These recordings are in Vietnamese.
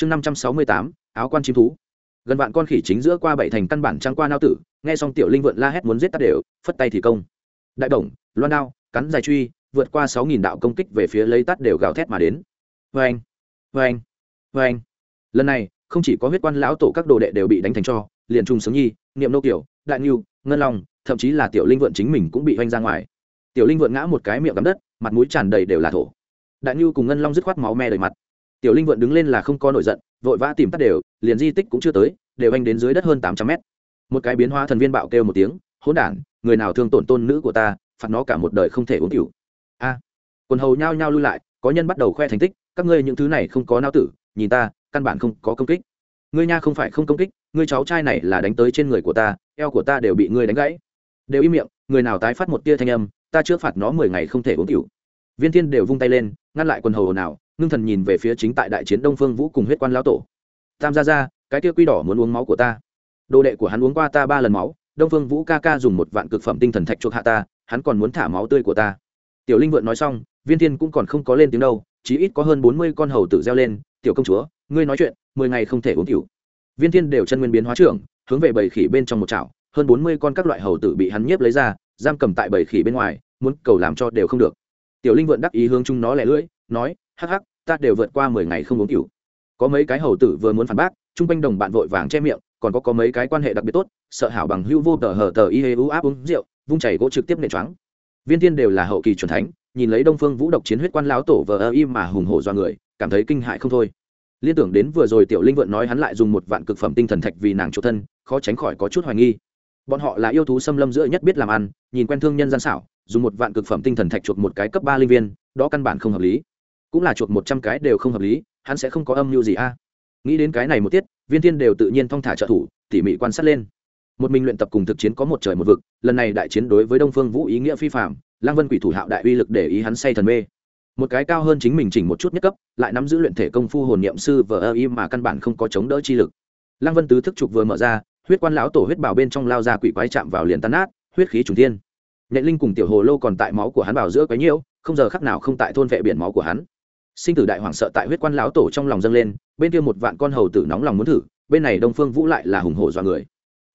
chương năm trăm sáu mươi tám, áo quan chim thú. Gần vạn con khỉ chính giữa qua bảy thành căn bản trăng qua nao tử, nghe xong tiểu linh vượn la hét muốn giết tắt đều, phất tay thì công. Đại đồng, loan đao, cắn dài truy, vượt qua sáu nghìn đạo công kích về phía lấy tắt đều gào thét mà đến. Vê anh vê anh vê anh lần này, không chỉ có huyết quan lão tổ các đồ đệ đều bị đánh thành cho, liền trung sướng nhi, niệm nô kiểu, đại niu ngân long, thậm chí là tiểu linh vượn chính mình cũng bị hoanh ra ngoài. Tiểu linh vượn ngã một cái miệng cắm đất, mặt mũi tràn đầy đều là thổ. Đại niu cùng ngân long dứt khoát máu me đầy mặt tiểu linh vượn đứng lên là không có nổi giận, vội vã tìm tắt đều, liền di tích cũng chưa tới, đều anh đến dưới đất hơn tám trăm mét. Một cái biến hóa thần viên bạo kêu một tiếng, hỗn đản, người nào thương tổn tôn nữ của ta, phạt nó cả một đời không thể uống cửu a. Quần hầu nhao nhao lui lại, có nhân bắt đầu khoe thành tích, các ngươi những thứ này không có nao tử, nhìn ta, căn bản không có công kích. Ngươi nha không phải không công kích, ngươi cháu trai này là đánh tới trên người của ta, eo của ta đều bị ngươi đánh gãy. Đều im miệng, người nào tái phát một tia thanh âm, ta chưa phạt nó mười ngày không thể uống cửu viên thiên đều vung tay lên, ngăn lại quần hầu nào ngưng thần nhìn về phía chính tại đại chiến đông phương vũ cùng huyết quan lão tổ. Tam gia ra cái kia quy đỏ muốn uống máu của ta. Đồ đệ của hắn uống qua ta ba lần máu, đông phương vũ ca ca dùng một vạn cực phẩm tinh thần thạch chuộc hạ ta, hắn còn muốn thả máu tươi của ta. Tiểu linh vượn nói xong, viên thiên cũng còn không có lên tiếng đâu, chí ít có hơn bốn mươi con hầu tử reo lên, tiểu công chúa, ngươi nói chuyện, mười ngày không thể uống tiểu. Viên thiên đều chân nguyên biến hóa trưởng, hướng về bầy khỉ bên trong một chảo, hơn bốn mươi con các loại hầu tử bị hắn nhiếp lấy ra, giam cầm tại bầy khỉ bên ngoài, muốn cầu làm cho đều không được. Tiểu linh vượn đắc ý hướng chúng nó lẻ lưỡi, nói hắc hắc, ta đều vượt qua mười ngày không uống tiểu. Có mấy cái hầu tử vừa muốn phản bác, chung quanh đồng bạn vội vàng che miệng, còn có có mấy cái quan hệ đặc biệt tốt, sợ hảo bằng hữu vô tờ hờ tờ y hê u áp uống rượu, vung chảy gỗ trực tiếp nệ choáng. Viên tiên đều là hậu kỳ truyền thánh, nhìn lấy đông phương vũ độc chiến huyết quan lão tổ vờ ơ im mà hùng hổ do người, cảm thấy kinh hại không thôi. Liên tưởng đến vừa rồi tiểu linh vượn nói hắn lại dùng một vạn cực phẩm tinh thần thạch vì nàng chỗ thân, khó tránh khỏi có chút hoài nghi. Bọn họ là yêu thú xâm lâm giữa nhất biết làm ăn, nhìn quen thương nhân gian xảo, dùng một vạn cực phẩm tinh thần thạch chuột một cái cấp ba linh viên, đó căn bản không hợp lý cũng là chuột một trăm cái đều không hợp lý, hắn sẽ không có âm mưu gì a. Nghĩ đến cái này một tiết, viên thiên đều tự nhiên thong thả trợ thủ, tỉ mỉ quan sát lên. Một mình luyện tập cùng thực chiến có một trời một vực, lần này đại chiến đối với đông phương vũ ý nghĩa phi phạm lang vân quỷ thủ hạo đại uy lực để ý hắn say thần mê. Một cái cao hơn chính mình chỉnh một chút nhất cấp, lại nắm giữ luyện thể công phu hồn niệm sư vờ ơ im mà căn bản không có chống đỡ chi lực. Lang vân tứ thức trục vừa mở ra, huyết quan lão tổ huyết bảo bên trong lao ra quỷ quái chạm vào liền tan nát, huyết khí trùng thiên. Nhện linh cùng tiểu hồ lô còn tại máu của hắn bảo giữa quái nhiễu, không giờ khắc nào không tại thôn vệ biển máu của hắn sinh tử đại hoàng sợ tại huyết quan lão tổ trong lòng dâng lên, bên kia một vạn con hầu tử nóng lòng muốn thử, bên này đông phương vũ lại là hùng hổ dọa người.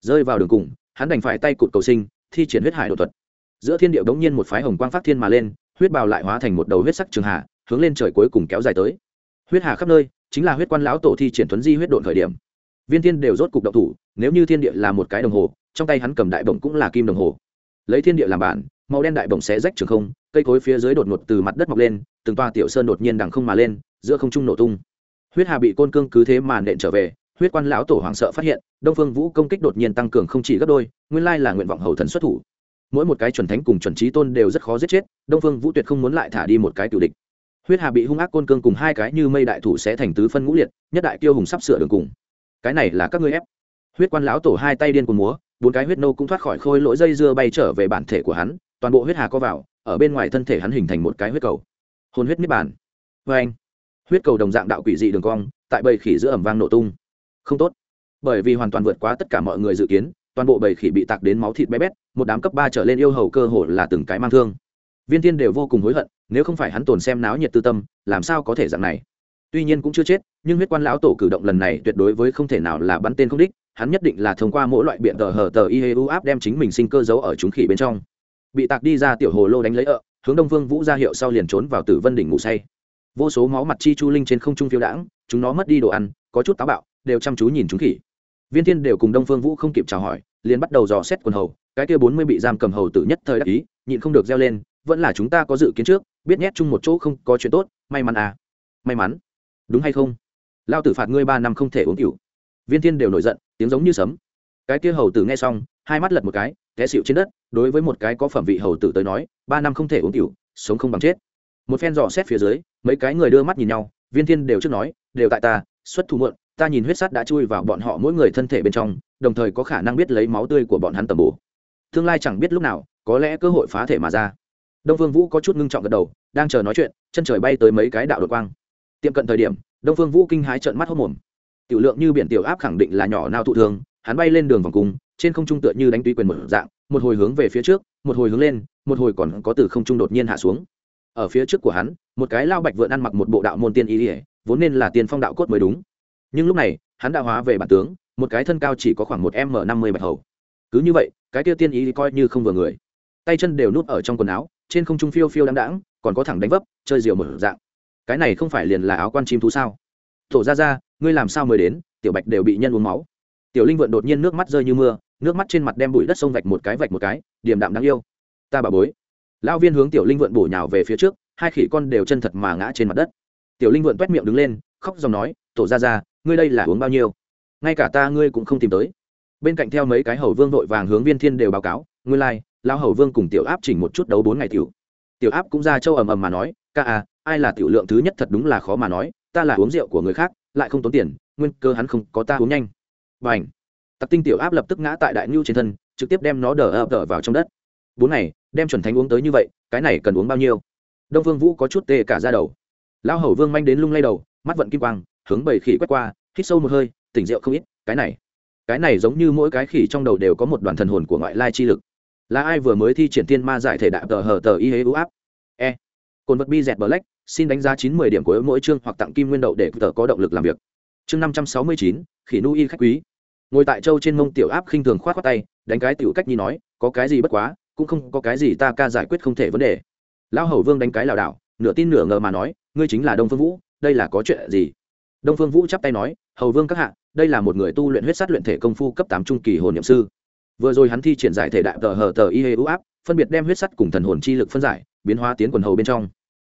Rơi vào đường cùng, hắn đành phải tay cụt cầu sinh, thi triển huyết hải đột thuật. Giữa thiên điệu đống nhiên một phái hồng quang phát thiên mà lên, huyết bào lại hóa thành một đầu huyết sắc trường hà, hướng lên trời cuối cùng kéo dài tới. Huyết hà khắp nơi, chính là huyết quan lão tổ thi triển tuấn di huyết độn khởi điểm. Viên thiên đều rốt cục độc thủ, nếu như thiên địa là một cái đồng hồ, trong tay hắn cầm đại bổng cũng là kim đồng hồ. Lấy thiên địa làm bản, màu đen đại bổng xé rách trường không cây cối phía dưới đột ngột từ mặt đất mọc lên, từng toa tiểu sơn đột nhiên đằng không mà lên, giữa không trung nổ tung. Huyết hà bị côn cương cứ thế mà nện trở về, huyết quan lão tổ hoảng sợ phát hiện, đông phương vũ công kích đột nhiên tăng cường không chỉ gấp đôi, nguyên lai là nguyện vọng hầu thần xuất thủ. Mỗi một cái chuẩn thánh cùng chuẩn trí tôn đều rất khó giết chết, đông phương vũ tuyệt không muốn lại thả đi một cái cựu địch. Huyết hà bị hung ác côn cương cùng hai cái như mây đại thủ sẽ thành tứ phân ngũ liệt, nhất đại tiêu hùng sắp sửa đường cùng. Cái này là các ngươi ép. Huyết quan lão tổ hai tay điên cùng múa, bốn cái huyết nô cũng thoát khỏi khôi lỗi dây dưa bay trở về bản thể của hắn, toàn bộ huyết hà co vào ở bên ngoài thân thể hắn hình thành một cái huyết cầu. Hồn huyết niết bàn. Vê anh, huyết cầu đồng dạng đạo quỷ dị đường cong, tại bầy khỉ giữa ẩm vang nổ tung. Không tốt. Bởi vì hoàn toàn vượt quá tất cả mọi người dự kiến, toàn bộ bầy khỉ bị tạc đến máu thịt bé bét, một đám cấp ba trở lên yêu hầu cơ hồ là từng cái mang thương. Viên tiên đều vô cùng hối hận, nếu không phải hắn tồn xem náo nhiệt tư tâm, làm sao có thể dạng này? Tuy nhiên cũng chưa chết, nhưng huyết quan lão tổ cử động lần này tuyệt đối với không thể nào là bắn tên không đích, hắn nhất định là thông qua mỗi loại biện tờ hở tờ y hê u áp đem chính mình sinh cơ giấu ở chúng khỉ bên trong bị tạc đi ra tiểu hồ lô đánh lấy ợ, hướng đông vương vũ ra hiệu sau liền trốn vào tử vân đỉnh ngủ say. Vô số máu mặt chi chu linh trên không trung phiêu đãng, chúng nó mất đi đồ ăn, có chút táo bạo, đều chăm chú nhìn chúng khỉ. Viên thiên đều cùng đông phương vũ không kịp chào hỏi, liền bắt đầu dò xét quần hầu, cái kia bốn mươi bị giam cầm hầu tử nhất thời đắc ý, nhịn không được reo lên, vẫn là chúng ta có dự kiến trước, biết nhét chung một chỗ không có chuyện tốt, may mắn à. May mắn. Đúng hay không? Lao tử phạt ngươi ba năm không thể uống cựu viên thiên đều nổi giận, tiếng giống như sấm. Cái kia hầu tử nghe xong, hai mắt lật một cái té xịu trên đất, đối với một cái có phẩm vị hầu tử tới nói, ba năm không thể uống tiểu, sống không bằng chết. Một phen dò xét phía dưới, mấy cái người đưa mắt nhìn nhau, viên thiên đều trước nói, đều tại ta, xuất thủ muộn, ta nhìn huyết sắt đã chui vào bọn họ mỗi người thân thể bên trong, đồng thời có khả năng biết lấy máu tươi của bọn hắn tầm bổ. Tương lai chẳng biết lúc nào, có lẽ cơ hội phá thể mà ra. Đông phương vũ có chút ngưng trọng gật đầu, đang chờ nói chuyện, chân trời bay tới mấy cái đạo đột quang. Tiệm cận thời điểm, đông phương vũ kinh hái trợn mắt hốc mồm. Tiểu lượng như biển tiểu áp khẳng định là nhỏ nao thụ thường hắn bay lên đường vòng cung trên không trung tựa như đánh tùy quyền một dạng, một hồi hướng về phía trước, một hồi hướng lên, một hồi còn có từ không trung đột nhiên hạ xuống. Ở phía trước của hắn, một cái lao bạch vượn ăn mặc một bộ đạo môn tiên ý ỉa vốn nên là tiên phong đạo cốt mới đúng. Nhưng lúc này, hắn đã hóa về bản tướng, một cái thân cao chỉ có khoảng một m năm mươi bạch hầu. Cứ như vậy, cái tiêu tiên ý coi như không vừa người. Tay chân đều núp ở trong quần áo, trên không trung phiêu phiêu đáng đáng còn có thẳng đánh vấp, chơi diều một dạng. Cái này không phải liền là áo quan chim thú sao? Tổ ra ra ngươi làm sao mới đến? Tiểu bạch đều bị nhân uống máu. Tiểu linh vượn đột nhiên nước mắt rơi như mưa nước mắt trên mặt đem bụi đất sông vạch một cái vạch một cái điềm đạm đáng yêu. Ta bà bối. Lão viên hướng tiểu linh vượn bổ nhào về phía trước hai khỉ con đều chân thật mà ngã trên mặt đất. Tiểu linh vượn t miệng đứng lên khóc dòng nói tổ ra ra ngươi đây là uống bao nhiêu? Ngay cả ta ngươi cũng không tìm tới. Bên cạnh theo mấy cái hầu vương vội vàng hướng viên thiên đều báo cáo ngươi lai、like, lão hầu vương cùng tiểu áp chỉnh một chút đấu bốn ngày tiểu. Tiểu áp cũng ra châu ầm ầm mà nói ca à ai là tiểu lượng thứ nhất thật đúng là khó mà nói ta là uống rượu của người khác lại không tốn tiền nguyên cơ hắn không có ta uống nhanh. B à n h tặc tinh tiểu áp lập tức ngã tại đại ngưu trên thân, trực tiếp đem nó đờ ập đờ vào trong đất. Bốn ngày, đem chuẩn thánh uống tới như vậy, cái này cần uống bao nhiêu? Đông vương vũ có chút tê cả ra đầu. Lão hầu vương manh đến lung lay đầu, mắt vận kim quang, hướng bảy khỉ quét qua, hít sâu một hơi, tỉnh rượu không ít, cái này. Cái này giống như mỗi cái khỉ trong đầu đều có một đoàn thần hồn của ngoại lai chi lực. Là ai vừa mới thi triển tiên ma giải thể đại tờ hờ tờ y hế ưu áp? E. Cồn vật bi dẹt black xin đánh giá chín mươi điểm của mỗi chương hoặc tặng kim nguyên đậu để tờ có động lực làm việc. Chương năm trăm sáu mươi chín, khỉ nu y khách quý ngồi tại châu trên mông tiểu áp khinh thường khoát khoát tay, đánh cái tiểu cách nhi nói, có cái gì bất quá, cũng không có cái gì ta ca giải quyết không thể vấn đề. Lão hầu vương đánh cái lảo đảo, nửa tin nửa ngờ mà nói, ngươi chính là đông phương vũ, đây là có chuyện gì? Đông phương vũ chắp tay nói, hầu vương các hạ, đây là một người tu luyện huyết sát luyện thể công phu cấp tám trung kỳ hồn niệm sư. Vừa rồi hắn thi triển giải thể đại tờ hờ tờ y hê ưu áp, phân biệt đem huyết sắt cùng thần hồn chi lực phân giải, biến hóa tiến quần hầu bên trong.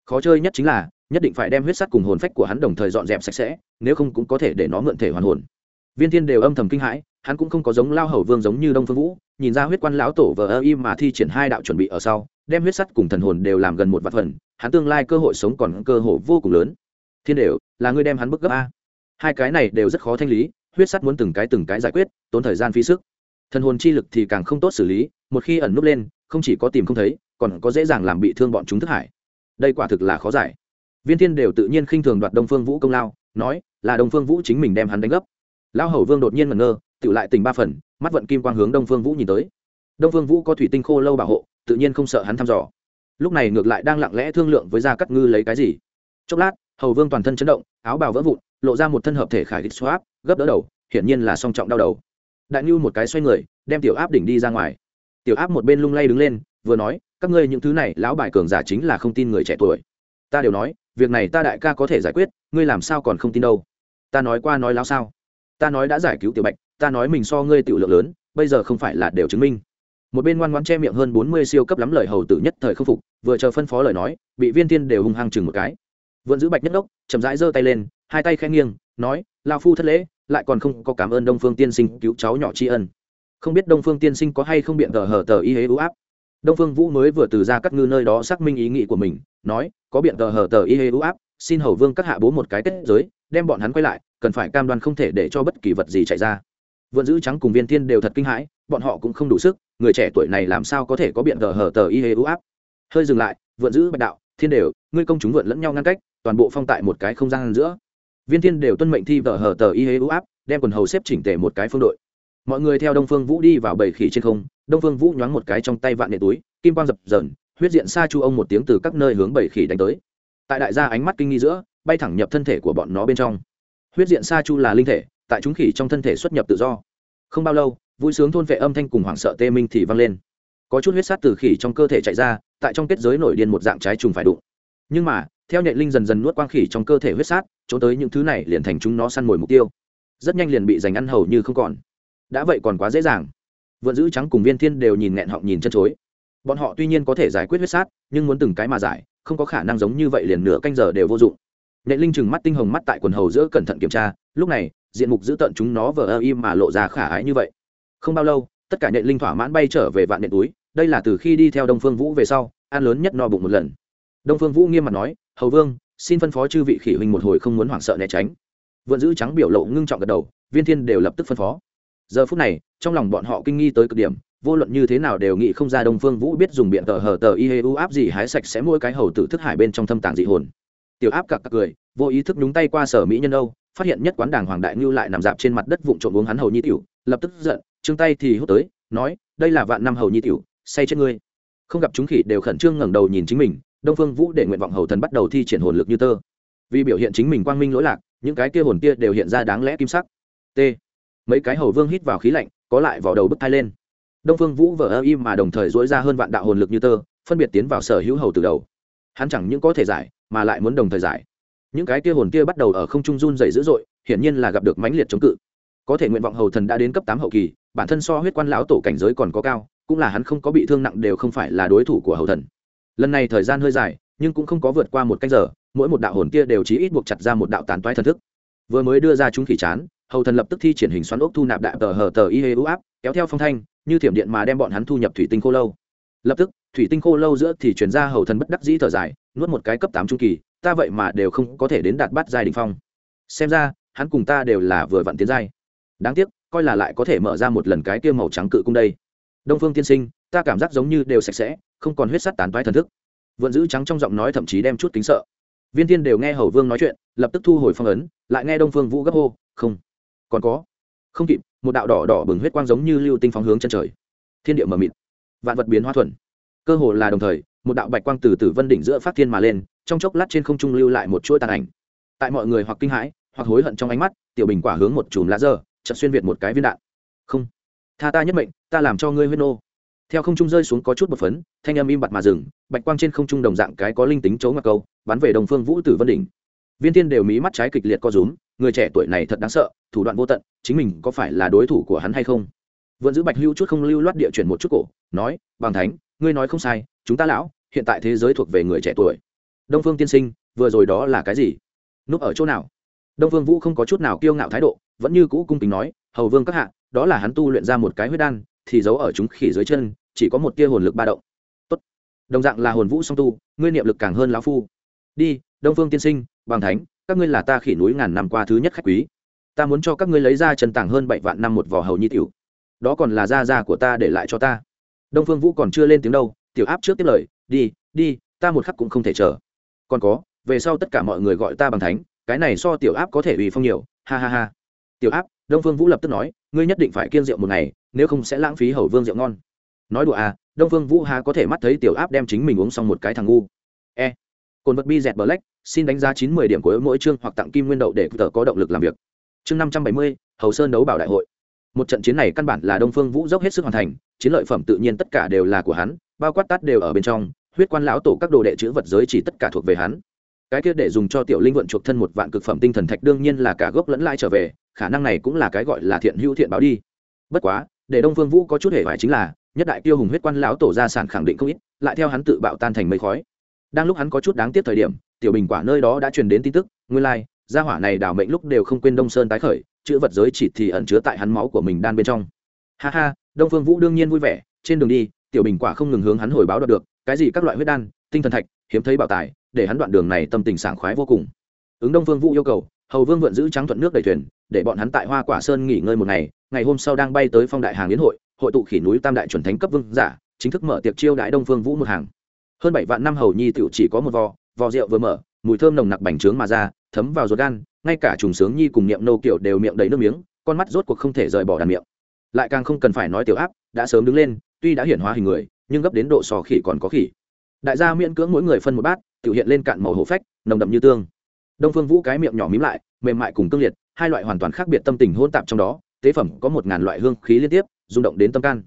Khó chơi nhất chính là, nhất định phải đem huyết sắt cùng hồn phách của hắn đồng thời dọn dẹp sạch sẽ, nếu không cũng có thể để nó mượn thể hoàn hồn viên thiên đều âm thầm kinh hãi, hắn cũng không có giống lao hầu vương giống như đông phương vũ, nhìn ra huyết quan lão tổ vờ ơ im mà thi triển hai đạo chuẩn bị ở sau, đem huyết sắt cùng thần hồn đều làm gần một vạn phần, hắn tương lai cơ hội sống còn cơ hội vô cùng lớn. Thiên đều, là ngươi đem hắn bức gấp a. Hai cái này đều rất khó thanh lý, huyết sắt muốn từng cái từng cái giải quyết, tốn thời gian phí sức. Thần hồn chi lực thì càng không tốt xử lý, một khi ẩn núp lên, không chỉ có tìm không thấy, còn có dễ dàng làm bị thương bọn chúng thức hải đây quả thực là khó giải. Viên thiên đều tự nhiên khinh thường đoạt đông phương vũ công lao, nói là đông phương vũ chính mình đem hắn đánh gấp. Lão hầu vương đột nhiên ngẩn ngơ tự lại tình ba phần, mắt vận kim quang hướng đông phương vũ nhìn tới. Đông phương vũ có thủy tinh khô lâu bảo hộ, tự nhiên không sợ hắn thăm dò. Lúc này ngược lại đang lặng lẽ thương lượng với gia cắt ngư lấy cái gì. Chốc lát, hầu vương toàn thân chấn động, áo bào vỡ vụn, lộ ra một thân hợp thể khải địch xoáp, gấp đỡ đầu, hiển nhiên là song trọng đau đầu. Đại nhu một cái xoay người, đem tiểu áp đỉnh đi ra ngoài. Tiểu áp một bên lung lay đứng lên, vừa nói, các ngươi những thứ này, lão bài cường giả chính là không tin người trẻ tuổi. Ta đều nói, việc này ta đại ca có thể giải quyết, ngươi làm sao còn không tin đâu? Ta nói qua nói láo sao? Ta nói đã giải cứu tiểu bạch, ta nói mình so ngươi tiểu lượng lớn, bây giờ không phải là đều chứng minh. Một bên ngoan ngoãn che miệng hơn bốn mươi siêu cấp lắm lời hầu tử nhất thời không phục, vừa chờ phân phó lời nói, bị viên tiên đều hung hăng chừng một cái. Vượn giữ bạch nhất đốc, chậm rãi giơ tay lên, hai tay khẽ nghiêng, nói lao phu thất lễ, lại còn không có cảm ơn đông phương tiên sinh cứu cháu nhỏ tri ân. Không biết đông phương tiên sinh có hay không biện tờ hở tờ y hế ưu áp? Đông phương vũ mới vừa từ ra cắt ngư nơi đó xác minh ý nghĩ của mình, nói, có biện tờ hở tờ y hế ưu áp, xin hầu vương các hạ bố một cái kết giới đem bọn hắn quay lại, cần phải cam đoan không thể để cho bất kỳ vật gì chạy ra. Vượn giữ trắng cùng viên thiên đều thật kinh hãi, bọn họ cũng không đủ sức, người trẻ tuổi này làm sao có thể có biện tờ hở tờ y hế ưu áp. Hơi dừng lại, vượn giữ bạch đạo, thiên đều, ngươi công chúng vượn lẫn nhau ngăn cách, toàn bộ phong tại một cái không gian giữa. Viên thiên đều tuân mệnh thi tờ hở tờ y hế ưu áp, đem quần hầu xếp chỉnh tề một cái phương đội. Mọi người theo đông phương vũ đi vào bầy khỉ trên không, đông phương vũ nhoáng một cái trong tay vạn điện túi, kim quang dập dờn, huyết diện xa chu ông một tiếng từ các nơi hướng bầy khỉ đánh tới. Tại đại gia ánh mắt kinh nghi giữa bay thẳng nhập thân thể của bọn nó bên trong. Huyết diện sa chu là linh thể, tại chúng khỉ trong thân thể xuất nhập tự do. Không bao lâu, vui sướng thôn vệ âm thanh cùng hoảng sợ tê minh thì vang lên. Có chút huyết sát từ khỉ trong cơ thể chạy ra, tại trong kết giới nổi điên một dạng trái trùng phải đụng. Nhưng mà, theo nhện linh dần dần nuốt quang khỉ trong cơ thể huyết sát, trốn tới những thứ này liền thành chúng nó săn mồi mục tiêu. Rất nhanh liền bị giành ăn hầu như không còn. Đã vậy còn quá dễ dàng. Vượn giữ trắng cùng viên thiên đều nhìn nghẹn họng nhìn chân chối. Bọn họ tuy nhiên có thể giải quyết huyết sát, nhưng muốn từng cái mà giải, không có khả năng giống như vậy liền nửa canh giờ đều vô dụng nệ linh chừng mắt tinh hồng mắt tại quần hầu giữa cẩn thận kiểm tra, lúc này, diện mục giữ tận chúng nó vờ ơ im mà lộ ra khả ái như vậy. Không bao lâu, tất cả nệ linh thỏa mãn bay trở về vạn nệ túi, đây là từ khi đi theo đông phương vũ về sau, ăn lớn nhất no bụng một lần. Đông phương vũ nghiêm mặt nói, hầu vương, xin phân phó chư vị khỉ huynh một hồi không muốn hoảng sợ né tránh. Vượn giữ trắng biểu lộ ngưng trọng gật đầu, viên thiên đều lập tức phân phó. Giờ phút này, trong lòng bọn họ kinh nghi tới cực điểm, vô luận như thế nào đều nghĩ không ra đông phương vũ biết dùng biện tờ hờ tờ y hê u áp gì hái sạch sẽ mỗi cái hầu tử thức hải bên trong thâm tàng dị hồn tiểu áp cặc cặc cười, vô ý thức nhúng tay qua sở mỹ nhân âu, phát hiện nhất quán đàng hoàng đại ngưu lại nằm dạp trên mặt đất vụn trộm uống hắn hầu nhi tiểu, lập tức giận, trương tay thì hút tới, nói, đây là vạn năm hầu nhi tiểu, say chết ngươi. Không gặp chúng khỉ đều khẩn trương ngẩng đầu nhìn chính mình, đông phương vũ để nguyện vọng hầu thần bắt đầu thi triển hồn lực như tơ. Vì biểu hiện chính mình quang minh lỗi lạc, những cái kia hồn kia đều hiện ra đáng lẽ kim sắc. T. Mấy cái hầu vương hít vào khí lạnh, có lại vào đầu bức thai lên. Đông phương vũ vờ ơ im mà đồng thời dỗi ra hơn vạn đạo hồn lực như tơ, phân biệt tiến vào sở hữu hầu từ đầu. Hắn chẳng những có thể giải mà lại muốn đồng thời giải. Những cái kia hồn kia bắt đầu ở không trung run dày dữ dội, hiển nhiên là gặp được mãnh liệt chống cự. Có thể nguyện vọng hầu thần đã đến cấp tám hậu kỳ, bản thân so huyết quan lão tổ cảnh giới còn có cao, cũng là hắn không có bị thương nặng đều không phải là đối thủ của hầu thần. Lần này thời gian hơi dài, nhưng cũng không có vượt qua một canh giờ, mỗi một đạo hồn kia đều chí ít buộc chặt ra một đạo tán toái thần thức. Vừa mới đưa ra chúng khỉ chán, hầu thần lập tức thi triển hình xoắn ốc thu nạp đại tờ hờ tờ y hê áp, kéo theo phong thanh, như thiểm điện mà đem bọn hắn thu nhập thủy tinh khô lâu. Lập tức, thủy tinh khô lâu giữa thì chuyển ra hầu thần bất đắc dĩ thở dài nuốt một cái cấp tám trung kỳ, ta vậy mà đều không có thể đến đạt bát giai đình phong. Xem ra, hắn cùng ta đều là vừa vặn tiến giai. Đáng tiếc, coi là lại có thể mở ra một lần cái kia màu trắng cự cung đây. Đông phương tiên sinh, ta cảm giác giống như đều sạch sẽ, không còn huyết sắt tán toái thần thức. Vượn giữ trắng trong giọng nói thậm chí đem chút kính sợ. Viên tiên đều nghe hầu vương nói chuyện, lập tức thu hồi phong ấn, lại nghe đông phương vũ gấp hô, không, còn có. Không kịp, một đạo đỏ đỏ bừng huyết quang giống như lưu tinh phóng hướng chân trời. Thiên địa mờ mịt, vạn vật biến hoa thuần. Cơ hồ là đồng thời một đạo bạch quang từ từ vân đỉnh giữa phát thiên mà lên, trong chốc lát trên không trung lưu lại một chuỗi tàn ảnh. Tại mọi người hoặc kinh hãi, hoặc hối hận trong ánh mắt, tiểu bình quả hướng một chùm lá dơ, chợt xuyên việt một cái viên đạn. Không, tha ta nhất mệnh, ta làm cho ngươi huyết nô. Theo không trung rơi xuống có chút một phấn, thanh âm im bặt mà dừng, bạch quang trên không trung đồng dạng cái có linh tính chấu ngạc câu, bắn về đồng phương vũ tử vân đỉnh. Viên tiên đều mí mắt trái kịch liệt co rúm, người trẻ tuổi này thật đáng sợ, thủ đoạn vô tận, chính mình có phải là đối thủ của hắn hay không? Vượn giữ bạch lưu chút không lưu loát địa chuyển một chút cổ, nói, bằng thánh, ngươi nói không sai, chúng ta lão hiện tại thế giới thuộc về người trẻ tuổi. Đông phương tiên sinh, vừa rồi đó là cái gì? Núp ở chỗ nào? Đông phương vũ không có chút nào kiêu ngạo thái độ, vẫn như cũ cung kính nói, hầu vương các hạ, đó là hắn tu luyện ra một cái huyết đan, thì giấu ở chúng khỉ dưới chân, chỉ có một tia hồn lực ba động. Tốt. đồng dạng là hồn vũ song tu, ngươi niệm lực càng hơn lão phu. Đi, đông phương tiên sinh, bằng thánh, các ngươi là ta khỉ núi ngàn năm qua thứ nhất khách quý. Ta muốn cho các ngươi lấy ra chân tàng hơn bảy vạn năm một vỏ hầu nhi tiểu. Đó còn là gia gia của ta để lại cho ta. Đông phương vũ còn chưa lên tiếng đâu, tiểu áp trước tiếp lời đi đi, ta một khắc cũng không thể chờ. Còn có, về sau tất cả mọi người gọi ta bằng thánh, cái này so tiểu áp có thể ủy phong nhiều, ha ha ha. Tiểu áp, đông phương vũ lập tức nói, ngươi nhất định phải kiên rượu một ngày, nếu không sẽ lãng phí hầu vương rượu ngon. Nói đùa à đông phương vũ hà có thể mắt thấy tiểu áp đem chính mình uống xong một cái thằng ngu. E. Cồn vật bi dẹt black, xin đánh giá chín mươi điểm của mỗi chương hoặc tặng kim nguyên đậu để tờ có động lực làm việc. Chương năm trăm bảy mươi, hầu sơn đấu bảo đại hội. Một trận chiến này căn bản là đông phương vũ dốc hết sức hoàn thành, chiến lợi phẩm tự nhiên tất cả đều là của hắn bao quát tát đều ở bên trong huyết quan lão tổ các đồ đệ chữ vật giới chỉ tất cả thuộc về hắn. Cái kia để dùng cho tiểu linh vận chuộc thân một vạn cực phẩm tinh thần thạch đương nhiên là cả gốc lẫn lại trở về khả năng này cũng là cái gọi là thiện hữu thiện báo đi. Bất quá để đông Vương vũ có chút hề vải chính là nhất đại tiêu hùng huyết quan lão tổ gia sản khẳng định không ít lại theo hắn tự bạo tan thành mây khói. Đang lúc hắn có chút đáng tiếc thời điểm tiểu bình quả nơi đó đã truyền đến tin tức nguyên lai like, gia hỏa này đảo mệnh lúc đều không quên đông sơn tái khởi chữ vật giới chỉ thì ẩn chứa tại hắn máu của mình đan bên trong. Ha ha đông phương vũ đương nhiên vui vẻ trên đường đi tiểu bình quả không ngừng hướng hắn hồi báo đạt được, cái gì các loại huyết đan, tinh thần thạch, hiếm thấy bảo tài, để hắn đoạn đường này tâm tình sảng khoái vô cùng. Ứng đông Vương vũ yêu cầu, hầu vương vượn giữ trắng thuận nước đầy thuyền, để bọn hắn tại hoa quả sơn nghỉ ngơi một ngày ngày hôm sau đang bay tới phong đại hàng yến hội hội tụ khỉ núi tam đại chuẩn thánh cấp vương giả, chính thức mở tiệc chiêu đại đông phương vũ một hàng. Hơn bảy vạn năm hầu nhi tiểu chỉ có một vò vò rượu vừa mở, mùi thơm nồng nặc bành trướng mà ra, thấm vào ruột gan, ngay cả trùng sướng nhi cùng niệm nô kiểu đều miệng đầy nước miếng, con mắt rốt cuộc không thể rời bỏ đàn miệng. Lại càng không cần phải nói tiểu áp, đã sớm đứng lên tuy đã hiển hóa hình người, nhưng gấp đến độ sò khỉ còn có khỉ. Đại gia miễn cưỡng mỗi người phân một bát, tự hiện lên cạn màu hổ phách, nồng đậm như tương. Đông phương vũ cái miệng nhỏ mím lại, mềm mại cùng cương liệt, hai loại hoàn toàn khác biệt tâm tình hôn tạp trong đó, tế phẩm có một ngàn loại hương khí liên tiếp, rung động đến tâm can.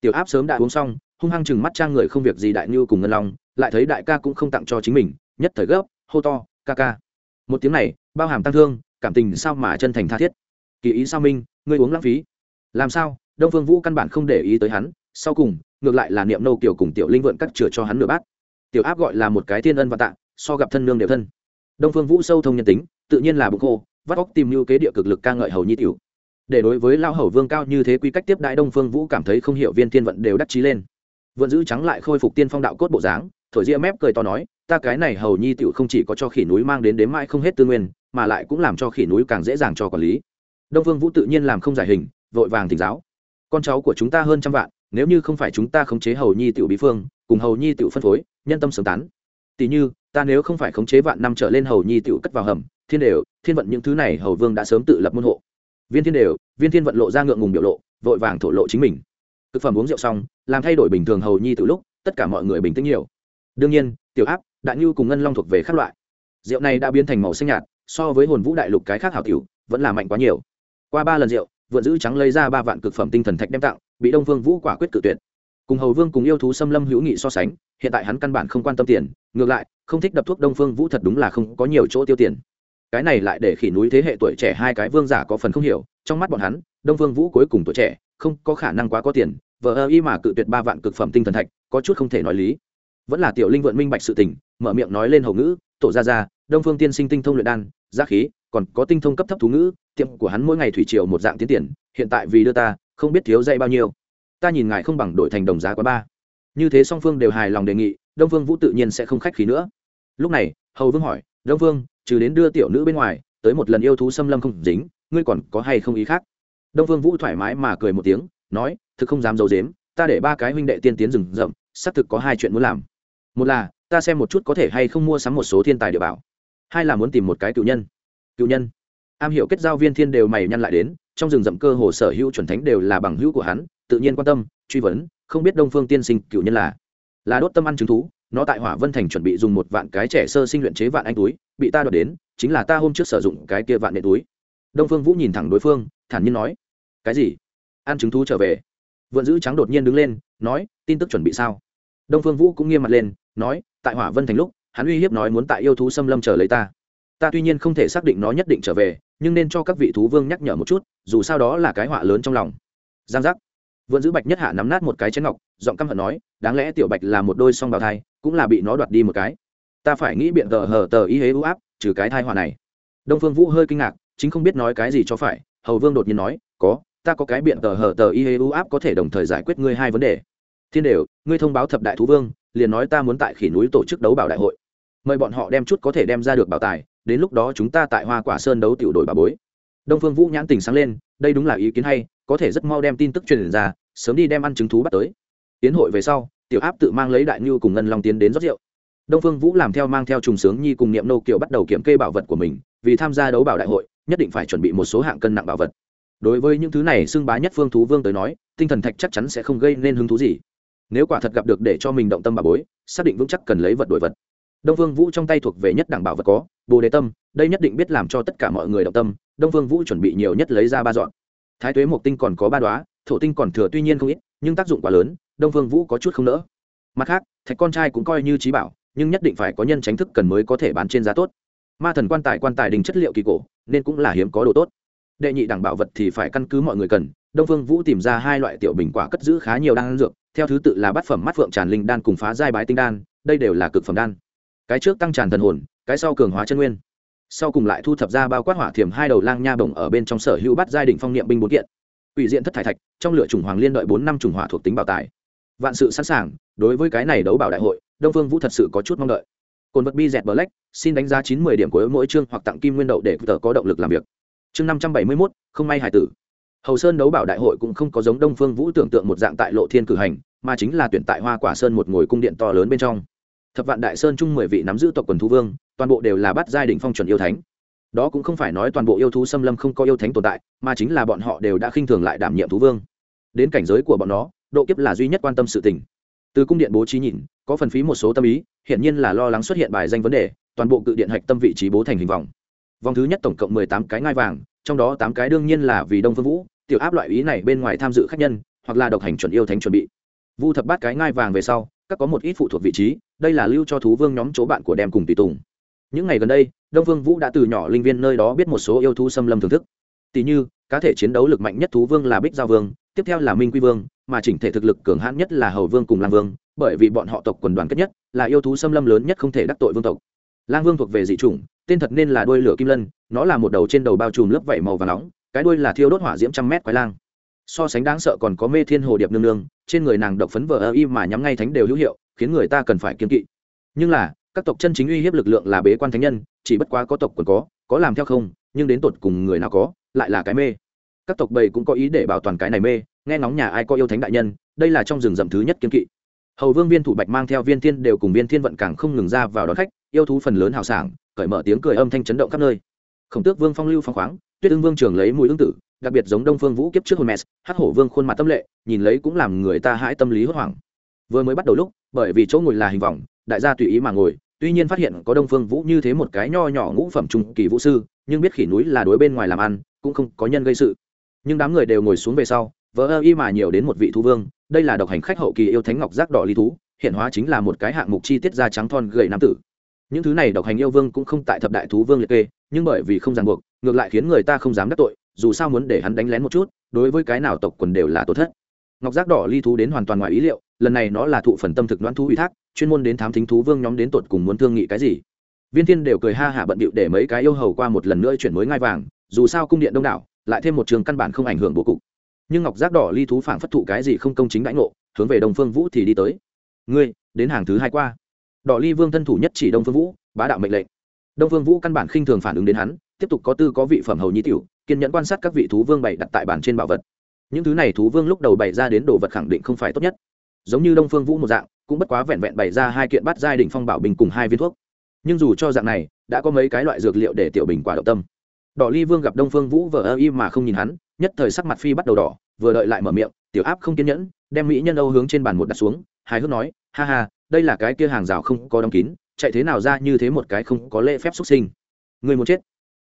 Tiểu áp sớm đã uống xong, hung hăng chừng mắt trang người không việc gì đại như cùng ngân long, lại thấy đại ca cũng không tặng cho chính mình, nhất thời gấp, hô to, ca ca. Một tiếng này, bao hàm tăng thương, cảm tình sao mà chân thành tha thiết. Kỳ ý sao minh, ngươi uống lãng phí? Làm sao? Đông phương vũ căn bản không để ý tới hắn sau cùng, ngược lại là niệm nâu kiểu cùng tiểu linh vượn cắt chừa cho hắn nửa bát. Tiểu áp gọi là một cái thiên ân và tạ, so gặp thân nương đều thân. Đông phương vũ sâu thông nhân tính, tự nhiên là bụng khô, vắt óc tìm mưu kế địa cực lực ca ngợi hầu nhi tiểu. Để đối với lao hầu vương cao như thế quy cách tiếp đại đông phương vũ cảm thấy không hiểu viên thiên vận đều đắc chí lên. Vượn giữ trắng lại khôi phục tiên phong đạo cốt bộ dáng, thổi ria mép cười to nói, ta cái này hầu nhi tiểu không chỉ có cho khỉ núi mang đến đếm mãi không hết tư nguyên, mà lại cũng làm cho khỉ núi càng dễ dàng cho quản lý. Đông phương vũ tự nhiên làm không giải hình, vội vàng thỉnh giáo, con cháu của chúng ta hơn trăm vạn nếu như không phải chúng ta khống chế hầu nhi tiểu bí phương, cùng hầu nhi tiểu phân phối, nhân tâm sớm tán. Tỷ như, ta nếu không phải khống chế vạn năm trở lên hầu nhi tiểu cất vào hầm, thiên đều, thiên vận những thứ này hầu vương đã sớm tự lập môn hộ. Viên thiên đều, viên thiên vận lộ ra ngượng ngùng biểu lộ, vội vàng thổ lộ chính mình. Thực phẩm uống rượu xong, làm thay đổi bình thường hầu nhi từ lúc, tất cả mọi người bình tĩnh nhiều. Đương nhiên, tiểu áp, đại nhu cùng ngân long thuộc về các loại. Rượu này đã biến thành màu xanh nhạt, so với hồn vũ đại lục cái khác hảo tiểu, vẫn là mạnh quá nhiều. Qua ba lần rượu, vượn giữ trắng lấy ra ba vạn cực phẩm tinh thần thạch đem tặng bị đông Vương vũ quả quyết cự tuyệt. Cùng hầu vương cùng yêu thú xâm lâm hữu nghị so sánh, hiện tại hắn căn bản không quan tâm tiền, ngược lại, không thích đập thuốc đông phương vũ thật đúng là không có nhiều chỗ tiêu tiền. Cái này lại để khỉ núi thế hệ tuổi trẻ hai cái vương giả có phần không hiểu, trong mắt bọn hắn, đông phương vũ cuối cùng tuổi trẻ, không có khả năng quá có tiền vợ ơ y mà cự tuyệt ba vạn cực phẩm tinh thần thạch, có chút không thể nói lý. Vẫn là tiểu linh vượn minh bạch sự tình, mở miệng nói lên hầu ngữ, tổ ra ra đông phương tiên sinh tinh thông luyện đan, giá khí, còn có tinh thông cấp thấp thú ngữ, tiệm của hắn mỗi ngày thủy triều một dạng tiến tiền, hiện tại vì đưa ta không biết thiếu dây bao nhiêu. Ta nhìn ngài không bằng đổi thành đồng giá quá ba. Như thế song phương đều hài lòng đề nghị, đông phương vũ tự nhiên sẽ không khách khí nữa. Lúc này, hầu vương hỏi, đông phương trừ đến đưa tiểu nữ bên ngoài, tới một lần yêu thú xâm lâm không dính, ngươi còn có hay không ý khác? Đông phương vũ thoải mái mà cười một tiếng, nói, thực không dám d i ấ u dếm ta để ba cái huynh đệ tiên tiến rừng rậm, xác thực có hai chuyện muốn làm. Một là, ta xem một chút có thể hay không mua sắm một số thiên tài địa bảo. Hai là muốn tìm một cái cựu nhân. Cựu nhân? Am hiểu kết giao viên thiên đều mày nhăn lại đến trong rừng rậm cơ hồ sở hữu chuẩn thánh đều là bằng hữu của hắn, tự nhiên quan tâm, truy vấn, không biết đông phương tiên sinh cựu nhân là là đốt tâm ăn trứng thú, nó tại hỏa vân thành chuẩn bị dùng một vạn cái trẻ sơ sinh luyện chế vạn anh túi, bị ta đoạt đến, chính là ta hôm trước sử dụng cái kia vạn nệ túi. Đông phương vũ nhìn thẳng đối phương, thản nhiên nói, cái gì? Ăn trứng thú trở về? Vượn giữ trắng đột nhiên đứng lên, nói, tin tức chuẩn bị sao? Đông phương vũ cũng nghiêm mặt lên, nói, tại hỏa vân thành lúc, hắn uy hiếp nói muốn tại yêu thú xâm lâm chờ lấy ta. Ta tuy nhiên không thể xác định nó nhất định trở về nhưng nên cho các vị thú vương nhắc nhở một chút, dù sao đó là cái họa lớn trong lòng. Giang giác. Vượn giữ bạch nhất hạ nắm nát một cái chén ngọc, giọng căm hận nói, đáng lẽ tiểu bạch là một đôi song bào thai, cũng là bị nó đoạt đi một cái. Ta phải nghĩ biện tờ hờ tờ y hế ưu áp, trừ cái thai họa này. Đông phương vũ hơi kinh ngạc, chính không biết nói cái gì cho phải, hầu vương đột nhiên nói, có, ta có cái biện tờ hờ tờ y hế ưu áp có thể đồng thời giải quyết ngươi hai vấn đề. Thiên đều, ngươi thông báo thập đại thú vương, liền nói ta muốn tại khỉ núi tổ chức đấu bảo đại hội. Mời bọn họ đem chút có thể đem ra được bảo tài đến lúc đó chúng ta tại hoa quả sơn đấu tiểu đội bà bối. Đông phương vũ nhãn tình sáng lên, đây đúng là ý kiến hay, có thể rất mau đem tin tức truyền ra, sớm đi đem ăn trứng thú bắt tới. Tiến hội về sau, tiểu áp tự mang lấy đại ngưu cùng ngân long tiến đến rót rượu. Đông phương vũ làm theo mang theo trùng sướng nhi cùng niệm nô kiều bắt đầu kiểm kê bảo vật của mình, vì tham gia đấu bảo đại hội, nhất định phải chuẩn bị một số hạng cân nặng bảo vật. Đối với những thứ này xưng bá nhất phương thú vương tới nói, tinh thần thạch chắc chắn sẽ không gây nên hứng thú gì. Nếu quả thật gặp được để cho mình động tâm bà bối, xác định vững chắc cần lấy vật đổi vật. Đông vương vũ trong tay thuộc về nhất đảng bảo vật có bồ đề tâm, đây nhất định biết làm cho tất cả mọi người động tâm, đông vương vũ chuẩn bị nhiều nhất lấy ra ba dọn. Thái tuế mộc tinh còn có ba đoá thổ tinh còn thừa tuy nhiên không ít, nhưng tác dụng quá lớn, đông vương vũ có chút không nỡ. Mặt khác, thạch con trai cũng coi như trí bảo, nhưng nhất định phải có nhân tránh thức cần mới có thể bán trên giá tốt. Ma thần quan tài quan tài đình chất liệu kỳ cổ, nên cũng là hiếm có đồ tốt. Đệ nhị đẳng bảo vật thì phải căn cứ mọi người cần, đông phương vũ tìm ra hai loại tiểu bình quả cất giữ khá nhiều đan dược, theo thứ tự là bát phẩm mắt phượng tràn linh đan cùng phá giai bái tinh đan, đây đều là cực phẩm đan. Cái trước tăng tràn thần hồn cái sau cường hóa chân nguyên. Sau cùng lại thu thập ra bao quát hỏa thiểm hai đầu lang nha bổng ở bên trong sở hữu bắt giai đình phong niệm binh bốn kiện. Ủy diện thất thải thạch, trong lửa chủng hoàng liên đợi bốn năm chủng hỏa thuộc tính bảo tài. Vạn sự sẵn sàng, đối với cái này đấu bảo đại hội, đông phương vũ thật sự có chút mong đợi. Cồn vật bi dẹt black, xin đánh giá chín mươi điểm của mỗi chương hoặc tặng kim nguyên đậu để tờ có động lực làm việc. Chương năm trăm bảy mươi mốt, không may hải tử. Hầu sơn đấu bảo đại hội cũng không có giống đông phương vũ tưởng tượng một dạng tại lộ thiên cử hành, mà chính là tuyển tại hoa quả sơn một ngồi cung điện to lớn bên trong. Thập vạn đại sơn chung mười vị nắm giữ tộc quần thu vương toàn bộ đều là bắt giai đình phong chuẩn yêu thánh. Đó cũng không phải nói toàn bộ yêu thú xâm lâm không có yêu thánh tồn tại, mà chính là bọn họ đều đã khinh thường lại đảm nhiệm thú vương. Đến cảnh giới của bọn nó, độ kiếp là duy nhất quan tâm sự tình. Từ cung điện bố trí nhìn, có phần phí một số tâm ý hiện nhiên là lo lắng xuất hiện bài danh vấn đề, toàn bộ cự điện hạch tâm vị trí bố thành hình vòng. Vòng thứ nhất tổng cộng mười tám cái ngai vàng, trong đó tám cái đương nhiên là vì đông phương vũ, tiểu áp loại ý này bên ngoài tham dự khách nhân, hoặc là độc hành chuẩn yêu thánh chuẩn bị. Vu thập bát cái ngai vàng về sau, các có một ít phụ thuộc vị trí, đây là lưu cho thú vương nhóm chỗ bạn của đem cùng tùy tùng những ngày gần đây, đông vương vũ đã từ nhỏ linh viên nơi đó biết một số yêu thú xâm lâm thưởng thức. Tỷ như, cá thể chiến đấu lực mạnh nhất thú vương là bích giao vương, tiếp theo là minh quy vương, mà chỉnh thể thực lực cường hãn nhất là hầu vương cùng lang vương, bởi vì bọn họ tộc quần đoàn kết nhất, là yêu thú xâm lâm lớn nhất không thể đắc tội vương tộc. Lang vương thuộc về dị chủng, tên thật nên là đuôi lửa kim lân, nó là một đầu trên đầu bao trùm lớp vảy màu và nóng, cái đuôi là thiêu đốt hỏa diễm trăm mét quái lang. So sánh đáng sợ còn có mê thiên hồ điệp nương nương, trên người nàng độc phấn vờ ơ y mà nhắm ngay thánh đều hữu hiệu, khiến người ta cần phải kiên kỵ. Nhưng là các tộc chân chính uy hiếp lực lượng là bế quan thánh nhân, chỉ bất quá có tộc còn có có làm theo không, nhưng đến tột cùng người nào có, lại là cái mê. Các tộc bầy cũng có ý để bảo toàn cái này mê, nghe ngóng nhà ai có yêu thánh đại nhân, đây là trong rừng rậm thứ nhất kiên kỵ. Hầu vương viên thủ bạch mang theo viên thiên đều cùng viên thiên vận càng không ngừng ra vào đón khách, yêu thú phần lớn hào sảng, cởi mở tiếng cười âm thanh chấn động khắp nơi. Khổng tước vương phong lưu phong khoáng, tuyết ưng vương trường lấy mùi ương tử, đặc biệt giống đông phương vũ kiếp trước hồi mes hắc hổ vương khuôn mặt tâm lệ, nhìn lấy cũng làm người ta hãi tâm lý hốt hoảng. Vừa mới bắt đầu lúc, bởi vì chỗ ngồi là hình vòng đại gia tùy ý mà ngồi, tuy nhiên phát hiện có đông phương vũ như thế một cái nho nhỏ ngũ phẩm trung kỳ vũ sư, nhưng biết khỉ núi là đối bên ngoài làm ăn, cũng không có nhân gây sự. Nhưng đám người đều ngồi xuống về sau, vỡ ơ y mà nhiều đến một vị thú vương, đây là độc hành khách hậu kỳ yêu thánh ngọc giác đỏ ly thú, hiện hóa chính là một cái hạng mục chi tiết da trắng thon gầy nam tử. Những thứ này độc hành yêu vương cũng không tại thập đại thú vương liệt kê, nhưng bởi vì không ràng buộc, ngược lại khiến người ta không dám đắc tội, dù sao muốn để hắn đánh lén một chút, đối với cái nào tộc quần đều là tổn thất. Ngọc giác đỏ ly thú đến hoàn toàn ngoài ý liệu, lần này nó là thụ phần tâm thực đoán thú ủy thác chuyên môn đến thám thính thú vương nhóm đến tột cùng muốn thương nghị cái gì. Viên thiên đều cười ha hả bận bịu để mấy cái yêu hầu qua một lần nữa chuyển mới ngai vàng, dù sao cung điện đông đảo, lại thêm một trường căn bản không ảnh hưởng bố cục. Nhưng ngọc giác đỏ ly thú phản phất thụ cái gì không công chính đãi ngộ, hướng về đông phương vũ thì đi tới. Ngươi, đến hàng thứ hai qua. Đỏ ly vương thân thủ nhất chỉ đông phương vũ, bá đạo mệnh lệnh. Đông phương vũ căn bản khinh thường phản ứng đến hắn, tiếp tục có tư có vị phẩm hầu nhi tiểu, kiên nhẫn quan sát các vị thú vương bày đặt tại bàn trên bảo vật. Những thứ này thú vương lúc đầu bày ra đến đồ vật khẳng định không phải tốt nhất giống như đông phương vũ một dạng, cũng bất quá vẹn vẹn bày ra hai kiện bắt giai đỉnh phong bảo bình cùng hai viên thuốc. Nhưng dù cho dạng này, đã có mấy cái loại dược liệu để tiểu bình quả động tâm. Đỏ ly vương gặp đông phương vũ vờ ơ y mà không nhìn hắn, nhất thời sắc mặt phi bắt đầu đỏ, vừa đợi lại mở miệng, tiểu áp không kiên nhẫn, đem mỹ nhân âu hướng trên bàn một đặt xuống. Hài hước nói, ha ha, đây là cái kia hàng rào không có đóng kín, chạy thế nào ra như thế một cái không có lễ phép xuất sinh. Người muốn chết.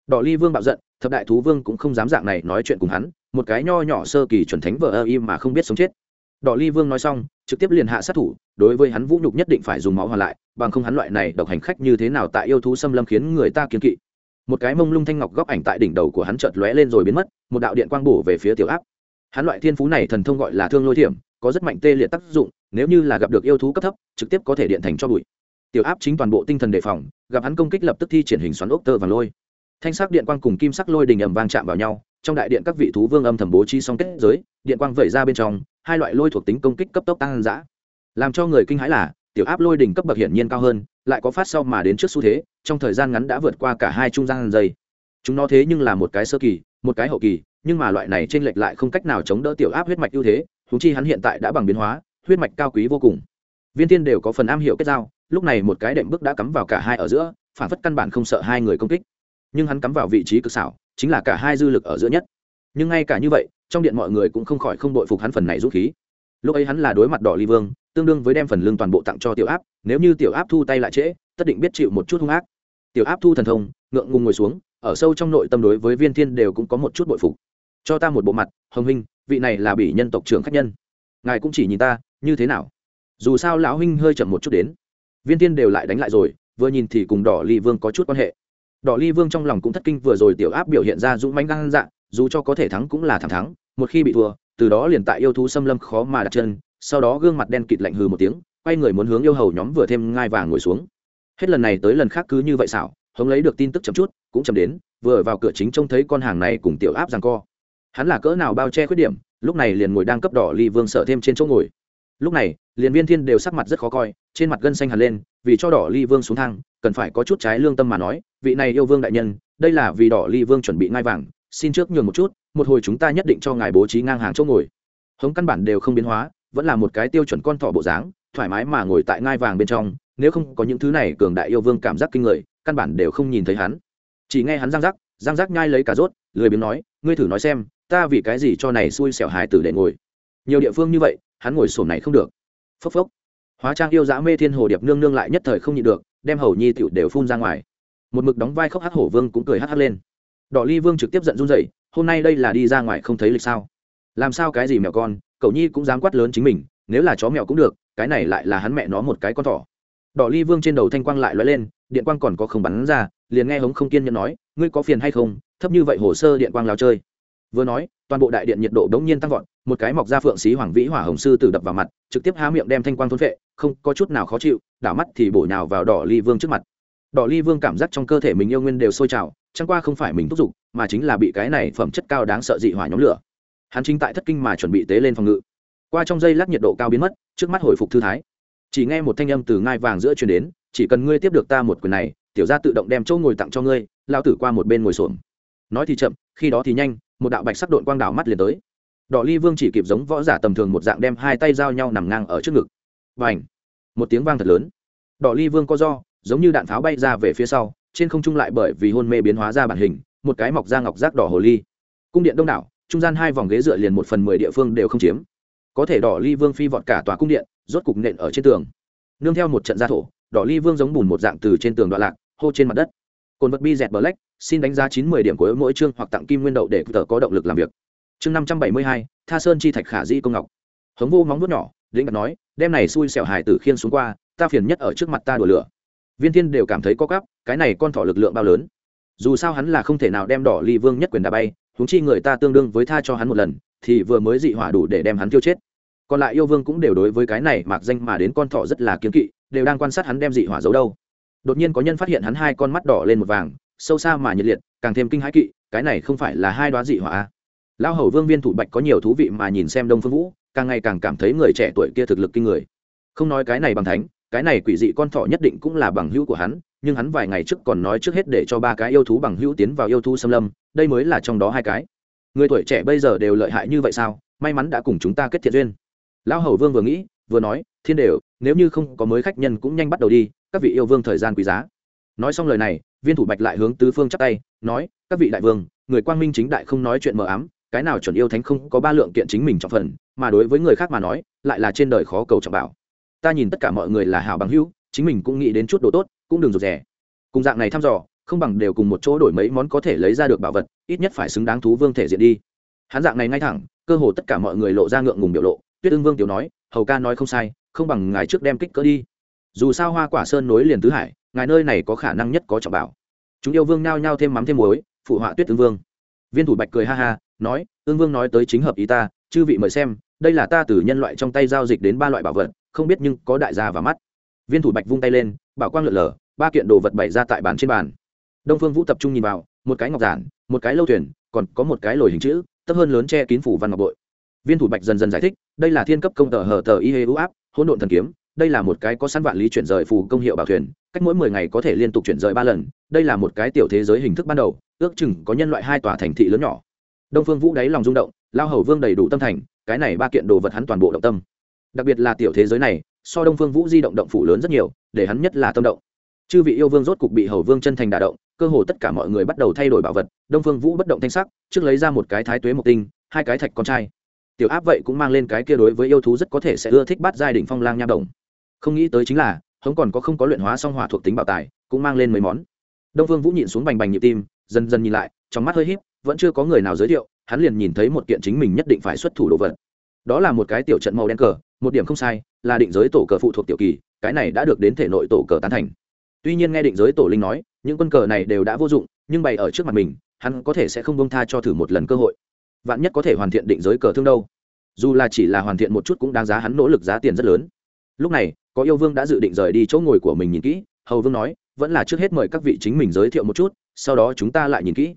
Đỏ ly vương bạo giận, thập đại thú vương cũng không dám dạng này nói chuyện cùng hắn, một cái nho nhỏ sơ kỳ chuẩn thánh vờ ơ im mà không biết sống chết đỏ ly vương nói xong, trực tiếp liền hạ sát thủ, đối với hắn vũ nhục nhất định phải dùng máu hòa lại, bằng không hắn loại này độc hành khách như thế nào tại yêu thú xâm lâm khiến người ta kiên kỵ. Một cái mông lung thanh ngọc góc ảnh tại đỉnh đầu của hắn chợt lóe lên rồi biến mất, một đạo điện quang bổ về phía tiểu áp. Hắn loại thiên phú này thần thông gọi là thương lôi thiểm, có rất mạnh tê liệt tác dụng, nếu như là gặp được yêu thú cấp thấp, trực tiếp có thể điện thành cho bụi. Tiểu áp chính toàn bộ tinh thần đề phòng, gặp hắn công kích lập tức thi triển hình xoắn ốc tơ và lôi. Thanh sắc điện quang cùng kim sắc lôi đình ầm vang chạm vào nhau, trong đại điện các vị thú vương âm thầm bố trí xong kết giới, điện quang vẩy ra bên trong hai loại lôi thuộc tính công kích cấp tốc tăng dã. Làm cho người kinh hãi là, tiểu áp lôi đỉnh cấp bậc hiển nhiên cao hơn, lại có phát sau mà đến trước xu thế, trong thời gian ngắn đã vượt qua cả hai trung gian dây chúng nó thế nhưng là một cái sơ kỳ, một cái hậu kỳ, nhưng mà loại này t r ê n lệch lại không cách nào chống đỡ tiểu áp huyết mạch ưu thế húng chi hắn hiện tại đã bằng biến hóa, huyết mạch cao quý vô cùng. Viên tiên đều có phần am hiểu kết giao, lúc này một cái đệm bước đã cắm vào cả hai ở giữa, phản phất căn bản không sợ hai người công kích. Nhưng hắn cắm vào vị trí cực xảo, chính là cả hai dư lực ở giữa nhất. Nhưng ngay cả như vậy trong điện mọi người cũng không khỏi không đội phục hắn phần này dũng khí. Lúc ấy hắn là đối mặt đỏ ly vương, tương đương với đem phần lương toàn bộ tặng cho tiểu áp, nếu như tiểu áp thu tay lại trễ, tất định biết chịu một chút hung ác. Tiểu áp thu thần thông, ngượng ngùng ngồi xuống, ở sâu trong nội tâm đối với viên thiên đều cũng có một chút bội phục. Cho ta một bộ mặt, hồng huynh, vị này là bỉ nhân tộc trưởng khách nhân. Ngài cũng chỉ nhìn ta, như thế nào? Dù sao lão huynh hơi chậm một chút đến. Viên thiên đều lại đánh lại rồi, vừa nhìn thì cùng đỏ ly vương có chút quan hệ. Đỏ ly vương trong lòng cũng thất kinh, vừa rồi tiểu áp biểu hiện ra dũng mãnh gan dạ dù cho có thể thắng cũng là thẳng thắng, một khi bị thua, từ đó liền tại yêu thú xâm lâm khó mà đặt chân, sau đó gương mặt đen kịt lạnh hừ một tiếng, quay người muốn hướng yêu hầu nhóm vừa thêm ngai vàng ngồi xuống. Hết lần này tới lần khác cứ như vậy xảo, hống lấy được tin tức chậm chút, cũng chậm đến, vừa vào cửa chính trông thấy con hàng này cùng tiểu áp rằng co. Hắn là cỡ nào bao che khuyết điểm, lúc này liền ngồi đang cấp đỏ ly vương sợ thêm trên chỗ ngồi. Lúc này, liền viên thiên đều sắc mặt rất khó coi, trên mặt gân xanh hẳn lên, vì cho đỏ ly vương xuống thang, cần phải có chút trái lương tâm mà nói, vị này yêu vương đại nhân, đây là vì đỏ ly vương chuẩn bị ngai vàng xin trước nhường một chút, một hồi chúng ta nhất định cho ngài bố trí ngang hàng chỗ ngồi. Hống căn bản đều không biến hóa, vẫn là một cái tiêu chuẩn con thỏ bộ dáng, thoải mái mà ngồi tại ngai vàng bên trong, nếu không có những thứ này cường đại yêu vương cảm giác kinh người, căn bản đều không nhìn thấy hắn. Chỉ nghe hắn răng rắc răng rắc nhai lấy cả rốt, lười biếng nói, ngươi thử nói xem, ta vì cái gì cho này xui xẻo hài tử để ngồi? Nhiều địa phương như vậy, hắn ngồi sổm này không được. Phốc phốc. Hóa trang yêu dã mê thiên hồ điệp nương nương lại nhất thời không nhịn được, đem hầu nhi tiểu đều phun ra ngoài. Một mực đóng vai khóc hát hổ vương cũng cười hát hát lên đỏ ly vương trực tiếp giận run rẩy, hôm nay đây là đi ra ngoài không thấy lịch sao? Làm sao cái gì mèo con, cậu nhi cũng dám quát lớn chính mình, nếu là chó mèo cũng được, cái này lại là hắn mẹ nó một cái con thỏ. Đỏ ly vương trên đầu thanh quang lại lóe lên, điện quang còn có không bắn ra, liền nghe hống không kiên nhẫn nói, ngươi có phiền hay không? Thấp như vậy hồ sơ điện quang lao chơi. Vừa nói, toàn bộ đại điện nhiệt độ đống nhiên tăng vọt, một cái mọc ra phượng xí hoàng vĩ hỏa hồng sư tử đập vào mặt, trực tiếp há miệng đem thanh quang thôn vệ không có chút nào khó chịu, đảo mắt thì bổ nhào vào đỏ ly vương trước mặt. Đỏ ly vương cảm giác trong cơ thể mình yêu nguyên đều sôi trào chẳng qua không phải mình thúc giục, mà chính là bị cái này phẩm chất cao đáng sợ dị hỏa nhóm lửa. Hắn chính tại thất kinh mà chuẩn bị tế lên phòng ngự. Qua trong giây lát nhiệt độ cao biến mất, trước mắt hồi phục thư thái. Chỉ nghe một thanh âm từ ngai vàng giữa truyền đến, chỉ cần ngươi tiếp được ta một quyền này, tiểu gia tự động đem chỗ ngồi tặng cho ngươi. Lao tử qua một bên ngồi xổm. Nói thì chậm, khi đó thì nhanh, một đạo bạch sắc độn quang đảo mắt liền tới. Đỏ ly vương chỉ kịp giống võ giả tầm thường một dạng đem hai tay giao nhau nằm ngang ở trước ngực. Và một tiếng vang thật lớn. Đỏ ly vương có do, giống như đạn pháo bay ra về phía sau trên không trung lại bởi vì hôn mê biến hóa ra bản hình, một cái mọc da ngọc rác đỏ hồ ly. Cung điện đông đảo, trung gian hai vòng ghế dựa liền một phần mười địa phương đều không chiếm. Có thể đỏ ly vương phi vọt cả tòa cung điện, rốt cục nện ở trên tường. Nương theo một trận gia thổ, đỏ ly vương giống bùn một dạng từ trên tường đoạn lạc, hô trên mặt đất. Cồn vật bi dẹt bờ lách xin đánh giá chín mươi điểm của mỗi chương hoặc tặng kim nguyên đậu để tờ có động lực làm việc. Chương năm trăm bảy mươi hai, tha sơn chi thạch khả di công ngọc. Hống vô móng vuốt nhỏ, lĩnh đặt nói đem này xui xẻo hải tử khiên xuống qua, ta phiền nhất ở trước mặt ta đùa lửa viên thiên đều cảm thấy có cắp cái này con thỏ lực lượng bao lớn. Dù sao hắn là không thể nào đem đỏ ly vương nhất quyền đà bay húng chi người ta tương đương với tha cho hắn một lần, thì vừa mới dị hỏa đủ để đem hắn tiêu chết. Còn lại yêu vương cũng đều đối với cái này mạc danh mà đến con thỏ rất là kiếm kỵ, đều đang quan sát hắn đem dị hỏa giấu đâu. Đột nhiên có nhân phát hiện hắn hai con mắt đỏ lên một vàng, sâu xa mà nhiệt liệt, càng thêm kinh hãi kỵ, cái này không phải là hai đoá dị hỏa à? lão hầu vương viên thủ bạch có nhiều thú vị mà nhìn xem đông phương vũ, càng ngày càng cảm thấy người trẻ tuổi kia thực lực kinh người. Không nói cái này bằng thánh cái này quỷ dị con thỏ nhất định cũng là bằng hữu của hắn, nhưng hắn vài ngày trước còn nói trước hết để cho ba cái yêu thú bằng hữu tiến vào yêu thú xâm lâm, đây mới là trong đó hai cái. Người tuổi trẻ bây giờ đều lợi hại như vậy sao? May mắn đã cùng chúng ta kết thiện duyên. Lão hầu vương vừa nghĩ, vừa nói, thiên đều, nếu như không có mới khách nhân cũng nhanh bắt đầu đi, các vị yêu vương thời gian quý giá. Nói xong lời này, viên thủ bạch lại hướng tứ phương chắp tay, nói, các vị đại vương, người quang minh chính đại không nói chuyện mờ ám, cái nào chuẩn yêu thánh không có ba lượng kiện chính mình trọng phần, mà đối với người khác mà nói, lại là trên đời khó cầu trọng bảo ta nhìn tất cả mọi người là hảo bằng hữu, chính mình cũng nghĩ đến chút đồ tốt, cũng đừng rụt rẻ cùng dạng này thăm dò, không bằng đều cùng một chỗ đổi mấy món có thể lấy ra được bảo vật, ít nhất phải xứng đáng thú vương thể diện đi. Hắn dạng này ngay thẳng, cơ hồ tất cả mọi người lộ ra ngượng ngùng biểu lộ. Tuyết ưng vương tiểu nói, hầu ca nói không sai, không bằng ngài trước đem kích cỡ đi. Dù sao hoa quả sơn nối liền tứ hải, ngài nơi này có khả năng nhất có trọng bảo. Chúng yêu vương nao nhao thêm mắm thêm muối, phụ họa tuyết ưng vương. Viên thủ bạch cười ha ha, nói, ưng vương nói tới chính hợp ý ta, chư vị mời xem, đây là ta từ nhân loại trong tay giao dịch đến ba loại bảo vật không biết nhưng có đại gia và mắt. Viên thủ bạch vung tay lên, bảo quang lượn lờ, ba kiện đồ vật bày ra tại bàn trên bàn. Đông phương vũ tập trung nhìn vào, một cái ngọc giản, một cái lâu thuyền, còn có một cái lồi hình chữ tấp hơn lớn che kín phủ văn ngọc bội. Viên thủ bạch dần dần giải thích, đây là thiên cấp công tờ hờ tờ y hê u áp, hỗn độn thần kiếm, đây là một cái có sẵn vạn lý chuyển rời phù công hiệu bảo thuyền, cách mỗi mười ngày có thể liên tục chuyển rời ba lần, đây là một cái tiểu thế giới hình thức ban đầu, ước chừng có nhân loại hai tòa thành thị lớn nhỏ. Đông phương vũ đáy lòng rung động, lao hầu vương đầy đủ tâm thành, cái này ba kiện đồ vật hắn toàn bộ động tâm đặc biệt là tiểu thế giới này, so đông phương vũ di động động phủ lớn rất nhiều, để hắn nhất là tâm động. Chư vị yêu vương rốt cục bị hầu vương chân thành đả động, cơ hồ tất cả mọi người bắt đầu thay đổi bảo vật, đông phương vũ bất động thanh sắc, trước lấy ra một cái thái tuế mộc tinh, hai cái thạch con trai. Tiểu áp vậy cũng mang lên cái kia đối với yêu thú rất có thể sẽ ưa thích bắt giai đỉnh phong lang nham đồng. Không nghĩ tới chính là, hống còn có không có luyện hóa song hỏa thuộc tính bảo tài, cũng mang lên mấy món. Đông phương vũ nhịn xuống bành bành nhịp tim, dần dần nhìn lại, trong mắt hơi híp, vẫn chưa có người nào giới thiệu, hắn liền nhìn thấy một kiện chính mình nhất định phải xuất thủ đồ vật. Đó là một cái tiểu trận màu đen cờ một điểm không sai, là định giới tổ cờ phụ thuộc tiểu kỳ, cái này đã được đến thể nội tổ cờ tán thành. Tuy nhiên nghe định giới tổ linh nói, những quân cờ này đều đã vô dụng, nhưng bày ở trước mặt mình, hắn có thể sẽ không bông tha cho thử một lần cơ hội. Vạn nhất có thể hoàn thiện định giới cờ thương đâu. Dù là chỉ là hoàn thiện một chút cũng đáng giá hắn nỗ lực giá tiền rất lớn. Lúc này, có yêu vương đã dự định rời đi chỗ ngồi của mình nhìn kỹ, hầu vương nói, vẫn là trước hết mời các vị chính mình giới thiệu một chút, sau đó chúng ta lại nhìn kỹ.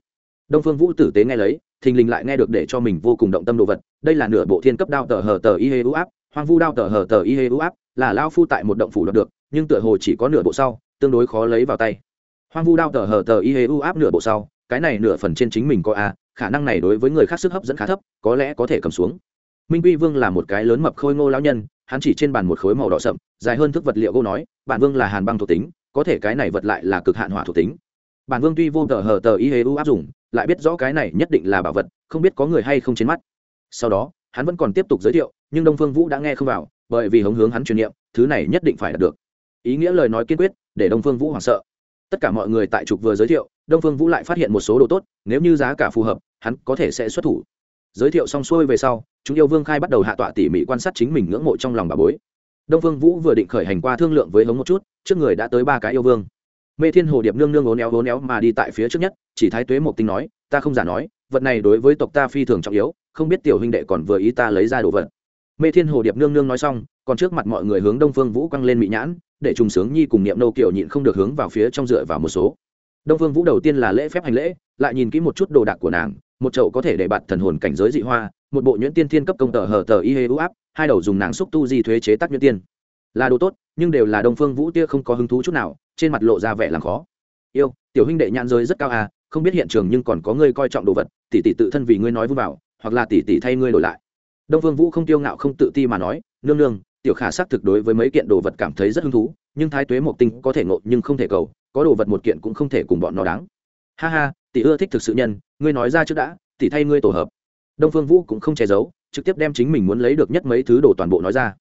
Đông phương vũ tử tế nghe lấy, thình lình lại nghe được để cho mình vô cùng động tâm đồ vật, đây là nửa bộ thiên cấp đao tờ hờ tờ y hê u áp hoang vu đao tờ hờ tờ y hê u áp, là lao phu tại một động phủ đoạt được, nhưng tựa hồ chỉ có nửa bộ sau, tương đối khó lấy vào tay. Hoang vu đao tờ hờ tờ y hê u áp nửa bộ sau, cái này nửa phần trên chính mình có a, khả năng này đối với người khác sức hấp dẫn khá thấp, có lẽ có thể cầm xuống. Minh quy vương là một cái lớn mập khôi ngô lão nhân, hắn chỉ trên bàn một khối màu đỏ sậm, dài hơn thức vật liệu gô nói, bản vương là hàn băng thuộc tính, có thể cái này vật lại là cực hạn hỏa thuộc tính. Bản vương tuy vô tờ hờ tờ y hê u áp dụng lại biết rõ cái này nhất định là bảo vật, không biết có người hay không trên mắt. Sau đó, hắn vẫn còn tiếp tục giới thiệu nhưng đông phương vũ đã nghe không vào, bởi vì hống hướng hắn truyền niệm, thứ này nhất định phải đạt được. Ý nghĩa lời nói kiên quyết, để đông phương vũ hoảng sợ. Tất cả mọi người tại trục vừa giới thiệu, đông phương vũ lại phát hiện một số đồ tốt, nếu như giá cả phù hợp, hắn có thể sẽ xuất thủ. Giới thiệu xong xuôi về sau, chúng yêu vương khai bắt đầu hạ tọa tỉ mỉ quan sát chính mình ngưỡng mộ trong lòng bà bối. Đông phương vũ vừa định khởi hành qua thương lượng với hống một chút, trước người đã tới ba cái yêu vương. Mê thiên hồ điệp nương nương ố néo ố néo mà đi tại phía trước nhất, chỉ thái tuế một tinh nói, ta không giả nói, vật này đối với tộc ta phi thường trọng yếu, không biết tiểu huynh đệ còn vừa ý ta lấy ra đồ vật mê thiên hồ điệp nương nương nói xong, còn trước mặt mọi người hướng đông phương vũ quăng lên mỹ nhãn, để trùng sướng nhi cùng niệm nâu kiểu nhịn không được hướng vào phía trong dựa vào một số. Đông phương vũ đầu tiên là lễ phép hành lễ, lại nhìn kỹ một chút đồ đạc của nàng, một chậu có thể để bạn thần hồn cảnh giới dị hoa, một bộ nhuyễn tiên thiên cấp công tờ hờ tờ y hê u áp, hai đầu dùng nàng xúc tu di thuế chế tác nhuyễn tiên. Là đồ tốt, nhưng đều là đông phương vũ tia không có hứng thú chút nào, trên mặt lộ ra vẻ làm khó. Yêu, tiểu huynh đệ nhãn giới rất cao à không biết hiện trường nhưng còn có ngươi coi trọng đồ vật, tỷ tỷ tự thân vì ngươi nói vui vào, hoặc là tỷ tỷ thay ngươi đổi lại đông phương vũ không tiêu ngạo, không tự ti mà nói, nương nương, tiểu khả xác thực đối với mấy kiện đồ vật cảm thấy rất hứng thú, nhưng thái tuế một tinh có thể ngộ nhưng không thể cầu, có đồ vật một kiện cũng không thể cùng bọn nó đáng. Ha ha, tỷ ưa thích thực sự nhân, ngươi nói ra trước đã, tỷ thay ngươi tổ hợp. Đông phương vũ cũng không che giấu, trực tiếp đem chính mình muốn lấy được nhất mấy thứ đồ toàn bộ nói ra.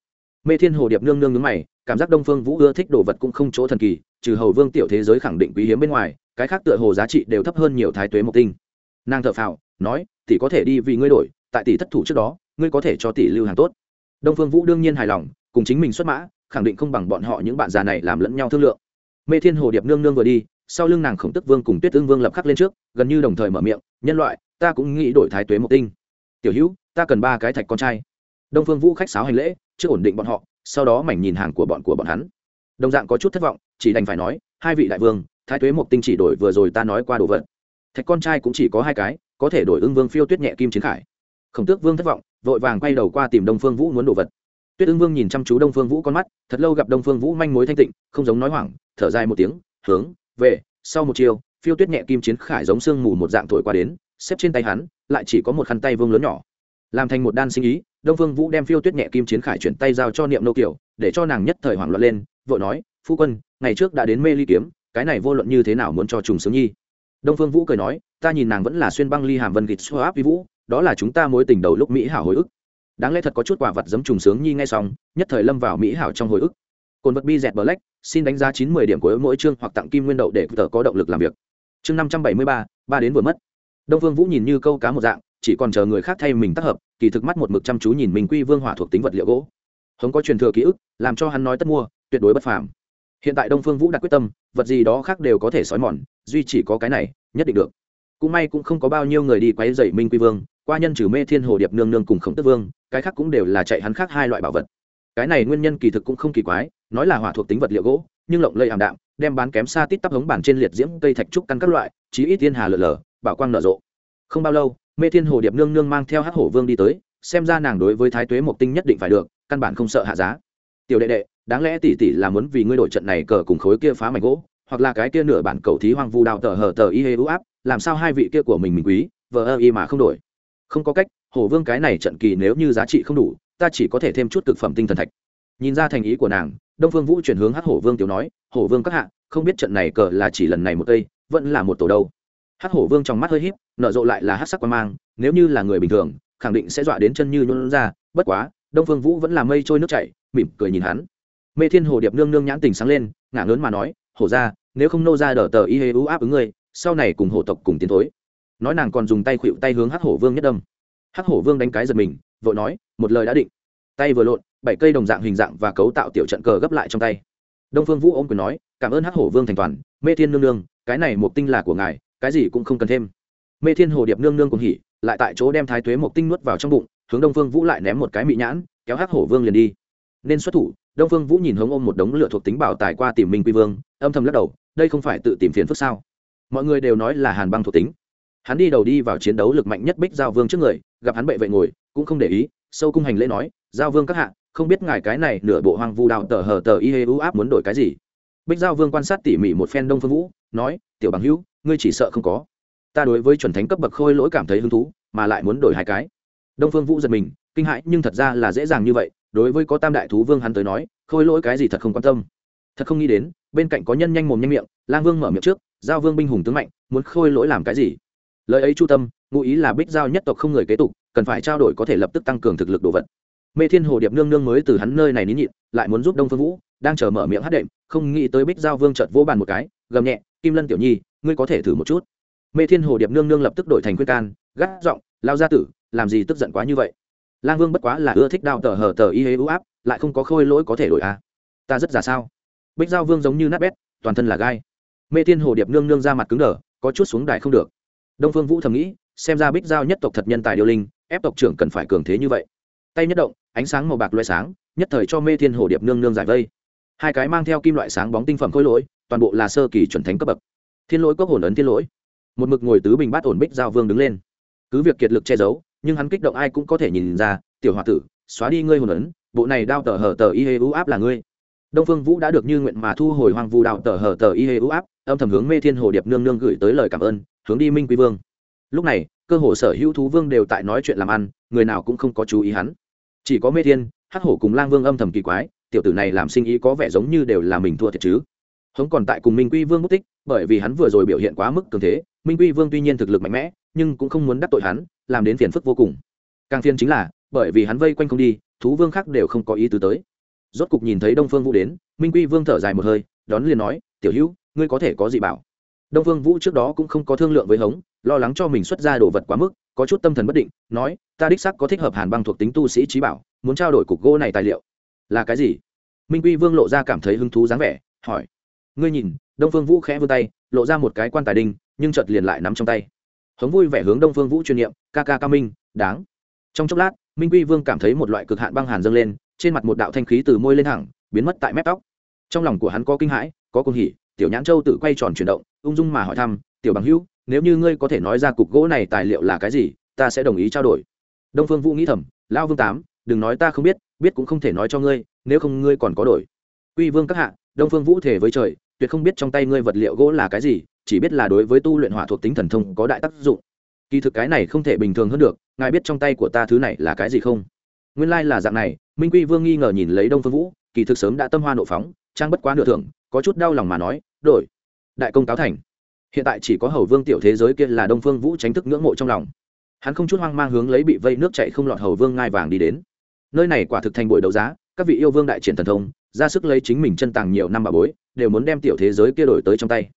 Mê thiên hồ điệp nương nương nướng mày, cảm giác đông phương vũ ưa thích đồ vật cũng không chỗ thần kỳ, trừ hầu vương tiểu thế giới khẳng định quý hiếm bên ngoài, cái khác tựa hồ giá trị đều thấp hơn nhiều thái tuế mộc tinh. Nàng thợ phào, nói, tỷ có thể đi vì ngươi đổi, tại tỷ thất thủ trước đó ngươi có thể cho tỷ lưu hàng tốt. Đông phương vũ đương nhiên hài lòng, cùng chính mình xuất mã, khẳng định không bằng bọn họ những bạn già này làm lẫn nhau thương lượng. Mê thiên hồ điệp nương nương vừa đi, sau lưng nàng khổng tức vương cùng tuyết ương vương lập khắc lên trước, gần như đồng thời mở miệng, nhân loại, ta cũng nghĩ đổi thái tuế một tinh. Tiểu hữu, ta cần ba cái thạch con trai. Đông phương vũ khách sáo hành lễ, chưa ổn định bọn họ, sau đó mảnh nhìn hàng của bọn của bọn hắn. Đồng dạng có chút thất vọng, chỉ đành phải nói, hai vị đại vương, thái tuế một tinh chỉ đổi vừa rồi ta nói qua đồ vật. Thạch con trai cũng chỉ có hai cái, có thể đổi ưng vương phiêu tuyết nhẹ kim chiến khải. Khổng tước vương thất vọng vội vàng quay đầu qua tìm đông phương vũ muốn đồ vật. Tuyết ưng vương nhìn chăm chú đông phương vũ con mắt, thật lâu gặp đông phương vũ manh mối thanh tịnh, không giống nói hoảng, thở dài một tiếng, hướng về, sau một chiều phiêu tuyết nhẹ kim chiến khải giống sương mù một dạng thổi qua đến, xếp trên tay hắn, lại chỉ có một khăn tay vương lớn nhỏ. Làm thành một đan sinh ý, đông phương vũ đem phiêu tuyết nhẹ kim chiến khải chuyển tay giao cho niệm nô kiều, để cho nàng nhất thời hoảng loạn lên, vội nói, phu quân, ngày trước đã đến mê ly kiếm, cái này vô luận như thế nào muốn cho trùng sướng nhi? Đông phương vũ cười nói, ta nhìn nàng vẫn là xuyên băng ly hàm vân gịt xoa áp vi vũ đó là chúng ta mối tình đầu lúc mỹ hảo hồi ức. Đáng lẽ thật có chút quả vật giấm trùng sướng nhi ngay xong, nhất thời lâm vào mỹ hảo trong hồi ức. Cồn vật bi dẹt black, xin đánh giá chín mươi điểm của mỗi chương hoặc tặng kim nguyên đậu để tờ có động lực làm việc. Chương năm trăm bảy mươi ba ba đến vừa mất. Đông vương vũ nhìn như câu cá một dạng, chỉ còn chờ người khác thay mình tác hợp, kỳ thực mắt một mực chăm chú nhìn mình quy vương hỏa thuộc tính vật liệu gỗ. Hống có truyền thừa ký ức, làm cho hắn nói tất mua, tuyệt đối bất phàm. Hiện tại đông phương vũ đặt quyết tâm, vật gì đó khác đều có thể xói mòn, duy chỉ có cái này, nhất định được cũng may cũng không có bao nhiêu người đi quấy dậy minh quy vương, qua nhân trừ mê thiên hồ điệp nương nương cùng khổng tức vương, cái khác cũng đều là chạy hắn khác hai loại bảo vật. Cái này nguyên nhân kỳ thực cũng không kỳ quái, nói là hỏa thuộc tính vật liệu gỗ, nhưng lộng lây ảm đạm, đem bán kém xa tít tắp hống bản trên liệt diễm cây thạch trúc căn các loại, chí ít thiên hà lở lở, bảo quang nở rộ. Không bao lâu, mê thiên hồ điệp nương nương mang theo hắc hổ vương đi tới, xem ra nàng đối với thái tuế mộc tinh nhất định phải được, căn bản không sợ hạ giá. Tiểu đệ đệ, đáng lẽ tỷ tỷ là muốn vì ngươi đổi trận này cờ cùng khối kia phá mảnh gỗ hoặc là cái kia nửa bản cầu thí hoang vu đào tờ hờ tờ y hê ưu áp, làm sao hai vị kia của mình mình quý, vờ ơ y mà không đổi? Không có cách hổ vương cái này trận kỳ nếu như giá trị không đủ, ta chỉ có thể thêm chút thực phẩm tinh thần thạch. Nhìn ra thành ý của nàng, đông phương vũ chuyển hướng hát hổ vương tiểu nói, hổ vương các hạ, không biết trận này cờ là chỉ lần này một cây, vẫn là một tổ đâu. Hát hổ vương trong mắt hơi híp, nở rộ lại là hát sắc quan mang, nếu như là người bình thường, khẳng định sẽ dọa đến chân như nhuôn ra, bất quá, đông phương vũ vẫn là mây trôi nước chảy, mỉm cười nhìn hắn. Mê thiên hồ điệp nương nương nhãn tình sáng lên, ngả lớn mà nói, hổ ra nếu không nô ra đỡ tờ y hê ưu áp ứng ngươi, sau này cùng hổ tộc cùng tiến thối. Nói nàng còn dùng tay khuỵu tay hướng hắc hổ vương nhất đâm. Hắc hổ vương đánh cái giật mình, vội nói, một lời đã định. Tay vừa lộn, bảy cây đồng dạng hình dạng và cấu tạo tiểu trận cờ gấp lại trong tay. Đông phương vũ ôm quyền nói, cảm ơn hắc hổ vương thành toàn, mê thiên nương nương, cái này một tinh là của ngài, cái gì cũng không cần thêm. Mê thiên hồ điệp nương nương cùng hỉ, lại tại chỗ đem thái tuế một tinh nuốt vào trong bụng, hướng đông phương vũ lại ném một cái mị nhãn, kéo hắc hổ vương liền đi. Nên xuất thủ, đông phương vũ nhìn hướng ôm một đống lửa thuộc tính bảo tài qua tìm minh quy vương, âm thầm lắc đầu đây không phải tự tìm phiền phức sao? Mọi người đều nói là hàn băng thuộc tính. Hắn đi đầu đi vào chiến đấu lực mạnh nhất bích giao vương trước người, gặp hắn bệ vệ ngồi, cũng không để ý, sâu cung hành lễ nói, giao vương các hạ, không biết ngài cái này nửa bộ hoang vu đạo tờ hờ tờ y hê u áp muốn đổi cái gì? Bích giao vương quan sát tỉ mỉ một phen đông phương vũ, nói, tiểu bằng hữu, ngươi chỉ sợ không có. Ta đối với chuẩn thánh cấp bậc khôi lỗi cảm thấy hứng thú, mà lại muốn đổi hai cái. Đông phương vũ giật mình, kinh hãi, nhưng thật ra là dễ dàng như vậy. Đối với có tam đại thú vương hắn tới nói, khôi lỗi cái gì thật không quan tâm thật không nghĩ đến, bên cạnh có nhân nhanh mồm nhanh miệng, lang vương mở miệng trước, giao vương binh hùng tướng mạnh, muốn khôi lỗi làm cái gì? Lời ấy chu tâm, ngụ ý là bích giao nhất tộc không người kế tục, cần phải trao đổi có thể lập tức tăng cường thực lực đồ vật. Mê thiên hồ điệp nương nương mới từ hắn nơi này nín nhịn, lại muốn giúp đông phương vũ, đang chờ mở miệng hát đệm, không nghĩ tới bích giao vương chợt vỗ bàn một cái, gầm nhẹ, kim lân tiểu nhi, ngươi có thể thử một chút. Mê thiên hồ điệp nương nương lập tức đổi thành khuyên can, gắt giọng, lao gia tử, làm gì tức giận quá như vậy? Lang vương bất quá là ưa thích đao tờ hờ tờ y hế ưu áp, lại không có khôi lỗi có thể đổi à. ta rất già sao? Bích giao vương giống như nát bét, toàn thân là gai. Mê thiên hồ điệp nương nương ra mặt cứng đờ, có chút xuống đài không được. Đông phương vũ thầm nghĩ, xem ra bích giao nhất tộc thật nhân tài điêu linh, ép tộc trưởng cần phải cường thế như vậy. Tay nhất động, ánh sáng màu bạc loại sáng, nhất thời cho mê thiên hồ điệp nương nương giải vây. Hai cái mang theo kim loại sáng bóng tinh phẩm khối lỗi, toàn bộ là sơ kỳ chuẩn thánh cấp bậc. Thiên lỗi cốc hồn ấn thiên lỗi. Một mực ngồi tứ bình bát ổn bích giao vương đứng lên. Cứ việc kiệt lực che giấu, nhưng hắn kích động ai cũng có thể nhìn ra, tiểu h o a tử, xóa đi ngươi hồn ấn, bộ này đao tờ hở tờ y hê u áp là ngươi đông phương vũ đã được như nguyện mà thu hồi hoàng vu đạo tờ hờ tờ y hê u áp, âm thầm hướng mê thiên hồ điệp nương nương gửi tới lời cảm ơn, hướng đi minh quý vương. Lúc này, cơ hồ sở hữu thú vương đều tại nói chuyện làm ăn, người nào cũng không có chú ý hắn. Chỉ có mê thiên, hắc hổ cùng lang vương âm thầm kỳ quái, tiểu tử này làm sinh ý có vẻ giống như đều là mình thua thiệt chứ. Hống còn tại cùng minh quy vương mất tích, bởi vì hắn vừa rồi biểu hiện quá mức cường thế, minh quy vương tuy nhiên thực lực mạnh mẽ, nhưng cũng không muốn đắc tội hắn, làm đến phiền phức vô cùng. Càng phiền chính là, bởi vì hắn vây quanh không đi, thú vương khác đều không có ý tứ tới rốt cục nhìn thấy đông phương vũ đến, minh quy vương thở dài một hơi, đón liền nói, tiểu hữu, ngươi có thể có gì bảo? Đông phương vũ trước đó cũng không có thương lượng với hống, lo lắng cho mình xuất ra đồ vật quá mức, có chút tâm thần bất định, nói, ta đích sắc có thích hợp hàn băng thuộc tính tu sĩ trí bảo, muốn trao đổi cục gỗ này tài liệu. Là cái gì? Minh quy vương lộ ra cảm thấy hứng thú dáng vẻ, hỏi, ngươi nhìn. Đông phương vũ khẽ vươn tay, lộ ra một cái quan tài đinh, nhưng chợt liền lại nắm trong tay. Hống vui vẻ hướng đông phương vũ chuyên niệm, ca ca ca minh, đáng. Trong chốc lát, minh quy vương cảm thấy một loại cực hạn băng hàn dâng lên trên mặt một đạo thanh khí từ môi lên thẳng, biến mất tại mép tóc. Trong lòng của hắn có kinh hãi, có cung hỉ, tiểu nhãn châu tự quay tròn chuyển động, ung dung mà hỏi thăm, tiểu bằng hữu, nếu như ngươi có thể nói ra cục gỗ này tài liệu là cái gì, ta sẽ đồng ý trao đổi. Đông phương vũ nghĩ thầm, lão vương tám, đừng nói ta không biết biết cũng không thể nói cho ngươi, nếu không ngươi còn có đổi. Quy vương các hạ, đông phương vũ thể với trời, tuyệt không biết trong tay ngươi vật liệu gỗ là cái gì, chỉ biết là đối với tu luyện hỏa thuộc tính thần thông có đại tác dụng. Kỳ thực cái này không thể bình thường hơn được, ngài biết trong tay của ta thứ này là cái gì không? Nguyên lai là dạng này, minh quy vương nghi ngờ nhìn lấy đông phương vũ, kỳ thực sớm đã tâm hoa nộ phóng, trang bất quá nửa thưởng, có chút đau lòng mà nói, đổi, đại công cáo thành. Hiện tại chỉ có hầu vương tiểu thế giới kia là đông phương vũ tránh thức ngưỡng mộ trong lòng. Hắn không chút hoang mang hướng lấy bị vây nước chạy không lọt hầu vương ngai vàng đi đến. Nơi này quả thực thành buổi đấu giá, các vị yêu vương đại triển thần thông, ra sức lấy chính mình chân tàng nhiều năm bà bối, đều muốn đem tiểu thế giới kia đổi tới trong tay.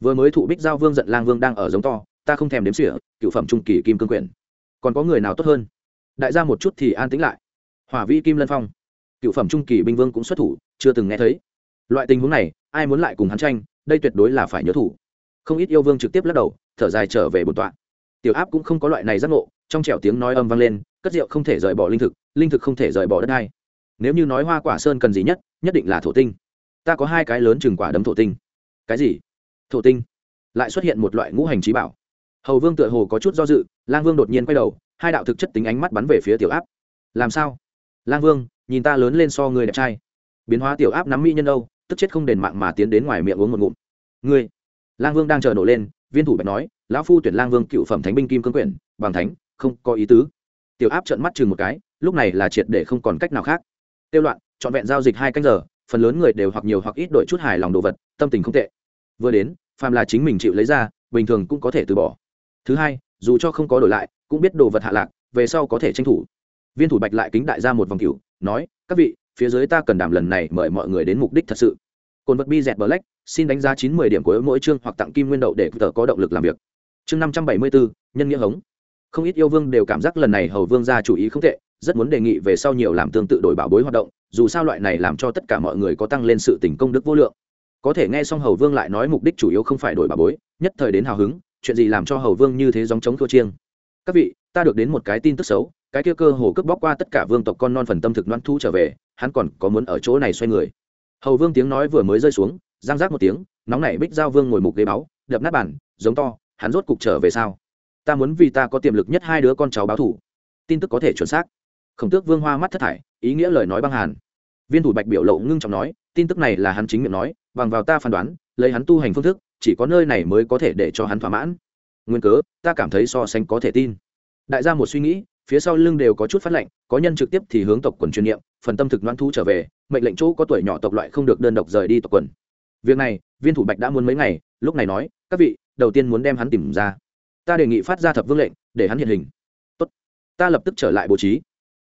Vừa mới thụ bích giao vương giận lang vương đang ở giống to, ta không thèm đếm xỉa, cựu phẩm trung kỳ kim cương quyển còn có người nào tốt hơn? Đại gia một chút thì an tĩnh lại. Hỏa vĩ kim lân phong, cựu phẩm trung kỳ binh vương cũng xuất thủ, chưa từng nghe thấy. Loại tình huống này, ai muốn lại cùng hắn tranh, đây tuyệt đối là phải nhớ thủ. Không ít yêu vương trực tiếp lắc đầu, thở dài trở về bột tọa. Tiểu áp cũng không có loại này giác ngộ, trong trẻo tiếng nói âm vang lên, cất rượu không thể rời bỏ linh thực linh thực không thể rời bỏ đất đai. Nếu như nói hoa quả sơn cần gì nhất nhất định là thổ tinh. Ta có hai cái lớn chừng quả đấm thổ tinh. Cái gì? Thổ tinh. Lại xuất hiện một loại ngũ hành trí bảo. Hầu vương tựa hồ có chút do dự, lang vương đột nhiên quay đầu hai đạo thực chất tính ánh mắt bắn về phía tiểu áp. Làm sao? Lang vương, nhìn ta lớn lên so người đẹp trai. Biến hóa tiểu áp nắm mỹ nhân âu tức chết không đền mạng mà tiến đến ngoài miệng uống một ngụm. Ngươi. Lang vương đang chờ nổ lên, viên thủ bạch nói, lão phu tuyển lang vương cựu phẩm thánh binh kim cương quyển, bằng thánh, không có ý tứ. Tiểu áp trợn mắt chừng một cái, lúc này là triệt để không còn cách nào khác. Tiêu loạn, trọn vẹn giao dịch hai canh giờ, phần lớn người đều hoặc nhiều hoặc ít đổi chút hài lòng đồ vật, tâm tình không tệ. Vừa đến, phàm là chính mình chịu lấy ra, bình thường cũng có thể từ bỏ. Thứ hai, dù cho không có đổi lại cũng biết đồ vật hạ lạc, về sau có thể tranh thủ. Viên thủ bạch lại kính đại ra một vòng cửu, nói, các vị, phía dưới ta cần đảm lần này mời mọi người đến mục đích thật sự. Cồn vật bi dẹt black, xin đánh giá chín mươi điểm của mỗi chương hoặc tặng kim nguyên đậu để tờ có động lực làm việc. Chương năm trăm bảy mươi bốn, nhân nghĩa hống. Không ít yêu vương đều cảm giác lần này hầu vương ra chủ ý không tệ, rất muốn đề nghị về sau nhiều làm tương tự đổi bảo bối hoạt động, dù sao loại này làm cho tất cả mọi người có tăng lên sự tình công đức vô lượng. Có thể nghe xong hầu vương lại nói mục đích chủ yếu không phải đổi bảo bối, nhất thời đến hào hứng, chuyện gì làm cho hầu vương như thế dòng chống thua chiêng các vị, ta được đến một cái tin tức xấu, cái kia cơ hồ cướp bóc qua tất cả vương tộc con non phần tâm thực loan thu trở về, hắn còn có muốn ở chỗ này xoay người. Hầu vương tiếng nói vừa mới rơi xuống giang giác một tiếng, nóng nảy bích giao vương ngồi mục ghế báu, đập nát bàn, giống to, hắn rốt cục trở về sao? Ta muốn vì ta có tiềm lực nhất hai đứa con cháu báo thủ tin tức có thể chuẩn xác. Khổng tước vương hoa mắt thất thải, ý nghĩa lời nói băng hàn. Viên thủ bạch biểu lộ ngưng trọng nói, tin tức này là hắn chính miệng nói, bằng vào ta phán đoán, lấy hắn tu hành phương thức, chỉ có nơi này mới có thể để cho hắn thỏa mãn nguyên cớ, ta cảm thấy so sánh có thể tin. Đại gia một suy nghĩ, phía sau lưng đều có chút phát lệnh, có nhân trực tiếp thì hướng tộc quần chuyên niệm, phần tâm thực đoán thu trở về, mệnh lệnh chỗ có tuổi nhỏ tộc loại không được đơn độc rời đi tộc quần. Việc này, viên thủ bạch đã muốn mấy ngày, lúc này nói, các vị, đầu tiên muốn đem hắn tìm ra. Ta đề nghị phát ra thập vương lệnh, để hắn hiện hình. Tốt, ta lập tức trở lại bố trí.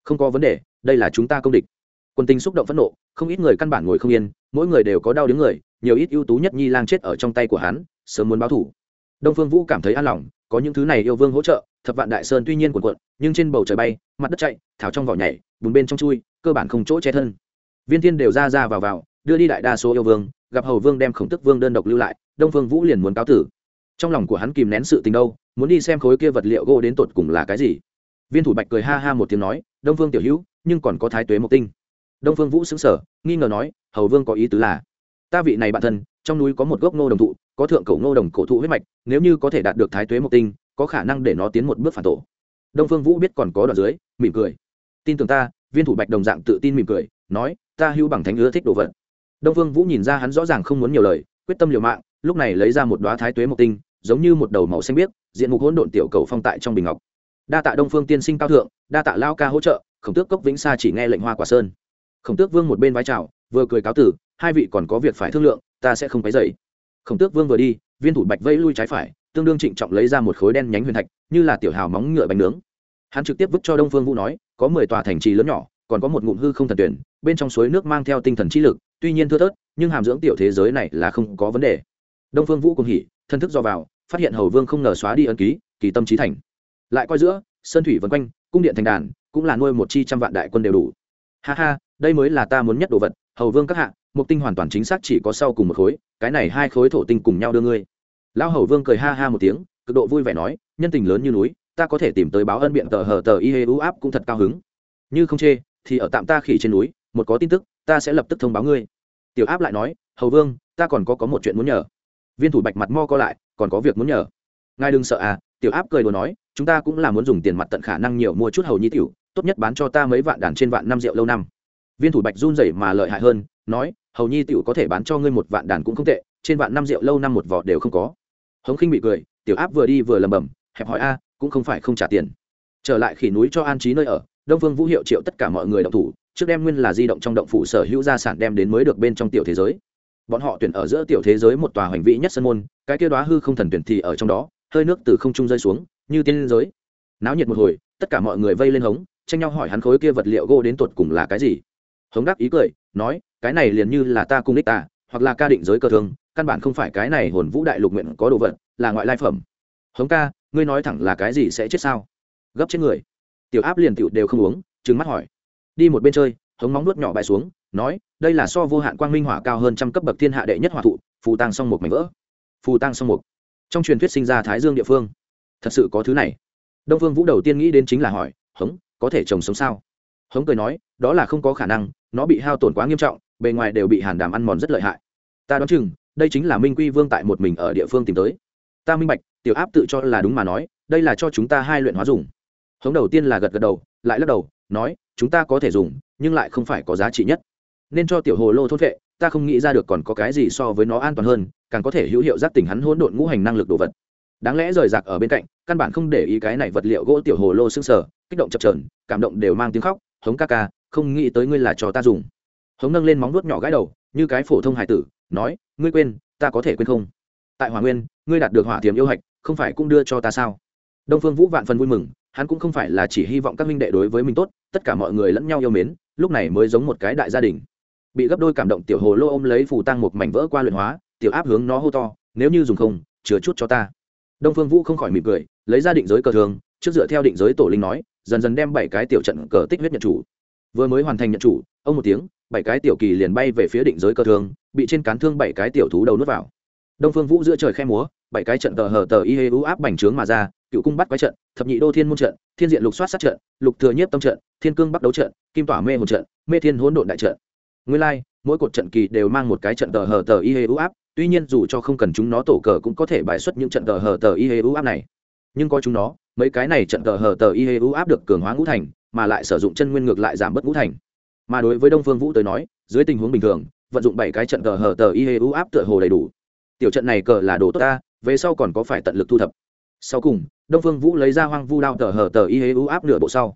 Không có vấn đề, đây là chúng ta công địch. Quân tình xúc động phẫn nộ, không ít người căn bản ngồi không yên, mỗi người đều có đau đứng người, nhiều ít ưu tú nhất nhi lang chết ở trong tay của hắn, sớm muốn báo thủ đông phương vũ cảm thấy an lòng, có những thứ này yêu vương hỗ trợ, thập vạn đại sơn tuy nhiên cuộn cuộn, nhưng trên bầu trời bay, mặt đất chạy, thảo trong vỏ nhảy, bùn bên trong chui, cơ bản không chỗ che thân. Viên thiên đều ra ra vào vào, đưa đi đại đa số yêu vương, gặp hầu vương đem khổng tức vương đơn độc lưu lại, đông phương vũ liền muốn cáo tử. Trong lòng của hắn kìm nén sự tình đâu, muốn đi xem khối kia vật liệu gỗ đến tột cùng là cái gì. Viên thủ bạch cười ha ha một tiếng nói, đông phương tiểu hữu, nhưng còn có thái tuế mộc tinh. Đông phương vũ xứng sở nghi ngờ nói, hầu vương có ý tứ là, ta vị này bạn thân, trong núi có một gốc nô đồng thụ có thượng cổ ngô đồng cổ thụ huyết mạch, nếu như có thể đạt được thái tuế mộc tinh, có khả năng để nó tiến một bước phản tổ. Đông phương vũ biết còn có đoạn dưới, mỉm cười. Tin tưởng ta, viên thủ bạch đồng dạng tự tin mỉm cười, nói, ta hữu bằng thánh ưa thích đồ vật. Đông phương vũ nhìn ra hắn rõ ràng không muốn nhiều lời, quyết tâm liều mạng, lúc này lấy ra một đoá thái tuế mộc tinh, giống như một đầu màu xanh biếc, diện mục hỗn độn tiểu cầu phong tại trong bình ngọc. Đa tạ đông phương tiên sinh cao thượng, đa tạ lao ca hỗ trợ, khổng tước cốc vĩnh sa chỉ nghe lệnh hoa quả sơn. Khổng tước vương một bên vái trào vừa cười cáo tử, hai vị còn có việc phải thương lượng, ta sẽ không phải dậy khổng tước vương vừa đi, viên thủ bạch vây lui trái phải, tương đương trịnh trọng lấy ra một khối đen nhánh huyền thạch, như là tiểu hào móng ngựa bánh nướng. Hắn trực tiếp vứt cho đông phương vũ nói, có mười tòa thành trì lớn nhỏ, còn có một ngụm hư không thần tuyển, bên trong suối nước mang theo tinh thần trí lực, tuy nhiên thưa thớt, nhưng hàm dưỡng tiểu thế giới này là không có vấn đề. Đông phương vũ cùng hỉ, thân thức do vào, phát hiện hầu vương không ngờ xóa đi ân ký, kỳ tâm trí thành. Lại coi giữa, sơn thủy vân quanh, cung điện thành đàn, cũng là nuôi một chi trăm vạn đại quân đều đủ. Ha ha, đây mới là ta muốn nhất đồ vật hầu vương các hạ, mục tinh hoàn toàn chính xác chỉ có sau cùng một khối, cái này hai khối thổ tinh cùng nhau đưa ngươi. Lão hầu vương cười ha ha một tiếng, cực độ vui vẻ nói, nhân tình lớn như núi, ta có thể tìm tới báo ân biện tờ hờ tờ y hê ưu áp cũng thật cao hứng. Như không chê, thì ở tạm ta khỉ trên núi, một có tin tức, ta sẽ lập tức thông báo ngươi. Tiểu áp lại nói, hầu vương, ta còn có có một chuyện muốn nhờ. Viên thủ bạch mặt mo co lại, còn có việc muốn nhờ. Ngài đừng sợ à tiểu áp cười đùa nói, chúng ta cũng là muốn dùng tiền mặt tận khả năng nhiều mua chút hầu nhi tiểu, tốt nhất bán cho ta mấy vạn đàn trên vạn năm rượu lâu năm viên thủ bạch run rẩy mà lợi hại hơn, nói, hầu nhi tiểu có thể bán cho ngươi một vạn đàn cũng không tệ, trên vạn năm rượu lâu năm một vỏ đều không có. Hống khinh bị cười, tiểu áp vừa đi vừa lầm bầm, hẹp hỏi a, cũng không phải không trả tiền. Trở lại khỉ núi cho an trí nơi ở, đông phương vũ hiệu triệu tất cả mọi người động thủ, trước đem nguyên là di động trong động phủ sở hữu gia sản đem đến mới được bên trong tiểu thế giới. Bọn họ tuyển ở giữa tiểu thế giới một tòa hoành vĩ nhất sân môn, cái kia đoá hư không thần tuyển thì ở trong đó, hơi nước từ không trung rơi xuống, như tiên giới. Náo nhiệt một hồi, tất cả mọi người vây lên hống, tranh nhau hỏi hắn khối kia vật liệu gỗ đến tột cùng là cái gì hống đáp ý cười, nói, cái này liền như là ta cung đích ta hoặc là ca định giới cơ thương căn bản không phải cái này hồn vũ đại lục nguyện có đồ vật, là ngoại lai phẩm. Hống ca, ngươi nói thẳng là cái gì sẽ chết sao? Gấp chết người. Tiểu áp liền tiểu đều không uống, trừng mắt hỏi. Đi một bên chơi, hống móng nuốt nhỏ bại xuống, nói, đây là so vô hạn quang minh hỏa cao hơn trăm cấp bậc thiên hạ đệ nhất hỏa thụ, phù tăng song một mảnh vỡ. Phù tăng song một trong truyền thuyết sinh ra thái dương địa phương. Thật sự có thứ này. Đông phương vũ đầu tiên nghĩ đến chính là hỏi, hống, có thể trồng sống sao? Hống cười nói, đó là không có khả năng nó bị hao tổn quá nghiêm trọng, bề ngoài đều bị hàn đàm ăn mòn rất lợi hại. Ta đoán chừng, đây chính là minh quy vương tại một mình ở địa phương tìm tới. Ta minh bạch, tiểu áp tự cho là đúng mà nói, đây là cho chúng ta hai luyện hóa dùng. Hống đầu tiên là gật gật đầu, lại lắc đầu, nói, chúng ta có thể dùng, nhưng lại không phải có giá trị nhất. Nên cho tiểu hồ lô thốt vệ, ta không nghĩ ra được còn có cái gì so với nó an toàn hơn, càng có thể hữu hiệu giác tỉnh hắn hỗn độn ngũ hành năng lực đồ vật. Đáng lẽ rời rạc ở bên cạnh, căn bản không để ý cái này vật liệu gỗ tiểu hồ lô xương sở kích động chập trờn cảm động đều mang tiếng khóc, hống ca ca không nghĩ tới ngươi là cho ta dùng. Hống nâng lên móng nuốt nhỏ gãi đầu, như cái phổ thông hải tử, nói, ngươi quên, ta có thể quên không? Tại hòa nguyên, ngươi đạt được hỏa tiềm yêu hạch, không phải cũng đưa cho ta sao? Đông phương vũ vạn phần vui mừng, hắn cũng không phải là chỉ hy vọng các minh đệ đối với mình tốt, tất cả mọi người lẫn nhau yêu mến, lúc này mới giống một cái đại gia đình. Bị gấp đôi cảm động tiểu hồ lô ôm lấy phù tăng một mảnh vỡ qua luyện hóa, tiểu áp hướng nó hô to, nếu như dùng không, chứa chút cho ta. Đông phương vũ không khỏi mỉm cười, lấy ra định giới cờ thường, trước dựa theo định giới tổ linh nói, dần dần đem bảy cái tiểu trận cờ tích huyết nhật chủ vừa mới hoàn thành nhận chủ ông một tiếng bảy cái tiểu kỳ liền bay về phía định giới cơ thường bị trên cán thương bảy cái tiểu thú đầu nuốt vào. Đông phương vũ giữa trời khe múa bảy cái trận tờ hờ tờ y hê ú áp bành trướng mà ra cựu cung bắt quái trận thập nhị đô thiên môn trận thiên diện lục soát sát trận lục thừa nhiếp tâm trận thiên cương bắc đấu trận kim tỏa mê hồn trận mê thiên hỗn độn đại trận. Nguyên lai like, mỗi cột trận kỳ đều mang một cái trận tờ hờ tờ y hê ú áp tuy nhiên dù cho không cần chúng nó tổ cờ cũng có thể bài xuất những trận tờ hờ tờ y hê ú áp này. Nhưng có chúng nó mấy cái này trận tờ hờ tờ y hê ú áp được cường hóa ngũ thành mà lại sử dụng chân nguyên ngược lại giảm bất ngũ thành. Mà đối với đông phương vũ tới nói, dưới tình huống bình thường, vận dụng bảy cái trận cờ hờ tờ y hê u áp tựa hồ đầy đủ. Tiểu trận này cờ là đồ tốt ta, về sau còn có phải tận lực thu thập. Sau cùng, đông phương vũ lấy ra hoang vu đao tờ hờ tờ y hê u áp nửa bộ sau.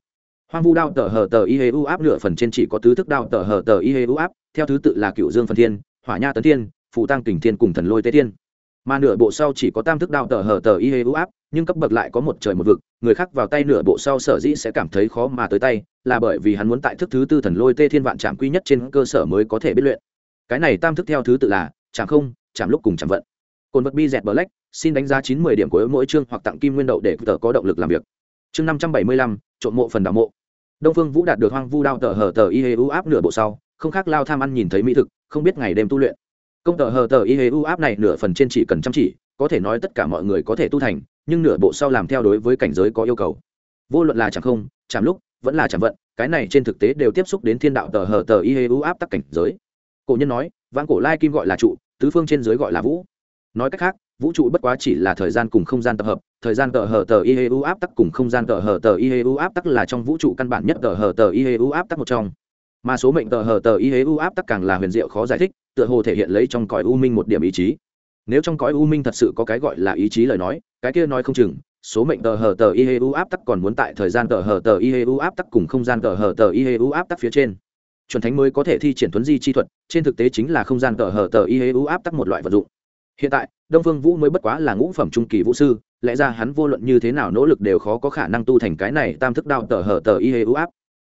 Hoang vu đao tờ hờ tờ y hê u áp nửa phần trên chỉ có tứ thức đao tờ hờ tờ y hê u áp, theo thứ tự là cựu dương phần thiên, hỏa nha tấn thiên phụ tăng kình thiên cùng thần lôi tế thiên. Mà nửa bộ sau chỉ có tam thức đao tờ hờ tờ y hê u áp nhưng cấp bậc lại có một trời một vực, người khác vào tay nửa bộ sau sở dĩ sẽ cảm thấy khó mà tới tay, là bởi vì hắn muốn tại thức thứ tư thần lôi tê thiên vạn trạm quy nhất trên cơ sở mới có thể biết luyện. Cái này tam thức theo thứ tự là, chạm không, chạm lúc cùng chạm vận. Cồn vật bi dẹt black xin đánh giá chín mươi điểm của mỗi chương hoặc tặng kim nguyên đậu để tờ có động lực làm việc. Chương năm trăm bảy mươi lăm, trộm mộ phần đào mộ. Đông phương vũ đạt được hoang vu đao tờ hờ tờ y hê u áp nửa bộ sau, không khác lao tham ăn nhìn thấy mỹ thực, không biết ngày đêm tu luyện. Công tờ hờ tờ y hê u áp này nửa phần trên chỉ cần chăm chỉ có thể nói tất cả mọi người có thể tu thành, nhưng nửa bộ sau làm theo đối với cảnh giới có yêu cầu. Vô luận là chẳng không chẳng lúc, vẫn là chẳng vận, cái này trên thực tế đều tiếp xúc đến thiên đạo tờ hờ tờ y hê u áp tắc cảnh giới. Cổ nhân nói, vãng cổ lai kim gọi là trụ, tứ phương trên dưới gọi là vũ. Nói cách khác, vũ trụ bất quá chỉ là thời gian cùng không gian tập hợp, thời gian tờ hờ tờ i u áp tắc cùng không gian tờ hờ tờ i u áp tắc là trong vũ trụ căn bản nhất tờ hờ tờ i u áp tắc một trong. Mà số mệnh tờ hờ tờ i u áp tắc càng là huyền diệu khó giải thích, tựa hồ thể hiện lấy trong cõi u minh một điểm ý chí nếu trong cõi u minh thật sự có cái gọi là ý chí lời nói, cái kia nói không chừng, số mệnh tờ hờ tờ i u áp tắc còn muốn tại thời gian tờ hờ tờ i u áp tắc cùng không gian tờ hờ tờ i u áp tắc phía trên. Chuẩn thánh mới có thể thi triển tuấn di chi thuật, trên thực tế chính là không gian tờ hờ tờ i u áp tắc một loại vật dụng. Hiện tại, đông phương vũ mới bất quá là ngũ phẩm trung kỳ vũ sư, lẽ ra hắn vô luận như thế nào nỗ lực đều khó có khả năng tu thành cái này tam thức đạo tờ hờ tờ y áp.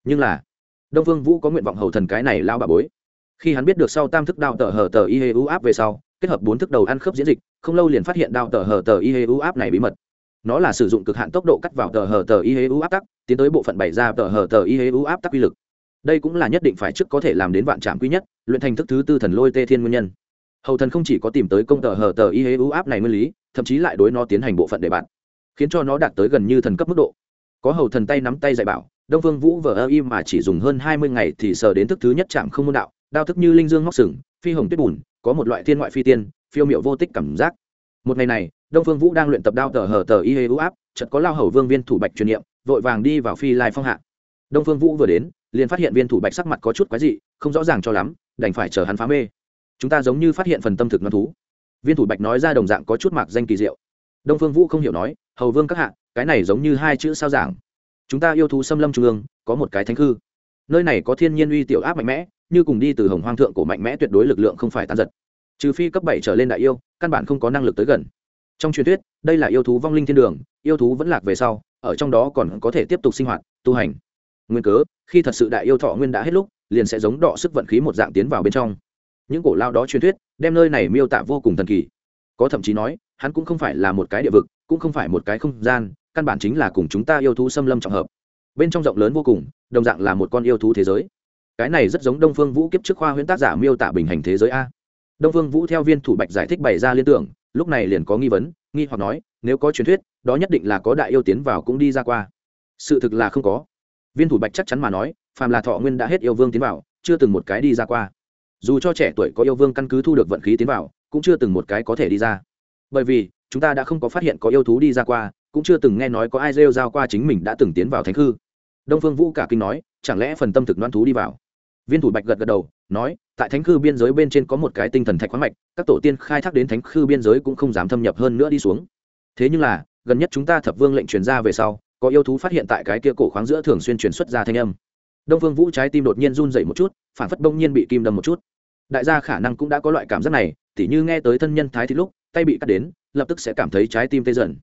Nhưng là, đông phương vũ có nguyện vọng hầu thần cái này lao bà bối. Khi hắn biết được sau tam thức đạo tờ hờ tờ y u áp về sau kết hợp bốn thức đầu ăn khớp diễn dịch, không lâu liền phát hiện đao tờ hờ tờ y hê u áp này bí mật. Nó là sử dụng cực hạn tốc độ cắt vào tờ hờ tờ y hê u áp tắc, tiến tới bộ phận bày ra tờ hờ tờ y hê u áp tắc uy lực. Đây cũng là nhất định phải trước có thể làm đến vạn trạm quý nhất, luyện thành thức thứ tư thần lôi tê thiên nguyên nhân. Hầu thần không chỉ có tìm tới công tờ hờ tờ y hê u áp này nguyên lý, thậm chí lại đối nó tiến hành bộ phận để bạn khiến cho nó đạt tới gần như thần cấp mức độ. Có hầu thần tay nắm tay dạy bảo, đông vương vũ vờ ơ im mà chỉ dùng hơn hai mươi ngày thì sờ đến thức thứ nhất chạm không môn đạo, đao thức như linh dương móc sừng, phi hồng tuyết bùn có một loại thiên ngoại phi tiên, phiêu miệu vô tích cảm giác. Một ngày này, đông phương vũ đang luyện tập đao tờ hờ tờ y hê u áp, chợt có lao hầu vương viên thủ bạch truyền niệm, vội vàng đi vào phi lai phong hạ. Đông phương vũ vừa đến, liền phát hiện viên thủ bạch sắc mặt có chút quái dị, không rõ ràng cho lắm, đành phải chờ hắn phá mê. Chúng ta giống như phát hiện phần tâm thực non thú. Viên thủ bạch nói ra đồng dạng có chút mạc danh kỳ diệu. Đông phương vũ không hiểu nói, hầu vương các hạ, cái này giống như hai chữ sao giảng? Chúng ta yêu thú xâm lâm trung ương, có một cái thánh hư nơi này có thiên nhiên uy tiểu áp mạnh mẽ như cùng đi từ hồng hoang thượng cổ mạnh mẽ tuyệt đối lực lượng không phải tan giật. Trừ phi cấp bảy trở lên đại yêu, căn bản không có năng lực tới gần. Trong truyền thuyết, đây là yêu thú vong linh thiên đường, yêu thú vẫn lạc về sau, ở trong đó còn có thể tiếp tục sinh hoạt, tu hành. Nguyên cớ, khi thật sự đại yêu thọ nguyên đã hết lúc, liền sẽ giống đọ sức vận khí một dạng tiến vào bên trong. Những cổ lao đó truyền thuyết, đem nơi này miêu tả vô cùng thần kỳ. Có thậm chí nói, hắn cũng không phải là một cái địa vực, cũng không phải một cái không gian, căn bản chính là cùng chúng ta yêu thú xâm lâm trọng hợp. Bên trong rộng lớn vô cùng, đồng dạng là một con yêu thú thế giới cái này rất giống đông phương vũ kiếp trước khoa huyễn tác giả miêu tả bình hành thế giới a. Đông phương vũ theo viên thủ bạch giải thích bày ra liên tưởng, lúc này liền có nghi vấn, nghi hoặc nói, nếu có truyền thuyết, đó nhất định là có đại yêu tiến vào cũng đi ra qua. Sự thực là không có. Viên thủ bạch chắc chắn mà nói, phàm là thọ nguyên đã hết yêu vương tiến vào, chưa từng một cái đi ra qua. Dù cho trẻ tuổi có yêu vương căn cứ thu được vận khí tiến vào, cũng chưa từng một cái có thể đi ra. Bởi vì, chúng ta đã không có phát hiện có yêu thú đi ra qua, cũng chưa từng nghe nói có ai rêu giao qua chính mình đã từng tiến vào thánh khư đông phương vũ cả kinh nói, chẳng lẽ phần tâm thực đoan thú đi vào? Viên thủ bạch gật gật đầu, nói, tại thánh khư biên giới bên trên có một cái tinh thần thạch khoáng mạch, các tổ tiên khai thác đến thánh khư biên giới cũng không dám thâm nhập hơn nữa đi xuống. Thế nhưng là, gần nhất chúng ta thập vương lệnh truyền ra về sau, có yêu thú phát hiện tại cái kia cổ khoáng giữa thường xuyên truyền xuất ra thanh âm. Đông phương vũ trái tim đột nhiên run dậy một chút, phản phất bỗng nhiên bị kim đâm một chút. Đại gia khả năng cũng đã có loại cảm giác này, tỉ như nghe tới thân nhân thái thì lúc, tay bị cắt đến, lập tức sẽ cảm thấy trái tim tê dần.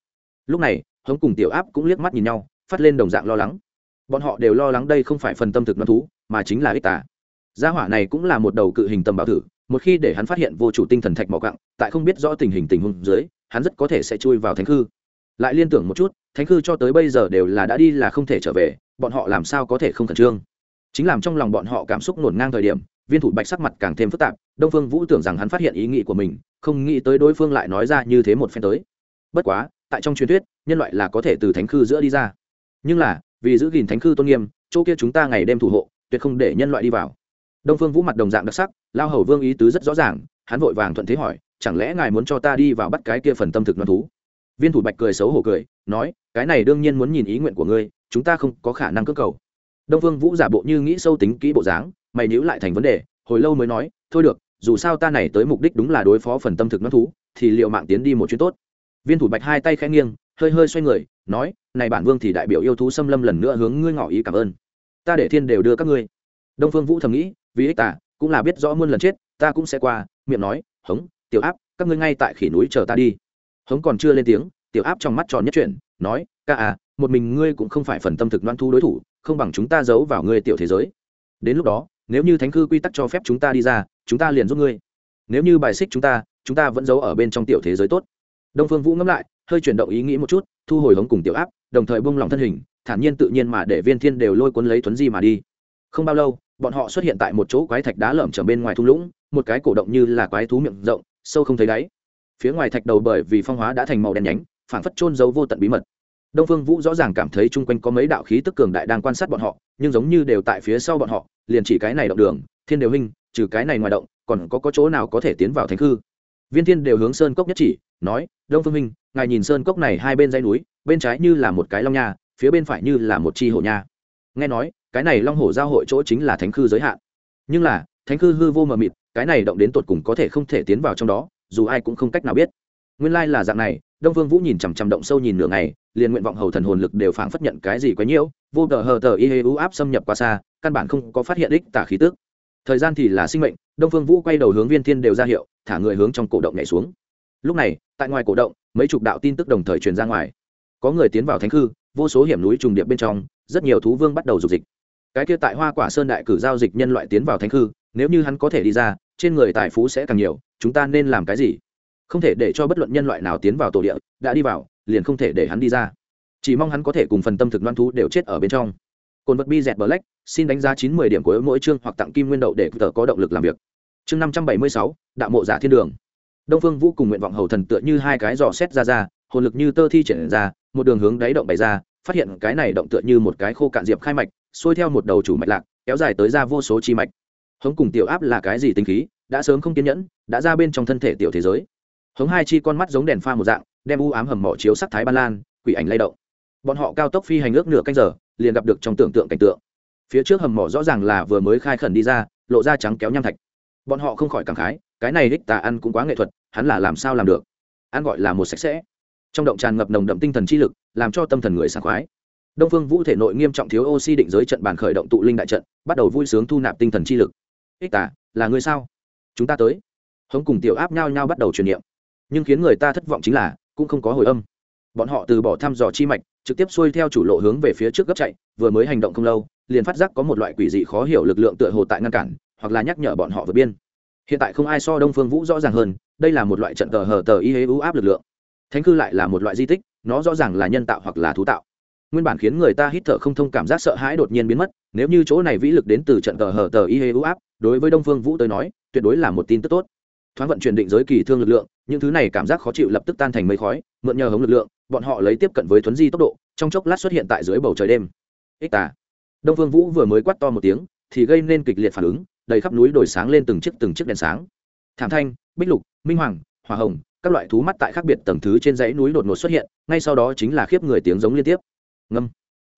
Lúc này, hống cùng tiểu áp cũng liếc mắt nhìn nhau, phát lên đồng dạng lo lắng bọn họ đều lo lắng đây không phải phần tâm thực non thú, mà chính là ích tà. Gia hỏa này cũng là một đầu cự hình tầm bảo thử, một khi để hắn phát hiện vô chủ tinh thần thạch mỏ cặng tại không biết rõ tình hình tình huống dưới, hắn rất có thể sẽ chui vào thánh khư. Lại liên tưởng một chút, thánh khư cho tới bây giờ đều là đã đi là không thể trở về, bọn họ làm sao có thể không khẩn trương? Chính làm trong lòng bọn họ cảm xúc ngổn ngang thời điểm, viên thủ bạch sắc mặt càng thêm phức tạp, đông phương vũ tưởng rằng hắn phát hiện ý nghĩ của mình, không nghĩ tới đối phương lại nói ra như thế một phen tới. Bất quá, tại trong truyền thuyết, nhân loại là có thể từ thánh khư giữa đi ra. Nhưng là vì giữ gìn thánh khư tôn nghiêm, chỗ kia chúng ta ngày đêm thủ hộ, tuyệt không để nhân loại đi vào. Đông phương vũ mặt đồng dạng đặc sắc, lao hầu vương ý tứ rất rõ ràng, hắn vội vàng thuận thế hỏi, chẳng lẽ ngài muốn cho ta đi vào bắt cái kia phần tâm thực non thú? Viên thủ bạch cười xấu hổ cười, nói, cái này đương nhiên muốn nhìn ý nguyện của ngươi, chúng ta không có khả năng cơ cầu. Đông phương vũ giả bộ như nghĩ sâu tính kỹ bộ dáng, mày nhữ lại thành vấn đề, hồi lâu mới nói, thôi được, dù sao ta này tới mục đích đúng là đối phó phần tâm thực non thú, thì liệu mạng tiến đi một chuyến tốt. Viên thủ bạch hai tay khẽ nghiêng, hơi hơi xoay người nói, này bản vương thì đại biểu yêu thú xâm lâm lần nữa hướng ngươi ngỏ ý cảm ơn. Ta để thiên đều đưa các ngươi. Đông phương vũ thầm nghĩ, vì ích ta cũng là biết rõ muôn lần chết, ta cũng sẽ qua. Miệng nói, hống, tiểu áp, các ngươi ngay tại khỉ núi chờ ta đi. Hống còn chưa lên tiếng, tiểu áp trong mắt tròn nhất chuyển, nói, ca à một mình ngươi cũng không phải phần tâm thực đoan thu đối thủ, không bằng chúng ta giấu vào ngươi tiểu thế giới. Đến lúc đó, nếu như thánh cư quy tắc cho phép chúng ta đi ra, chúng ta liền giúp ngươi. Nếu như bài xích chúng ta chúng ta vẫn giấu ở bên trong tiểu thế giới tốt. Đông phương vũ ngẫm lại hơi chuyển động ý nghĩ một chút thu hồi hống cùng tiểu áp đồng thời buông lòng thân hình thản nhiên tự nhiên mà để viên thiên đều lôi cuốn lấy tuấn di mà đi. Không bao lâu bọn họ xuất hiện tại một chỗ quái thạch đá lởm chởm bên ngoài thung lũng một cái cổ động như là quái thú miệng rộng sâu không thấy đáy. Phía ngoài thạch đầu bởi vì phong hóa đã thành màu đen nhánh phản phất trôn giấu vô tận bí mật. Đông phương vũ rõ ràng cảm thấy chung quanh có mấy đạo khí tức cường đại đang quan sát bọn họ nhưng giống như đều tại phía sau bọn họ liền chỉ cái này động đường thiên đều hình trừ cái này ngoài động còn có, có chỗ nào có thể tiến vào thánh hư viên thiên đều hướng sơn cốc nhất chỉ nói, đông phương minh, ngài nhìn sơn cốc này hai bên dãy núi, bên trái như là một cái long nha, phía bên phải như là một chi hổ nha. Nghe nói, cái này long hổ giao hội chỗ chính là thánh khư giới hạn. Nhưng là, thánh khư hư vô mờ mịt, cái này động đến tột cùng có thể không thể tiến vào trong đó, dù ai cũng không cách nào biết. Nguyên lai là dạng này, đông vương vũ nhìn chằm chằm động sâu nhìn nửa ngày, liền nguyện vọng hầu thần hồn lực đều phảng phất nhận cái gì quá nhiễu, vô tờ hờ tờ y hê ưu áp xâm nhập qua xa, căn bản không có phát hiện ích tả khí tức. Thời gian thì là sinh mệnh, đông phương vũ quay đầu hướng viên thiên đều ra hiệu, thả người hướng trong cổ động nhảy xuống lúc này, tại ngoài cổ động, mấy chục đạo tin tức đồng thời truyền ra ngoài. Có người tiến vào thánh khư, vô số hiểm núi trùng điệp bên trong, rất nhiều thú vương bắt đầu dục dịch. Cái kia tại hoa quả sơn đại cử giao dịch nhân loại tiến vào thánh khư, nếu như hắn có thể đi ra, trên người tài phú sẽ càng nhiều, chúng ta nên làm cái gì? Không thể để cho bất luận nhân loại nào tiến vào tổ địa, đã đi vào, liền không thể để hắn đi ra. Chỉ mong hắn có thể cùng phần tâm thực đoan thú đều chết ở bên trong. Cồn vật bi dẹt black, xin đánh giá chín mươi điểm của mỗi chương hoặc tặng kim nguyên đậu để tờ có động lực làm việc. Chương năm trăm bảy mươi sáu, đạo mộ giả thiên đường đông phương vũ cùng nguyện vọng hầu thần tựa như hai cái giò xét ra ra, hồn lực như tơ thi triển ra, một đường hướng đáy động bày ra, phát hiện cái này động tựa như một cái khô cạn diệp khai mạch, xuôi theo một đầu chủ mạch lạc, kéo dài tới ra vô số chi mạch. Hống cùng tiểu áp là cái gì tinh khí, đã sớm không kiên nhẫn, đã ra bên trong thân thể tiểu thế giới. Hống hai chi con mắt giống đèn pha một dạng, đem u ám hầm mỏ chiếu sắc thái ban lan, quỷ ảnh lay động. Bọn họ cao tốc phi hành ước nửa canh giờ, liền gặp được trong tưởng tượng cảnh tượng. Phía trước hầm mỏ rõ ràng là vừa mới khai khẩn đi ra, lộ ra trắng kéo nham thạch bọn họ không khỏi cảm khái, cái này đích tà ăn cũng quá nghệ thuật, hắn là làm sao làm được? Ăn gọi là một sạch sẽ. Trong động tràn ngập nồng đậm tinh thần chi lực, làm cho tâm thần người sảng khoái. Đông phương vũ thể nội nghiêm trọng thiếu oxy định giới trận bàn khởi động tụ linh đại trận, bắt đầu vui sướng thu nạp tinh thần chi lực. Ích tà, là người sao? Chúng ta tới. Hống cùng tiểu áp nhau nhau bắt đầu truyền niệm. Nhưng khiến người ta thất vọng chính là, cũng không có hồi âm. Bọn họ từ bỏ thăm dò chi mạch, trực tiếp xuôi theo chủ lộ hướng về phía trước gấp chạy, vừa mới hành động không lâu, liền phát giác có một loại quỷ dị khó hiểu lực lượng tựa hồ tại ngăn cản hoặc là nhắc nhở bọn họ vượt biên. Hiện tại không ai so đông phương vũ rõ ràng hơn, đây là một loại trận tờ hờ tờ y hế ưu áp lực lượng. Thánh cư lại là một loại di tích, nó rõ ràng là nhân tạo hoặc là thú tạo. Nguyên bản khiến người ta hít thở không thông cảm giác sợ hãi đột nhiên biến mất, nếu như chỗ này vĩ lực đến từ trận tờ hờ tờ y hế ưu áp, đối với đông phương vũ tới nói, tuyệt đối là một tin tức tốt. Thoáng vận chuyển định giới kỳ thương lực lượng, những thứ này cảm giác khó chịu lập tức tan thành mây khói, mượn nhờ hống lực lượng, bọn họ lấy tiếp cận với thuấn di tốc độ, trong chốc lát xuất hiện tại dưới bầu trời đêm. Ích tà. Đông phương vũ vừa mới quát to một tiếng, thì gây nên kịch liệt phản ứng đầy khắp núi đồi sáng lên từng chiếc từng chiếc đèn sáng. Thảm thanh, bích lục, minh hoàng, hỏa hồng, các loại thú mắt tại khác biệt tầng thứ trên dãy núi đột ngột xuất hiện, ngay sau đó chính là khiếp người tiếng giống liên tiếp. Ngâm.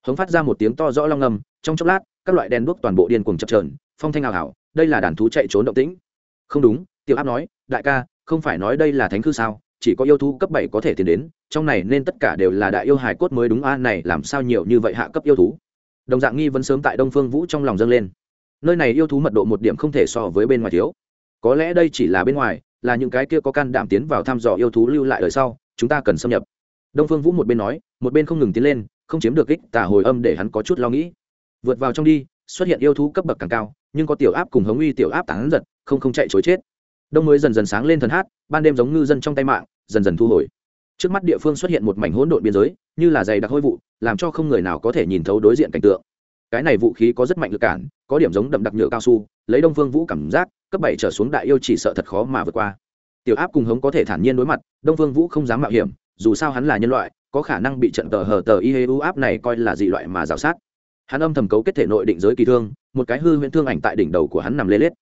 Hống phát ra một tiếng to rõ long ngâm, trong chốc lát, các loại đèn đuốc toàn bộ điên cuồng chập trờn phong thanh ảo ảo, đây là đàn thú chạy trốn động tĩnh. Không đúng, tiểu áp nói, đại ca, không phải nói đây là thánh cư sao? Chỉ có yêu thú cấp bảy có thể tiến đến, trong này nên tất cả đều là đại yêu hài cốt mới đúng a, này làm sao nhiều như vậy hạ cấp yêu thú? Đồng dạng nghi vấn sớm tại đông phương vũ trong lòng dâng lên nơi này yêu thú mật độ một điểm không thể so với bên ngoài thiếu. Có lẽ đây chỉ là bên ngoài, là những cái kia có can đảm tiến vào thăm dò yêu thú lưu lại đời sau, chúng ta cần xâm nhập. Đông phương vũ một bên nói, một bên không ngừng tiến lên, không chiếm được kích tả hồi âm để hắn có chút lo nghĩ. Vượt vào trong đi, xuất hiện yêu thú cấp bậc càng cao, nhưng có tiểu áp cùng hống uy tiểu áp tán giật, không không chạy chối chết. Đông mới dần dần sáng lên thần hát, ban đêm giống ngư dân trong tay mạng, dần dần thu hồi. Trước mắt địa phương xuất hiện một mảnh hỗn độn biên giới, như là dày đặc hôi vụ, làm cho không người nào có thể nhìn thấu đối diện cảnh tượng cái này vũ khí có rất mạnh lực cản, có điểm giống đậm đặc nhựa cao su, lấy đông phương vũ cảm giác, cấp bảy trở xuống đại yêu chỉ sợ thật khó mà vượt qua. Tiểu áp cùng hống có thể thản nhiên đối mặt, đông phương vũ không dám mạo hiểm, dù sao hắn là nhân loại, có khả năng bị trận tờ hờ tờ y hê u áp này coi là dị loại mà rào sát. Hắn âm thầm cấu kết thể nội định giới kỳ thương, một cái hư huyễn thương ảnh tại đỉnh đầu của hắn nằm lê lết.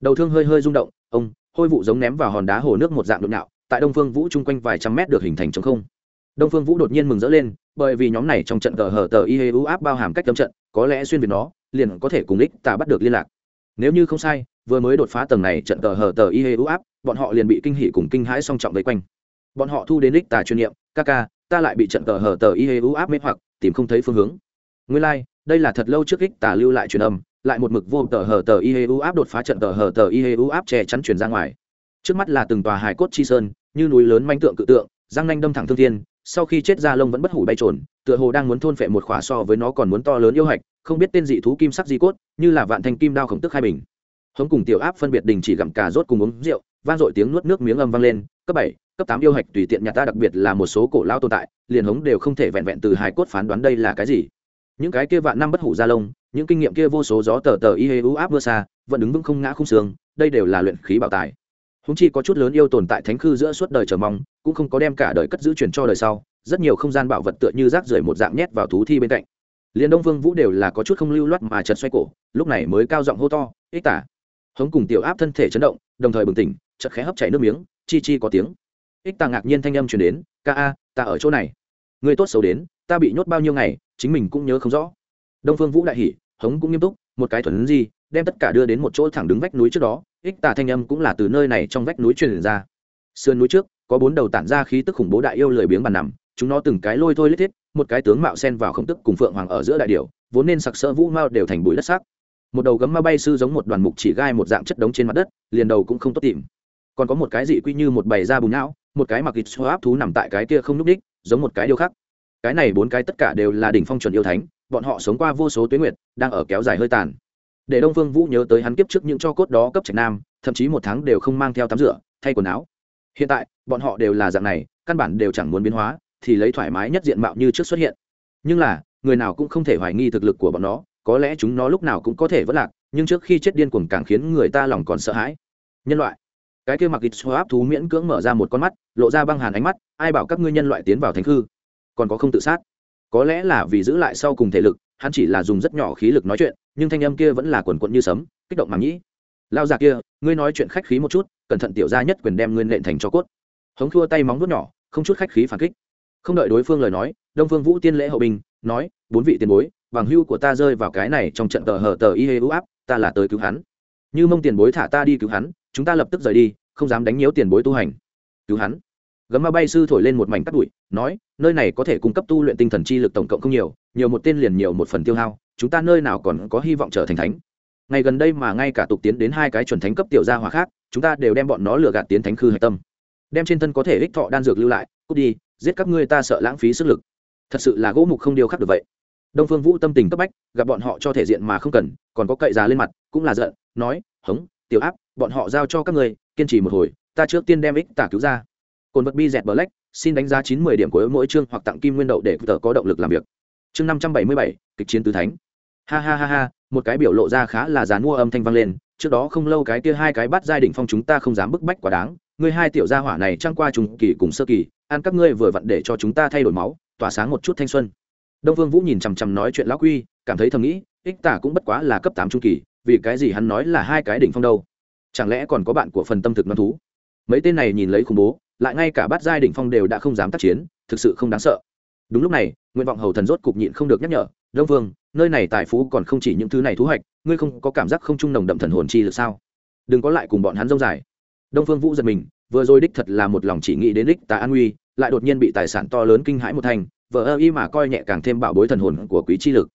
Đầu thương hơi hơi rung động, ông, hôi vụ giống ném vào hòn đá hồ nước một dạng đụng nạo, tại đông phương vũ chung quanh vài trăm mét được hình thành trong không đông phương vũ đột nhiên mừng rỡ lên bởi vì nhóm này trong trận tờ hở tờ y hê u áp bao hàm cách tâm trận có lẽ xuyên việt nó liền có thể cùng ích ta bắt được liên lạc. Nếu như không sai vừa mới đột phá tầng này trận tờ hở tờ y hê u áp bọn họ liền bị kinh hỉ cùng kinh hãi song trọng vây quanh. Bọn họ thu đến ích tà chuyên niệm ca ca ta lại bị trận tờ hở tờ y hê u áp mê hoặc tìm không thấy phương hướng. Nguyên lai、like, đây là thật lâu trước ích tà lưu lại truyền âm lại một mực vô tờ hở tờ y hê u áp đột phá trận tờ hở tờ y hê u áp che chắn truyền ra ngoài. Trước mắt là từng tòa hải cốt chi sơn như núi lớn manh tượng cự tượng răng nanh đâm thẳng thương thiên sau khi chết ra lông vẫn bất hủ bay trồn, tựa hồ đang muốn thôn phệ một khỏa so với nó còn muốn to lớn yêu hạch, không biết tên dị thú kim sắc di cốt, như là vạn thanh kim đao khổng tức hai bình. Hống cùng tiểu áp phân biệt đình chỉ gặm cà rốt cùng uống rượu, vang dội tiếng nuốt nước miếng âm vang lên, cấp bảy, cấp tám yêu hạch tùy tiện nhà ta đặc biệt là một số cổ lao tồn tại, liền hống đều không thể vẹn vẹn từ hài cốt phán đoán đây là cái gì. Những cái kia vạn năm bất hủ gia lông, những kinh nghiệm kia vô số gió tờ tờ y hê ú áp mưa xa, vẫn đứng vững không ngã không xương đây đều là luyện khí bảo tài húng chi có chút lớn yêu tồn tại thánh khư giữa suốt đời chờ mong, cũng không có đem cả đời cất giữ truyền cho đời sau, rất nhiều không gian bảo vật tựa như rác rưởi một dạng nhét vào thú thi bên cạnh. Liền đông vương vũ đều là có chút không lưu loát mà chật xoay cổ, lúc này mới cao giọng hô to, ích tả! Hống cùng tiểu áp thân thể chấn động, đồng thời bừng tỉnh chật khẽ hấp chảy nước miếng, chi chi có tiếng. Ích tả ngạc nhiên thanh âm truyền đến, ca a, ta ở chỗ này. Người tốt xấu đến, ta bị nhốt bao nhiêu ngày, chính mình cũng nhớ không rõ. Đông phương vũ đại hỉ, hống cũng nghiêm túc, một cái thuần gì đem tất cả đưa đến một chỗ thẳng đứng vách núi trước đó ích tà thanh âm cũng là từ nơi này trong vách núi truyền ra. Sườn núi trước, có bốn đầu tản ra khí tức khủng bố đại yêu lười biếng bàn nằm, chúng nó từng cái lôi thôi lết thiết, một cái tướng mạo sen vào không tức cùng phượng hoàng ở giữa đại điệu vốn nên sặc sỡ vũ mao đều thành bụi đất sắc một đầu gấm ma bay sư giống một đoàn mục chỉ gai một dạng chất đống trên mặt đất, liền đầu cũng không tốt tìm. Còn có một cái dị quy như một bầy da bùn não, một cái mặc kịch xô áp thú nằm tại cái kia không n ú c đích, giống một cái điêu khắc. Cái này bốn cái tất cả đều là đỉnh phong chuẩn yêu thánh, bọn họ sống qua vô số tuyến nguyệt, đang ở kéo dài hơi tàn để đông phương vũ nhớ tới hắn kiếp trước những cho cốt đó cấp trạch nam, thậm chí một tháng đều không mang theo tắm rửa, thay quần áo. Hiện tại, bọn họ đều là dạng này, căn bản đều chẳng muốn biến hóa, thì lấy thoải mái nhất diện mạo như trước xuất hiện. Nhưng là, người nào cũng không thể hoài nghi thực lực của bọn nó, có lẽ chúng nó lúc nào cũng có thể vất lạc, nhưng trước khi chết điên cuồng càng khiến người ta lòng còn sợ hãi. Nhân loại. Cái kia mặc ít xoa áp thú miễn cưỡng mở ra một con mắt, lộ ra băng hàn ánh mắt, ai bảo các ngươi nhân loại tiến vào thánh hư còn có không tự sát? Có lẽ là vì giữ lại sau cùng thể lực hắn chỉ là dùng rất nhỏ khí lực nói chuyện, nhưng thanh âm kia vẫn là quần quận như sấm, kích động mà nghĩ. Lao già kia, ngươi nói chuyện khách khí một chút, cẩn thận tiểu gia nhất quyền đem ngươi nện thành cho cốt. Hống thua tay móng vuốt nhỏ, không chút khách khí phản kích. Không đợi đối phương lời nói, đông phương vũ tiên lễ hậu bình, nói, bốn vị tiền bối vàng hưu của ta rơi vào cái này trong trận tờ hờ tờ y hê ưu áp, ta là tới cứu hắn. Như mông tiền bối thả ta đi cứu hắn, chúng ta lập tức rời đi, không dám đánh nhiễu tiền bối tu hành. Cứu hắn gấm ma bay sư thổi lên một mảnh cắt bụi, nói, nơi này có thể cung cấp tu luyện tinh thần chi lực tổng cộng không nhiều nhiều một tên liền nhiều một phần tiêu hao, chúng ta nơi nào còn có hy vọng trở thành thánh? Ngày gần đây mà ngay cả tục tiến đến hai cái chuẩn thánh cấp tiểu gia hòa khác, chúng ta đều đem bọn nó lừa gạt tiến thánh khư hạch tâm. Đem trên thân có thể ích thọ đan dược lưu lại, cút đi, giết các ngươi ta sợ lãng phí sức lực. Thật sự là gỗ mục không điều khắc được vậy. Đông phương vũ tâm tình cấp bách, gặp bọn họ cho thể diện mà không cần, còn có cậy già lên mặt, cũng là giận, nói, hống, tiểu áp, bọn họ giao cho các ngươi, kiên trì một hồi, ta trước tiên đem ích tả cứu ra cồn vật bi dẹt black, xin đánh giá chín mươi điểm của mỗi chương hoặc tặng kim nguyên đậu để tờ có động lực làm việc. Chương năm trăm bảy mươi bảy, kịch chiến tứ thánh. Ha ha ha ha, một cái biểu lộ ra khá là dán mua âm thanh vang lên, trước đó không lâu cái kia hai cái bắt giai đỉnh phong chúng ta không dám bức bách quá đáng, ngươi hai tiểu gia hỏa này trăng qua trùng kỳ cùng sơ kỳ, ăn các ngươi vừa vặn để cho chúng ta thay đổi máu, tỏa sáng một chút thanh xuân. Đông vương vũ nhìn chằm chằm nói chuyện lão quy, cảm thấy thầm nghĩ, ích tả cũng bất quá là cấp tám trung kỳ, vì cái gì hắn nói là hai cái đỉnh phong đâu? Chẳng lẽ còn có bạn của phần tâm thực non thú? Mấy tên này nhìn lấy khủng bố lại ngay cả bát giai đỉnh phong đều đã không dám tác chiến, thực sự không đáng sợ. Đúng lúc này nguyện vọng hầu thần rốt cục nhịn không được nhắc nhở, đông vương, nơi này tài phú còn không chỉ những thứ này thu hoạch, ngươi không có cảm giác không trung nồng đậm thần hồn chi lực sao? Đừng có lại cùng bọn hắn dông dài. Đông phương vũ giật mình, vừa rồi đích thật là một lòng chỉ nghĩ đến đích tà an nguy lại đột nhiên bị tài sản to lớn kinh hãi một thành vợ ơ y mà coi nhẹ càng thêm bảo bối thần hồn của quý chi lực.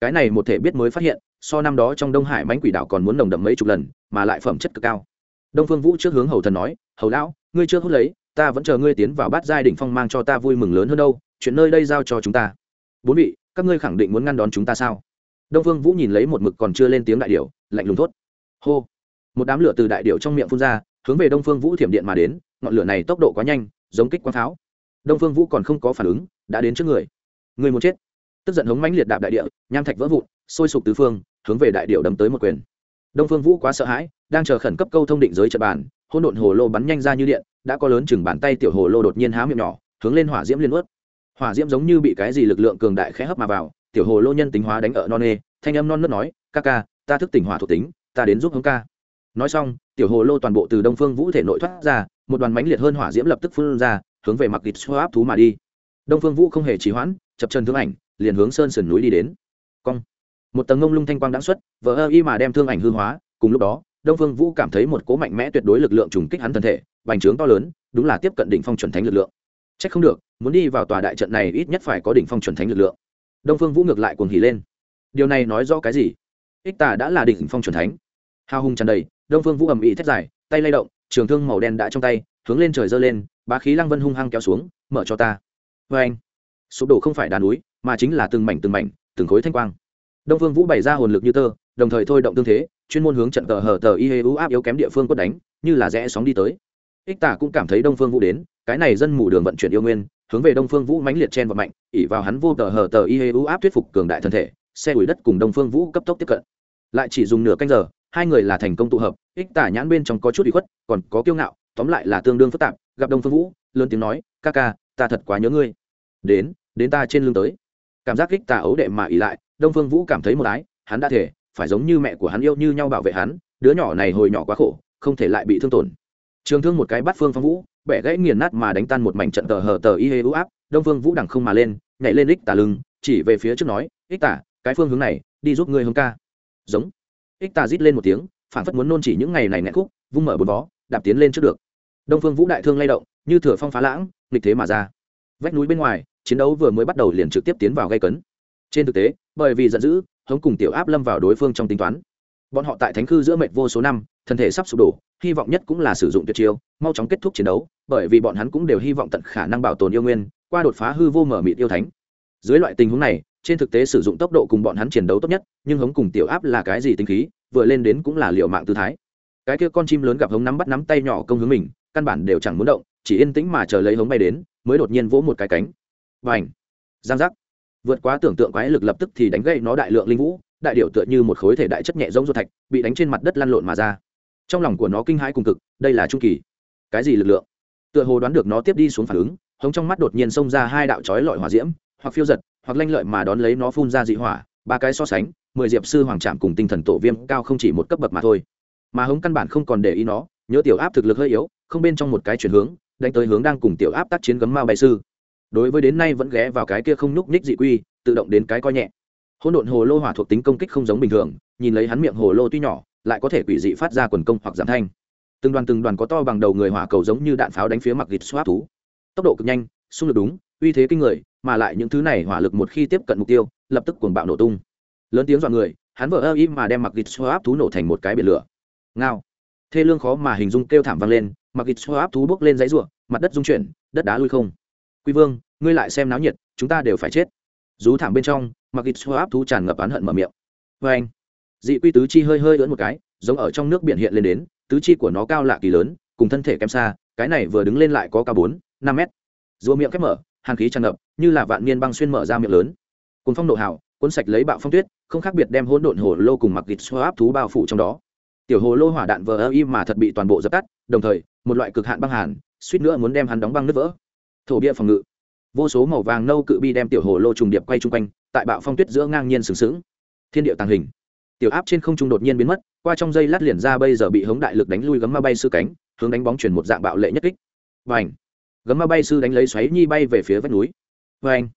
Cái này một thể biết mới phát hiện, so năm đó trong đông hải mánh quỷ đảo còn muốn nồng đậm mấy chục lần, mà lại phẩm chất cực cao. Đông phương vũ trước hướng hầu thần nói, hầu lão, ngươi chưa hút lấy ta vẫn chờ ngươi tiến vào bát giai đỉnh phong mang cho ta vui mừng lớn hơn đâu, chuyện nơi đây giao cho chúng ta. Bốn vị, các ngươi khẳng định muốn ngăn đón chúng ta sao? Đông phương vũ nhìn lấy một mực còn chưa lên tiếng đại điệu lạnh lùng thốt. Hô. Một đám lửa từ đại điệu trong miệng phun ra, hướng về đông phương vũ thiểm điện mà đến, ngọn lửa này tốc độ quá nhanh, giống kích quang pháo. Đông phương vũ còn không có phản ứng, đã đến trước người. Người muốn chết. Tức giận hống mãnh liệt đạp đại địa, nham thạch vỡ vụn, sôi sục tứ phương, hướng về đại điệu đấm tới một quyền đông phương vũ quá sợ hãi, đang chờ khẩn cấp câu thông định giới trận bàn hôn độn hồ lô bắn nhanh ra như điện, đã có lớn chừng bàn tay tiểu hồ lô đột nhiên há miệng nhỏ, hướng lên hỏa diễm liên ướt hỏa diễm giống như bị cái gì lực lượng cường đại khẽ hấp mà vào, tiểu hồ lô nhân tính hóa đánh ở non nê, thanh âm non nớt nói, ca ca, ta thức tỉnh hỏa thuộc tính, ta đến giúp hống ca. Nói xong, tiểu hồ lô toàn bộ từ đông phương vũ thể nội thoát ra, một đoàn mãnh liệt hơn hỏa diễm lập tức phun ra, hướng về mặc kịch xoa áp thú mà đi. Đông phương vũ không hề trì hoãn, chập chân thương ảnh, liền hướng sơn sườn núi đi đến. Cong một tầng ngông lung thanh quang đã xuất vỡ ơ y mà đem thương ảnh hư hóa, cùng lúc đó, đông phương vũ cảm thấy một cố mạnh mẽ tuyệt đối lực lượng trùng kích hắn thân thể, bành trướng to lớn, đúng là tiếp cận đỉnh phong chuẩn thánh lực lượng. C h ắ c không được, muốn đi vào tòa đại trận này ít nhất phải có đỉnh phong chuẩn thánh lực lượng. Đông phương vũ ngược lại cuồng hỉ lên. Điều này nói rõ cái gì? Ích tà đã là đỉnh phong chuẩn thánh. Hào hùng tràn đầy, đông phương vũ ầm ĩ thét dài, tay lay động, trường thương màu đen đã trong tay, hướng lên trời giơ lên, bá khí lăng vân hung hăng kéo xuống, mở cho ta. Vê anh sụp đổ không phải đá núi, mà chính là từng mảnh từng mảnh, từng khối thanh quang đông phương vũ bày ra hồn lực như tơ, đồng thời thôi động tương thế, chuyên môn hướng trận tờ hở tờ y hê ưu áp yếu kém địa phương quất đánh, như là rẽ sóng đi tới. Ích tả cũng cảm thấy đông phương vũ đến, cái này dân mù đường vận chuyển yêu nguyên, hướng về đông phương vũ mãnh liệt chen và mạnh ỉ vào hắn vô tờ hở tờ y hê ưu áp thuyết phục cường đại thân thể, xe ủi đất cùng đông phương vũ cấp tốc tiếp cận. Lại chỉ dùng nửa canh giờ, hai người là thành công tụ hợp, ích tả nhãn bên trong có chút bị khuất, còn có kiêu ngạo, tóm lại là tương đương phức tạp, gặp đông phương vũ, lớn tiếng nói, ca ca, ta thật quá nhớ ngươi. Đến đến ta trên lưng tới cảm giác kích tả ấu đệ mà ỉ lại, đông phương vũ cảm thấy một ái, hắn đã thể, phải giống như mẹ của hắn yêu như nhau bảo vệ hắn, đứa nhỏ này hồi nhỏ quá khổ, không thể lại bị thương tổn. Trường thương một cái bắt phương phong vũ, bẻ gãy nghiền nát mà đánh tan một mảnh trận tờ hờ tờ y hê ưu áp, đông phương vũ đằng không mà lên, nhảy lên ích tả lưng, chỉ về phía trước nói, ích tả, cái phương hướng này, đi giúp ngươi hương ca. Giống. Ích tả rít lên một tiếng, phản phất muốn nôn chỉ những ngày này nghẹn khúc, vung mở bốn vó, đạp tiến lên trước được. Đông phương vũ đại thương lay động, như thừa phong phá lãng, nghịch thế mà ra. Vách núi bên ngoài chiến đấu vừa mới bắt đầu liền trực tiếp tiến vào gây cấn. Trên thực tế, bởi vì giận dữ, hống cùng tiểu áp lâm vào đối phương trong tính toán. Bọn họ tại thánh khư giữa mệnh vô số năm, thân thể sắp sụp đổ, hy vọng nhất cũng là sử dụng tuyệt chiêu, mau chóng kết thúc chiến đấu, bởi vì bọn hắn cũng đều hy vọng tận khả năng bảo tồn yêu nguyên, qua đột phá hư vô mở mịt yêu thánh. Dưới loại tình huống này, trên thực tế sử dụng tốc độ cùng bọn hắn chiến đấu tốt nhất, nhưng hống cùng tiểu áp là cái gì tính khí, vừa lên đến cũng là liệu mạng tư thái. Cái kia con chim lớn gặp hống nắm bắt nắm tay nhỏ công hướng mình, căn bản đều chẳng muốn động, chỉ yên tĩnh mà chờ lấy hống bay đến, mới đột nhiên vỗ một cái cánh và ảnh giang giác. Vượt quá tưởng tượng quái lực lập tức thì đánh gây nó đại lượng linh vũ, đại điệu tựa như một khối thể đại chất nhẹ giống ruột thạch, bị đánh trên mặt đất lăn lộn mà ra. Trong lòng của nó kinh hãi cùng cực, đây là trung kỳ. Cái gì lực lượng? Tựa hồ đoán được nó tiếp đi xuống phản ứng, hống trong mắt đột nhiên xông ra hai đạo chói lọi hỏa diễm, hoặc phiêu giật, hoặc lanh lợi mà đón lấy nó phun ra dị hỏa, ba cái so sánh, mười diệp sư hoàng trạm cùng tinh thần tổ viêm cao không chỉ một cấp bậc mà thôi. Mà hống căn bản không còn để ý nó, nhớ tiểu áp thực lực hơi yếu, không bên trong một cái chuyển hướng, đánh tới hướng đang cùng tiểu áp tác chiến gấm mao bày sư đối với đến nay vẫn ghé vào cái kia không nhúc nhích dị quy, tự động đến cái coi nhẹ. Hỗn độn hồ lô hỏa thuộc tính công kích không giống bình thường, nhìn lấy hắn miệng hồ lô tuy nhỏ, lại có thể quỷ dị phát ra quần công hoặc giảm thanh. Từng đoàn từng đoàn có to bằng đầu người hỏa cầu giống như đạn pháo đánh phía mặc gịt xoát thú. Tốc độ cực nhanh, xung lực đúng, uy thế kinh người, mà lại những thứ này hỏa lực một khi tiếp cận mục tiêu, lập tức cuồng bạo nổ tung. Lớn tiếng dọa người, hắn vỡ ơ im mà đem mặc gịt xoát thú nổ thành một cái biển lửa. Ngao. Thê lương khó mà hình dung kêu thảm vang lên, mặc gịt xoát thú bốc lên dãy ruộng mặt đất rung chuyển, đất đá lui không quy vương, ngươi lại xem náo nhiệt, chúng ta đều phải chết. Rú thảm bên trong mặc ít xô áp thú tràn ngập oán hận mở miệng. Vê anh, dị quy tứ chi hơi hơi lưỡn một cái, giống ở trong nước biển hiện lên đến, tứ chi của nó cao lạ kỳ lớn, cùng thân thể kém xa, cái này vừa đứng lên lại có cao bốn, năm mét. Rùa miệng khép mở hàng khí tràn ngập, như là vạn niên băng xuyên mở ra miệng lớn. Cùng phong nộ hào, cuốn sạch lấy bạo phong tuyết, không khác biệt đem hỗn độn hồ lô cùng mặc gịt xoa áp thú bao phủ trong đó. Tiểu hồ lô hỏa đạn vờ ơ im mà thật bị toàn bộ dập tắt, đồng thời, một loại cực hạn băng hàn, suýt nữa muốn đem hắn đóng băng nứt vỡ thổ bia phòng ngự. Vô số màu vàng nâu cự bi đem tiểu hồ lô trùng điệp quay chung quanh, tại bạo phong tuyết giữa ngang nhiên sừng sững. Thiên điệu tàng hình. Tiểu áp trên không trung đột nhiên biến mất, qua trong dây lát liền ra bây giờ bị hống đại lực đánh lui gấm ma bay sư cánh, hướng đánh bóng chuyển một dạng bạo lệ nhất kích. Và ảnh gấm ma bay sư đánh lấy xoáy nhi bay về phía vách núi. Và ảnh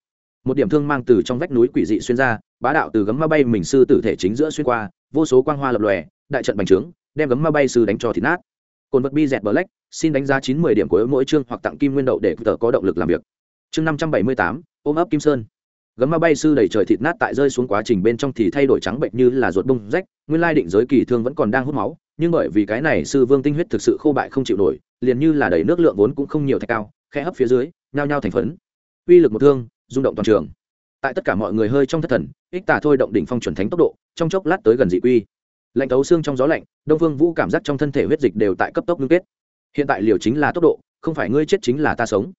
một điểm thương mang từ trong vách núi quỷ dị xuyên ra, bá đạo từ gấm ma bay mình sư tử thể chính giữa xuyên qua, vô số quang hoa lập lòe, đại trận bành trướng, đem gấm ma bay sư đánh cho thịt nát cồn vật bi dẹt black, xin đánh giá chín mươi điểm của mỗi chương hoặc tặng kim nguyên đậu để tờ có động lực làm việc. Chương năm trăm bảy mươi tám, ôm ấp kim sơn. Gấm ma bay sư đầy trời thịt nát tại rơi xuống quá trình bên trong thì thay đổi trắng bệnh như là ruột bông rách, nguyên lai định giới kỳ thương vẫn còn đang hút máu, nhưng bởi vì cái này sư vương tinh huyết thực sự khô bại không chịu nổi, liền như là đầy nước lượng vốn cũng không nhiều thạch cao khẽ hấp phía dưới, nhao nhao thành phấn. Uy lực một thương, rung động toàn trường. Tại tất cả mọi người hơi trong thất thần, ích tả thôi động đỉnh phong chuẩn thánh tốc độ, trong chốc lát tới gần dị quy lạnh thấu xương trong gió lạnh, đông phương vũ cảm giác trong thân thể huyết dịch đều tại cấp tốc ngưng kết. Hiện tại liều chính là tốc độ, không phải ngươi chết chính là ta sống.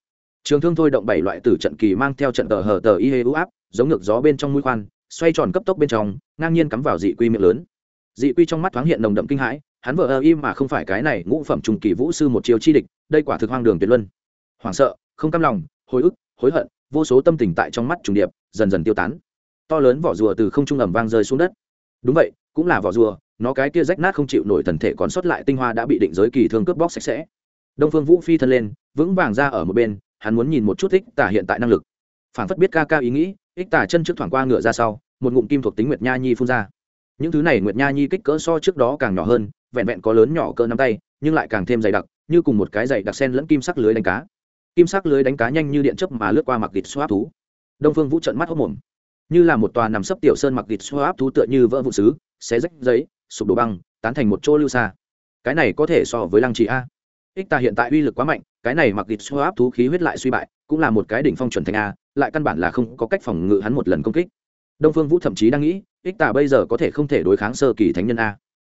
Trường thương thôi động bảy loại tử trận kỳ mang theo trận tờ hờ tờ y hê u áp, giống ngược gió bên trong mũi khoan, xoay tròn cấp tốc bên trong, ngang nhiên cắm vào dị quy miệng lớn. Dị quy trong mắt thoáng hiện nồng đậm kinh hãi, hắn vợ ơ im mà không phải cái này ngũ phẩm trùng kỳ vũ sư một chiều chi địch, đây quả thực hoang đường tuyệt luân. Hoảng sợ, không cam lòng hối ức, hối hận, vô số tâm tình tại trong mắt trùng điệp, dần dần tiêu tán. To lớn vỏ rùa từ không trung ẩm vang rơi xuống đất. Đúng vậy, cũng là vỏ rùa nó cái kia rách nát không chịu nổi thần thể còn sót lại tinh hoa đã bị định giới kỳ thương cướp bóc sạch sẽ. Đông phương vũ phi thân lên, vững vàng ra ở một bên, hắn muốn nhìn một chút ích tả hiện tại năng lực. Phản phất biết ca ca ý nghĩ, ích tả chân trước thoảng qua ngựa ra sau, một ngụm kim thuộc tính nguyệt nha nhi phun ra. Những thứ này nguyệt nha nhi kích cỡ so trước đó càng nhỏ hơn, vẹn vẹn có lớn nhỏ cỡ nắm tay, nhưng lại càng thêm dày đặc, như cùng một cái dày đặc sen lẫn kim sắc lưới đánh cá. Kim sắc lưới đánh cá nhanh như điện chớp mà lướt qua mặc thịt xoa thú. Đông phương vũ trận mắt hốc mồm. Như là một tòa nằm sấp tiểu sơn mặc thịt xoa thú tựa như vỡ vụ xứ xé rách giấy sụp đổ băng, tán thành một chỗ lưu xa. Cái này có thể so với lăng trì a. Ích ta hiện tại uy lực quá mạnh, cái này mặc địch xô áp thú khí huyết lại suy bại, cũng là một cái đỉnh phong chuẩn thành a, lại căn bản là không có cách phòng ngự hắn một lần công kích. Đông phương vũ thậm chí đang nghĩ, ích tà bây giờ có thể không thể đối kháng sơ kỳ thánh nhân a.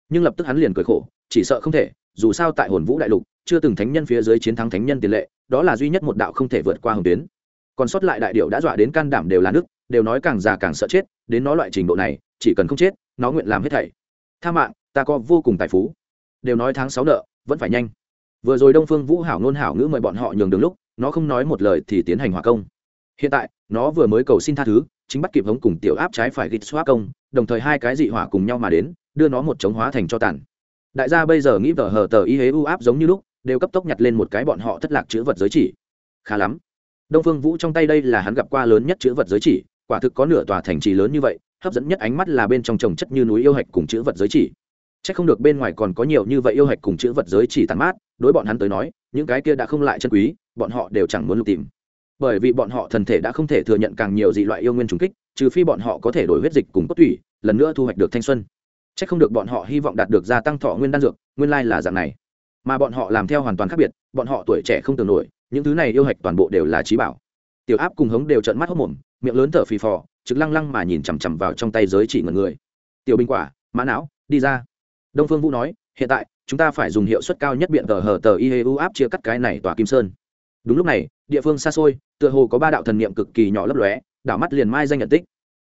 Nhưng lập tức hắn liền cười khổ, chỉ sợ không thể, dù sao tại hồn vũ đại lục, chưa từng thánh nhân phía dưới chiến thắng thánh nhân tiền lệ, đó là duy nhất một đạo không thể vượt qua hồng tuyến. Còn sót lại đại điệu đã dọa đến can đảm đều là nước đều nói càng già càng sợ chết, đến nó loại trình độ này, chỉ cần không chết, nó nguyện làm hết thảy tha mạng, ta có vô cùng tài phú. Đều nói tháng sáu nợ, vẫn phải nhanh. Vừa rồi đông phương vũ hảo ngôn hảo ngữ mời bọn họ nhường đường lúc, nó không nói một lời thì tiến hành hòa công. Hiện tại, nó vừa mới cầu xin tha thứ, chính bắt kịp hống cùng tiểu áp trái phải gịt xóa công, đồng thời hai cái dị hỏa cùng nhau mà đến, đưa nó một chống hóa thành cho tàn. Đại gia bây giờ nghĩ vở hờ tờ y hế u áp giống như lúc, đều cấp tốc nhặt lên một cái bọn họ thất lạc chữ vật giới chỉ. Khá lắm. Đông phương vũ trong tay đây là hắn gặp qua lớn nhất chữ vật giới chỉ quả thực có nửa tòa thành trì lớn như vậy, hấp dẫn nhất ánh mắt là bên trong trồng chất như núi yêu hạch cùng chữ vật giới chỉ. C h ắ c không được bên ngoài còn có nhiều như vậy yêu hạch cùng chữ vật giới chỉ tàn mát, đối bọn hắn tới nói, những cái kia đã không lại chân quý, bọn họ đều chẳng muốn lục tìm. Bởi vì bọn họ thần thể đã không thể thừa nhận càng nhiều dị loại yêu nguyên trùng kích, trừ phi bọn họ có thể đổi huyết dịch cùng cốt thủy lần nữa thu hoạch được thanh xuân. C h ắ c không được bọn họ hy vọng đạt được gia tăng thọ nguyên đan dược, nguyên lai là dạng này. Mà bọn họ làm theo hoàn toàn khác biệt, bọn họ tuổi trẻ không tưởng nổi, những thứ này yêu hạch toàn bộ đều là trí bảo tiểu áp cùng hống đều trợn mắt hốc mồm, miệng lớn thở phì phò, trực lăng lăng mà nhìn chằm chằm vào trong tay giới chỉ ngần người. Tiểu binh quả, mã não, đi ra. Đông phương vũ nói, hiện tại, chúng ta phải dùng hiệu suất cao nhất biện tờ hờ tờ ieu áp chia cắt cái này tòa kim sơn. Đúng lúc này, địa phương xa xôi, tựa hồ có ba đạo thần niệm cực kỳ nhỏ lấp lóe, đảo mắt liền mai danh nhận tích.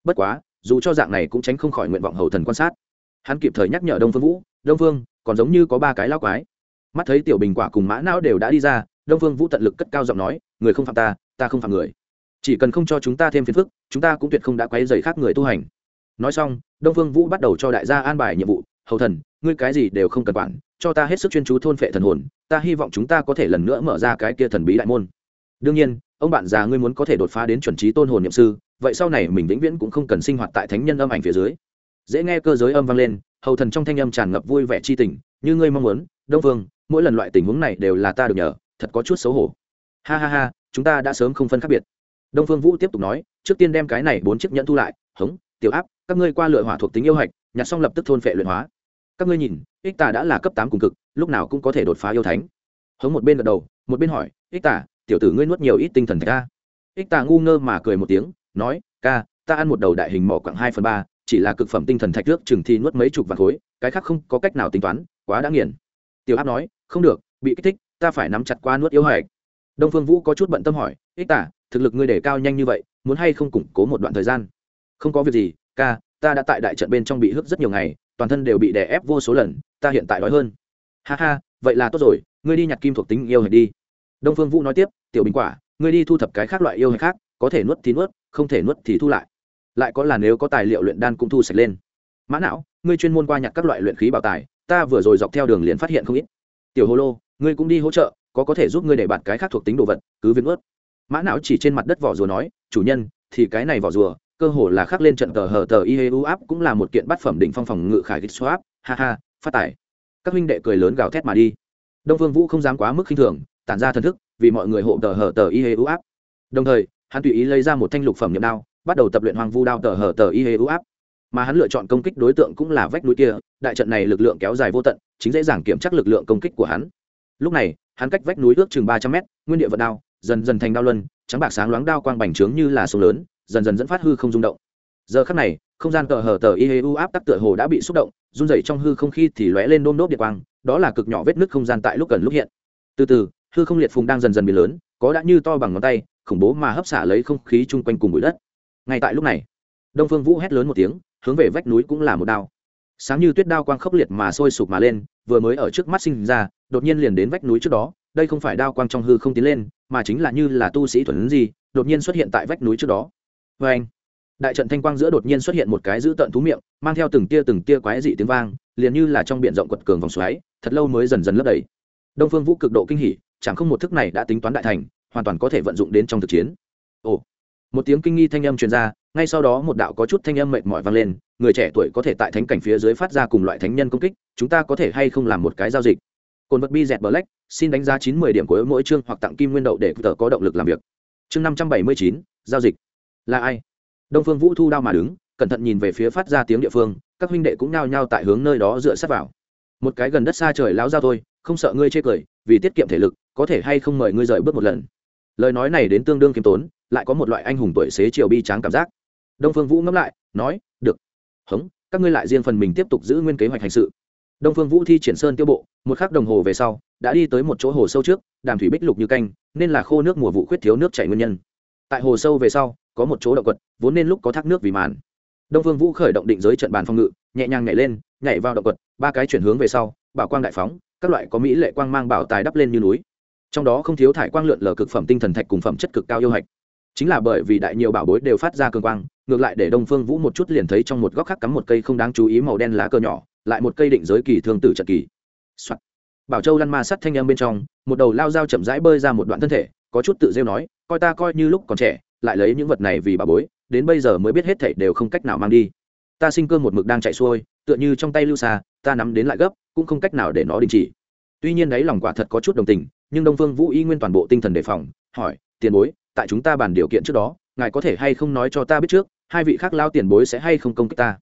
Bất quá, dù cho dạng này cũng tránh không khỏi nguyện vọng hầu thần quan sát. Hắn kịp thời nhắc nhở đông phương vũ, đông phương, còn giống như có ba cái lao quái. Mắt thấy tiểu bình quả cùng mã não đều đã đi ra, đông phương vũ tận lực cất cao giọng nói, người không phạm ta ta không phạm người. Chỉ cần không cho chúng ta thêm phiền phức, chúng ta cũng tuyệt không đã quấy dày khác người tu hành. Nói xong, đông phương vũ bắt đầu cho đại gia an bài nhiệm vụ, hầu thần, ngươi cái gì đều không cần quản, cho ta hết sức chuyên chú thôn phệ thần hồn, ta hy vọng chúng ta có thể lần nữa mở ra cái kia thần bí đại môn. Đương nhiên, ông bạn già ngươi muốn có thể đột phá đến chuẩn trí tôn hồn nhậm sư, vậy sau này mình vĩnh viễn cũng không cần sinh hoạt tại thánh nhân âm ảnh phía dưới. Dễ nghe cơ giới âm vang lên, hầu thần trong thanh âm tràn ngập vui vẻ chi tình, như ngươi mong muốn, đông phương, mỗi lần loại tình huống này đều là ta được nhờ, thật có chút xấu hổ. Ha ha ha chúng ta đã sớm không phân khác biệt. Đông phương vũ tiếp tục nói, trước tiên đem cái này bốn chiếc nhẫn thu lại, hống, tiểu áp, các ngươi qua lựa hỏa thuộc tính yêu hạch, nhặt xong lập tức thôn phệ luyện hóa. Các ngươi nhìn, ích tà đã là cấp tám cùng cực, lúc nào cũng có thể đột phá yêu thánh. Hống một bên gật đầu, một bên hỏi, ích tà, tiểu tử ngươi nuốt nhiều ít tinh thần thạch ca ích tà ngu ngơ mà cười một tiếng, nói, ca, ta ăn một đầu đại hình mỏ khoảng hai phần ba, chỉ là cực phẩm tinh thần thạch trước chừng thi nuốt mấy chục vạn khối, cái khác không có cách nào tính toán, quá đã nghiền. Tiểu áp nói, không được, bị kích thích, ta phải nắm chặt qua nuốt yêu hạch đông phương vũ có chút bận tâm hỏi, ích tả, thực lực ngươi để cao nhanh như vậy, muốn hay không củng cố một đoạn thời gian? Không có việc gì, ca, ta đã tại đại trận bên trong bị hức rất nhiều ngày, toàn thân đều bị đè ép vô số lần, ta hiện tại đói hơn. Ha ha, vậy là tốt rồi, ngươi đi nhặt kim thuộc tính yêu hạch đi. Đông phương vũ nói tiếp, tiểu bình quả, ngươi đi thu thập cái khác loại yêu hạch khác, có thể nuốt thì nuốt, không thể nuốt thì thu lại. Lại có là nếu có tài liệu luyện đan cũng thu sạch lên. Mã não, ngươi chuyên môn qua nhặt các loại luyện khí bảo tài, ta vừa rồi dọc theo đường liền phát hiện không ít. Tiểu hồ lô, ngươi cũng đi hỗ trợ có có thể giúp ngươi để bạt cái khác thuộc tính đồ vật, cứ viên ướt mã não chỉ trên mặt đất vỏ rùa nói, chủ nhân, thì cái này vỏ rùa, cơ hồ là khắc lên trận tờ hờ tờ y áp cũng là một kiện bát phẩm đỉnh phong phòng ngự khải kích swap. Ha ha, phát tải các huynh đệ cười lớn gào thét mà đi. Đông phương vũ không dám quá mức khinh thường, tản ra thần thức, vì mọi người hộ tờ hờ tờ y áp. Đồng thời, hắn tùy ý lấy ra một thanh lục phẩm nhậm đao, bắt đầu tập luyện hoàng vu đao tờ hờ tờ y áp. Mà hắn lựa chọn công kích đối tượng cũng là vách núi kia, đại trận này lực lượng kéo dài vô tận, chính dễ dàng kiểm chắc lực lượng công kích của hắn lúc này, hắn cách vách núi ước chừng ba trăm mét, nguyên địa vận đao, dần dần thành đao luân, trắng bạc sáng loáng đao quang bành trướng như là sông lớn, dần dần dẫn phát hư không rung động. Giờ khắc này, không gian cờ hở tờ y hê u áp tắc tựa hồ đã bị xúc động, run rẩy trong hư không khi thì lóe lên đôm đốp điện quang, đó là cực nhỏ vết nứt không gian tại lúc cần lúc hiện. Từ từ, hư không liệt phùng đang dần dần biến lớn, có đã như to bằng ngón tay, khủng bố mà hấp xả lấy không khí chung quanh cùng bụi đất. Ngay tại lúc này, đông phương vũ hét lớn một tiếng, hướng về vách núi cũng là một đao sáng như tuyết đao quang khốc liệt mà sôi sục mà lên, vừa mới ở trước mắt sinh ra, đột nhiên liền đến vách núi trước đó, đây không phải đao quang trong hư không tiến lên, mà chính là như là tu sĩ thuần gì đột nhiên xuất hiện tại vách núi trước đó. Vê anh, đại trận thanh quang giữa đột nhiên xuất hiện một cái dữ tợn thú miệng, mang theo từng tia từng tia quái dị tiếng vang, liền như là trong biển rộng quật cường vòng xoáy, thật lâu mới dần dần lấp đầy. Đông phương vũ cực độ kinh hỉ, chẳng không một thức này đã tính toán đại thành, hoàn toàn có thể vận dụng đến trong thực chiến. Ồ, một tiếng kinh nghi thanh âm truyền ra, ngay sau đó một đạo có chút thanh âm mệt mỏi vang lên người trẻ tuổi có thể tại thánh cảnh phía dưới phát ra cùng loại thánh nhân công kích, chúng ta có thể hay không làm một cái giao dịch? Cồn vật bi dẹt black, xin đánh giá chín mươi điểm của mỗi chương hoặc tặng kim nguyên đậu để tờ có động lực làm việc. Chương năm trăm bảy mươi chín, giao dịch. Là ai? Đông phương vũ thu đao mà đứng, cẩn thận nhìn về phía phát ra tiếng địa phương, các huynh đệ cũng nhao nhao tại hướng nơi đó dựa sát vào. Một cái gần đất xa trời láo giao thôi, không sợ ngươi chê cười, vì tiết kiệm thể lực, có thể hay không mời ngươi rời bước một lần? Lời nói này đến tương đương kiêm tốn, lại có một loại anh hùng tuổi xế chiều bi tráng cảm giác. Đông phương vũ ngẫm lại, nói, được hống, các ngươi lại riêng phần mình tiếp tục giữ nguyên kế hoạch hành sự. Đông phương vũ thi triển sơn tiêu bộ, một khắc đồng hồ về sau, đã đi tới một chỗ hồ sâu trước, đàm thủy bích lục như canh, nên là khô nước mùa vụ khuyết thiếu nước chảy nguyên nhân. Tại hồ sâu về sau, có một chỗ động quật, vốn nên lúc có thác nước vì màn. Đông phương vũ khởi động định giới trận bàn phòng ngự, nhẹ nhàng nhảy lên, nhảy vào động quật, ba cái chuyển hướng về sau, bảo quang đại phóng, các loại có mỹ lệ quang mang bảo tài đắp lên như núi. Trong đó không thiếu thải quang lượn lờ cực phẩm tinh thần thạch cùng phẩm chất cực cao yêu hạch. Chính là bởi vì đại nhiều bảo bối đều phát ra cường quang ngược lại để đông phương vũ một chút liền thấy trong một góc khác cắm một cây không đáng chú ý màu đen lá cờ nhỏ, lại một cây định giới kỳ thương tử trận kỳ、Soạn. bảo châu lăn ma sắt thanh em bên trong, một đầu lao dao chậm rãi bơi ra một đoạn thân thể, có chút tự rêu nói, coi ta coi như lúc còn trẻ, lại lấy những vật này vì bà bối, đến bây giờ mới biết hết thảy đều không cách nào mang đi. Ta sinh cơ một mực đang chạy xuôi, tựa như trong tay lưu xa ta nắm đến lại gấp, cũng không cách nào để nó đình chỉ. Tuy nhiên đấy lòng quả thật có chút đồng tình, nhưng đông phương vũ y nguyên toàn bộ tinh thần đề phòng, hỏi, tiền bối, tại chúng ta bàn điều kiện trước đó, ngài có thể hay không nói cho ta biết trước hai vị khác lao tiền bối sẽ hay không công kích ta?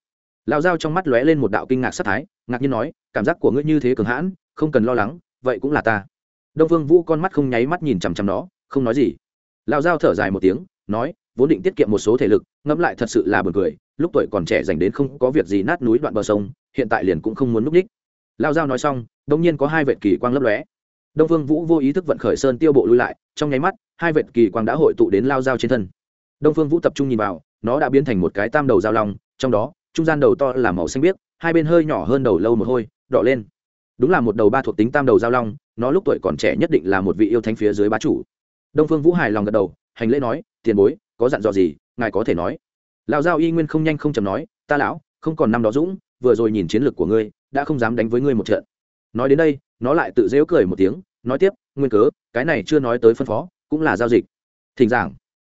Lao dao trong mắt lóe lên một đạo kinh ngạc sắc thái, ngạc nhiên nói, cảm giác của ngươi như thế cường hãn, không cần lo lắng, vậy cũng là ta. Đông phương vũ con mắt không nháy mắt nhìn chằm chằm nó, không nói gì. Lao dao thở dài một tiếng, nói, vốn định tiết kiệm một số thể lực, ngẫm lại thật sự là buồn cười, lúc tuổi còn trẻ dành đến không có việc gì nát núi đoạn bờ sông, hiện tại liền cũng không muốn núp ních lao dao nói xong, đông nhiên có hai vệt kỳ quang lấp lóe. Đông phương vũ vô ý thức vận khởi sơn tiêu bộ lui lại, trong nháy mắt, hai vệt kỳ quang đã hội tụ đến lao dao trên thân. Đông phương vũ tập trung nhìn vào nó đã biến thành một cái tam đầu dao long, trong đó, trung gian đầu to là màu xanh biếc, hai bên hơi nhỏ hơn đầu lâu một hôi, đỏ lên. Đúng là một đầu ba thuộc tính tam đầu giao long, nó lúc tuổi còn trẻ nhất định là một vị yêu thánh phía dưới bá chủ. Đông phương vũ hài lòng gật đầu, hành lễ nói, tiền bối, có dặn dò gì, ngài có thể nói. Lão giao y nguyên không nhanh không chầm nói, ta lão, không còn năm đó dũng, vừa rồi nhìn chiến lược của ngươi, đã không dám đánh với ngươi một trận. Nói đến đây, nó lại tự dễu cười một tiếng, nói tiếp, nguyên cớ, cái này chưa nói tới phân phó, cũng là giao dịch. Thỉnh giảng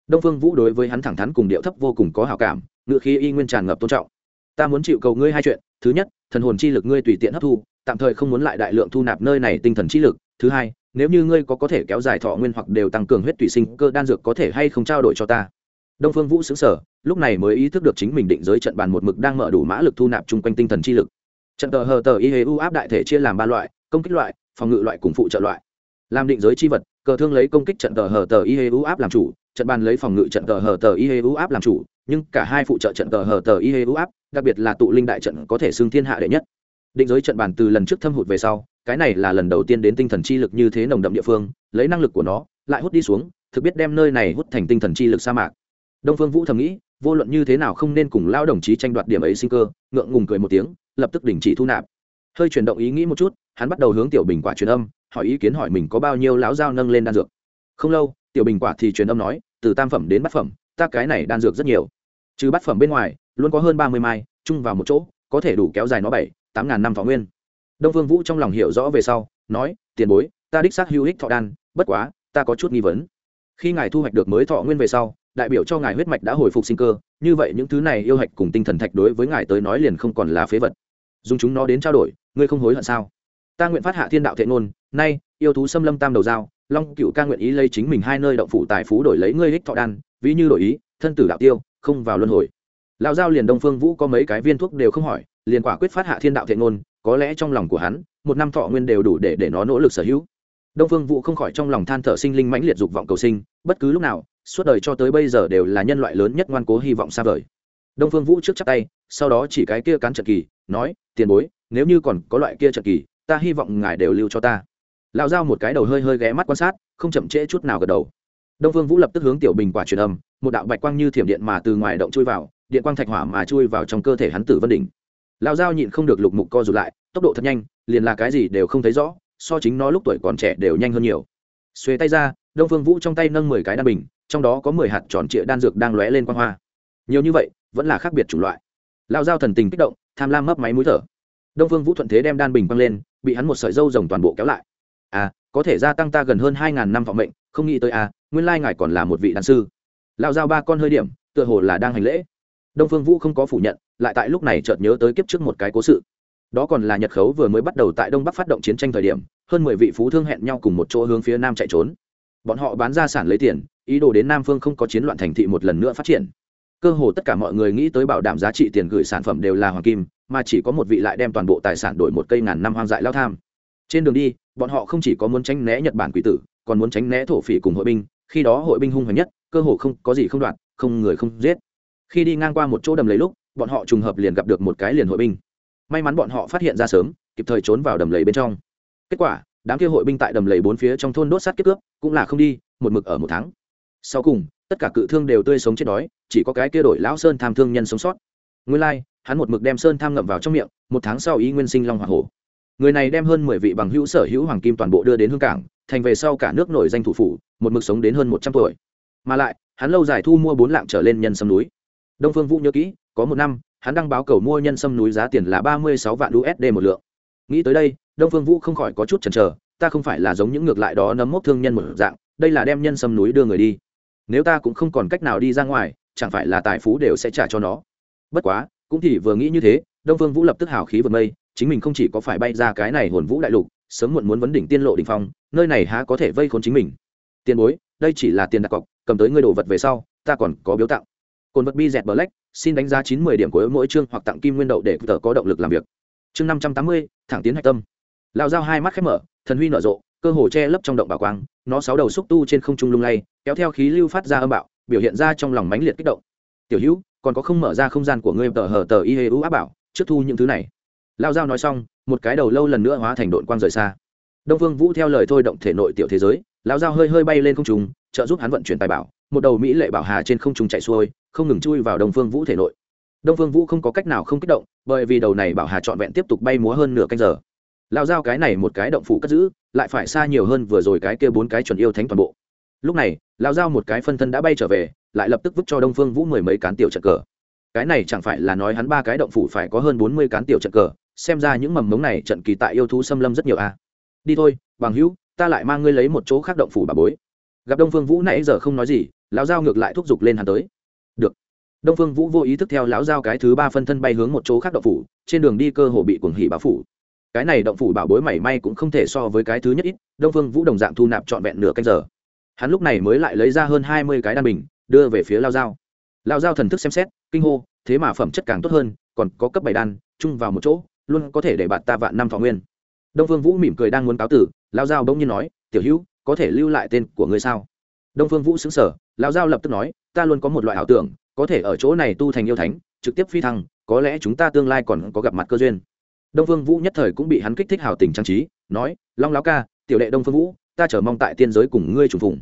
đông phương vũ đối với hắn thẳng thắn cùng điệu thấp vô cùng có hào cảm ngựa khí y nguyên tràn ngập tôn trọng. Ta muốn chịu cầu ngươi hai chuyện, thứ nhất, thần hồn chi lực ngươi tùy tiện hấp thu, tạm thời không muốn lại đại lượng thu nạp nơi này tinh thần chi lực, thứ hai, nếu như ngươi có có thể kéo dài thọ nguyên hoặc đều tăng cường huyết tùy sinh cơ đan dược có thể hay không trao đổi cho ta? Đông phương vũ xứng sở lúc này mới ý thức được chính mình định giới trận bàn một mực đang mở đủ mã lực thu nạp chung quanh tinh thần chi lực. Trận tờ hờ tờ y hê u áp đại thể chia làm ba loại, công kích loại, phòng ngự loại cùng phụ trợ loại. Làm định giới chi vật, cờ thương lấy công kích trận tờ hờ tờ y hê u áp làm chủ trận bàn lấy phòng ngự trận tờ hờ tờ y hê u áp làm chủ, nhưng cả hai phụ trợ trận tờ hờ tờ y hê u áp, đặc biệt là tụ linh đại trận có thể xưng thiên hạ đệ nhất. Định giới trận bàn từ lần trước thâm hụt về sau, cái này là lần đầu tiên đến tinh thần chi lực như thế nồng đậm địa phương, lấy năng lực của nó, lại hút đi xuống, thực biết đem nơi này hút thành tinh thần chi lực sa mạc. Đông phương vũ thầm nghĩ, vô luận như thế nào không nên cùng lao đồng chí tranh đoạt điểm ấy sinh cơ, ngượng ngùng cười một tiếng, lập tức đình chỉ thu nạp. Hơi chuyển động ý nghĩ một chút, hắn bắt đầu hướng tiểu bình quả truyền âm, hỏi ý kiến hỏi mình có bao nhiêu láo dao nâng lên đan dược. Không lâu, tiểu bình quả thì truyền âm nói từ tam phẩm đến bát phẩm, ta cái này đan dược rất nhiều. Trừ bát phẩm bên ngoài, luôn có hơn ba mươi mai, chung vào một chỗ, có thể đủ kéo dài nó bảy, tám ngàn năm thọ nguyên. Đông vương vũ trong lòng hiểu rõ về sau, nói, tiền bối, ta đích xác hữu ích thọ đan, bất quá, ta có chút nghi vấn. Khi ngài thu hoạch được mới thọ nguyên về sau, đại biểu cho ngài huyết mạch đã hồi phục sinh cơ, như vậy những thứ này yêu hạch cùng tinh thần thạch đối với ngài tới nói liền không còn là phế vật. Dùng chúng nó đến trao đổi, ngươi không hối hận sao? Ta nguyện phát hạ thiên đạo thệ ngôn, nay, yêu thú xâm lâm tam đầu dao long cựu ca nguyện ý lấy chính mình hai nơi động phủ tài phú đổi lấy ngươi ích thọ đan, ví như đổi ý, thân tử đạo tiêu, không vào luân hồi. Lão giao liền đông phương vũ có mấy cái viên thuốc đều không hỏi, liền quả quyết phát hạ thiên đạo thiện ngôn, có lẽ trong lòng của hắn, một năm thọ nguyên đều đủ để để nó nỗ lực sở hữu. Đông phương vũ không khỏi trong lòng than thở sinh linh mãnh liệt dục vọng cầu sinh, bất cứ lúc nào, suốt đời cho tới bây giờ đều là nhân loại lớn nhất ngoan cố hy vọng xa vời. Đông phương vũ trước chắc tay, sau đó chỉ cái kia cán trận kỳ, nói, tiền bối, nếu như còn có loại kia trận kỳ, ta hy vọng ngài đều lưu cho ta lão giao một cái đầu hơi hơi ghé mắt quan sát, không chậm trễ chút nào gật đầu. Đông phương vũ lập tức hướng tiểu bình quả truyền âm, một đạo bạch quang như thiểm điện mà từ ngoài động chui vào, điện quang thạch hỏa mà chui vào trong cơ thể hắn tử vân đỉnh. Lao dao nhịn không được lục mục co rụt lại, tốc độ thật nhanh, liền là cái gì đều không thấy rõ, so chính nó lúc tuổi còn trẻ đều nhanh hơn nhiều. Xuê tay ra, đông phương vũ trong tay nâng mười cái đan bình, trong đó có mười hạt tròn trịa đan dược đang lóe lên quang hoa. Nhiều như vậy, vẫn là khác biệt chủng loại. Lao dao thần tình kích động, tham lam mấp máy mũi thở. Đông phương vũ thuận thế đem đan bình quăng lên, bị hắn một sợi dâu rồng toàn bộ kéo lại à có thể gia tăng ta gần hơn hai ngàn năm vọng mệnh, không nghĩ tới à nguyên lai ngài còn là một vị đàn sư. Lao giao ba con hơi điểm, tựa hồ là đang hành lễ. Đông phương vũ không có phủ nhận, lại tại lúc này chợt nhớ tới kiếp trước một cái cố sự. Đó còn là nhật khấu vừa mới bắt đầu tại đông bắc phát động chiến tranh thời điểm, hơn mười vị phú thương hẹn nhau cùng một chỗ hướng phía nam chạy trốn. Bọn họ bán ra sản lấy tiền, ý đồ đến nam phương không có chiến loạn thành thị một lần nữa phát triển. Cơ hồ tất cả mọi người nghĩ tới bảo đảm giá trị tiền gửi sản phẩm đều là hoàng kim, mà chỉ có một vị lại đem toàn bộ tài sản đổi một cây ngàn năm hoang dại lao tham trên đường đi, bọn họ không chỉ có muốn tránh né nhật bản quỷ tử, còn muốn tránh né thổ phỉ cùng hội binh. Khi đó hội binh hung hoành nhất, cơ hồ không có gì không đoạn không người không giết. Khi đi ngang qua một chỗ đầm lấy lúc, bọn họ trùng hợp liền gặp được một cái liền hội binh. May mắn bọn họ phát hiện ra sớm, kịp thời trốn vào đầm lầy bên trong. Kết quả, đám kia hội binh tại đầm lầy bốn phía trong thôn đốt sát kiếp cướp, cũng là không đi, một mực ở một tháng. Sau cùng, tất cả cự thương đều tươi sống chết đói, chỉ có cái kia đổi lão sơn tham thương nhân sống sót. Nguyên lai, hắn một mực đem sơn tham ngậm vào trong miệng, một tháng sau ý nguyên sinh long hoa hổ người này đem hơn mười vị bằng hữu sở hữu hoàng kim toàn bộ đưa đến hương cảng, thành về sau cả nước nổi danh thủ phủ, một mực sống đến hơn một trăm tuổi. Mà lại, hắn lâu dài thu mua bốn lạng trở lên nhân sâm núi. Đông phương vũ nhớ kỹ, có một năm, hắn đăng báo cầu mua nhân sâm núi giá tiền là ba mươi sáu vạn usd một lượng. Nghĩ tới đây, đông phương vũ không khỏi có chút chần chờ, ta không phải là giống những ngược lại đó nấm mốc thương nhân một dạng, đây là đem nhân sâm núi đưa người đi. Nếu ta cũng không còn cách nào đi ra ngoài, chẳng phải là tài phú đều sẽ trả cho nó. Bất quá, cũng thì vừa nghĩ như thế, đông phương vũ lập tức hào khí vượt mây chính mình không chỉ có phải bay ra cái này hồn vũ đại lục, sớm muộn muốn vấn đỉnh tiên lộ đỉnh phong, nơi này há có thể vây khốn chính mình. Tiền bối, đây chỉ là tiền đặt cọc, cầm tới ngươi đồ vật về sau, ta còn có biếu tặng. Cồn vật bi dẹt black, xin đánh giá chín mươi điểm của mỗi chương hoặc tặng kim nguyên đậu để tờ có động lực làm việc. Chương năm trăm tám mươi, thẳng tiến hạch tâm. Lao dao hai mắt khép mở, thần huy nở rộ, cơ hồ che lấp trong động bảo quang, nó sáu đầu xúc tu trên không trung lung lay, kéo theo khí lưu phát ra âm bạo, biểu hiện ra trong lòng mãnh liệt kích động. Tiểu hữu, còn có không mở ra không gian của ngươi tờ hờ tờ y hê ú áp bảo, trước thu những thứ này lao dao nói xong, một cái đầu lâu lần nữa hóa thành đội quang rời xa. Đông phương vũ theo lời thôi động thể nội tiểu thế giới, lao dao hơi hơi bay lên không trùng trợ giúp hắn vận chuyển tài bảo. Một đầu mỹ lệ bảo hà trên không trùng chạy xuôi, không ngừng chui vào đông phương vũ thể nội. Đông phương vũ không có cách nào không kích động, bởi vì đầu này bảo hà trọn vẹn tiếp tục bay múa hơn nửa canh giờ. Lao dao cái này một cái động phủ cất giữ, lại phải xa nhiều hơn vừa rồi cái kia bốn cái chuẩn yêu thánh toàn bộ. Lúc này, lao dao một cái phân thân đã bay trở về, lại lập tức vứt cho đông phương vũ mười mấy cán tiểu trận cờ. Cái này chẳng phải là nói hắn ba cái động phủ phải có hơn bốn mươi cán tiểu trận cờ xem ra những mầm mống này trận kỳ tại yêu thú xâm lâm rất nhiều a đi thôi, bằng hữu, ta lại mang ngươi lấy một chỗ khác động phủ bà bối. Gặp đông phương vũ nãy giờ không nói gì, lão giao ngược lại thúc giục lên hắn tới. Được. Đông phương vũ vô ý thức theo lão giao cái thứ ba phân thân bay hướng một chỗ khác động phủ, trên đường đi cơ hồ bị cuồng hỉ báo phủ. Cái này động phủ bảo bối mảy may cũng không thể so với cái thứ nhất ít, đông phương vũ đồng dạng thu nạp trọn vẹn nửa canh giờ. Hắn lúc này mới lại lấy ra hơn hai mươi cái đan bình, đưa về phía lao dao lao dao thần thức xem xét, kinh hô, thế mà phẩm chất càng tốt hơn, còn có cấp bảy đan, chung vào một chỗ luôn có thể để bạn ta vạn năm thọ nguyên. Đông phương vũ mỉm cười đang muốn cáo tử lao Giao bỗng nhiên nói, tiểu hữu, có thể lưu lại tên của ngươi sao? Đông phương vũ xứng sở lao Giao lập tức nói, ta luôn có một loại ảo tưởng, có thể ở chỗ này tu thành yêu thánh, trực tiếp phi thăng, có lẽ chúng ta tương lai còn có gặp mặt cơ duyên. Đông phương vũ nhất thời cũng bị hắn kích thích hào tình trang trí, nói, long lão ca, tiểu đệ đông phương vũ, ta chờ mong tại tiên giới cùng ngươi trùng phùng.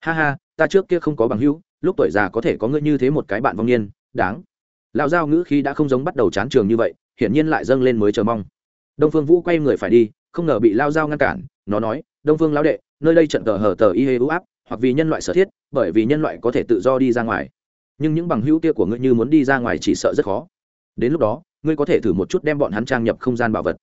Ha ha, ta trước kia không có bằng hữu, lúc tuổi già có thể có ngươi như thế một cái bạn vong niên, đáng. Lão giao ngữ khi đã không giống bắt đầu chán trường như vậy hiển nhiên lại dâng lên mới chờ mong. Đông phương vũ quay người phải đi, không ngờ bị lao giao ngăn cản, nó nói, đông phương lão đệ, nơi đây trận tờ hở tờ y hê u áp, hoặc vì nhân loại sở thiết, bởi vì nhân loại có thể tự do đi ra ngoài. Nhưng những bằng hữu kia của ngươi như muốn đi ra ngoài chỉ sợ rất khó. Đến lúc đó, ngươi có thể thử một chút đem bọn hắn trang nhập không gian bảo vật.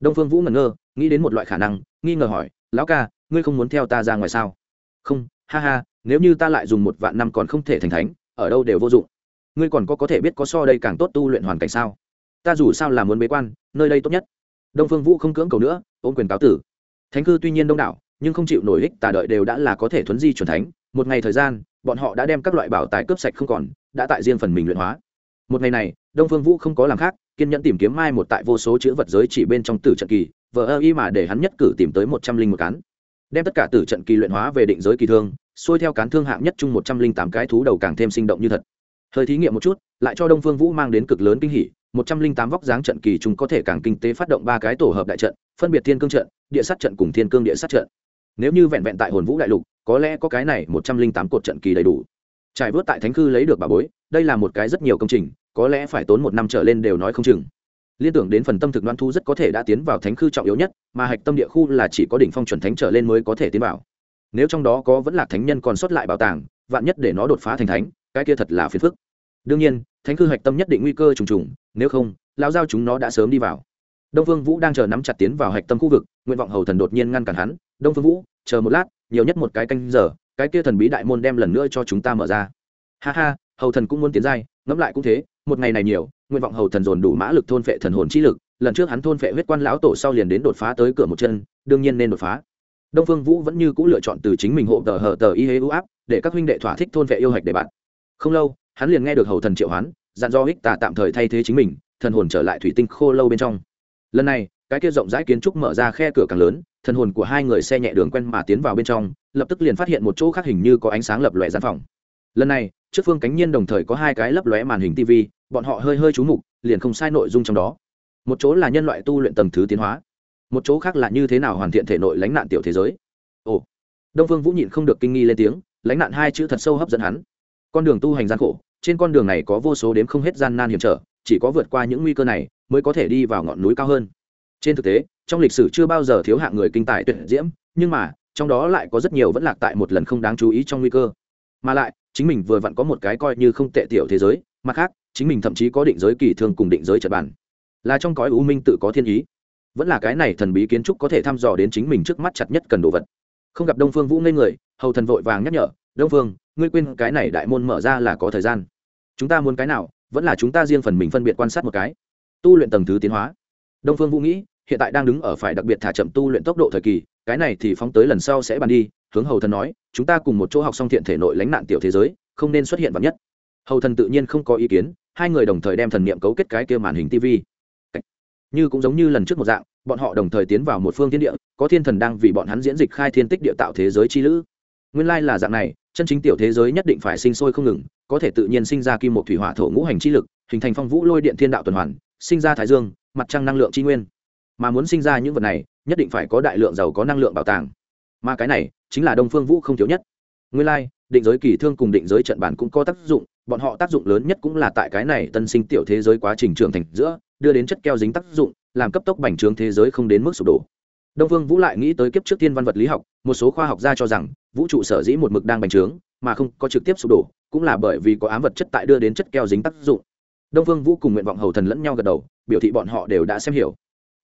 Đông phương vũ ngẩn ngơ, nghĩ đến một loại khả năng, nghi ngờ hỏi, lão ca, ngươi không muốn theo ta ra ngoài sao? Không, ha ha, nếu như ta lại dùng một vạn năm còn không thể thành thánh, ở đâu đều vô dụng. Ngươi còn có có thể biết có so đây càng tốt tu luyện hoàn cảnh sao? Ta dù sao là muốn bế quan, nơi đây tốt nhất. Đông phương vũ không cưỡng cầu nữa, ôm quyền cáo tử. Thánh cư tuy nhiên đông đảo, nhưng không chịu nổi ích tà đợi đều đã là có thể thuấn di c thánh. Một ngày thời gian, bọn họ đã đem các loại bảo tài cướp sạch không còn, đã tại riêng phần mình luyện hóa. Một ngày này, đông phương vũ không có làm khác, kiên nhẫn tìm kiếm mai một tại vô số chữ vật giới chỉ bên trong tử trận kỳ, vờ ơ y mà để hắn nhất cử tìm tới một trăm linh một cán. Đem tất cả tử trận kỳ luyện hóa về định giới kỳ thương, xuôi theo cán thương hạng nhất chung một trăm linh tám cái thú đầu càng thêm sinh động như thật. Hơi thí nghiệm một chút, lại cho đông phương vũ mang đến cực lớn kinh hỉ một trăm linh tám vóc dáng trận kỳ chúng có thể càng kinh tế phát động ba cái tổ hợp đại trận, phân biệt thiên cương trận, địa sát trận cùng thiên cương địa sát trận. Nếu như vẹn vẹn tại hồn vũ đại lục, có lẽ có cái này một trăm linh tám cột trận kỳ đầy đủ. Trải vớt tại thánh khư lấy được bà bối, đây là một cái rất nhiều công trình, có lẽ phải tốn một năm trở lên đều nói không chừng. Liên tưởng đến phần tâm thực đoan thu rất có thể đã tiến vào thánh khư trọng yếu nhất, mà hạch tâm địa khu là chỉ có đỉnh phong chuẩn thánh trở lên mới có thể tiến vào. Nếu trong đó có vẫn là thánh nhân còn sót lại bảo tàng, vạn nhất để nó đột phá thành thánh, cái kia thật là phiền phức. Đương nhiên thánh cư hạch tâm nhất định nguy cơ trùng trùng, nếu không lao giao chúng nó đã sớm đi vào. Đông vương vũ đang chờ nắm chặt tiến vào hạch tâm khu vực, nguyện vọng hầu thần đột nhiên ngăn cản hắn. Đông phương vũ, chờ một lát, nhiều nhất một cái canh giờ, cái kia thần bí đại môn đem lần nữa cho chúng ta mở ra. Ha ha, hầu thần cũng muốn tiến giai, ngẫm lại cũng thế, một ngày này nhiều, nguyện vọng hầu thần dồn đủ mã lực thôn phệ thần hồn chi lực, lần trước hắn thôn phệ huyết quan lão tổ sau liền đến đột phá tới cửa một chân, đương nhiên nên đột phá. Đông phương vũ vẫn như c ũ lựa chọn từ chính mình hộ tờ hờ tờ y hê u áp, để các huynh đệ thỏa thích thôn vệ yêu hạch để bạn. Không lâu hắn liền nghe được hầu thần triệu hoán, dặn do ích tà tạm thời thay thế chính mình, thần hồn trở lại thủy tinh khô lâu bên trong. Lần này, cái kia rộng rãi kiến trúc mở ra khe cửa càng lớn, thần hồn của hai người xe nhẹ đường quen mà tiến vào bên trong, lập tức liền phát hiện một chỗ khác hình như có ánh sáng lập lòe gian phòng. Lần này, trước phương cánh nhiên đồng thời có hai cái lấp lóe màn hình tv bọn họ hơi hơi trú mục, liền không sai nội dung trong đó. Một chỗ là nhân loại tu luyện tầng thứ tiến hóa, một chỗ khác là như thế nào hoàn thiện thể nội lánh nạn tiểu thế giới. Ồ, đông phương vũ nhịn không được kinh nghi lên tiếng lánh nạn hai chữ thật sâu hấp dẫn hắn. Con đường tu hành gian khổ trên con đường này có vô số đếm không hết gian nan hiểm trở, chỉ có vượt qua những nguy cơ này mới có thể đi vào ngọn núi cao hơn. Trên thực tế, trong lịch sử chưa bao giờ thiếu hạng người kinh tài tuyệt diễm, nhưng mà, trong đó lại có rất nhiều vẫn lạc tại một lần không đáng chú ý trong nguy cơ. Mà lại, chính mình vừa vặn có một cái coi như không tệ tiểu thế giới, mặt khác, chính mình thậm chí có định giới kỳ thương cùng định giới trật bản là trong cõi u minh tự có thiên ý. Vẫn là cái này thần bí kiến trúc có thể thăm dò đến chính mình trước mắt chặt nhất cần đồ vật. Không gặp đông phương vũ ngây người, hầu thần vội vàng nhắc nhở, đông phương, ngươi quên cái này đại môn mở ra là có thời gian chúng ta muốn cái nào, vẫn là chúng ta riêng phần mình phân biệt quan sát một cái. Tu luyện tầng thứ tiến hóa. Đông phương vũ nghĩ, hiện tại đang đứng ở phải đặc biệt thả chậm tu luyện tốc độ thời kỳ, cái này thì phóng tới lần sau sẽ bàn đi, hướng hầu thần nói, chúng ta cùng một chỗ học xong thiện thể nội lánh nạn tiểu thế giới, không nên xuất hiện vật nhất. Hầu thần tự nhiên không có ý kiến, hai người đồng thời đem thần niệm cấu kết cái kia màn hình tv như cũng giống như lần trước một dạng, bọn họ đồng thời tiến vào một phương thiên địa, có thiên thần đang vì bọn hắn diễn dịch khai thiên tích địa tạo thế giới chi lữ. Nguyên lai là dạng này, chân chính tiểu thế giới nhất định phải sinh sôi không ngừng có thể tự nhiên sinh ra kim một thủy hỏa thổ ngũ hành chi lực hình thành phong vũ lôi điện thiên đạo tuần hoàn sinh ra thái dương mặt trăng năng lượng tri nguyên. Mà muốn sinh ra những vật này nhất định phải có đại lượng giàu có năng lượng bảo tàng. Mà cái này chính là đông phương vũ không thiếu nhất. Nguyên lai、like, định giới kỳ thương cùng định giới trận bản cũng có tác dụng bọn họ tác dụng lớn nhất cũng là tại cái này tân sinh tiểu thế giới quá trình trưởng thành giữa đưa đến chất keo dính tác dụng làm cấp tốc bành trướng thế giới không đến mức sụp đổ. Đông phương vũ lại nghĩ tới kiếp trước tiên văn vật lý học một số khoa học gia cho rằng vũ trụ sở dĩ một mực đang bành trướng, mà không có trực tiếp sụp đổ, cũng là bởi vì có ám vật chất tại đưa đến chất keo dính tác dụng. Đông phương vũ cùng nguyện vọng hầu thần lẫn nhau gật đầu, biểu thị bọn họ đều đã xem hiểu.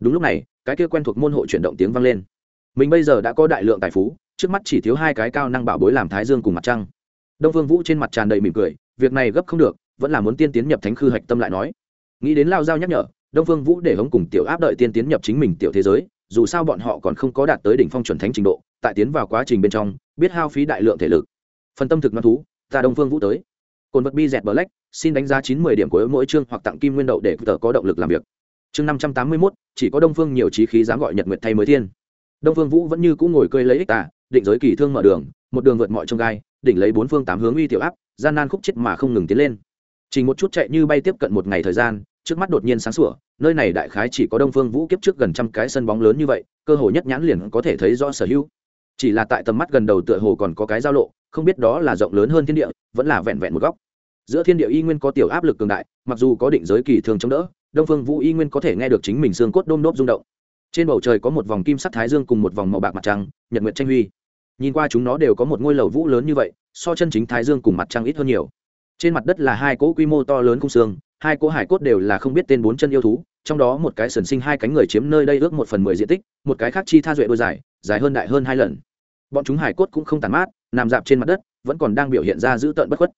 Đúng lúc này, cái kia quen thuộc môn hộ chuyển động tiếng vang lên. Mình bây giờ đã có đại lượng tài phú, trước mắt chỉ thiếu hai cái cao năng bảo bối làm thái dương cùng mặt trăng. Đông phương vũ trên mặt tràn đầy mỉm cười, việc này gấp không được, vẫn là muốn tiên tiến nhập thánh khư hạch tâm lại nói. Nghĩ đến lao giao nhắc nhở, đông phương vũ để hống cùng tiểu áp đợi tiên tiến nhập chính mình tiểu thế giới, dù sao bọn họ còn không có đạt tới đỉnh phong chuẩn thánh trình độ, tại tiến vào quá trình bên trong biết hao phí đại lượng thể lực. Phần tâm thực nó thú, ta đông phương vũ tới. Cồn vật bi dẹt black, xin đánh giá chín mươi điểm của mỗi chương hoặc tặng kim nguyên đậu để tờ có động lực làm việc. Chương năm trăm tám mươi mốt, chỉ có đông phương nhiều trí khí dám gọi nhật nguyệt thay mới thiên. Đông phương vũ vẫn như cũ ngồi cơi lấy ích tà, định giới kỳ thương mở đường, một đường vượt mọi trông gai, đỉnh lấy bốn phương tám hướng uy tiểu áp, gian nan khúc chết mà không ngừng tiến lên. Chỉ một chút chạy như bay tiếp cận một ngày thời gian, trước mắt đột nhiên sáng sủa, nơi này đại khái chỉ có đông phương vũ kiếp trước gần trăm cái sân bóng lớn như vậy, cơ hội nhất nhãn liền có thể thấy rõ sở hữu chỉ là tại tầm mắt gần đầu tựa hồ còn có cái giao lộ, không biết đó là rộng lớn hơn thiên địa, vẫn là vẹn vẹn một góc. Giữa thiên địa y nguyên có tiểu áp lực cường đại, mặc dù có định giới kỳ thường chống đỡ, đông phương vũ y nguyên có thể nghe được chính mình xương cốt đôm đốp rung động. Trên bầu trời có một vòng kim sắc thái dương cùng một vòng màu bạc mặt trăng, nhật nguyệt tranh huy. Nhìn qua chúng nó đều có một ngôi lầu vũ lớn như vậy, so chân chính thái dương cùng mặt trăng ít hơn nhiều. Trên mặt đất là hai cỗ quy mô to lớn cung xương, hai cỗ hải cốt đều là không biết tên bốn chân yêu thú trong đó một cái sần sinh hai cánh người chiếm nơi đây ước một phần mười diện tích, một cái khác chi tha duệ đôi dài dài hơn đại hơn hai lần. Bọn chúng hải cốt cũng không tàn mát, nằm dạp trên mặt đất, vẫn còn đang biểu hiện ra dữ tợn bất khuất.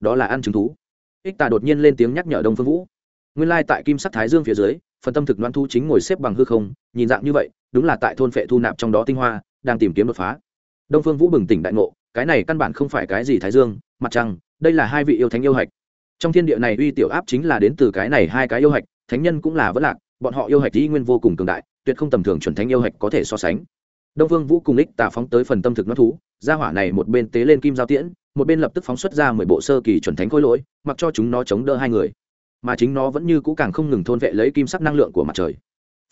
Đó là ăn trứng thú. Ích tà đột nhiên lên tiếng nhắc nhở đông phương vũ. Nguyên lai tại kim sắc thái dương phía dưới, phần tâm thực đoan thu chính ngồi xếp bằng hư không, nhìn dạng như vậy, đúng là tại thôn phệ thu nạp trong đó tinh hoa, đang tìm kiếm đột phá. Đông phương vũ bừng tỉnh đại ngộ, cái này căn bản không phải cái gì thái dương, mặt trăng, đây là hai vị yêu thánh yêu hạch. Trong thiên địa này uy tiểu áp chính là đến từ cái này hai cái yêu hạch thánh nhân cũng là vất lạc, bọn họ yêu hạch dĩ nguyên vô cùng cường đại, tuyệt không tầm thường chuẩn thánh yêu hạch có thể so sánh. Đông vương vũ cùng ích tà phóng tới phần tâm thực nó thú, gia hỏa này một bên tế lên kim giao tiễn, một bên lập tức phóng xuất ra mười bộ sơ kỳ chuẩn thánh khối lỗi, mặc cho chúng nó chống đỡ hai người. Mà chính nó vẫn như cũ càng không ngừng thôn vệ lấy kim sắc năng lượng của mặt trời.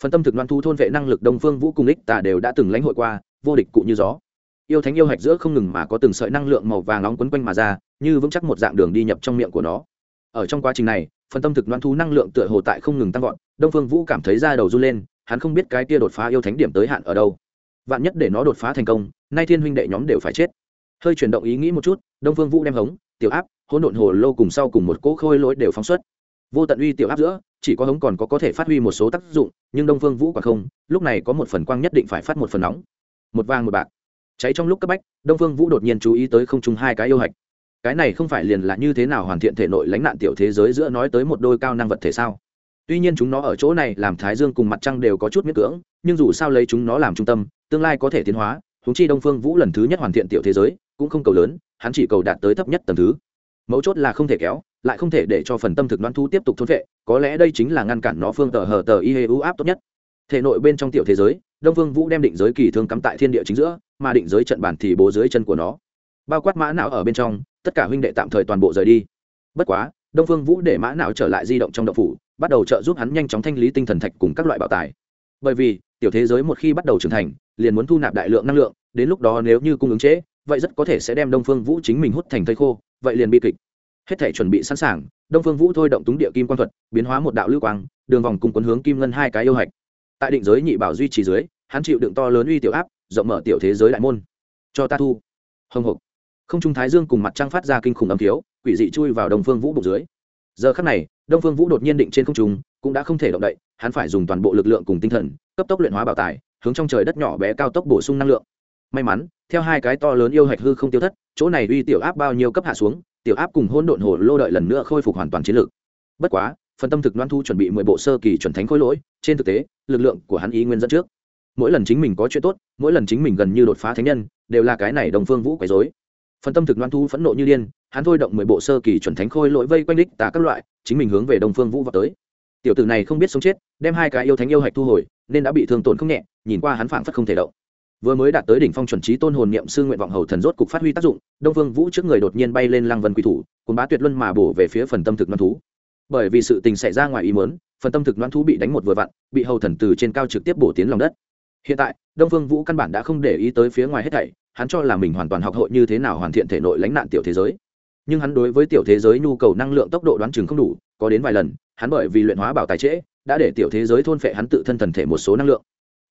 Phần tâm thực đoan thu thôn vệ năng lực đông phương vũ cùng ích tà đều đã từng lãnh hội qua, vô địch cụ như gió. Yêu thánh yêu hạch giữa không ngừng mà có từng sợi năng lượng màu vàng nóng quấn quanh mà ra, như vững chắc một dạng đường đi nhập trong miệng của nó. Ở trong quá trình này phần tâm thực đoán thu năng lượng tựa hồ tại không ngừng tăng vọt, đông phương vũ cảm thấy da đầu run lên, hắn không biết cái kia đột phá yêu thánh điểm tới hạn ở đâu. Vạn nhất để nó đột phá thành công, nay thiên huynh đệ nhóm đều phải chết. Hơi chuyển động ý nghĩ một chút, đông phương vũ đem hống, tiểu áp, hỗn độn hồ lô cùng sau cùng một cỗ khôi lỗi đều phóng xuất. Vô tận uy tiểu áp giữa, chỉ có hống còn có có thể phát huy một số tác dụng, nhưng đông phương vũ quả không, lúc này có một phần quang nhất định phải phát một phần nóng. Một vàng một bạc. Cháy trong lúc cấp bách, đông phương vũ đột nhiên chú ý tới không chung hai cái yêu hạch cái này không phải liền là như thế nào hoàn thiện thể nội lãnh nạn tiểu thế giới giữa nói tới một đôi cao năng vật thể sao? Tuy nhiên chúng nó ở chỗ này làm thái dương cùng mặt trăng đều có chút miễn cưỡng, nhưng dù sao lấy chúng nó làm trung tâm, tương lai có thể tiến hóa húng chi đông phương vũ lần thứ nhất hoàn thiện tiểu thế giới, cũng không cầu lớn, hắn chỉ cầu đạt tới thấp nhất tầng thứ. Mấu chốt là không thể kéo, lại không thể để cho phần tâm thực đoán thu tiếp tục thôn vệ, có lẽ đây chính là ngăn cản nó phương tờ hờ tờ y hê ưu áp tốt nhất. Thể nội bên trong tiểu thế giới, đông phương vũ đem định giới kỳ thương cắm tại thiên địa chính giữa, mà định giới trận bản thì bố dưới chân của nó. Bao quát mã não ở bên trong tất cả huynh đệ tạm thời toàn bộ rời đi. Bất quá, đông phương vũ để mã não trở lại di động trong đậu phủ, bắt đầu trợ giúp hắn nhanh chóng thanh lý tinh thần thạch cùng các loại bảo tài. Bởi vì, tiểu thế giới một khi bắt đầu trưởng thành, liền muốn thu nạp đại lượng năng lượng, đến lúc đó nếu như cung ứng trễ, vậy rất có thể sẽ đem đông phương vũ chính mình hút thành thây khô, vậy liền bi kịch. Hết thể chuẩn bị sẵn sàng, đông phương vũ thôi động túng địa kim quang thuật, biến hóa một đạo lưu quang, đường vòng cùng quấn hướng kim ngân hai cái yêu hạch. Tại định giới nhị bảo duy trì dưới, hắn chịu đựng to lớn uy tiểu áp, rộng mở tiểu thế giới đại môn. Cho ta thu. Hồng hộc không trung thái dương cùng mặt trăng phát ra kinh khủng âm thiếu, quỷ dị chui vào đông phương vũ bụng dưới. Giờ khắc này, đông phương vũ đột nhiên định trên không trung, cũng đã không thể động đậy, hắn phải dùng toàn bộ lực lượng cùng tinh thần, cấp tốc luyện hóa bảo tài, hướng trong trời đất nhỏ bé cao tốc bổ sung năng lượng. May mắn, theo hai cái to lớn yêu hạch hư không tiêu thất, chỗ này uy tiểu áp bao nhiêu cấp hạ xuống, tiểu áp cùng hôn độn hồ lô đợi lần nữa khôi phục hoàn toàn chiến lược. Bất quá, phần tâm thực đoan thu chuẩn bị mười bộ sơ kỳ chuẩn thánh khối lỗi, trên thực tế, lực lượng của hắn ý nguyên dẫn trước. Mỗi lần chính mình có chuyện tốt, mỗi lần chính mình gần như đột phá thánh nhân, đều là cái này đồng phương vũ quấy dối phần tâm thực đoan thu phẫn nộ như điên, hắn thôi động mười bộ sơ kỳ chuẩn thánh khôi lỗi vây quanh đích tả các loại, chính mình hướng về đông phương vũ vào tới. Tiểu tử này không biết sống chết, đem hai cái yêu thánh yêu hạch thu hồi, nên đã bị thương tổn không nhẹ, nhìn qua hắn phảng phất không thể động. Vừa mới đạt tới đỉnh phong chuẩn trí tôn hồn niệm sư nguyện vọng hầu thần rốt cục phát huy tác dụng, đông phương vũ trước người đột nhiên bay lên lăng vân quỷ thủ cùng bá tuyệt luân mà bổ về phía phần tâm thực loan thú. Bởi vì sự tình xảy ra ngoài ý muốn, phần tâm thực loan thú bị đánh một vừa vặn, bị hầu thần từ trên cao trực tiếp bổ tiến lòng đất. Hiện tại, đông phương vũ căn bản đã không để ý tới phía ngoài hết thảy hắn cho là mình hoàn toàn học hội như thế nào hoàn thiện thể nội lãnh nạn tiểu thế giới. Nhưng hắn đối với tiểu thế giới nhu cầu năng lượng tốc độ đoán chừng không đủ, có đến vài lần, hắn bởi vì luyện hóa bảo tài trễ, đã để tiểu thế giới thôn phệ hắn tự thân thần thể một số năng lượng.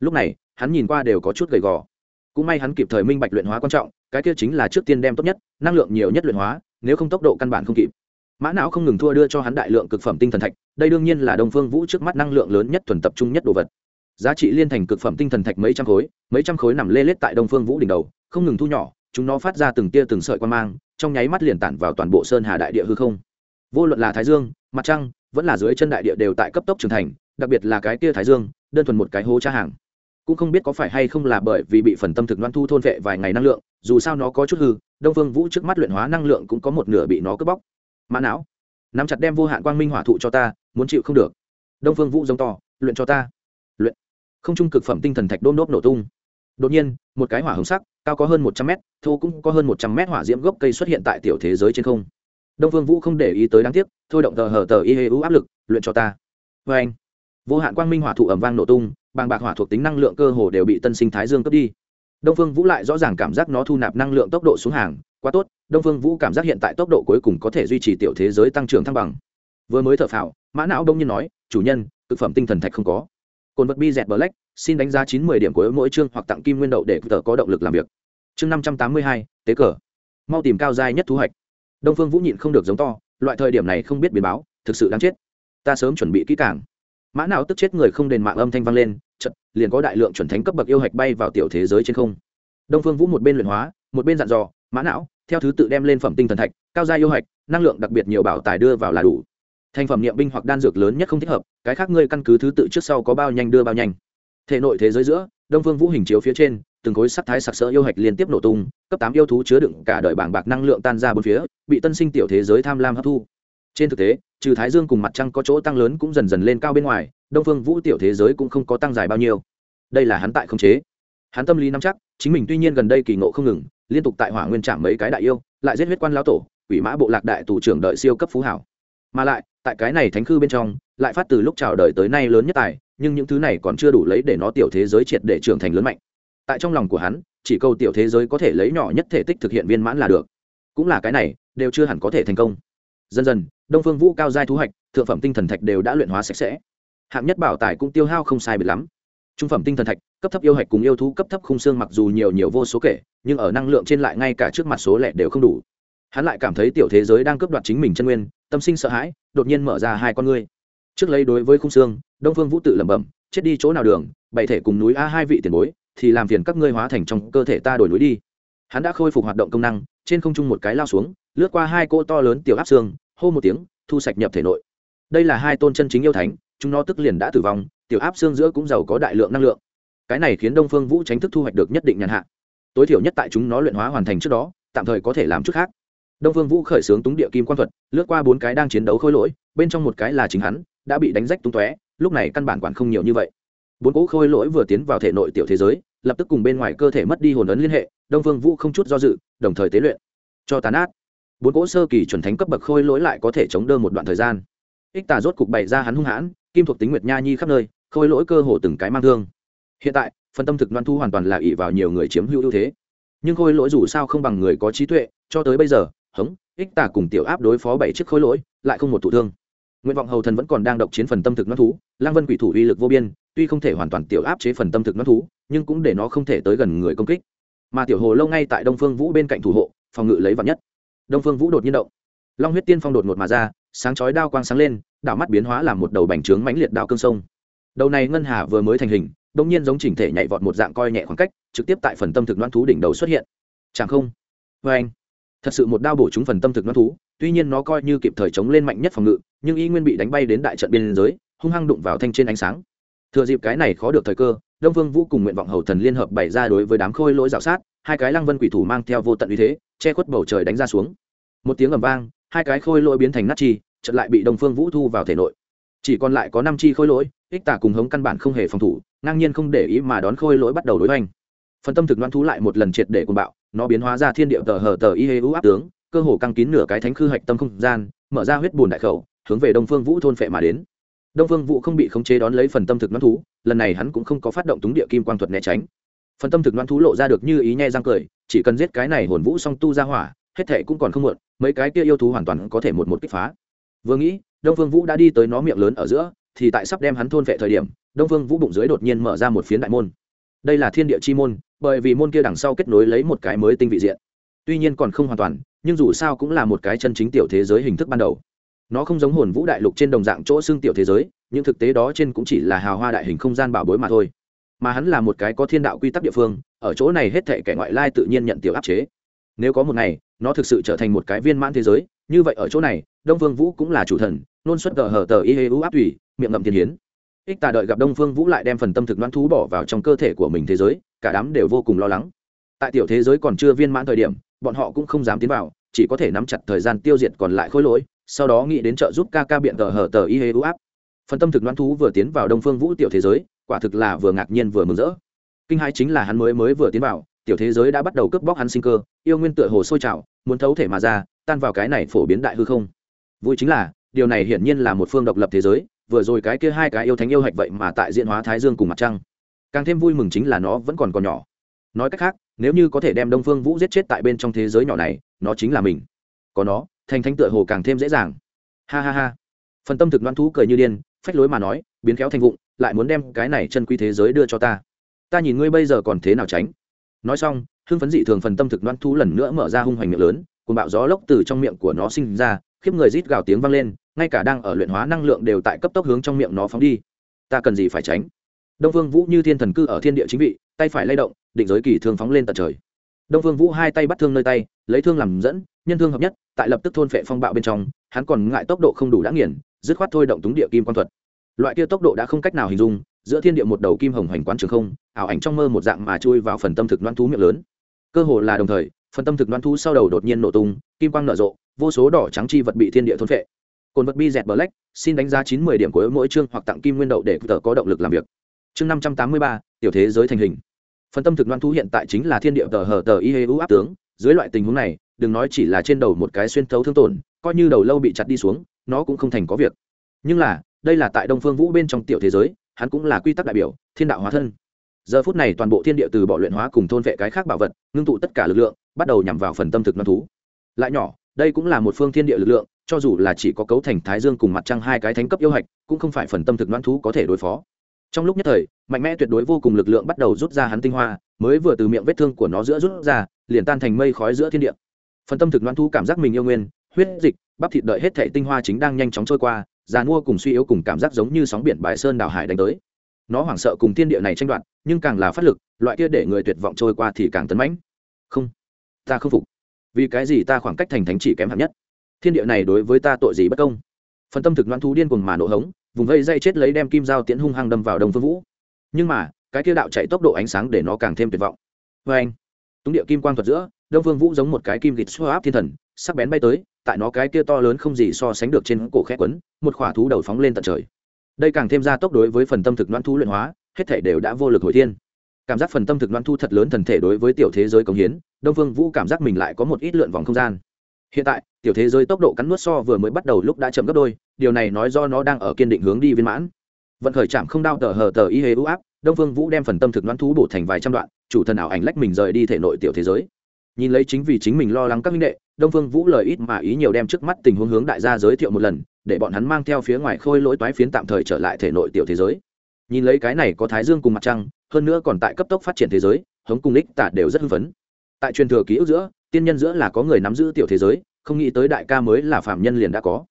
Lúc này, hắn nhìn qua đều có chút gầy gò. Cũng may hắn kịp thời minh bạch luyện hóa quan trọng, cái kia chính là trước tiên đem tốt nhất, năng lượng nhiều nhất luyện hóa, nếu không tốc độ căn bản không kịp. Mã não không ngừng thua đưa cho hắn đại lượng cực phẩm tinh thần thạch, đây đương nhiên là đông phương vũ trước mắt năng lượng lớn nhất thuần tập trung nhất đồ vật giá trị liên thành cực phẩm tinh thần thạch mấy trăm khối, mấy trăm khối nằm lê lết tại đông phương vũ đỉnh đầu, không ngừng thu nhỏ, chúng nó phát ra từng tia từng sợi quan mang, trong nháy mắt liền tản vào toàn bộ sơn hà đại địa hư không. Vô luận là thái dương, mặt trăng, vẫn là dưới chân đại địa đều tại cấp tốc trưởng thành, đặc biệt là cái tia thái dương, đơn thuần một cái hố tra hàng. Cũng không biết có phải hay không là bởi vì bị phần tâm thực loan thu thôn vệ vài ngày năng lượng, dù sao nó có chút hư, đông phương vũ trước mắt luyện hóa năng lượng cũng có một nửa bị nó cướp bóc. Mã não, nắm chặt đem vô hạn quang minh hỏa thụ cho ta, muốn chịu không được. Đông phương vũ giống to, luyện cho ta không trung cực phẩm tinh thần thạch đôn đốt nổ tung. Đột nhiên, một cái hỏa hồng sắc, cao có hơn một trăm mét, thô cũng có hơn một trăm mét hỏa diễm gốc cây xuất hiện tại tiểu thế giới trên không. Đông phương vũ không để ý tới đáng tiếc, thôi động tờ hờ tờ y hê u áp lực, luyện cho ta. Vê anh, vô hạn quang minh hỏa thụ ẩm vang nổ tung, bàng bạc hỏa thuộc tính năng lượng cơ hồ đều bị tân sinh thái dương cướp đi. Đông phương vũ lại rõ ràng cảm giác nó thu nạp năng lượng tốc độ xuống hàng, quá tốt, đông phương vũ cảm giác hiện tại tốc độ cuối cùng có thể duy trì tiểu thế giới tăng trưởng thăng bằng. Vừa mới thở phào, mã não đông nhiên nói, chủ nhân thực phẩm tinh thần thạch không có cồn vật bi dẹt black, xin đánh giá chín mươi điểm của mỗi chương hoặc tặng kim nguyên đậu để tờ có động lực làm việc. Chương năm trăm tám mươi hai, tế cờ. Mau tìm cao giai nhất thu hoạch. Đông phương vũ nhịn không được giống to, loại thời điểm này không biết biến báo, thực sự đáng chết. Ta sớm chuẩn bị kỹ càng. Mã nào tức chết người không đền mạng âm thanh vang lên chật liền có đại lượng chuẩn thánh cấp bậc yêu hạch bay vào tiểu thế giới trên không. Đông phương vũ một bên luyện hóa, một bên dặn dò, mã não, theo thứ tự đem lên phẩm tinh thần thạch, cao gia yêu hạch, năng lượng đặc biệt nhiều bảo tài đưa vào là đủ. Thành phẩm niệm binh hoặc đan dược lớn nhất không thích hợp cái khác ngươi căn cứ thứ tự trước sau có bao nhanh đưa bao nhanh. Thể nội thế giới giữa, đông phương vũ hình chiếu phía trên, từng khối sắc thái sặc sỡ yêu hạch liên tiếp nổ tung, cấp tám yêu thú chứa đựng cả đời bảng bạc năng lượng tan ra bốn phía, bị tân sinh tiểu thế giới tham lam hấp thu. Trên thực tế, trừ thái dương cùng mặt trăng có chỗ tăng lớn cũng dần dần lên cao bên ngoài, đông phương vũ tiểu thế giới cũng không có tăng dài bao nhiêu. Đây là hắn tại không chế. Hắn tâm lý nắm chắc, chính mình tuy nhiên gần đây kỳ ngộ không ngừng, liên tục tại hỏa nguyên trạm mấy cái đại yêu, lại giết huyết quan lão tổ, quỷ mã bộ lạc đại tù trưởng đợi siêu cấp phú hảo. Mà lại tại cái này thánh khư bên trong, lại phát từ lúc chào đời tới nay lớn nhất tài, nhưng những thứ này còn chưa đủ lấy để nó tiểu thế giới triệt để trưởng thành lớn mạnh. Tại trong lòng của hắn, chỉ câu tiểu thế giới có thể lấy nhỏ nhất thể tích thực hiện viên mãn là được. Cũng là cái này, đều chưa hẳn có thể thành công. Dần dần, đông phương vũ cao giai thu hoạch thượng phẩm tinh thần thạch đều đã luyện hóa sạch sẽ. Hạng nhất bảo tài cũng tiêu hao không sai biệt lắm. Trung phẩm tinh thần thạch, cấp thấp yêu hạch cùng yêu thú cấp thấp khung xương mặc dù nhiều nhiều vô số kể, nhưng ở năng lượng trên lại ngay cả trước mặt số lẻ đều không đủ. Hắn lại cảm thấy tiểu thế giới đang cướp đoạt chính mình chân nguyên, tâm sinh sợ hãi đột nhiên mở ra hai con ngươi. Trước lấy đối với khung xương, đông phương vũ tự lẩm bẩm, chết đi chỗ nào đường, bảy thể cùng núi a hai vị tiền bối, thì làm phiền các ngươi hóa thành trong cơ thể ta đổi núi đi. Hắn đã khôi phục hoạt động công năng, trên không trung một cái lao xuống, lướt qua hai cô to lớn tiểu áp xương, hô một tiếng, thu sạch nhập thể nội. Đây là hai tôn chân chính yêu thánh, chúng nó tức liền đã tử vong, tiểu áp xương giữa cũng giàu có đại lượng năng lượng. Cái này khiến đông phương vũ tránh thức thu hoạch được nhất định nhàn hạ. Tối thiểu nhất tại chúng nó luyện hóa hoàn thành trước đó, tạm thời có thể làm chút khác đông phương vũ khởi xướng túng địa kim quan thuật, lướt qua bốn cái đang chiến đấu khôi lỗi, bên trong một cái là chính hắn, đã bị đánh rách tung tóe, lúc này căn bản quản không nhiều như vậy. Bốn cỗ khôi lỗi vừa tiến vào thể nội tiểu thế giới, lập tức cùng bên ngoài cơ thể mất đi hồn ấn liên hệ, đông phương vũ không chút do dự, đồng thời tế luyện. Cho tàn át bốn cỗ sơ kỳ chuẩn thánh cấp bậc khôi lỗi lại có thể chống đỡ một đoạn thời gian. Ích tà rốt cục bày ra hắn hung hãn, kim thuộc tính nguyệt nha nhi khắp nơi, khôi lỗi cơ hồ từng cái mang thương. Hiện tại, phần tâm thực loan thu hoàn toàn là ỷ vào nhiều người chiếm hữu ưu thế. Nhưng khôi lỗi dù sao không bằng người có trí tuệ, cho tới bây giờ hống, ích tà cùng tiểu áp đối phó bảy chiếc khối lỗi, lại không một thủ thương. Nguyện vọng hầu thần vẫn còn đang độc chiến phần tâm thực nó thú, lang vân quỷ thủ uy lực vô biên, tuy không thể hoàn toàn tiểu áp chế phần tâm thực nó thú, nhưng cũng để nó không thể tới gần người công kích. Mà tiểu hồ lâu ngay tại đông phương vũ bên cạnh thủ hộ, phòng ngự lấy vạn nhất. Đông phương vũ đột nhiên động. Long huyết tiên phong đột ngột mà ra, sáng chói đao quang sáng lên đảo mắt biến hóa làm một đầu bành trướng mãnh liệt đao cương sông. Đầu này ngân hà vừa mới thành hình, đông nhiên giống chỉnh thể nhảy vọt một dạng coi nhẹ khoảng cách, trực tiếp tại phần tâm thực đoán thú đỉnh đầu xuất hiện. Chẳng không. Vê anh thật sự một đao bổ chúng phần tâm thực nó thú, tuy nhiên nó coi như kịp thời chống lên mạnh nhất phòng ngự, nhưng y nguyên bị đánh bay đến đại trận biên giới, hung hăng đụng vào thanh trên ánh sáng. Thừa dịp cái này khó được thời cơ, đông vương vũ cùng nguyện vọng hầu thần liên hợp bày ra đối với đám khôi lỗi dạo sát, hai cái lăng vân quỷ thủ mang theo vô tận uy thế, che khuất bầu trời đánh ra xuống. Một tiếng ầm vang, hai cái khôi lỗi biến thành nát chi, chợt lại bị đông phương vũ thu vào thể nội. Chỉ còn lại có năm chi khôi lỗi, ích tả cùng hống căn bản không hề phòng thủ, ngang nhiên không để ý mà đón khôi lỗi bắt đầu đối hoành. phần tâm thực đoán thú lại một lần triệt để cuồng bạo nó biến hóa ra thiên địa tờ hờ tờ y hê u áp tướng, cơ hồ căng kín nửa cái thánh khư hạch tâm không gian, mở ra huyết bùn đại khẩu, hướng về đông phương vũ thôn phệ mà đến. Đông phương vũ không bị khống chế đón lấy phần tâm thực đoán thú, lần này hắn cũng không có phát động túng địa kim quang thuật né tránh. Phần tâm thực đoán thú lộ ra được như ý nhai răng cười, chỉ cần giết cái này hồn vũ song tu ra hỏa, hết thệ cũng còn không muộn, mấy cái kia yêu thú hoàn toàn có thể một một kích phá. Vừa nghĩ, đông phương vũ đã đi tới nó miệng lớn ở giữa, thì tại sắp đem hắn thôn vệ thời điểm, đông phương vũ bụng dưới đột nhiên mở ra một phiến đại môn đây là thiên địa chi môn, bởi vì môn kia đằng sau kết nối lấy một cái mới tinh vị diện. Tuy nhiên còn không hoàn toàn, nhưng dù sao cũng là một cái chân chính tiểu thế giới hình thức ban đầu. Nó không giống hồn vũ đại lục trên đồng dạng chỗ xương tiểu thế giới, nhưng thực tế đó trên cũng chỉ là hào hoa đại hình không gian bảo bối mà thôi. Mà hắn là một cái có thiên đạo quy tắc địa phương, ở chỗ này hết thệ kẻ ngoại lai tự nhiên nhận tiểu áp chế. Nếu có một ngày, nó thực sự trở thành một cái viên mãn thế giới, như vậy ở chỗ này, đông vương vũ cũng là chủ thần, nôn xuất gờ hở tờ y hê u áp thủy miệng ngậm tiền hiến ích tà đợi gặp đông phương vũ lại đem phần tâm thực đoán thú bỏ vào trong cơ thể của mình thế giới, cả đám đều vô cùng lo lắng. Tại tiểu thế giới còn chưa viên mãn thời điểm, bọn họ cũng không dám tiến vào, chỉ có thể nắm chặt thời gian tiêu diệt còn lại khối lỗi, sau đó nghĩ đến trợ giúp ca ca biện tờ hở tờ y hê u áp. Phần tâm thực đoán thú vừa tiến vào đông phương vũ tiểu thế giới, quả thực là vừa ngạc nhiên vừa mừng rỡ. Kinh hai chính là hắn mới mới vừa tiến vào, tiểu thế giới đã bắt đầu cướp bóc hắn sinh cơ, yêu nguyên tựa hồ sôi trào, muốn thấu thể mà ra, tan vào cái này phổ biến đại hư không. Vui chính là, điều này hiển nhiên là một phương độc lập thế giới vừa rồi cái kia hai cái yêu thánh yêu hạch vậy mà tại diện hóa thái dương cùng mặt trăng. Càng thêm vui mừng chính là nó vẫn còn còn nhỏ. Nói cách khác, nếu như có thể đem đông phương vũ giết chết tại bên trong thế giới nhỏ này, nó chính là mình. Có nó, thành thánh tựa hồ càng thêm dễ dàng. Ha ha ha. Phần tâm thực đoán thú cười như điên, phách lối mà nói, biến khéo thành vụng, lại muốn đem cái này chân quý thế giới đưa cho ta. Ta nhìn ngươi bây giờ còn thế nào tránh. Nói xong, hưng phấn dị thường phần tâm thực đoán thú lần nữa mở ra hung hoành miệng lớn cùng bạo gió lốc từ trong miệng của nó sinh ra, khiếp người rít gào tiếng vang lên ngay cả đang ở luyện hóa năng lượng đều tại cấp tốc hướng trong miệng nó phóng đi. Ta cần gì phải tránh? Đông vương vũ như thiên thần cư ở thiên địa chính vị, tay phải lay động, định giới kỳ thương phóng lên tận trời. Đông vương vũ hai tay bắt thương nơi tay, lấy thương làm dẫn, nhân thương hợp nhất, tại lập tức thôn phệ phong bạo bên trong, hắn còn ngại tốc độ không đủ đã nghiền, dứt khoát thôi động túng địa kim quan thuật. Loại kia tốc độ đã không cách nào hình dung, giữa thiên địa một đầu kim hồng hoành quán trường không, ảo ảnh trong mơ một dạng mà chui vào phần tâm thực đoan thú miệng lớn. Cơ hồ là đồng thời, phần tâm thực đoan thú sau đầu đột nhiên nổ tung, kim quang nở rộ, vô số đỏ trắng chi vật bị thiên địa thôn phệ cồn vật bi dẹt black, xin đánh giá chín mươi điểm của mỗi chương hoặc tặng kim nguyên đậu để tờ có động lực làm việc. Chương năm trăm tám mươi ba, tiểu thế giới thành hình. Phần tâm thực đoan thú hiện tại chính là thiên địa tờ hờ tờ y hê u áp tướng. Dưới loại tình huống này, đừng nói chỉ là trên đầu một cái xuyên thấu thương tổn, coi như đầu lâu bị chặt đi xuống, nó cũng không thành có việc. Nhưng là, đây là tại đông phương vũ bên trong tiểu thế giới, hắn cũng là quy tắc đại biểu, thiên đạo hóa thân. Giờ phút này toàn bộ thiên địa từ bỏ luyện hóa cùng thôn vệ cái khác bảo vật, ngưng tụ tất cả lực lượng, bắt đầu nhằm vào phần tâm thực đoan thú. Lại nhỏ, đây cũng là một phương thiên địa lực lượng cho dù là chỉ có cấu thành thái dương cùng mặt trăng hai cái thánh cấp yêu hạch, cũng không phải phần tâm thực đoán thú có thể đối phó. Trong lúc nhất thời, mạnh mẽ tuyệt đối vô cùng lực lượng bắt đầu rút ra hắn tinh hoa, mới vừa từ miệng vết thương của nó giữa rút ra, liền tan thành mây khói giữa thiên địa. Phần tâm thực đoán thú cảm giác mình yêu nguyên, huyết dịch, bắp thịt đợi hết thể tinh hoa chính đang nhanh chóng trôi qua, già mua cùng suy yếu cùng cảm giác giống như sóng biển bài sơn đảo hải đánh tới. Nó hoảng sợ cùng thiên địa này tranh đoạt, nhưng càng là phát lực, loại kia để người tuyệt vọng trôi qua thì càng tấn mãnh. Không, ta không phục. Vì cái gì ta khoảng cách thành thánh chỉ kém hạng nhất? Thiên địa này đối với ta tội gì bất công? Phần tâm thực đoán thú điên cùng mà nổ hống, vùng vây dây chết lấy đem kim dao tiễn hung hăng đâm vào đông phương vũ. Nhưng mà, cái kia đạo chạy tốc độ ánh sáng để nó càng thêm tuyệt vọng. Vê anh túng địa kim quang thuật giữa, đông phương vũ giống một cái kim gịt xô áp thiên thần, sắc bén bay tới, tại nó cái kia to lớn không gì so sánh được trên cổ khẽ quấn, một khỏa thú đầu phóng lên tận trời. Đây càng thêm ra tốc đối với phần tâm thực đoán thú luyện hóa, hết thể đều đã vô lực hồi thiên. Cảm giác phần tâm thực đoán thu thật lớn thần thể đối với tiểu thế giới cống hiến, đông phương vũ cảm giác mình lại có một ít lượn vòng không gian hiện tại, tiểu thế giới tốc độ cắn nuốt so vừa mới bắt đầu lúc đã chậm gấp đôi, điều này nói do nó đang ở kiên định hướng đi viên mãn. Vận khởi chạm không đau tờ hờ tờ y hê ưu áp, đông phương vũ đem phần tâm thực đoán thú bổ thành vài trăm đoạn, chủ thần ảo ảnh lách mình rời đi thể nội tiểu thế giới. Nhìn lấy chính vì chính mình lo lắng các minh đệ, đông phương vũ lời ít mà ý nhiều đem trước mắt tình huống hướng đại gia giới thiệu một lần, để bọn hắn mang theo phía ngoài khôi lỗi toái phiến tạm thời trở lại thể nội tiểu thế giới. Nhìn lấy cái này có thái dương cùng mặt trăng, hơn nữa còn tại cấp tốc phát triển thế giới, hống cùng lích tả đều rất hưng phấn. Tại truyền thừa ký ức giữa tiên nhân giữa là có người nắm giữ tiểu thế giới, không nghĩ tới đại ca mới là phạm nhân liền đã có.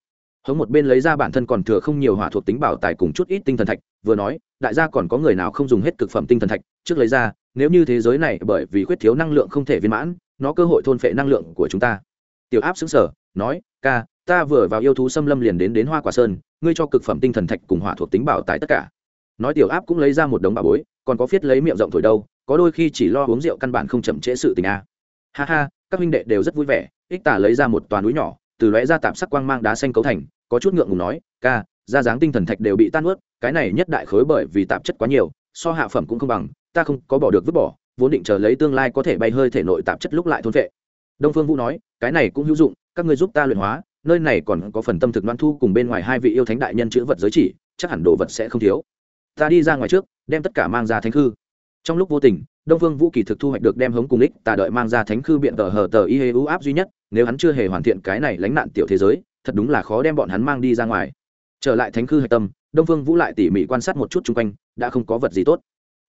Hống một bên lấy ra bản thân còn thừa không nhiều hỏa thuộc tính bảo tài cùng chút ít tinh thần thạch, vừa nói, đại gia còn có người nào không dùng hết cực phẩm tinh thần thạch? Trước lấy ra, nếu như thế giới này bởi vì khuyết thiếu năng lượng không thể viên mãn, nó cơ hội thôn phệ năng lượng của chúng ta. Tiểu áp xứng sở nói, ca, ta vừa vào yêu thú xâm lâm liền đến đến hoa quả sơn, ngươi cho cực phẩm tinh thần thạch cùng hỏa thuộc tính bảo tài tất cả. Nói tiểu áp cũng lấy ra một đống bà bối, còn có viết lấy miệng rộng thổi đâu, có đôi khi chỉ lo uống rượu căn bản không chậm trễ sự tình a. Ha ha các huynh đệ đều rất vui vẻ, ích tả lấy ra một toàn núi nhỏ, từ lóe ra tạm sắc quang mang đá xanh cấu thành, có chút ngượng ngùng nói, ca, ra dáng tinh thần thạch đều bị tan ướt, cái này nhất đại khối bởi vì tạp chất quá nhiều, so hạ phẩm cũng không bằng, ta không có bỏ được vứt bỏ, vốn định chờ lấy tương lai có thể bay hơi thể nội tạp chất lúc lại thôn vệ. Đông phương vũ nói, cái này cũng hữu dụng, các ngươi giúp ta luyện hóa, nơi này còn có phần tâm thực đoan thu cùng bên ngoài hai vị yêu thánh đại nhân chữ vật giới chỉ, chắc hẳn đồ vật sẽ không thiếu. Ta đi ra ngoài trước, đem tất cả mang ra thánh khư. Trong lúc vô tình đông phương vũ kỳ thực thu hoạch được đem hống cùng ích tà đợi mang ra thánh khư biện tờ hờ tờ y hê u áp duy nhất nếu hắn chưa hề hoàn thiện cái này lánh nạn tiểu thế giới thật đúng là khó đem bọn hắn mang đi ra ngoài. Trở lại thánh khư hạch tâm đông phương vũ lại tỉ mỉ quan sát một chút chung quanh đã không có vật gì tốt.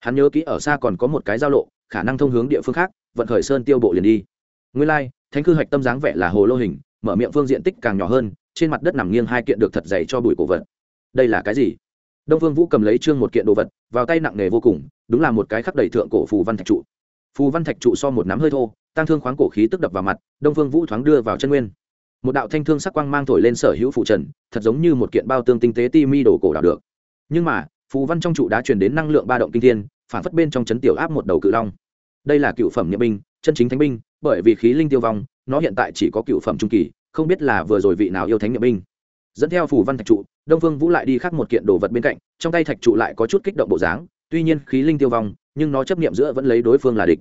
Hắn nhớ kỹ ở xa còn có một cái giao lộ khả năng thông hướng địa phương khác vận khởi sơn tiêu bộ liền đi. Nguyên lai、like, thánh khư hạch tâm dáng vẻ là hồ lô hình mở miệng phương diện tích càng nhỏ hơn trên mặt đất nằm nghiêng hai kiện được thật dày cho bụi cổ vật. Đây là cái gì? Đông phương vũ cầm lấy trương một kiện đồ vật vào tay nặng nề vô cùng đúng là một cái khắc đầy thượng cổ phù văn thạch trụ. Phù văn thạch trụ so một nắm hơi thô, tăng thương khoáng cổ khí tức đập vào mặt, đông phương vũ thoáng đưa vào chân nguyên. Một đạo thanh thương sắc quang mang thổi lên sở hữu phụ trần, thật giống như một kiện bao tương tinh tế ti mi đổ cổ đảo được. Nhưng mà, phù văn trong trụ đã truyền đến năng lượng ba động kinh thiên, phản phất bên trong chấn tiểu áp một đầu cự long. Đây là cựu phẩm nhiệm binh, chân chính thánh binh, bởi vì khí linh tiêu vong, nó hiện tại chỉ có cựu phẩm trung kỳ, không biết là vừa rồi vị nào yêu thánh nhiệm binh. Dẫn theo phù văn thạch trụ, đông phương vũ lại đi khắc một kiện đồ vật bên cạnh, trong tay thạch trụ lại có chút kích động bộ dáng tuy nhiên khí linh tiêu vong, nhưng nó chấp niệm giữa vẫn lấy đối phương là địch.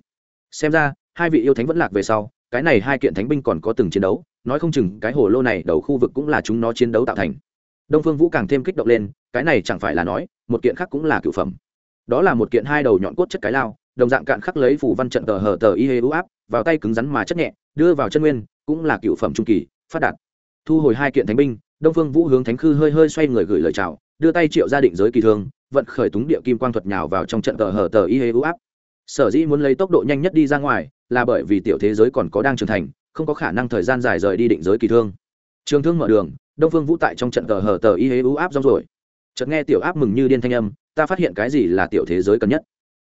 Xem ra, hai vị yêu thánh vẫn lạc về sau, cái này hai kiện thánh binh còn có từng chiến đấu, nói không chừng cái hồ lô này đầu khu vực cũng là chúng nó chiến đấu tạo thành. Đông phương vũ càng thêm kích động lên, cái này chẳng phải là nói, một kiện khác cũng là cựu phẩm. Đó là một kiện hai đầu nhọn cốt chất cái lao, đồng dạng cạn khắc lấy phủ văn trận tờ hở tờ y hê ưu áp, vào tay cứng rắn mà chất nhẹ, đưa vào chân nguyên, cũng là cựu phẩm trung kỳ, phát đạt. Thu hồi hai kiện thánh binh, đông phương vũ hướng thánh khư hơi hơi xoay người gửi lời chào, đưa tay triệu gia định giới kỳ thương vận khởi túng địa kim quang thuật nhào vào trong trận tờ hở tờ y hê u áp. Sở dĩ muốn lấy tốc độ nhanh nhất đi ra ngoài, là bởi vì tiểu thế giới còn có đang trưởng thành, không có khả năng thời gian dài rời đi định giới kỳ thương. Trường thương mở đường, đông phương vũ tại trong trận tờ hở tờ y hế u áp rong rồi chợt nghe tiểu áp mừng như điên thanh âm, ta phát hiện cái gì là tiểu thế giới cần nhất.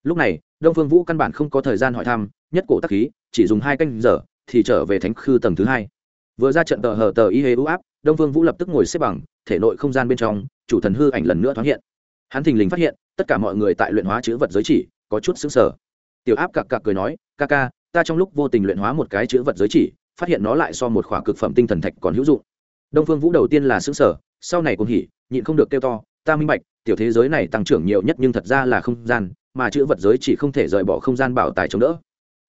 Lúc này, đông phương vũ căn bản không có thời gian hỏi thăm, nhất cổ tắc khí, chỉ dùng hai canh giờ, thì trở về thánh khư tầng thứ hai. Vừa ra trận tờ hở tờ y hế u áp, đông phương vũ lập tức ngồi xếp bằng, thể nội không gian bên trong, chủ thần hư ảnh lần nữa thoáng hiện hắn thình lình phát hiện, tất cả mọi người tại luyện hóa chữ vật giới chỉ, có chút xứng sở tiểu áp cặc cặc cười nói, ca ca, ta trong lúc vô tình luyện hóa một cái chữ vật giới chỉ, phát hiện nó lại so một khỏa cực phẩm tinh thần thạch còn hữu dụng. Đông phương vũ đầu tiên là xứng sở sau này cũng hỉ, nhịn không được kêu to, ta minh bạch, tiểu thế giới này tăng trưởng nhiều nhất nhưng thật ra là không gian, mà chữ vật giới chỉ không thể rời bỏ không gian bảo tài chống đỡ.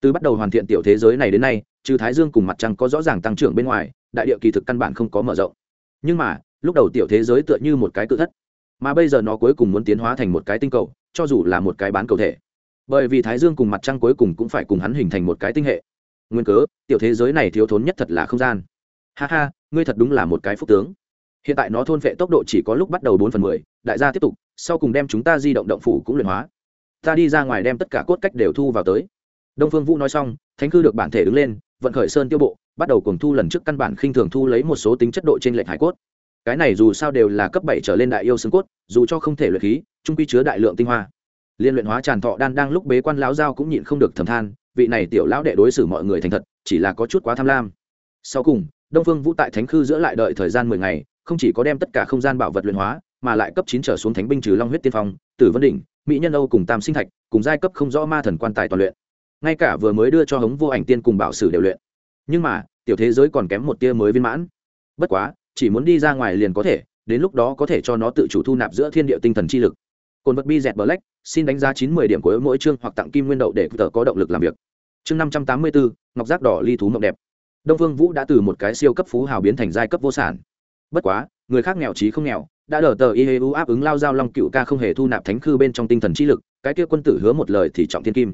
Từ bắt đầu hoàn thiện tiểu thế giới này đến nay, trừ thái dương cùng mặt trăng có rõ ràng tăng trưởng bên ngoài, đại địa kỳ thực căn bản không có mở rộng. Nhưng mà, lúc đầu tiểu thế giới tựa như một cái cự thất mà bây giờ nó cuối cùng muốn tiến hóa thành một cái tinh cầu, cho dù là một cái bán cầu thể. Bởi vì thái dương cùng mặt trăng cuối cùng cũng phải cùng hắn hình thành một cái tinh hệ. Nguyên cớ, tiểu thế giới này thiếu thốn nhất thật là không gian. Ha ha, ngươi thật đúng là một cái phúc tướng. Hiện tại nó thôn vệ tốc độ chỉ có lúc bắt đầu bốn phần mười, đại gia tiếp tục, sau cùng đem chúng ta di động động phủ cũng luyện hóa. Ta đi ra ngoài đem tất cả cốt cách đều thu vào tới. Đông phương vũ nói xong, thánh cư được bản thể đứng lên, vận khởi sơn tiêu bộ, bắt đầu cùng thu lần trước căn bản khinh thường thu lấy một số tính chất độ trên lệch hải cốt cái này dù sao đều là cấp bảy trở lên đại yêu xương cốt, dù cho không thể luyện khí, trung quy chứa đại lượng tinh hoa. Liên luyện hóa tràn thọ đan đang lúc bế quan lão giao cũng nhịn không được thầm than, vị này tiểu lão đệ đối xử mọi người thành thật, chỉ là có chút quá tham lam. Sau cùng, đông phương vũ tại thánh khư giữa lại đợi thời gian mười ngày, không chỉ có đem tất cả không gian bảo vật luyện hóa, mà lại cấp chín trở xuống thánh binh trừ long huyết tiên phong, tử vân đỉnh, mỹ nhân âu cùng tam sinh thạch, cùng giai cấp không rõ ma thần quan tài toàn luyện. Ngay cả vừa mới đưa cho hống vô ảnh tiên cùng bảo sử đều luyện. Nhưng mà, tiểu thế giới còn kém một tia mới viên mãn. Bất quá chỉ muốn đi ra ngoài liền có thể, đến lúc đó có thể cho nó tự chủ thu nạp giữa thiên địa tinh thần chi lực. Cồn vật bi dẹt black, xin đánh giá chín mươi điểm của mỗi chương hoặc tặng kim nguyên đậu để tờ có động lực làm việc. Chương năm trăm tám mươi bốn ngọc giác đỏ ly thú mộng đẹp. Đông phương vũ đã từ một cái siêu cấp phú hào biến thành giai cấp vô sản. Bất quá, người khác nghèo trí không nghèo, đã đỡ tờ y hê u áp ứng lao giao long cựu ca không hề thu nạp thánh khư bên trong tinh thần trí lực, cái kia quân tử hứa một lời thì trọng thiên kim.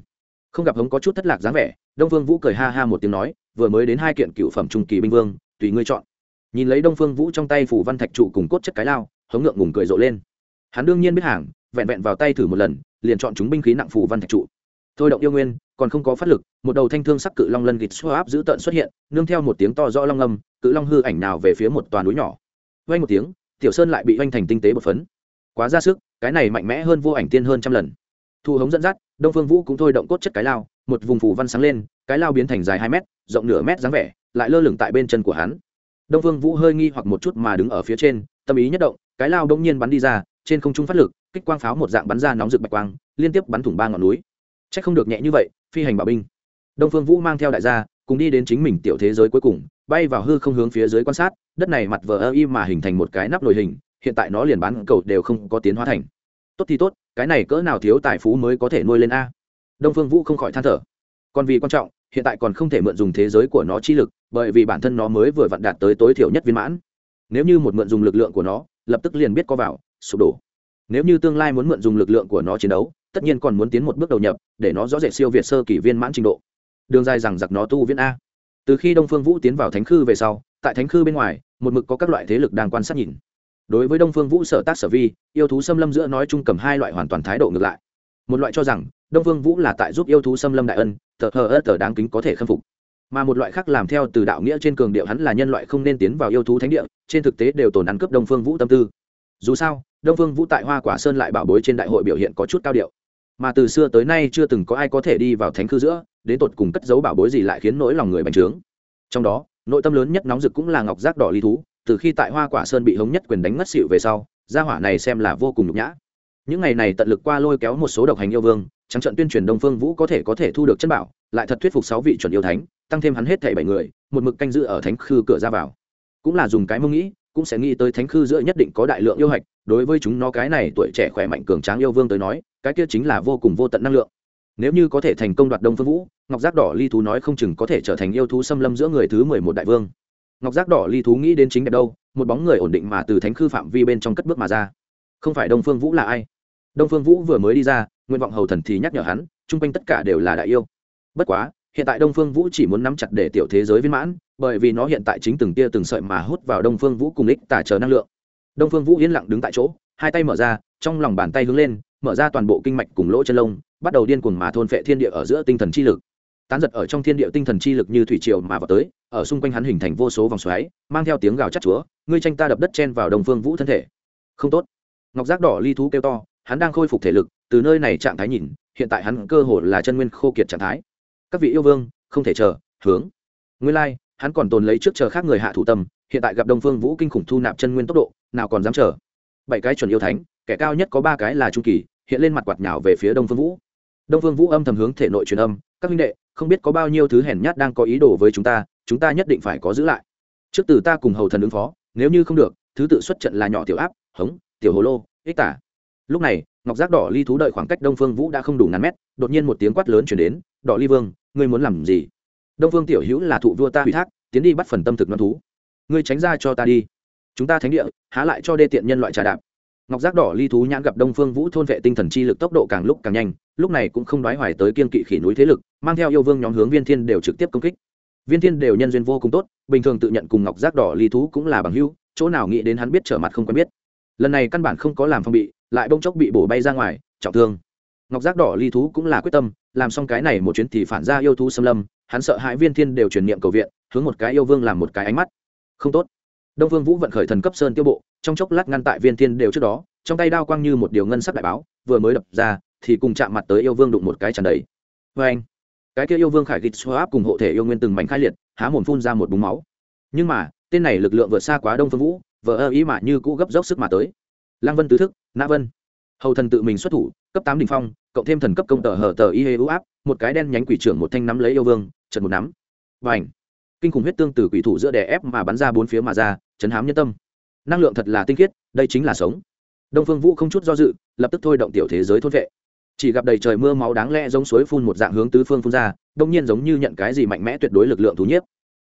Không gặp hống có chút thất lạc dáng vẻ, đông vương vũ cười ha ha một tiếng nói, vừa mới đến hai kiện cựu phẩm trung kỳ binh vương, tùy ngươi chọn nhìn lấy đông phương vũ trong tay phủ văn thạch trụ cùng cốt chất cái lao, hống ngượng ngùng cười rộ lên. Hắn đương nhiên biết hàng, vẹn vẹn vào tay thử một lần, liền chọn chúng binh khí nặng phủ văn thạch trụ. Thôi động yêu nguyên, còn không có phát lực, một đầu thanh thương sắc cự long lân gịt xô áp giữ tợn xuất hiện, nương theo một tiếng to rõ long âm, cự long hư ảnh nào về phía một toàn núi nhỏ. Vay một tiếng, tiểu sơn lại bị oanh thành tinh tế một phấn. Quá ra sức, cái này mạnh mẽ hơn vô ảnh tiên hơn trăm lần. Thu hống dẫn dắt, đông phương vũ cũng thôi động cốt chất cái lao, một vùng phủ văn sáng lên, cái lao biến thành dài hai mét, rộng nửa mét dáng vẻ, lại lơ lửng tại bên chân của hắn đông phương vũ hơi nghi hoặc một chút mà đứng ở phía trên, tâm ý nhất động, cái lao đông nhiên bắn đi ra, trên không trung phát lực, kích quang pháo một dạng bắn ra nóng rực bạch quang, liên tiếp bắn thủng ba ngọn núi. Chắc không được nhẹ như vậy, phi hành bảo binh. Đông phương vũ mang theo đại gia, cùng đi đến chính mình tiểu thế giới cuối cùng, bay vào hư không hướng phía dưới quan sát, đất này mặt vờ ơ y mà hình thành một cái nắp nồi hình, hiện tại nó liền bán cầu đều không có tiến hóa thành. Tốt thì tốt, cái này cỡ nào thiếu tài phú mới có thể nuôi lên a. Đông phương vũ không khỏi than thở. Còn vì quan trọng, hiện tại còn không thể mượn dùng thế giới của nó chi lực bởi vì bản thân nó mới vừa vặn đạt tới tối thiểu nhất viên mãn. Nếu như một mượn dùng lực lượng của nó, lập tức liền biết có vào, sụp đổ. Nếu như tương lai muốn mượn dùng lực lượng của nó chiến đấu, tất nhiên còn muốn tiến một bước đầu nhập, để nó rõ rệt siêu việt sơ kỷ viên mãn trình độ. Đường dài rằng giặc nó tu viên a. Từ khi đông phương vũ tiến vào thánh khư về sau, tại thánh khư bên ngoài, một mực có các loại thế lực đang quan sát nhìn. Đối với đông phương vũ sở tác sở vi, yêu thú xâm lâm giữa nói chung cầm hai loại hoàn toàn thái độ ngược lại. Một loại cho rằng, đông phương vũ là tại giúp yêu thú xâm lâm đại ân tờ hờ ớt tờ đáng kính có thể khâm phục mà một loại khác làm theo từ đạo nghĩa trên cường điệu hắn là nhân loại không nên tiến vào yêu thú thánh địa, trên thực tế đều tồn ăn cướp đông phương vũ tâm tư. Dù sao, đông phương vũ tại hoa quả sơn lại bảo bối trên đại hội biểu hiện có chút cao điệu. Mà từ xưa tới nay chưa từng có ai có thể đi vào thánh cư giữa, đến tột cùng cất giấu bảo bối gì lại khiến nỗi lòng người bành trướng. Trong đó, nội tâm lớn nhất nóng rực cũng là ngọc giác đỏ ly thú, từ khi tại hoa quả sơn bị hống nhất quyền đánh ngất xịu về sau, gia hỏa này xem là vô cùng nhục nhã. Những ngày này tận lực qua lôi kéo một số độc hành yêu vương trắng trận tuyên truyền đông phương vũ có thể có thể thu được chân bảo, lại thật thuyết phục sáu vị chuẩn yêu thánh, tăng thêm hắn hết thảy bảy người, một mực canh giữ ở thánh khư cửa ra vào. Cũng là dùng cái mông nghĩ, cũng sẽ nghĩ tới thánh khư giữa nhất định có đại lượng yêu hạch, đối với chúng nó cái này tuổi trẻ khỏe mạnh cường tráng yêu vương tới nói, cái kia chính là vô cùng vô tận năng lượng. Nếu như có thể thành công đoạt đông phương vũ, ngọc giác đỏ ly thú nói không chừng có thể trở thành yêu thú xâm lâm giữa người thứ mười một đại vương. Ngọc giác đỏ ly thú nghĩ đến chính đẹp đâu, một bóng người ổn định mà từ thánh khư phạm vi bên trong cất bước mà ra. Không phải đông phương vũ là ai? Đông phương vũ vừa mới đi ra nguyện vọng hầu thần thì nhắc nhở hắn, chung quanh tất cả đều là đại yêu. Bất quá, hiện tại đông phương vũ chỉ muốn nắm chặt để tiểu thế giới viên mãn, bởi vì nó hiện tại chính từng tia từng sợi mà hút vào đông phương vũ cùng ích tả chờ năng lượng. Đông phương vũ yên lặng đứng tại chỗ, hai tay mở ra, trong lòng bàn tay hướng lên, mở ra toàn bộ kinh mạch cùng lỗ chân lông, bắt đầu điên cuồng mà thôn phệ thiên địa ở giữa tinh thần chi lực. Tán giật ở trong thiên địa tinh thần chi lực như thủy triều mà vào tới, ở xung quanh hắn hình thành vô số vòng xoáy, mang theo tiếng gào chắc chúa, ngươi tranh ta đập đất chen vào đồng phương vũ thân thể. Không tốt. Ngọc giác đỏ ly thú kêu to, hắn đang khôi phục thể lực từ nơi này trạng thái nhìn hiện tại hắn cơ hồ là chân nguyên khô kiệt trạng thái. Các vị yêu vương không thể chờ hướng. Nguyên lai、like, hắn còn tồn lấy trước chờ khác người hạ thủ tâm hiện tại gặp đông phương vũ kinh khủng thu nạp chân nguyên tốc độ nào còn dám chờ. Bảy cái chuẩn yêu thánh kẻ cao nhất có ba cái là trung kỳ hiện lên mặt quạt nhào về phía đông phương vũ. Đông phương vũ âm thầm hướng thể nội truyền âm các huynh đệ không biết có bao nhiêu thứ hèn nhát đang có ý đồ với chúng ta chúng ta nhất định phải có giữ lại. Trước từ ta cùng hầu thần ứng phó nếu như không được thứ tự xuất trận là nhỏ tiểu áp hống tiểu hồ lô ích tả. Lúc này ngọc giác đỏ ly thú đợi khoảng cách đông phương vũ đã không đủ ngàn mét, đột nhiên một tiếng quát lớn chuyển đến, đỏ ly vương, ngươi muốn làm gì? Đông phương tiểu hữu là thụ vua ta ủy thác, tiến đi bắt phần tâm thực non thú. Ngươi tránh ra cho ta đi. Chúng ta thánh địa, há lại cho đê tiện nhân loại trà đạp. Ngọc giác đỏ ly thú nhãn gặp đông phương vũ thôn vệ tinh thần chi lực tốc độ càng lúc càng nhanh, lúc này cũng không đoái hoài tới kiên kỵ khỉ núi thế lực, mang theo yêu vương nhóm hướng viên thiên đều trực tiếp công kích. Viên thiên đều nhân duyên vô cùng tốt, bình thường tự nhận cùng ngọc giác đỏ ly thú cũng là bằng hữu, chỗ nào nghĩ đến hắn biết trở mặt không quen biết. Lần này căn bản không có làm phong bị lại bông chốc bị bổ bay ra ngoài, trọng thương. Ngọc giác đỏ ly thú cũng là quyết tâm, làm xong cái này một chuyến thì phản ra yêu thú xâm lâm, hắn sợ hãi viên thiên đều truyền niệm cầu viện, hướng một cái yêu vương làm một cái ánh mắt. Không tốt. Đông vương vũ vận khởi thần cấp sơn tiêu bộ, trong chốc lát ngăn tại viên thiên đều trước đó, trong tay đao quang như một điều ngân sắc đại báo, vừa mới đập ra, thì cùng chạm mặt tới yêu vương đụng một cái tràn đầy. Vê anh cái kia yêu vương khải gịt xoa áp cùng hộ thể yêu nguyên từng mảnh khai liệt, há mồm phun ra một búng máu. Nhưng mà, tên này lực lượng vượt xa quá đông phương vũ vợ ơ ý mà như cũ gấp dốc sức mà tới. Lang vân tứ thức, nã vân. Hầu thần tự mình xuất thủ, cấp tám đình phong, cộng thêm thần cấp công tờ hở tờ y hê ưu áp, một cái đen nhánh quỷ trưởng một thanh nắm lấy yêu vương, trận một nắm. Và ảnh kinh khủng huyết tương từ quỷ thủ giữa đè ép mà bắn ra bốn phía mà ra, chấn hám nhân tâm. Năng lượng thật là tinh khiết, đây chính là sống. Đông phương vũ không chút do dự, lập tức thôi động tiểu thế giới thôn vệ. Chỉ gặp đầy trời mưa máu đáng lẽ giống suối phun một dạng hướng tứ phương phun ra, đông nhiên giống như nhận cái gì mạnh mẽ tuyệt đối lực lượng thú nhiếp.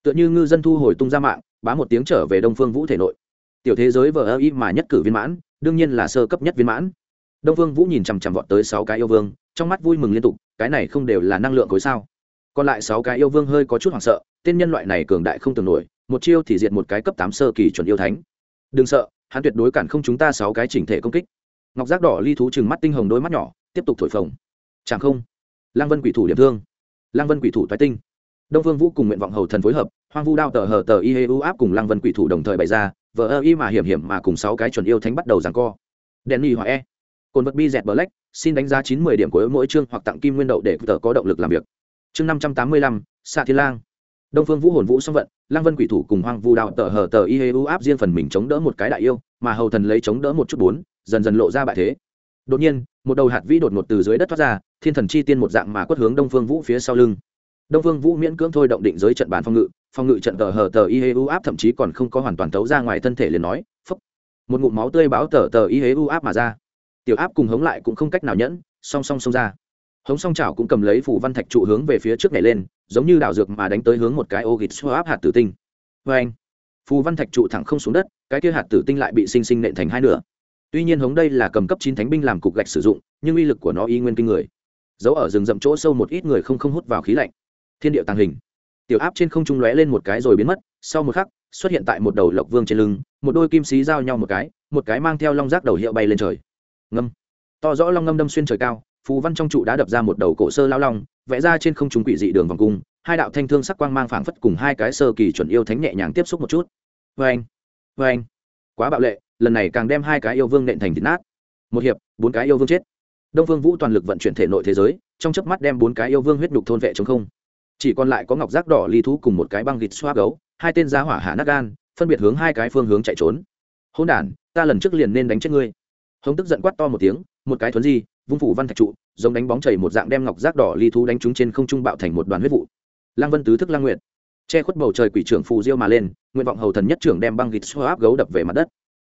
Tựa như ngư dân thu hồi tung ra mạng, bá một tiếng trở về đông phương vũ thể nội. Tiểu thế giới vờ ơ y mà nhất cử viên mãn đương nhiên là sơ cấp nhất viên mãn. Đông Vương vũ nhìn chằm chằm vọt tới sáu cái yêu vương, trong mắt vui mừng liên tục, cái này không đều là năng lượng khối sao? Còn lại sáu cái yêu vương hơi có chút hoảng sợ, tên nhân loại này cường đại không tưởng nổi, một chiêu thì diệt một cái cấp tám sơ kỳ chuẩn yêu thánh. Đừng sợ, hắn tuyệt đối cản không chúng ta sáu cái chỉnh thể công kích. Ngọc giác đỏ ly thú chừng mắt tinh hồng đôi mắt nhỏ, tiếp tục thổi phồng. Chẳng không lang vân quỷ thủ điểm thương. Lang vân quỷ thủ toái tinh. Đông phương vũ cùng nguyện vọng hầu thần phối hợp, hoang vu đao tờ hờ tờ y hê u áp cùng lang vân quỷ thủ đồng thời bày ra vờ ơ y mà hiểm hiểm mà cùng sáu cái chuẩn yêu thánh bắt đầu giằng co. Đèn y hỏi e. Cồn vật bi dẹt black, xin đánh giá chín mươi điểm của mỗi chương hoặc tặng kim nguyên đậu để tờ có động lực làm việc. Chương năm trăm tám mươi lăm xạ thiên lang. Đông phương vũ hồn vũ song vận, lang vân quỷ thủ cùng hoang vu đạo tờ hờ tờ y hê u áp riêng phần mình chống đỡ một cái đại yêu, mà hầu thần lấy chống đỡ một chút bốn, dần dần lộ ra bại thế. Đột nhiên, một đầu hạt vĩ đột ngột từ dưới đất thoát ra, thiên thần chi tiên một dạng mà quất hướng đông phương vũ phía sau lưng. Đông phương vũ miễn cưỡng thôi động định giới trận bàn phòng ngự phòng ngự trận tờ hờ tờ y hê u áp thậm chí còn không có hoàn toàn tấu ra ngoài thân thể liền nói phấp một ngụm máu tươi báo tờ tờ y hê u áp mà ra. Tiểu áp cùng hống lại cũng không cách nào nhẫn, song song xông ra. Hống song chảo cũng cầm lấy phủ văn thạch trụ hướng về phía trước này lên, giống như đảo dược mà đánh tới hướng một cái ô gịt xô áp hạt tử tinh. Vê anh, phù văn thạch trụ thẳng không xuống đất, cái kia hạt tử tinh lại bị sinh sinh nện thành hai nửa. Tuy nhiên hống đây là cầm cấp chín thánh binh làm cục gạch sử dụng, nhưng uy lực của nó y nguyên kinh người. Giấu ở rừng rậm chỗ sâu một ít người không không hút vào khí lạnh. Thiên điệu tàng hình tiểu áp trên không trung lóe lên một cái rồi biến mất, sau một khắc, xuất hiện tại một đầu lộc vương trên lưng, một đôi kim xí giao nhau một cái một cái mang theo long rác đầu hiệu bay lên trời. Ngâm. To rõ long ngâm đâm xuyên trời cao, phù văn trong trụ đã đập ra một đầu cổ sơ lao long, vẽ ra trên không trung quỷ dị đường vòng cung, hai đạo thanh thương sắc quang mang phảng phất cùng hai cái sơ kỳ chuẩn yêu thánh nhẹ nhàng tiếp xúc một chút. Vê anh vê anh quá bạo lệ, lần này càng đem hai cái yêu vương nện thành thịt nát. Một hiệp, bốn cái yêu vương chết. Đông vương vũ toàn lực vận chuyển thể nội thế giới, trong chớp mắt đem bốn cái yêu vương huyết nhục thôn vệ chống không chỉ còn lại có ngọc giác đỏ ly thú cùng một cái băng gịt xoa gấu, hai tên giá hỏa hạ nát gan, phân biệt hướng hai cái phương hướng chạy trốn. Hôn đản, ta lần trước liền nên đánh chết ngươi. Hống tức giận quát to một tiếng, một cái thuấn di, vung phủ văn thạch trụ, giống đánh bóng chảy một dạng đem ngọc giác đỏ ly thú đánh trúng trên không trung bạo thành một đoàn huyết vụ. Lăng vân tứ thức lăng nguyện che khuất bầu trời quỷ trưởng phù diêu mà lên, nguyện vọng hầu thần nhất trưởng đem băng gịt xoa áp gấu đập về mặt đất.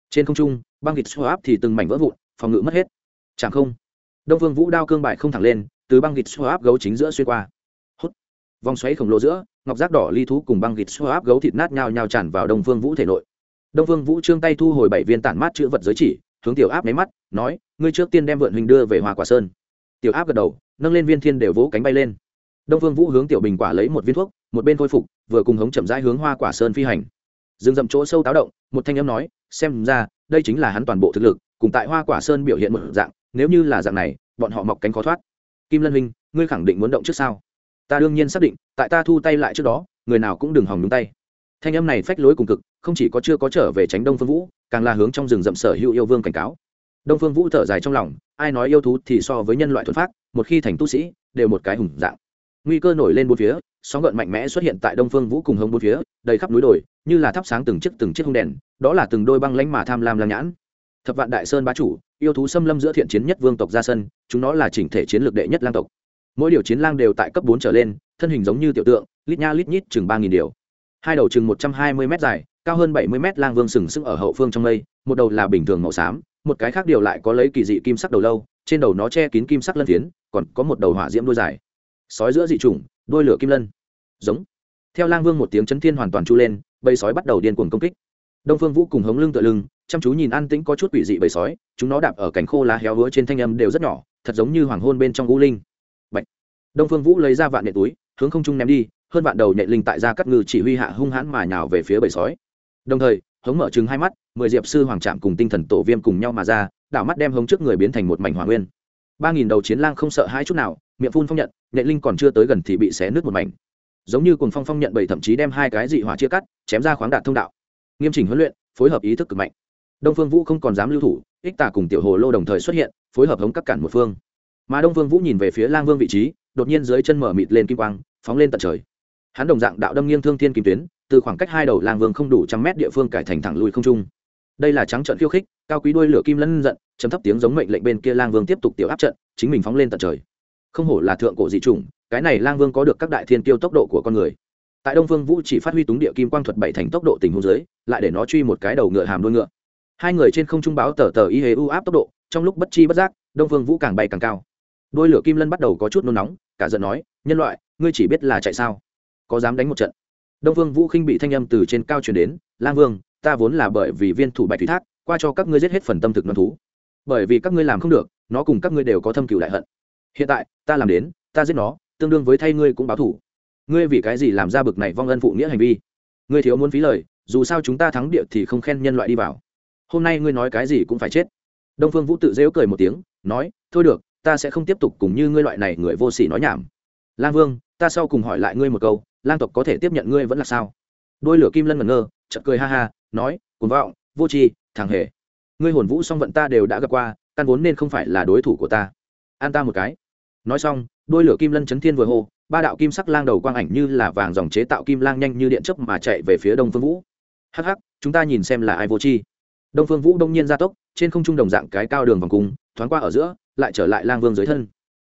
Trên không trung, băng gịt xoa áp thì từng mảnh vỡ vụn, phòng ngự mất hết. Chẳng không. Đông vương vũ đao cương bại không thẳng lên, từ băng gịt xoa áp gấu chính giữa xuyên qua vòng xoáy khổng lồ giữa, ngọc giác đỏ ly thú cùng băng gịt xô áp gấu thịt nát nhào nhào tràn vào đông phương vũ thể nội. Đông phương vũ trương tay thu hồi bảy viên tản mát chữ vật giới chỉ, hướng tiểu áp máy mắt, nói, ngươi trước tiên đem vượn hình đưa về hoa quả sơn. Tiểu áp gật đầu, nâng lên viên thiên đều vỗ cánh bay lên. Đông phương vũ hướng tiểu bình quả lấy một viên thuốc, một bên khôi phục, vừa cùng hống chậm rãi hướng hoa quả sơn phi hành. Dừng dậm chỗ sâu táo động, một thanh âm nói, xem ra, đây chính là hắn toàn bộ thực lực, cùng tại hoa quả sơn biểu hiện một dạng, nếu như là dạng này, bọn họ mọc cánh khó thoát. Kim lân huynh, ngươi khẳng định muốn động trước sao? Ta đương nhiên xác định, tại ta thu tay lại trước đó, người nào cũng đừng hòng nhúng tay. Thanh âm này phách lối cùng cực, không chỉ có chưa có trở về tránh đông phương vũ, càng là hướng trong rừng rậm sở hữu yêu vương cảnh cáo. Đông phương vũ thở dài trong lòng, ai nói yêu thú thì so với nhân loại thuần phát một khi thành tu sĩ, đều một cái hùng dạng. Nguy cơ nổi lên bốn phía, sóng gợn mạnh mẽ xuất hiện tại đông phương vũ cùng hông bốn phía, đầy khắp núi đồi, như là thắp sáng từng chiếc từng chiếc hông đèn, đó là từng đôi băng lánh mà tham lam lam nhãn. Thập vạn đại sơn bá chủ, yêu thú xâm lâm giữa thiện chiến nhất vương tộc ra sân, chúng nó là chỉnh thể chiến lược đệ nhất lang tộc mỗi điều chiến lang đều tại cấp bốn trở lên, thân hình giống như tiểu tượng, lít nha lít nhít chừng ba nghìn điều. Hai đầu chừng một trăm hai mươi m dài, cao hơn bảy mươi m lang vương sừng sững ở hậu phương trong mây, một đầu là bình thường màu xám, một cái khác điều lại có lấy kỳ dị kim sắc đầu lâu, trên đầu nó che kín kim sắc lân phiến, còn có một đầu hỏa diễm đôi dài. Sói giữa dị chủng đôi lửa kim lân. Giống. Theo lang vương một tiếng chấn thiên hoàn toàn chu lên, bầy sói bắt đầu điên cuồng công kích. Đông phương vũ cùng hống lưng tựa lưng, chăm chú nhìn an tĩnh có chút quỷ dị bầy sói, chúng nó đạp ở cành khô lá héo hứa trên thanh âm đều rất nhỏ, thật giống như hoàng hôn bên trong u linh đông phương vũ lấy ra vạn nhện túi, hướng không trung ném đi, hơn vạn đầu nhện linh tại ra cắt ngư chỉ huy hạ hung hãn mà nhào về phía bầy sói. Đồng thời, hống mở trừng hai mắt, mười diệp sư hoàng trạm cùng tinh thần tổ viêm cùng nhau mà ra, đảo mắt đem hống trước người biến thành một mảnh hỏa nguyên. Ba nghìn đầu chiến lang không sợ hai chút nào, miệng phun phong nhận nhện linh còn chưa tới gần thì bị xé nứt một mảnh. Giống như cùng phong phong nhận bảy thậm chí đem hai cái dị hỏa chia cắt, chém ra khoáng đạt thông đạo. Nghiêm chỉnh huấn luyện, phối hợp ý thức cực mạnh. Đông phương vũ không còn dám lưu thủ, ích tà cùng tiểu hồ lô đồng thời xuất hiện, phối hợp hống các cản một phương mà đông Vương vũ nhìn về phía lang vương vị trí đột nhiên dưới chân mở mịt lên kim quang phóng lên tận trời hắn đồng dạng đạo đâm nghiêng thương thiên kim tuyến từ khoảng cách hai đầu lang vương không đủ trăm mét địa phương cải thành thẳng lùi không trung đây là trắng trận khiêu khích cao quý đuôi lửa kim lân giận chấm thấp tiếng giống mệnh lệnh bên kia lang vương tiếp tục tiểu áp trận chính mình phóng lên tận trời không hổ là thượng cổ dị chủng cái này lang vương có được các đại thiên tiêu tốc độ của con người tại đông vương vũ chỉ phát huy túng địa kim quang thuật bảy thành tốc độ tình huống dưới lại để nó truy một cái đầu ngựa hàm đuôi ngựa hai người trên không trung báo tờ tờ y hề u áp tốc độ trong lúc bất chi bất giác đông vương vũ càng bay càng cao đôi lửa kim lân bắt đầu có chút nôn nóng, cả giận nói, nhân loại, ngươi chỉ biết là chạy sao? Có dám đánh một trận? Đông vương vũ khinh bị thanh âm từ trên cao truyền đến, lang vương, ta vốn là bởi vì viên thủ bạch thủy thác, qua cho các ngươi giết hết phần tâm thực non thú. Bởi vì các ngươi làm không được, nó cùng các ngươi đều có thâm cựu đại hận. Hiện tại, ta làm đến, ta giết nó, tương đương với thay ngươi cũng báo thủ ngươi vì cái gì làm ra bực này vong ân phụ nghĩa hành vi? Ngươi thiếu muốn phí lời, dù sao chúng ta thắng địa thì không khen nhân loại đi vào. Hôm nay ngươi nói cái gì cũng phải chết. Đông phương vũ tự dễu cười một tiếng, nói, thôi được ta sẽ không tiếp tục cùng như ngươi loại này người vô sỉ nói nhảm. Lang vương, ta sau cùng hỏi lại ngươi một câu, lang tộc có thể tiếp nhận ngươi vẫn là sao? Đôi lửa kim lân ngẩn ngơ, chợt cười ha ha, nói, cuồng vọng, vô tri, thằng hề. Ngươi hồn vũ song vận ta đều đã gặp qua, căn vốn nên không phải là đối thủ của ta. An ta một cái. Nói xong, đôi lửa kim lân chấn thiên vừa hô, ba đạo kim sắc lang đầu quang ảnh như là vàng dòng chế tạo kim lang nhanh như điện chớp mà chạy về phía đông phương vũ. Hắc hắc, chúng ta nhìn xem là ai vô tri đông phương vũ đông nhiên gia tốc, trên không trung đồng dạng cái cao đường vòng cung, thoáng qua ở giữa, lại trở lại lang vương dưới thân.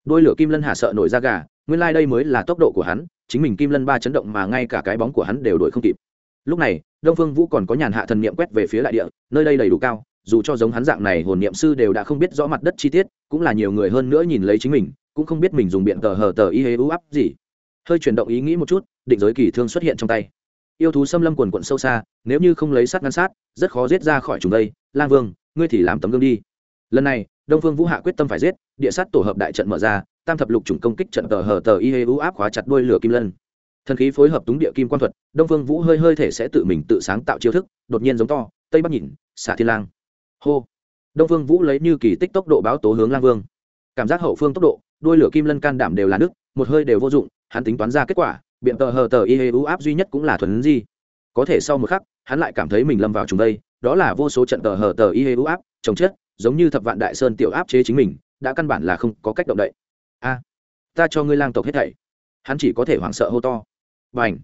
Đôi lửa kim lân hạ sợ nổi ra gà, nguyên lai đây mới là tốc độ của hắn, chính mình kim lân ba chấn động mà ngay cả cái bóng của hắn đều đuổi không kịp. Lúc này, đông phương vũ còn có nhàn hạ thần niệm quét về phía đại địa, nơi đây đầy đủ cao, dù cho giống hắn dạng này hồn niệm sư đều đã không biết rõ mặt đất chi tiết, cũng là nhiều người hơn nữa nhìn lấy chính mình, cũng không biết mình dùng biện tờ hờ tờ y hế ưu áp gì. Hơi chuyển động ý nghĩ một chút, định giới kỳ thương xuất hiện trong tay yêu thú xâm lâm quần quận sâu xa, nếu như không lấy sát ngăn sát, rất khó giết ra khỏi chúng đây. Lang vương, ngươi thì làm tấm gương đi. Lần này, đông phương vũ hạ quyết tâm phải giết, địa sát tổ hợp đại trận mở ra, tam thập lục chủng công kích trận tờ hờ tờ y hê u áp khóa chặt đuôi lửa kim lân. Thần khí phối hợp túng địa kim quan thuật, đông phương vũ hơi hơi thể sẽ tự mình tự sáng tạo chiêu thức, đột nhiên giống to, tây bắc nhìn, xả thiên lang. Hô. Đông phương vũ lấy như kỳ tích tốc độ báo tố hướng lang vương. Cảm giác hậu phương tốc độ, đuôi lửa kim lân can đảm đều là nước, một hơi đều vô dụng, hắn tính toán ra kết quả biện tờ hờ tờ y hê u áp duy nhất cũng là thuần di. Có thể sau một khắc, hắn lại cảm thấy mình lâm vào chúng đây, đó là vô số trận tờ hờ tờ y hê u áp chồng chết giống như thập vạn đại sơn tiểu áp chế chính mình, đã căn bản là không có cách động đậy. A, ta cho ngươi lang tộc hết thảy. Hắn chỉ có thể hoảng sợ hô to. B à n h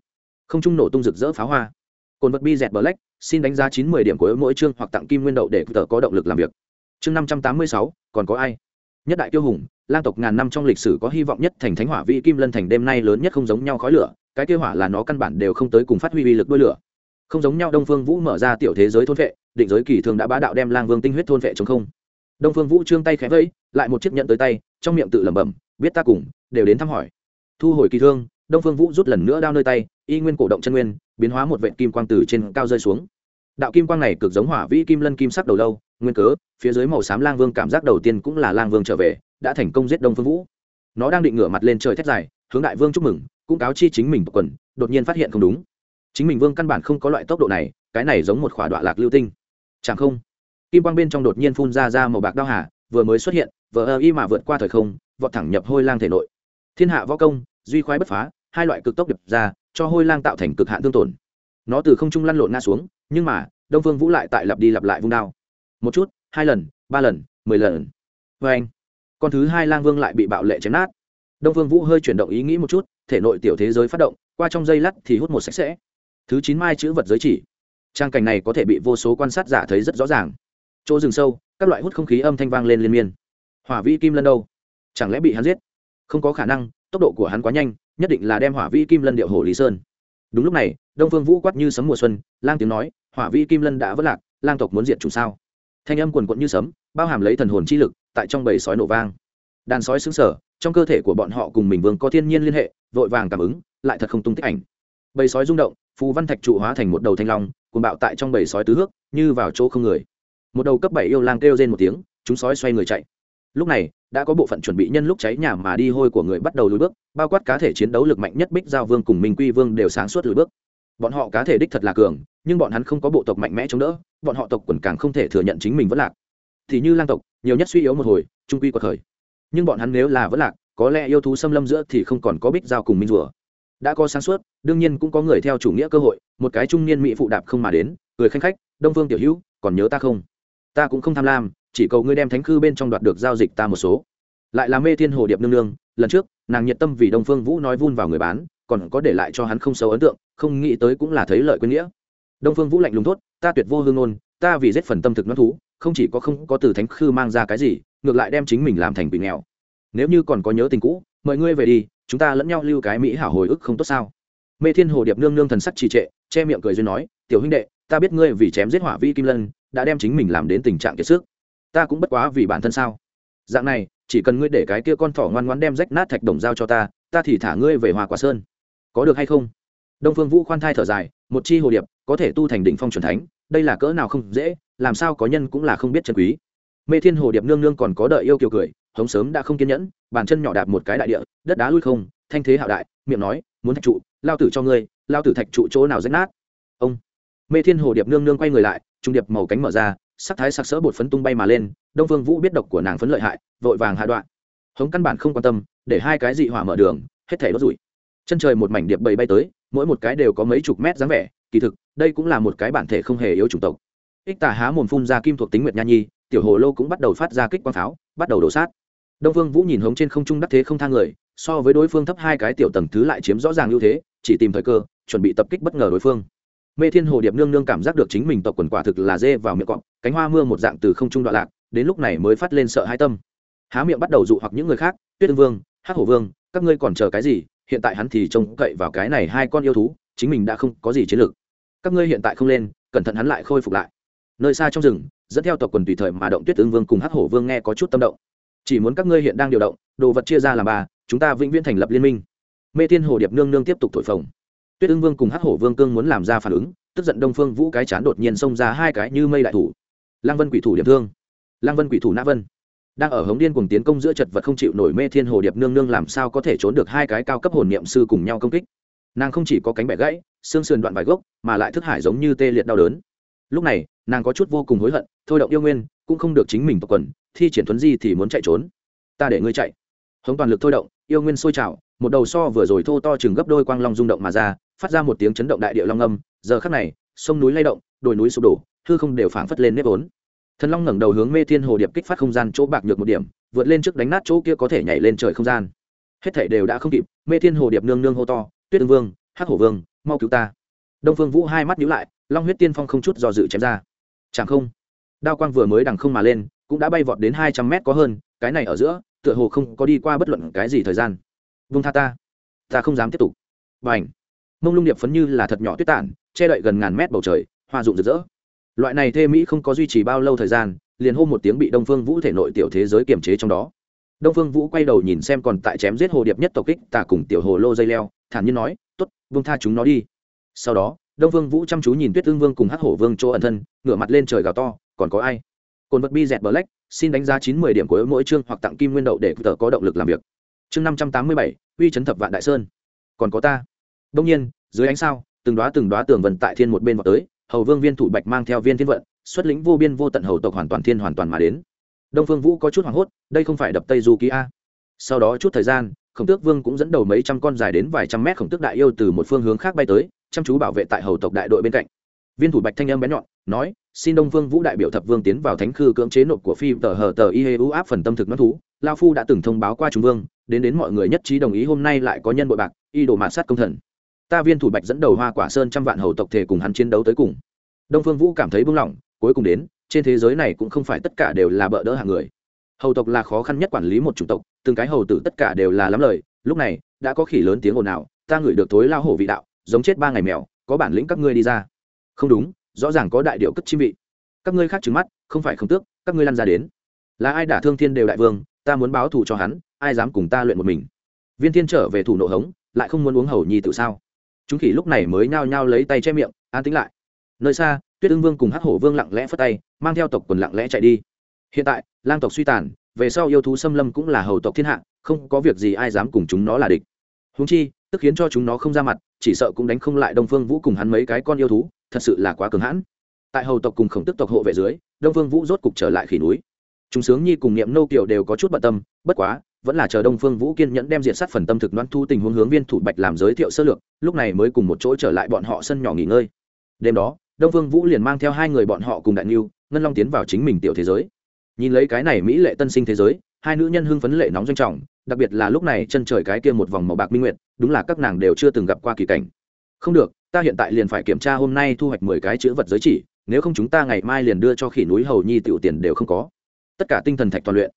không trung nổ tung rực rỡ pháo hoa. Cồn vật bi dẹt bờ lách xin đánh giá chín mươi điểm của mỗi chương hoặc tặng kim nguyên đậu để tờ có động lực làm việc. Chương năm trăm tám mươi sáu, còn có ai? Nhất đại tiêu hùng, lang tộc ngàn năm trong lịch sử có hy vọng nhất thành thánh hỏa vị kim lân thành đêm nay lớn nhất không giống nhau khói lửa, cái kêu hỏa là nó căn bản đều không tới cùng phát huy uy lực đôi lửa. Không giống nhau đông phương vũ mở ra tiểu thế giới thôn vệ, định giới kỳ thường đã bá đạo đem lang vương tinh huyết thôn vệ chống không. Đông phương vũ trương tay khẽ vẫy, lại một chiếc nhẫn tới tay, trong miệng tự lẩm bẩm, biết ta cùng, đều đến thăm hỏi. Thu hồi kỳ thương, đông phương vũ rút lần nữa đao nơi tay, y nguyên cổ động chân nguyên, biến hóa một vện kim quang từ trên cao rơi xuống. Đạo kim quang này cực giống hỏa vĩ kim lân kim sắc đầu lâu nguyên cớ, phía dưới màu xám lang vương cảm giác đầu tiên cũng là lang vương trở về, đã thành công giết đông phương vũ. Nó đang định ngửa mặt lên trời thét dài, hướng đại vương chúc mừng, cũng cáo chi chính mình quần, đột nhiên phát hiện không đúng. Chính mình vương căn bản không có loại tốc độ này, cái này giống một khỏa đoạn lạc lưu tinh. Chẳng không, kim quang bên trong đột nhiên phun ra ra màu bạc đao hà, vừa mới xuất hiện vờ ơ y mà vượt qua thời không, vọt thẳng nhập hôi lang thể nội. Thiên hạ võ công, duy khoái bất phá, hai loại cực tốc đập ra, cho hôi lang tạo thành cực hạn thương tổn. Nó từ không trung lăn lộn ngã xuống, nhưng mà, đông phương vũ lại tại lặp đi lặp lại vung đao một chút, hai lần, ba lần, mười lần. Vê anh, con thứ hai lang vương lại bị bạo lệ chém nát. Đông Vương vũ hơi chuyển động ý nghĩ một chút, thể nội tiểu thế giới phát động, qua trong dây lắt thì hút một sạch sẽ. Thứ chín mai chữ vật giới chỉ. Trang cảnh này có thể bị vô số quan sát giả thấy rất rõ ràng. Chỗ rừng sâu, các loại hút không khí âm thanh vang lên liên miên. Hỏa vĩ kim lân đâu? Chẳng lẽ bị hắn giết? Không có khả năng, tốc độ của hắn quá nhanh, nhất định là đem hỏa vĩ kim lân điệu hồ lý sơn. Đúng lúc này, đông phương vũ quát như sấm mùa xuân, lang tiếng nói, hỏa vĩ kim lân đã vất lạc, lang tộc muốn diệt chủ sao? Thanh âm quần quận như sấm, bao hàm lấy thần hồn chi lực, tại trong bầy sói nổ vang. Đàn sói xứng sở trong cơ thể của bọn họ cùng mình vương có thiên nhiên liên hệ, vội vàng cảm ứng, lại thật không tung tích ảnh. Bầy sói rung động, phù văn thạch trụ hóa thành một đầu thanh long cùng bạo tại trong bầy sói tứ hước, như vào chỗ không người. Một đầu cấp bảy yêu lang kêu rên một tiếng, chúng sói xoay người chạy. Lúc này, đã có bộ phận chuẩn bị nhân lúc cháy nhà mà đi hôi của người bắt đầu lùi bước, bao quát cá thể chiến đấu lực mạnh nhất bích giao vương cùng minh quy vương đều sáng suốt lùi bước bọn họ cá thể đích thật là cường, nhưng bọn hắn không có bộ tộc mạnh mẽ chống đỡ, bọn họ tộc quần càng không thể thừa nhận chính mình vẫn lạc. Thì như lang tộc, nhiều nhất suy yếu một hồi, trung quy quật khởi. Nhưng bọn hắn nếu là vẫn lạc, có lẽ yêu thú xâm lâm giữa thì không còn có bích giao cùng minh rùa. Đã có sáng suốt, đương nhiên cũng có người theo chủ nghĩa cơ hội, một cái trung niên mỹ phụ đạp không mà đến, cười khanh khách, đông phương tiểu hữu, còn nhớ ta không? Ta cũng không tham lam, chỉ cầu ngươi đem thánh khư bên trong đoạt được giao dịch ta một số. Lại là mê thiên hồ điệp nương nương, lần trước, nàng nhiệt tâm vì đông phương vũ nói vun vào người bán còn có để lại cho hắn không xấu ấn tượng, không nghĩ tới cũng là thấy lợi quên nghĩa. Đông phương vũ lạnh lùng tốt ta tuyệt vô hương ngôn, ta vì giết phần tâm thực nó thú, không chỉ có không có từ thánh khư mang ra cái gì, ngược lại đem chính mình làm thành bị nghèo. Nếu như còn có nhớ tình cũ, mời ngươi về đi, chúng ta lẫn nhau lưu cái mỹ hảo hồi ức không tốt sao? Mê thiên hồ điệp nương nương thần sắc trì trệ, che miệng cười duyên nói, tiểu huynh đệ, ta biết ngươi vì chém giết hỏa vi kim lân, đã đem chính mình làm đến tình trạng kiệt sức. Ta cũng bất quá vì bản thân sao? Dạng này, chỉ cần ngươi để cái kia con thỏ ngoan ngoãn đem rách nát thạch đồng giao cho ta ta thì thả ngươi về hòa quả sơn có được hay không? Đông phương vũ khoan thai thở dài, một chi hồ điệp, có thể tu thành đỉnh phong truyền thánh, đây là cỡ nào không dễ, làm sao có nhân cũng là không biết chân quý. Mê thiên hồ điệp nương nương còn có đợi yêu kiều cười, hống sớm đã không kiên nhẫn, bàn chân nhỏ đạp một cái đại địa, đất đá lui không, thanh thế hạo đại, miệng nói, muốn thạch trụ, lao tử cho ngươi, lao tử thạch trụ chỗ nào rách nát? Ông. Mê thiên hồ điệp nương nương quay người lại, trung điệp màu cánh mở ra, sắc thái sặc sỡ bột phấn tung bay mà lên, đông phương vũ biết độc của nàng phấn lợi hại, vội vàng hạ đoạn. Hống căn bản không quan tâm, để hai cái dị hỏa mở đường, hết thể đốt rủi chân trời một mảnh điệp bầy bay tới, mỗi một cái đều có mấy chục mét dáng vẻ, kỳ thực, đây cũng là một cái bản thể không hề yếu chủng tộc. Ích tà há mồm phun ra kim thuộc tính nguyệt nha nhi, tiểu hồ lô cũng bắt đầu phát ra kích quang pháo, bắt đầu đổ sát. Đông phương vũ nhìn hống trên không trung đắc thế không thang người, so với đối phương thấp hai cái tiểu tầng thứ lại chiếm rõ ràng ưu thế, chỉ tìm thời cơ, chuẩn bị tập kích bất ngờ đối phương. Mê thiên hồ điệp nương nương cảm giác được chính mình tộc quần quả thực là dê vào miệng cọp, cánh hoa mưa một dạng từ không trung đoạn lạc, đến lúc này mới phát lên sợ hai tâm. Há miệng bắt đầu dụ hoặc những người khác, tuyết vương, hắc hổ vương, các ngươi còn chờ cái gì? Hiện tại hắn thì trông cậy vào cái này hai con yêu thú, chính mình đã không có gì chiến lược. Các ngươi hiện tại không lên, cẩn thận hắn lại khôi phục lại. Nơi xa trong rừng, dẫn theo tộc quần tùy thời mà động tuyết tương vương cùng hắc hổ vương nghe có chút tâm động. Chỉ muốn các ngươi hiện đang điều động, đồ vật chia ra làm ba, chúng ta vĩnh viễn thành lập liên minh. Mê thiên hồ điệp nương nương tiếp tục thổi phồng. Tuyết ưng vương cùng hắc hổ vương cương muốn làm ra phản ứng, tức giận đông phương vũ cái chán đột nhiên xông ra hai cái như mây đại thủ. Lăng vân quỷ thủ điểm thương. Lăng vân quỷ thủ nã vân đang ở hống điên cùng tiến công giữa chật vật không chịu nổi mê thiên hồ điệp nương nương làm sao có thể trốn được hai cái cao cấp hồn niệm sư cùng nhau công kích. Nàng không chỉ có cánh bẻ gãy, xương sườn đoạn vài gốc, mà lại thức hải giống như tê liệt đau đớn. Lúc này, nàng có chút vô cùng hối hận, thôi động yêu nguyên, cũng không được chính mình tập quần, thi triển thuấn di thì muốn chạy trốn. Ta để ngươi chạy. Hống toàn lực thôi động, yêu nguyên sôi trào, một đầu so vừa rồi thô to chừng gấp đôi quang long rung động mà ra, phát ra một tiếng chấn động đại địa long âm. Giờ khắc này, sông núi lay động, đồi núi sụp đổ, hư không đều phảng phất lên nếp vốn thần long ngẩng đầu hướng mê thiên hồ điệp kích phát không gian chỗ bạc nhược một điểm, vượt lên trước đánh nát chỗ kia có thể nhảy lên trời không gian. Hết thảy đều đã không kịp, mê thiên hồ điệp nương nương hô to, tuyết ương vương, hắc hổ vương, mau cứu ta. Đông phương vũ hai mắt nhíu lại, long huyết tiên phong không chút do dự chém ra. Chẳng không, đao quang vừa mới đằng không mà lên, cũng đã bay vọt đến hai trăm mét có hơn, cái này ở giữa, tựa hồ không có đi qua bất luận cái gì thời gian. Vung tha ta ta không dám tiếp tục. B à mông lung điệp phấn như là thật nhỏ tuyết tản, che đậy gần ngàn mét bầu trời, hoa rụng rực rỡ loại này thê mỹ không có duy trì bao lâu thời gian, liền hô một tiếng bị đông phương vũ thể nội tiểu thế giới kiềm chế trong đó. Đông phương vũ quay đầu nhìn xem còn tại chém giết hồ điệp nhất tộc kích tả cùng tiểu hồ lô dây leo, thản nhiên nói t ố t vương tha chúng nó đi. Sau đó, đông phương vũ chăm chú nhìn tuyết tương vương cùng hắc hổ vương chỗ ẩn thân, ngửa mặt lên trời gào to, còn có ai? Cồn vật bi dẹt bờ lách xin đánh giá chín mươi điểm của mỗi chương hoặc tặng kim nguyên đậu để tờ có động lực làm việc. Chương năm trăm tám mươi bảy, uy chấn thập vạn đại sơn. Còn có ta. Đông nhiên, dưới ánh sao, từng đoá từng đoá tường vận tại thiên một bên vào tới hầu vương viên thủ bạch mang theo viên thiên vận, xuất lĩnh vô biên vô tận hầu tộc hoàn toàn thiên hoàn toàn mà đến. Đông phương vũ có chút hoảng hốt, đây không phải đập tây du ký a. Sau đó chút thời gian, khổng tước vương cũng dẫn đầu mấy trăm con dài đến vài trăm mét khổng tước đại yêu từ một phương hướng khác bay tới, chăm chú bảo vệ tại hầu tộc đại đội bên cạnh. Viên thủ bạch thanh âm bé nhọn, nói, xin đông vương vũ đại biểu thập vương tiến vào thánh khư cưỡng chế nộp của phi tờ hờ tờ y hê u áp phần tâm thực nó thú. Lao phu đã từng thông báo qua trung vương, đến đến mọi người nhất trí đồng ý hôm nay lại có nhân bội bạc, y đồ mạt sát công thần ta viên thủ bạch dẫn đầu hoa quả sơn trăm vạn hầu tộc thể cùng hắn chiến đấu tới cùng. Đông phương vũ cảm thấy buông lỏng cuối cùng đến, trên thế giới này cũng không phải tất cả đều là bợ đỡ hàng người. Hầu tộc là khó khăn nhất quản lý một chủng tộc, từng cái hầu tử tất cả đều là lắm lời, lúc này, đã có khỉ lớn tiếng ồn ào, ta ngửi được thối lao hổ vị đạo, giống chết ba ngày mèo, có bản lĩnh các ngươi đi ra. Không đúng, rõ ràng có đại điệu cất chim vị. Các ngươi khác trứng mắt, không phải không tước, các ngươi lăn ra đến. Là ai đả thương thiên đều đại vương, ta muốn báo thù cho hắn, ai dám cùng ta luyện một mình. Viên thiên trở về thủ nộ hống, lại không muốn uống hầu nhi tự sao? Chúng khỉ lúc này mới nhao nhao lấy tay che miệng, an tính lại. Nơi xa, tuyết ưng vương cùng hắc hổ vương lặng lẽ phất tay, mang theo tộc quần lặng lẽ chạy đi. Hiện tại, lang tộc suy tàn, về sau yêu thú xâm lâm cũng là hầu tộc thiên hạ, không có việc gì ai dám cùng chúng nó là địch. Húng chi, tức khiến cho chúng nó không ra mặt, chỉ sợ cũng đánh không lại đông phương vũ cùng hắn mấy cái con yêu thú, thật sự là quá cứng hãn. Tại hầu tộc cùng khổng tức tộc hộ vệ dưới, đông phương vũ rốt cục trở lại khỉ núi. Chúng sướng nhi cùng niệm nô kiều đều có chút bận tâm, bất quá vẫn là chờ đông phương vũ kiên nhẫn đem diện sát phần tâm thực đoán thu tình huống hướng viên thủ bạch làm giới thiệu sơ lược, lúc này mới cùng một chỗ trở lại bọn họ sân nhỏ nghỉ ngơi. Đêm đó, đông phương vũ liền mang theo hai người bọn họ cùng đại niu ngân long tiến vào chính mình tiểu thế giới. Nhìn lấy cái này mỹ lệ tân sinh thế giới, hai nữ nhân hưng phấn lệ nóng doanh trọng, đặc biệt là lúc này chân trời cái kia một vòng màu bạc minh nguyệt, đúng là các nàng đều chưa từng gặp qua kỳ cảnh. Không được, ta hiện tại liền phải kiểm tra hôm nay thu hoạch mười cái chữ vật giới chỉ, nếu không chúng ta ngày mai liền đưa cho khỉ núi hầu nhi tiểu tiền đều không có. Tất cả tinh thần thạch toàn luyện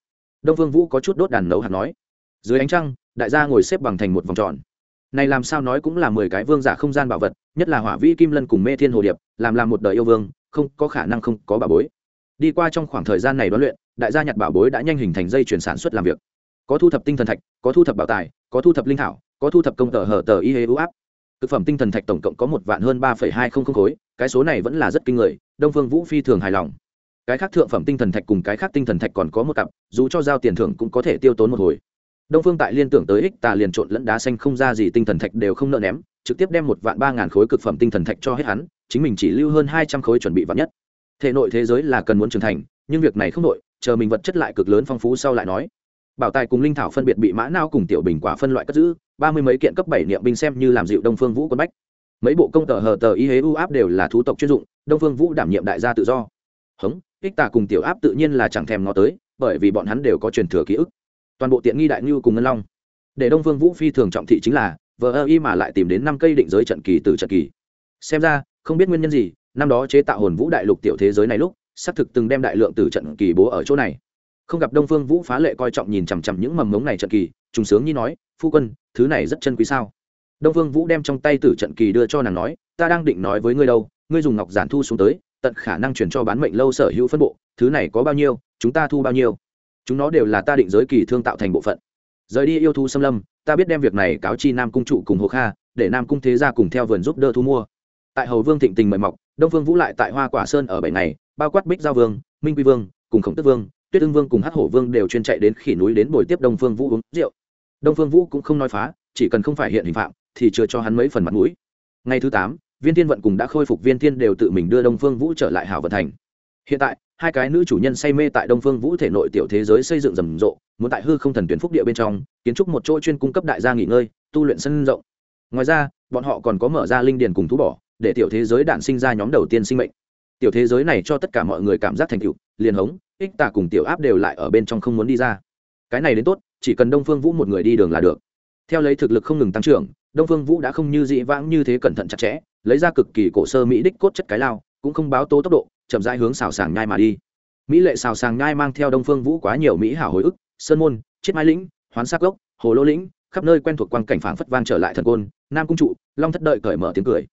đông phương vũ có chút đốt đàn nấu hạt nói dưới ánh trăng đại gia ngồi xếp bằng thành một vòng tròn này làm sao nói cũng là mười cái vương giả không gian bảo vật nhất là hỏa vĩ kim lân cùng mê thiên hồ điệp làm làm một đời yêu vương không có khả năng không có bảo bối đi qua trong khoảng thời gian này đoán luyện đại gia nhặt bảo bối đã nhanh hình thành dây chuyển sản xuất làm việc có thu thập tinh thần thạch có thu thập bảo tài có thu thập linh thảo có thu thập công tờ hở tờ y hê ưu áp thực phẩm tinh thần thạch tổng cộng có một vạn hơn ba hai không không khối cái số này vẫn là rất kinh người đông phương vũ phi thường hài lòng cái khác thượng phẩm tinh thần thạch cùng cái khác tinh thần thạch còn có một cặp, dù cho giao tiền thưởng cũng có thể tiêu tốn một hồi. Đông phương tại liên tưởng tới ích tà liền trộn lẫn đá xanh không ra gì tinh thần thạch đều không nợ ném, trực tiếp đem một vạn ba ngàn khối cực phẩm tinh thần thạch cho hết hắn, chính mình chỉ lưu hơn hai trăm khối chuẩn bị vạn nhất. Thể nội thế giới là cần muốn trưởng thành, nhưng việc này không nội chờ mình vật chất lại cực lớn phong phú sau lại nói. Bảo tài cùng linh thảo phân biệt bị mã nao cùng tiểu bình quả phân loại cất giữ, ba mươi mấy kiện cấp bảy niệm binh xem như làm dịu đông phương vũ quân bách. Mấy bộ công tờ hờ tờ y hế u áp đều là thú tộc chuyên dụng, đông phương vũ đảm nhiệm đại gia tự do. Hống ích tà cùng tiểu áp tự nhiên là chẳng thèm ngó tới, bởi vì bọn hắn đều có truyền thừa ký ức. Toàn bộ tiện nghi đại ngưu cùng ngân long. Để đông vương vũ phi thường trọng thị chính là, vờ ơ y mà lại tìm đến năm cây định giới trận kỳ từ trận kỳ. Xem ra, không biết nguyên nhân gì, năm đó chế tạo hồn vũ đại lục tiểu thế giới này lúc, xác thực từng đem đại lượng từ trận kỳ bố ở chỗ này. Không gặp đông phương vũ phá lệ coi trọng nhìn chằm chằm những mầm ngống này trận kỳ, trùng sướng như nói, phu quân, thứ này rất chân quý sao? Đông phương vũ đem trong tay tử trận kỳ đưa cho nàng nói, ta đang định nói với ngươi đâu, ngươi dùng ngọc giản thu xuống tới tận khả năng chuyển cho bán mệnh lâu sở hữu phân bộ, thứ này có bao nhiêu, chúng ta thu bao nhiêu. Chúng nó đều là ta định giới kỳ thương tạo thành bộ phận. Rời đi yêu thu xâm lâm, ta biết đem việc này cáo chi nam cung trụ cùng hồ kha, để nam cung thế gia cùng theo vườn giúp đỡ thu mua. Tại hầu vương thịnh tình mời mọc, đông phương vũ lại tại hoa quả sơn ở bảy ngày, bao quát bích giao vương, minh quy vương, cùng khổng tức vương, tuyết ưng vương cùng hát hổ vương đều chuyên chạy đến khỉ núi đến buổi tiếp đông phương vũ uống rượu. Đông phương vũ cũng không nói phá, chỉ cần không phải hiện hình phạm, thì chưa cho hắn mấy phần mặt mũi. Ngày thứ tám viên thiên vận cùng đã khôi phục viên thiên đều tự mình đưa đông phương vũ trở lại hảo vận thành. Hiện tại, hai cái nữ chủ nhân say mê tại đông phương vũ thể nội tiểu thế giới xây dựng rầm rộ, muốn tại hư không thần tuyển phúc địa bên trong, kiến trúc một chỗ chuyên cung cấp đại gia nghỉ ngơi, tu luyện sân rộng. Ngoài ra, bọn họ còn có mở ra linh điền cùng thú bỏ, để tiểu thế giới đạn sinh ra nhóm đầu tiên sinh mệnh. Tiểu thế giới này cho tất cả mọi người cảm giác thành tựu, liền hống, ích tà cùng tiểu áp đều lại ở bên trong không muốn đi ra. Cái này đến tốt, chỉ cần đông phương vũ một người đi đường là được theo lấy thực lực không ngừng tăng trưởng, đông phương vũ đã không như dị vãng như thế cẩn thận chặt chẽ, lấy ra cực kỳ cổ sơ mỹ đích cốt chất cái lao, cũng không báo tố tốc độ, chậm rãi hướng xào sàng nhai mà đi. Mỹ lệ xào sàng nhai mang theo đông phương vũ quá nhiều mỹ hảo hồi ức, sơn môn, chiết mai lĩnh, hoán sắc gốc, hồ lô lĩnh, khắp nơi quen thuộc quang cảnh phảng phất vang trở lại thần côn, nam cung trụ, long thất đợi cởi mở tiếng cười.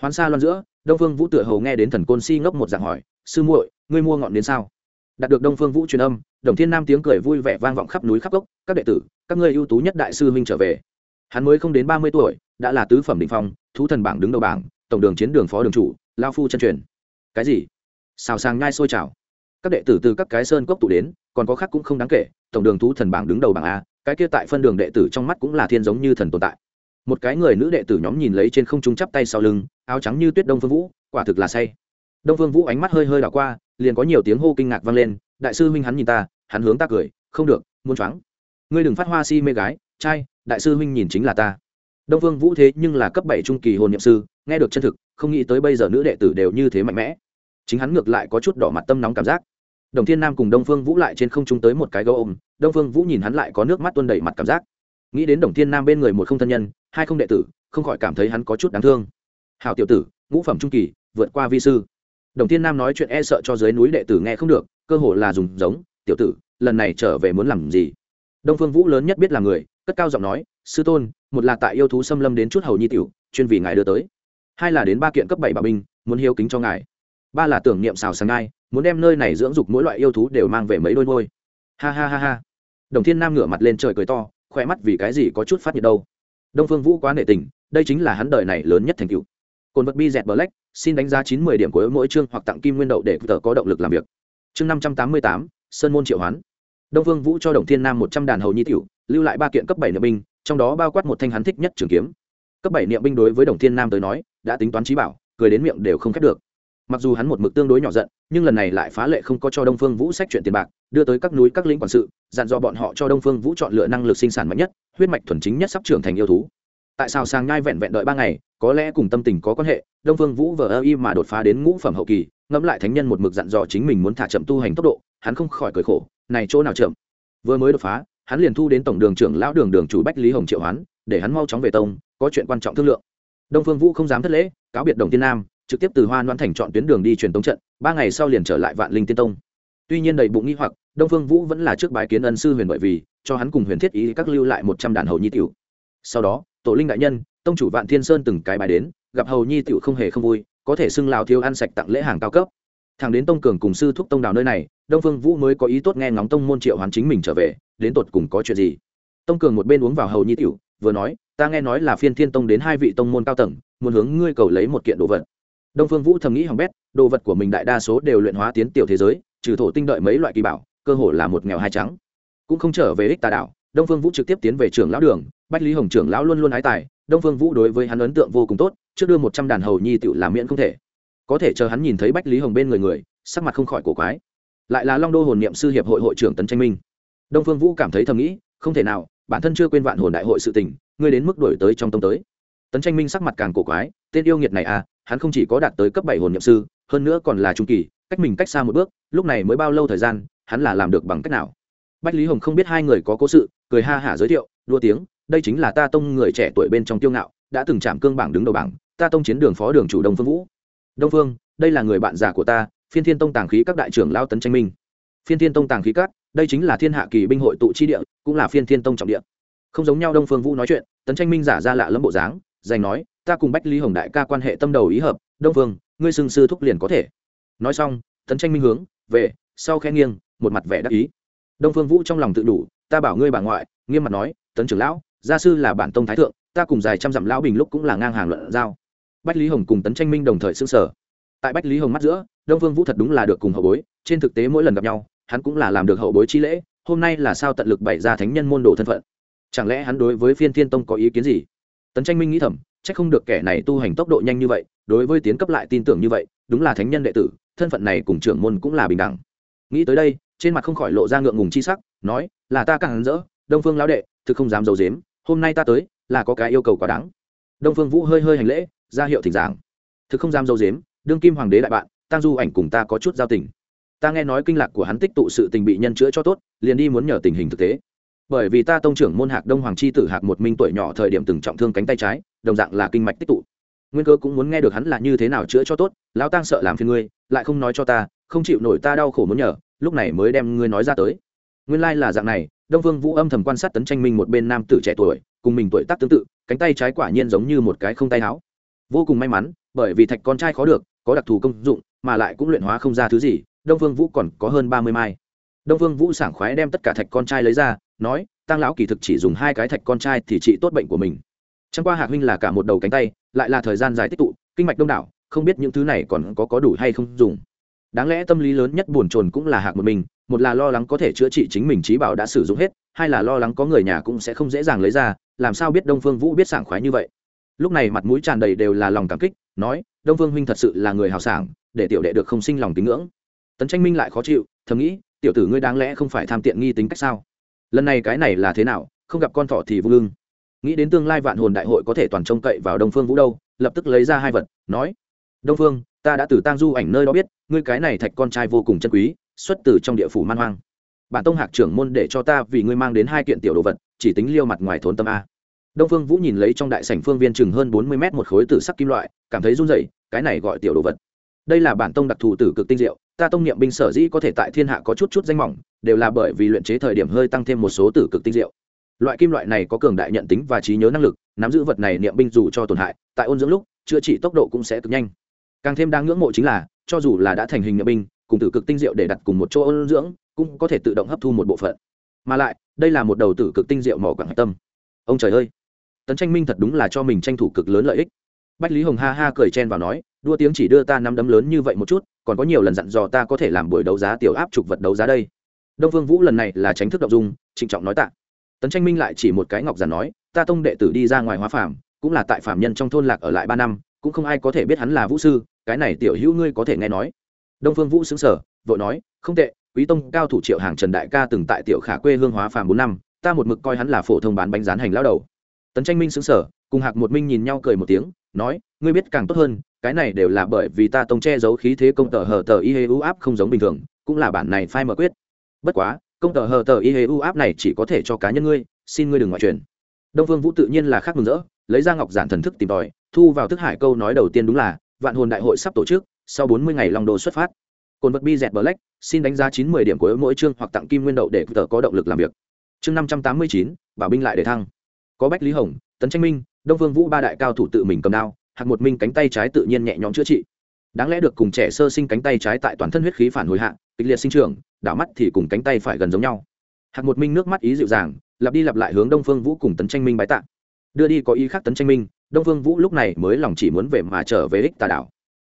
Hoán xa loan giữa, đông phương vũ tựa hầu nghe đến thần côn si ngốc một dạng hỏi, sư muội, ngươi mua ngọn đến sao? Đạt được đông phương vũ truyền âm, đồng thiên nam tiếng cười vui vẻ vang vọng khắp núi khắp gốc các đệ tử, các ngươi ưu tú nhất đại sư huynh trở về. Hắn mới không đến ba mươi tuổi, đã là tứ phẩm đỉnh phong, thú thần bảng đứng đầu bảng, tổng đường chiến đường phó đường chủ, lao phu chân truyền. Cái gì? Xào sàng nhai sôi trào. Các đệ tử từ các cái sơn cốc tụ đến, còn có khác cũng không đáng kể, tổng đường thú thần bảng đứng đầu bảng a, cái kia tại phân đường đệ tử trong mắt cũng là thiên giống như thần tồn tại. Một cái người nữ đệ tử nhóm nhìn lấy trên không trung chắp tay sau lưng, áo trắng như tuyết đông phương vũ, quả thực là say. Đông phương vũ ánh mắt hơi hơi đảo qua liền có nhiều tiếng hô kinh ngạc vang lên, đại sư huynh hắn nhìn ta, hắn hướng ta cười, không được, muốn choáng. Ngươi đừng phát hoa si mê gái, trai, đại sư huynh nhìn chính là ta. Đông phương vũ thế nhưng là cấp bảy trung kỳ hồn nhiệm sư, nghe được chân thực, không nghĩ tới bây giờ nữ đệ tử đều như thế mạnh mẽ. Chính hắn ngược lại có chút đỏ mặt tâm nóng cảm giác. Đồng thiên nam cùng đông phương vũ lại trên không trung tới một cái gấu ôm, đông phương vũ nhìn hắn lại có nước mắt tuôn đầy mặt cảm giác. Nghĩ đến đồng thiên nam bên người một không thân nhân, hai không đệ tử, không khỏi cảm thấy hắn có chút đáng thương. Hào tiểu tử, ngũ phẩm trung kỳ, vượt qua vi sư đồng thiên nam nói chuyện e sợ cho dưới núi đệ tử nghe không được, cơ hồ là dùng giống, tiểu tử, lần này trở về muốn làm gì? Đông phương vũ lớn nhất biết là người, cất cao giọng nói, sư tôn, một là tại yêu thú xâm lâm đến chút hầu nhi tiểu, chuyên vì ngài đưa tới. Hai là đến ba kiện cấp bảy bà binh, muốn hiếu kính cho ngài. Ba là tưởng niệm xào sáng ngai, muốn đem nơi này dưỡng dục mỗi loại yêu thú đều mang về mấy đôi môi ha ha ha ha. Đồng thiên nam ngửa mặt lên trời cười to, khỏe mắt vì cái gì có chút phát nhiệt đâu. Đông phương vũ quá nể tình, đây chính là hắn đời này lớn nhất thành cựu cồn vật bi dẹt black xin đánh giá chín mươi điểm của mỗi chương hoặc tặng kim nguyên đậu để tờ có động lực làm việc. Chương năm trăm tám mươi tám, sơn môn triệu hoán. Đông vương vũ cho đồng thiên nam một trăm đàn hầu nhi tiểu, lưu lại ba kiện cấp bảy niệm binh, trong đó bao quát một thanh hắn thích nhất trường kiếm. Cấp bảy niệm binh đối với đồng thiên nam tới nói, đã tính toán trí bảo, cười đến miệng đều không khép được. Mặc dù hắn một mực tương đối nhỏ giận, nhưng lần này lại phá lệ không có cho đông phương vũ sách chuyện tiền bạc, đưa tới các núi, các lĩnh quản sự, dặn dò bọn họ cho đông phương vũ chọn lựa năng lực sinh sản mạnh nhất, huyết mạch thuần chính nhất sắp trưởng thành yêu thú tại sao sang nhai vẹn vẹn đợi ba ngày, có lẽ cùng tâm tình có quan hệ, đông phương vũ vờ ơ y mà đột phá đến ngũ phẩm hậu kỳ, ngẫm lại thánh nhân một mực dặn dò chính mình muốn thả chậm tu hành tốc độ, hắn không khỏi cười khổ, này chỗ nào chậm? Vừa mới đột phá, hắn liền thu đến tổng đường trưởng lão đường đường chủ bách lý hồng triệu hoán, để hắn mau chóng về tông, có chuyện quan trọng thương lượng. Đông phương vũ không dám thất lễ, cáo biệt đồng tiên nam, trực tiếp từ hoa noan thành chọn tuyến đường đi truyền tống trận, ba ngày sau liền trở lại vạn linh tiên tông. Tuy nhiên đầy bụng nghi hoặc, đông phương vũ vẫn là trước bái kiến ân sư huyền bởi vì, cho hắn cùng huyền thiết ý các lưu lại một trăm đàn hầu nhi tiểu. Sau đó tổ linh đại nhân, tông chủ vạn thiên sơn từng cái bài đến, gặp hầu nhi tiểu không hề không vui, có thể xưng lào thiếu ăn sạch tặng lễ hàng cao cấp. Thằng đến tông cường cùng sư thúc tông đào nơi này, đông phương vũ mới có ý tốt nghe ngóng tông môn triệu hoàn chính mình trở về, đến tột cùng có chuyện gì? Tông cường một bên uống vào hầu nhi tiểu, vừa nói, ta nghe nói là phiên thiên tông đến hai vị tông môn cao tầng, muốn hướng ngươi cầu lấy một kiện đồ vật. Đông phương vũ thầm nghĩ hỏng bét, đồ vật của mình đại đa số đều luyện hóa tiến tiểu thế giới, trừ thổ tinh đợi mấy loại kỳ bảo, cơ hồ là một nghèo hai trắng. Cũng không trở về ích tà đảo đông phương vũ trực tiếp tiến về trưởng lão đường, bách lý hồng trưởng lão luôn luôn ái tài, đông phương vũ đối với hắn ấn tượng vô cùng tốt, trước đưa một trăm đàn hầu nhi tự làm miễn không thể. Có thể chờ hắn nhìn thấy bách lý hồng bên người người, sắc mặt không khỏi cổ quái. Lại là long đô hồn niệm sư hiệp hội hội trưởng tấn tranh minh. Đông phương vũ cảm thấy thầm nghĩ, không thể nào, bản thân chưa quên vạn hồn đại hội sự tình, ngươi đến mức đổi tới trong tông tới. Tấn tranh minh sắc mặt càng cổ quái, tên yêu nghiệt này à hắn không chỉ có đạt tới cấp bảy hồn niệm sư, hơn nữa còn là trung kỳ, cách mình cách xa một bước, lúc này mới bao lâu thời gian, hắn là làm được bằng cách nào? Bách lý hồng không biết hai người có cố sự cười ha hả giới thiệu, đua tiếng, đây chính là ta tông người trẻ tuổi bên trong tiêu ngạo, đã từng chạm cương bảng đứng đầu bảng, ta tông chiến đường phó đường chủ đông phương vũ. Đông phương, đây là người bạn già của ta, phiên thiên tông tàng khí các đại trưởng lao tấn tranh minh. Phiên thiên tông tàng khí các, đây chính là thiên hạ kỳ binh hội tụ chi địa, cũng là phiên thiên tông trọng địa. Không giống nhau đông phương vũ nói chuyện, tấn tranh minh giả ra lạ lẫm bộ dáng, dành nói, ta cùng bách lý hồng đại ca quan hệ tâm đầu ý hợp, đông phương, ngươi xưng sư thúc liền có thể. Nói xong, tấn tranh minh hướng, về, sau khe nghiêng, một mặt vẻ đắc ý. Đông phương vũ trong lòng tự đủ ta bảo ngươi bà ngoại, nghiêm mặt nói, tấn trưởng lão, gia sư là bản tông thái thượng, ta cùng dài trăm dặm lão bình lúc cũng là ngang hàng luận giao. Bách lý hồng cùng tấn tranh minh đồng thời xưng sở tại bách lý hồng mắt giữa, đông Vương vũ thật đúng là được cùng hậu bối, trên thực tế mỗi lần gặp nhau, hắn cũng là làm được hậu bối chi lễ, hôm nay là sao tận lực bày ra thánh nhân môn đồ thân phận. Chẳng lẽ hắn đối với phiên thiên tông có ý kiến gì? Tấn tranh minh nghĩ thầm c h ắ c không được kẻ này tu hành tốc độ nhanh như vậy, đối với tiến cấp lại tin tưởng như vậy, đúng là thánh nhân đệ tử, thân phận này cùng trưởng môn cũng là bình đẳng. Nghĩ tới đây, trên mặt không khỏi lộ ra ngượng ngùng chi sắc nói, là ta càng hắn rỡ đông phương lão đệ, thực không dám d i ấ u dếm, hôm nay ta tới, là có cái yêu cầu quá đáng. Đông phương vũ hơi hơi hành lễ, ra hiệu thỉnh giảng. Thực không dám d i ấ u dếm, đương kim hoàng đế đại bạn tăng du ảnh cùng ta có chút giao tình. Ta nghe nói kinh lạc của hắn tích tụ sự tình bị nhân chữa cho tốt, liền đi muốn nhờ tình hình thực tế. Bởi vì ta tông trưởng môn hạc đông hoàng chi tử hạc một minh tuổi nhỏ thời điểm từng trọng thương cánh tay trái, đồng dạng là kinh mạch tích tụ. Nguyên cơ cũng muốn nghe được hắn là như thế nào chữa cho tốt, lão tăng sợ làm phiền ngươi, lại không nói cho ta, không chịu nổi ta đau khổ muốn nhờ, lúc này mới đem ngươi nói ra tới nguyên lai là dạng này, đông vương vũ âm thầm quan sát tấn tranh minh một bên nam tử trẻ tuổi, cùng mình tuổi tác tương tự, cánh tay trái quả nhiên giống như một cái không tay áo. Vô cùng may mắn, bởi vì thạch con trai khó được, có đặc thù công dụng, mà lại cũng luyện hóa không ra thứ gì, đông vương vũ còn có hơn ba mươi mai. Đông vương vũ sảng khoái đem tất cả thạch con trai lấy ra, nói tăng lão kỳ thực chỉ dùng hai cái thạch con trai thì trị tốt bệnh của mình. Chẳng qua hạc huynh là cả một đầu cánh tay, lại là thời gian dài tích tụ, kinh mạch đông đảo, không biết những thứ này còn có có đủ hay không dùng. Đáng lẽ tâm lý lớn nhất buồn chồn cũng là hạc một mình một là lo lắng có thể chữa trị chính mình trí bảo đã sử dụng hết, hai là lo lắng có người nhà cũng sẽ không dễ dàng lấy ra, làm sao biết đông phương vũ biết sảng khoái như vậy. Lúc này mặt mũi tràn đầy đều là lòng cảm kích, nói, đông phương huynh thật sự là người hào sảng, để tiểu đệ được không sinh lòng tín ngưỡng. Tấn tranh minh lại khó chịu, thầm nghĩ, tiểu tử ngươi đáng lẽ không phải tham tiện nghi tính cách sao? Lần này cái này là thế nào, không gặp con thỏ thì vô lưng nghĩ đến tương lai vạn hồn đại hội có thể toàn trông cậy vào đông phương vũ đâu, lập tức lấy ra hai vật, nói, đông phương, ta đã từ tang du ảnh nơi đó biết, ngươi cái này thạch con trai vô cùng chân quý xuất từ trong địa phủ man hoang. Bản tông hạc trưởng môn để cho ta vì ngươi mang đến hai kiện tiểu đồ vật, chỉ tính liêu mặt ngoài thốn tâm a. Đông phương vũ nhìn lấy trong đại sảnh phương viên chừng hơn bốn mươi mét một khối tử sắc kim loại, cảm thấy run rẩy, cái này gọi tiểu đồ vật. Đây là bản tông đặc thù tử cực tinh diệu, ta tông niệm binh sở dĩ có thể tại thiên hạ có chút chút danh mỏng, đều là bởi vì luyện chế thời điểm hơi tăng thêm một số tử cực tinh diệu. Loại kim loại này có cường đại nhận tính và trí nhớ năng lực, nắm giữ vật này niệm binh dù cho tổn hại, tại ôn dưỡng lúc, chữa trị tốc độ cũng sẽ cực nhanh. Càng thêm đáng ngưỡng mộ chính là, cho dù là đã thành hình niệm binh cùng tử cực tinh diệu để đặt cùng một chỗ ôn dưỡng, cũng có thể tự động hấp thu một bộ phận. Mà lại, đây là một đầu tử cực tinh diệu mỏ quảng hạch tâm. Ông trời ơi! Tấn tranh minh thật đúng là cho mình tranh thủ cực lớn lợi ích. Bách lý hồng ha ha cười chen vào nói, đua tiếng chỉ đưa ta năm đấm lớn như vậy một chút, còn có nhiều lần dặn dò ta có thể làm buổi đấu giá tiểu áp trục vật đấu giá đây. Đông phương vũ lần này là tránh thức động dung, trịnh trọng nói tạ. Tấn tranh minh lại chỉ một cái ngọc giản nói, ta tông đệ tử đi ra ngoài hóa phàm, cũng là tại phạm nhân trong thôn lạc ở lại ba năm, cũng không ai có thể biết hắn là vũ sư, cái này tiểu hữu ngươi có thể nghe nói đông phương vũ xứng sở vội nói, không tệ, quý tông cao thủ triệu hàng trần đại ca từng tại tiểu khả quê hương hóa phàm bốn năm, ta một mực coi hắn là phổ thông bán bánh rán hành lao đầu. Tấn tranh minh xứng sở cùng hạc một minh nhìn nhau cười một tiếng, nói, ngươi biết càng tốt hơn, cái này đều là bởi vì ta tông che giấu khí thế công tờ hờ tờ y hê u áp không giống bình thường, cũng là bản này phai mở quyết. Bất quá, công tờ hờ tờ y hê u áp này chỉ có thể cho cá nhân ngươi, xin ngươi đừng ngoại truyền. Đông phương vũ tự nhiên là khác mừng rỡ, lấy ra ngọc giản thần thức tìm tòi, thu vào thức hải câu nói đầu tiên đúng là, vạn hồn đại hội sắp tổ chức sau bốn mươi ngày long đồ xuất phát. Cồn vật bi dẹt black, xin đánh giá chín mươi điểm của mỗi chương hoặc tặng kim nguyên đậu để tự có động lực làm việc. Chương năm trăm tám mươi chín, bảo binh lại để thăng. Có bách lý hồng, tấn tranh minh, đông vương vũ ba đại cao thủ tự mình cầm đao, hạc một minh cánh tay trái tự nhiên nhẹ nhõm chữa trị. Đáng lẽ được cùng trẻ sơ sinh cánh tay trái tại toàn thân huyết khí phản hồi hạ, kịch liệt sinh trưởng, đảo mắt thì cùng cánh tay phải gần giống nhau. Hạc một minh nước mắt ý dịu dàng, lặp đi lặp lại hướng đông phương vũ cùng tấn tranh minh bái tạ. Đưa đi có ý khác tấn tranh minh, đông phương vũ lúc này mới lòng chỉ muốn về mà trở về ích tà đảo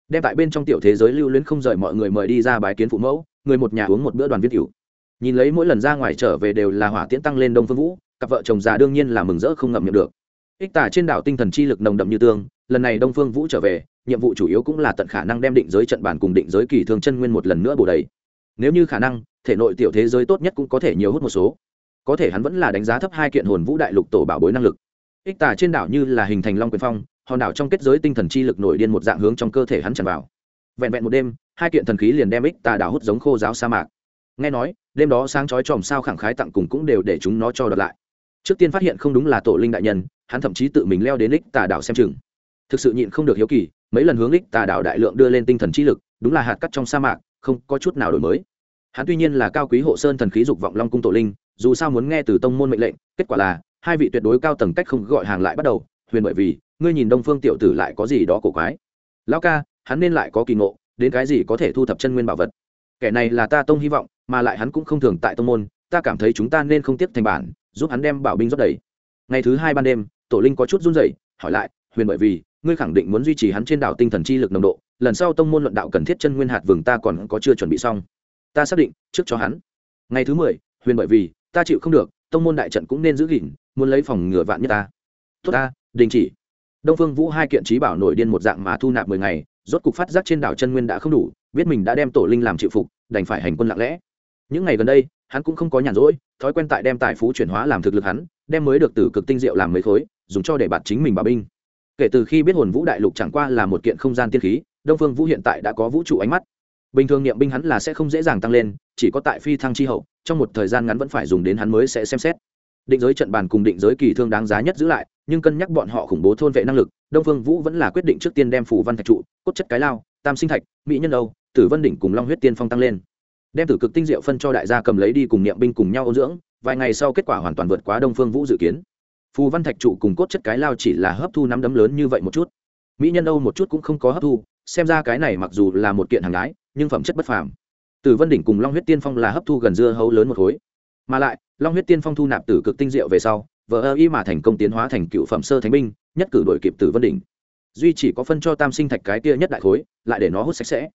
đem tại bên trong tiểu thế giới lưu luyến không rời mọi người mời đi ra bái kiến phụ mẫu, người một nhà uống một bữa đoàn viên cửu nhìn lấy mỗi lần ra ngoài trở về đều là hỏa tiễn tăng lên đông phương vũ, cặp vợ chồng già đương nhiên là mừng rỡ không ngậm miệng được. Ích tả trên đảo tinh thần chi lực nồng đậm như tương, lần này đông phương vũ trở về, nhiệm vụ chủ yếu cũng là tận khả năng đem định giới trận bản cùng định giới kỳ thương chân nguyên một lần nữa bổ đầy. Nếu như khả năng, thể nội tiểu thế giới tốt nhất cũng có thể nhiều hút một số. Có thể hắn vẫn là đánh giá thấp hai kiện hồn vũ đại lục tổ bảo bối năng lực. Ích tả trên đảo như là hình thành long quyền phong hòn đảo trong kết giới tinh thần chi lực nổi điên một dạng hướng trong cơ thể hắn tràn vào. Vẹn vẹn một đêm, hai kiện thần khí liền đem ích tà đảo hút giống khô giáo sa mạc. Nghe nói, đêm đó sáng chói chòm sao khẳng khái tặng cùng cũng đều để chúng nó cho đợt lại. Trước tiên phát hiện không đúng là tổ linh đại nhân, hắn thậm chí tự mình leo đến ích tà đảo xem chừng. Thực sự nhịn không được hiếu kỳ, mấy lần hướng ích tà đảo đại lượng đưa lên tinh thần chi lực, đúng là hạt cắt trong sa mạc, không có chút nào đổi mới. Hắn tuy nhiên là cao quý hộ sơn thần khí dục vọng long cung tổ linh, dù sao muốn nghe từ tông môn mệnh lệnh, kết quả là, hai vị tuyệt đối cao tầng cách không gọi hàng lại bắt đầu, huyền bởi vì ngươi nhìn đông phương tiểu tử lại có gì đó cổ quái. Lão ca, hắn nên lại có kỳ ngộ, đến cái gì có thể thu thập chân nguyên bảo vật? Kẻ này là ta tông hy vọng, mà lại hắn cũng không thường tại tông môn, ta cảm thấy chúng ta nên không tiếp thành bản, giúp hắn đem bảo binh rót đầy. Ngày thứ hai ban đêm, tổ linh có chút run rẩy, hỏi lại, huyền bởi vì, ngươi khẳng định muốn duy trì hắn trên đảo tinh thần chi lực nồng độ, lần sau tông môn luận đạo cần thiết chân nguyên hạt vừng ta còn có chưa chuẩn bị xong? Ta xác định, trước cho hắn. Ngày thứ mười, huyền bởi vì, ta chịu không được, tông môn đại trận cũng nên giữ gìn, muốn lấy phòng ngừa vạn nhất ta. Tốt ta, đình chỉ đông phương vũ hai kiện trí bảo nổi điên một dạng mà thu nạp mười ngày, rốt cục phát giác trên đảo chân nguyên đã không đủ, biết mình đã đem tổ linh làm chịu phục, đành phải hành quân lặng lẽ. Những ngày gần đây, hắn cũng không có nhàn rỗi, thói quen tại đem tài phú chuyển hóa làm thực lực hắn, đem mới được từ cực tinh diệu làm mấy khối, dùng cho để bạt chính mình bảo binh. Kể từ khi biết hồn vũ đại lục chẳng qua là một kiện không gian tiên khí, đông phương vũ hiện tại đã có vũ trụ ánh mắt. Bình thường niệm binh hắn là sẽ không dễ dàng tăng lên, chỉ có tại phi thăng chi hậu, trong một thời gian ngắn vẫn phải dùng đến hắn mới sẽ xem xét. Định giới trận bàn cùng định giới kỳ thương đáng giá nhất giữ lại nhưng cân nhắc bọn họ khủng bố thôn vệ năng lực, đông phương vũ vẫn là quyết định trước tiên đem phủ văn thạch trụ, cốt chất cái lao, tam sinh thạch, mỹ nhân âu, tử vân đỉnh cùng long huyết tiên phong tăng lên. Đem tử cực tinh diệu phân cho đại gia cầm lấy đi cùng niệm binh cùng nhau ôn dưỡng, vài ngày sau kết quả hoàn toàn vượt quá đông phương vũ dự kiến. Phù văn thạch trụ cùng cốt chất cái lao chỉ là hấp thu nắm đấm lớn như vậy một chút. Mỹ nhân âu một chút cũng không có hấp thu, xem ra cái này mặc dù là một kiện hàng gái nhưng phẩm chất bất phàm. Tử vân đỉnh cùng long huyết tiên phong là hấp thu gần dưa hấu lớn một khối. Mà lại, long huyết tiên phong thu nạp tử cực tinh diệu về sau vờ ơ y mà thành công tiến hóa thành cựu phẩm sơ thánh binh, nhất cử đổi kịp tử vân đỉnh. Duy chỉ có phân cho tam sinh thạch cái kia nhất đại khối, lại để nó hút sạch sẽ.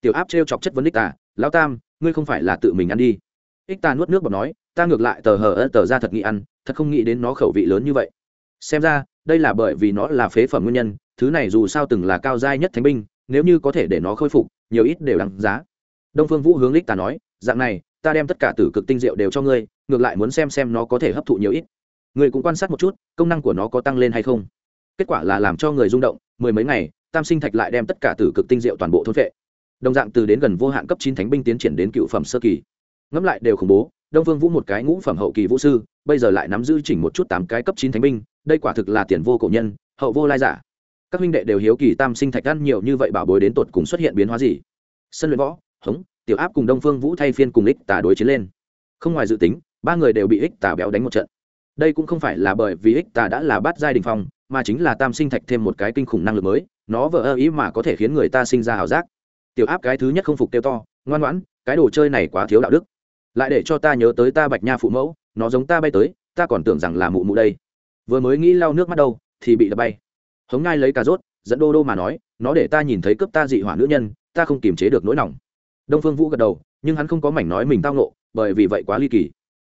Tiểu áp t r e o chọc chất vấn đích tà, lão tam, ngươi không phải là tự mình ăn đi. Ích ta nuốt nước bọt nói, ta ngược lại tờ hờ ơ, tờ ra thật nghĩ ăn, thật không nghĩ đến nó khẩu vị lớn như vậy. Xem ra, đây là bởi vì nó là phế phẩm nguyên nhân, thứ này dù sao từng là cao giai nhất thánh binh, nếu như có thể để nó khôi phục, nhiều ít đều đáng giá. Đông phương vũ hướng lích ta nói, dạng này, ta đem tất cả tử cực tinh diệu đều cho ngươi, ngược lại muốn xem xem nó có thể hấp thụ nhiều ít người cũng quan sát một chút, công năng của nó có tăng lên hay không. Kết quả là làm cho người rung động, mười mấy ngày, tam sinh thạch lại đem tất cả tử cực tinh diệu toàn bộ thôn vệ đồng dạng từ đến gần vô hạn cấp chín thánh binh tiến triển đến cựu phẩm sơ kỳ. Ngẫm lại đều khủng bố, đông vương vũ một cái ngũ phẩm hậu kỳ vũ sư, bây giờ lại nắm giữ chỉnh một chút tám cái cấp chín thánh binh, đây quả thực là tiền vô cổ nhân, hậu vô lai giả. Các huynh đệ đều hiếu kỳ tam sinh thạch ăn nhiều như vậy bảo bối đến tột cùng xuất hiện biến hóa gì. Sân luyện võ, hống, tiểu áp cùng đông phương vũ thay phiên cùng ích tà đối chiến lên. Không ngoài dự tính, ba người đều bị ích tà béo đánh một trận đây cũng không phải là bởi vì ích ta đã là bát giai đình phong, mà chính là tam sinh thạch thêm một cái kinh khủng năng lực mới, nó vỡ ơ ý mà có thể khiến người ta sinh ra ảo giác. Tiểu áp cái thứ nhất không phục tiêu to, ngoan ngoãn, cái đồ chơi này quá thiếu đạo đức. Lại để cho ta nhớ tới ta bạch nha phụ mẫu, nó giống ta bay tới, ta còn tưởng rằng là mụ mụ đây. Vừa mới nghĩ lau nước mắt đâu, thì bị đập bay. Hống ngai lấy cà rốt dẫn đô đô mà nói, nó để ta nhìn thấy cướp ta dị hỏa nữ nhân, ta không kiềm chế được nỗi lòng đông phương vũ gật đầu, nhưng hắn không có mảnh nói mình tao nộ bởi vì vậy quá ly kỳ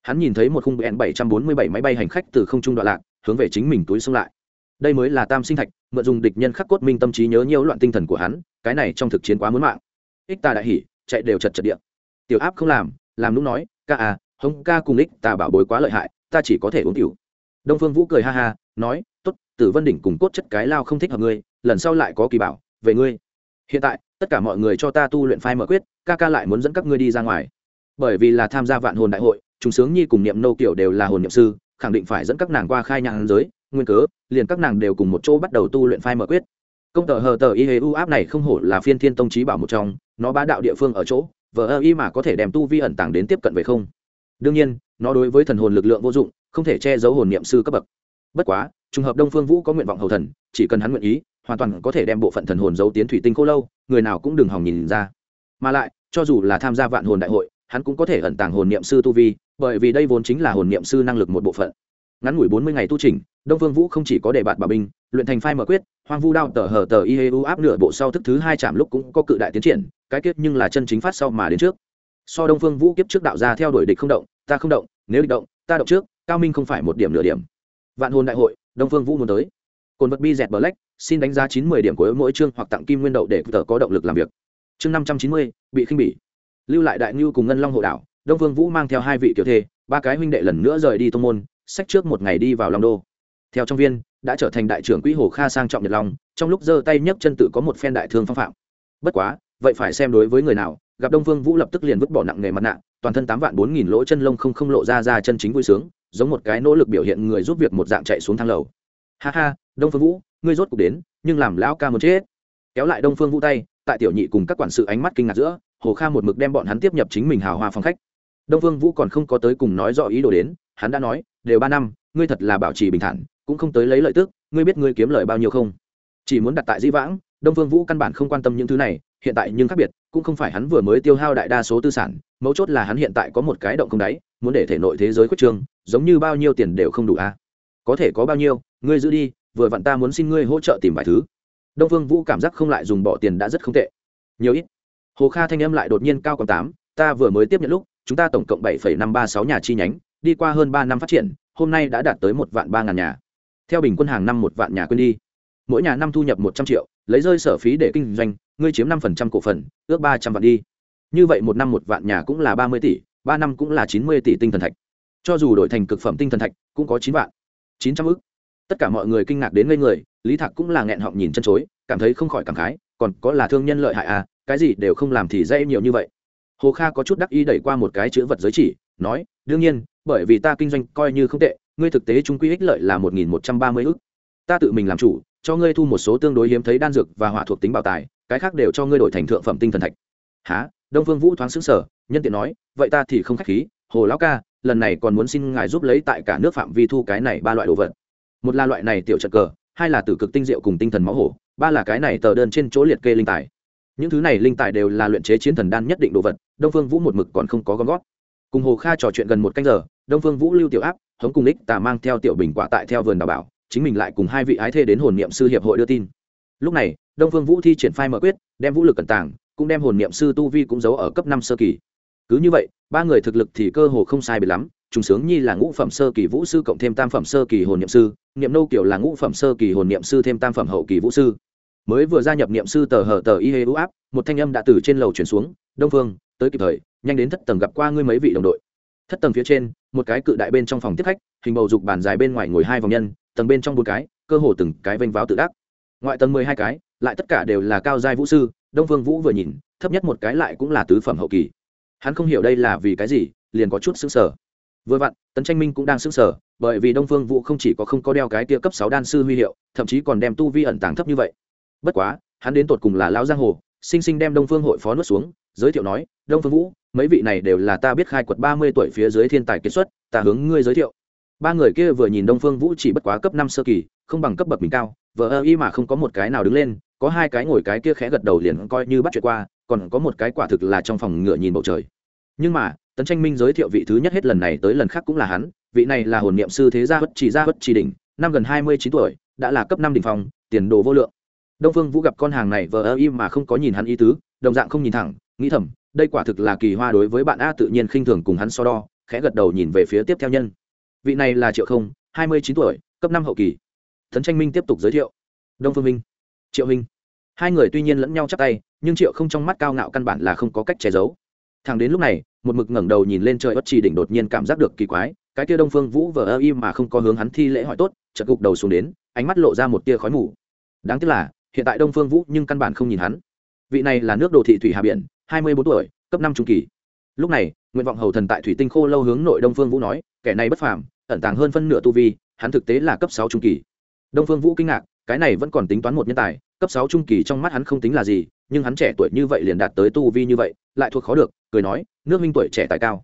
hắn nhìn thấy một khung bn bảy trăm bốn mươi bảy máy bay hành khách từ không trung đoạn lạc, hướng về chính mình túi xông lại. Đây mới là tam sinh thạch, mượn dùng địch nhân khắc cốt minh tâm trí nhớ nhiều loạn tinh thần của hắn, cái này trong thực chiến quá muốn mạng. Ích ta đại hỉ, chạy đều chật chật điện tiểu áp không làm làm lúc nói, ca à hông ca cùng ích ta bảo bối quá lợi hại, ta chỉ có thể uống tiểu. Đông phương vũ cười ha ha, nói t ố t tử vân đỉnh cùng cốt chất cái lao không thích hợp ngươi, lần sau lại có kỳ bảo, về ngươi. Hiện tại, tất cả mọi người cho ta tu luyện phai mở quyết, ca ca lại muốn dẫn các ngươi đi ra ngoài. Bởi vì là tham gia vạn hồn đại hội chúng sướng nhi cùng niệm nô kiểu đều là hồn niệm sư, khẳng định phải dẫn các nàng qua khai nhãn giới, nguyên cớ, liền các nàng đều cùng một chỗ bắt đầu tu luyện phai mở quyết. Công tờ hờ tờ y hê u áp này không hổ là phiên thiên tông trí bảo một trong, nó bá đạo địa phương ở chỗ, vờ ơ y mà có thể đem tu vi ẩn tàng đến tiếp cận về không. Đương nhiên, nó đối với thần hồn lực lượng vô dụng, không thể che giấu hồn niệm sư cấp bậc. Bất quá, trùng hợp đông phương vũ có nguyện vọng hầu thần, chỉ cần hắn nguyện ý, hoàn toàn có thể đem bộ phận thần hồn giấu tiến thủy tinh khô lâu, người nào cũng đừng hòng nhìn ra. Mà lại, cho dù là tham gia vạn hồn đại hội hắn cũng có thể ẩn tàng hồn niệm sư tu vi, bởi vì đây vốn chính là hồn niệm sư năng lực một bộ phận. Ngắn ngủi bốn mươi ngày tu trình đông phương vũ không chỉ có đề bạt bà binh, luyện thành phai mở quyết, hoang vu đao tờ hờ tờ y hê u áp nửa bộ sau thức thứ hai chạm lúc cũng có cự đại tiến triển, cái kiếp nhưng là chân chính phát sau mà đến trước. So đông phương vũ kiếp trước đạo ra theo đuổi địch không động, ta không động, nếu địch động, ta động trước, cao minh không phải một điểm nửa điểm. Vạn hồn đại hội, đông phương vũ muốn tới. Cồn vật bi dẹt black, xin đánh giá chín mươi điểm của mỗi chương hoặc tặng kim nguyên đậu để tờ có động lực làm việc. Chương năm trăm chín mươi, bị khinh bỉ lưu lại đại ngưu cùng ngân long hộ đảo, đông vương vũ mang theo hai vị tiểu thê, ba cái huynh đệ lần nữa rời đi tông môn sách trước một ngày đi vào long đô. Theo trong viên, đã trở thành đại trưởng quỹ hồ kha sang trọng nhật long, trong lúc giơ tay nhấc chân tự có một phen đại thương phong phạm. Bất quá, vậy phải xem đối với người nào, gặp đông vương vũ lập tức liền vứt bỏ nặng nghề mặt nạ, toàn thân tám vạn bốn nghìn lỗ chân lông không không lộ ra ra chân chính vui sướng, giống một cái nỗ lực biểu hiện người giúp việc một dạng chạy xuống thang lầu. Ha ha, đông phương vũ, ngươi rốt cuộc đến, nhưng làm lão ca muốn chết. Kéo lại đông phương vũ tay, tại tiểu nhị cùng các quản sự ánh mắt kinh ngạc giữa hồ kha một mực đem bọn hắn tiếp nhập chính mình hào hoa phòng khách. Đông phương vũ còn không có tới cùng nói rõ ý đồ đến, hắn đã nói, đều ba năm, ngươi thật là bảo trì bình thản, cũng không tới lấy lợi tức, ngươi biết ngươi kiếm lời bao nhiêu không? Chỉ muốn đặt tại di vãng, đông phương vũ căn bản không quan tâm những thứ này, hiện tại nhưng khác biệt, cũng không phải hắn vừa mới tiêu hao đại đa số tư sản, mấu chốt là hắn hiện tại có một cái động không đáy, muốn để thể nội thế giới quyết trương, giống như bao nhiêu tiền đều không đủ a. Có thể có bao nhiêu, ngươi giữ đi, vừa vặn ta muốn xin ngươi hỗ trợ tìm vài thứ. Đông phương vũ cảm giác không lại dùng bỏ tiền đã rất không tệ. Nhiều ít hồ kha thanh âm lại đột nhiên cao còn tám, ta vừa mới tiếp nhận lúc, chúng ta tổng cộng bảy năm ba sáu nhà chi nhánh, đi qua hơn ba năm phát triển, hôm nay đã đạt tới một vạn ba ngàn nhà. Theo bình quân hàng năm một vạn nhà quên đi. Mỗi nhà năm thu nhập một trăm triệu, lấy rơi sở phí để kinh doanh, ngươi chiếm năm phần trăm cổ phần, ước ba trăm vạn đi. Như vậy một năm một vạn nhà cũng là ba mươi tỷ, ba năm cũng là chín mươi tỷ tinh thần thạch. Cho dù đổi thành cực phẩm tinh thần thạch, cũng có chín vạn, chín trăm ước tất cả mọi người kinh ngạc đến ngây người, lý thạc cũng là nghẹn họng nhìn chân chối, cảm thấy không khỏi cảm khái, còn có là thương nhân lợi hại à cái gì đều không làm thì dễ nhiều như vậy. Hồ kha có chút đắc ý đẩy qua một cái chữ vật giới chỉ, nói, đương nhiên, bởi vì ta kinh doanh coi như không tệ, ngươi thực tế trung quy ích lợi là một nghìn một trăm ba mươi ước ta tự mình làm chủ, cho ngươi thu một số tương đối hiếm thấy đan dược và hỏa thuộc tính bảo tài, cái khác đều cho ngươi đổi thành thượng phẩm tinh thần thạch. Há đông phương vũ thoáng xứng sở nhân tiện nói, vậy ta thì không k h á c h khí, hồ lão ca, lần này còn muốn xin ngài giúp lấy tại cả nước phạm vi thu cái này ba loại đồ vật. Một là loại này tiểu trận cờ, hai là tử cực tinh diệu cùng tinh thần máu hổ, ba là cái này tờ đơn trên chỗ liệt kê linh tài những thứ này linh tài đều là luyện chế chiến thần đan nhất định đồ vật, đông phương vũ một mực còn không có gom gót cùng hồ kha trò chuyện gần một canh giờ, đông phương vũ lưu tiểu áp, hống cùng ích tà mang theo tiểu bình quả tại theo vườn đào bảo, chính mình lại cùng hai vị ái thê đến hồn niệm sư hiệp hội đưa tin. Lúc này, đông phương vũ thi triển phai mở quyết, đem vũ lực cẩn tàng, cũng đem hồn niệm sư tu vi cũng giấu ở cấp năm sơ kỳ. Cứ như vậy, ba người thực lực thì cơ hồ không sai biệt lắm, trùng sướng nhi là ngũ phẩm sơ kỳ vũ sư cộng thêm tam phẩm sơ kỳ hồn niệm sư, niệm nâu kiểu là ngũ phẩm sơ kỳ hồn niệm sư thêm tam phẩm hậu kỳ vũ sư mới vừa gia nhập niệm sư tờ hở tờ y hê u áp, một thanh âm đã từ trên lầu chuyển xuống, đông phương, tới kịp thời, nhanh đến thất tầng gặp qua ngươi mấy vị đồng đội. Thất tầng phía trên, một cái cự đại bên trong phòng tiếp khách, hình bầu dục bàn dài bên ngoài ngồi hai vòng nhân, tầng bên trong bốn cái, cơ hồ từng cái vênh váo tự đắc. Ngoại tầng mười hai cái, lại tất cả đều là cao giai vũ sư, đông phương vũ vừa nhìn, thấp nhất một cái lại cũng là tứ phẩm hậu kỳ. Hắn không hiểu đây là vì cái gì, liền có chút xứng sở vừa vặn, tấn tranh minh cũng đang xứng sở bởi vì đông phương vũ không chỉ có không có đeo cái tia cấp sáu đan sư huy hiệu, thậm chí còn đem tu vi ẩn tàng thấp như vậy bất quá, hắn đến tột cùng là lão giang hồ, sinh sinh đem đông phương hội phó nuốt xuống, giới thiệu nói, đông phương vũ, mấy vị này đều là ta biết khai quật ba mươi tuổi phía dưới thiên tài kết xuất, ta hướng ngươi giới thiệu. Ba người kia vừa nhìn đông phương vũ chỉ bất quá cấp năm sơ kỳ, không bằng cấp bậc mình cao vợ ơ y mà không có một cái nào đứng lên, có hai cái ngồi cái kia khẽ gật đầu liền coi như bắt chuyện qua, còn có một cái quả thực là trong phòng ngựa nhìn bầu trời. Nhưng mà, tấn tranh minh giới thiệu vị thứ nhất hết lần này tới lần khác cũng là hắn, vị này là hồn niệm sư thế gia bất chỉ gia bất chỉ đỉnh, năm gần hai mươi chín tuổi, đã là cấp năm đỉnh phòng tiền đồ vô lượng đông phương vũ gặp con hàng này vờ ơ im mà không có nhìn hắn ý tứ, đồng dạng không nhìn thẳng, nghĩ thầm, đây quả thực là kỳ hoa đối với bạn a tự nhiên khinh thường cùng hắn so đo, khẽ gật đầu nhìn về phía tiếp theo nhân. Vị này là triệu không, hai mươi chín tuổi, cấp năm hậu kỳ. Tấn tranh minh tiếp tục giới thiệu. Đông phương minh. Triệu minh. Hai người tuy nhiên lẫn nhau chắc tay, nhưng triệu không trong mắt cao ngạo căn bản là không có cách che giấu. Thằng đến lúc này, một mực ngẩng đầu nhìn lên trời bất chỉ đỉnh đột nhiên cảm giác được kỳ quái, cái kia đông phương vũ vờ ơ im mà không có hướng hắn thi lễ hỏi tốt, chợt gục đầu xuống đến, ánh mắt lộ ra một tia khói mù. Đáng tiếc là hiện tại đông phương vũ nhưng căn bản không nhìn hắn. Vị này là nước đồ thị thủy hà biển, hai mươi bốn tuổi, cấp năm trung kỳ. Lúc này nguyện vọng hầu thần tại thủy tinh khô lâu hướng nội đông phương vũ nói, kẻ này bất phàm, ẩn tàng hơn phân nửa tu vi, hắn thực tế là cấp sáu trung kỳ. Đông phương vũ kinh ngạc, cái này vẫn còn tính toán một nhân tài, cấp sáu trung kỳ trong mắt hắn không tính là gì, nhưng hắn trẻ tuổi như vậy liền đạt tới tu vi như vậy, lại thuộc khó được, cười nói, nước minh tuổi trẻ tài cao.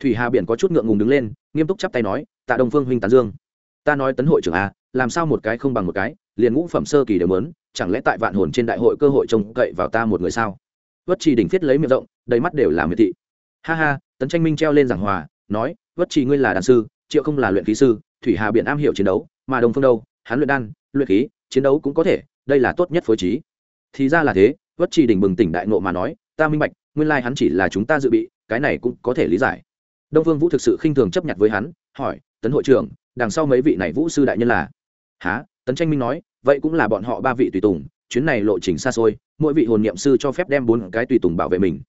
Thủy hà biển có chút ngượng ngùng đứng lên, nghiêm túc chắp tay nói, tạ đông phương huynh tán dương. Ta nói tấn hội trưởng a làm sao một cái không bằng một cái, liền ngũ phẩm sơ kỳ đều mớn chẳng lẽ tại vạn hồn trên đại hội cơ hội trông cậy vào ta một người sao? Vất trì đỉnh thiết lấy miệng rộng, đầy mắt đều là miệt thị. Ha ha, tấn tranh minh treo lên giảng hòa, nói, vất trì ngươi là đàn sư, triệu không là luyện khí sư, thủy hà biển am hiểu chiến đấu, mà đồng phương đâu, hắn luyện đan, luyện khí, chiến đấu cũng có thể, đây là tốt nhất phối trí. Thì ra là thế, vất trì đỉnh bừng tỉnh đại nộ mà nói, ta minh bạch, nguyên lai hắn chỉ là chúng ta dự bị, cái này cũng có thể lý giải. Đông vương vũ thực sự khinh thường chấp nhận với hắn, hỏi, tấn hội trưởng, đằng sau mấy vị này vũ sư đại nhân là? Há tấn tranh minh nói vậy cũng là bọn họ ba vị tùy tùng chuyến này lộ trình xa xôi mỗi vị hồn niệm sư cho phép đem bốn cái tùy tùng bảo vệ mình.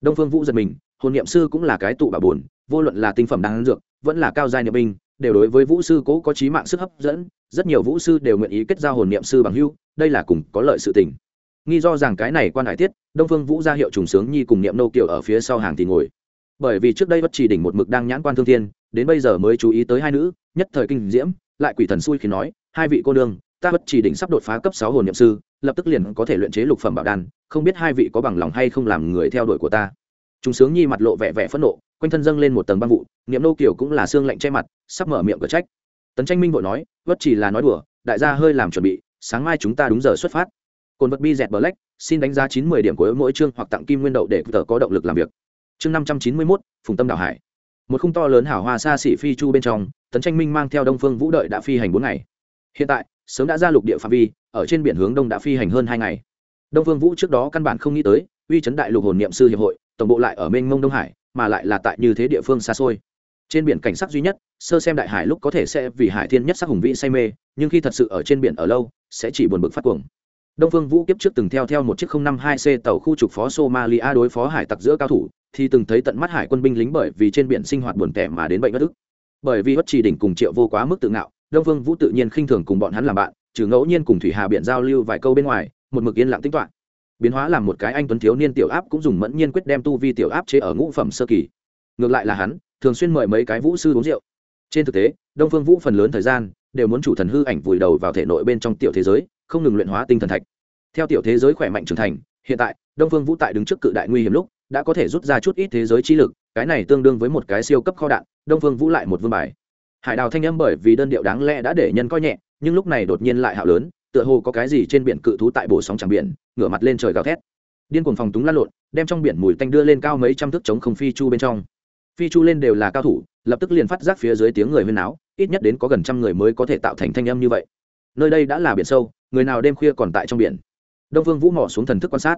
Đông phương vũ giật mình hồn niệm sư cũng là cái tụ bảo bùn, vô luận là tinh phẩm đáng dược vẫn là cao giai niệm binh đều đối với vũ sư cố có trí mạng sức hấp dẫn rất nhiều vũ sư đều nguyện ý kết giao hồn niệm sư bằng hưu đây là cùng có lợi sự tình. Nghi do rằng cái này quan hải tiết đông phương vũ ra hiệu trùng sướng nhi cùng niệm nô kiều ở phía sau hàng thì ngồi. Bởi vì trước đây bất chỉ đỉnh một mực đang nhãn quan thương thiên đến bây giờ mới chú ý tới hai nữ nhất thời kinh diễm lại quỷ thần xui khi nói hai vị cô nương, ta bất chỉ đỉnh sắp đột phá cấp sáu hồn niệm sư, lập tức liền có thể luyện chế lục phẩm bảo đan, không biết hai vị có bằng lòng hay không làm người theo đuổi của ta. Chúng sướng nhi mặt lộ vẻ vẻ phẫn nộ, quanh thân dâng lên một tầng băng vụ, niệm nô kiều cũng là xương lạnh che mặt, sắp mở miệng cửa trách. Tấn tranh minh vội nói, bất chỉ là nói đùa, đại gia hơi làm chuẩn bị, sáng mai chúng ta đúng giờ xuất phát. Cồn vật bi dẹt black, xin đánh giá chín mươi điểm của mỗi chương hoặc tặng kim nguyên đậu để tờ có động lực làm việc. Chương năm trăm chín mươi mốt, phùng tâm đảo hải. Một khung to lớn hảo hoa xa xỉ phi chu bên trong, tấn tranh minh mang theo đông phương vũ đợi đã phi hành bốn ngày hiện tại, sớm đã ra lục địa phạm vi, ở trên biển hướng đông đã phi hành hơn hai ngày. Đông phương vũ trước đó căn bản không nghĩ tới, uy chấn đại lục hồn niệm sư hiệp hội, tổng bộ lại ở mênh mông đông hải, mà lại là tại như thế địa phương xa xôi. Trên biển cảnh sắc duy nhất, sơ xem đại hải lúc có thể sẽ vì hải thiên nhất sắc hùng vĩ say mê, nhưng khi thật sự ở trên biển ở lâu, sẽ chỉ buồn bực phát cuồng. Đông phương vũ kiếp trước từng theo theo một chiếc không năm hai c tàu khu trục phó somalia đối phó hải tặc giữa cao thủ, thì từng thấy tận mắt hải quân binh lính bởi vì trên biển sinh hoạt buồn tẻ mà đến bệnh bất ức. Bởi vì bất trì đỉnh cùng triệu vô quá mức tự ngạo đông phương vũ tự nhiên khinh thường cùng bọn hắn làm bạn, trừ ngẫu nhiên cùng thủy hà biển giao lưu vài câu bên ngoài, một mực yên lặng tính toán. Biến hóa làm một cái anh tuấn thiếu niên tiểu áp cũng dùng mẫn nhiên quyết đem tu vi tiểu áp chế ở ngũ phẩm sơ kỳ. Ngược lại là hắn, thường xuyên mời mấy cái vũ sư uống rượu. Trên thực tế, đông phương vũ phần lớn thời gian đều muốn chủ thần hư ảnh vùi đầu vào thể nội bên trong tiểu thế giới, không ngừng luyện hóa tinh thần thạch. Theo tiểu thế giới khỏe mạnh trưởng thành, hiện tại, đông phương vũ tại đứng trước cự đại nguy hiểm lúc, đã có thể rút ra chút ít thế giới chi lực, cái này tương đương với một cái siêu cấp kho đạn, đông phương vũ lại một vương bài hải đào thanh âm bởi vì đơn điệu đáng lẽ đã để nhân coi nhẹ, nhưng lúc này đột nhiên lại hạo lớn, tựa hồ có cái gì trên biển cự thú tại bổ sóng tràng biển, ngửa mặt lên trời gào thét. Điên cuồng phòng túng lăn lộn, đem trong biển mùi tanh đưa lên cao mấy trăm thước chống không phi chu bên trong. Phi chu lên đều là cao thủ, lập tức liền phát giác phía dưới tiếng người huyên náo, ít nhất đến có gần trăm người mới có thể tạo thành thanh âm như vậy. Nơi đây đã là biển sâu, người nào đêm khuya còn tại trong biển? Đông vương vũ mỏ xuống thần thức quan sát.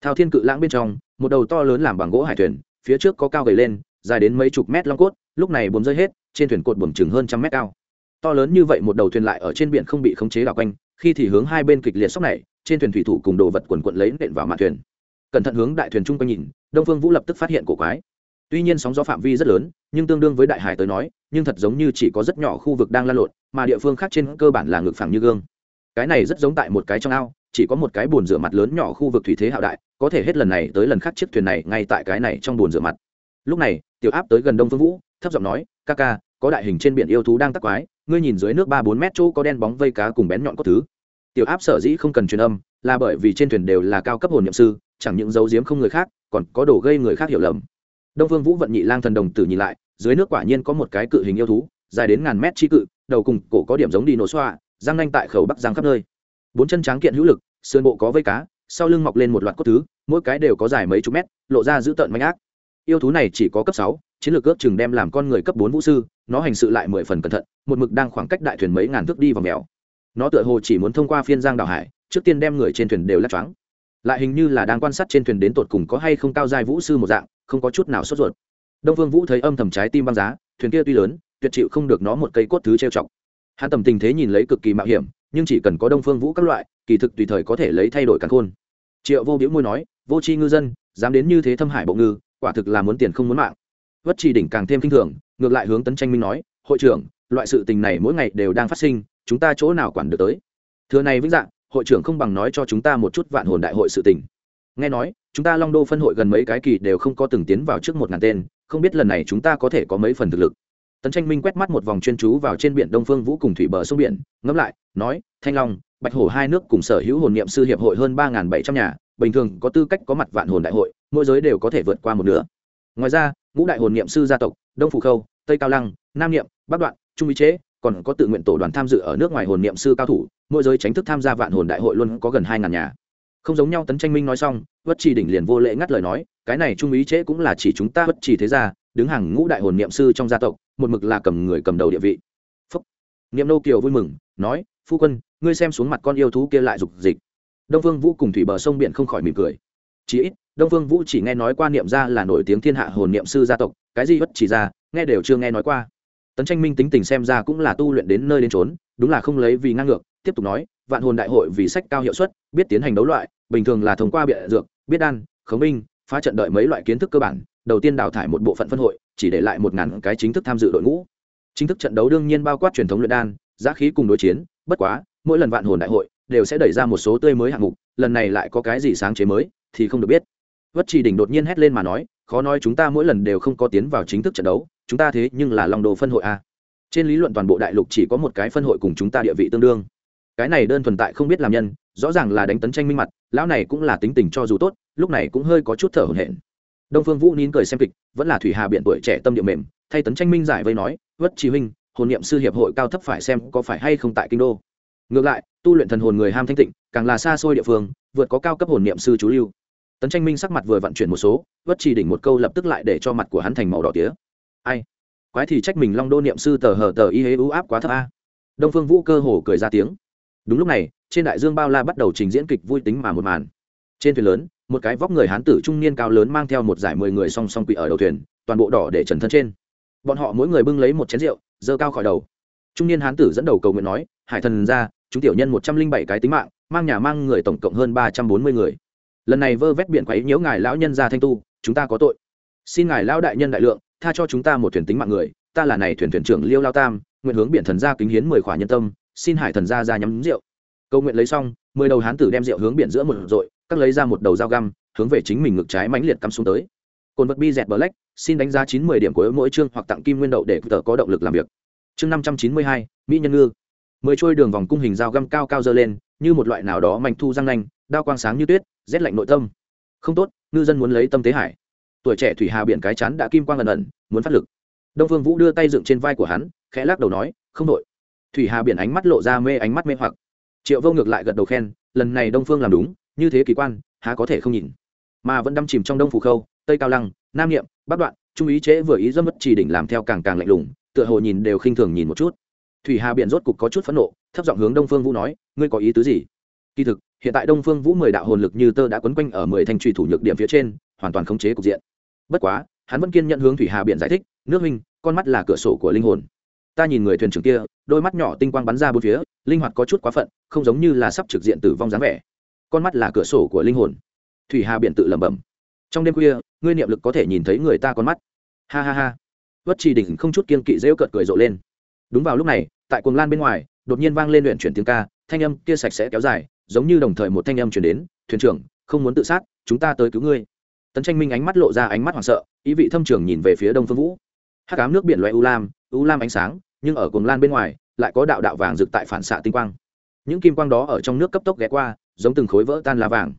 Thao thiên cự lãng bên trong, một đầu to lớn làm bằng gỗ hải thuyền, phía trước có cao gầy lên, dài đến mấy chục mét long cốt, lúc này buồn rơi hết trên thuyền cột buồm chừng hơn trăm mét cao. To lớn như vậy một đầu thuyền lại ở trên biển không bị khống chế đảo quanh, khi thì hướng hai bên kịch liệt sóc này, trên thuyền thủy thủ cùng đồ vật quần quận lấy nện vào mạn thuyền. Cẩn thận hướng đại thuyền chung quanh nhìn, đông phương vũ lập tức phát hiện cổ quái. Tuy nhiên sóng gió phạm vi rất lớn, nhưng tương đương với đại hải tới nói, nhưng thật giống như chỉ có rất nhỏ khu vực đang lan lộn, mà địa phương khác trên cơ bản là ngực phẳng như gương. Cái này rất giống tại một cái trong ao, chỉ có một cái bồn rửa mặt lớn nhỏ khu vực thủy thế hạo đại, có thể hết lần này tới lần khác chiếc thuyền này ngay tại cái này trong bồn rửa mặt. Lúc này, tiểu áp tới gần đông phương vũ, thấp giọng nói, ca ca có đại hình trên biển yêu thú đang tắc quái, ngươi nhìn dưới nước ba bốn mét chỗ có đen bóng vây cá cùng bén nhọn có thứ. Tiểu áp sở dĩ không cần truyền âm, là bởi vì trên thuyền đều là cao cấp hồn nhậm sư, chẳng những dấu diếm không người khác, còn có đồ gây người khác hiểu lầm. Đông phương vũ vận nhị lang thần đồng tử nhìn lại, dưới nước quả nhiên có một cái cự hình yêu thú, dài đến ngàn mét chi cự, đầu cùng cổ có điểm giống đi nổ xoa răng nanh tại khẩu bắc giang khắp nơi. Bốn chân tráng kiện hữu lực, sườn bộ có vây cá, sau lưng mọc lên một loạt cốt thứ, mỗi cái đều có dài mấy chục mét, lộ ra dữ tợn manh ác. Yêu thú này chỉ có cấp sáu, chiến lược ước chừng đem làm con người cấp bốn vũ sư nó hành sự lại mười phần cẩn thận, một mực đang khoảng cách đại thuyền mấy ngàn thước đi vào mèo. Nó tựa hồ chỉ muốn thông qua phiên giang đảo hải, trước tiên đem người trên thuyền đều lắc choáng. Lại hình như là đang quan sát trên thuyền đến tột cùng có hay không cao giai vũ sư một dạng, không có chút nào sốt ruột. Đông vương vũ thấy âm thầm trái tim băng giá, thuyền kia tuy lớn, tuyệt chịu không được nó một cây cốt thứ trêu chọc. Hắn tầm tình thế nhìn lấy cực kỳ mạo hiểm, nhưng chỉ cần có đông phương vũ các loại, kỳ thực tùy thời có thể lấy thay đổi căn khôn. Triệu vô biểu môi nói, vô tri ngư dân, dám đến như thế thâm hải bộ ngư, quả thực là muốn tiền không muốn mạng vất chỉ đỉnh càng thêm kinh thường, ngược lại hướng tấn tranh minh nói, hội trưởng, loại sự tình này mỗi ngày đều đang phát sinh, chúng ta chỗ nào quản được tới? Thưa này vĩnh dạng, hội trưởng không bằng nói cho chúng ta một chút vạn hồn đại hội sự tình. Nghe nói, chúng ta long đô phân hội gần mấy cái kỳ đều không có từng tiến vào trước một ngàn tên, không biết lần này chúng ta có thể có mấy phần thực lực. Tấn tranh minh quét mắt một vòng chuyên chú vào trên biển đông phương vũ cùng thủy bờ sông biển, ngẫm lại, nói, thanh long, bạch hổ hai nước cùng sở hữu hồn niệm sư hiệp hội hơn ba bảy trăm nhà, bình thường có tư cách có mặt vạn hồn đại hội, mỗi giới đều có thể vượt qua một nửa. Ngoài ra ngũ đại hồn niệm sư gia tộc, đông phủ khâu, tây cao lăng, nam niệm, bắc đoạn, trung ý chế, còn có tự nguyện tổ đoàn tham dự ở nước ngoài hồn niệm sư cao thủ, mỗi giới tránh thức tham gia vạn hồn đại hội luôn có gần hai ngàn nhà. Không giống nhau, tấn tranh minh nói xong, vất trì đỉnh liền vô lễ ngắt lời nói, cái này trung ý chế cũng là chỉ chúng ta vất trì thế gia, đứng hàng ngũ đại hồn niệm sư trong gia tộc, một mực là cầm người cầm đầu địa vị. Phúc. Niệm nô kiều vui mừng, nói, phu quân, ngươi xem xuống mặt con yêu thú kia lại dục dịch. Đông phương vũ cùng thủy bờ sông biển không khỏi mỉm cười. Chỉ ít đông phương vũ chỉ nghe nói qua niệm ra là nổi tiếng thiên hạ hồn niệm sư gia tộc, cái gì bất chỉ ra, nghe đều chưa nghe nói qua. Tấn tranh minh tính tình xem ra cũng là tu luyện đến nơi đến trốn đúng là không lấy vì ngang ngược, tiếp tục nói, vạn hồn đại hội vì sách cao hiệu suất, biết tiến hành đấu loại, bình thường là thông qua biện dược, biết đan, khống minh phá trận đợi mấy loại kiến thức cơ bản, đầu tiên đào thải một bộ phận phân hội, chỉ để lại một ngàn cái chính thức tham dự đội ngũ. Chính thức trận đấu đương nhiên bao quát truyền thống luyện đan, giá khí cùng đối chiến, bất quá, mỗi lần vạn hồn đại hội, đều sẽ đẩy ra một số tươi mới hạng mục, lần này lại có cái gì sáng chế mới, thì không được biết vất chỉ đỉnh đột nhiên hét lên mà nói, khó nói chúng ta mỗi lần đều không có tiến vào chính thức trận đấu, chúng ta thế nhưng là lòng đồ phân hội a. Trên lý luận toàn bộ đại lục chỉ có một cái phân hội cùng chúng ta địa vị tương đương. Cái này đơn thuần tại không biết làm nhân, rõ ràng là đánh tấn tranh minh mặt, lão này cũng là tính tình cho dù tốt, lúc này cũng hơi có chút thở hổn hển. Đông phương vũ nín cười xem kịch, vẫn là thủy hà biện tuổi trẻ tâm địa mềm, thay tấn tranh minh giải vây nói, vất trí huynh, hồn niệm sư hiệp hội cao thấp phải xem có phải hay không tại kinh đô. Ngược lại, tu luyện thần hồn người ham thanh tịnh, càng là xa xôi địa phương, vượt có cao cấp hồn niệm sư chú lưu tấn tranh minh sắc mặt vừa vận chuyển một số vất chỉ đỉnh một câu lập tức lại để cho mặt của hắn thành màu đỏ tía. Ai? Quái thì trách mình long đô niệm sư tờ hờ tờ y hế ưu áp quá thấp a. Đông phương vũ cơ hồ cười ra tiếng. Đúng lúc này, trên đại dương bao la bắt đầu trình diễn kịch vui tính mà một màn. Trên thuyền lớn, một cái vóc người hán tử trung niên cao lớn mang theo một giải mười người song song quỵ ở đầu thuyền, toàn bộ đỏ để trần thân trên. Bọn họ mỗi người bưng lấy một chén rượu dơ cao khỏi đầu. Trung niên hán tử dẫn đầu cầu nguyện nói, hải thần ra chúng tiểu nhân một trăm linh bảy cái tính mạng, mang nhà mang người tổng cộng hơn ba trăm bốn mươi người lần này vơ vét biển quấy nhiễu ngài lão nhân ra thanh tu, chúng ta có tội. Xin ngài lão đại nhân đại lượng, tha cho chúng ta một thuyền tính mạng người, ta là này thuyền thuyền trưởng liêu lao tam, nguyện hướng biển thần gia kính hiến mười khỏa nhân tâm, xin hải thần gia ra nhắm rượu. Câu nguyện lấy xong, mười đầu hán tử đem rượu hướng biển giữa một dội các lấy ra một đầu dao găm, hướng về chính mình ngực trái mãnh liệt cắm xuống tới. Cồn vật bi dẹt black, xin đánh giá chín mươi điểm của mỗi chương hoặc tặng kim nguyên đậu để tờ có động lực làm việc. Chương năm trăm chín mươi hai, mỹ nhân ngư. Mười trôi đường vòng cung hình dao găm cao cao dơ lên như một loại nào đó mạnh thu răng nanh, đao quang sáng như tuyết, rét lạnh nội tâm. Không tốt, ngư dân muốn lấy tâm tế hải. Tuổi trẻ thủy hà biển cái chắn đã kim quang ẩn ẩn, muốn phát lực. Đông phương vũ đưa tay dựng trên vai của hắn, khẽ lắc đầu nói, không đội. Thủy hà biển ánh mắt lộ ra mê ánh mắt mê hoặc. Triệu vô ngược lại gật đầu khen, lần này đông phương làm đúng, như thế kỳ quan, há có thể không nhìn. Mà vẫn đâm chìm trong đông phủ khâu, tây cao lăng, nam niệm, bắc đoạn, trung ý chế vừa ý dâm mất chỉ đỉnh làm theo càng càng lạnh lùng, tựa hồ nhìn đều khinh thường nhìn một chút thủy hà biển rốt cục có chút phẫn nộ, thấp giọng hướng đông phương vũ nói, ngươi có ý tứ gì? Kỳ thực, hiện tại đông phương vũ mười đạo hồn lực như tơ đã quấn quanh ở mười thành trùy thủ nhược điểm phía trên, hoàn toàn khống chế cục diện. Bất quá, hắn vẫn kiên nhận hướng thủy hà biển giải thích, nước minh con mắt là cửa sổ của linh hồn. Ta nhìn người thuyền trưởng kia, đôi mắt nhỏ tinh quang bắn ra bốn phía, linh hoạt có chút quá phận, không giống như là sắp trực diện tử vong dáng vẻ. Con mắt là cửa sổ của linh hồn. Thủy hà biển tự lẩm bẩm, trong đêm khuya, ngươi niệm lực có thể nhìn thấy người ta con mắt. Ha ha ha. Vất trì đỉnh không chút kiên kỵ rêu cợt cười rộ lên. Đúng vào lúc này tại cuồng lan bên ngoài, đột nhiên vang lên luyện chuyển tiếng ca, thanh âm kia sạch sẽ kéo dài, giống như đồng thời một thanh âm chuyển đến, thuyền trưởng, không muốn tự sát, chúng ta tới cứu ngươi. Tấn tranh minh ánh mắt lộ ra ánh mắt hoảng sợ, ý vị thâm trường nhìn về phía đông phương vũ. Hắc ám nước biển loại u lam u lam ánh sáng, nhưng ở cuồng lan bên ngoài, lại có đạo đạo vàng rực tại phản xạ tinh quang. Những kim quang đó ở trong nước cấp tốc ghé qua, giống từng khối vỡ tan lá vàng.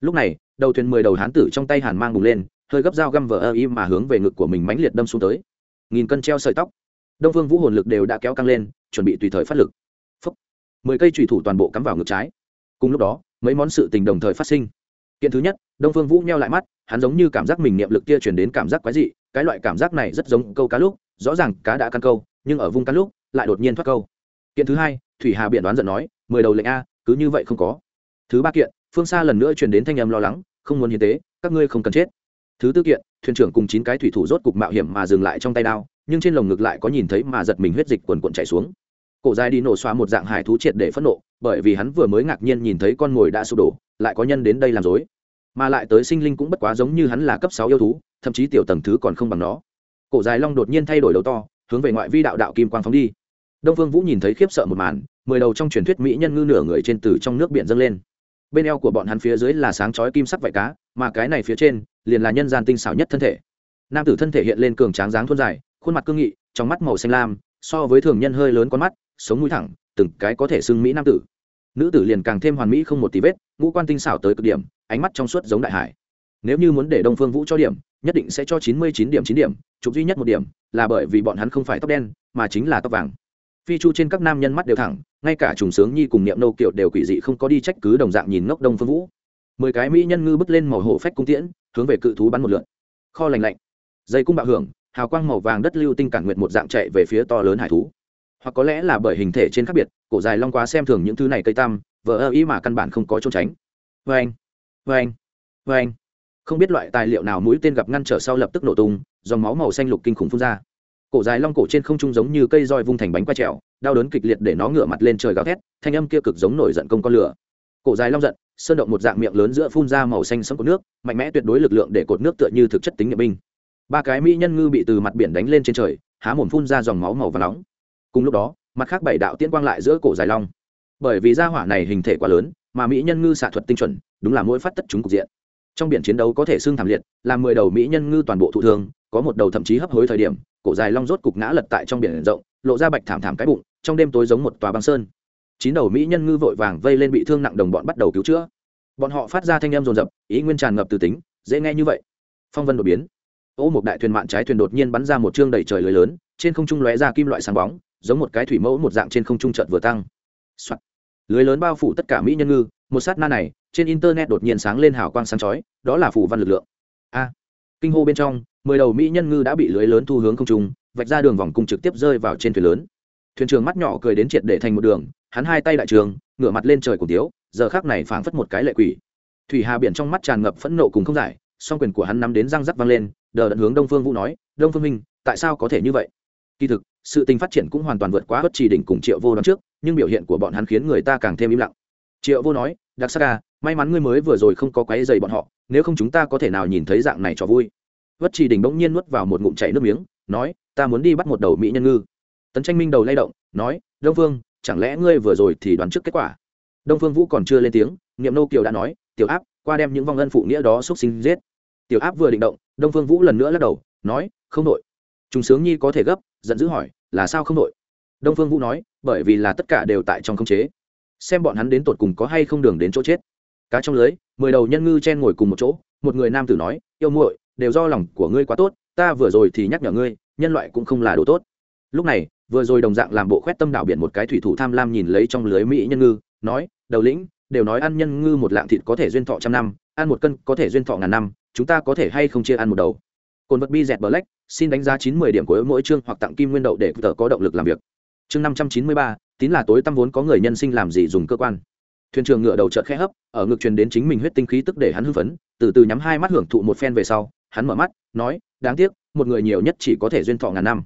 Lúc này, đầu thuyền mười đầu hán tử trong tay hàn mang bùng lên, hơi gấp dao găm vờ ơ y mà hướng về ngực của mình mãnh liệt đâm xuống tới. Nghìn cân treo sợi tóc. Đông phương vũ hồn lực đều đã kéo căng lên chuẩn bị tùy thời phát lực. Phốc. mười cây trùy thủ toàn bộ cắm vào ngực trái. Cùng lúc đó, mấy món sự tình đồng thời phát sinh. Kiện thứ nhất, đông phương vũ nheo lại mắt, hắn giống như cảm giác mình niệm lực kia chuyển đến cảm giác quái dị, cái loại cảm giác này rất giống câu cá lúc, rõ ràng cá đã căn câu, nhưng ở vùng cá lúc, lại đột nhiên thoát câu. Kiện thứ hai, thủy hà biện đoán giận nói, mười đầu lệnh a, cứ như vậy không có. Thứ ba kiện, phương xa lần nữa truyền đến thanh âm lo lắng, không muốn hiến tế, các ngươi không cần chết. Thứ tư kiện, thuyền trưởng cùng chín cái thủy thủ rốt cục mạo hiểm mà dừng lại trong tay đao nhưng trên lồng ngực lại có nhìn thấy mà giật mình huyết dịch quần quần chảy xuống. Cổ dài đi nổ xóa một dạng hải thú triệt để phẫn nộ, bởi vì hắn vừa mới ngạc nhiên nhìn thấy con mồi đã sụp đổ, lại có nhân đến đây làm dối mà lại tới sinh linh cũng bất quá giống như hắn là cấp sáu yêu thú, thậm chí tiểu tầng thứ còn không bằng nó. Cổ dài long đột nhiên thay đổi đầu to, hướng về ngoại vi đạo đạo kim quang phóng đi. Đông phương vũ nhìn thấy khiếp sợ một màn, mười đầu trong truyền thuyết mỹ nhân ngư nửa người trên từ trong nước biển dâng lên. Bên eo của bọn hắn phía dưới là sáng chói kim sắc vải cá, mà cái này phía trên, liền là nhân gian tinh xảo nhất thân thể. Nam tử thân thể hiện lên cường tráng dáng thôn dài khuôn mặt cương nghị, trong mắt màu xanh lam, so với thường nhân hơi lớn con mắt, sống mũi thẳng, từng cái có thể xưng mỹ nam tử. Nữ tử liền càng thêm hoàn mỹ không một tí vết, ngũ quan tinh xảo tới cực điểm, ánh mắt trong suốt giống đại hải. Nếu như muốn để đông phương vũ cho điểm, nhất định sẽ cho chín mươi chín điểm chín điểm, chụp duy nhất một điểm, là bởi vì bọn hắn không phải tóc đen, mà chính là tóc vàng. Phi chu trên các nam nhân mắt đều thẳng, ngay cả trùng sướng nhi cùng niệm nô kiệu đều quỷ dị không có đi trách cứ đồng dạng nhìn ngốc đông phương vũ. Mười cái mỹ nhân ngư bước lên màu hổ phách cung tiễn, hướng về cự thú bắn một lượn. Kho lành lạnh. Dây cung bạo hưởng hào quang màu vàng đất lưu tinh cản nguyệt một dạng chạy về phía to lớn hải thú. Hoặc có lẽ là bởi hình thể trên khác biệt, cổ dài long quá xem thường những thứ này cây tam vờ ơ ý mà căn bản không có trốn tránh. Vê anh vê anh vê anh. Không biết loại tài liệu nào mũi tên gặp ngăn trở sau lập tức nổ tung, dòng máu màu xanh lục kinh khủng phun ra. Cổ dài long cổ trên không trung giống như cây roi vung thành bánh quay trèo, đau đớn kịch liệt để nó ngửa mặt lên trời gào thét, thanh âm kia cực giống nổi giận công con lửa. Cổ dài long giận, sơn động một dạng miệng lớn giữa phun ra màu xanh sẫm của nước, mạnh mẽ tuyệt đối lực lượng để cột nước tựa như thực chất tính nghệ binh ba cái mỹ nhân ngư bị từ mặt biển đánh lên trên trời, há mồm phun ra dòng máu màu và nóng. Cùng lúc đó, mặt khác bảy đạo tiên quang lại giữa cổ dài long. Bởi vì gia hỏa này hình thể quá lớn, mà mỹ nhân ngư xạ thuật tinh chuẩn, đúng là mỗi phát tất chúng cục diện. Trong biển chiến đấu có thể xương thảm liệt làm mười đầu mỹ nhân ngư toàn bộ thụ thương, có một đầu thậm chí hấp hối thời điểm, cổ dài long rốt cục ngã lật tại trong biển rộng, lộ ra bạch thảm thảm cái bụng, trong đêm tối giống một tòa băng sơn. Chín đầu mỹ nhân ngư vội vàng vây lên bị thương nặng đồng bọn bắt đầu cứu chữa. Bọn họ phát ra thanh em rồn rập ý nguyên tràn ngập từ tính, dễ nghe như vậy. Phong vân đột biến ô một đại thuyền mạn trái thuyền đột nhiên bắn ra một chương đầy trời lưới lớn, trên không trung lóe ra kim loại sáng bóng, giống một cái thủy mẫu một dạng trên không trung chợt vừa tăng、Soạn. lưới lớn bao phủ tất cả mỹ nhân ngư, một sát na này, trên internet đột nhiên sáng lên hào quang sáng chói, đó là phủ văn lực lượng. A. Kinh hô bên trong, mười đầu mỹ nhân ngư đã bị lưới lớn thu hướng không trung, vạch ra đường vòng cung trực tiếp rơi vào trên thuyền lớn. Thuyền trưởng mắt nhỏ cười đến triệt để thành một đường, hắn hai tay đại trường, ngửa mặt lên trời cùng tiếu, giờ khác này phảng phất một cái lệ quỷ. Thủy hà biển trong mắt tràn ngập phẫn nộ cùng không giải song quyền của hắn nắm đến răng rắc vang lên, đờ đẫn hướng đông phương vũ nói, đông phương minh, tại sao có thể như vậy? Kỳ thực, sự tình phát triển cũng hoàn toàn vượt quá bất trì đỉnh cùng triệu vô đón trước, nhưng biểu hiện của bọn hắn khiến người ta càng thêm im lặng. Triệu vô nói, đặc sắc ca may mắn ngươi mới vừa rồi không có quấy dày bọn họ, nếu không chúng ta có thể nào nhìn thấy dạng này cho vui. Vất trì đỉnh bỗng nhiên nuốt vào một ngụm chảy nước miếng, nói, ta muốn đi bắt một đầu mỹ nhân ngư. Tấn tranh minh đầu lay động, nói, đông phương, chẳng lẽ ngươi vừa rồi thì đoán trước kết quả? Đông phương vũ còn chưa lên tiếng, niệm nô kiều đã nói, tiểu áp, qua đem những vong ân phụ nghĩa đó xúc sinh giết tiểu áp vừa định động, đông phương vũ lần nữa lắc đầu, nói, không nội. chúng sướng nhi có thể gấp, giận dữ hỏi, là sao không nội? đông phương vũ nói, bởi vì là tất cả đều tại trong khống chế xem bọn hắn đến tột cùng có hay không đường đến chỗ chết cá trong lưới, mười đầu nhân ngư chen ngồi cùng một chỗ, một người nam tử nói, yêu muội, đều do lòng của ngươi quá tốt, ta vừa rồi thì nhắc nhở ngươi, nhân loại cũng không là đồ tốt lúc này, vừa rồi đồng dạng làm bộ khoét tâm đảo biển một cái thủy thủ tham lam nhìn lấy trong lưới mỹ nhân ngư, nói, đầu lĩnh, đều nói ăn nhân ngư một lạng thịt có thể duyên thọ trăm năm ăn một cân có thể duyên thọ ngàn năm, chúng ta có thể hay không chia ăn một đầu? Cồn vật bi dẹt black, xin đánh giá chín mươi điểm của mỗi chương hoặc tặng kim nguyên đậu để tờ có động lực làm việc. Chương năm trăm chín mươi ba, tín là tối tăm vốn có người nhân sinh làm gì dùng cơ quan. Thuyền trưởng ngựa đầu chợt khẽ hấp, ở ngực truyền đến chính mình huyết tinh khí tức để hắn hưng phấn, từ từ nhắm hai mắt hưởng thụ một phen về sau, hắn mở mắt, nói, đáng tiếc, một người nhiều nhất chỉ có thể duyên thọ ngàn năm.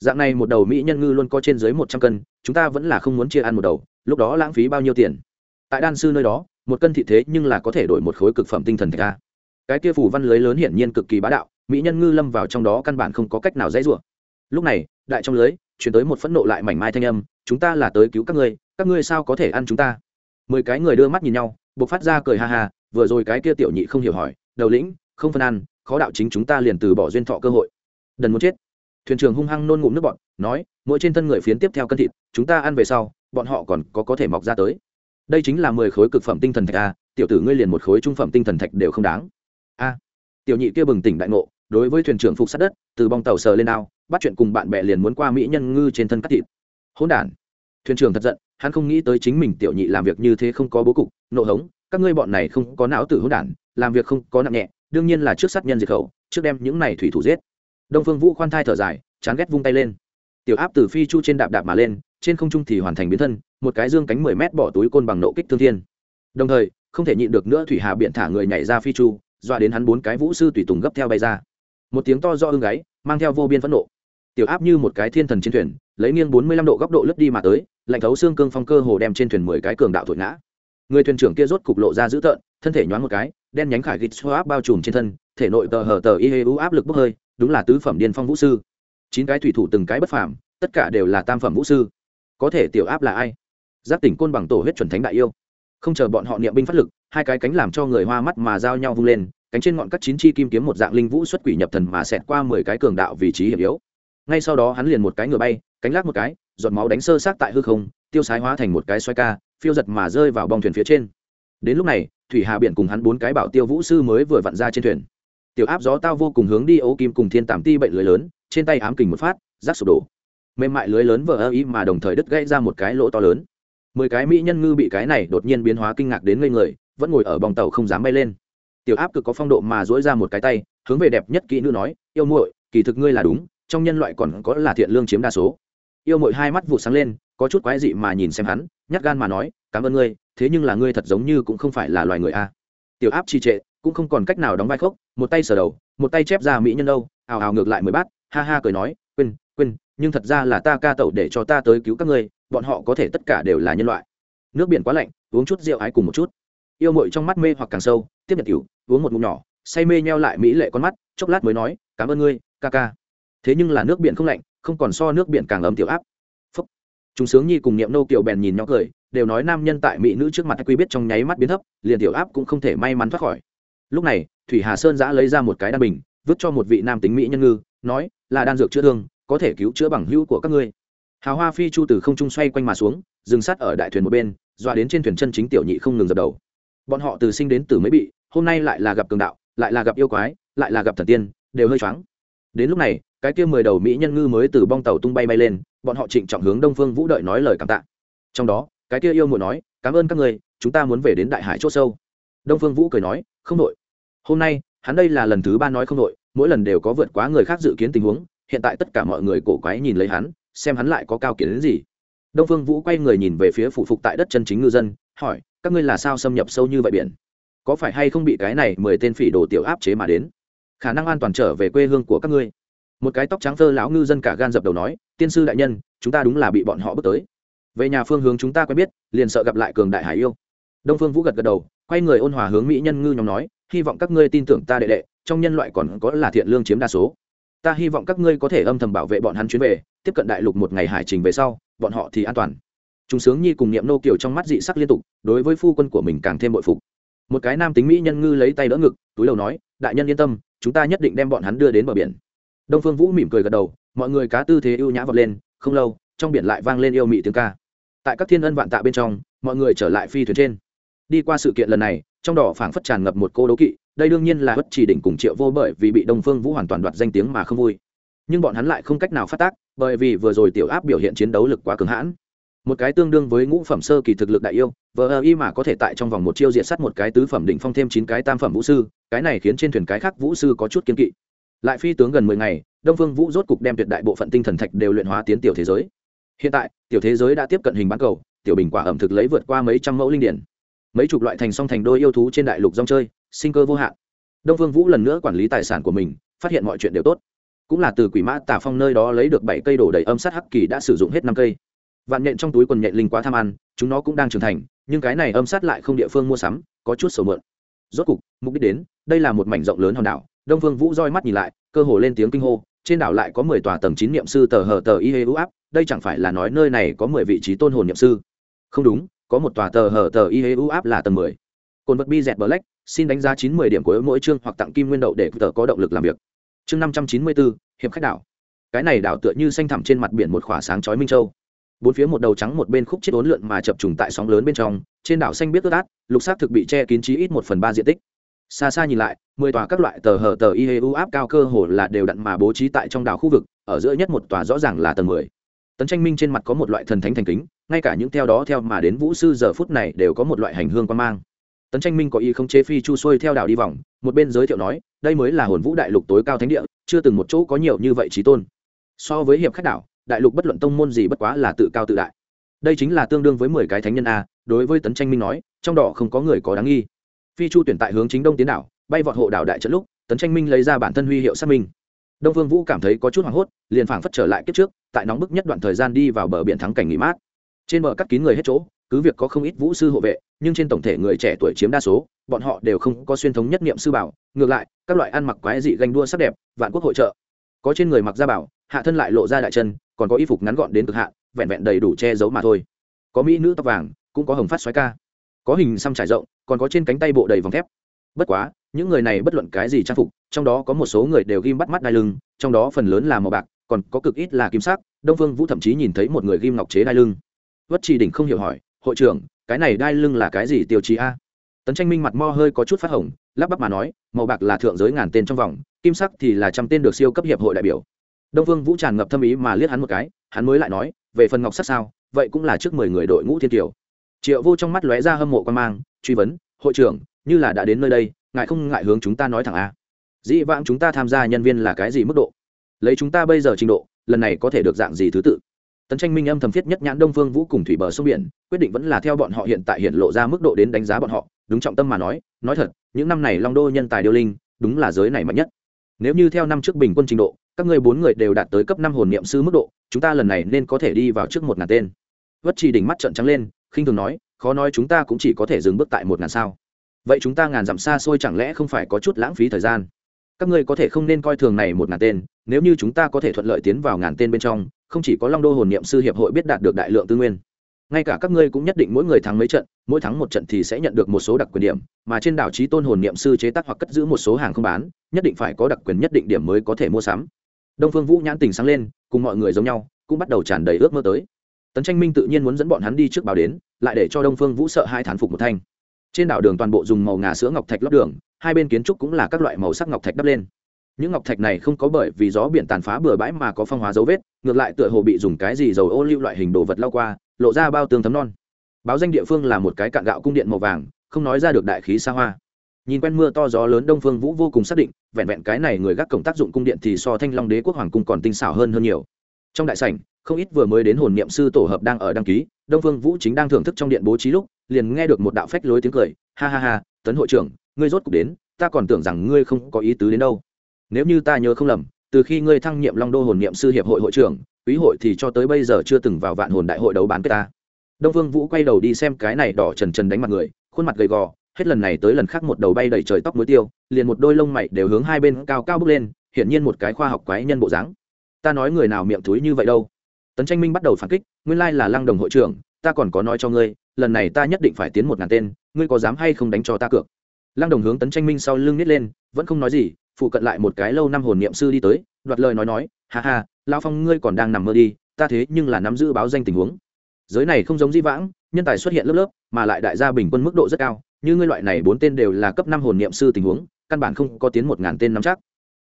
Dạng này một đầu mỹ nhân ngư luôn có trên dưới một trăm cân, chúng ta vẫn là không muốn chia ăn một đầu, lúc đó lãng phí bao nhiêu tiền? Tại đan sư nơi đó một cân thị thế nhưng là có thể đổi một khối cực phẩm tinh thần thạch a. Cái kia phủ văn lưới lớn hiển nhiên cực kỳ bá đạo, mỹ nhân ngư lâm vào trong đó căn bản không có cách nào dễ rủa. Lúc này, đại trong lưới, chuyển tới một phẫn nộ lại mảnh mai thanh âm, chúng ta là tới cứu các ngươi các ngươi sao có thể ăn chúng ta? Mười cái người đưa mắt nhìn nhau buộc phát ra cười ha ha, vừa rồi cái kia tiểu nhị không hiểu hỏi, đầu lĩnh, không phân ăn, khó đạo chính chúng ta liền từ bỏ duyên thọ cơ hội. Đần muốn chết. Thuyền trưởng hung hăng nôn ngụm nước bọn nói, mỗi trên thân người phiến tiếp theo cân thịt, chúng ta ăn về sau, bọn họ còn có có thể mọc ra tới đây chính là mười khối cực phẩm tinh thần thạch a, tiểu tử ngươi liền một khối trung phẩm tinh thần thạch đều không đáng. A, tiểu nhị kia bừng tỉnh đại ngộ, đối với thuyền trưởng phục sát đất, từ bong tàu sờ lên ao bắt chuyện cùng bạn bè liền muốn qua mỹ nhân ngư trên thân cắt thịt. Hỗn đản. Thuyền trưởng thật giận, hắn không nghĩ tới chính mình tiểu nhị làm việc như thế không có bố cục, nộ hống, các ngươi bọn này không có não tử hỗn đản, làm việc không có nặng nhẹ, đương nhiên là trước sát nhân diệt khẩu, trước đem những này thủy thủ giết. Đông phương vũ khoan thai thở dài, chán ghét vung tay lên. Tiểu áp từ phi chu trên đạp đạp mà lên trên không trung thì hoàn thành biến thân, một cái dương cánh mười mét bỏ túi côn bằng nộ kích thương thiên. Đồng thời, không thể nhịn được nữa thủy hà biện thả người nhảy ra phi chu, dọa đến hắn bốn cái vũ sư tùy tùng gấp theo bay ra. Một tiếng to do ưng gáy, mang theo vô biên phẫn nộ. Tiểu áp như một cái thiên thần trên thuyền, lấy nghiêng bốn mươi lăm độ góc độ lướt đi mà tới, lạnh thấu xương cương phong cơ hồ đem trên thuyền mười cái cường đạo thổi ngã. Người thuyền trưởng kia rốt cục lộ ra dữ tợn, thân thể nhoáng một cái, đen nhánh khải gịt xoa áp bao trùm trên thân, thể nội tờ hờ tờ y hê u áp lực bốc hơi, đúng là tứ phẩm điên phong vũ sư. Chín cái thủy thủ từng cái bất phàm, tất cả đều là tam phẩm vũ sư có thể tiểu áp là ai? Giác tỉnh côn bằng tổ huyết chuẩn thánh đại yêu. Không chờ bọn họ niệm binh phát lực, hai cái cánh làm cho người hoa mắt mà giao nhau vung lên, cánh trên ngọn các chín chi kim kiếm một dạng linh vũ xuất quỷ nhập thần mà xẹt qua mười cái cường đạo vị trí hiểm yếu. Ngay sau đó hắn liền một cái ngựa bay, cánh lắc một cái, giọt máu đánh sơ sát tại hư không, tiêu sái hóa thành một cái xoay ca, phiêu giật mà rơi vào bong thuyền phía trên. Đến lúc này, thủy hà biển cùng hắn bốn cái bảo tiêu vũ sư mới vừa vặn ra trên thuyền. Tiểu áp gió tao vô cùng hướng đi ấu kim cùng thiên tàm ti bệnh lưới lớn, trên tay ám kình một phát rác sụp đổ mềm mại lưới lớn vỡ ơ ý mà đồng thời đứt gãy ra một cái lỗ to lớn. Mười cái mỹ nhân ngư bị cái này đột nhiên biến hóa kinh ngạc đến ngây người, vẫn ngồi ở bong tàu không dám bay lên. Tiểu áp cực có phong độ mà dỗi ra một cái tay, hướng về đẹp nhất kỹ nữ nói, yêu muội, kỳ thực ngươi là đúng, trong nhân loại còn có là thiện lương chiếm đa số. Yêu muội hai mắt vụ sáng lên, có chút quái dị mà nhìn xem hắn, nhát gan mà nói, cảm ơn ngươi, thế nhưng là ngươi thật giống như cũng không phải là loài người a. Tiểu áp trì trệ, cũng không còn cách nào đóng vai khốc một tay sờ đầu, một tay chép ra mỹ nhân đâu ào ào ngược lại mới bát, ha ha cười nói, quên quên nhưng thật ra là ta ca tẩu để cho ta tới cứu các ngươi, bọn họ có thể tất cả đều là nhân loại. Nước biển quá lạnh, uống chút rượu ái cùng một chút. Yêu mội trong mắt mê hoặc càng sâu, tiếp nhận cửu uống một ngụm nhỏ, say mê nheo lại mỹ lệ con mắt, chốc lát mới nói, cảm ơn ngươi, ca ca. Thế nhưng là nước biển không lạnh, không còn so nước biển càng ấm tiểu áp. Phúc. Chúng sướng nhi cùng niệm nô kiều bèn nhìn nhau cười, đều nói nam nhân tại mỹ nữ trước mặt quy biết trong nháy mắt biến thấp, liền tiểu áp cũng không thể may mắn thoát khỏi. Lúc này, thủy hà sơn giã lấy ra một cái đan bình, vứt cho một vị nam tính mỹ nhân ngư, nói, là đan dược chữa thương có thể cứu chữa bằng hữu của các ngươi. Hào hoa phi chu từ không trung xoay quanh mà xuống, dừng sát ở đại thuyền một bên, dọa đến trên thuyền chân chính tiểu nhị không ngừng dập đầu. Bọn họ từ sinh đến từ mới bị, hôm nay lại là gặp cường đạo, lại là gặp yêu quái, lại là gặp thần tiên, đều hơi choáng. Đến lúc này, cái kia mười đầu mỹ nhân ngư mới từ bong tàu tung bay bay lên, bọn họ trịnh trọng hướng đông phương vũ đợi nói lời cảm tạ. Trong đó, cái kia yêu muội nói, cảm ơn các người, chúng ta muốn về đến đại hải c h ỗ sâu. Đông phương vũ cười nói, không đội hôm nay, hắn đây là lần thứ ba nói không đội mỗi lần đều có vượt quá người khác dự kiến tình huống hiện tại tất cả mọi người cổ quái nhìn lấy hắn, xem hắn lại có cao kiến đến gì. Đông phương vũ quay người nhìn về phía phủ phục tại đất chân chính ngư dân, hỏi, các ngươi là sao xâm nhập sâu như vậy biển? Có phải hay không bị cái này mười tên phỉ đồ tiểu áp chế mà đến? Khả năng an toàn trở về quê hương của các ngươi. Một cái tóc trắng thơ lão ngư dân cả gan dập đầu nói, tiên sư đại nhân, chúng ta đúng là bị bọn họ bước tới. Về nhà phương hướng chúng ta quen biết, liền sợ gặp lại cường đại hải yêu. Đông phương vũ gật gật đầu, quay người ôn hòa hướng mỹ nhân ngư nhóm nói, hy vọng các ngươi tin tưởng ta đệ đệ, trong nhân loại còn có là thiện lương chiếm đa số ta hy vọng các ngươi có thể âm thầm bảo vệ bọn hắn chuyến về, tiếp cận đại lục một ngày hải trình về sau, bọn họ thì an toàn. Chúng sướng nhi cùng niệm nô kiều trong mắt dị sắc liên tục, đối với phu quân của mình càng thêm bội phục. Một cái nam tính mỹ nhân ngư lấy tay đỡ ngực, túi đầu nói, đại nhân yên tâm, chúng ta nhất định đem bọn hắn đưa đến bờ biển. Đông phương vũ mỉm cười gật đầu, mọi người cá tư thế ưu nhã vọt lên, không lâu, trong biển lại vang lên yêu mị tiếng ca. Tại các thiên ân vạn tạ bên trong, mọi người trở lại phi thuyền trên. Đi qua sự kiện lần này, trong đỏ phảng phất tràn ngập một cô đố kỵ đây đương nhiên là bất chỉ đỉnh cùng triệu vô bởi vì bị đông phương vũ hoàn toàn đoạt danh tiếng mà không vui. Nhưng bọn hắn lại không cách nào phát tác, bởi vì vừa rồi tiểu áp biểu hiện chiến đấu lực quá cứng hãn. Một cái tương đương với ngũ phẩm sơ kỳ thực lực đại yêu, vờ ơ y mà có thể tại trong vòng một chiêu diệt s á t một cái tứ phẩm định phong thêm chín cái tam phẩm vũ sư, cái này khiến trên thuyền cái khác vũ sư có chút kiên kỵ. Lại phi tướng gần mười ngày, đông phương vũ rốt cục đem tuyệt đại bộ phận tinh thần thạch đều luyện hóa tiến tiểu thế giới. Hiện tại, tiểu thế giới đã tiếp cận hình bán cầu, tiểu bình quả ẩm thực lấy vượt qua mấy trăm mẫu linh điển. Mấy chục loại thành song thành đôi yêu thú trên đại lục rong chơi sinh cơ vô hạn. Đông phương vũ lần nữa quản lý tài sản của mình, phát hiện mọi chuyện đều tốt. Cũng là từ quỷ mã tả phong nơi đó lấy được bảy cây đổ đầy âm sát hắc kỳ đã sử dụng hết năm cây. Vạn nhện trong túi quần nhện linh quá tham ăn, chúng nó cũng đang trưởng thành, nhưng cái này âm sát lại không địa phương mua sắm, có chút sầu mượn. Rốt cục, mục đích đến, đây là một mảnh rộng lớn hòn đảo. Đông phương vũ roi mắt nhìn lại, cơ hồ lên tiếng kinh hô, trên đảo lại có mười tòa tầng chín niệm sư tờ hờ tờ y hê u áp, đây chẳng phải là nói nơi này có mười vị trí tôn hồn niệm sư? Không đúng, có một tòa tờ hờ tờ y hê u áp là tầng mười. Cồn vật bi dẹt black xin đánh giá chín mươi điểm của mỗi chương hoặc tặng kim nguyên đậu để tờ có động lực làm việc. Chương năm trăm chín mươi bốn hiệp khách đảo. Cái này đảo tựa như xanh thẳm trên mặt biển một khỏa sáng chói minh châu. Bốn phía một đầu trắng một bên khúc chết ốn lượn mà chập trùng tại sóng lớn bên trong, trên đảo xanh biết ướt át, lục xác thực bị che kín chí ít một phần ba diện tích. Xa xa nhìn lại, mười tòa các loại tờ hờ tờ y hê u áp cao cơ hồ là đều đặn mà bố trí tại trong đảo khu vực, ở giữa nhất một tòa rõ ràng là tầng mười. Tấn tranh minh trên mặt có một loại thần thánh thành kính, ngay cả những theo đó theo mà đến vũ sư giờ phút này đều có một loại hành hương quan mang tấn tranh minh có ý không chế phi chu xuôi theo đảo đi vòng, một bên giới thiệu nói, đây mới là hồn vũ đại lục tối cao thánh địa, chưa từng một chỗ có nhiều như vậy trí tôn. So với hiệp khách đảo, đại lục bất luận tông môn gì bất quá là tự cao tự đại. Đây chính là tương đương với mười cái thánh nhân a, đối với tấn tranh minh nói, trong đỏ không có người có đáng nghi. Phi chu tuyển tại hướng chính đông tiến đảo, bay vọt hộ đảo đại trận lúc, tấn tranh minh lấy ra bản thân huy hiệu xác minh. Đông vương vũ cảm thấy có chút hoảng hốt, liền phảng phất trở lại kiếp trước, tại nóng bức nhất đoạn thời gian đi vào bờ biển thắng cảnh nghỉ mát. Trên bờ cắt kín người hết chỗ cứ việc có không ít vũ sư hộ vệ, nhưng trên tổng thể người trẻ tuổi chiếm đa số, bọn họ đều không có xuyên thống nhất niệm sư bảo, ngược lại, các loại ăn mặc quái dị ganh đua sắc đẹp, vạn quốc hội trợ. Có trên người mặc gia bảo, hạ thân lại lộ ra đại chân, còn có y phục ngắn gọn đến cực hạ vẹn vẹn đầy đủ che giấu mà thôi. Có mỹ nữ tóc vàng, cũng có hồng phát xoáy ca. Có hình xăm trải rộng, còn có trên cánh tay bộ đầy vòng thép. Bất quá, những người này bất luận cái gì trang phục, trong đó có một số người đều ghim bắt mắt đai lưng, trong đó phần lớn là màu bạc, còn có cực ít là kim sắc, đông phương vũ thậm chí nhìn thấy một người ghim ngọc chế đai lưng. Vất trì đỉnh không hiểu hỏi hội trưởng, cái này đai lưng là cái gì tiêu chí a? Tấn tranh minh mặt mo hơi có chút phát hồng, lắp bắp mà nói, màu bạc là thượng giới ngàn tên trong vòng, kim sắc thì là trăm tên được siêu cấp hiệp hội đại biểu. Đông Vương vũ tràn ngập thâm ý mà liếc hắn một cái, hắn mới lại nói, về phần ngọc sắc sao, vậy cũng là trước mười người đội ngũ thiên kiều. Triệu vô trong mắt lóe ra hâm mộ quan mang, truy vấn, hội trưởng, như là đã đến nơi đây ngại không ngại hướng chúng ta nói thẳng a? Dĩ vãng chúng ta tham gia nhân viên là cái gì mức độ? Lấy chúng ta bây giờ trình độ, lần này có thể được dạng gì thứ tự? Tấn tranh minh âm thầm thiết nhất nhãn đông phương vũ cùng thủy bờ sông biển, quyết định vẫn là theo bọn họ hiện tại hiện lộ ra mức độ đến đánh giá bọn họ, đúng trọng tâm mà nói nói thật, những năm này long đô nhân tài điêu linh, đúng là giới này mạnh nhất. Nếu như theo năm trước bình quân trình độ, các ngươi bốn người đều đạt tới cấp năm hồn niệm sư mức độ, chúng ta lần này nên có thể đi vào trước một ngàn tên. Vất chỉ đỉnh mắt trận trắng lên, khinh thường nói, khó nói chúng ta cũng chỉ có thể dừng bước tại một ngàn sao. Vậy chúng ta ngàn dặm xa xôi chẳng lẽ không phải có chút lãng phí thời gian? Các ngươi có thể không nên coi thường này một ngàn tên, nếu như chúng ta có thể thuận lợi tiến vào ngàn tên bên trong không chỉ có long đô hồn niệm sư hiệp hội biết đạt được đại lượng tư nguyên, ngay cả các ngươi cũng nhất định mỗi người thắng mấy trận, mỗi thắng một trận thì sẽ nhận được một số đặc quyền điểm, mà trên đảo trí tôn hồn niệm sư chế tác hoặc cất giữ một số hàng không bán, nhất định phải có đặc quyền nhất định điểm mới có thể mua sắm. Đông phương vũ nhãn tình sáng lên, cùng mọi người giống nhau, cũng bắt đầu tràn đầy ước mơ tới. Tấn tranh minh tự nhiên muốn dẫn bọn hắn đi trước báo đến, lại để cho đông phương vũ sợ hai thán phục một thanh. Trên đảo đường toàn bộ dùng màu ngà sữa ngọc thạch lót đường, hai bên kiến trúc cũng là các loại màu sắc ngọc thạch đắp lên những ngọc thạch này không có bởi vì gió biển tàn phá bừa bãi mà có phong hóa dấu vết, ngược lại tựa hồ bị dùng cái gì dầu ô lưu loại hình đồ vật lao qua, lộ ra bao tương thấm non. Báo danh địa phương là một cái cạn gạo cung điện màu vàng, không nói ra được đại khí xa hoa. Nhìn quen mưa to gió lớn đông phương vũ vô cùng xác định, vẹn vẹn cái này người gác cổng tác dụng cung điện thì so thanh long đế quốc hoàng cung còn tinh xảo hơn hơn nhiều. Trong đại sảnh, không ít vừa mới đến hồn niệm sư tổ hợp đang ở đăng ký, đông phương vũ chính đang thưởng thức trong điện bố trí lúc, liền nghe được một đạo phách lối tiếng cười, ha ha ha, tấn hội trưởng, ngươi rốt cục đến, ta còn tưởng rằng ngươi không có ý tứ đến đâu nếu như ta nhớ không lầm, từ khi ngươi thăng nhiệm long đô hồn niệm sư hiệp hội hội trưởng, quý hội thì cho tới bây giờ chưa từng vào vạn hồn đại hội đấu bán cái ta. Đông Vương vũ quay đầu đi xem cái này đỏ trần trần đánh mặt người, khuôn mặt gầy gò, hết lần này tới lần khác một đầu bay đầy trời tóc muối tiêu, liền một đôi lông mày đều hướng hai bên cao cao bước lên, hiển nhiên một cái khoa học quái nhân bộ dáng. Ta nói người nào miệng thúi như vậy đâu? Tấn tranh minh bắt đầu phản kích, nguyên lai là lăng đồng hội trưởng, ta còn có nói cho ngươi, lần này ta nhất định phải tiến một ngàn tên, ngươi có dám hay không đánh cho ta cược? Lăng đồng hướng tấn tranh minh sau lưng nít lên, vẫn không nói gì phụ cận lại một cái lâu năm hồn niệm sư đi tới, đoạt lời nói nói, ha ha lao phong ngươi còn đang nằm mơ đi, ta thế nhưng là nắm giữ báo danh tình huống. Giới này không giống di vãng, nhân tài xuất hiện lớp lớp, mà lại đại gia bình quân mức độ rất cao, như ngươi loại này bốn tên đều là cấp năm hồn niệm sư tình huống, căn bản không có tiến một ngàn tên nắm chắc.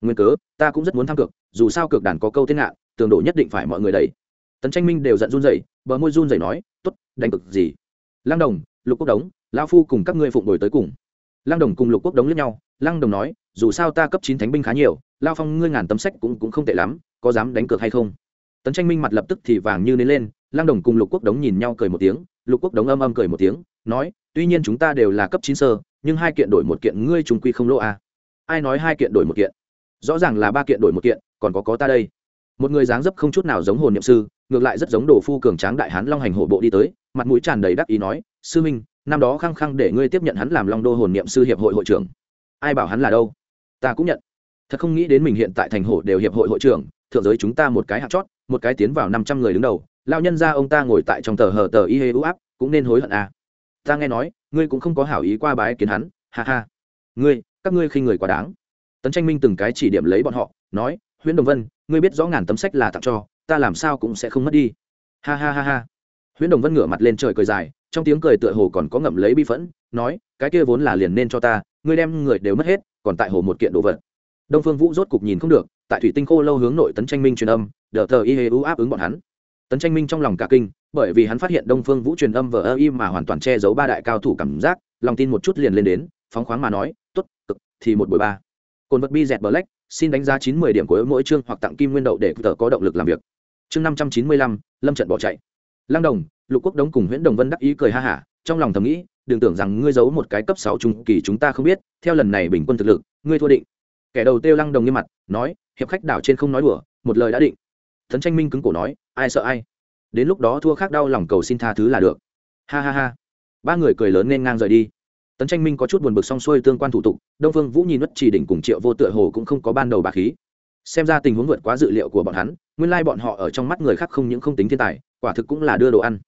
Nguyên cớ, ta cũng rất muốn tham cược, dù sao cược đàn có câu tên ngạ, tường độ nhất định phải mọi người đầy tấn tranh minh đều giận run rẩy, bờ môi run rẩy nói t ố t đánh cực gì? Lăng đồng, lục quốc đống, lão phu cùng các ngươi phụng đổi tới cùng. Lăng đồng cùng lục quốc đống lẫn nhau lăng đồng nói dù sao ta cấp chín thánh binh khá nhiều lao phong ngươi ngàn tấm sách cũng, cũng không tệ lắm có dám đánh cược hay không? Tấn tranh minh mặt lập tức thì vàng như nến lên lăng đồng cùng lục quốc đống nhìn nhau cười một tiếng lục quốc đống âm âm cười một tiếng nói tuy nhiên chúng ta đều là cấp chín sơ nhưng hai kiện đổi một kiện ngươi trùng quy không lỗ à. ai nói hai kiện đổi một kiện? Rõ ràng là ba kiện đổi một kiện còn có có ta đây. Một người dáng dấp không chút nào giống hồn niệm sư ngược lại rất giống đồ phu cường tráng đại hán long hành hổ bộ đi tới mặt mũi tràn đầy đắc ý nói sư minh năm đó khăng khăng để ngươi tiếp nhận hắn làm long đô hồn niệm sư hiệp hội hội trưởng ai bảo hắn là đâu? Ta cũng nhận. Thật không nghĩ đến mình hiện tại thành hổ đều hiệp hội hội trưởng, thượng giới chúng ta một cái hạt chót, một cái tiến vào năm trăm người đứng đầu. Lao nhân ra ông ta ngồi tại trong tờ hờ tờ y hê u áp, cũng nên hối hận à. ta nghe nói, ngươi cũng không có hảo ý qua bái kiến hắn. Ha ha. Ngươi, các ngươi khi người quá đáng. Tấn tranh minh từng cái chỉ điểm lấy bọn họ, nói, huyễn đồng vân, ngươi biết rõ ngàn tấm sách là tặng cho, ta làm sao cũng sẽ không mất đi. Ha ha ha ha. Huyễn đồng vân ngửa mặt lên trời cười dài, trong tiếng cười tựa hồ còn có ngậm lấy bi phẫn, nói, cái kia vốn là liền nên cho ta ngươi đem người đều mất hết còn tại hồ một kiện đồ vật. Đông phương vũ rốt cục nhìn không được tại thủy tinh khô lâu hướng nội tấn tranh minh truyền âm đờ tờ y hê u áp ứng bọn hắn. Tấn tranh minh trong lòng cả kinh bởi vì hắn phát hiện đông phương vũ truyền âm vờ ơ y mà hoàn toàn che giấu ba đại cao thủ cảm giác lòng tin một chút liền lên đến phóng khoáng mà nói t ố t cực thì một buổi ba. Cồn vật bi dẹt bờ lách, xin đánh giá chín mươi điểm của mỗi chương hoặc tặng kim nguyên đậu để tờ có động lực làm việc. Chương năm trăm chín mươi lăm lâm trận bỏ chạy. Lăng đồng lục quốc đống cùng nguyễn đồng vân đắc ý cười ha hả trong lòng thầm nghĩ đừng tưởng rằng ngươi giấu một cái cấp sáu trung kỳ chúng ta không biết, theo lần này bình quân thực lực, ngươi thua định. Kẻ đầu tiêu lăng đồng nghiêm mặt, nói, hiệp khách đảo trên không nói đùa, một lời đã định. Thần tranh minh cứng cổ nói, ai sợ ai? Đến lúc đó thua khác đau lòng cầu xin tha thứ là được. Ha ha ha. Ba người cười lớn nên ngang rời đi. Tấn tranh minh có chút buồn bực xong xuôi tương quan thủ tục, đông phương vũ nhìn mất chỉ đỉnh cùng triệu vô tựa hồ cũng không có ban đầu bà khí. Xem ra tình huống vượt quá dự liệu của bọn hắn, nguyên lai bọn họ ở trong mắt người khác không những không tính thiên tài, quả thực cũng là đưa đồ ăn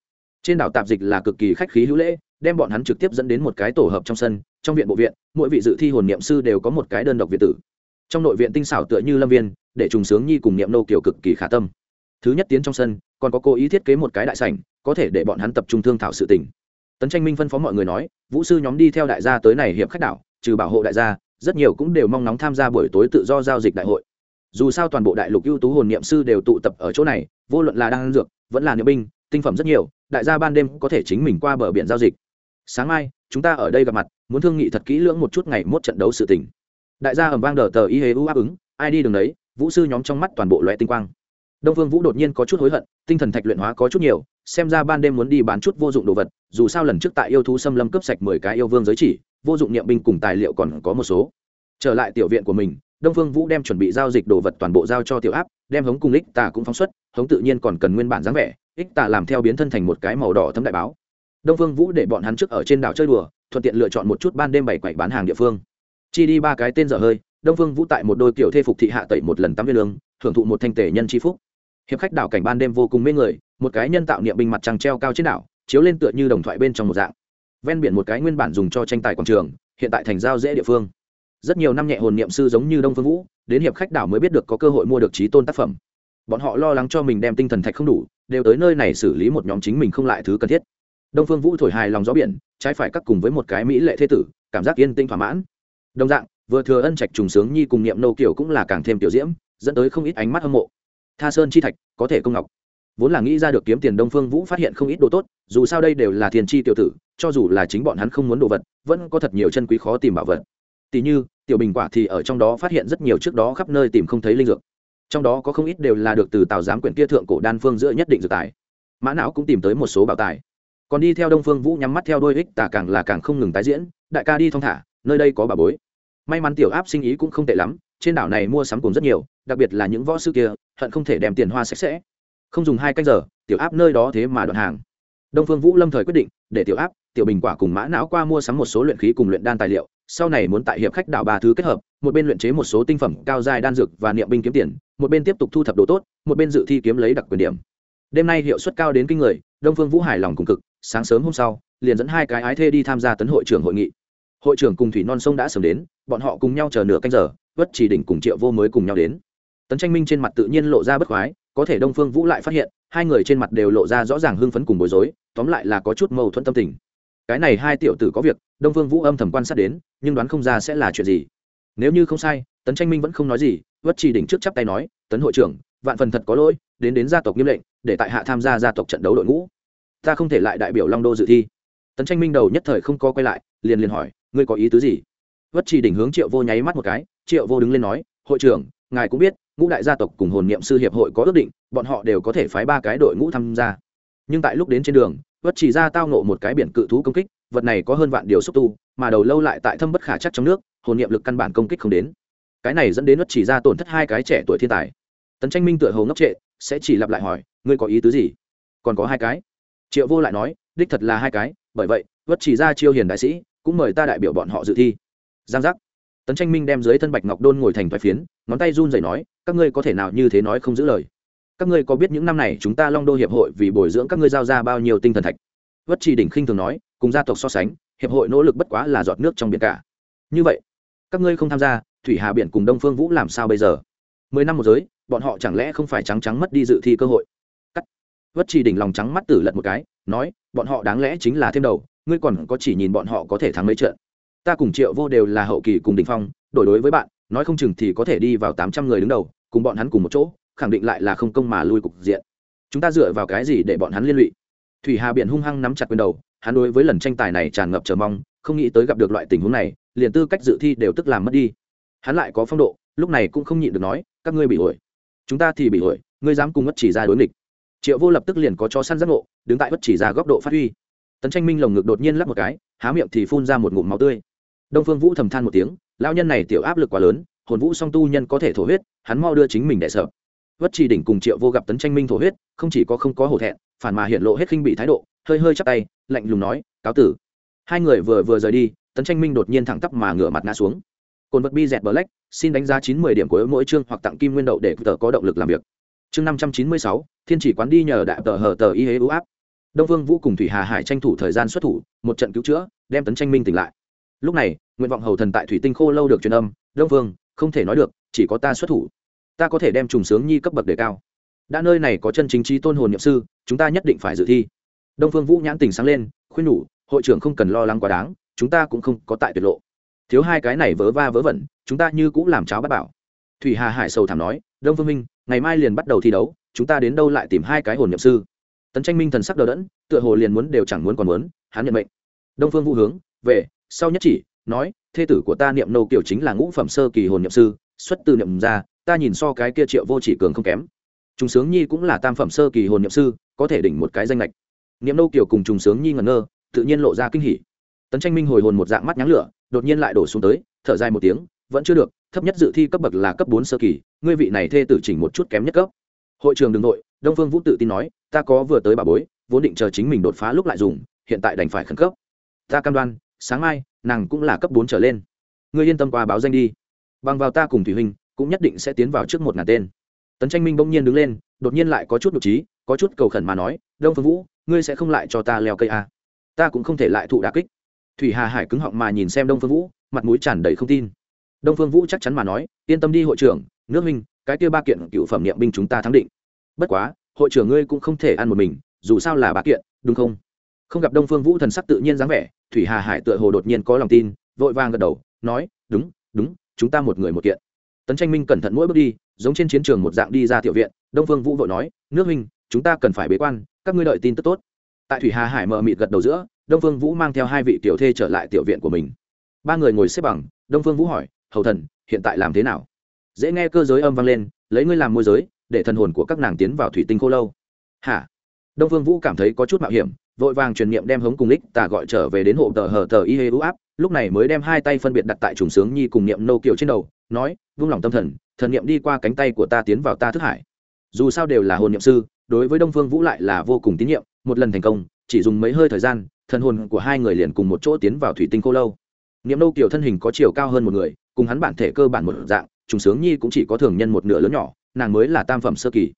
trên đảo tạp dịch là cực kỳ khách khí hữu lễ, đem bọn hắn trực tiếp dẫn đến một cái tổ hợp trong sân, trong viện bộ viện, mỗi vị dự thi hồn niệm sư đều có một cái đơn độc viện tử. Trong nội viện tinh xảo tựa như lâm viên, để trùng sướng nhi cùng niệm nô kiểu cực kỳ khả tâm. Thứ nhất tiến trong sân, còn có cố ý thiết kế một cái đại sảnh, có thể để bọn hắn tập trung thương thảo sự tình. Tấn tranh minh phân phó mọi người nói, vũ sư nhóm đi theo đại gia tới này hiệp khách đảo, trừ bảo hộ đại gia, rất nhiều cũng đều mong nóng tham gia buổi tối tự do giao dịch đại hội. Dù sao toàn bộ đại lục ưu tú hồn niệm sư đều tụ tập ở chỗ này, vô luận là đang dược, vẫn là niệm binh, tinh phẩm rất nhiều đại gia ban đêm có thể chính mình qua bờ biển giao dịch. Sáng mai, chúng ta ở đây gặp mặt, muốn thương nghị thật kỹ lưỡng một chút ngày mốt trận đấu sự tình. Đại gia ẩm vang đờ tờ y hế u áp ứng, ai đi đường đấy, vũ sư nhóm trong mắt toàn bộ loẹ tinh quang. Đông vương vũ đột nhiên có chút hối hận, tinh thần thạch luyện hóa có chút nhiều, xem ra ban đêm muốn đi bán chút vô dụng đồ vật, dù sao lần trước tại yêu thú xâm lâm cướp sạch mười cái yêu vương giới chỉ, vô dụng niệm binh cùng tài liệu còn có một số. Trở lại tiểu viện của mình, đông phương vũ đem chuẩn bị giao dịch đồ vật toàn bộ giao cho tiểu áp, đem hống cùng ích tà cũng phóng xuất, hống tự nhiên còn cần nguyên bản dáng vẻ ích tà làm theo biến thân thành một cái màu đỏ thấm đại báo. Đông phương vũ để bọn hắn trước ở trên đảo chơi đùa, thuận tiện lựa chọn một chút ban đêm bảy quậy bán hàng địa phương. Chi đi ba cái tên dở hơi, đông phương vũ tại một đôi kiểu thê phục thị hạ tẩy một lần tắm viên lương, thưởng thụ một thanh tể nhân chi phúc. Hiệp khách đảo cảnh ban đêm vô cùng mê người, một cái nhân tạo niệm binh mặt trăng treo cao trên đảo, chiếu lên tựa như đồng thoại bên trong một dạng. Ven biển một cái nguyên bản dùng cho tranh tài quảng trường, hiện tại thành giao dễ địa phương. Rất nhiều năm nhẹ hồn niệm sư giống như đông phương vũ, đến hiệp khách đảo mới biết được có cơ hội mua được trí tôn tác phẩm. Bọn họ lo lắng cho mình đem tinh thần thạch không đủ đều tới nơi này xử lý một nhóm chính mình không lại thứ cần thiết. Đông phương vũ thổi hài lòng gió biển, trái phải cắt cùng với một cái mỹ lệ thế tử, cảm giác yên tinh thỏa mãn. Đồng dạng, vừa thừa ân trạch trùng sướng nhi cùng niệm nô kiểu cũng là càng thêm tiểu diễm, dẫn tới không ít ánh mắt hâm mộ. Tha sơn chi thạch, có thể công ngọc. Vốn là nghĩ ra được kiếm tiền đông phương vũ phát hiện không ít đồ tốt, dù sao đây đều là thiền chi tiểu tử, cho dù là chính bọn hắn không muốn đồ vật, vẫn có thật nhiều chân quý khó tìm bảo vật. Tỷ như, tiểu bình quả thì ở trong đó phát hiện rất nhiều trước đó khắp nơi tìm không thấy linh dược trong đó có không ít đều là được từ tào giám quyển kia thượng cổ đan phương giữa nhất định dự tài. Mã não cũng tìm tới một số bảo tài. Còn đi theo đông phương vũ nhắm mắt theo đôi ích tả càng là càng không ngừng tái diễn, đại ca đi thong thả, nơi đây có bà bối. May mắn tiểu áp sinh ý cũng không tệ lắm, trên đảo này mua sắm cùng rất nhiều, đặc biệt là những võ sư kia, hận không thể đem tiền hoa sạch sẽ. Không dùng hai canh giờ, tiểu áp nơi đó thế mà đoạn hàng. Đông phương vũ lâm thời quyết định, để tiểu áp, tiểu bình quả cùng mã não qua mua sắm một số luyện khí cùng luyện đan tài liệu sau này muốn tại hiệp khách đảo ba thứ kết hợp, một bên luyện chế một số tinh phẩm cao dài đan dược và niệm binh kiếm tiền, một bên tiếp tục thu thập đồ tốt, một bên dự thi kiếm lấy đặc quyền điểm. Đêm nay hiệu suất cao đến kinh người, đông phương vũ hài lòng cùng cực, sáng sớm hôm sau, liền dẫn hai cái ái thê đi tham gia tấn hội trưởng hội nghị. Hội trưởng cùng thủy non sông đã sớm đến, bọn họ cùng nhau chờ nửa canh giờ, vất chỉ đỉnh cùng triệu vô mới cùng nhau đến. Tấn tranh minh trên mặt tự nhiên lộ ra bất khoái, có thể đông phương vũ lại phát hiện, hai người trên mặt đều lộ ra rõ ràng hưng phấn cùng bối rối, tóm lại là có chút mâu thuẫn tâm tình cái này hai tiểu tử có việc, đông phương vũ âm thầm quan sát đến, nhưng đoán không ra sẽ là chuyện gì. Nếu như không sai, tấn tranh minh vẫn không nói gì vất chỉ đỉnh trước chắp tay nói, tấn hội trưởng, vạn phần thật có lỗi, đến đến gia tộc nghiêm lệnh, để tại hạ tham gia gia tộc trận đấu đội ngũ. Ta không thể lại đại biểu long đô dự thi. Tấn tranh minh đầu nhất thời không có quay lại, liền liền hỏi, ngươi có ý tứ gì? Vất chỉ đỉnh hướng triệu vô nháy mắt một cái, triệu vô đứng lên nói, hội trưởng, ngài cũng biết, ngũ đại gia tộc cùng hồn niệm sư hiệp hội có ước định, bọn họ đều có thể phái ba cái đội ngũ tham gia nhưng tại lúc đến trên đường, vất chỉ ra tao nộ một cái biển cự thú công kích, vật này có hơn vạn điều xúc tu, mà đầu lâu lại tại thâm bất khả chắc trong nước, hồn niệm lực căn bản công kích không đến. Cái này dẫn đến vất chỉ ra tổn thất hai cái trẻ tuổi thiên tài. Tấn tranh minh tựa hồ ngốc trệ, sẽ chỉ lặp lại hỏi, ngươi có ý tứ gì? Còn có hai cái. Triệu vô lại nói, đích thật là hai cái, bởi vậy, vất chỉ ra chiêu hiền đại sĩ, cũng mời ta đại biểu bọn họ dự thi. Giang giác. Tấn tranh minh đem dưới thân bạch ngọc đôn ngồi thành vài phiến, ngón tay run rẩy nói, các ngươi có thể nào như thế nói không giữ lời? Các ngươi có biết những năm này chúng ta long đô hiệp hội vì bồi dưỡng các ngươi giao ra bao nhiêu tinh thần thạch? Vất chỉ đỉnh khinh thường nói, cùng gia tộc so sánh, hiệp hội nỗ lực bất quá là giọt nước trong biển cả. Như vậy, các ngươi không tham gia, thủy hà biển cùng đông phương vũ làm sao bây giờ? Mười năm một giới, bọn họ chẳng lẽ không phải trắng trắng mất đi dự thi cơ hội? Cắt. Vất chỉ đỉnh lòng trắng mắt tử lật một cái, nói, bọn họ đáng lẽ chính là thêm đầu, ngươi còn có chỉ nhìn bọn họ có thể thắng mấy trận. Ta cùng triệu vô đều là hậu kỳ cùng đình phong, đổi đối với bạn, nói không chừng thì có thể đi vào tám trăm người đứng đầu, cùng bọn hắn cùng một chỗ khẳng định lại là không công mà lui cục diện. Chúng ta dựa vào cái gì để bọn hắn liên lụy? Thủy hà biển hung hăng nắm chặt quyền đầu, hắn đối với lần tranh tài này tràn ngập chờ mong, không nghĩ tới gặp được loại tình huống này, liền tư cách dự thi đều tức làm mất đi. Hắn lại có phong độ, lúc này cũng không nhịn được nói, các ngươi bị ổi chúng ta thì bị ổi ngươi dám cùng mất chỉ ra đối nghịch. Triệu vô lập tức liền có cho săn giác ngộ, đứng tại bất chỉ ra góc độ phát huy. Tấn tranh minh lồng ngực đột nhiên lắp một cái, há miệng thì phun ra một ngụm máu tươi. Đông phương vũ thầm than một tiếng lao nhân này tiểu áp lực quá lớn, hồn vũ song tu nhân có thể thổ huyết, hắn mau đưa chính mình để sợ vất chi đỉnh cùng triệu vô gặp tấn tranh minh thổ huyết, không chỉ có không có hổ thẹn, phản mà hiện lộ hết khinh bị thái độ, hơi hơi chắp tay, lạnh lùng nói, cáo tử. Hai người vừa vừa rời đi, tấn tranh minh đột nhiên thẳng tắp mà ngửa mặt ngã xuống. Cồn vật bi dẹt black, xin đánh giá chín mươi điểm của mỗi chương hoặc tặng kim nguyên đậu để tờ có động lực làm việc. Chương năm trăm chín mươi sáu, thiên chỉ quán đi nhờ đại tờ hờ tờ y hế ưu áp. Đông vương vũ cùng thủy hà hải tranh thủ thời gian xuất thủ, một trận cứu chữa, đem tấn tranh minh tỉnh lại. Lúc này, nguyện vọng hầu thần tại thủy tinh khô lâu được truyền âm, đông vương, không thể nói được, chỉ có ta xuất thủ ta có thể đem trùng sướng nhi cấp bậc đề cao. Đã nơi này có chân chính trí tôn hồn nhậm sư, chúng ta nhất định phải dự thi. Đông phương vũ nhãn tình sáng lên, khuyên nhủ, hội trưởng không cần lo lắng quá đáng, chúng ta cũng không có tại tuyệt lộ. Thiếu hai cái này vớ va vớ vẩn, chúng ta như cũng làm cháo bắt bảo. Thủy hà hải sầu thảm nói, đông phương minh, ngày mai liền bắt đầu thi đấu, chúng ta đến đâu lại tìm hai cái hồn nhậm sư? Tấn tranh minh thần sắc đờ đẫn, tựa hồ liền muốn đều chẳng muốn còn muốn, hắn nhận mệnh. Đông phương vũ hướng, về, sau nhất chỉ, nói, thê tử của ta niệm nâu kiểu chính là ngũ phẩm sơ kỳ hồn nhậm sư, xuất từ niệm ra ta nhìn so cái kia triệu vô chỉ cường không kém. Trùng sướng nhi cũng là tam phẩm sơ kỳ hồn nhậm sư, có thể đỉnh một cái danh lệch niệm nâu kiểu cùng trùng sướng nhi ngẩn ngơ, tự nhiên lộ ra kinh hỉ. Tấn tranh minh hồi hồn một dạng mắt nháng lửa, đột nhiên lại đổ xuống tới, thở dài một tiếng, vẫn chưa được, thấp nhất dự thi cấp bậc là cấp bốn sơ kỳ, ngươi vị này thê tử chỉnh một chút kém nhất cấp. Hội trường đường nội, đông phương vũ tự tin nói, ta có vừa tới bà bối, vốn định chờ chính mình đột phá lúc lại dùng, hiện tại đành phải khẩn cấp. Ta cam đoan, sáng mai, nàng cũng là cấp bốn trở lên. Ngươi yên tâm qua báo danh đi. Bằng vào ta cùng thủy huynh cũng nhất định sẽ tiến vào trước một ngàn tên. Tấn tranh minh bỗng nhiên đứng lên, đột nhiên lại có chút nhục trí, có chút cầu khẩn mà nói, đông phương vũ, ngươi sẽ không lại cho ta leo cây à. ta cũng không thể lại thụ đà kích. Thủy hà hải cứng họng mà nhìn xem đông phương vũ, mặt mũi tràn đầy không tin. Đông phương vũ chắc chắn mà nói, yên tâm đi hội trưởng, nước minh, cái kia ba kiện cựu phẩm niệm binh chúng ta thắng định. Bất quá, hội trưởng ngươi cũng không thể ăn một mình, dù sao là ba kiện, đúng không? Không gặp đông phương vũ thần sắc tự nhiên dáng vẻ, thủy hà hải tựa hồ đột nhiên có lòng tin, vội vàng gật đầu, nói, đúng đúng, chúng ta một người một kiện tấn tranh minh cẩn thận mỗi bước đi, giống trên chiến trường một dạng đi ra tiểu viện, đông phương vũ vội nói, nước minh chúng ta cần phải bế quan, các ngươi đợi tin tức tốt. Tại thủy hà hải mờ mịt gật đầu giữa, đông phương vũ mang theo hai vị tiểu thê trở lại tiểu viện của mình. Ba người ngồi xếp bằng, đông phương vũ hỏi, hầu thần, hiện tại làm thế nào? Dễ nghe cơ giới âm vang lên, lấy ngươi làm môi giới, để thần hồn của các nàng tiến vào thủy tinh khô lâu. Hả? Đông phương vũ cảm thấy có chút mạo hiểm vội vàng truyền niệm đem hống cùng lích tà gọi trở về đến hộ tờ hờ tờ y hê ưu áp, lúc này mới đem hai tay phân biệt đặt tại trùng sướng nhi cùng niệm nô kiều trên đầu, nói, vung lòng tâm thần thần niệm đi qua cánh tay của ta tiến vào ta thức hải. Dù sao đều là hồn niệm sư, đối với đông phương vũ lại là vô cùng tín nhiệm, một lần thành công, chỉ dùng mấy hơi thời gian, thần hồn của hai người liền cùng một chỗ tiến vào thủy tinh cô lâu. Niệm nô kiều thân hình có chiều cao hơn một người, cùng hắn bản thể cơ bản một dạng, trùng sướng nhi cũng chỉ có thường nhân một nửa lớn nhỏ, nàng mới là tam phẩm sơ kỳ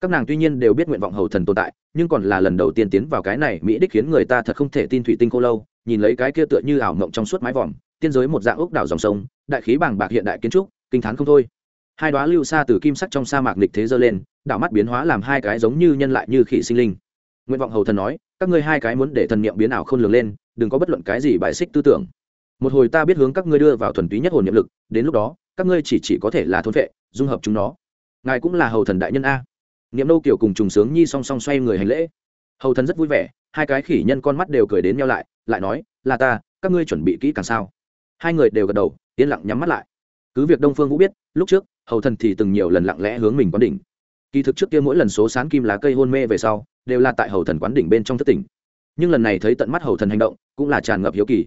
các nàng tuy nhiên đều biết nguyện vọng hầu thần tồn tại, nhưng còn là lần đầu tiên tiến vào cái này mỹ đích khiến người ta thật không thể tin thủy tinh cô lâu, nhìn lấy cái kia tựa như ảo mộng trong suốt mái vòm, tiên giới một dạng ốc đảo dòng sông, đại khí bàng bạc hiện đại kiến trúc, kinh t h á n không thôi. Hai đoá lưu xa từ kim sắc trong sa mạc lịch thế dơ lên, đảo mắt biến hóa làm hai cái giống như nhân lại như khỉ sinh linh. Nguyện vọng hầu thần nói, các ngươi hai cái muốn để thần niệm biến ảo không lường lên, đừng có bất luận cái gì bài xích tư tưởng. Một hồi ta biết hướng các ngươi đưa vào thuần túy nhất hồn niệm lực, đến lúc đó, các ngươi chỉ chỉ có thể là thôn vệ, dung hợp chúng nó. Ngài cũng là hầu thần đại nhân a niệm nô kiểu cùng trùng sướng nhi song song xoay người hành lễ. Hầu thần rất vui vẻ, hai cái khỉ nhân con mắt đều cười đến nhau lại lại nói, là ta, các ngươi chuẩn bị kỹ càng sao? Hai người đều gật đầu, yên lặng nhắm mắt lại. Cứ việc đông phương vũ biết, lúc trước, hầu thần thì từng nhiều lần lặng lẽ hướng mình quán đỉnh. Kỳ thực trước kia mỗi lần số sán kim lá cây hôn mê về sau, đều là tại hầu thần quán đỉnh bên trong thất tỉnh. Nhưng lần này thấy tận mắt hầu thần hành động, cũng là tràn ngập hiếu kỳ.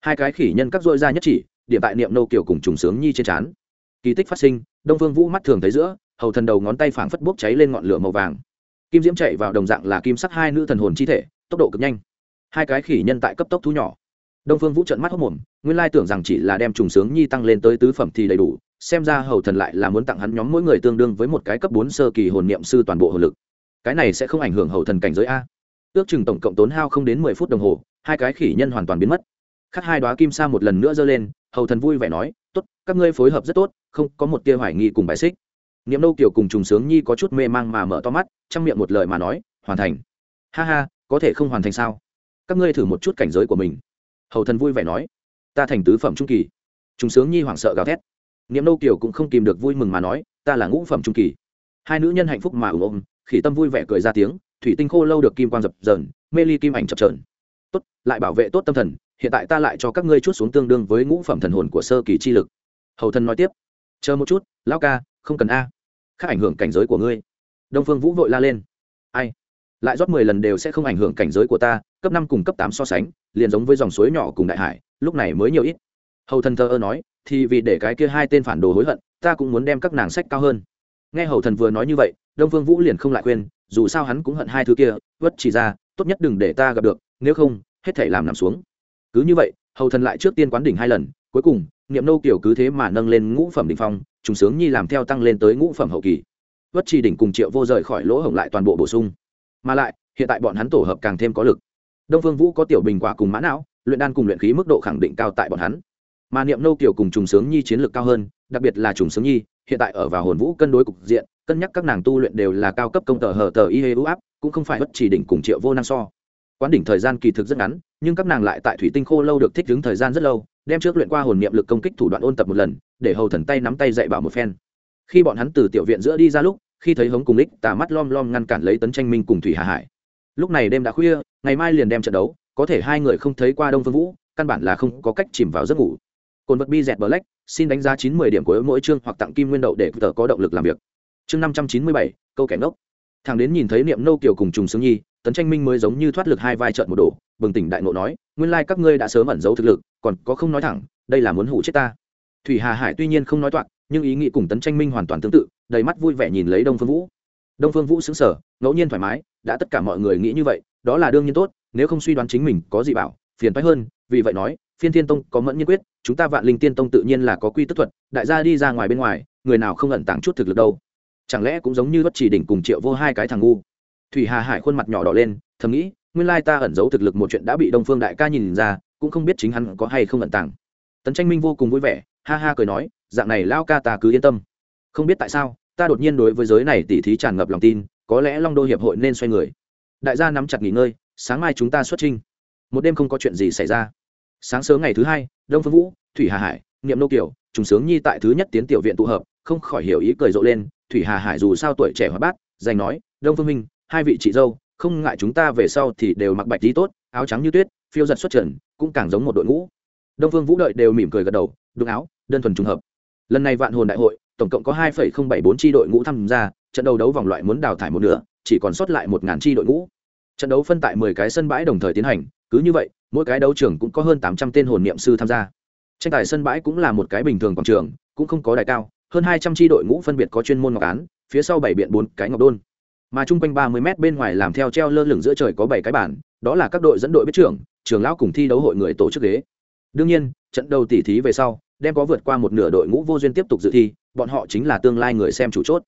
Hai cái khỉ nhân các dội ra nhất chỉ, điểm tại niệm nô kiểu cùng trùng sướng nhi trên trán. Kỳ tích phát sinh, đông phương vũ mắt thường thấy giữa hầu thần đầu ngón tay phảng phất bốc cháy lên ngọn lửa màu vàng. Kim diễm chạy vào đồng dạng là kim sắc hai nữ thần hồn chi thể, tốc độ cực nhanh. Hai cái khỉ nhân tại cấp tốc thu nhỏ. Đông phương vũ trận mắt hốc mồm, nguyên lai tưởng rằng chỉ là đem trùng sướng nhi tăng lên tới tứ phẩm thì đầy đủ, xem ra hầu thần lại là muốn tặng hắn nhóm mỗi người tương đương với một cái cấp bốn sơ kỳ hồn niệm sư toàn bộ hồn lực. Cái này sẽ không ảnh hưởng hầu thần cảnh giới a. Ước chừng tổng cộng tốn hao không đến mười phút đồng hồ, hai cái khỉ nhân hoàn toàn biến mất. Khắc hai đoá kim sa một lần nữa giơ lên, hầu thần vui vẻ nói, tốt, các ngươi phối hợp rất tốt, không có một tia hoài nghi cùng bài xích niệm nâu kiều cùng trùng sướng nhi có chút mê mang mà mở to mắt, trong miệng một lời mà nói, hoàn thành. Ha ha, có thể không hoàn thành sao? Các ngươi thử một chút cảnh giới của mình. Hầu thần vui vẻ nói, ta thành tứ phẩm trung kỳ. Trùng sướng nhi hoảng sợ gào thét. Niệm nâu kiều cũng không kìm được vui mừng mà nói, ta là ngũ phẩm trung kỳ. Hai nữ nhân hạnh phúc mà ủng ôm, khỉ tâm vui vẻ cười ra tiếng, thủy tinh khô lâu được kim quang dập dờn, mê ly kim ảnh chập trờn tốt, lại bảo vệ tốt tâm thần, hiện tại ta lại cho các ngươi chút xuống tương đương với ngũ phẩm thần hồn của sơ kỳ chi lực. Hầu thần nói tiếp, chờ một chút, lão ca, không cần a khác ảnh hưởng cảnh giới của ngươi. Đông phương vũ vội la lên. Ai? Lại rót mười lần đều sẽ không ảnh hưởng cảnh giới của ta, cấp năm cùng cấp tám so sánh, liền giống với dòng suối nhỏ cùng đại hải, lúc này mới nhiều ít. Hầu thần thờ ơ nói, thì vì để cái kia hai tên phản đồ hối hận, ta cũng muốn đem các nàng sách cao hơn. Nghe hầu thần vừa nói như vậy, đông phương vũ liền không lại quên dù sao hắn cũng hận hai thứ kia, vất chỉ ra, tốt nhất đừng để ta gặp được, nếu không, hết thể làm nằm xuống. Cứ như vậy, hầu thần lại trước tiên quán đỉnh hai lần, cuối cùng, niệm nô kiểu cứ thế mà nâng lên ngũ phẩm đỉnh phong trùng sướng nhi làm theo tăng lên tới ngũ phẩm hậu kỳ. Vất trì đỉnh cùng triệu vô rời khỏi lỗ hổng lại toàn bộ bổ sung. Mà lại, hiện tại bọn hắn tổ hợp càng thêm có lực. Đông phương vũ có tiểu bình quả cùng mã não, luyện đan cùng luyện khí mức độ khẳng định cao tại bọn hắn. Mà niệm nâu kiểu cùng trùng sướng nhi chiến lược cao hơn, đặc biệt là trùng sướng nhi, hiện tại ở vào hồn vũ cân đối cục diện, cân nhắc các nàng tu luyện đều là cao cấp công tờ hờ tờ y hê u áp, cũng không phải bất chỉ đỉnh cùng triệu vô năng so. Quán đỉnh thời gian kỳ thực rất ngắn, nhưng các nàng lại tại thủy tinh khô lâu được thích đứng thời gian rất lâu đem trước luyện qua hồn niệm lực công kích thủ đoạn ôn tập một lần, để hầu thần tay nắm tay dạy bảo một phen. Khi bọn hắn từ tiểu viện giữa đi ra lúc, khi thấy hống cùng lích tà mắt lom lom ngăn cản lấy tấn tranh minh cùng thủy hà hải. Lúc này đêm đã khuya, ngày mai liền đem trận đấu, có thể hai người không thấy qua đông phương vũ, căn bản là không có cách chìm vào giấc ngủ. Cồn vật bi dẹt black, xin đánh giá chín mươi điểm của mỗi chương hoặc tặng kim nguyên đậu để tờ có động lực làm việc. Chương năm trăm chín mươi bảy, câu kẻ ngốc. Thằng đến nhìn thấy niệm nâu kiều cùng trùng sướng nhi, tấn tranh minh mới giống như thoát lực hai vai trợn một đổ, bừng tỉnh đại ngộ nói, nguyên lai các ngươi đã sớm ẩn giấu thực lực còn có không nói thẳng, đây là muốn hủ chết ta. Thủy hà hải tuy nhiên không nói toạc, nhưng ý nghĩ cùng tấn tranh minh hoàn toàn tương tự, đầy mắt vui vẻ nhìn lấy đông phương vũ. Đông phương vũ xứng sở ngẫu nhiên thoải mái, đã tất cả mọi người nghĩ như vậy, đó là đương nhiên tốt, nếu không suy đoán chính mình có gì bảo, phiền phái hơn, vì vậy nói, phiên thiên tông có mẫn nhiên quyết, chúng ta vạn linh tiên tông tự nhiên là có quy tức thuật, đại gia đi ra ngoài bên ngoài, người nào không ẩn tàng chút thực lực đâu. Chẳng lẽ cũng giống như bất chỉ đỉnh cùng triệu vô hai cái thằng ngu? Thủy hà hải khuôn mặt nhỏ đỏ lên, thầm nghĩ, nguyên lai ta ẩn giấu thực lực một chuyện đã bị đông phương đại ca nhìn ra cũng không biết chính hắn có hay không ẩn tàng. Tấn tranh minh vô cùng vui vẻ, ha ha cười nói, dạng này lao ca ta cứ yên tâm. Không biết tại sao, ta đột nhiên đối với giới này tỉ thí tràn ngập lòng tin, có lẽ long đô hiệp hội nên xoay người. Đại gia nắm chặt nghỉ ngơi, sáng mai chúng ta xuất trinh một đêm không có chuyện gì xảy ra. Sáng sớm ngày thứ hai, đông phương vũ, thủy hà hải, niệm nô kiều, trùng sướng nhi tại thứ nhất tiến tiểu viện tụ hợp, không khỏi hiểu ý cười rộ lên, thủy hà hải dù sao tuổi trẻ hóa bát, dành nói, đông phương minh, hai vị chị dâu, không ngại chúng ta về sau thì đều mặc bạch tí tốt, áo trắng như tuyết phiêu giật xuất trần, cũng càng giống một đội ngũ. Đông phương vũ đợi đều mỉm cười gật đầu, đúng áo, đơn thuần trùng hợp. Lần này vạn hồn đại hội, tổng cộng có hai phẩy không bảy bốn tri đội ngũ tham gia, trận đấu đấu vòng loại muốn đào thải một nửa, chỉ còn sót lại một ngàn tri đội ngũ. Trận đấu phân tại mười cái sân bãi đồng thời tiến hành, cứ như vậy, mỗi cái đấu trường cũng có hơn tám trăm tên hồn niệm sư tham gia. Tranh tài sân bãi cũng là một cái bình thường quảng trường, cũng không có đại cao, hơn hai trăm tri đội ngũ phân biệt có chuyên môn ngọc án, phía sau bảy biện bốn cái ngọc đôn. Mà chung quanh ba mươi m bên ngoài làm theo treo lơ lửng giữa trời có bảy cái bản đó là các đội dẫn đội biết trưởng trường lão cùng thi đấu hội người tổ chức ghế. Đương nhiên, trận đầu tỉ thí về sau, đem có vượt qua một nửa đội ngũ vô duyên tiếp tục dự thi, bọn họ chính là tương lai người xem chủ chốt.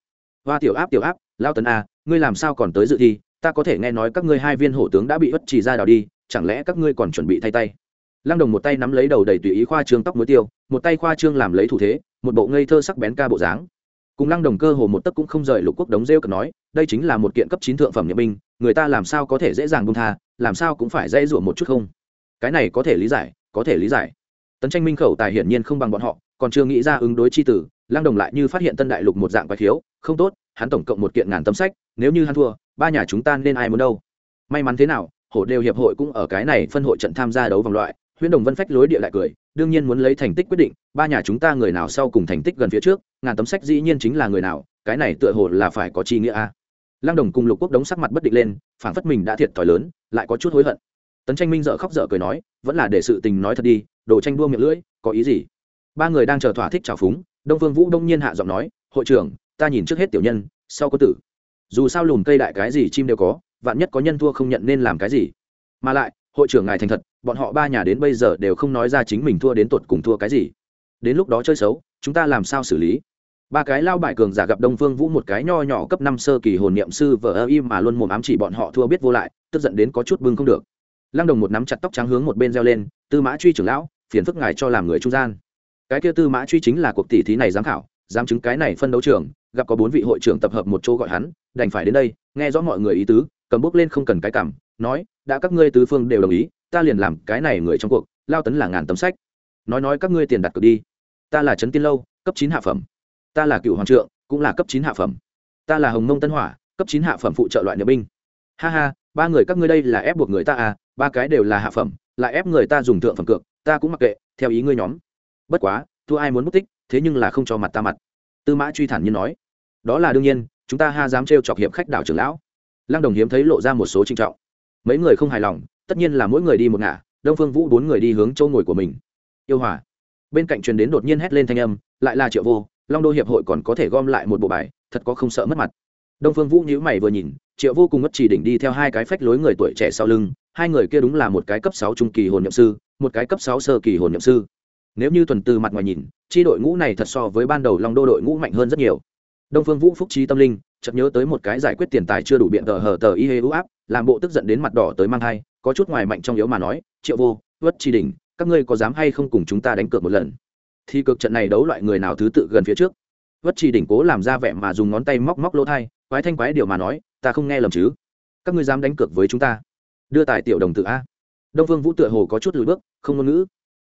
Hoa tiểu áp tiểu áp, lao tấn a, ngươi làm sao còn tới dự thi? Ta có thể nghe nói các ngươi hai viên hổ tướng đã bị ất chỉ ra đào đi, chẳng lẽ các ngươi còn chuẩn bị thay tay? Lăng đồng một tay nắm lấy đầu đầy tùy ý khoa trương tóc muối tiêu, một tay khoa trương làm lấy thủ thế, một bộ ngây thơ sắc bén ca bộ dáng cùng lăng đồng cơ hồ một tấc cũng không rời lục quốc đống rêu cần nói, đây chính là một kiện cấp chín thượng phẩm nhiệm binh, người ta làm sao có thể dễ dàng bông tha, làm sao cũng phải dây dụa một chút không? Cái này có thể lý giải, có thể lý giải. Tấn tranh minh khẩu tài hiển nhiên không bằng bọn họ, còn chưa nghĩ ra ứng đối chi tử, lăng đồng lại như phát hiện tân đại lục một dạng quái thiếu không tốt, hắn tổng cộng một kiện ngàn tấm sách, nếu như hắn thua, ba nhà chúng ta nên ai muốn đâu? May mắn thế nào, hổ đều hiệp hội cũng ở cái này phân hội trận tham gia đấu vòng loại huyễn đồng vân phách lối địa lại cười, đương nhiên muốn lấy thành tích quyết định, ba nhà chúng ta người nào sau cùng thành tích gần phía trước, ngàn tấm sách dĩ nhiên chính là người nào, cái này tựa hồ là phải có chi nghĩa a. Lăng đồng cùng lục quốc đống sắc mặt bất định lên, phảng phất mình đã thiệt thòi lớn, lại có chút hối hận. Tấn tranh minh dợ khóc dở cười nói, vẫn là để sự tình nói thật đi, đồ tranh đua miệng lưỡi, có ý gì? Ba người đang chờ thỏa thích trào phúng, đông vương vũ đông nhiên hạ giọng nói, hội trưởng, ta nhìn trước hết tiểu nhân, sau có tử. Dù sao lùm cây đại cái gì chim đều có, vạn nhất có nhân thua không nhận nên làm cái gì. Mà lại hội trưởng ngài thành thật, bọn họ ba nhà đến bây giờ đều không nói ra chính mình thua đến tột cùng thua cái gì. Đến lúc đó chơi xấu, chúng ta làm sao xử lý? Ba cái lao bại cường giả gặp đông phương vũ một cái nho nhỏ cấp năm sơ kỳ hồn niệm sư vờ ơ im mà luôn mồm ám chỉ bọn họ thua biết vô lại, tức giận đến có chút bưng không được. Lăng đồng một nắm chặt tóc trắng hướng một bên reo lên, tư mã truy trưởng lão, phiền phức ngài cho làm người trung gian. Cái kia tư mã truy chính là cuộc tỷ thí này giám khảo giám chứng cái này phân đấu trường, gặp có bốn vị hội trưởng tập hợp một chỗ gọi hắn, đành phải đến đây, nghe rõ mọi người ý tứ, cầm bước lên không cần cái cảm nói, đã các ngươi tứ phương đều đồng ý, ta liền làm cái này người trong cuộc, lao tấn là ngàn tấm sách. Nói nói các ngươi tiền đặt cược đi. Ta là trấn tiên lâu, cấp chín hạ phẩm. Ta là cựu hoàng trượng, cũng là cấp chín hạ phẩm. Ta là hồng mông tân hỏa, cấp chín hạ phẩm phụ trợ loại niệm binh. Ha ha, ba người các ngươi đây là ép buộc người ta à ba cái đều là hạ phẩm, lại ép người ta dùng thượng phẩm cược, ta cũng mặc kệ, theo ý ngươi nhóm. Bất quá, thua ai muốn mất tích, thế nhưng là không cho mặt ta mặt. Tư mã truy thản nhiên nói. Đó là đương nhiên, chúng ta ha dám trêu chọc hiệp khách đảo trưởng lão. Lăng đồng hiếm thấy lộ ra một số trinh trọng mấy người không hài lòng, tất nhiên là mỗi người đi một ngả, đông phương vũ bốn người đi hướng chỗ ngồi của mình. Yêu hòa. Bên cạnh truyền đến đột nhiên hét lên thanh âm, lại là triệu vô, long đô hiệp hội còn có thể gom lại một bộ bài, thật có không sợ mất mặt. Đông phương vũ nhíu mày vừa nhìn, triệu vô cùng mất chỉ đỉnh đi theo hai cái phách lối người tuổi trẻ sau lưng, hai người kia đúng là một cái cấp sáu trung kỳ hồn nhậm sư, một cái cấp sáu sơ kỳ hồn nhậm sư. Nếu như tuần từ mặt ngoài nhìn, chi đội ngũ này thật so với ban đầu long đô đội ngũ mạnh hơn rất nhiều đông phương vũ phúc trí tâm linh, chợt nhớ tới một cái giải quyết tiền tài chưa đủ biện tờ hờ tờ y hê ưu áp, làm bộ tức giận đến mặt đỏ tới mang thai, có chút ngoài mạnh trong yếu mà nói, triệu vô vất chi đỉnh, các ngươi có dám hay không cùng chúng ta đánh cược một lần? Thì cực trận này đấu loại người nào thứ tự gần phía trước? Vất chi đỉnh cố làm ra vẻ mà dùng ngón tay móc móc lỗ thai, quái thanh quái điều mà nói, ta không nghe lầm chứ? Các ngươi dám đánh cược với chúng ta? Đưa tài tiểu đồng tự a. Đông phương vũ tựa hồ có chút lùi bước, không ngôn ngữ.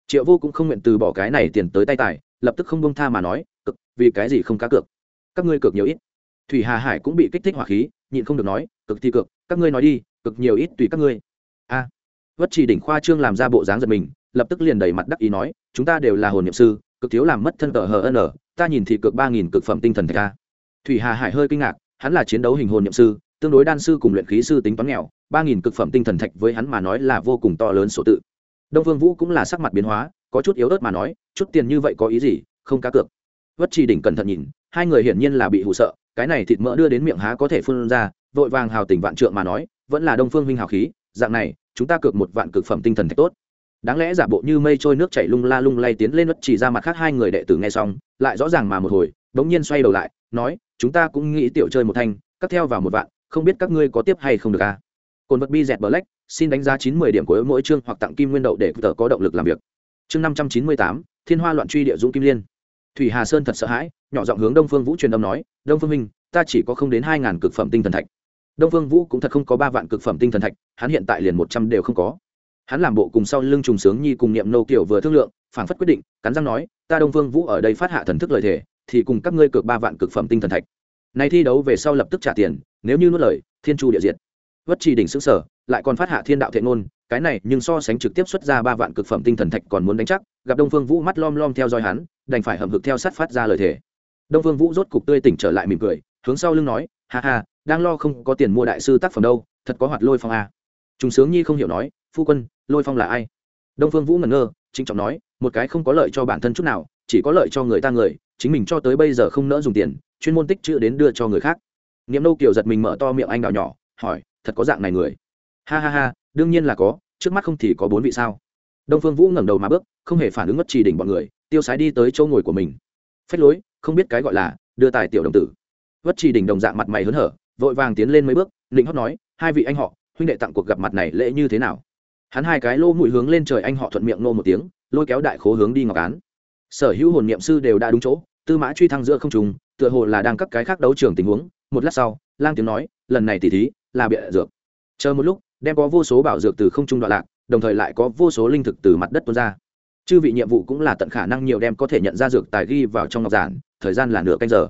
Triệu vô cũng không nguyện từ bỏ cái này tiền tới tay tài, lập tức không bông tha mà nói cực vì cái gì không cá cược? Các ngươi cược nhiều ít. Thủy hà hải cũng bị kích thích hỏa khí nhịn không được nói cực thì cực các ngươi nói đi cực nhiều ít tùy các ngươi. A. À, vất chỉ đỉnh khoa trương làm ra bộ dáng giật mình lập tức liền đầy mặt đắc ý nói chúng ta đều là hồn niệm sư cực thiếu làm mất thân cờ hờ n ta nhìn thì cực ba nghìn cực phẩm tinh thần thạch a. Thủy hà hải hơi kinh ngạc hắn là chiến đấu hình hồn niệm sư tương đối đan sư cùng luyện khí sư tính toán nghèo ba nghìn cực phẩm tinh thần thạch với hắn mà nói là vô cùng to lớn số tự. Đông vương vũ cũng là sắc mặt biến hóa có chút yếu ớt mà nói chút tiền như vậy có ý gì không cá cược. Vất chỉ đỉnh cẩn thận nhìn hai người hiển nhiên là bị hụ sợ, cái này thịt mỡ đưa đến miệng há có thể phun ra, vội vàng hào tình vạn trượng mà nói, vẫn là đông phương huynh hào khí, dạng này, chúng ta cược một vạn cực phẩm tinh thần thạch tốt. Đáng lẽ giả bộ như mây trôi nước chảy lung la lung lay tiến lên đất chỉ ra mặt khác hai người đệ tử nghe xong, lại rõ ràng mà một hồi bỗng nhiên xoay đầu lại, nói, chúng ta cũng nghĩ tiểu chơi một thanh cắt theo vào một vạn, không biết các ngươi có tiếp hay không được à? Cồn vật bi dẹt black xin đánh giá chín mươi điểm của mỗi chương hoặc tặng kim nguyên đậu để tờ có động lực làm việc. Chương năm trăm chín mươi tám, thiên hoa loạn truy địa dũng kim liên. Thủy hà sơn thật sợ hãi nhỏ giọng hướng đông phương vũ truyền âm nói, đông phương minh, ta chỉ có không đến hai ngàn cực phẩm tinh thần thạch. Đông phương vũ cũng thật không có ba vạn cực phẩm tinh thần thạch, hắn hiện tại liền một trăm đều không có. Hắn làm bộ cùng sau lưng trùng sướng nhi cùng niệm nô kiểu vừa thương lượng phản phất quyết định, cắn răng nói, ta đông phương vũ ở đây phát hạ thần thức lời thể thì cùng các ngươi cược ba vạn cực phẩm tinh thần thạch. Này thi đấu về sau lập tức trả tiền, nếu như nuốt lời, thiên chu địa diệt. Vất trì đỉnh xứng sở lại còn phát hạ thiên đạo thệ ngôn, cái này nhưng so sánh trực tiếp xuất ra ba vạn cực phẩm tinh thần thạch còn muốn đánh chắc, gặp đông phương vũ mắt lom lom theo dõi hắn, đành phải hầm hực theo sát phát ra lời thề đông phương vũ rốt cục tươi tỉnh trở lại mỉm cười, hướng sau lưng nói, ha ha, đang lo không có tiền mua đại sư tác phẩm đâu, thật có hoạt lôi phong à. chúng sướng nhi không hiểu nói, phu quân, lôi phong là ai? Đông phương vũ ngẩn ngơ chính trọng nói, một cái không có lợi cho bản thân chút nào, chỉ có lợi cho người ta người, chính mình cho tới bây giờ không nỡ dùng tiền, chuyên môn tích chữ đến đưa cho người khác. Niệm nâu kiều giật mình mở to miệng anh đào nhỏ, hỏi, thật có dạng này người? Ha ha ha, đương nhiên là có, trước mắt không thì có bốn vị sao? Đông phương vũ ngẩng đầu mà bước, không hề phản ứng ngất trì đỉnh bọn người, tiêu sái đi tới chỗ ngồi của mình. Phách lối không biết cái gọi là, đưa tài tiểu đồng tử. Vất trì đỉnh đồng dạng mặt mày hớn hở, vội vàng tiến lên mấy bước định hót nói, hai vị anh họ, huynh đệ tặng cuộc gặp mặt này lễ như thế nào? Hắn hai cái lô mũi hướng lên trời anh họ thuận miệng nô một tiếng, lôi kéo đại khố hướng đi ngọc án. Sở hữu hồn niệm sư đều đã đúng chỗ, tư mã truy thăng giữa không trùng tựa hồ là đang các cái khác đấu trường tình huống. Một lát sau, lang tiếng nói, lần này tỉ thí là bịa dược. Chờ một lúc, đem có vô số bảo dược từ không trung đoạn lạc, đồng thời lại có vô số linh thực từ mặt đất tuôn ra chư vị nhiệm vụ cũng là tận khả năng nhiều đem có thể nhận ra dược tài ghi vào trong ngọc giản, thời gian là nửa canh giờ.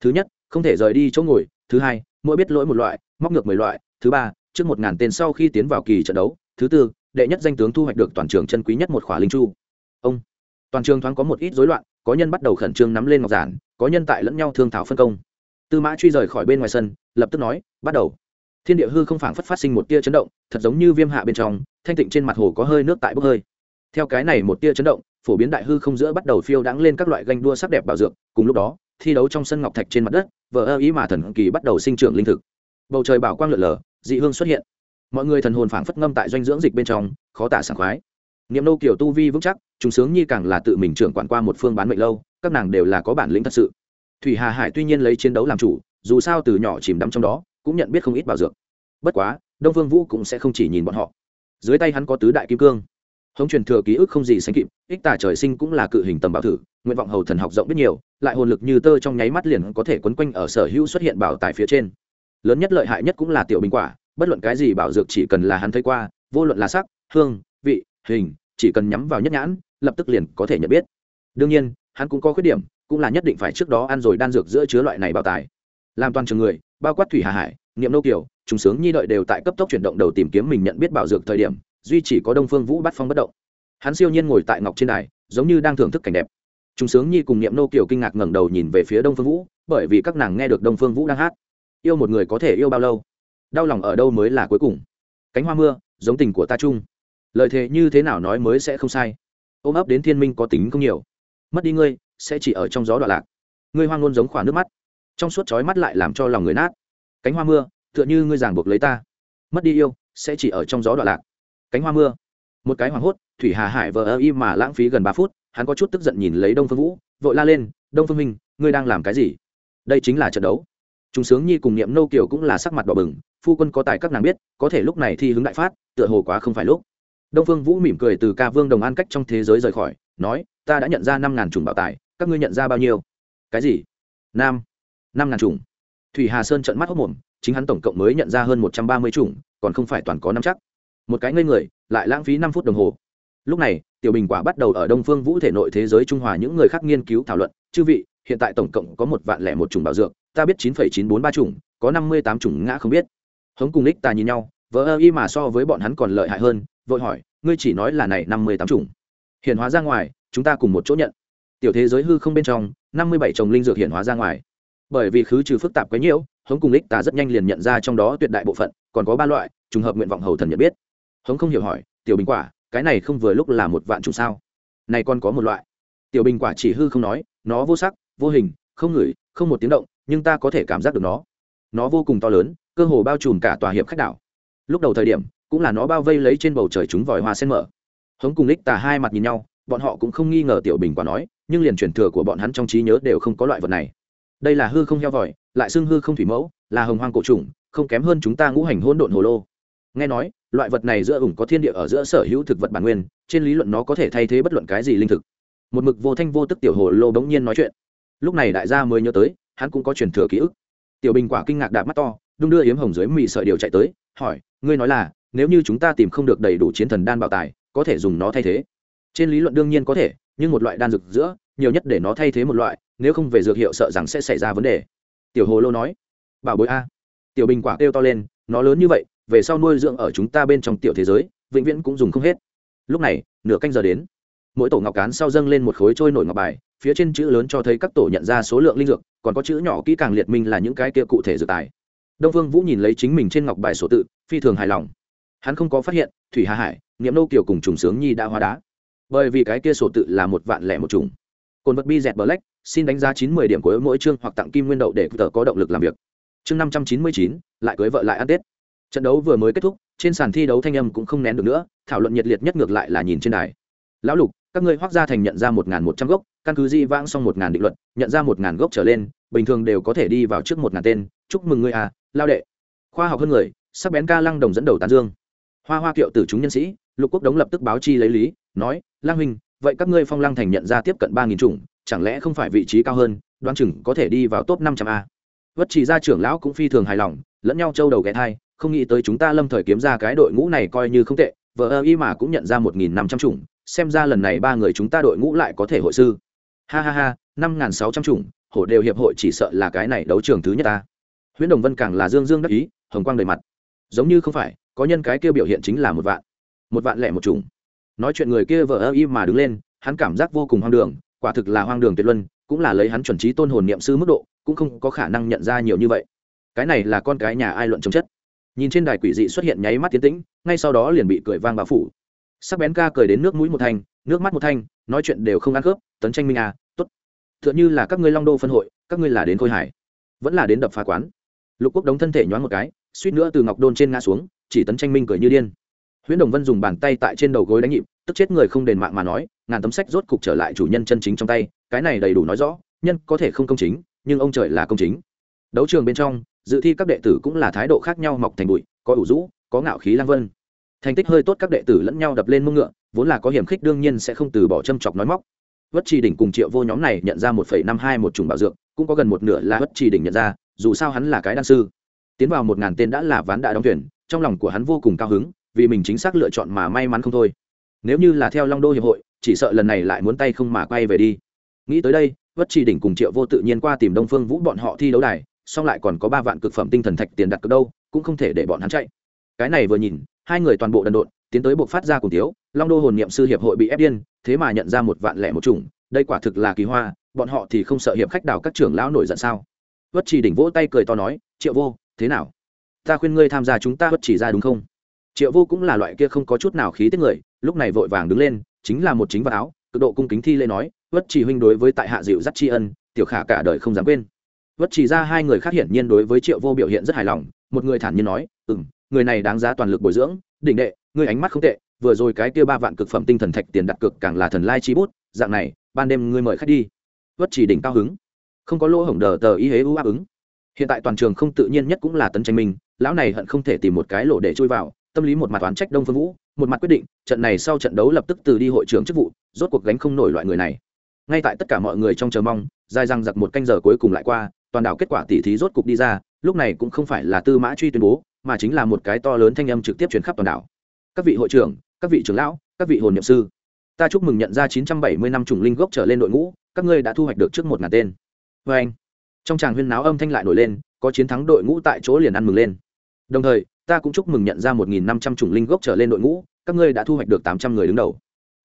Thứ nhất, không thể rời đi chỗ ngồi. Thứ hai, mỗi biết lỗi một loại, móc ngược mười loại. Thứ ba, trước một ngàn tên sau khi tiến vào kỳ trận đấu. Thứ tư, đệ nhất danh tướng thu hoạch được toàn trường chân quý nhất một khỏa linh chu. Ông, toàn trường thoáng có một ít rối loạn, có nhân bắt đầu khẩn trương nắm lên ngọc giản, có nhân tại lẫn nhau thương thảo phân công. Tư mã truy rời khỏi bên ngoài sân, lập tức nói, bắt đầu. Thiên địa hư không phảng phất phát sinh một tia chấn động, thật giống như viêm hạ bên trong, thanh tịnh trên mặt hồ có hơi nước tại bốc hơi theo cái này một tia chấn động, phổ biến đại hư không giữa bắt đầu phiêu đãng lên các loại ganh đua sắc đẹp bảo dược, cùng lúc đó, thi đấu trong sân ngọc thạch trên mặt đất, vờ ơ ý mà thần kỳ bắt đầu sinh trưởng linh thực. Bầu trời bảo quang lượn lờ, dị hương xuất hiện. Mọi người thần hồn phảng phất ngâm tại doanh dưỡng dịch bên trong, khó tả sảng khoái. Niệm nô kiểu tu vi vững chắc chúng sướng nhi càng là tự mình trưởng quản qua một phương bán mệnh lâu, các nàng đều là có bản lĩnh thật sự. Thủy hà hải tuy nhiên lấy chiến đấu làm chủ, dù sao từ nhỏ chìm đắm trong đó, cũng nhận biết không ít bảo dược. Bất quá, đông phương vũ cũng sẽ không chỉ nhìn bọn họ. Dưới tay hắn có tứ đại kim cương hống truyền thừa ký ức không gì sánh kịp, ích tả trời sinh cũng là cự hình tầm bảo thử, nguyện vọng hầu thần học rộng biết nhiều, lại hồn lực như tơ trong nháy mắt liền có thể quấn quanh ở sở hữu xuất hiện bảo tại phía trên. Lớn nhất lợi hại nhất cũng là tiểu bình quả, bất luận cái gì bảo dược chỉ cần là hắn thấy qua, vô luận là sắc, hương, vị, hình, chỉ cần nhắm vào nhất nhãn, lập tức liền có thể nhận biết. Đương nhiên, hắn cũng có khuyết điểm, cũng là nhất định phải trước đó ăn rồi đan dược giữa chứa loại này bảo tài. Làm toàn trường người, bao quát thủy hà hải, niệm nô kiều chúng sướng nhi đợi đều tại cấp tốc chuyển động đầu tìm kiếm mình nhận biết bảo dược thời điểm duy chỉ có đông phương vũ bắt phong bất động. Hắn siêu nhiên ngồi tại ngọc trên đài, giống như đang thưởng thức cảnh đẹp. Chúng sướng nhi cùng niệm nô kiều kinh ngạc ngẩng đầu nhìn về phía đông phương vũ, bởi vì các nàng nghe được đông phương vũ đang hát. Yêu một người có thể yêu bao lâu? Đau lòng ở đâu mới là cuối cùng? Cánh hoa mưa, giống tình của ta chung. Lời thề như thế nào nói mới sẽ không sai. Ôm ấp đến thiên minh có tính không nhiều. Mất đi ngươi, sẽ chỉ ở trong gió đoạn lạc. Ngươi hoang ngôn giống khỏa nước mắt. Trong suốt chói mắt lại làm cho lòng người nát. Cánh hoa mưa, tựa như ngươi giảng buộc lấy ta. Mất đi yêu, sẽ chỉ ở trong gió đoạn lạc cánh hoa mưa. Một cái hoảng hốt, thủy hà hải vờ ơ y mà lãng phí gần ba phút, hắn có chút tức giận nhìn lấy đông phương vũ, vội la lên, đông phương minh, ngươi đang làm cái gì? Đây chính là trận đấu. Chúng sướng nhi cùng niệm nâu kiều cũng là sắc mặt đỏ bừng, phu quân có tài các nàng biết, có thể lúc này thi hứng đại phát, tựa hồ quá không phải lúc. Đông phương vũ mỉm cười từ ca vương đồng an cách trong thế giới rời khỏi, nói, ta đã nhận ra năm ngàn chủng bảo tài, các ngươi nhận ra bao nhiêu? Cái gì? Nam, năm ngàn chủng. Thủy hà sơn trận mắt hốc mồm, chính hắn tổng cộng mới nhận ra hơn một trăm ba mươi chủng, còn không phải toàn có năm chắc một cái ngây người, lại lãng phí năm phút đồng hồ. Lúc này, tiểu bình quả bắt đầu ở đông phương vũ thể nội thế giới trung hòa những người khác nghiên cứu thảo luận, chư vị, hiện tại tổng cộng có một vạn lẻ một chủng bảo dược, ta biết chín phẩy chín bốn ba chủng, có năm mươi tám chủng ngã không biết. Hống cùng ních ta nhìn nhau vỡ ơ y mà so với bọn hắn còn lợi hại hơn, vội hỏi, ngươi chỉ nói là này năm mươi tám chủng. Hiện hóa ra ngoài, chúng ta cùng một chỗ nhận. Tiểu thế giới hư không bên trong, năm mươi bảy chồng linh dược hiện hóa ra ngoài. Bởi vì khứ trừ phức tạp quấy nhiễu hống cùng ních ta rất nhanh liền nhận ra trong đó tuyệt đại bộ phận, còn có ba loại, trùng hợp nguyện vọng hầu thần nhận biết hống không hiểu hỏi, tiểu bình quả, cái này không vừa lúc là một vạn trùng sao? Này còn có một loại. Tiểu bình quả chỉ hư không nói, nó vô sắc, vô hình, không ngửi, không một tiếng động, nhưng ta có thể cảm giác được nó. Nó vô cùng to lớn, cơ hồ bao trùm cả tòa hiệp khách đảo. Lúc đầu thời điểm, cũng là nó bao vây lấy trên bầu trời chúng vòi hoa sen mở. Hống cùng ních tà hai mặt nhìn nhau, bọn họ cũng không nghi ngờ tiểu bình quả nói, nhưng liền truyền thừa của bọn hắn trong trí nhớ đều không có loại vật này. Đây là hư không heo vòi, lại xưng hư không thủy mẫu, là hồng hoang cổ trùng không kém hơn chúng ta ngũ hành hỗn độn hồ lô. Nghe nói loại vật này giữa ủng có thiên địa ở giữa sở hữu thực vật bản nguyên, trên lý luận nó có thể thay thế bất luận cái gì linh thực. Một mực vô thanh vô tức tiểu hồ lô bỗng nhiên nói chuyện. Lúc này đại gia mới nhớ tới, hắn cũng có truyền thừa ký ức. Tiểu bình quả kinh ngạc đạp mắt to, đung đưa yếm hồng dưới mị sợi điều chạy tới, hỏi, ngươi nói là, nếu như chúng ta tìm không được đầy đủ chiến thần đan bảo tài, có thể dùng nó thay thế? Trên lý luận đương nhiên có thể, nhưng một loại đan dược giữa, nhiều nhất để nó thay thế một loại, nếu không về dược hiệu sợ rằng sẽ xảy ra vấn đề. Tiểu hồ lô nói, bảo bối a. Tiểu bình quả kêu to lên, nó lớn như vậy về sau nuôi dưỡng ở chúng ta bên trong tiểu thế giới, vĩnh viễn cũng dùng không hết. Lúc này, nửa canh giờ đến. Mỗi tổ ngọc cán sau dâng lên một khối trôi nổi ngọc bài, phía trên chữ lớn cho thấy các tổ nhận ra số lượng linh dược, còn có chữ nhỏ kỹ càng liệt minh là những cái kia cụ thể dự tài. Đông phương vũ nhìn lấy chính mình trên ngọc bài sổ tự, phi thường hài lòng. Hắn không có phát hiện, thủy hà hải nghiệm nô kiều cùng trùng sướng nhi đã hóa đá. Bởi vì cái kia sổ tự là một vạn lẻ một trùng cồn vật bi dẹt black, xin đánh giá chín mươi điểm của mỗi chương hoặc tặng kim nguyên đậu để tờ có động lực làm việc. Chương năm trăm chín mươi chín, lại cưới vợ lại ăn tết trận đấu vừa mới kết thúc, trên sàn thi đấu thanh âm cũng không nén được nữa, thảo luận nhiệt liệt nhất ngược lại là nhìn trên đài. Lão lục, các ngươi hoác gia thành nhận ra một một trăm gốc, căn cứ di vãng xong một định luật, nhận ra một gốc trở lên, bình thường đều có thể đi vào trước một tên. Chúc mừng ngươi à lao đệ. Khoa học hơn người, sắc bén ca lăng đồng dẫn đầu tán dương. Hoa hoa kiệu từ chúng nhân sĩ, lục quốc đống lập tức báo chi lấy lý, nói lang huynh, vậy các ngươi phong lăng thành nhận ra tiếp cận ba nghìn chủng, chẳng lẽ không phải vị trí cao hơn, đoán chừng có thể đi vào top năm trăm a? Vất chỉ ra trưởng lão cũng phi thường hài lòng, lẫn nhau châu đầu ghé thai không nghĩ tới chúng ta lâm thời kiếm ra cái đội ngũ này coi như không tệ vợ ơ y mà cũng nhận ra một nghìn năm trăm chủng, xem ra lần này ba người chúng ta đội ngũ lại có thể hội sư. Ha ha ha, năm nghìn sáu trăm chủng, hổ đều hiệp hội chỉ sợ là cái này đấu trường thứ nhất ta. Huyễn đồng vân càng là dương dương đắc ý, hồng quang đầy mặt. Giống như không phải, có nhân cái kia biểu hiện chính là một vạn một vạn lẻ một chủng. Nói chuyện người kia vợ ơ y mà đứng lên, hắn cảm giác vô cùng hoang đường, quả thực là hoang đường tuyệt luân, cũng là lấy hắn chuẩn trí tôn hồn niệm sư mức độ, cũng không có khả năng nhận ra nhiều như vậy. Cái này là con cái nhà ai luận chống chất nhìn trên đài quỷ dị xuất hiện nháy mắt tiến tĩnh, ngay sau đó liền bị cười vang bao phủ. Sắc bén ca cười đến nước mũi một thanh, nước mắt một thanh, nói chuyện đều không ăn khớp, tấn tranh minh à t ố t t h ư ợ n như là các ngươi long đô phân hội, các ngươi là đến khôi hải, vẫn là đến đập phá quán. Lục quốc đống thân thể nhoáng một cái, suýt nữa từ ngọc đôn trên ngã xuống, chỉ tấn tranh minh cười như điên. Huyễn đồng vân dùng bàn tay tại trên đầu gối đánh nhịp, tức chết người không đền mạng mà nói, ngàn tấm sách rốt cục trở lại chủ nhân chân chính trong tay, cái này đầy đủ nói rõ, nhân có thể không công chính, nhưng ông trời là công chính. Đấu trường bên trong dự thi các đệ tử cũng là thái độ khác nhau mọc thành bụi, có ủ rũ, có ngạo khí lang vân. Thành tích hơi tốt các đệ tử lẫn nhau đập lên mông ngựa, vốn là có hiểm khích đương nhiên sẽ không từ bỏ châm chọc nói móc. Vất trì đỉnh cùng triệu vô nhóm này nhận ra một phẩy năm hai một chủng bảo dược, cũng có gần một nửa là vất trì đỉnh nhận ra, dù sao hắn là cái đan sư. Tiến vào một ngàn tên đã là ván đã đóng tuyển trong lòng của hắn vô cùng cao hứng, vì mình chính xác lựa chọn mà may mắn không thôi. Nếu như là theo long đô hiệp hội, chỉ sợ lần này lại muốn tay không mà quay về đi. Nghĩ tới đây, vất trì đỉnh cùng triệu vô tự nhiên qua tìm đông phương vũ bọn họ thi đấu đài song lại còn có ba vạn cực phẩm tinh thần thạch tiền đặt cược đâu, cũng không thể để bọn hắn chạy. Cái này vừa nhìn, hai người toàn bộ đần độn, tiến tới buộc phát ra cùng tiếu, long đô hồn niệm sư hiệp hội bị ép điên, thế mà nhận ra một vạn lẻ một chủng, đây quả thực là kỳ hoa, bọn họ thì không sợ hiệp khách đào các trưởng lão nổi giận sao? Vất chỉ đỉnh vỗ tay cười to nói, triệu vô, thế nào? Ta khuyên ngươi tham gia chúng ta vất chỉ ra đúng không? Triệu vô cũng là loại kia không có chút nào khí tiết người, lúc này vội vàng đứng lên, chính là một chính vật áo, cực độ cung kính thi lễ nói, vất chỉ huynh đối với tại hạ dịu dắt tri ân, tiểu khả cả đời không dám quên vất chỉ ra hai người khác hiển nhiên đối với triệu vô biểu hiện rất hài lòng, một người thản nhiên nói ừ m người này đáng giá toàn lực bồi dưỡng, đỉnh đệ người ánh mắt không tệ, vừa rồi cái kia ba vạn cực phẩm tinh thần thạch tiền đặt cực càng là thần lai chi bút, dạng này, ban đêm ngươi mời khách đi. Vất chỉ đỉnh cao hứng. Không có lỗ hổng đờ tờ ý hế ưu áp ứng. Hiện tại toàn trường không tự nhiên nhất cũng là tấn tranh minh, lão này hận không thể tìm một cái lỗ để chui vào, tâm lý một mặt toán trách đông phương vũ, một mặt quyết định, trận này sau trận đấu lập tức từ đi hội trưởng chức vụ, rốt cuộc gánh không nổi loại người này. Ngay tại tất cả mọi người trong chờ mong, dài răng giặc một canh giờ cuối cùng lại qua toàn đảo kết quả tỉ thí rốt cục đi ra, lúc này cũng không phải là tư mã truy tuyên bố, mà chính là một cái to lớn thanh âm trực tiếp truyền khắp toàn đảo. Các vị hội trưởng, các vị trưởng lão, các vị hồn nhậm sư, ta chúc mừng nhận ra 970 năm trùng linh gốc trở lên đội ngũ, các ngươi đã thu hoạch được trước một ngàn tên. Vê anh, trong tràng huyên náo âm thanh lại nổi lên, có chiến thắng đội ngũ tại chỗ liền ăn mừng lên. Đồng thời, ta cũng chúc mừng nhận ra 1.500 chủng linh gốc trở lên đội ngũ, các ngươi đã thu hoạch được 800 người đứng đầu.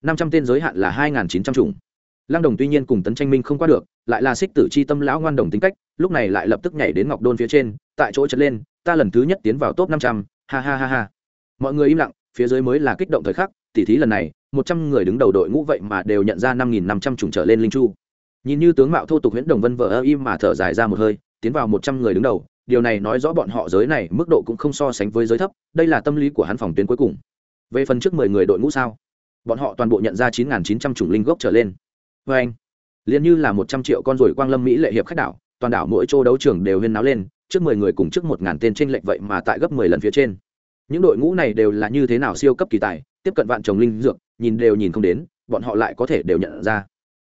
500 tên giới hạn là 2.900 chủng lăng đồng tuy nhiên cùng tấn tranh minh không qua được, lại là xích tử c h i tâm lão ngoan đồng tính cách, lúc này lại lập tức nhảy đến ngọc đôn phía trên, tại chỗ trật lên, ta lần thứ nhất tiến vào top năm trăm, ha ha ha ha. Mọi người im lặng, phía dưới mới là kích động thời khắc, tỉ thí lần này, một trăm người đứng đầu đội ngũ vậy mà đều nhận ra năm nghìn năm trăm chủng trở lên linh chu. Nhìn như tướng mạo thô tục huyễn đồng vân vợ ơ im mà thở dài ra một hơi, tiến vào một trăm người đứng đầu, điều này nói rõ bọn họ giới này mức độ cũng không so sánh với giới thấp, đây là tâm lý của hắn phòng tuyến cuối cùng. Về phần trước mười người đội ngũ sao? Bọn họ toàn bộ nhận ra chín nghìn chín trăm chủng linh gốc trở lên vê anh. Liền như là một trăm triệu con rồi quang lâm mỹ lệ hiệp khách đảo, toàn đảo mỗi chỗ đấu trường đều huyên náo lên, trước mười người cùng trước một ngàn tên tranh lệch vậy mà tại gấp mười lần phía trên. Những đội ngũ này đều là như thế nào siêu cấp kỳ tài, tiếp cận vạn trồng linh dược, nhìn đều nhìn không đến, bọn họ lại có thể đều nhận ra.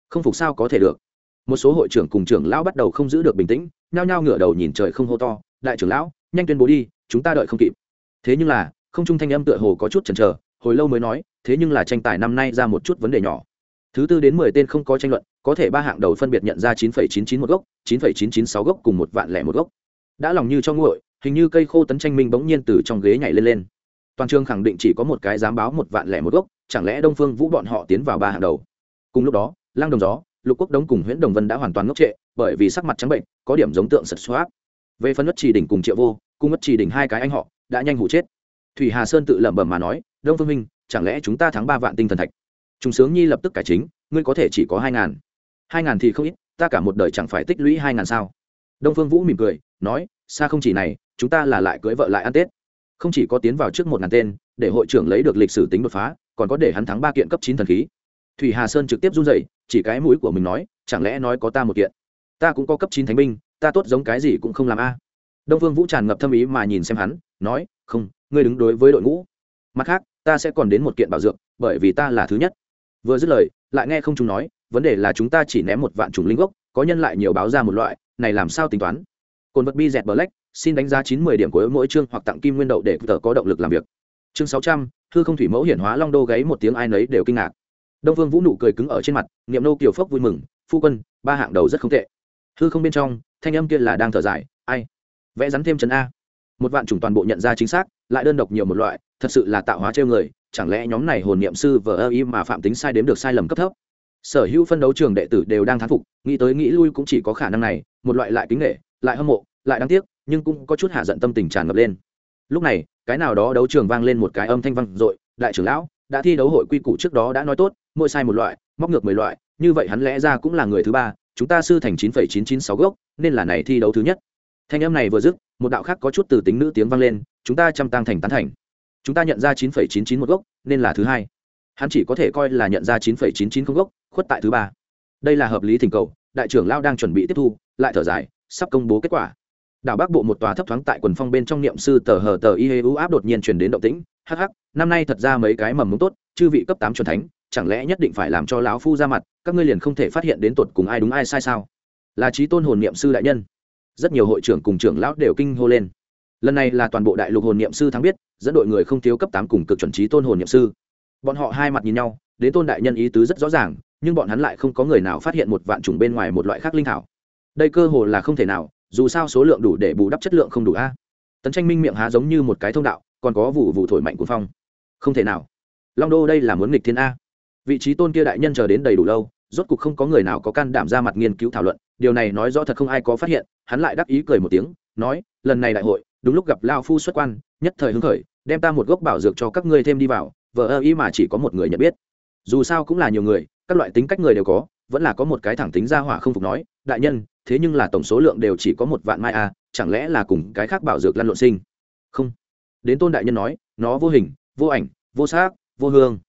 Không phục sao có thể được. Một số hội trưởng cùng trưởng lão bắt đầu không giữ được bình tĩnh, nhao nhao ngửa đầu nhìn trời không hô to, đại trưởng lão, nhanh tuyên bố đi, chúng ta đợi không kịp. Thế nhưng là, không trung thanh âm tựa hồ có chút chần chờ, hồi lâu mới nói, thế nhưng là tranh tài năm nay ra một chút vấn đề nhỏ thứ tư đến mười tên không có tranh luận, có thể ba hạng đầu phân biệt nhận ra chín phẩy chín chín một gốc, chín phẩy chín chín sáu gốc cùng một vạn lẻ một gốc. Đã lòng như cho nguội, hình như cây khô tấn tranh minh bỗng nhiên từ trong ghế nhảy lên lên. Toàn trường khẳng định chỉ có một cái dám báo một vạn lẻ một gốc, chẳng lẽ đông phương vũ bọn họ tiến vào ba hàng đầu? Cùng lúc đó lang đồng gió, lục quốc đống cùng nguyễn đồng vân đã hoàn toàn ngốc trệ, bởi vì sắc mặt trắng bệnh, có điểm giống tượng sật xoát về phân đất trì đỉnh cùng triệu vô cung mất trì đỉnh hai cái anh họ, đã nhanh hụ chết. Thủy hà sơn tự lẩm bẩm mà nói, đông phương minh, chẳng lẽ chúng ta thắng ba vạn tinh thần thạch? Trùng sướng nhi lập tức cải chính, ngươi có thể chỉ có hai ngàn. Hai ngàn thì không ít, ta cả một đời chẳng phải tích lũy hai ngàn sao? Đông phương vũ mỉm cười, nói, xa không chỉ này, chúng ta là lại cưới vợ lại ăn tết. Không chỉ có tiến vào trước một ngàn tên, để hội trưởng lấy được lịch sử tính đột phá, còn có để hắn thắng ba kiện cấp chín thần khí. Thủy hà sơn trực tiếp run dậy chỉ cái mũi của mình nói, chẳng lẽ nói có ta một kiện? Ta cũng có cấp chín thánh binh, ta tốt giống cái gì cũng không làm a. Đông phương vũ tràn ngập thâm ý mà nhìn xem hắn, nói, không, ngươi đứng đối với đội ngũ. Mặt khác, ta sẽ còn đến một kiện bảo dược, bởi vì ta là thứ nhất vừa dứt lời, lại nghe không chúng nói, vấn đề là chúng ta chỉ ném một vạn chủng linh gốc, có nhân lại nhiều báo ra một loại, này làm sao tính toán? Cồn vật bi dẹt black, xin đánh giá chín mươi điểm của mỗi chương hoặc tặng kim nguyên đậu để tờ có động lực làm việc. Chương sáu trăm thư không thủy mẫu hiển hóa long đô gáy một tiếng ai nấy đều kinh ngạc. Đông vương vũ nụ cười cứng ở trên mặt, niệm nô kiều phốc vui mừng, phu quân, ba hạng đầu rất không tệ. Hư không bên trong, thanh âm kia là đang thở dài, ai? Vẽ rắn thêm chấn a. Một vạn chủng toàn bộ nhận ra chính xác, lại đơn độc nhiều một loại, thật sự là tạo hóa treo người chẳng lẽ nhóm này hồn niệm sư vờ ơ y mà phạm tính sai đếm được sai lầm cấp thấp? Sở hữu phân đấu trường đệ tử đều đang thán phục, nghĩ tới nghĩ lui cũng chỉ có khả năng này, một loại lại kính nghệ lại hâm mộ, lại đáng tiếc, nhưng cũng có chút hạ giận tâm tình tràn ngập lên. Lúc này, cái nào đó đấu trường vang lên một cái âm thanh vang dội, đại trưởng lão, đã thi đấu hội quy củ trước đó đã nói tốt, mỗi sai một loại, móc ngược mười loại, như vậy hắn lẽ ra cũng là người thứ ba, chúng ta sư thành chín phẩy chín chín sáu gốc, nên là này thi đấu thứ nhất. Thanh âm này vừa dứt, một đạo khác có chút từ tính nữ tiếng vang lên, chúng ta chăm tăng thành tán thành chúng ta nhận ra chín phẩy chín chín một gốc, nên là thứ hai. Hắn chỉ có thể coi là nhận ra chín phẩy chín chín không gốc, khuất tại thứ ba. Đây là hợp lý thỉnh cầu, đại trưởng lao đang chuẩn bị tiếp thu, lại thở dài, sắp công bố kết quả. Đảo bắc bộ một tòa thấp thoáng tại quần phong bên trong niệm sư tờ hờ tờ y hê áp đột nhiên truyền đến động tĩnh. Hh năm nay thật ra mấy cái mầm mống tốt, chư vị cấp tám chuẩn thánh, chẳng lẽ nhất định phải làm cho lão phu ra mặt, các ngươi liền không thể phát hiện đến tột cùng ai đúng ai sai sao? Là trí tôn hồn niệm sư đại nhân. Rất nhiều hội trưởng cùng trưởng lão đều kinh hô lên lần này là toàn bộ đại lục hồn niệm sư thắng biết, dẫn đội người không thiếu cấp tám cùng cực chuẩn trí tôn hồn niệm sư. Bọn họ hai mặt nhìn nhau đến tôn đại nhân ý tứ rất rõ ràng, nhưng bọn hắn lại không có người nào phát hiện một vạn chủng bên ngoài một loại khác linh thảo. Đây cơ hồ là không thể nào, dù sao số lượng đủ để bù đắp chất lượng không đủ a. Tấn tranh minh miệng há giống như một cái thông đạo, còn có vụ vụ thổi mạnh của phong. Không thể nào. Long đô đây là muốn nghịch thiên a. Vị trí tôn kia đại nhân chờ đến đầy đủ lâu, rốt cục không có người nào có can đảm ra mặt nghiên cứu thảo luận, điều này nói rõ thật không ai có phát hiện, hắn lại đắc ý cười một tiếng, nói, lần này đại hội đúng lúc gặp lao phu xuất quan, nhất thời hứng khởi, đem ta một gốc bảo dược cho các ngươi thêm đi vào vợ ơ ý mà chỉ có một người nhận biết. Dù sao cũng là nhiều người, các loại tính cách người đều có, vẫn là có một cái thẳng tính ra hỏa không phục nói, đại nhân, thế nhưng là tổng số lượng đều chỉ có một vạn mai a chẳng lẽ là cùng cái khác bảo dược lăn lộn sinh? Không. Đến tôn đại nhân nói, nó vô hình, vô ảnh, vô xác vô hương.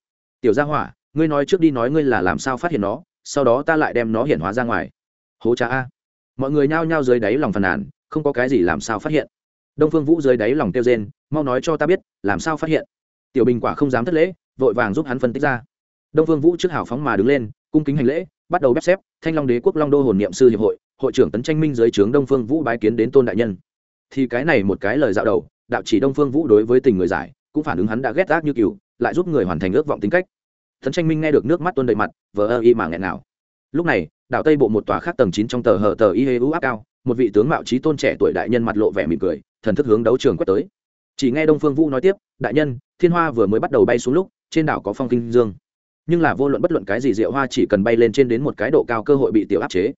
Tiểu gia hỏa, ngươi nói trước đi nói ngươi là làm sao phát hiện nó, sau đó ta lại đem nó hiển hóa ra ngoài. Hố cha a. Mọi người nhao nhao dưới đáy lòng phàn nàn, không có cái gì làm sao phát hiện đông phương vũ dưới đáy lòng tiêu rên, mau nói cho ta biết, làm sao phát hiện? Tiểu bình quả không dám thất lễ, vội vàng giúp hắn phân tích ra. Đông phương vũ trước hào phóng mà đứng lên, cung kính hành lễ, bắt đầu bếp xếp, thanh long đế quốc long đô hồn niệm sư hiệp hội hội trưởng tấn tranh minh dưới trướng đông phương vũ bái kiến đến tôn đại nhân. Thì cái này một cái lời dạo đầu, đạo chỉ đông phương vũ đối với tình người giải, cũng phản ứng hắn đã ghét ác như cừu, lại giúp người hoàn thành ước vọng tính cách. Tấn tranh minh nghe được nước mắt tuôn đầy mặt, vờ ơ y mà nghẹn nào lúc này đảo tây bộ một tòa khác tầng chín trong tờ hở tờ y hê u áp cao, một vị tướng mạo trí tôn trẻ tuổi đại nhân mặt lộ vẻ mỉm cười thần thức hướng đấu trường quét tới. Chỉ nghe đông phương vũ nói tiếp, đại nhân, thiên hoa vừa mới bắt đầu bay xuống lúc, trên đảo có phong kinh dương. Nhưng là vô luận bất luận cái gì diệu hoa chỉ cần bay lên trên đến một cái độ cao cơ hội bị tiểu áp chế.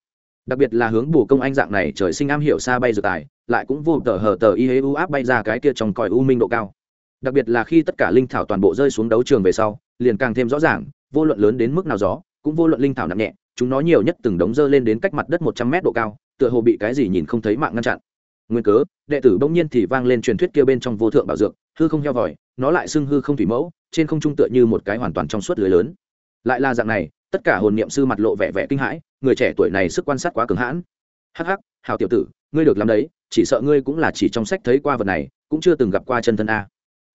Đặc biệt là hướng bù công anh dạng này, trời sinh am hiểu xa bay dược tài, lại cũng vô tờ hờ tờ y hế u áp bay ra cái kia trong còi u minh độ cao. Đặc biệt là khi tất cả linh thảo toàn bộ rơi xuống đấu trường về sau, liền càng thêm rõ ràng, vô luận lớn đến mức nào gió, cũng vô luận linh thảo nặng nhẹ, chúng nó nhiều nhất từng đống dơ lên đến cách mặt đất một trăm mét độ cao, tựa hồ bị cái gì nhìn không thấy mạng ngăn chặn nguyên cớ, đệ tử bỗng nhiên thì vang lên truyền thuyết kia bên trong vô thượng bảo dược, hư không heo vòi, nó lại xưng hư không thủy mẫu, trên không trung tựa như một cái hoàn toàn trong suốt lưới lớn. Lại là dạng này, tất cả hồn niệm sư mặt lộ vẻ vẻ kinh hãi, người trẻ tuổi này sức quan sát quá cứng hãn. Hắc hắc, hào tiểu tử, ngươi được làm đấy, chỉ sợ ngươi cũng là chỉ trong sách thấy qua vật này, cũng chưa từng gặp qua chân thân a.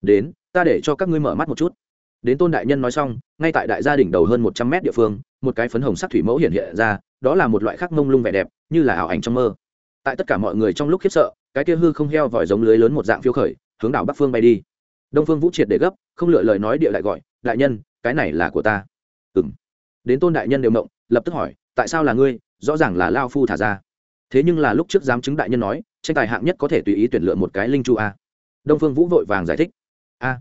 Đến, ta để cho các ngươi mở mắt một chút. Đến tôn đại nhân nói xong, ngay tại đại gia đỉnh đầu hơn một trăm mét địa phương, một cái phấn hồng sắc thủy mẫu hiện hiện ra, đó là một loại khắc mông lung vẻ đẹp, như là ảo ảnh trong mơ tại tất cả mọi người trong lúc khiếp sợ, cái kia hư không heo vòi giống lưới lớn một dạng phiêu khởi, hướng đảo bắc phương bay đi. Đông phương vũ triệt để gấp, không lựa lời nói địa lại gọi, đại nhân, cái này là của ta. Ừng đến tôn đại nhân đều mộng, lập tức hỏi, tại sao là ngươi? Rõ ràng là lao phu thả ra. Thế nhưng là lúc trước giám chứng đại nhân nói, tranh tài hạng nhất có thể tùy ý tuyển lựa một cái linh chu a. Đông phương vũ vội vàng giải thích, a,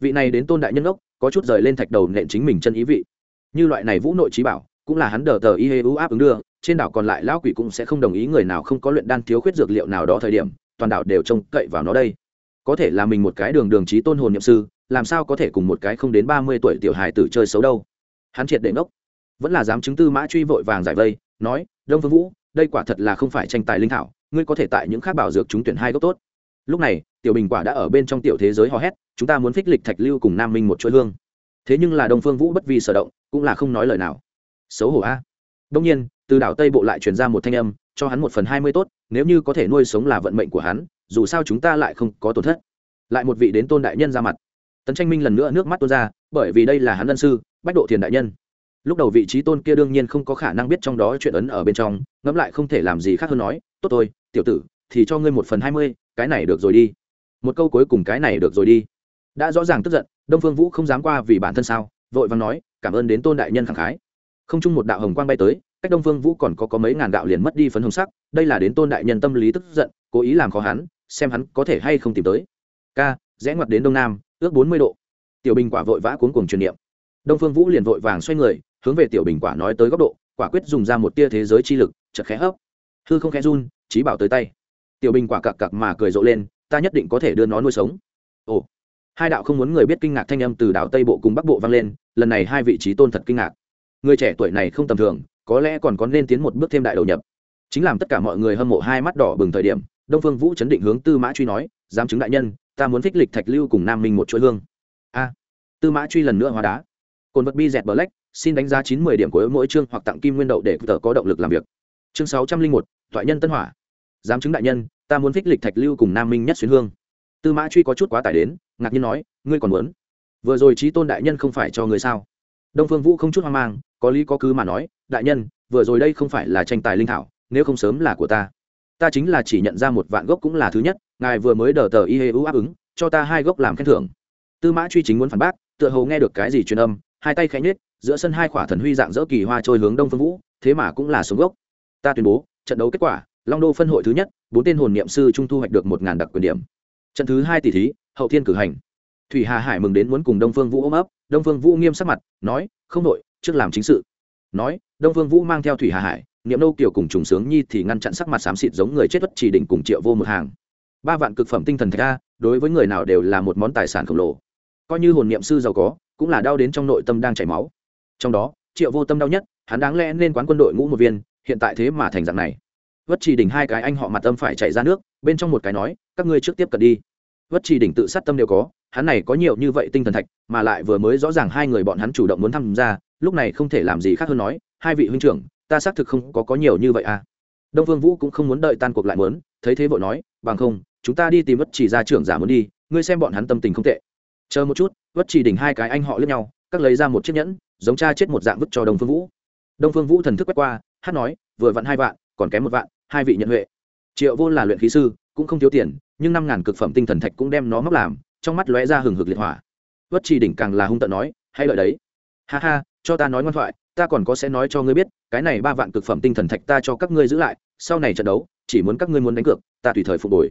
vị này đến tôn đại nhân ốc có chút rời lên thạch đầu nện chính mình chân ý vị. Như loại này vũ nội trí bảo cũng là hắn đờ tờ y hê u áp ứng đưa, trên đảo còn lại lão quỷ cũng sẽ không đồng ý người nào không có luyện đan thiếu khuyết dược liệu nào đó thời điểm, toàn đảo đều trông cậy vào nó đây. Có thể là mình một cái đường đường trí tôn hồn nhậm sư, làm sao có thể cùng một cái không đến ba mươi tuổi tiểu hài tử chơi xấu đâu? Hắn triệt để ngốc. Vẫn là dám chứng tư mã truy vội vàng giải vây, nói, đông phương vũ, đây quả thật là không phải tranh tài linh thảo, ngươi có thể tại những khác bảo dược chúng tuyển hai gốc tốt. Lúc này, tiểu bình quả đã ở bên trong tiểu thế giới hò hét, chúng ta muốn phích lịch thạch lưu cùng nam minh một chuỗi hương. Thế nhưng là đông phương vũ bất vì sở động, cũng là không nói lời nào xấu hổ a. Đông nhiên từ đảo tây bộ lại truyền ra một thanh âm cho hắn một phần hai mươi tốt nếu như có thể nuôi sống là vận mệnh của hắn dù sao chúng ta lại không có tổn thất. Lại một vị đến tôn đại nhân ra mặt. Tấn tranh minh lần nữa nước mắt tuôn ra bởi vì đây là hắn ân sư bách độ thiền đại nhân. Lúc đầu vị trí tôn kia đương nhiên không có khả năng biết trong đó chuyện ấn ở bên trong ngẫm lại không thể làm gì khác hơn nói tốt thôi, tiểu tử thì cho ngươi một phần hai mươi cái này được rồi đi. Một câu cuối cùng cái này được rồi đi. Đã rõ ràng tức giận đông phương vũ không dám qua vì bản thân sao vội vàng nói cảm ơn đến tôn đại nhân khẳng khái không chung một đạo hồng quang bay tới, cách đông phương vũ còn có có mấy ngàn đạo liền mất đi phấn hồng sắc, đây là đến tôn đại nhân tâm lý tức giận, cố ý làm khó hắn, xem hắn có thể hay không tìm tới. K rẽ ngoặt đến đông nam, ước bốn mươi độ. Tiểu bình quả vội vã cuốn cuồng truyền niệm. Đông phương vũ liền vội vàng xoay người, hướng về tiểu bình quả nói tới góc độ, quả quyết dùng ra một tia thế giới chi lực chật khẽ hấp. Hư không khẽ run trí bảo tới tay. Tiểu bình quả cặc cặc mà cười rộ lên, ta nhất định có thể đưa nó nuôi sống. Ồ. Hai đạo không muốn người biết kinh ngạc thanh âm từ đảo tây bộ cùng bắc bộ vang lên, lần này hai vị trí tôn thật kinh ngạc người trẻ tuổi này không tầm thường, có lẽ còn có nên tiến một bước thêm đại đầu nhập. Chính làm tất cả mọi người hâm mộ hai mắt đỏ bừng thời điểm, đông phương vũ chấn định hướng tư mã truy nói, dám chứng đại nhân, ta muốn thích lịch thạch lưu cùng nam minh một chuỗi hương. A. Tư mã truy lần nữa hóa đá. Cồn vật bi dẹt black, xin đánh giá chín mươi điểm của mỗi chương hoặc tặng kim nguyên đậu để tờ có động lực làm việc. Chương sáu trăm linh một thoại nhân tân hỏa. Dám chứng đại nhân, ta muốn thích lịch thạch lưu cùng nam minh nhất xuyên hương. Tư mã truy có chút quá tải đến, ngạc nhiên nói, ngươi còn muốn? Vừa rồi trí tôn đại nhân không phải cho ngươi sao? Đông phương vũ không chút hoang mang, có lý có cứ mà nói, đại nhân, vừa rồi đây không phải là tranh tài linh thảo, nếu không sớm là của ta. Ta chính là chỉ nhận ra một vạn gốc cũng là thứ nhất, ngài vừa mới đờ tờ y hê ưu áp ứng, cho ta hai gốc làm khen thưởng. Tư mã truy chính muốn phản bác, tựa hồ nghe được cái gì truyền âm, hai tay khẽ nhếch, giữa sân hai khỏa thần huy dạng dỡ kỳ hoa trôi hướng đông phương vũ, thế mà cũng là xuống gốc. Ta tuyên bố, trận đấu kết quả, long đô phân hội thứ nhất, bốn tên hồn niệm sư trung thu hoạch được một ngàn đặc quyền điểm. Trận thứ hai tỷ thí, hậu thiên cử hành thủy hà hải mừng đến muốn cùng đông phương vũ ôm ấp, đông phương vũ nghiêm sắc mặt, nói, không đội trước làm chính sự. Nói, đông phương vũ mang theo thủy hà hải, niệm nâu kiều cùng trùng sướng nhi thì ngăn chặn sắc mặt xám xịt giống người chết bất chỉ đỉnh cùng triệu vô một hàng. Ba vạn cực phẩm tinh thần thạch a, đối với người nào đều là một món tài sản khổng lồ. Coi như hồn niệm sư giàu có, cũng là đau đến trong nội tâm đang chảy máu. Trong đó, triệu vô tâm đau nhất, hắn đáng lẽ nên quán quân đội ngũ một viên, hiện tại thế mà thành dạng này. Vất chỉ đỉnh hai cái anh họ mặt tâm phải chạy ra nước, bên trong một cái nói, các ngươi trước tiếp cận đi. Vất chỉ đỉnh tự sát tâm đều có hắn này có nhiều như vậy tinh thần thạch, mà lại vừa mới rõ ràng hai người bọn hắn chủ động muốn tham gia, lúc này không thể làm gì khác hơn nói, hai vị huynh trưởng, ta xác thực không có có nhiều như vậy à. Đông vương vũ cũng không muốn đợi tan cuộc lại muốn, thấy thế vội nói, bằng không, chúng ta đi tìm bất chỉ ra trưởng giả muốn đi, ngươi xem bọn hắn tâm tình không tệ. Chờ một chút. Bất chỉ đỉnh hai cái anh họ lướt nhau, các lấy ra một chiếc nhẫn, giống cha chết một dạng vứt cho đông phương vũ. Đông phương vũ thần thức quét qua, hát nói, vừa vặn hai vạn, còn kém một vạn, hai vị nhận huệ. Triệu vô là luyện khí sư, cũng không thiếu tiền, nhưng năm ngàn cực phẩm tinh thần thạch cũng đem nó móc làm trong mắt lóe ra hừng hực liệt hỏa. Vất chi đỉnh càng là hung tận nói, hay lợi đấy. Ha ha, cho ta nói ngoan thoại, ta còn có sẽ nói cho ngươi biết, cái này ba vạn cực phẩm tinh thần thạch ta cho các ngươi giữ lại, sau này trận đấu, chỉ muốn các ngươi muốn đánh cược, ta tùy thời phục hồi.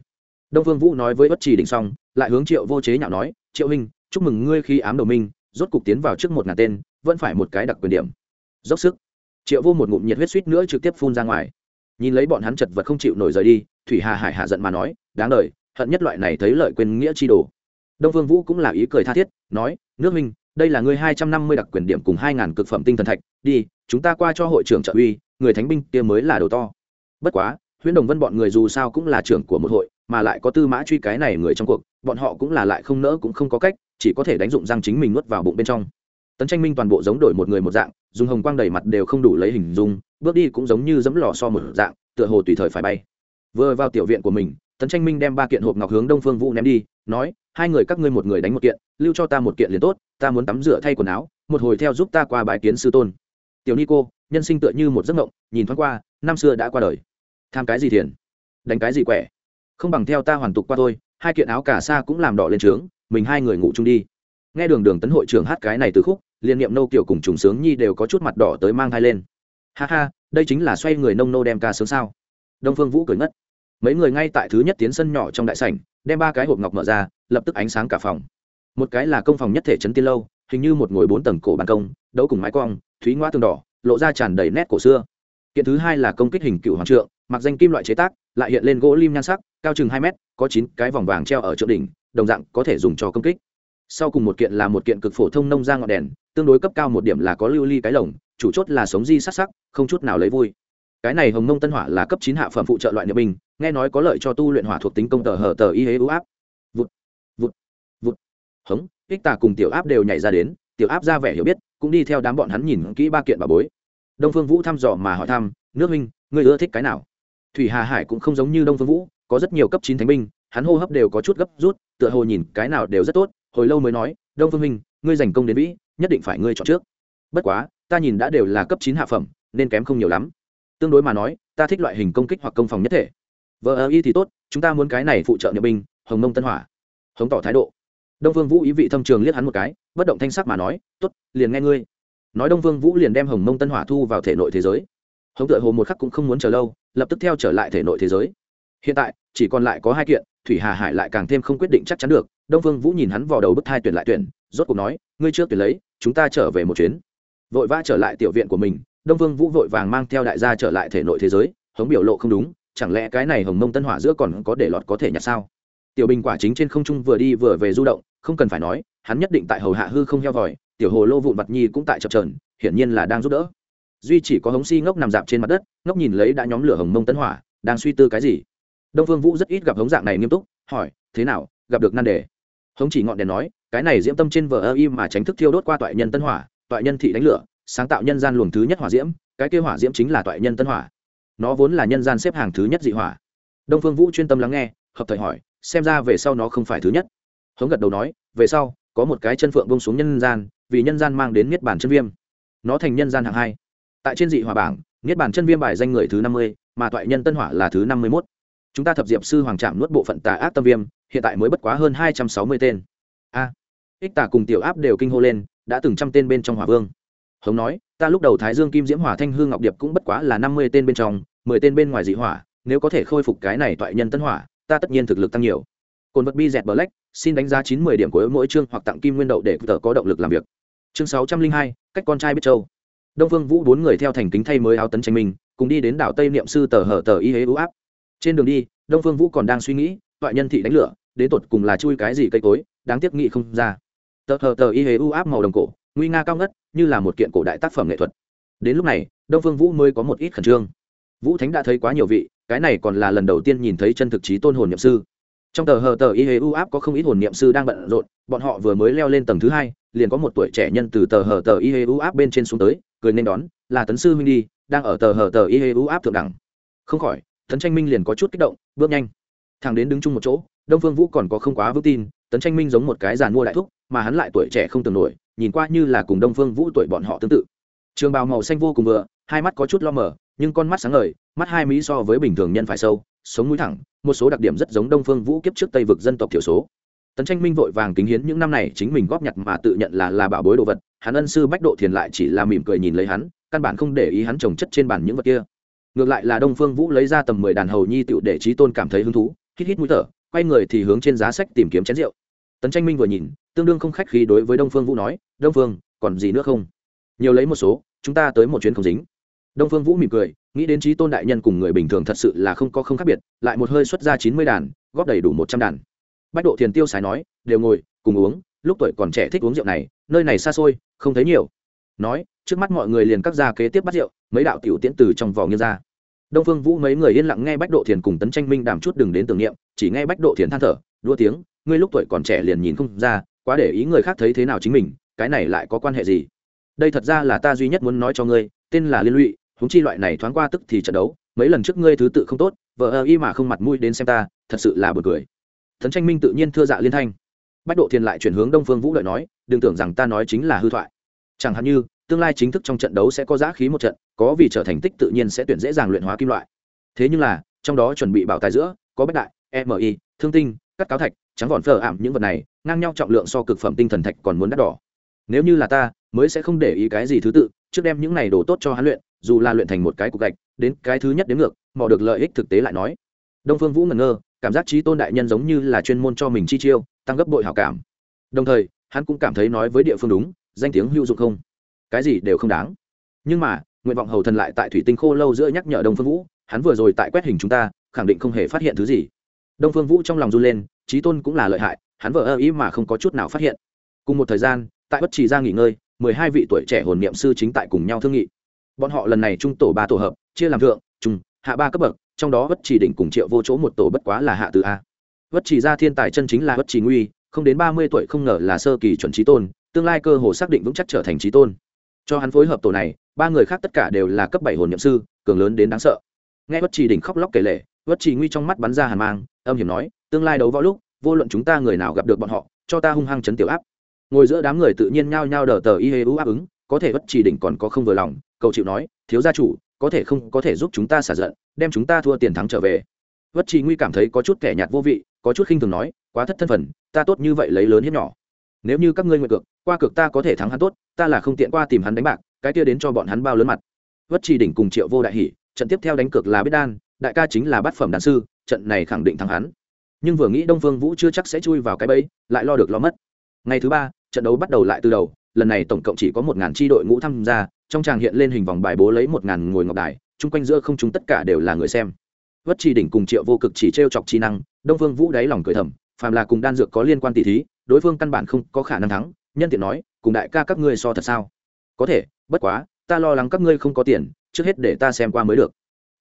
Đông vương vũ nói với vất trì đỉnh xong, lại hướng triệu vô chế nhạo nói, triệu huynh, chúc mừng ngươi khi ám đầu minh, rốt cục tiến vào trước một ngàn tên, vẫn phải một cái đặc quyền điểm. Dốc sức. Triệu vô một ngụm nhiệt huyết suýt nữa trực tiếp phun ra ngoài. Nhìn lấy bọn hắn chật vật không chịu nổi rời đi, thủy hà hải hạ giận mà nói, đáng lời hận nhất loại này thấy lợi quên nghĩa chi đồ đông vương vũ cũng là ý cười tha thiết, nói, nước minh, đây là ngươi hai trăm năm mươi đặc quyền điểm cùng hai ngàn cực phẩm tinh thần thạch, đi, chúng ta qua cho hội trưởng trợ uy, người thánh binh kia mới là đầu to. Bất quá, huyễn đồng vân bọn người dù sao cũng là trưởng của một hội, mà lại có tư mã truy cái này người trong cuộc, bọn họ cũng là lại không nỡ cũng không có cách, chỉ có thể đánh dụng răng chính mình nuốt vào bụng bên trong. Tấn tranh minh toàn bộ giống đổi một người một dạng, dùng hồng quang đầy mặt đều không đủ lấy hình dung, bước đi cũng giống như dẫm lò so một dạng, tựa hồ tùy thời phải bay. Vừa vào tiểu viện của mình tấn tranh minh đem ba kiện hộp ngọc hướng đông phương vũ ném đi, nói, hai người các ngươi một người đánh một kiện, lưu cho ta một kiện liền tốt, ta muốn tắm rửa thay quần áo, một hồi theo giúp ta qua bài kiến sư tôn. Tiểu ni cô, nhân sinh tựa như một giấc mộng, nhìn thoáng qua, năm xưa đã qua đời. Tham cái gì thiền đánh cái gì quẻ? Không bằng theo ta hoàn tục qua thôi, hai kiện áo cả xa cũng làm đỏ lên trướng, mình hai người ngủ chung đi. Nghe đường đường tấn hội trưởng hát cái này từ khúc liên niệm nâu kiểu cùng trùng sướng nhi đều có chút mặt đỏ tới mang thai lên. Ha ha, đây chính là xoay người nông nô đem ca sướng sao? Đông phương vũ cười ngất mấy người ngay tại thứ nhất tiến sân nhỏ trong đại sảnh, đem ba cái hộp ngọc mở ra, lập tức ánh sáng cả phòng. Một cái là công phòng nhất thể trấn tiên lâu, hình như một ngồi bốn tầng cổ ban công, đấu cùng mái cong, thúy ngoa tường đỏ, lộ ra tràn đầy nét cổ xưa. Kiện thứ hai là công kích hình cựu hoàng trượng, mặc danh kim loại chế tác, lại hiện lên gỗ lim nhan sắc, cao chừng hai mét, có chín cái vòng vàng treo ở trượng đỉnh, đồng dạng có thể dùng cho công kích. Sau cùng một kiện là một kiện cực phổ thông nông ra ngọn đèn, tương đối cấp cao một điểm là có lưu ly cái lồng, chủ chốt là sống di sắc sắc, không chút nào lấy vui. Cái này hồng nông tân hỏa là cấp chín hạ phẩm phụ trợ loại niệm binh nghe nói có lợi cho tu luyện hỏa thuộc tính công tờ hở tờ y hế ưu áp. Vụt vụt vụt. Hống, ích tà cùng tiểu áp đều nhảy ra đến, tiểu áp ra vẻ hiểu biết, cũng đi theo đám bọn hắn nhìn kỹ ba kiện bà bối. Đông phương vũ thăm dò mà hỏi thăm, nước minh ngươi ưa thích cái nào? Thủy hà hải cũng không giống như đông phương vũ, có rất nhiều cấp chín thánh binh, hắn hô hấp đều có chút gấp rút, tựa hồ nhìn cái nào đều rất tốt, hồi lâu mới nói, đông phương minh ngươi giành công đến vĩ, nhất định phải ngươi chọn trước. Bất quá, ta nhìn đã đều là cấp chín hạ phẩm, nên kém không nhiều lắm. Tương đối mà nói, ta thích loại hình công kích hoặc công phòng nhất thể vờ ơ y thì tốt, chúng ta muốn cái này phụ trợ nhập binh hồng mông tân hỏa. Hống tỏ thái độ. Đông Vương vũ ý vị thâm trường liếc hắn một cái, bất động thanh sắc mà nói t ố t liền nghe ngươi. Nói đông Vương vũ liền đem hồng mông tân hỏa thu vào thể nội thế giới. Hống tựa hồ một khắc cũng không muốn chờ lâu, lập tức theo trở lại thể nội thế giới. Hiện tại, chỉ còn lại có hai kiện, thủy hà hải lại càng thêm không quyết định chắc chắn được. Đông Vương vũ nhìn hắn vào đầu bức thai tuyển lại tuyển, rốt cuộc nói, ngươi chưa tuyển lấy, chúng ta trở về một chuyến. Vội vã trở lại tiểu viện của mình, đông Vương vũ vội vàng mang theo đại gia trở lại thể nội thế giới, hống biểu lộ không đúng chẳng lẽ cái này hồng mông tân hỏa giữa còn có để lọt có thể nhặt sao? Tiểu bình quả chính trên không trung vừa đi vừa về du động, không cần phải nói, hắn nhất định tại hầu hạ hư không heo vòi, tiểu hồ lô vụn vặt nhi cũng tại chập trờn hiển nhiên là đang giúp đỡ. Duy chỉ có hống si ngốc nằm dạp trên mặt đất, ngốc nhìn lấy đã nhóm lửa hồng mông tân hỏa, đang suy tư cái gì? Đông phương vũ rất ít gặp hống dạng này nghiêm túc, hỏi, thế nào, gặp được nan đề? Hống chỉ ngọn đèn nói, cái này diễm tâm trên vờ ơ im mà tránh thức thiêu đốt qua toại nhân tân hỏa, toại nhân thị đánh lửa, sáng tạo nhân gian luồng thứ nhất hỏa diễm, cái kêu hỏa diễm chính là toại nhân tân hỏa nó vốn là nhân gian xếp hàng thứ nhất dị hỏa. Đông phương vũ chuyên tâm lắng nghe hợp thời hỏi xem ra về sau nó không phải thứ nhất. Hống gật đầu nói về sau có một cái chân phượng bông xuống nhân gian vì nhân gian mang đến niết bản chân viêm. Nó thành nhân gian hạng hai. Tại trên dị hỏa bảng niết bản chân viêm bài danh người thứ năm mươi mà toại nhân tân hỏa là thứ năm mươi mốt. Chúng ta thập diệp sư hoàng trạm nuốt bộ phận tà ác tâm viêm hiện tại mới bất quá hơn hai trăm sáu mươi tên. A. À, ích tà cùng tiểu áp đều kinh hô lên đã từng trăm tên bên trong hỏa vương hống nói, ta lúc đầu thái dương kim diễm hỏa thanh hương ngọc điệp cũng bất quá là năm mươi tên bên trong, mười tên bên ngoài dị hỏa, nếu có thể khôi phục cái này toại nhân tân hỏa, ta tất nhiên thực lực tăng nhiều. Cồn vật bi dẹt black, xin đánh giá chín mươi điểm của mỗi chương hoặc tặng kim nguyên đậu để tờ có động lực làm việc. Chương sáu trăm linh hai, cách con trai biết châu đông phương vũ bốn người theo thành kính thay mới áo tấn tranh minh cùng đi đến đảo tây niệm sư tờ hở tờ y hế ưu áp. Trên đường đi, đông phương vũ còn đang suy nghĩ, toại nhân thị đánh lửa, đến tột cùng là chui cái gì cây cối, đáng tiếc nghị không ra. Tờ hờ tờ y hế ưu áp màu đồng cổ nguy nga cao ngất, như là một kiện cổ đại tác phẩm nghệ thuật. Đến lúc này, đông phương vũ mới có một ít khẩn trương. Vũ thánh đã thấy quá nhiều vị, cái này còn là lần đầu tiên nhìn thấy chân thực trí tôn hồn niệm sư. Trong tờ hờ tờ y hế u áp có không ít hồn niệm sư đang bận rộn, bọn họ vừa mới leo lên tầng thứ hai, liền có một tuổi trẻ nhân từ tờ hờ tờ y hế u áp bên trên xuống tới, cười nên đón, là tấn sư minh đi, đang ở tờ hờ tờ y hế u áp thượng đẳng. Không khỏi, tấn tranh minh liền có chút kích động, bước nhanh. Thằng đến đứng chung một chỗ, đông phương vũ còn có không quá vững tin, tấn tranh minh giống một cái giàn mua đại thúc, mà hắn lại tuổi trẻ không tưởng nổi nhìn qua như là cùng đông phương vũ tuổi bọn họ tương tự. Trường bào màu xanh vô cùng vừa, hai mắt có chút lo mở nhưng con mắt sáng ngời, mắt hai mỹ so với bình thường nhân phải sâu, sống mũi thẳng, một số đặc điểm rất giống đông phương vũ kiếp trước tây vực dân tộc thiểu số. Tấn tranh minh vội vàng kính hiến những năm này chính mình góp nhặt mà tự nhận là là bảo bối đồ vật, hắn ân sư bách độ thiền lại chỉ là mỉm cười nhìn lấy hắn, căn bản không để ý hắn trồng chất trên bàn những vật kia. Ngược lại là đông phương vũ lấy ra tầm mười đàn hầu nhi tựu để trí tôn cảm thấy hứng thú, hít hít mũi thở, quay người thì hướng trên giá sách tìm kiếm chén rượu. Tấn tranh minh vừa nhìn tương đương không khách khí đối với đông phương vũ nói, đông phương, còn gì nữa không? Nhiều lấy một số, chúng ta tới một chuyến không dính. Đông phương vũ mỉm cười, nghĩ đến trí tôn đại nhân cùng người bình thường thật sự là không có không khác biệt, lại một hơi xuất ra chín mươi đàn, góp đầy đủ một trăm đàn. Bách độ thiền tiêu sái nói, đều ngồi, cùng uống, lúc tuổi còn trẻ thích uống rượu này, nơi này xa xôi, không thấy nhiều. Nói, trước mắt mọi người liền cắt ra kế tiếp bắt rượu, mấy đạo tiểu tiễn từ trong vỏ nghiêng ra. Đông phương vũ mấy người yên lặng nghe bách độ thiền cùng tấn tranh minh đàm chút đừng đến tưởng niệm, chỉ nghe bách độ thiền than thở, đua tiếng, ngươi lúc tuổi còn trẻ liền nhìn không ra quá để ý người khác thấy thế nào chính mình, cái này lại có quan hệ gì? Đây thật ra là ta duy nhất muốn nói cho ngươi, tên là liên lụy húng chi loại này thoáng qua tức thì trận đấu, mấy lần trước ngươi thứ tự không tốt vợ ơ y mà không mặt mũi đến xem ta, thật sự là bực cười. Thần tranh minh tự nhiên thưa dạ liên thanh. Bách độ thiền lại chuyển hướng đông phương vũ lợi nói, đừng tưởng rằng ta nói chính là hư thoại. Chẳng hạn như, tương lai chính thức trong trận đấu sẽ có giá khí một trận, có vì trở thành tích tự nhiên sẽ tuyển dễ dàng luyện hóa kim loại. Thế nhưng là, trong đó chuẩn bị bảo tài giữa, có bách đại mi thương tinh, cắt cáo thạch trắng vòn phở ảm những vật này, ngang nhau trọng lượng so cực phẩm tinh thần thạch còn muốn đắt đỏ. Nếu như là ta, mới sẽ không để ý cái gì thứ tự, trước đem những này đổ tốt cho hắn luyện, dù là luyện thành một cái cục gạch, đến cái thứ nhất đến ngược, mò được lợi ích thực tế lại nói. Đông phương vũ ngẩn ngơ, cảm giác trí tôn đại nhân giống như là chuyên môn cho mình chi chiêu, tăng gấp bội hảo cảm. Đồng thời, hắn cũng cảm thấy nói với địa phương đúng, danh tiếng hữu dụng không? Cái gì đều không đáng. Nhưng mà, nguyện vọng hầu thần lại tại thủy tinh khô lâu giữa nhắc nhở đông phương vũ, hắn vừa rồi tại quét hình chúng ta, khẳng định không hề phát hiện thứ gì. Đông phương vũ trong lòng run lên trí tôn cũng là lợi hại, hắn vợ ơ ý mà không có chút nào phát hiện. Cùng một thời gian, tại bất trì ra nghỉ ngơi, mười hai vị tuổi trẻ hồn niệm sư chính tại cùng nhau thương nghị. Bọn họ lần này trung tổ ba tổ hợp, chia làm thượng, trung, hạ ba cấp bậc, trong đó bất trì đỉnh cùng triệu vô chỗ một tổ bất quá là hạ từ a. Bất trì ra thiên tài chân chính là bất trì nguy, không đến ba mươi tuổi không ngờ là sơ kỳ chuẩn trí tôn, tương lai cơ hồ xác định vững chắc trở thành trí tôn. Cho hắn phối hợp tổ này, ba người khác tất cả đều là cấp bảy hồn nhậm sư, cường lớn đến đáng sợ. Nghe bất trì đỉnh khóc lóc kể lể bất trì nguy trong mắt bắn ra hàn mang âm hiểm nói, tương lai đấu võ lúc, vô luận chúng ta người nào gặp được bọn họ, cho ta hung hăng chấn tiểu áp. Ngồi giữa đám người tự nhiên nhao nhao đờ tờ y hê ú áp ứng, có thể bất chỉ đỉnh còn có không vừa lòng, cầu chịu nói, thiếu gia chủ, có thể không có thể giúp chúng ta xả giận, đem chúng ta thua tiền thắng trở về. Bất chỉ nguy cảm thấy có chút kẻ nhạt vô vị, có chút khinh thường nói, quá thất thân phận, ta tốt như vậy lấy lớn hiếp nhỏ. Nếu như các ngươi nguyện cược, qua cược ta có thể thắng hắn tốt, ta là không tiện qua tìm hắn đánh bạc, cái kia đến cho bọn hắn bao lớn mặt. Bất chỉ đỉnh cùng triệu vô đại hỉ, trận tiếp theo đánh cược là biết đan, đại ca chính là bát phẩm đàn sư trận này khẳng định thắng hắn. Nhưng vừa nghĩ đông phương vũ chưa chắc sẽ chui vào cái bẫy, lại lo được lo mất. Ngày thứ ba, trận đấu bắt đầu lại từ đầu, lần này tổng cộng chỉ có một ngàn tri đội ngũ tham gia, trong tràng hiện lên hình vòng bài bố lấy một ngàn ngồi ngọc đài, chung quanh giữa không chúng tất cả đều là người xem. Vất trì đỉnh cùng triệu vô cực chỉ t r e o chọc trí năng, đông phương vũ đáy lòng cười thầm, phàm là cùng đan dược có liên quan tỷ thí, đối phương căn bản không có khả năng thắng, nhân tiện nói, cùng đại ca các ngươi so thật sao? Có thể, bất quá, ta lo lắng các ngươi không có tiền, trước hết để ta xem qua mới được.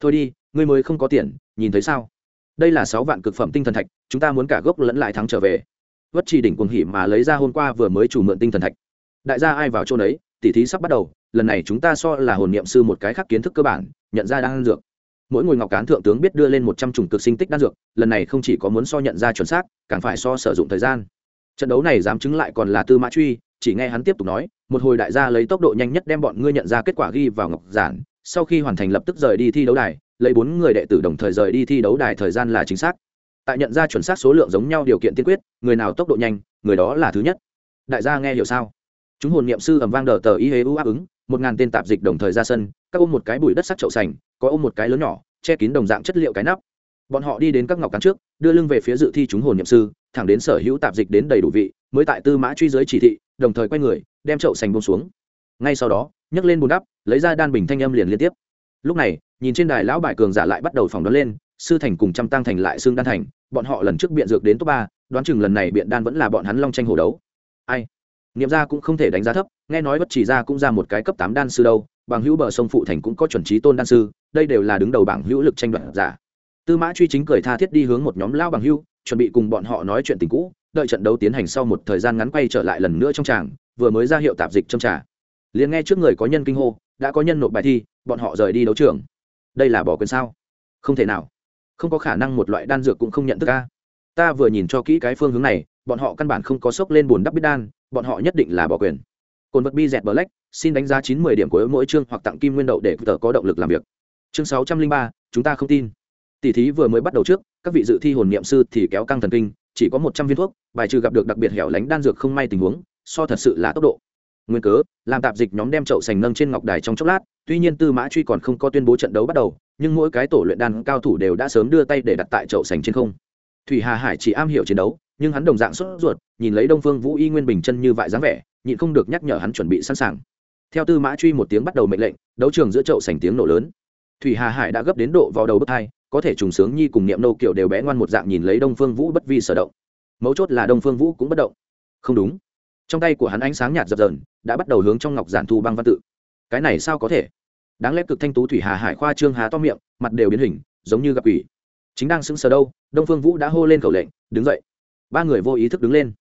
Thôi đi, ngươi mới không có tiền, nhìn thấy sao? Đây là sáu vạn cực phẩm tinh thần thạch, chúng ta muốn cả gốc lẫn lại thắng trở về. Vất chỉ đỉnh cuồng hỉ mà lấy ra hôm qua vừa mới chủ mượn tinh thần thạch. Đại gia ai vào chỗ đấy tỉ thí sắp bắt đầu, lần này chúng ta so là hồn niệm sư một cái khác kiến thức cơ bản, nhận ra đang dược. Mỗi ngồi ngọc cán thượng tướng biết đưa lên một trăm chủng cực sinh tích đan dược, lần này không chỉ có muốn so nhận ra chuẩn xác, càng phải so sử dụng thời gian. Trận đấu này dám chứng lại còn là tư mã truy, chỉ nghe hắn tiếp tục nói, một hồi đại gia lấy tốc độ nhanh nhất đem bọn ngươi nhận ra kết quả ghi vào ngọc giản, sau khi hoàn thành lập tức rời đi thi đấu đài lấy bốn người đệ tử đồng thời rời đi thi đấu đài thời gian là chính xác. Tại nhận ra chuẩn xác số lượng giống nhau điều kiện tiên quyết, người nào tốc độ nhanh, người đó là thứ nhất. Đại gia nghe hiểu sao? Chúng hồn niệm sư ẩm vang đờ tờ y hê u áp ứng, một ngàn tên tạp dịch đồng thời ra sân, các ôm một cái bụi đất sắc chậu sành, có ôm một cái lớn nhỏ, che kín đồng dạng chất liệu cái nắp. Bọn họ đi đến các ngọc cán trước, đưa lưng về phía dự thi chúng hồn nhậm sư, thẳng đến sở hữu tạp dịch đến đầy đủ vị, mới tại tư mã truy giới chỉ thị, đồng thời quay người, đem chậu sành bông xuống. Ngay sau đó, nhấc lên bùn đắp, lấy ra đan bình thanh âm liền liên tiếp lúc này, nhìn trên đài lão bại cường giả lại bắt đầu phỏng đoán lên, sư thành cùng trăm tăng thành lại xương đan thành, bọn họ lần trước biện dược đến top ba, đoán chừng lần này biện đan vẫn là bọn hắn long tranh hồ đấu. Ai? Niệm ra cũng không thể đánh giá thấp, nghe nói bất chỉ ra cũng ra một cái cấp tám đan sư đâu, bằng hữu bờ sông phụ thành cũng có chuẩn trí tôn đan sư, đây đều là đứng đầu bảng hữu lực tranh đoạt giả. Tư mã truy chính cười tha thiết đi hướng một nhóm lao bằng hữu, chuẩn bị cùng bọn họ nói chuyện tình cũ, đợi trận đấu tiến hành sau một thời gian ngắn quay trở lại lần nữa trong tràng, vừa mới ra hiệu tạp dịch trong trà. Liền nghe trước người có nhân kinh hô, đã có nhân nộp bài thi bọn họ rời đi đấu trường. Đây là bỏ quyền sao? Không thể nào. Không có khả năng một loại đan dược cũng không nhận thức ca ta vừa nhìn cho kỹ cái phương hướng này, bọn họ căn bản không có sốc lên bùn đắp biết đan, bọn họ nhất định là bỏ quyền. Cồn vật bi dẹt black, xin đánh giá chín mươi điểm của mỗi chương hoặc tặng kim nguyên đậu để tờ có động lực làm việc. Chương sáu trăm linh ba, chúng ta không tin. Tỷ thí vừa mới bắt đầu trước, các vị dự thi hồn niệm sư thì kéo căng thần kinh, chỉ có một trăm viên thuốc, bài trừ gặp được đặc biệt hẻo lánh đan dược không may tình huống, so thật sự là tốc độ nguyên cớ, làm tạp dịch nhóm đem chậu sành nâng trên ngọc đài trong chốc lát, tuy nhiên tư mã truy còn không có tuyên bố trận đấu bắt đầu, nhưng mỗi cái tổ luyện đan cao thủ đều đã sớm đưa tay để đặt tại chậu sành trên không. Thủy hà hải chỉ am hiểu chiến đấu, nhưng hắn đồng dạng sốt ruột, nhìn lấy đông phương vũ y nguyên bình chân như vại dáng vẻ, nhịn không được nhắc nhở hắn chuẩn bị sẵn sàng. Theo tư mã truy một tiếng bắt đầu mệnh lệnh, đấu trường giữa chậu sành tiếng nổ lớn. Thủy hà hải đã gấp đến độ vào đầu bước hai, có thể trùng sướng nhi cùng niệm nô kiểu đều bé ngoan một dạng nhìn lấy đông phương vũ bất vi sở động. Mấu chốt là đông phương vũ cũng bất động. Không đúng. Trong tay của hắn ánh sáng nhạt dập dờn đã bắt đầu hướng trong ngọc giản thu băng văn tự. Cái này sao có thể? Đáng lẽ cực thanh tú thủy hà hải khoa trương há to miệng, mặt đều biến hình, giống như gặp quỷ. Chính đang sững sờ đâu, đông phương vũ đã hô lên khẩu lệnh, đứng dậy. Ba người vô ý thức đứng lên.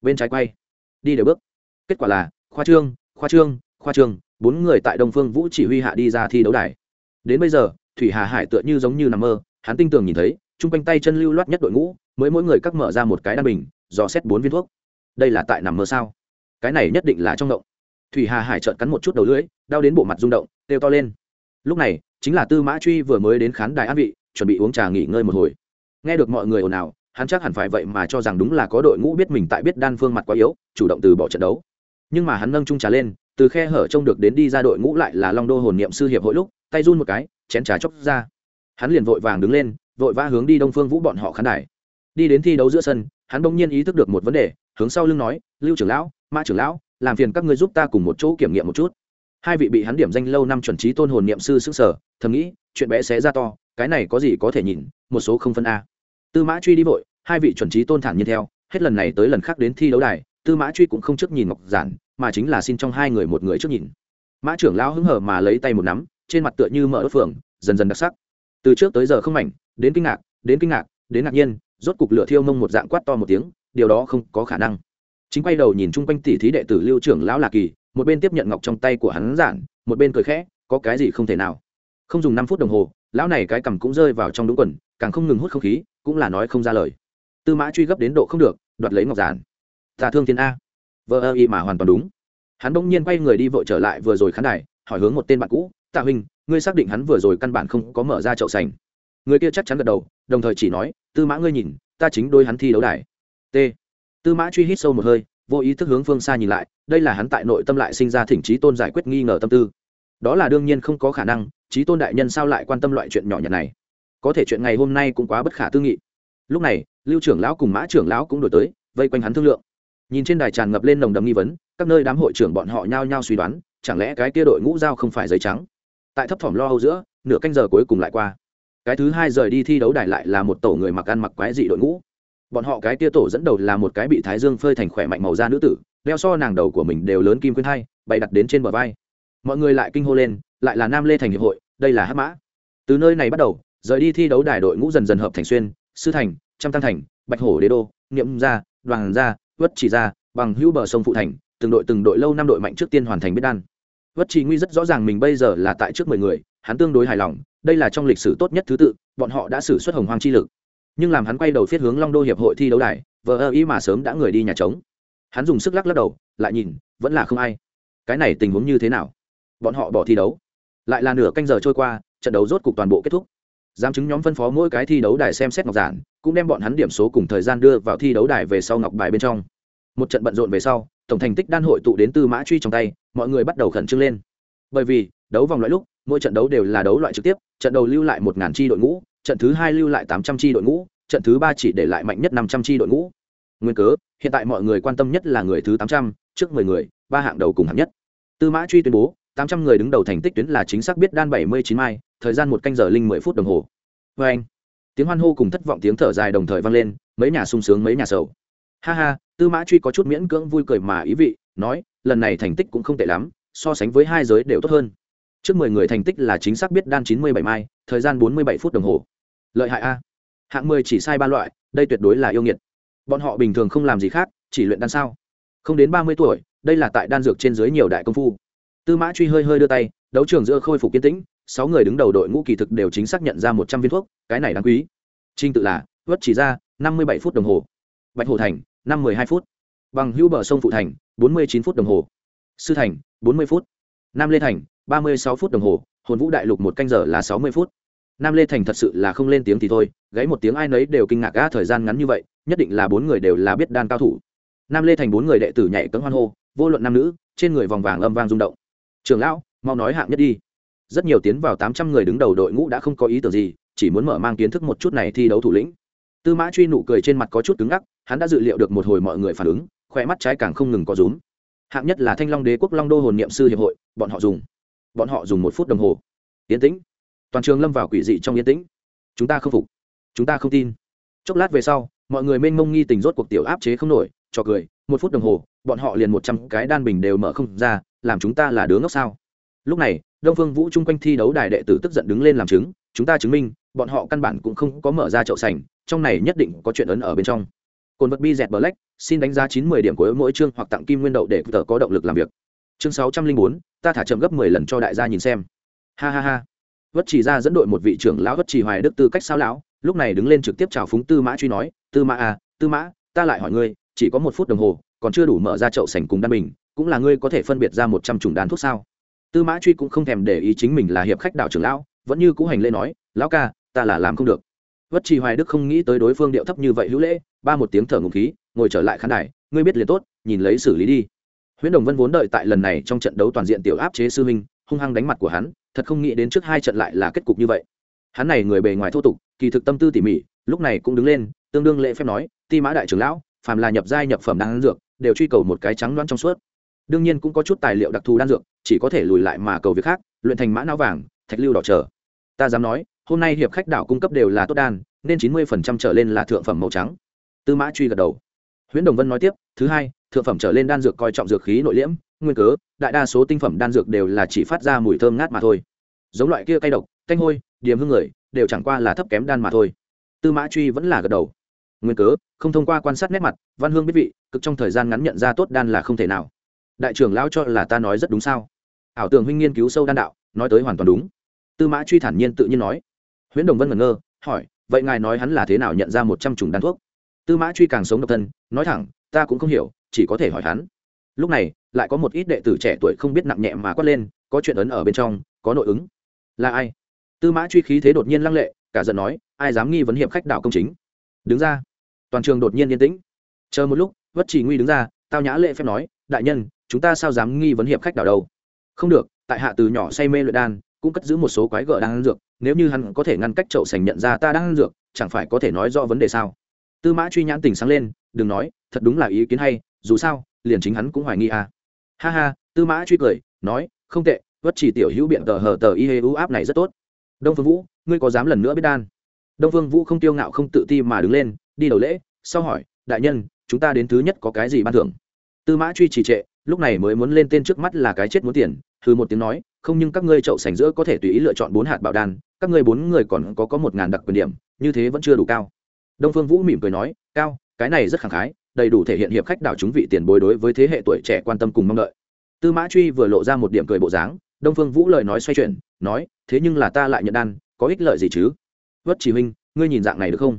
Bên trái quay. Đi đều bước. Kết quả là, khoa trương khoa trương khoa trương, bốn người tại đông phương vũ chỉ huy hạ đi ra thi đấu đài. Đến bây giờ, thủy hà hải tựa như giống như nằm mơ, hắn tinh tường nhìn thấy, chung quanh tay chân lưu loát nhất đội ngũ, mới mỗi người cắt mở ra một cái đan bình, dò xét bốn viên thuốc. Đây là tại nằm mơ sao? Cái này nhất định là trong động thủy hà hải trợn cắn một chút đầu lưỡi, đau đến bộ mặt rung động têu to lên. Lúc này, chính là tư mã truy vừa mới đến khán đài an vị, chuẩn bị uống trà nghỉ ngơi một hồi. Nghe được mọi người ồn ào, hắn chắc hẳn phải vậy mà cho rằng đúng là có đội ngũ biết mình tại biết đan phương mặt quá yếu, chủ động từ bỏ trận đấu. Nhưng mà hắn nâng trung trà lên, từ khe hở trông được đến đi ra đội ngũ lại là long đô hồn niệm sư hiệp hội lúc, tay run một cái, chén trà chóc ra. Hắn liền vội vàng đứng lên, vội vã hướng đi đông phương vũ bọn họ khán đài. Đi đến thi đấu giữa sân, hắn bỗng nhiên ý thức được một vấn đề, hướng sau lưng nói, lưu trưởng lão, Ma trưởng lão làm phiền các ngươi giúp ta cùng một chỗ kiểm nghiệm một chút. Hai vị bị hắn điểm danh lâu năm chuẩn trí tôn hồn niệm sư xứng sở thầm nghĩ, chuyện bé xé ra to, cái này có gì có thể nhìn, một số không phân a. Tư mã truy đi vội, hai vị chuẩn trí tôn thản nhiên theo, hết lần này tới lần khác đến thi đấu đài, tư mã truy cũng không trước nhìn ngọc giản, mà chính là xin trong hai người một người trước nhìn. Mã trưởng lão hứng hở mà lấy tay một nắm, trên mặt tựa như mở đốt phường, dần dần đặc sắc. Từ trước tới giờ không mảnh, đến kinh ngạc, đến kinh ngạc, đến ngạc nhiên, rốt cục lửa thiêu mông một dạng quát to một tiếng, điều đó không có khả năng chính quay đầu nhìn chung quanh tỷ thí đệ tử lưu trưởng lão lạc kỳ, một bên tiếp nhận ngọc trong tay của hắn giản, một bên cười khẽ, có cái gì không thể nào. Không dùng năm phút đồng hồ, lão này cái cằm cũng rơi vào trong đúng quần, càng không ngừng hút không khí, cũng là nói không ra lời. Tư mã truy gấp đến độ không được, đoạt lấy ngọc giản. Ta thương thiên a. Vợ ơ y mà hoàn toàn đúng. Hắn bỗng nhiên quay người đi vội trở lại vừa rồi khán đài, hỏi hướng một tên bạn cũ, tạ huynh, ngươi xác định hắn vừa rồi căn bản không có mở ra chậu sành? Người kia chắc chắn gật đầu, đồng thời chỉ nói, tư mã ngươi nhìn, ta chính đôi hắn thi đấu đài. T tư mã truy hít sâu một hơi, vô ý thức hướng phương xa nhìn lại, đây là hắn tại nội tâm lại sinh ra thỉnh trí tôn giải quyết nghi ngờ tâm tư. Đó là đương nhiên không có khả năng trí tôn đại nhân sao lại quan tâm loại chuyện nhỏ nhặt này? Có thể chuyện ngày hôm nay cũng quá bất khả tư nghị. Lúc này, lưu trưởng lão cùng mã trưởng lão cũng đổi tới, vây quanh hắn thương lượng. Nhìn trên đài tràn ngập lên nồng đậm nghi vấn, các nơi đám hội trưởng bọn họ nhao nhao suy đoán, chẳng lẽ cái kia đội ngũ giao không phải giấy trắng? Tại thấp thỏm lo âu giữa, nửa canh giờ cuối cùng lại qua. Cái thứ hai rời đi thi đấu đài lại là một tổ người mặc ăn mặc quái dị đội ngũ bọn họ cái tia tổ dẫn đầu là một cái bị thái dương phơi thành khỏe mạnh màu da nữ tử, đeo so nàng đầu của mình đều lớn kim khuyên hai, bày đặt đến trên bờ vai. Mọi người lại kinh hô lên, lại là nam lê thành hiệp hội, đây là hát mã. Từ nơi này bắt đầu, rời đi thi đấu đài đội ngũ dần dần hợp thành xuyên, sư thành, trăm tăng thành, bạch hổ đế đô, niệm gia, đoàn gia, vất chỉ gia, bằng hữu bờ sông phụ thành, từng đội từng đội lâu năm đội mạnh trước tiên hoàn thành biết đan. Vất chỉ nguy rất rõ ràng mình bây giờ là tại trước mười người, hắn tương đối hài lòng, đây là trong lịch sử tốt nhất thứ tự, bọn họ đã xử suất hồng hoang chi lực nhưng làm hắn quay đầu phiết hướng long đô hiệp hội thi đấu đài, vờ ơ ý mà sớm đã người đi nhà trống. Hắn dùng sức lắc lắc đầu, lại nhìn, vẫn là không ai. Cái này tình huống như thế nào? Bọn họ bỏ thi đấu. Lại là nửa canh giờ trôi qua, trận đấu rốt cục toàn bộ kết thúc. Giám chứng nhóm phân phó mỗi cái thi đấu đài xem xét ngọc giản, cũng đem bọn hắn điểm số cùng thời gian đưa vào thi đấu đài về sau ngọc bài bên trong. Một trận bận rộn về sau, tổng thành tích đan hội tụ đến tư mã truy trong tay, mọi người bắt đầu khẩn trương lên. Bởi vì, đấu vòng loại lúc mỗi trận đấu đều là đấu loại trực tiếp, trận đầu lưu lại một ngàn chi đội ngũ, trận thứ hai lưu lại tám trăm chi đội ngũ, trận thứ ba chỉ để lại mạnh nhất năm trăm chi đội ngũ. Nguyên cớ, hiện tại mọi người quan tâm nhất là người thứ tám trăm, trước mười người, ba hạng đầu cùng hạng nhất. Tư mã truy tuyên bố, tám trăm người đứng đầu thành tích tuyến là chính xác biết đan bảy mươi chín mai, thời gian một canh giờ linh mười phút đồng hồ. Vê anh. Tiếng hoan hô cùng thất vọng tiếng thở dài đồng thời vang lên, mấy nhà sung sướng mấy nhà sầu. Ha ha, tư mã truy có chút miễn cưỡng vui cười mà ý vị, nói, lần này thành tích cũng không tệ lắm, so sánh với hai giới đều tốt hơn trước mười người thành tích là chính xác biết đan chín mươi bảy mai, thời gian bốn mươi bảy phút đồng hồ. Lợi hại a. Hạng mười chỉ sai ba loại, đây tuyệt đối là yêu nghiệt. Bọn họ bình thường không làm gì khác, chỉ luyện đan sao. Không đến ba mươi tuổi, đây là tại đan dược trên dưới nhiều đại công phu. Tư mã truy hơi hơi đưa tay, đấu trường giữa khôi phục kiên tĩnh, sáu người đứng đầu đội ngũ kỳ thực đều chính xác nhận ra một trăm viên thuốc, cái này đáng quý. Trinh tự là vất chỉ ra, năm mươi bảy phút đồng hồ. Bạch hồ thành, năm mươi hai phút. Bằng hữu bờ sông phụ thành, bốn mươi chín phút đồng hồ. Sư thành, bốn mươi phút. Nam lê thành ba mươi sáu phút đồng hồ, hồn vũ đại lục một canh giờ là sáu mươi phút. Nam lê thành thật sự là không lên tiếng thì thôi, gáy một tiếng ai nấy đều kinh ngạc á, thời gian ngắn như vậy, nhất định là bốn người đều là biết đan cao thủ. Nam lê thành bốn người đệ tử nhảy cấm hoan hô, vô luận nam nữ, trên người vòng vàng âm vang rung động. Trường lão, mau nói hạng nhất đi. Rất nhiều tiến vào tám trăm người đứng đầu đội ngũ đã không có ý tưởng gì, chỉ muốn mở mang kiến thức một chút này thi đấu thủ lĩnh. Tư mã truy nụ cười trên mặt có chút cứng ngắc, hắn đã dự liệu được một hồi mọi người phản ứng khoe mắt trái càng không ngừng có rúm. Hạng nhất là thanh long đế quốc long đô hồn niệm sư hiệp hội, bọn họ dùng bọn họ dùng một phút đồng hồ. Yên tĩnh. Toàn trường lâm vào quỷ dị trong yên tĩnh. Chúng ta không phục. Chúng ta không tin. Chốc lát về sau, mọi người mênh mông nghi tình rốt cuộc tiểu áp chế không nổi, cho cười, một phút đồng hồ, bọn họ liền một trăm cái đan bình đều mở không ra, làm chúng ta là đứa ngốc sao? Lúc này, đông phương vũ chung quanh thi đấu đài đệ tử tức giận đứng lên làm chứng, chúng ta chứng minh, bọn họ căn bản cũng không có mở ra chậu sành, trong này nhất định có chuyện ấn ở bên trong. Cồn vật bi dẹt black, xin đánh giá chín mươi điểm của mỗi chương hoặc tặng kim nguyên đậu để tờ có động lực làm việc chương sáu trăm linh bốn, ta thả chậm gấp mười lần cho đại gia nhìn xem. Ha ha ha. Vất chỉ ra dẫn đội một vị trưởng lão vất chỉ hoài đức tư cách sao lão, lúc này đứng lên trực tiếp chào phúng tư mã truy nói, tư mã à tư mã, ta lại hỏi ngươi, chỉ có một phút đồng hồ, còn chưa đủ mở ra chậu sành cùng đan bình, cũng là ngươi có thể phân biệt ra một trăm chủng đan thuốc sao? Tư mã truy cũng không thèm để ý chính mình là hiệp khách đạo trưởng lão, vẫn như cũ hành lễ nói, lão ca, ta là làm không được. Vất trì hoài đức không nghĩ tới đối phương điệu thấp như vậy hữu lễ, ba một tiếng thở ngục khí, ngồi trở lại khán đài, ngươi biết liền tốt, nhìn lấy xử lý đi huyễn đồng vân vốn đợi tại lần này trong trận đấu toàn diện tiểu áp chế sư huynh, hung hăng đánh mặt của hắn, thật không nghĩ đến trước hai trận lại là kết cục như vậy. Hắn này người bề ngoài thô tục, kỳ thực tâm tư tỉ mỉ, lúc này cũng đứng lên, tương đương lễ phép nói, ti mã đại trưởng lão, phàm là nhập giai nhập phẩm đan dược, đều truy cầu một cái trắng loãng trong suốt. Đương nhiên cũng có chút tài liệu đặc thù đan dược, chỉ có thể lùi lại mà cầu việc khác, luyện thành mã não vàng, thạch lưu đỏ trở ta dám nói, hôm nay hiệp khách đảo cung cấp đều là tốt đan, nên chín mươi phần trăm trở lên là thượng phẩm màu trắng. Tư mã truy gật đầu. Huyễn đồng vân nói tiếp, thứ hai thượng phẩm trở lên đan dược coi trọng dược khí nội liễm, nguyên cớ, đại đa số tinh phẩm đan dược đều là chỉ phát ra mùi thơm ngát mà thôi. Giống loại kia cay độc canh hôi điểm hương người, đều chẳng qua là thấp kém đan mà thôi. Tư mã truy vẫn là gật đầu. Nguyên cớ, không thông qua quan sát nét mặt, văn hương biết vị, cực trong thời gian ngắn nhận ra tốt đan là không thể nào. Đại trưởng lão cho là ta nói rất đúng sao? Ảo tưởng huynh nghiên cứu sâu đan đạo, nói tới hoàn toàn đúng. Tư mã truy thản nhiên tự nhiên nói. Huyễn đồng vân ngẩn ngơ, hỏi, vậy ngài nói hắn là thế nào nhận ra một trăm chủng đan thuốc? Tư mã truy càng sống độc thân, nói thẳng, ta cũng không hiểu chỉ có thể hỏi hắn. Lúc này, lại có một ít đệ tử trẻ tuổi không biết nặng nhẹ mà quát lên, có chuyện ấn ở bên trong, có nội ứng. Là ai? Tư mã truy khí thế đột nhiên lăng lệ, cả giận nói, ai dám nghi vấn hiệp khách đạo công chính? Đứng ra. Toàn trường đột nhiên yên tĩnh. Chờ một lúc, vất chỉ nguy đứng ra, tao nhã lệ phép nói, đại nhân, chúng ta sao dám nghi vấn hiệp khách đạo đâu? Không được, tại hạ từ nhỏ say mê luyện đan, cũng cất giữ một số quái gở đang ăn dược, nếu như hắn có thể ngăn cách chậu sành nhận ra ta đang ăn dược, chẳng phải có thể nói rõ vấn đề sao? Tư mã truy nhãn tình sáng lên, đừng nói, thật đúng là ý kiến hay dù sao, liền chính hắn cũng hoài nghi à. Ha ha, tư mã truy cười, nói, không tệ, vất chỉ tiểu hữu biện tờ hờ tờ y hê u áp này rất tốt. Đông phương vũ, ngươi có dám lần nữa biết đan? Đông phương vũ không tiêu ngạo không tự ti mà đứng lên, đi đầu lễ, sau hỏi, đại nhân, chúng ta đến thứ nhất có cái gì ban thưởng? Tư mã truy trì trệ, lúc này mới muốn lên tên trước mắt là cái chết muốn tiền thư một tiếng nói, không nhưng các ngươi chậu sành giữa có thể tùy ý lựa chọn bốn hạt bảo đan, các ngươi bốn người còn có có một ngàn đặc quyền điểm, như thế vẫn chưa đủ cao. Đông phương vũ mỉm cười nói, cao, cái này rất khẳng khái đầy đủ thể hiện hiệp khách đảo chúng vị tiền bối đối với thế hệ tuổi trẻ quan tâm cùng mong đợi. Tư mã truy vừa lộ ra một điểm cười bộ dáng, đông phương vũ lời nói xoay chuyển, nói, thế nhưng là ta lại nhận đan, có ích lợi gì chứ? Vất chỉ huynh, ngươi nhìn dạng này được không?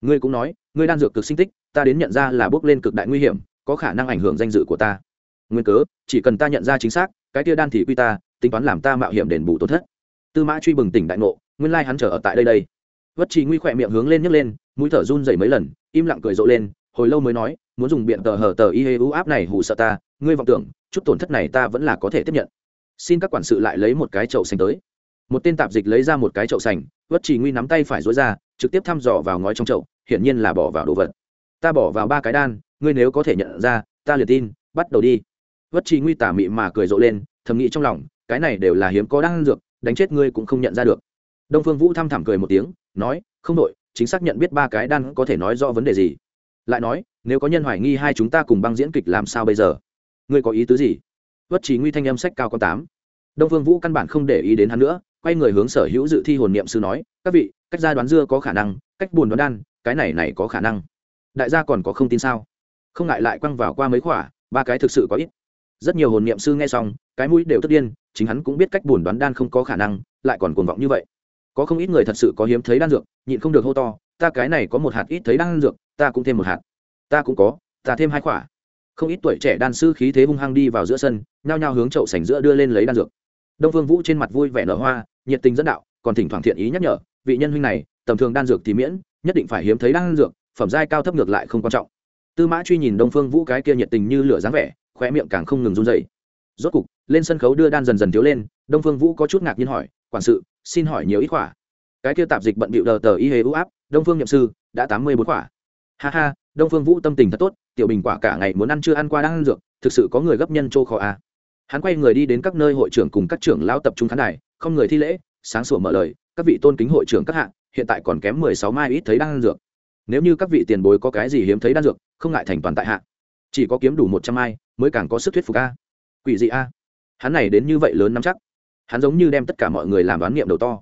Ngươi cũng nói, ngươi đan dược cực sinh tích, ta đến nhận ra là bước lên cực đại nguy hiểm, có khả năng ảnh hưởng danh dự của ta. Nguyên cớ, chỉ cần ta nhận ra chính xác, cái tia đan thì quy ta, tính toán làm ta mạo hiểm đền bù tổn thất. Tư mã truy bừng tỉnh đại ngộ, nguyên lai hắn trở ở tại đây đây. Vất chỉ nguy khỏe miệng hướng lên nhấc lên, mũi thở run dày mấy lần, im lặng cười rộ lên hồi lâu mới nói, muốn dùng biện tờ hở tờ y hê ưu áp này hù sợ ta, ngươi vọng tưởng, chút tổn thất này ta vẫn là có thể tiếp nhận. Xin các quản sự lại lấy một cái chậu xanh tới. Một tên tạp dịch lấy ra một cái chậu sành vất chỉ nguy nắm tay phải dối ra, trực tiếp thăm dò vào ngói trong chậu, hiển nhiên là bỏ vào đồ vật. Ta bỏ vào ba cái đan, ngươi nếu có thể nhận ra, ta liền tin, bắt đầu đi. Vất chỉ nguy tả mị mà cười rộ lên, thầm nghĩ trong lòng, cái này đều là hiếm có đan dược, đánh chết ngươi cũng không nhận ra được. Đông phương vũ thăm thẳm cười một tiếng, nói, không đội chính xác nhận biết ba cái đan có thể nói rõ vấn đề gì lại nói, nếu có nhân hoài nghi hai chúng ta cùng băng diễn kịch làm sao bây giờ? Ngươi có ý tứ gì? Vất chỉ nguy thanh âm sách cao con tám. Đông phương vũ căn bản không để ý đến hắn nữa, quay người hướng sở hữu dự thi hồn niệm sư nói, các vị, cách ra đoán dưa có khả năng, cách buồn đoán đan, cái này này có khả năng. Đại gia còn có không tin sao? Không ngại lại quăng vào qua mấy khỏa, ba cái thực sự có ít. Rất nhiều hồn niệm sư nghe xong, cái mũi đều tức điên, chính hắn cũng biết cách buồn đoán đan không có khả năng, lại còn cuồng vọng như vậy. Có không ít người thật sự có hiếm thấy đan dược, nhịn không được hô to, ta cái này có một hạt ít thấy đan dược ta cũng thêm một hạt. Ta cũng có ta thêm hai quả, không ít tuổi trẻ đan sư khí thế hung hăng đi vào giữa sân nhao nhao hướng chậu sành giữa đưa lên lấy đan dược. Đông phương vũ trên mặt vui vẻ nở hoa nhiệt tình dẫn đạo còn thỉnh thoảng thiện ý nhắc nhở vị nhân huynh này tầm thường đan dược thì miễn nhất định phải hiếm thấy đan dược phẩm giai cao thấp ngược lại không quan trọng. Tư mã truy nhìn đông phương vũ cái kia nhiệt tình như lửa dáng vẻ khoe miệng càng không ngừng run dậy rốt cục lên sân khấu đưa đan dần dần thiếu lên đông phương vũ có chút ngạc nhiên hỏi quản sự xin hỏi nhiều ít quả. cái kia tạp dịch bận bịu đờ tờ y hề ưu áp đông phương nhậm sư đã tám mươi bốn quả ha ha, đông phương vũ tâm tình thật tốt, tiểu bình quả cả ngày muốn ăn chưa ăn qua đang ăn dược, thực sự có người gấp nhân châu khó à. hắn quay người đi đến các nơi hội trưởng cùng các trưởng lao tập trung khán đài, không người thi lễ, sáng sủa mở lời, các vị tôn kính hội trưởng các hạng hiện tại còn kém mười sáu mai ít thấy đang ăn dược. Nếu như các vị tiền bối có cái gì hiếm thấy đan dược, không ngại thành toàn tại hạ. Chỉ có kiếm đủ một trăm mai, mới càng có sức thuyết phục a. Quỷ dị a. Hắn này đến như vậy lớn nắm chắc. Hắn giống như đem tất cả mọi người làm đoán nghiệm đầu to.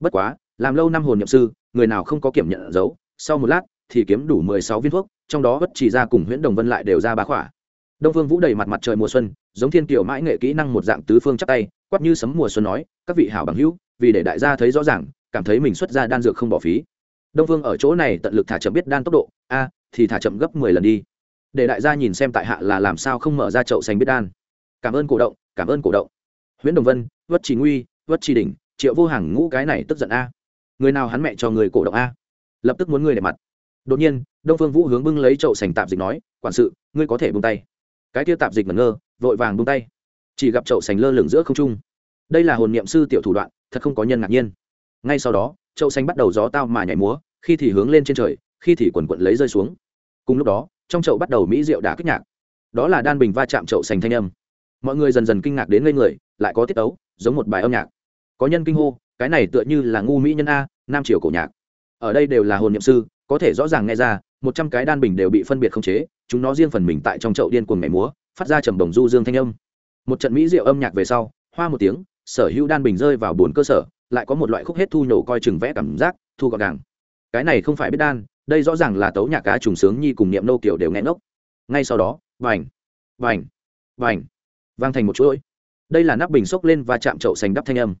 Bất quá, làm lâu năm hồn nhậm sư, người nào không có kiểm nhận dấu, sau một lát thì kiếm đủ mười sáu viên thuốc, trong đó bất chỉ ra cùng huyễn đồng vân lại đều ra bá khỏa. Đông vương vũ đầy mặt mặt trời mùa xuân, giống thiên kiều mãi nghệ kỹ năng một dạng tứ phương chắp tay quát như sấm mùa xuân nói, các vị hảo bằng hữu, vì để đại gia thấy rõ ràng, cảm thấy mình xuất ra đan dược không bỏ phí. Đông vương ở chỗ này tận lực thả chậm biết đan tốc độ, a, thì thả chậm gấp mười lần đi. Để đại gia nhìn xem tại hạ là làm sao không mở ra chậu xanh biết đan. Cảm ơn cổ động, cảm ơn cổ động. Huyễn đồng vân, vất chỉ nguy, vất chỉ đỉnh, triệu vô hàng ngũ cái này tức giận a. Người nào hắn mẹ cho người cổ động a? Lập tức muốn người để mặt đột nhiên, đông phương vũ hướng bưng lấy chậu sành tạp dịch nói, quản sự, ngươi có thể bung tay. Cái tia tạp dịch mẩn ngơ, vội vàng bung tay. Chỉ gặp chậu sành lơ lửng giữa không trung. Đây là hồn niệm sư tiểu thủ đoạn, thật không có nhân ngạc nhiên. Ngay sau đó, chậu xanh bắt đầu gió tao mà nhảy múa, khi thì hướng lên trên trời, khi thì quần quận lấy rơi xuống. Cùng lúc đó, trong chậu bắt đầu mỹ rượu đã kích nhạc. Đó là đan bình va chạm chậu sành thanh âm. Mọi người dần dần kinh ngạc đến ngây người, lại có tiết ấu giống một bài âm nhạc. Có nhân kinh hô, cái này tựa như là ngu mỹ nhân a, nam triều cổ nhạc. Ở đây đều là hồn niệm sư có thể rõ ràng nghe ra, một trăm cái đan bình đều bị phân biệt khống chế, chúng nó riêng phần mình tại trong chậu điên cuồng mẻ múa, phát ra trầm đồng du dương thanh âm. Một trận mỹ diệu âm nhạc về sau, hoa một tiếng, sở hữu đan bình rơi vào bồn cơ sở, lại có một loại khúc hết thu nhổ coi chừng vẽ cảm giác, thu gọn gàng. Cái này không phải biết đan, đây rõ ràng là tấu nhạc cá trùng sướng nhi cùng niệm nô kiểu đều nghe ngốc. Ngay sau đó vành vành vành vang thành một chuỗi. Đây là nắp bình xốc lên và chạm chậu sành đắp thanh âm.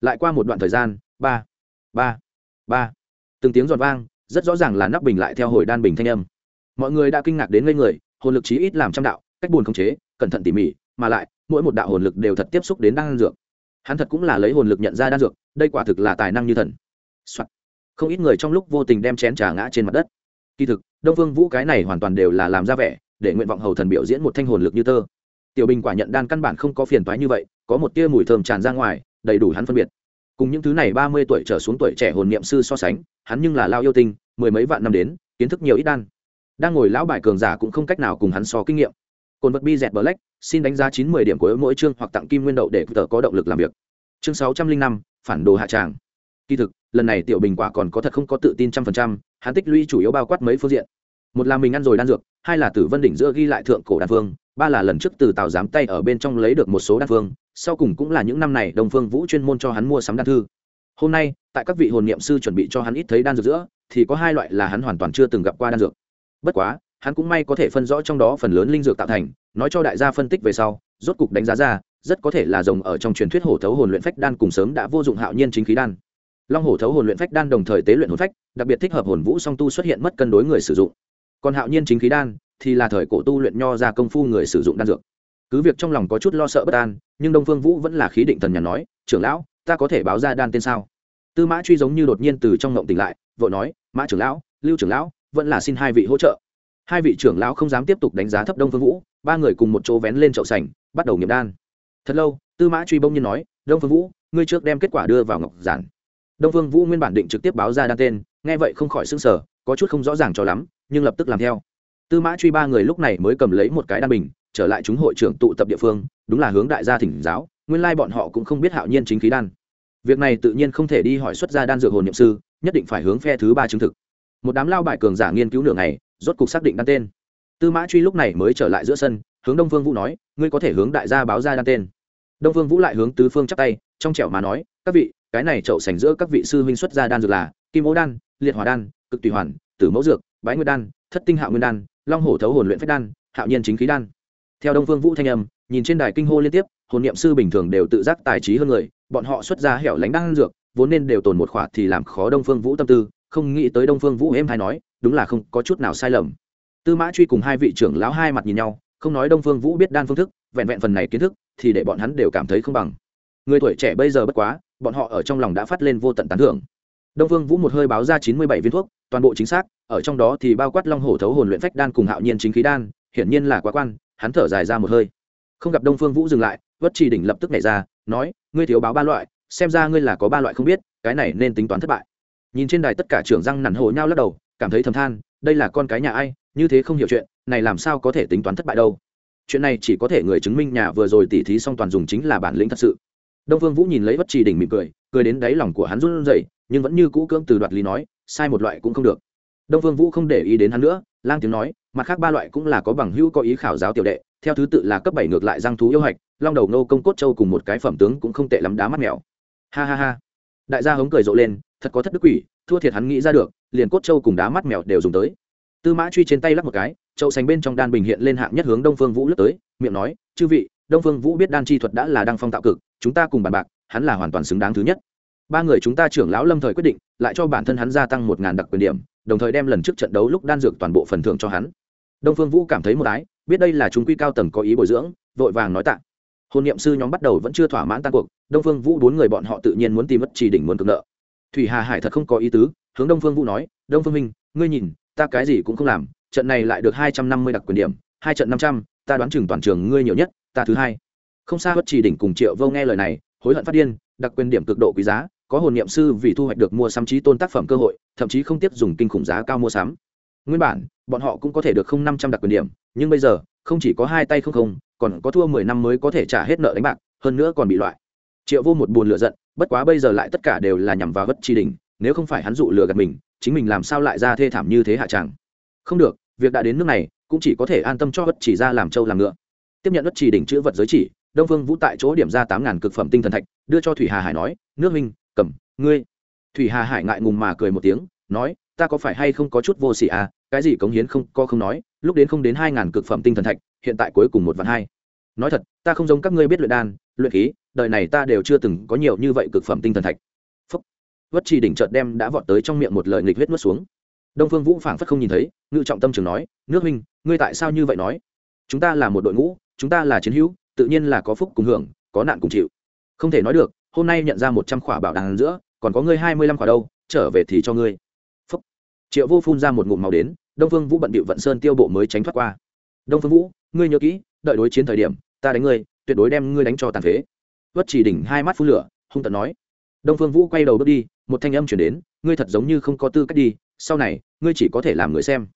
Lại qua một đoạn thời gian, ba ba ba. Từng tiếng giòn vang rất rõ ràng là nắp bình lại theo hồi đan bình thanh âm. Mọi người đã kinh ngạc đến ngây người, hồn lực chí ít làm trăm đạo, cách buồn khống chế, cẩn thận tỉ mỉ, mà lại, mỗi một đạo hồn lực đều thật tiếp xúc đến đan dược. Hắn thật cũng là lấy hồn lực nhận ra đan dược, đây quả thực là tài năng như thần、Soạn. không ít người trong lúc vô tình đem chén trà ngã trên mặt đất. Kỳ thực, đông phương vũ cái này hoàn toàn đều là làm ra vẻ, để nguyện vọng hầu thần biểu diễn một thanh hồn lực như tơ. Tiểu bình quả nhận đan căn bản không có phiền toái như vậy, có một tia mùi thơm tràn ra ngoài, đầy đủ hắn phân biệt. Cùng những thứ này ba mươi tuổi trở xuống tuổi trẻ hồn niệm sư so sánh hắn nhưng là lao yêu tinh, mười mấy vạn năm đến, kiến thức nhiều ít đan. Đang ngồi lão bài cường giả cũng không cách nào cùng hắn so kinh nghiệm. Cồn vật bi dẹt black, xin đánh giá chín mươi điểm của mỗi chương hoặc tặng kim nguyên đậu để tờ có động lực làm việc. Chương sáu trăm linh năm, phản đồ hạ tràng. Kỳ thực, lần này tiểu bình quả còn có thật không có tự tin trăm phần trăm, hắn tích lũy chủ yếu bao quát mấy phương diện. Một là mình ăn rồi đan dược, hai là tử vân đỉnh giữa ghi lại thượng cổ đan phương ba là lần trước từ tào giám tay ở bên trong lấy được một số đan phương sau cùng cũng là những năm này đồng phương vũ chuyên môn cho hắn mua sắm đan thư hôm nay, tại các vị hồn niệm sư chuẩn bị cho hắn ít thấy đan dược giữa, thì có hai loại là hắn hoàn toàn chưa từng gặp qua đan dược. Bất quá, hắn cũng may có thể phân rõ trong đó phần lớn linh dược tạo thành, nói cho đại gia phân tích về sau, rốt cục đánh giá ra, rất có thể là rồng ở trong truyền thuyết hổ thấu hồn luyện phách đan cùng sớm đã vô dụng hạo nhiên chính khí đan. Long hổ thấu hồn luyện phách đan đồng thời tế luyện hồn phách, đặc biệt thích hợp hồn vũ song tu xuất hiện mất cân đối người sử dụng. Còn hạo nhiên chính khí đan, thì là thời cổ tu luyện nho ra công phu người sử dụng đan dược. Cứ việc trong lòng có chút lo sợ bất an, nhưng đông phương vũ vẫn là khí định thần nhà nói, trưởng lão ta có thể báo ra đan tên sao? Tư mã truy giống như đột nhiên từ trong ngộng tỉnh lại, vội nói, mã trưởng lão, lưu trưởng lão, vẫn là xin hai vị hỗ trợ. Hai vị trưởng lão không dám tiếp tục đánh giá thấp đông phương vũ, ba người cùng một chỗ vén lên chậu sành, bắt đầu nghiệm đan. Thật lâu, tư mã truy bông nhiên nói, đông phương vũ, ngươi trước đem kết quả đưa vào ngọc giản. Đông phương vũ nguyên bản định trực tiếp báo ra đan tên, nghe vậy không khỏi xưng sở có chút không rõ ràng cho lắm, nhưng lập tức làm theo. Tư mã truy ba người lúc này mới cầm lấy một cái đan bình, trở lại chúng hội trưởng tụ tập địa phương, đúng là hướng đại gia thỉnh giáo, nguyên lai bọn họ cũng không biết hạo nhiên chính khí đan việc này tự nhiên không thể đi hỏi xuất gia đan dược hồn niệm sư, nhất định phải hướng phe thứ ba chứng thực. Một đám lao bại cường giả nghiên cứu nửa ngày, rốt cục xác định đan tên. Tư mã truy lúc này mới trở lại giữa sân, hướng đông phương vũ nói, ngươi có thể hướng đại gia báo ra đan tên. Đông phương vũ lại hướng tứ phương chắc tay, trong trẻo mà nói, các vị, cái này chậu sành giữa các vị sư huynh xuất gia đan dược là kim ố đan, liệt hòa đan, cực tùy hoàn, tử mẫu dược, bái nguyên đan, thất tinh hạo nguyên đan, long hổ thấu hồn luyện phách đan, hạo nhiên chính khí đan. Theo đông phương vũ thanh âm, nhìn trên đài kinh hô liên tiếp, hồn niệm sư bình thường đều tự giác tài trí hơn người bọn họ xuất ra hẻo lánh đan dược, vốn nên đều tồn một khỏa thì làm khó đông phương vũ tâm tư, không nghĩ tới đông phương vũ êm hay nói, đúng là không có chút nào sai lầm. Tư mã truy cùng hai vị trưởng lão hai mặt nhìn nhau, không nói đông phương vũ biết đan phương thức, vẹn vẹn phần này kiến thức thì để bọn hắn đều cảm thấy không bằng. Người tuổi trẻ bây giờ bất quá, bọn họ ở trong lòng đã phát lên vô tận tán thưởng. Đông phương vũ một hơi báo ra chín mươi bảy viên thuốc, toàn bộ chính xác, ở trong đó thì bao quát long hổ thấu hồn luyện phách đan cùng hạo nhiên chính khí đan, hiển nhiên là quá quan, hắn thở dài ra một hơi. Không gặp đông phương vũ dừng lại, vất trì đỉnh lập tức nhảy ra nói, ngươi thiếu báo ba loại, xem ra ngươi là có ba loại không biết, cái này nên tính toán thất bại. Nhìn trên đài tất cả trưởng răng nản hồ nhau lắc đầu, cảm thấy thầm than, đây là con cái nhà ai, như thế không hiểu chuyện, này làm sao có thể tính toán thất bại đâu? Chuyện này chỉ có thể người chứng minh nhà vừa rồi tỉ thí xong toàn dùng chính là bản lĩnh thật sự. Đông phương vũ nhìn lấy bất trì đỉnh mỉm cười cười đến đáy lòng của hắn run rẩy, nhưng vẫn như cũ cưỡng từ đoạt lý nói, sai một loại cũng không được. Đông phương vũ không để ý đến hắn nữa, lang tiếng nói, mặt khác ba loại cũng là có bằng hữu có ý khảo giáo tiểu đệ theo thứ tự là cấp bảy ngược lại răng thú yêu hạch, long đầu nô công cốt châu cùng một cái phẩm tướng cũng không tệ lắm đá mắt mèo. Ha ha ha. Đại gia hống cười rộ lên, thật có thất đức quỷ, thua thiệt hắn nghĩ ra được, liền cốt châu cùng đá mắt mèo đều dùng tới. Tư mã truy trên tay lắp một cái châu sành bên trong đan bình hiện lên hạng nhất hướng đông phương vũ lướt tới, miệng nói, chư vị, đông phương vũ biết đan chi thuật đã là đăng phong tạo cực, chúng ta cùng bàn bạc, hắn là hoàn toàn xứng đáng thứ nhất. Ba người chúng ta trưởng lão lâm thời quyết định, lại cho bản thân hắn gia tăng một ngàn đặc quyền điểm, đồng thời đem lần trước trận đấu lúc đan dược toàn bộ phần thưởng cho hắn. Đông phương vũ cảm thấy một ái biết đây là chúng quy cao tầng có ý bồi dưỡng, vội vàng nói tạ. Hôn niệm sư nhóm bắt đầu vẫn chưa thỏa mãn tan cuộc, đông phương vũ bốn người bọn họ tự nhiên muốn tìm mất chỉ đỉnh muốn cực nợ. Thủy hà hải thật không có ý tứ, hướng đông phương vũ nói, đông phương minh, ngươi nhìn, ta cái gì cũng không làm, trận này lại được hai trăm năm mươi đặc quyền điểm, hai trận năm trăm, ta đoán chừng toàn trường ngươi nhiều nhất, ta thứ hai. Không xa bất chỉ đỉnh cùng triệu vô nghe lời này, hối hận phát điên, đặc quyền điểm cực độ quý giá, có hồn niệm sư vì thu hoạch được mua sắm trí tôn tác phẩm cơ hội, thậm chí không tiếp dùng kinh khủng giá cao mua sắm nguyên bản, bọn họ cũng có thể được không năm trăm đặc quyền điểm, nhưng bây giờ, không chỉ có hai tay không không, còn có thua mười năm mới có thể trả hết nợ đánh bạc, hơn nữa còn bị loại. Triệu vô một buồn lựa giận, bất quá bây giờ lại tất cả đều là nhằm vào vất tri đình, nếu không phải hắn dụ lừa gạt mình, chính mình làm sao lại ra thê thảm như thế hạ chẳng? Không được, việc đã đến nước này, cũng chỉ có thể an tâm cho vất chỉ ra làm trâu làm ngựa. Tiếp nhận vất chỉ đỉnh chữ vật giới chỉ, đông vương vũ tại chỗ điểm ra tám ngàn cực phẩm tinh thần thạch, đưa cho thủy hà hải nói, nước minh, cầm, ngươi. Thủy hà hải ngại ngùng mà cười một tiếng, nói ta có phải hay không có chút vô sỉ à? Cái gì cống hiến không, có không nói, lúc đến không đến hai ngàn cực phẩm tinh thần thạch, hiện tại cuối cùng một vạn hai. Nói thật, ta không giống các ngươi biết luyện đan, luyện khí, đời này ta đều chưa từng có nhiều như vậy cực phẩm tinh thần thạch. Phúc. Vất chi đỉnh chợt đem đã vọt tới trong miệng một lời nghịch huyết nuốt xuống. Đông phương vũ phảng phất không nhìn thấy, ngự trọng tâm trường nói, nước huynh, ngươi tại sao như vậy nói? Chúng ta là một đội ngũ, chúng ta là chiến hữu, tự nhiên là có phúc cùng hưởng, có nạn cùng chịu. Không thể nói được, hôm nay nhận ra một trăm khỏa bảo đàn giữa, còn có ngươi hai mươi lăm khỏa đâu, trở về thì cho ngươi triệu vô phun ra một ngụm màu đến, đông phương vũ bận bịu vận sơn tiêu bộ mới tránh thoát qua. Đông phương vũ, ngươi nhớ kỹ, đợi đối chiến thời điểm, ta đánh ngươi, tuyệt đối đem ngươi đánh cho tàn phế. Vất chỉ đỉnh hai mắt phun lửa, hung tận nói. Đông phương vũ quay đầu bước đi, một thanh âm chuyển đến, ngươi thật giống như không có tư cách đi, sau này, ngươi chỉ có thể làm người xem.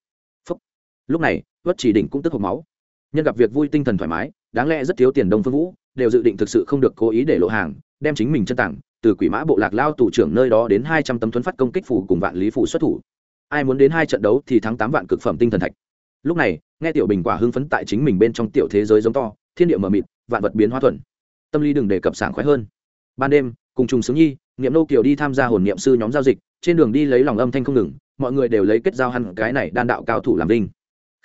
Phúc. lúc này, vất chỉ đỉnh cũng tức hộp máu. Nhân gặp việc vui tinh thần thoải mái, đáng lẽ rất thiếu tiền đông phương vũ, đều dự định thực sự không được cố ý để lộ hàng, đem chính mình chân tặng, từ quỷ mã bộ lạc lao tù trưởng nơi đó đến hai trăm tấm thuấn phát công kích phủ cùng vạn lý phủ xuất thủ ai muốn đến hai trận đấu thì thắng tám vạn cực phẩm tinh thần thạch. Lúc này, nghe tiểu bình quả hưng phấn tại chính mình bên trong tiểu thế giới giống to, thiên địa mờ mịt, vạn vật biến hóa thuận tâm lý đừng đề cập sảng khoái hơn. Ban đêm, cùng trùng sướng nhi, niệm nô kiều đi tham gia hồn niệm sư nhóm giao dịch, trên đường đi lấy lòng âm thanh không ngừng, mọi người đều lấy kết giao hẳn cái này đan đạo cao thủ làm linh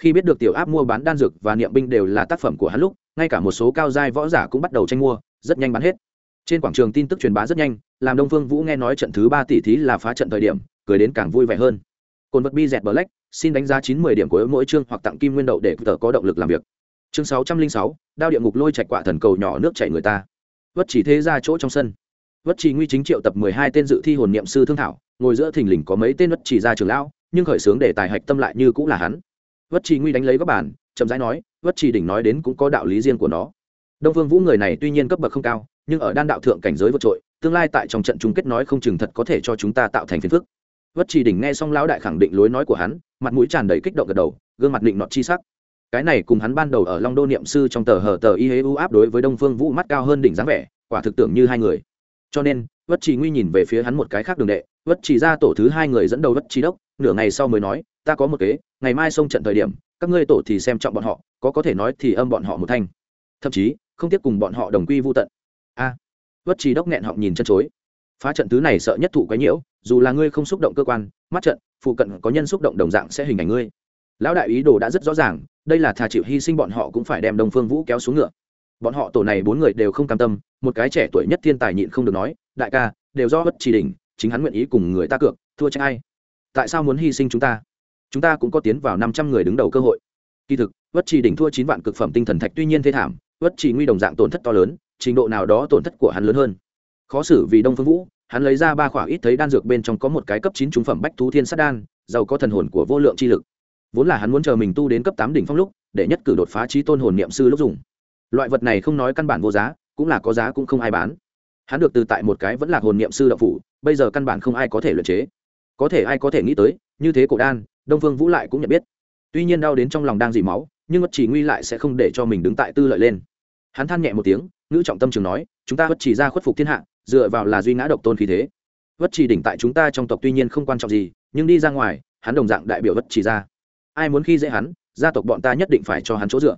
khi biết được tiểu áp mua bán đan dược và niệm binh đều là tác phẩm của hắn lúc, ngay cả một số cao giai võ giả cũng bắt đầu tranh mua, rất nhanh bán hết. Trên quảng trường tin tức truyền bá rất nhanh, làm đông phương vũ nghe nói trận thứ ba tỷ thí là phá trận thời điểm, cười đến càng vui vẻ hơn cồn vật bi dẹt black, xin đánh giá chín mươi điểm của mỗi chương hoặc tặng kim nguyên đậu để tờ có động lực làm việc. Chương sáu trăm linh sáu, đao địa ngục lôi chạch quạ thần cầu nhỏ nước chảy người ta. Vất chỉ thế ra chỗ trong sân. Vất chỉ nguy chính triệu tập mười hai tên dự thi hồn niệm sư thương thảo, ngồi giữa thình lình có mấy tên vất chỉ ra trường lão, nhưng khởi xướng để tài hạch tâm lại như cũng là hắn. Vất chỉ nguy đánh lấy các bản chậm rãi nói, vất chỉ đỉnh nói đến cũng có đạo lý riêng của nó. Đông phương vũ người này tuy nhiên cấp bậc không cao, nhưng ở đan đạo thượng cảnh giới vượt trội, tương lai tại trong trận chung kết nói không chừng thật có thể cho chúng ta tạo thành phiền phức vất chỉ đỉnh nghe xong lão đại khẳng định lối nói của hắn mặt mũi tràn đầy kích động gật đầu gương mặt định nọt chi sắc. Cái này cùng hắn ban đầu ở long đô niệm sư trong tờ hờ tờ y hế u áp đối với đông phương vũ mắt cao hơn đỉnh dáng vẻ quả thực tưởng như hai người. Cho nên vất chỉ nguy nhìn về phía hắn một cái khác đường đệ vất chỉ ra tổ thứ hai người dẫn đầu vất chỉ đốc nửa ngày sau mới nói ta có một kế ngày mai xông trận thời điểm các ngươi tổ thì xem trọng bọn họ có có thể nói thì âm bọn họ một thanh. Thậm chí không tiếp cùng bọn họ đồng quy vô tận. A. À, vất chỉ đốc nghẹn họng nhìn chân chối phá trận thứ này sợ nhất thụ quấy nhiễu, dù là ngươi không xúc động cơ quan, mắt trận, phụ cận có nhân xúc động đồng dạng sẽ hình ảnh ngươi. Lão đại ý đồ đã rất rõ ràng, đây là thà chịu hy sinh bọn họ cũng phải đem đông phương vũ kéo xuống ngựa. Bọn họ tổ này bốn người đều không cam tâm, một cái trẻ tuổi nhất thiên tài nhịn không được nói, đại ca, đều do bất chỉ đỉnh, chính hắn nguyện ý cùng người ta cược, thua tranh ai? Tại sao muốn hy sinh chúng ta? Chúng ta cũng có tiến vào năm trăm người đứng đầu cơ hội. Kỳ thực, bất chỉ đỉnh thua chín vạn cực phẩm tinh thần thạch tuy nhiên thế thảm, bất chỉ nguy đồng dạng tổn thất to lớn, trình độ nào đó tổn thất của hắn lớn hơn khó xử vì đông phương vũ, hắn lấy ra ba khỏa ít thấy đan dược bên trong có một cái cấp chín trung phẩm bách thú thiên sát đan, giàu có thần hồn của vô lượng chi lực. Vốn là hắn muốn chờ mình tu đến cấp tám đỉnh phong lúc, để nhất cử đột phá trí tôn hồn niệm sư lúc dùng. Loại vật này không nói căn bản vô giá, cũng là có giá cũng không ai bán. Hắn được từ tại một cái vẫn là hồn niệm sư đậu phủ, bây giờ căn bản không ai có thể luyện chế. Có thể ai có thể nghĩ tới, như thế cổ đan, đông phương vũ lại cũng nhận biết. Tuy nhiên đau đến trong lòng đang dì máu, nhưng bất chỉ nguy lại sẽ không để cho mình đứng tại tư lợi lên. Hắn than nhẹ một tiếng, ngữ trọng tâm trường nói, chúng ta bất chỉ ra khuất phục thiên hạ dựa vào là duy ngã độc tôn khí thế. Vất chỉ đỉnh tại chúng ta trong tộc tuy nhiên không quan trọng gì, nhưng đi ra ngoài, hắn đồng dạng đại biểu vất chỉ ra. Ai muốn khi dễ hắn, gia tộc bọn ta nhất định phải cho hắn chỗ dựa.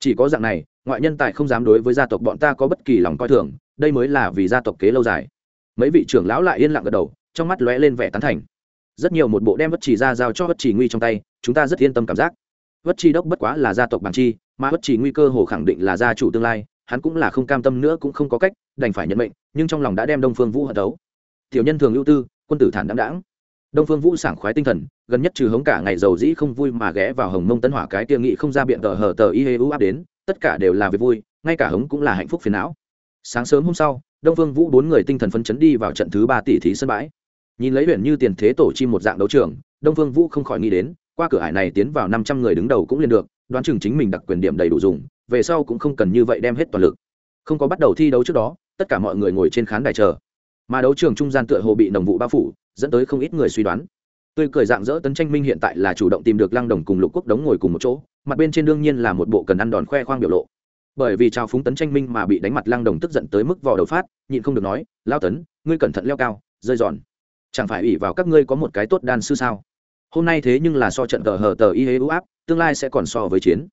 Chỉ có dạng này, ngoại nhân tài không dám đối với gia tộc bọn ta có bất kỳ lòng coi thường, đây mới là vì gia tộc kế lâu dài. Mấy vị trưởng lão lại yên lặng gật đầu, trong mắt lóe lên vẻ tán thành. Rất nhiều một bộ đem vất chỉ ra giao cho vất chỉ nguy trong tay, chúng ta rất yên tâm cảm giác. Vất chỉ đốc bất quá là gia tộc bằng chi, mà vất chỉ nguy cơ hồ khẳng định là gia chủ tương lai hắn cũng là không cam tâm nữa cũng không có cách, đành phải nhận mệnh, nhưng trong lòng đã đem đông phương vũ hận đấu. Tiểu nhân thường ưu tư, quân tử thản đáng đáng đông phương vũ sảng khoái tinh thần, gần nhất trừ hống cả ngày giàu dĩ không vui mà ghé vào hồng mông tân hỏa cái tiêu nghị không ra biện tờ hờ tờ y hê u áp đến, tất cả đều là việc vui, ngay cả hống cũng là hạnh phúc phiền não. Sáng sớm hôm sau, đông phương vũ bốn người tinh thần phấn chấn đi vào trận thứ ba tỷ thí sân bãi. Nhìn lấy huyện như tiền thế tổ chi một dạng đấu trường, đông phương vũ không khỏi nghĩ đến, qua cửa hải này tiến vào năm trăm người đứng đầu cũng liền được, đoán chừng chính mình đặc quyền điểm đầy đủ dùng về sau cũng không cần như vậy đem hết toàn lực. Không có bắt đầu thi đấu trước đó, tất cả mọi người ngồi trên khán đài chờ. Mà đấu trường trung gian tựa hồ bị nồng vụ bao phủ, dẫn tới không ít người suy đoán. Tươi cười dạng dỡ tấn tranh minh hiện tại là chủ động tìm được lăng đồng cùng lục quốc đống ngồi cùng một chỗ, mặt bên trên đương nhiên là một bộ cần ăn đòn khoe khoang biểu lộ. Bởi vì trao phúng tấn tranh minh mà bị đánh mặt lăng đồng tức giận tới mức vò đầu phát, nhịn không được nói, lao tấn, ngươi cẩn thận leo cao, rơi giòn. Chẳng phải ủy vào các ngươi có một cái tốt đan sư sao? Hôm nay thế nhưng là so trận tờ hờ tờ y hế ưu áp, tương lai sẽ còn so với chiến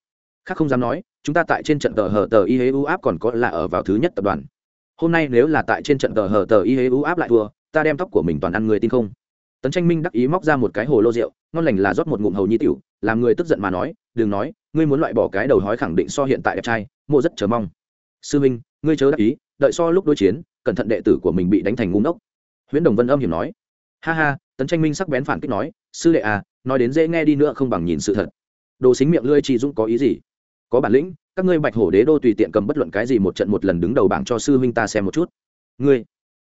khác không dám nói, chúng ta tại trên trận tờ hờ tờ y hế áp còn có là ở vào thứ nhất tập đoàn. Hôm nay nếu là tại trên trận tờ hờ tờ y hế áp lại thua, ta đem tóc của mình toàn ăn người tin không? Tấn tranh minh đắc ý móc ra một cái hồ lô rượu, ngon lành là rót một ngụm hầu nhi tiểu, làm người tức giận mà nói, đừng nói, ngươi muốn loại bỏ cái đầu hói khẳng định so hiện tại đẹp trai, mộ rất chờ mong. Sư minh, ngươi chớ đắc ý, đợi so lúc đối chiến, cẩn thận đệ tử của mình bị đánh thành ngu ngốc. Huyễn đồng vân âm hiểm nói. Ha ha, tấn tranh minh sắc bén phản kích nói, sư đệ à nói đến dễ nghe đi nữa không bằng nhìn sự thật. Đồ xính miệng lưỡi chị dũng có ý gì? Có bản lĩnh, các ngươi bạch hổ đế đô tùy tiện cầm bất luận cái gì một trận một lần đứng đầu bảng cho sư huynh ta xem một chút. Ngươi.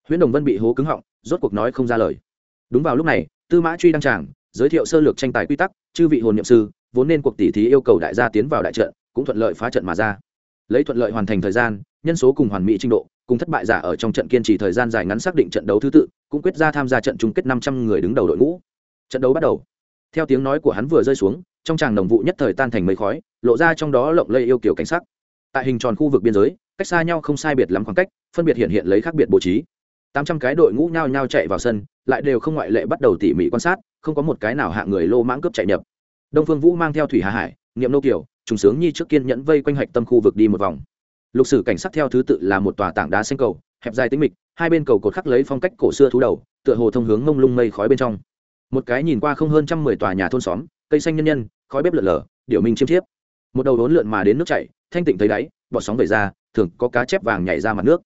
Huyễn đồng vân bị hố cứng họng, rốt cuộc nói không ra lời. Đúng vào lúc này, tư mã truy đăng tràng, giới thiệu sơ lược tranh tài quy tắc, chư vị hồn niệm sư, vốn nên cuộc tỷ thí yêu cầu đại gia tiến vào đại trận, cũng thuận lợi phá trận mà ra. Lấy thuận lợi hoàn thành thời gian, nhân số cùng hoàn mỹ trình độ, cùng thất bại giả ở trong trận kiên trì thời gian dài ngắn xác định trận đấu thứ tự, cũng quyết ra tham gia trận chung kết năm trăm người đứng đầu đội ngũ. Trận đấu bắt đầu. Theo tiếng nói của hắn vừa rơi xuống trong tràng đồng vụ nhất thời tan thành mấy khói, lộ ra trong đó lộng lây yêu kiểu cảnh sắc. Tại hình tròn khu vực biên giới, cách xa nhau không sai biệt lắm khoảng cách, phân biệt hiện hiện lấy khác biệt bố trí. Tám trăm cái đội ngũ nhao nhao chạy vào sân, lại đều không ngoại lệ bắt đầu tỉ mỉ quan sát, không có một cái nào hạ người lô mãng cướp chạy nhập. Đông phương vũ mang theo thủy hà hải nghiệm nô kiều, trùng sướng nhi trước kiên nhẫn vây quanh hạch tâm khu vực đi một vòng. Lục sử cảnh sát theo thứ tự là một tòa tảng đá xanh cầu, hẹp dài tính mịch, hai bên cầu cột khắc lấy phong cách cổ xưa thú đầu, tựa hồ thông hướng mông lung mây khói bên trong. Một cái nhìn qua không hơn trăm mười tòa nhà thôn xóm, cây xanh nhân nhân khói bếp lượn lờ điệu minh chiêm chiếp. Một đầu đốn lượn mà đến nước chảy, thanh tịnh thấy đáy, bọt sóng về ra, thường có cá chép vàng nhảy ra mặt nước.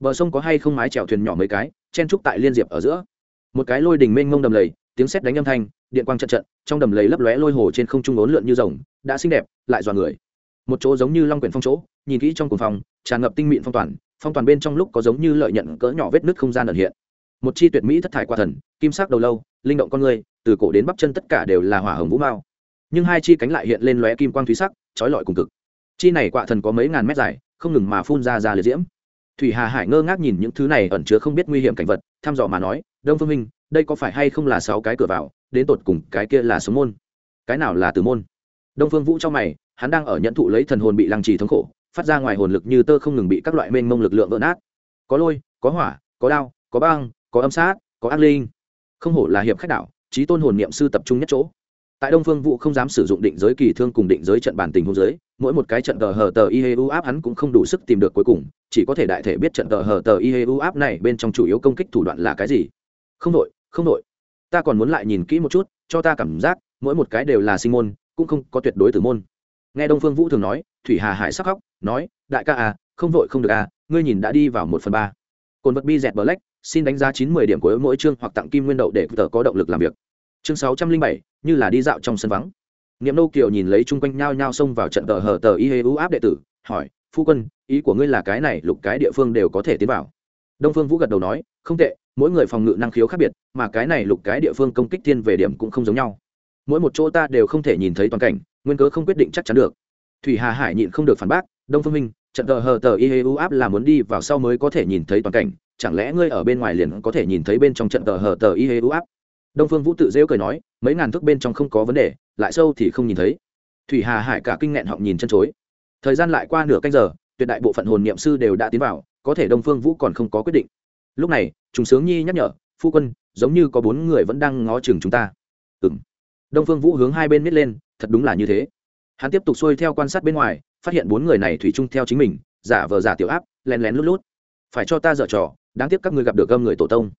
Bờ sông có hay không mái chèo thuyền nhỏ mấy cái, chen trúc tại liên diệp ở giữa. Một cái lôi đình mênh mông đầm lầy, tiếng sét đánh âm thanh, điện quang trận trận, trong đầm lầy lấp lóe lôi hồ trên không trung ốn lượn như rồng, đã xinh đẹp, lại dọa người. Một chỗ giống như long quyển phong chỗ, nhìn kỹ trong cuồng phòng tràn ngập tinh mịn phong toàn phong toàn bên trong lúc có giống như lợi nhận cỡ nhỏ vết nứt không gian ẩn hiện. Một chi tuyệt mỹ thất thải qua thần, kim sắc đầu lâu, linh động con người, từ cổ đến bắp chân tất cả đều là hỏa hồng vũ mao nhưng hai chi cánh lại hiện lên lóe kim quang thúy sắc, trói lọi cùng cực. Chi này quạ thần có mấy ngàn mét dài, không ngừng mà phun ra ra liệt diễm. Thủy hà hải ngơ ngác nhìn những thứ này ẩn chứa không biết nguy hiểm cảnh vật, thăm dò mà nói, đông phương minh, đây có phải hay không là sáu cái cửa vào, đến tột cùng cái kia là số môn? Cái nào là từ môn? Đông phương vũ trong mày, hắn đang ở nhận thụ lấy thần hồn bị lăng trì thống khổ, phát ra ngoài hồn lực như tơ không ngừng bị các loại mênh mông lực lượng vỡ nát. Có lôi, có hỏa, có đao, có băng, có âm sát, có ác linh. Không hổ là hiệp khách đạo trí tôn hồn niệm sư tập trung nhất chỗ tại đông phương vũ không dám sử dụng định giới kỳ thương cùng định giới trận bản tình hôn giới mỗi một cái trận tờ hờ tờ y u áp hắn cũng không đủ sức tìm được cuối cùng, chỉ có thể đại thể biết trận tờ hờ tờ y u áp này bên trong chủ yếu công kích thủ đoạn là cái gì. Không đội không đội ta còn muốn lại nhìn kỹ một chút, cho ta cảm giác, mỗi một cái đều là sinh môn, cũng không có tuyệt đối tử môn. Nghe đông phương vũ thường nói, thủy hà hải sắc khóc, nói, đại ca à không vội không được à ngươi nhìn đã đi vào một phần ba. Cồn vật bi dẹt black, xin đánh giá chín mươi điểm của mỗi chương hoặc tặng kim nguyên đậu để tờ có động lực làm việc chương sáu trăm linh bảy, như là đi dạo trong sân vắng. Niệm nô kiều nhìn lấy chung quanh nhao nhao xông vào trận tờ hờ tờ y hê ưu áp đệ tử, hỏi, phu quân, ý của ngươi là cái này lục cái địa phương đều có thể tiến vào? Đông phương vũ gật đầu nói, không tệ, mỗi người phòng ngự năng khiếu khác biệt, mà cái này lục cái địa phương công kích thiên về điểm cũng không giống nhau. Mỗi một chỗ ta đều không thể nhìn thấy toàn cảnh, nguyên cớ không quyết định chắc chắn được. Thủy hà hải nhịn không được phản bác, đông phương minh, trận tờ hờ tờ y hê u áp là muốn đi vào sau mới có thể nhìn thấy toàn cảnh, chẳng lẽ ngươi ở bên ngoài liền có thể nhìn thấy bên trong trận tờ hờ tờ y hê u áp? Đông phương vũ tự rêu cười nói, mấy ngàn thước bên trong không có vấn đề, lại sâu thì không nhìn thấy. Thủy hà hải cả kinh nghẹn họng nhìn chân chối. Thời gian lại qua nửa canh giờ, tuyệt đại bộ phận hồn niệm sư đều đã tiến vào, có thể đông phương vũ còn không có quyết định. Lúc này chúng sướng nhi nhắc nhở, phu quân, giống như có bốn người vẫn đang ngó chừng chúng ta. Ừ m đông phương vũ hướng hai bên miết lên, thật đúng là như thế. Hắn tiếp tục xuôi theo quan sát bên ngoài, phát hiện bốn người này thủy chung theo chính mình, giả vờ giả tiểu áp len lén lút lút. Phải cho ta dở trò, đáng tiếc các ngươi gặp được gâm người tổ tông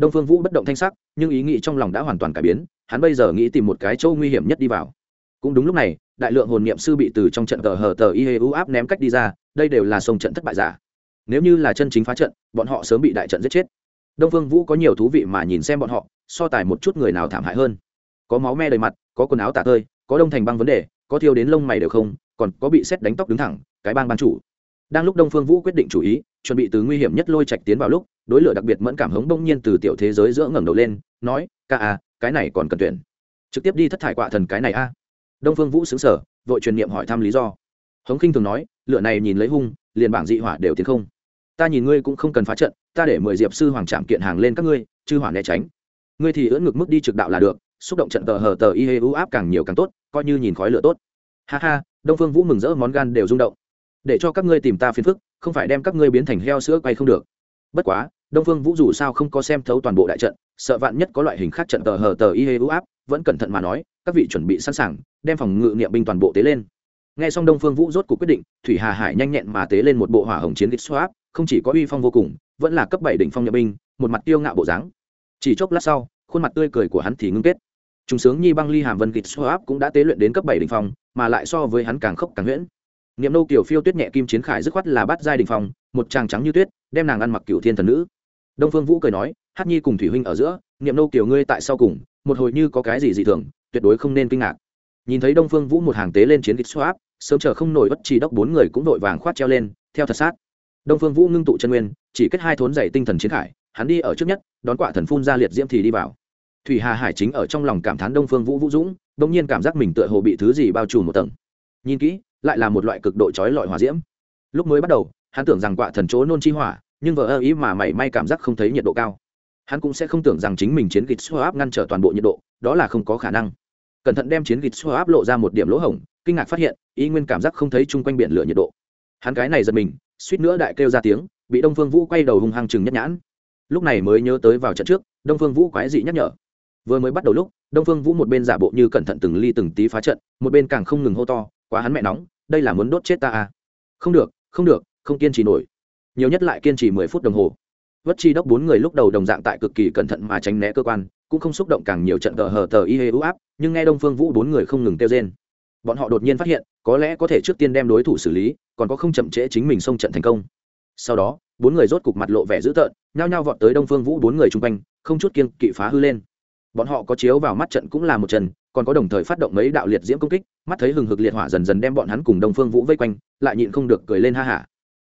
đông phương vũ bất động thanh sắc, nhưng ý nghĩ trong lòng đã hoàn toàn cải biến, hắn bây giờ nghĩ tìm một cái chỗ nguy hiểm nhất đi vào. Cũng đúng lúc này, đại lượng hồn niệm sư bị từ trong trận tờ hờ tờ y hê u áp ném cách đi ra, đây đều là sông trận thất bại giả. Nếu như là chân chính phá trận, bọn họ sớm bị đại trận giết chết. Đông phương vũ có nhiều thú vị mà nhìn xem bọn họ, so tài một chút người nào thảm hại hơn. Có máu me đầy mặt, có quần áo tả tơi, có đông thành băng vấn đề, có thiêu đến lông mày đều không, còn có bị xét đánh tóc đứng thẳng, cái bang ban chủ đang lúc đông phương vũ quyết định chủ ý, chuẩn bị từ nguy hiểm nhất lôi trạch tiến vào lúc, đối lửa đặc biệt mẫn cảm hống đông nhiên từ tiểu thế giới giữa ngẩng đầu lên, nói, ca à cái này còn cần tuyển. Trực tiếp đi thất thải quạ thần cái này a. Đông phương vũ xứng sở vội truyền niệm hỏi thăm lý do. Hống khinh thường nói, lửa này nhìn lấy hung, liền bảng dị hỏa đều tiến không. Ta nhìn ngươi cũng không cần phá trận, ta để mười diệp sư hoàng trạm kiện hàng lên các ngươi, chư hỏa né tránh. Ngươi thì ưỡn ngực mức đi trực đạo là được, xúc động trận tờ hờ tờ y hê u áp càng nhiều càng tốt, coi như nhìn khói lửa tốt. Ha ha, đông phương vũ mừng rỡ, món gan đều rung động để cho các ngươi tìm ta phiền phức không phải đem các ngươi biến thành heo sữa quay không được. Bất quá đông phương vũ dù sao không có xem thấu toàn bộ đại trận sợ vạn nhất có loại hình khác trận tờ hờ tờ y hê ưu áp vẫn cẩn thận mà nói các vị chuẩn bị sẵn sàng đem phòng ngự niệm binh toàn bộ tế lên. Nghe xong đông phương vũ rốt cuộc quyết định thủy hà hải nhanh nhẹn mà tế lên một bộ hỏa hồng chiến kích xoáp không chỉ có uy phong vô cùng vẫn là cấp bảy đỉnh phong nhập binh một mặt tiêu ngạo bộ dáng. Chỉ chốc lát sau khuôn mặt tươi cười của hắn thì ngưng kết. Trung sướng Nhi Băng Ly Hàm Vân Kịch Swap cũng đã tế luyện đến cấp bảy đỉnh phong, mà lại so với hắn càng khốc càng nguyễn. Niệm nô kiểu phiêu tuyết nhẹ kim chiến khải dứt khoát là bát giai đình phòng một chàng trắng như tuyết, đem nàng ăn mặc cửu thiên thần nữ. Đông Phương Vũ cười nói, Hát Nhi cùng Thủy huynh ở giữa, niệm nô kiểu ngươi tại sau cùng, một hồi như có cái gì dị thường, tuyệt đối không nên kinh ngạc. Nhìn thấy Đông Phương Vũ một hàng tế lên chiến kích swap, sớm chờ không nổi bất chỉ đốc bốn người cũng đội vàng khoát treo lên, theo thật sát. Đông Phương Vũ ngưng tụ chân nguyên, chỉ kết hai thốn dày tinh thần chiến khải, hắn đi ở trước nhất, đón quả thần phun ra liệt diễm thì đi vào thủy hà hải chính ở trong lòng cảm thán đông phương vũ vũ dũng đ ỗ n g nhiên cảm giác mình tựa hồ bị thứ gì bao trùm một tầng nhìn kỹ lại là một loại cực độ trói lọi hỏa diễm. Lúc mới bắt đầu, hắn tưởng rằng quạ thần chỗ nôn chi hỏa, nhưng vợ ơ ý mà mảy may cảm giác không thấy nhiệt độ cao. Hắn cũng sẽ không tưởng rằng chính mình chiến kịch xoa áp ngăn trở toàn bộ nhiệt độ, đó là không có khả năng. Cẩn thận đem chiến kịch xoa áp lộ ra một điểm lỗ hổng, kinh ngạc phát hiện ý nguyên cảm giác không thấy chung quanh biển lửa nhiệt độ. Hắn cái này giật mình, suýt nữa đại kêu ra tiếng, bị đông phương vũ quay đầu hung hăng chừng nhất nhãn. Lúc này mới nhớ tới vào trận trước, đông phương vũ quái dị nhắc nhở. Vừa mới bắt đầu lúc, đông phương vũ một bên giả bộ như cẩn thận từng ly từng tí phá trận, một bên càng không ngừng hô to quá hắn mẹ nóng, đây là muốn đốt chết ta à? Không được không được, không kiên trì nổi. Nhiều nhất lại kiên trì mười phút đồng hồ. Vất chi đốc bốn người lúc đầu đồng dạng tại cực kỳ cẩn thận mà tránh né cơ quan, cũng không xúc động càng nhiều trận tờ hờ tờ y hê ưu áp, nhưng nghe đông phương vũ bốn người không ngừng kêu trên bọn họ đột nhiên phát hiện, có lẽ có thể trước tiên đem đối thủ xử lý, còn có không chậm trễ chính mình xông trận thành công. Sau đó, bốn người rốt cục mặt lộ vẻ dữ tợn, nhao nhao vọt tới đông phương vũ bốn người chung quanh, không chút kiên kỵ phá hư lên. Bọn họ có chiếu vào mắt trận cũng là một trận còn có đồng thời phát động mấy đạo liệt diễm công kích, mắt thấy hừng hực liệt hỏa dần dần đem bọn hắn cùng đông phương vũ vây quanh, lại nhịn không được cười lên ha hả.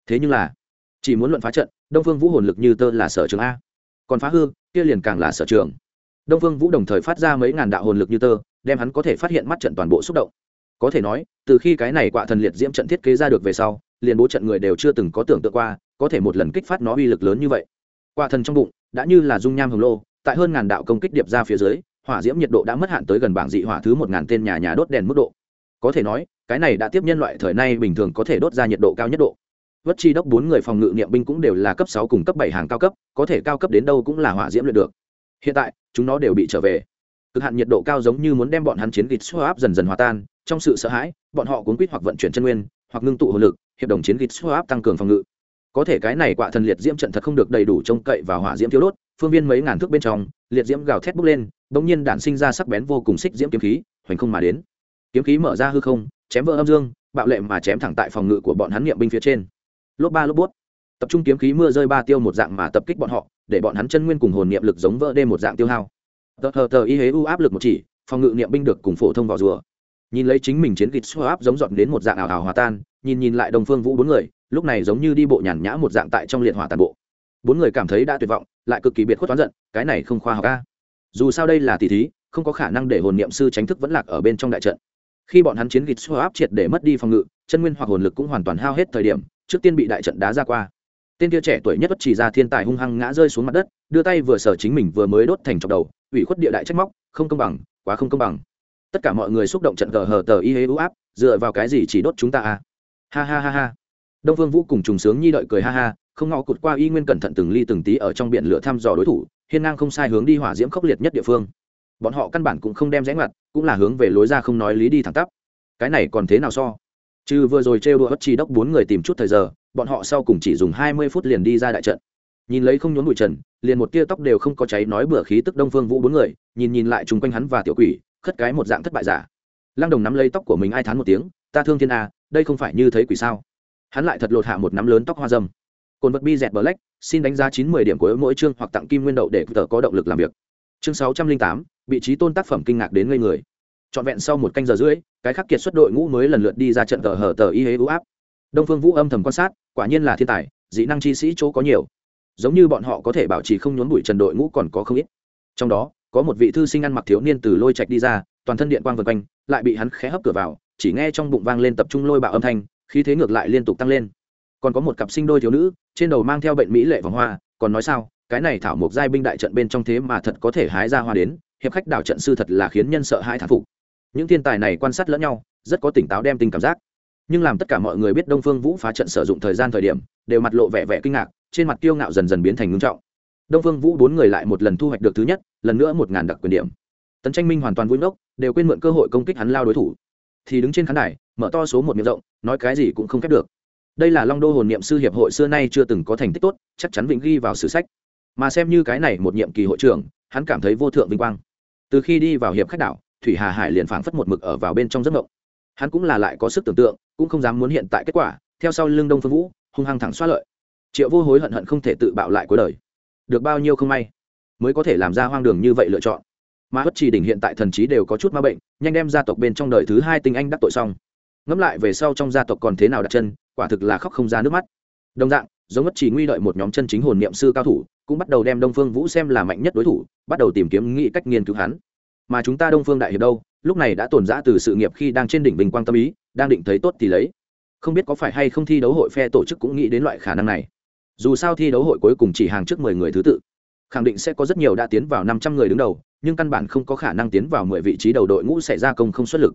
Thế nhưng là, chỉ muốn luận phá trận, đông phương vũ hồn lực như tơ là sở trường a. Còn phá hư, kia liền càng là sở trường. Đông phương vũ đồng thời phát ra mấy ngàn đạo hồn lực như tơ, đem hắn có thể phát hiện mắt trận toàn bộ xúc động. Có thể nói, từ khi cái này quạ thần liệt diễm trận thiết kế ra được về sau, liền bố trận người đều chưa từng có tưởng tượng qua, có thể một lần kích phát nó uy lực lớn như vậy. Quạ thần trong bụng, đã như là dung nham hồng lô, tại hơn ngàn đạo công kích điệp ra phía dưới hỏa diễm nhiệt độ đã mất hạn tới gần bảng dị hỏa thứ một ngàn tên nhà nhà đốt đèn mức độ. Có thể nói, cái này đã tiếp nhân loại thời nay bình thường có thể đốt ra nhiệt độ cao nhất độ. Vất chi đốc bốn người phòng ngự niệm binh cũng đều là cấp sáu cùng cấp bảy hàng cao cấp, có thể cao cấp đến đâu cũng là hỏa diễm luyện được. Hiện tại, chúng nó đều bị trở về. Cực hạn nhiệt độ cao giống như muốn đem bọn hắn chiến gịt xoa áp dần dần hòa tan, trong sự sợ hãi, bọn họ cuốn quýt hoặc vận chuyển chân nguyên, hoặc ngưng tụ hồ lực, hiệp đồng chiến gịt xoa áp tăng cường phòng ngự. Có thể cái này quạ thần liệt diễm trận thật không được đầy đủ trông cậy vào hỏa diễm thiếu đốt, phương viên mấy ngàn thước bên trong, liệt diễm gào thét bốc lên bỗng nhiên đản sinh ra sắc bén vô cùng xích diễm kiếm khí, hoành không mà đến. Kiếm khí mở ra hư không, chém vỡ âm dương, bạo lệ mà chém thẳng tại phòng ngự của bọn hắn nghiệm binh phía trên. Lốp ba lốp bút tập trung kiếm khí mưa rơi ba tiêu một dạng mà tập kích bọn họ, để bọn hắn chân nguyên cùng hồn niệm lực giống vỡ đêm một dạng tiêu hao. Tờ hờ tờ y hế u áp lực một chỉ, phòng ngự niệm binh được cùng phổ thông vào rùa. Nhìn lấy chính mình chiến kịch xô áp giống dọn đến một dạng ảo ảo hòa tan, nhìn nhìn lại đồng phương vũ bốn người, lúc này giống như đi bộ nhàn nhã một dạng tại trong liệt hỏa tàn bộ. Bốn người cảm thấy đã tuyệt vọng, lại cực kỳ biệt khuất toán giận, cái này không khoa học ca dù sao đây là tỷ thí, không có khả năng để hồn niệm sư tránh thức vẫn lạc ở bên trong đại trận. Khi bọn hắn chiến kịch xô áp triệt để mất đi phòng ngự, chân nguyên hoặc hồn lực cũng hoàn toàn hao hết thời điểm, trước tiên bị đại trận đá ra qua. Tên kia trẻ tuổi nhất bất chỉ ra thiên tài hung hăng ngã rơi xuống mặt đất, đưa tay vừa sở chính mình vừa mới đốt thành trọc đầu, ủy khuất địa đại trách móc, không công bằng, quá không công bằng. Tất cả mọi người xúc động trận gờ hờ tờ y hế ưu áp, dựa vào cái gì chỉ đốt chúng ta à? Ha ha ha ha. Đông phương vũ cùng trùng sướng nhi đợi cười ha ha, không ngọ cụt qua y nguyên cẩn thận từng ly từng tí ở trong biển lửa thăm dò đối thủ hiên ngang không sai hướng đi hỏa diễm khốc liệt nhất địa phương. Bọn họ căn bản cũng không đem rẽ ngoặt, cũng là hướng về lối ra không nói lý đi thẳng tắp. Cái này còn thế nào so? Trừ vừa rồi trêu đùa bất chi đốc bốn người tìm chút thời giờ, bọn họ sau cùng chỉ dùng hai mươi phút liền đi ra đại trận. Nhìn lấy không nhốn bụi trần, liền một tia tóc đều không có cháy nói bừa khí tức đông phương vũ bốn người, nhìn nhìn lại chung quanh hắn và tiểu quỷ, khất cái một dạng thất bại giả. Lăng đồng nắm lấy tóc của mình ai thán một tiếng, ta thương thiên a, đây không phải như thấy quỷ sao? Hắn lại thật lột hạ một nắm lớn tóc hoa dâm cồn vật bi dẹt black, xin đánh giá chín mươi điểm của mỗi chương hoặc tặng kim nguyên đậu để tờ có động lực làm việc. Chương sáu trăm linh tám, vị trí tôn tác phẩm kinh ngạc đến ngây người. Trọn vẹn sau một canh giờ rưỡi, cái khắc kiệt xuất đội ngũ mới lần lượt đi ra trận tờ hở tờ y hế ưu áp. Đông phương vũ âm thầm quan sát, quả nhiên là thiên tài, dị năng chi sĩ chỗ có nhiều. Giống như bọn họ có thể bảo trì không nhốn bụi trần đội ngũ còn có không ít. Trong đó, có một vị thư sinh ăn mặc thiếu niên từ lôi trạch đi ra, toàn thân điện quang vần quanh, lại bị hắn khé hấp cửa vào, chỉ nghe trong bụng vang lên tập trung lôi bạo âm thanh, khí thế ngược lại liên tục tăng lên còn có một cặp sinh đôi thiếu nữ, trên đầu mang theo bệnh mỹ lệ vòng hoa, còn nói sao, cái này thảo mộc giai binh đại trận bên trong thế mà thật có thể hái ra hoa đến, hiệp khách đảo trận sư thật là khiến nhân sợ hai thán phục. Những thiên tài này quan sát lẫn nhau, rất có tỉnh táo đem tình cảm giác. Nhưng làm tất cả mọi người biết đông phương vũ phá trận sử dụng thời gian thời điểm, đều mặt lộ vẻ vẻ kinh ngạc, trên mặt kiêu ngạo dần dần biến thành ngưng trọng. Đông phương vũ bốn người lại một lần thu hoạch được thứ nhất, lần nữa một ngàn đặc quyền điểm. Tấn tranh minh hoàn toàn vui ngốc, đều quên mượn cơ hội công kích hắn lao đối thủ. Thì đứng trên khán đài, mở to số một miệng rộng, nói cái gì cũng không khép được đây là long đô hồn niệm sư hiệp hội xưa nay chưa từng có thành tích tốt, chắc chắn vĩnh ghi vào sử sách. Mà xem như cái này một nhiệm kỳ hội trưởng, hắn cảm thấy vô thượng vinh quang. Từ khi đi vào hiệp khách đảo, thủy hà hải liền phảng phất một mực ở vào bên trong giấc mộng. Hắn cũng là lại có sức tưởng tượng, cũng không dám muốn hiện tại kết quả, theo sau lưng đông phương vũ, hung hăng thẳng xoát lợi. Triệu vô hối hận hận không thể tự bạo lại cuối đời. Được bao nhiêu không may, mới có thể làm ra hoang đường như vậy lựa chọn. Mà bất trì đỉnh hiện tại thần trí đều có chút ma bệnh, nhanh đem gia tộc bên trong đời thứ hai tinh anh đắc tội xong ngẫm lại về sau trong gia tộc còn thế nào đặt chân, quả thực là khóc không ra nước mắt. Đồng dạng, giống mất chỉ nguy đợi một nhóm chân chính hồn niệm sư cao thủ, cũng bắt đầu đem đông phương vũ xem là mạnh nhất đối thủ, bắt đầu tìm kiếm nghĩ cách nghiên cứu hắn. Mà chúng ta đông phương đại hiệp đâu, lúc này đã tồn giã từ sự nghiệp khi đang trên đỉnh bình quang tâm ý, đang định thấy tốt thì lấy. Không biết có phải hay không thi đấu hội phe tổ chức cũng nghĩ đến loại khả năng này. Dù sao thi đấu hội cuối cùng chỉ hàng trước mười người thứ tự. Khẳng định sẽ có rất nhiều đã tiến vào năm trăm người đứng đầu, nhưng căn bản không có khả năng tiến vào mười vị trí đầu đội ngũ xảy ra công không xuất lực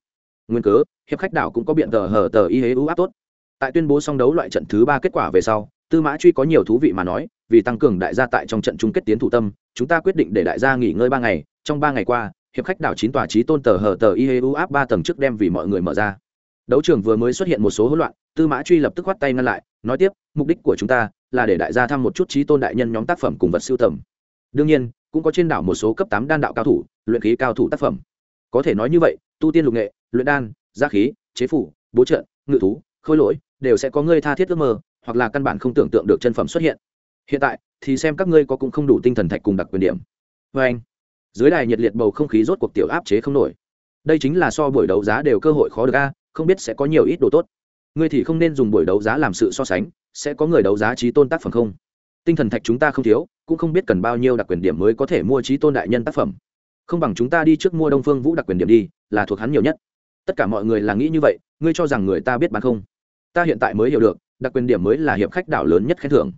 nguyên cớ, hiệp khách đảo cũng có biện tờ hờ tờ y hế ưu áp tốt. Tại tuyên bố song đấu loại trận thứ ba kết quả về sau, tư mã truy có nhiều thú vị mà nói, vì tăng cường đại gia tại trong trận chung kết tiến thủ tâm, chúng ta quyết định để đại gia nghỉ ngơi ba ngày, trong ba ngày qua, hiệp khách đảo chín tòa trí tôn tờ hờ tờ y hế u áp ba tầng trước đem vì mọi người mở ra. Đấu trường vừa mới xuất hiện một số hỗn loạn, tư mã truy lập tức khoắt tay ngăn lại, nói tiếp, mục đích của chúng ta là để đại gia thăm một chút trí tôn đại nhân nhóm tác phẩm cùng vật siêu tầm. Đương nhiên, cũng có trên đảo một số cấp tám đan đạo cao thủ, luyện khí cao thủ tác phẩm. Có thể nói như vậy, tu tiên lục nghệ luyện đan gia khí, chế phủ, bố trợ, ngự thú, khôi lỗi, đều sẽ có ngươi tha thiết ước mơ, hoặc là căn bản không tưởng tượng được chân phẩm xuất hiện. Hiện tại, thì xem các ngươi có cũng không đủ tinh thần thạch cùng đặc quyền điểm. Vê anh, dưới đài nhiệt liệt bầu không khí rốt cuộc tiểu áp chế không nổi. Đây chính là so buổi đấu giá đều cơ hội khó được a, không biết sẽ có nhiều ít đồ tốt. Ngươi thì không nên dùng buổi đấu giá làm sự so sánh, sẽ có người đấu giá trí tôn tác phẩm không? Tinh thần thạch chúng ta không thiếu, cũng không biết cần bao nhiêu đặc quyền điểm mới có thể mua trí tôn đại nhân tác phẩm. Không bằng chúng ta đi trước mua đông phương vũ đặc quyền điểm đi, là thuộc hắn nhiều nhất tất cả mọi người là nghĩ như vậy, ngươi cho rằng người ta biết bán không? Ta hiện tại mới hiểu được, đặc quyền điểm mới là hiệp khách đảo lớn nhất khen thưởng.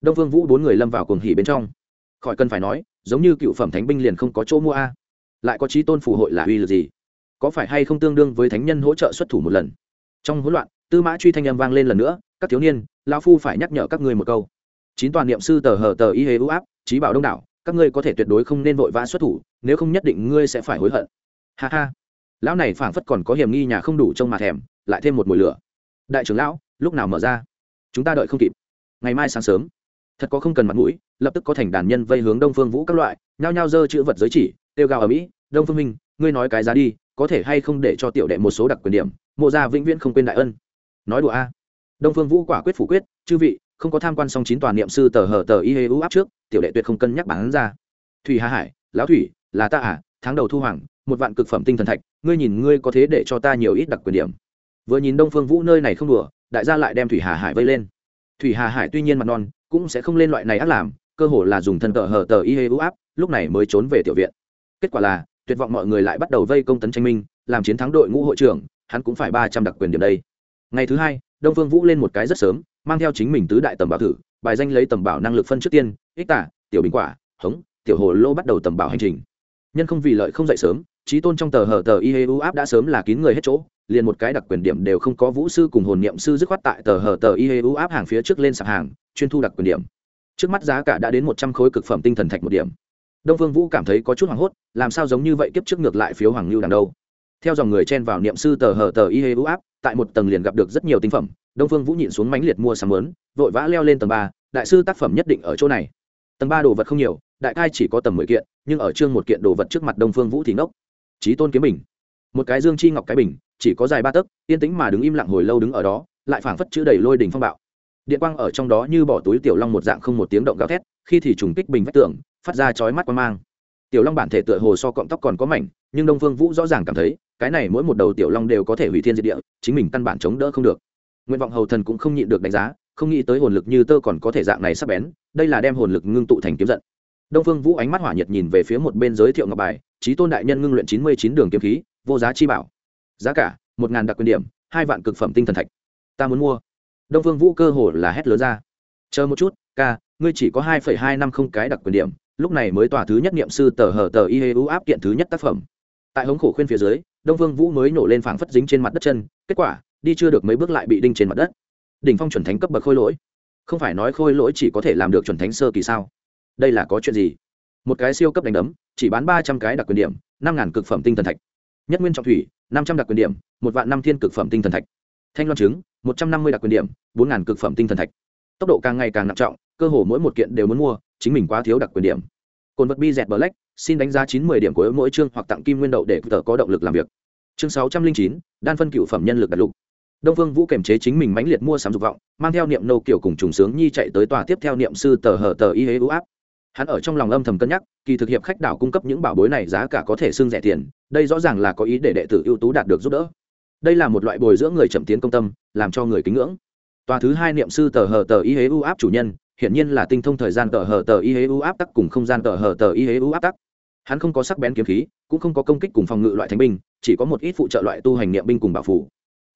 Đông phương vũ bốn người lâm vào cuồng hỉ bên trong. Khỏi cần phải nói, giống như cựu phẩm thánh binh liền không có chỗ mua a. Lại có trí tôn phù hội là uy lực gì? Có phải hay không tương đương với thánh nhân hỗ trợ xuất thủ một lần? Trong hỗn loạn, tư mã truy thanh âm vang lên lần nữa, các thiếu niên, lão phu phải nhắc nhở các ngươi một câu. Chín toàn niệm sư tờ hờ tờ y hế ưu áp, trí bảo đông đảo, các ngươi có thể tuyệt đối không nên vội vã xuất thủ, nếu không nhất định ngươi sẽ phải hối hận. Ha ha lão này phảng phất còn có hiểm nghi nhà không đủ trông mà thèm, lại thêm một mùi lửa. Đại trưởng lão, lúc nào mở ra? Chúng ta đợi không kịp. Ngày mai sáng sớm. Thật có không cần mặt mũi, lập tức có thành đàn nhân vây hướng đông phương vũ các loại, nhao nhao dơ chữ vật giới chỉ tiêu gào ở mỹ, đông phương minh, ngươi nói cái giá đi, có thể hay không để cho tiểu đệ một số đặc quyền điểm, mộ gia vĩnh viễn không quên đại ân. Nói đùa a. Đông phương vũ quả quyết phủ quyết, chư vị, không có tham quan song chín tòa niệm sư tờ hờ tờ y hê ưu áp trước, tiểu đệ tuyệt không cân nhắc bản ra. Thủy hà hải, lão thủy, là ta à tháng đầu thu hoàng một vạn cực phẩm tinh thần thạch, ngươi nhìn ngươi có thế để cho ta nhiều ít đặc quyền điểm. Vừa nhìn đông phương vũ nơi này không đùa, đại gia lại đem thủy hà hải vây lên. Thủy hà hải tuy nhiên mặt non, cũng sẽ không lên loại này ác làm, cơ hồ là dùng thân tờ hờ tờ y hê ưu áp, lúc này mới trốn về tiểu viện. Kết quả là, tuyệt vọng mọi người lại bắt đầu vây công tấn tranh minh, làm chiến thắng đội ngũ hội trưởng, hắn cũng phải ba trăm đặc quyền điểm đây. Ngày thứ hai, đông phương vũ lên một cái rất sớm, mang theo chính mình tứ đại tầm bảo thử, bài danh lấy tầm bảo năng lực phân trước tiên, ích tả, tiểu bình quả, hống, tiểu hồ lô bắt đầu tầm bảo hành trình. Nhân không vì lợi không dậy sớm trí tôn trong tờ hở tờ y hê u áp đã sớm là kín người hết chỗ, liền một cái đặc quyền điểm đều không có vũ sư cùng hồn niệm sư dứt khoát tại tờ hở tờ y hê u áp hàng phía trước lên sạp hàng, chuyên thu đặc quyền điểm. Trước mắt giá cả đã đến một trăm khối cực phẩm tinh thần thạch một điểm. Đông phương vũ cảm thấy có chút hoảng hốt, làm sao giống như vậy kiếp trước ngược lại phiếu hoàng lưu đằng đâu. Theo dòng người chen vào niệm sư tờ hở tờ y hê u áp, tại một tầng liền gặp được rất nhiều tinh phẩm, đông phương vũ nhịn xuống mánh liệt mua sắm lớn, vội vã leo lên tầng ba, đại sư tác phẩm nhất định ở chỗ này. Tầng ba đồ vật không nhiều, đại cai chỉ có tầm mười kiện, nhưng ở chương một kiện đồ vật trước mặt đông phương vũ thì ngốc trí tôn kiếm bình. Một cái dương chi ngọc cái bình, chỉ có dài ba tấc, yên tĩnh mà đứng im lặng hồi lâu đứng ở đó, lại phảng phất chữ đầy lôi đỉnh phong bạo. Điện quang ở trong đó như bỏ túi tiểu long một dạng không một tiếng động gào thét, khi thì trùng kích bình vách tường, phát ra chói mắt quan mang. Tiểu long bản thể tựa hồ so cọng tóc còn có mảnh, nhưng đông phương vũ rõ ràng cảm thấy, cái này mỗi một đầu tiểu long đều có thể hủy thiên diệt địa, chính mình căn bản chống đỡ không được. Nguyện vọng hầu thần cũng không nhịn được đánh giá, không nghĩ tới hồn lực như tơ còn có thể dạng này sắp bén, đây là đem hồn lực ngưng tụ thành kiếm giận đông phương vũ ánh mắt hỏa nhiệt nhìn về phía một bên giới thiệu ngọc bài trí tôn đại nhân ngưng luyện chín mươi chín đường kiếm khí, vô giá chi bảo. Giá cả, một ngàn đặc quyền điểm, hai vạn cực phẩm tinh thần thạch. Ta muốn mua. Đông phương vũ cơ hồ là hét lớn ra. Chờ một chút, ca, ngươi chỉ có hai phẩy hai năm không cái đặc quyền điểm, lúc này mới tòa thứ nhất niệm sư tờ hờ tờ y hê u áp kiện thứ nhất tác phẩm. Tại hống khổ khuyên phía dưới, đông phương vũ mới nổ lên phảng phất dính trên mặt đất chân, kết quả, đi chưa được mấy bước lại bị đinh trên mặt đất. Đỉnh phong chuẩn thánh cấp bậc khôi lỗi. Không phải nói khôi lỗi chỉ có thể làm được chuẩn thánh sơ kỳ sao? Đây là có chuyện gì? Một cái siêu cấp đánh đấm, chỉ bán ba trăm cái đặc quyền điểm, năm ngàn cực phẩm tinh thần thạch. Nhất nguyên trọng thủy, năm trăm đặc quyền điểm, một vạn năm thiên cực phẩm tinh thần thạch. Thanh loan trứng, một trăm năm mươi đặc quyền điểm, bốn ngàn cực phẩm tinh thần thạch. Tốc độ càng ngày càng nặng trọng, cơ hồ mỗi một kiện đều muốn mua, chính mình quá thiếu đặc quyền điểm. Cồn vật bi dẹt black, xin đánh giá chín mươi điểm của mỗi chương hoặc tặng kim nguyên đậu để tờ có động lực làm việc. Chương sáu trăm linh chín, đan phân cựu phẩm nhân lực đặt lục. Đông phương vũ kềm chế chính mình mãnh liệt mua sắm dục vọng, mang theo niệm nô kiểu cùng trùng sướng nhi chạy tới tòa tiếp theo niệm sư tờ hờ tờ y hế ưu áp hắn ở trong lòng âm thầm cân nhắc, kỳ thực hiệp khách đảo cung cấp những bảo bối này giá cả có thể xưng rẻ tiền, đây rõ ràng là có ý để đệ tử ưu tú đạt được giúp đỡ. Đây là một loại bồi dưỡng người chậm tiến công tâm, làm cho người kính ngưỡng. Tòa thứ hai niệm sư tờ hờ tờ y hế u áp chủ nhân, hiển nhiên là tinh thông thời gian tờ hờ tờ y hế u áp tắc cùng không gian tờ hờ tờ y hế u áp tắc. Hắn không có sắc bén kiếm khí, cũng không có công kích cùng phòng ngự loại thánh binh, chỉ có một ít phụ trợ loại tu hành niệm binh cùng bảo phủ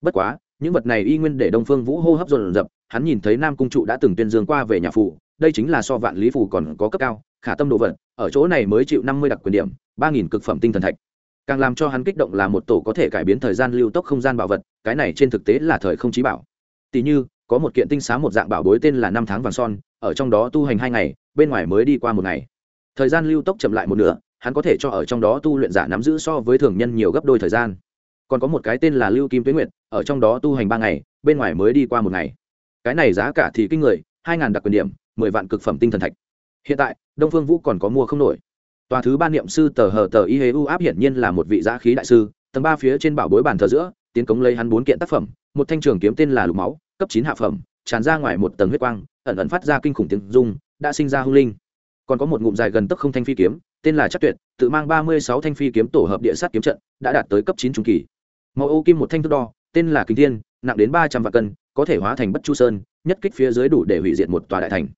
bất quá, những vật này y nguyên để đông phương vũ hô hấp dồn dập, hắn nhìn thấy nam cung trụ đã từng tuyên dương qua về nhà phủ đây chính là so vạn lý phủ còn có cấp cao, khả tâm đồ vật, ở chỗ này mới chịu năm mươi đặc quyền điểm, ba nghìn cực phẩm tinh thần thạch. Càng làm cho hắn kích động là một tổ có thể cải biến thời gian lưu tốc không gian bảo vật, cái này trên thực tế là thời không trí bảo. Tỷ như, có một kiện tinh xá một dạng bảo bối tên là năm tháng vàng son, ở trong đó tu hành hai ngày, bên ngoài mới đi qua một ngày. Thời gian lưu tốc chậm lại một nửa, hắn có thể cho ở trong đó tu luyện giả nắm giữ so với thường nhân nhiều gấp đôi thời gian. Còn có một cái tên là lưu kim tuyến nguyện ở trong đó tu hành ba ngày, bên ngoài mới đi qua một ngày. Cái này giá cả thì kinh người, hai ngàn đặc quyền điểm mười vạn cực phẩm tinh thần thạch. Hiện tại, đông phương vũ còn có mua không nổi. Tòa thứ ba niệm sư tờ hờ tờ y hê u áp hiển nhiên là một vị giã khí đại sư, tầng ba phía trên bảo bối bàn thờ giữa, tiến cống lấy hắn bốn kiện tác phẩm, một thanh trường kiếm tên là lục máu, cấp chín hạ phẩm, tràn ra ngoài một tầng huyết quang, ẩn ẩn phát ra kinh khủng tiếng dung đã sinh ra hung linh. Còn có một ngụm dài gần tấc không thanh phi kiếm, tên là chắc tuyệt, tự mang ba mươi sáu thanh phi kiếm tổ hợp địa sát kiếm trận, đã đạt tới cấp chín trung kỳ. Màu ô kim một thanh thước đo, tên là kinh thiên, nặng đến ba trăm vạn cân, có thể hóa thành bất chu sơn, nhất kích phía dưới đủ để hủy diệt một tòa đại thành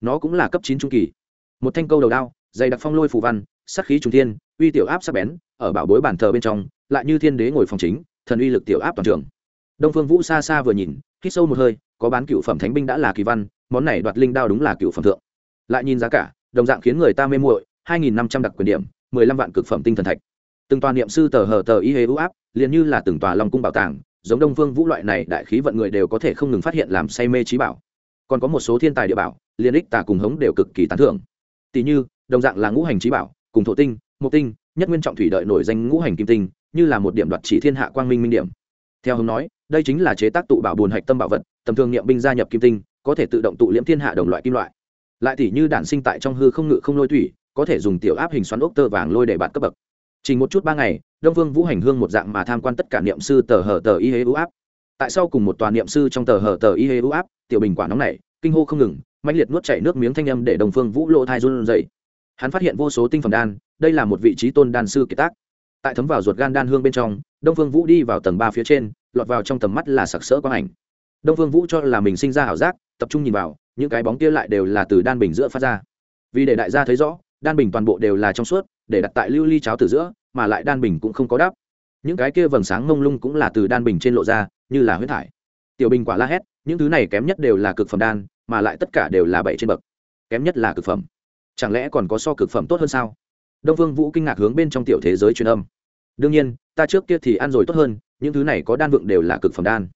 nó cũng là cấp chín trung kỳ. Một thanh câu đầu đao, dày đặc phong lôi phù văn sắc khí trung thiên, uy tiểu áp sắc bén, ở bảo bối bản thờ bên trong, lại như thiên đế ngồi phòng chính, thần uy lực tiểu áp toàn trường. Đông phương vũ xa xa vừa nhìn, hít sâu một hơi, có bán cựu phẩm thánh binh đã là kỳ văn, món này đoạt linh đao đúng là cựu phẩm thượng. Lại nhìn giá cả, đồng dạng khiến người ta mê muội, hai nghìn năm trăm đặc quyền điểm, mười lăm vạn cực phẩm tinh thần thạch. Từng toàn niệm sư tờ hờ tờ y hê ưu áp, liền như là từng tòa long cung bảo tàng, giống đông phương vũ loại này đại khí vận người đều có thể không ngừng phát hiện làm say mê trí bảo còn có một số thiên tài địa bảo liên ích tà cùng hống đều cực kỳ tán thưởng. Tỷ như, đồng dạng là ngũ hành trí bảo, cùng thổ tinh, mộc tinh, nhất nguyên trọng thủy đợi nổi danh ngũ hành kim tinh, như là một điểm đoạt chỉ thiên hạ quang minh minh điểm. Theo hống nói, đây chính là chế tác tụ bảo bùn hạch tâm bảo vật, tầm thường niệm binh gia nhập kim tinh, có thể tự động tụ liễm thiên hạ đồng loại kim loại. Lại tỷ như đản sinh tại trong hư không ngự không lôi thủy, có thể dùng tiểu áp hình xoắn ốc tơ vàng lôi để bạt cấp bậc. Chỉ một chút ba ngày, đông vương vũ hành hương một dạng mà tham quan tất cả niệm sư tờ hở tờ y hế ưu áp tại sao cùng một tòa niệm sư trong tờ hở tờ y hê u áp, tiểu bình quả nóng này kinh hô không ngừng mạnh liệt nuốt chảy nước miếng thanh âm để đồng phương vũ lộ thai run dậy hắn phát hiện vô số tinh phẩm đan, đây là một vị trí tôn đan sư kiệt tác. Tại thấm vào ruột gan đan hương bên trong, đông phương vũ đi vào tầng ba phía trên, lọt vào trong tầm mắt là sặc sỡ quang ảnh. Đông phương vũ cho là mình sinh ra ảo giác, tập trung nhìn vào, những cái bóng kia lại đều là từ đan bình giữa phát ra. Vì để đại gia thấy rõ, đan bình toàn bộ đều là trong suốt, để đặt tại lưu ly cháo từ giữa, mà lại đan bình cũng không có đáp những cái kia vầng sáng mông lung cũng là từ đan bình trên lộ ra, như là huyết thải. Tiểu bình quả la hét, những thứ này kém nhất đều là cực phẩm đan, mà lại tất cả đều là bảy trên bậc. Kém nhất là cực phẩm. Chẳng lẽ còn có so cực phẩm tốt hơn sao? Đông vương vũ kinh ngạc hướng bên trong tiểu thế giới truyền âm. Đương nhiên, ta trước kia thì ăn rồi tốt hơn, những thứ này có đan vượng đều là cực phẩm đan.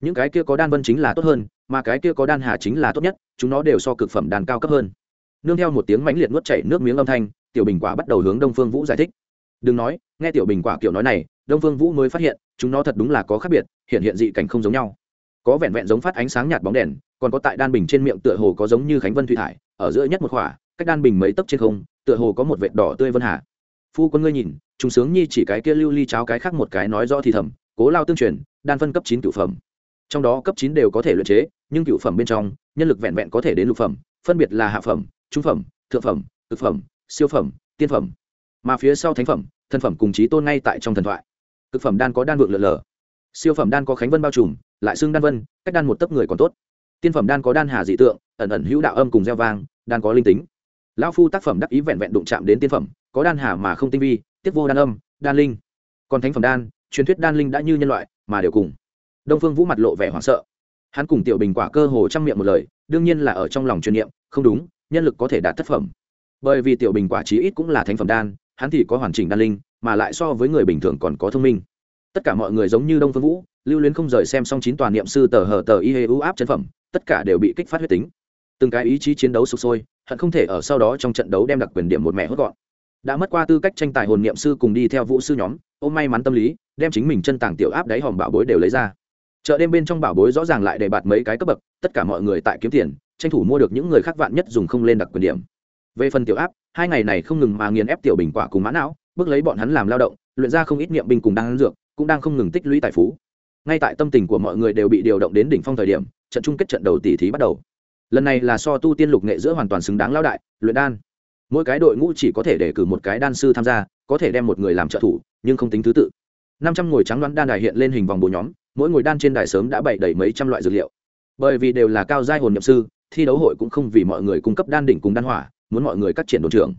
Những cái kia có đan vân chính là tốt hơn, mà cái kia có đan hà chính là tốt nhất, chúng nó đều so cực phẩm đan cao cấp hơn. Nương theo một tiếng mãnh liệt nuốt chảy nước miếng âm thanh, tiểu bình quả bắt đầu hướng đông phương vũ giải thích. Đừng nói, nghe tiểu bình quả kiểu nói này đông phương vũ mới phát hiện, chúng nó thật đúng là có khác biệt, hiện hiện dị cảnh không giống nhau. Có vẹn vẹn giống phát ánh sáng nhạt bóng đèn, còn có tại đan bình trên miệng tựa hồ có giống như khánh vân thủy thải, ở giữa nhất một khỏa, cách đan bình mấy tấc trên không, tựa hồ có một vệt đỏ tươi vân hà. Phu quân ngươi nhìn chúng sướng nhi chỉ cái kia lưu ly cháo cái khác một cái nói rõ thì thầm, cố lao tương truyền, đan phân cấp chín cửu phẩm. Trong đó cấp chín đều có thể luyện chế, nhưng cửu phẩm bên trong, nhân lực vẹn vẹn có thể đến lục phẩm, phân biệt là hạ phẩm, trung phẩm, thượng phẩm thực phẩm, siêu phẩm, tiên phẩm. Mà phía sau thánh phẩm thân phẩm cùng trí tôn ngay tại trong thần thoại cực phẩm đan có đan vượng lượn lờ siêu phẩm đan có khánh vân bao trùm, lại xưng đan vân, cách đan một tấc người còn tốt. Tiên phẩm đan có đan hà dị tượng, ẩn ẩn hữu đạo âm cùng gieo vang, đan có linh tính. Lão phu tác phẩm đắc ý vẹn vẹn đụng chạm đến tiên phẩm, có đan hà mà không tinh vi, tiếp vô đan âm, đan linh. Còn thánh phẩm đan, truyền thuyết đan linh đã như nhân loại, mà đều cùng. Đông phương vũ mặt lộ vẻ hoảng sợ. Hắn cùng tiểu bình quả cơ hồ trang miệng một lời, đương nhiên là ở trong lòng chuyên niệm, không đúng, nhân lực có thể đạt thất phẩm. Bởi vì tiểu bình quả chí ít cũng là thánh phẩm đan, hắn thì có hoàn chỉnh đan linh mà lại so với người bình thường còn có thông minh. Tất cả mọi người giống như đông phương vũ, lưu luyến không rời xem xong chín toàn niệm sư tờ hờ tờ y hê ưu áp chân phẩm, tất cả đều bị kích phát huyết tính. Từng cái ý chí chiến đấu sụp sôi, hận không thể ở sau đó trong trận đấu đem đặc quyền điểm một mẹ hốt gọn. Đã mất qua tư cách tranh tài hồn niệm sư cùng đi theo vũ sư nhóm, ôm may mắn tâm lý, đem chính mình chân tàng tiểu áp đáy hòm bảo bối đều lấy ra. Chợ đêm bên trong bảo bối rõ ràng lại để bạt mấy cái cấp bậc, tất cả mọi người tại kiếm tiền, tranh thủ mua được những người khác vạn nhất dùng không lên đặc quyền điểm. Về phần tiểu áp, hai ngày này không ngừng mà nghiền ép tiểu bình quả cùng mã não bước lấy bọn hắn làm lao động, luyện ra không ít niệm binh cùng đang dược, cũng đang không ngừng tích lũy tài phú. Ngay tại tâm tình của mọi người đều bị điều động đến đỉnh phong thời điểm, trận chung kết trận đầu tỷ thí bắt đầu. Lần này là so tu tiên lục nghệ giữa hoàn toàn xứng đáng lao đại, luyện đan. Mỗi cái đội ngũ chỉ có thể để cử một cái đan sư tham gia, có thể đem một người làm trợ thủ, nhưng không tính thứ tự. Năm trăm ngồi trắng đoán đan đài hiện lên hình vòng bộ nhóm, mỗi ngồi đan trên đài sớm đã bày đầy mấy trăm loại dược liệu. Bởi vì đều là cao giai hồn nhậm sư, thi đấu hội cũng không vì mọi người cung cấp đan đỉnh cùng đan hỏa, muốn mọi người cắt triển đồn trưởng.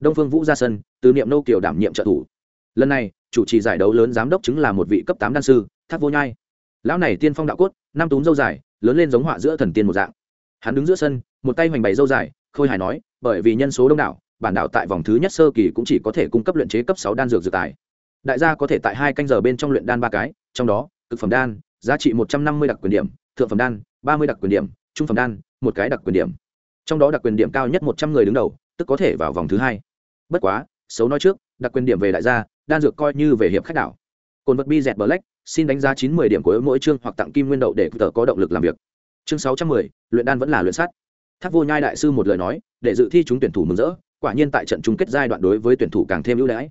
Đông phương vũ ra sân từ niệm nô kiều đảm nhiệm trợ thủ. Lần này, chủ trì giải đấu lớn giám đốc chứng là một vị cấp tám đan sư, thác vô nhai. Lão này tiên phong đạo cốt, năm túm dâu dài, lớn lên giống họa giữa thần tiên một dạng. Hắn đứng giữa sân, một tay hoành bày dâu dài, khôi hài nói, bởi vì nhân số đông đảo, bản đảo tại vòng thứ nhất sơ kỳ cũng chỉ có thể cung cấp luyện chế cấp sáu đan dược dược tài. Đại gia có thể tại hai canh giờ bên trong luyện đan ba cái, trong đó, cực phẩm đan, giá trị một trăm năm mươi đặc quyền điểm, thượng phẩm đan, ba mươi đặc quyền điểm, trung phẩm đan, một cái đặc quyền điểm. Trong đó đặc quyền điểm cao nhất một trăm người đứng đầu, tức có thể vào vòng thứ hai. Bất quá xấu nói trước đặc quyền điểm về đại gia, đan dược coi như về hiệp khách đảo. Cồn vật bi dẹt black, xin đánh giá chín mươi điểm của mỗi chương hoặc tặng kim nguyên đậu để tờ có động lực làm việc. Chương sáu trăm mười, luyện đan vẫn là luyện sắt thác vô nhai đại sư một lời nói, để dự thi chúng tuyển thủ mừng rỡ, quả nhiên tại trận chung kết giai đoạn đối với tuyển thủ càng thêm ưu đãi.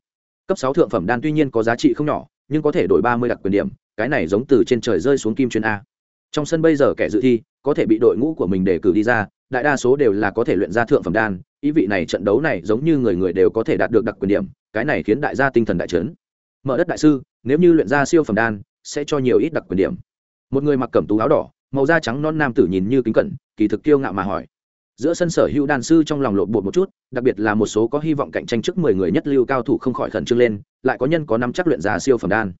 Cấp sáu thượng phẩm đan tuy nhiên có giá trị không nhỏ, nhưng có thể đổi ba mươi đặc quyền điểm, cái này giống từ trên trời rơi xuống kim chuyên a. Trong sân bây giờ kẻ dự thi, có thể bị đội ngũ của mình đề cử đi ra, đại đa số đều là có thể luyện ra thượng phẩm đan ý vị này trận đấu này giống như người người đều có thể đạt được đặc quyền điểm, cái này khiến đại gia tinh thần đại trấn mở đất đại sư, nếu như luyện ra siêu phẩm đan, sẽ cho nhiều ít đặc quyền điểm. Một người mặc cẩm tú áo đỏ, màu da trắng non nam tử nhìn như kính cẩn, kỳ thực kiêu ngạo mà hỏi. Giữa sân sở hữu đan sư trong lòng lộn bột một chút, đặc biệt là một số có hy vọng cạnh tranh trước mười người nhất lưu cao thủ không khỏi khẩn trương lên, lại có nhân có năm chắc luyện ra siêu phẩm đan.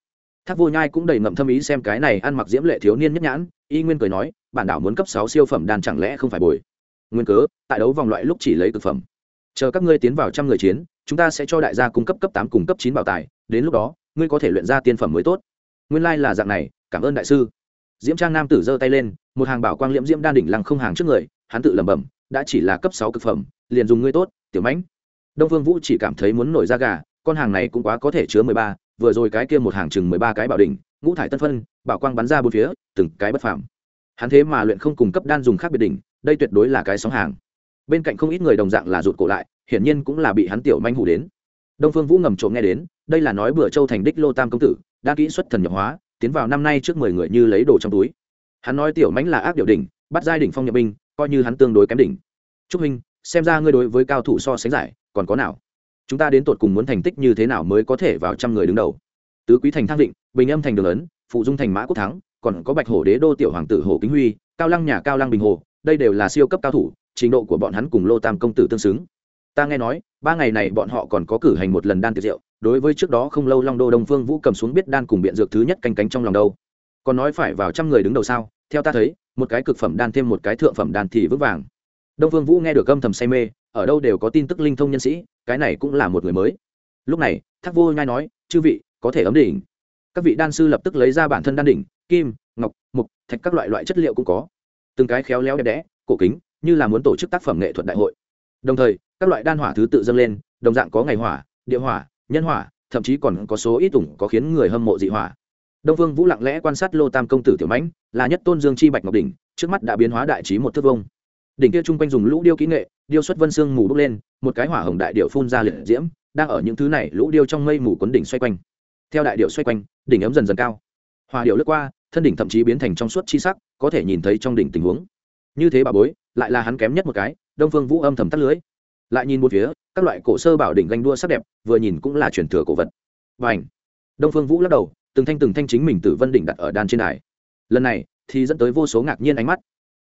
Thác vô nhai cũng đầy ngậm thâm ý xem cái này ăn mặc diễm lệ thiếu niên nhất nhãn, y nguyên cười nói, bản đảo muốn cấp sáu siêu phẩm đan chẳng lẽ không phải bồi nguyên cớ, tại đấu vòng loại lúc chỉ lấy thực phẩm. Chờ các ngươi tiến vào trăm người chiến, chúng ta sẽ cho đại gia cung cấp cấp tám cùng cấp chín bảo tài, đến lúc đó, ngươi có thể luyện ra tiên phẩm mới tốt. Nguyên lai、like、là dạng này, cảm ơn đại sư. Diễm trang nam tử giơ tay lên, một hàng bảo quang liễm diễm đan đỉnh lăng không hàng trước người, hắn tự lẩm bẩm, đã chỉ là cấp sáu cực phẩm, liền dùng ngươi tốt, tiểu mãnh. Đông phương vũ chỉ cảm thấy muốn nổi da gà, con hàng này cũng quá có thể chứa mười ba, vừa rồi cái kia một hàng chừng mười ba cái bảo đỉnh, ngũ thải tân phân, bảo quang bắn ra bốn phía, từng cái bất phàm. Hắn thế mà luyện không cung cấp đan dùng khác biệt đỉnh đây tuyệt đối là cái sóng hàng. Bên cạnh không ít người đồng dạng là rụt cổ lại, hiển nhiên cũng là bị hắn tiểu manh hủ đến. Đông phương vũ ngầm trộm nghe đến, đây là nói bữa châu thành đích lô tam công tử, đã kỹ xuất thần nhập hóa, tiến vào năm nay trước mười người như lấy đồ trong túi. Hắn nói tiểu mãnh là ác điệu đỉnh, bắt giai đỉnh phong nhập binh, coi như hắn tương đối kém đỉnh. Trúc minh xem ra ngươi đối với cao thủ so sánh giải, còn có nào? Chúng ta đến tột cùng muốn thành tích như thế nào mới có thể vào trăm người đứng đầu? Tứ quý thành thang định bình âm thành đường lớn, phụ dung thành mã quốc thắng, còn có bạch hổ đế đô tiểu hoàng tử hồ kính huy, cao lăng nhà cao lăng bình hồ đây đều là siêu cấp cao thủ, trình độ của bọn hắn cùng lô tam công tử tương xứng. Ta nghe nói, ba ngày này bọn họ còn có cử hành một lần đan tiệc rượu, đối với trước đó không lâu long đô đông phương vũ cầm xuống biết đan cùng biện dược thứ nhất canh cánh trong lòng đâu. Còn nói phải vào trăm người đứng đầu sao? Theo ta thấy, một cái cực phẩm đan thêm một cái thượng phẩm đan thì vững vàng. Đông phương vũ nghe được âm thầm say mê, ở đâu đều có tin tức linh thông nhân sĩ, cái này cũng là một người mới. Lúc này, thác vô nhai nói, chư vị, có thể ấm đỉnh. Các vị đan sư lập tức lấy ra bản thân đan đỉnh, kim, ngọc, mục, thạch các loại loại chất liệu cũng có từng cái khéo léo đẹp đẽ, cổ kính, như là muốn tổ chức tác phẩm nghệ thuật đại hội. Đồng thời, các loại đan hỏa thứ tự dâng lên, đồng dạng có ngày hỏa, địa hỏa, nhân hỏa, thậm chí còn có số ít ủng có khiến người hâm mộ dị hỏa. Đông vương vũ lặng lẽ quan sát lô tam công tử tiểu mãnh, là nhất tôn dương chi bạch ngọc đỉnh, trước mắt đã biến hóa đại trí một thước vông đỉnh kia trung quanh dùng lũ điêu kỹ nghệ, điêu xuất vân xương mù bốc lên, một cái hỏa hồng đại điệu phun ra liệt diễm, đang ở những thứ này lũ điêu trong mây mù quấn đỉnh xoay quanh. Theo đại điệu xoay quanh, đỉnh ấm dần dần cao. Hòa điệu lướt qua, thân đỉnh thậm chí biến thành trong suốt chi sắc có thể nhìn thấy trong đỉnh tình huống. Như thế bà bối, lại là hắn kém nhất một cái, đông phương vũ âm thầm tắt lưới. Lại nhìn một phía, các loại cổ sơ bảo đỉnh ganh đua sắc đẹp, vừa nhìn cũng là truyền thừa cổ vật. Và ảnh đông phương vũ lắc đầu, từng thanh từng thanh chính mình tử vân đỉnh đặt ở đan trên đài. Lần này, thì dẫn tới vô số ngạc nhiên ánh mắt.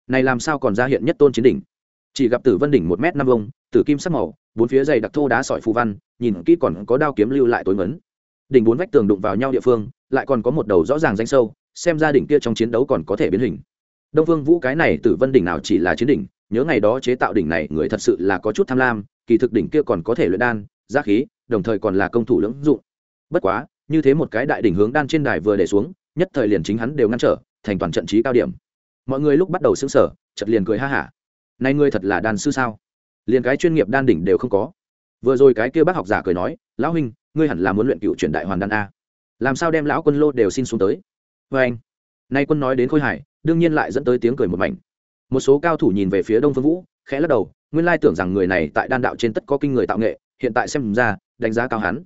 Này làm sao còn ra hiện nhất tôn chiến đỉnh? Chỉ gặp tử vân đỉnh một m năm vông tử kim sắc màu, bốn phía dày đặc thô đá sỏi phù văn, nhìn kỹ còn có đao kiếm lưu lại tối ngấn. Đỉnh bốn vách tường đụng vào nhau địa phương, lại còn có một đầu rõ ràng danh sâu xem ra đỉnh kia trong chiến đấu còn có thể biến hình. Đông phương vũ cái này tử vân đỉnh nào chỉ là chiến đỉnh, nhớ ngày đó chế tạo đỉnh này, người thật sự là có chút tham lam, kỳ thực đỉnh kia còn có thể luyện đan, giá khí, đồng thời còn là công thủ lưỡng dụng. Bất quá, như thế một cái đại đỉnh hướng đan trên đài vừa để xuống, nhất thời liền chính hắn đều ngăn trở, thành toàn trận trí cao điểm. Mọi người lúc bắt đầu xứng sở chật liền cười ha hả. Nay ngươi thật là đan sư sao? Liền cái chuyên nghiệp đan đỉnh đều không có. Vừa rồi cái kia bác học giả cười nói, lão huynh, ngươi hẳn là muốn luyện cựu truyền đại hoàn đan a. Làm sao đem lão quân lô đều xin xuống tới? Vê anh. Nay quân nói đến khôi hải đương nhiên lại dẫn tới tiếng cười một mảnh. Một số cao thủ nhìn về phía đông phương vũ, khẽ lắc đầu, nguyên lai tưởng rằng người này tại đan đạo trên tất có kinh người tạo nghệ, hiện tại xem ra, đánh giá cao hắn.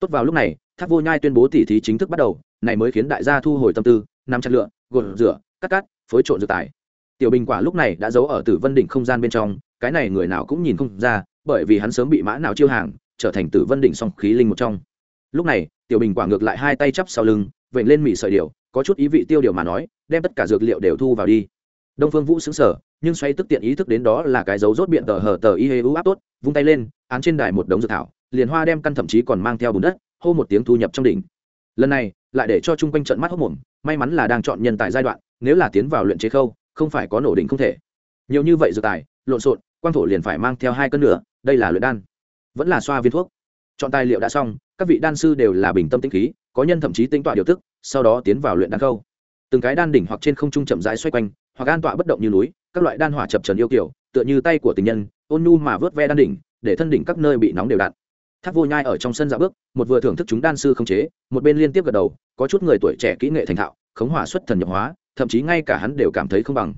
Tốt vào lúc này, thác vô nhai tuyên bố tỉ thí chính thức bắt đầu, này mới khiến đại gia thu hồi tâm tư, nắm chặt lựa, gột rửa, cắt cắt, phối trộn dược tài. Tiểu bình quả lúc này đã giấu ở tử vân đỉnh không gian bên trong, cái này người nào cũng nhìn không ra, bởi vì hắn sớm bị mã nào chiêu hàng, trở thành tử vân đỉnh song khí linh một trong. Lúc này, tiểu bình quả ngược lại hai tay chắp sau lưng, vểnh lên mỉ sợi điều có chút ý vị tiêu điều mà nói, đem tất cả dược liệu đều thu vào đi. Đông phương vũ xứng sở nhưng xoay tức tiện ý thức đến đó là cái dấu rốt biện tờ hờ tờ y hê u áp tốt, vung tay lên, án trên đài một đống dược thảo, liền hoa đem căn thậm chí còn mang theo bùn đất, hô một tiếng thu nhập trong đỉnh. Lần này, lại để cho chung quanh trận mắt hốc mồm, may mắn là đang chọn nhân tài giai đoạn, nếu là tiến vào luyện chế khâu, không phải có nổ đỉnh không thể. Nhiều như vậy dược tài, lộn xộn, quang thổ liền phải mang theo hai cân nữa đây là luyện đan. Vẫn là xoa viên thuốc. Chọn tài liệu đã xong, các vị đan sư đều là bình tâm tĩnh khí có nhân thậm chí tính tọa điều tức, sau đó tiến vào luyện đan khâu. Từng cái đan đỉnh hoặc trên không trung chậm rãi xoay quanh, hoặc an tọa bất động như núi, các loại đan hỏa chập trần yêu kiểu tựa như tay của tình nhân, ôn nhu mà vớt ve đan đỉnh, để thân đỉnh các nơi bị nóng đều đặn. Thác vô nhai ở trong sân dạ bước, một vừa thưởng thức chúng đan sư không chế, một bên liên tiếp gật đầu, có chút người tuổi trẻ kỹ nghệ thành thạo, khống hỏa xuất thần nhập hóa, thậm chí ngay cả hắn đều cảm thấy không bằng.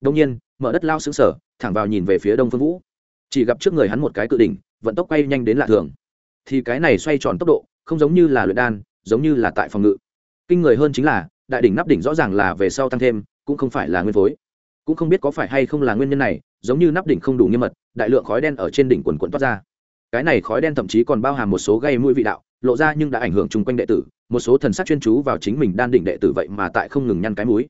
Đông nhiên, mở đất lao xứng sở thẳng vào nhìn về phía đông phương vũ. Chỉ gặp trước người hắn một cái cự đỉnh, vận tốc quay nhanh đến lạ thường. Thì cái này xoay tròn tốc độ, không giống như là luyện đan giống như là tại phòng ngự. Kinh người hơn chính là, đại đỉnh nắp đỉnh rõ ràng là về sau tăng thêm, cũng không phải là nguyên phối. Cũng không biết có phải hay không là nguyên nhân này, giống như nắp đỉnh không đủ nghiêm mật, đại lượng khói đen ở trên đỉnh quần quần toát ra. Cái này khói đen thậm chí còn bao hàm một số gây mũi vị đạo, lộ ra nhưng đã ảnh hưởng chung quanh đệ tử, một số thần sắc chuyên chú vào chính mình đan đỉnh đệ tử vậy mà tại không ngừng nhăn cái mũi.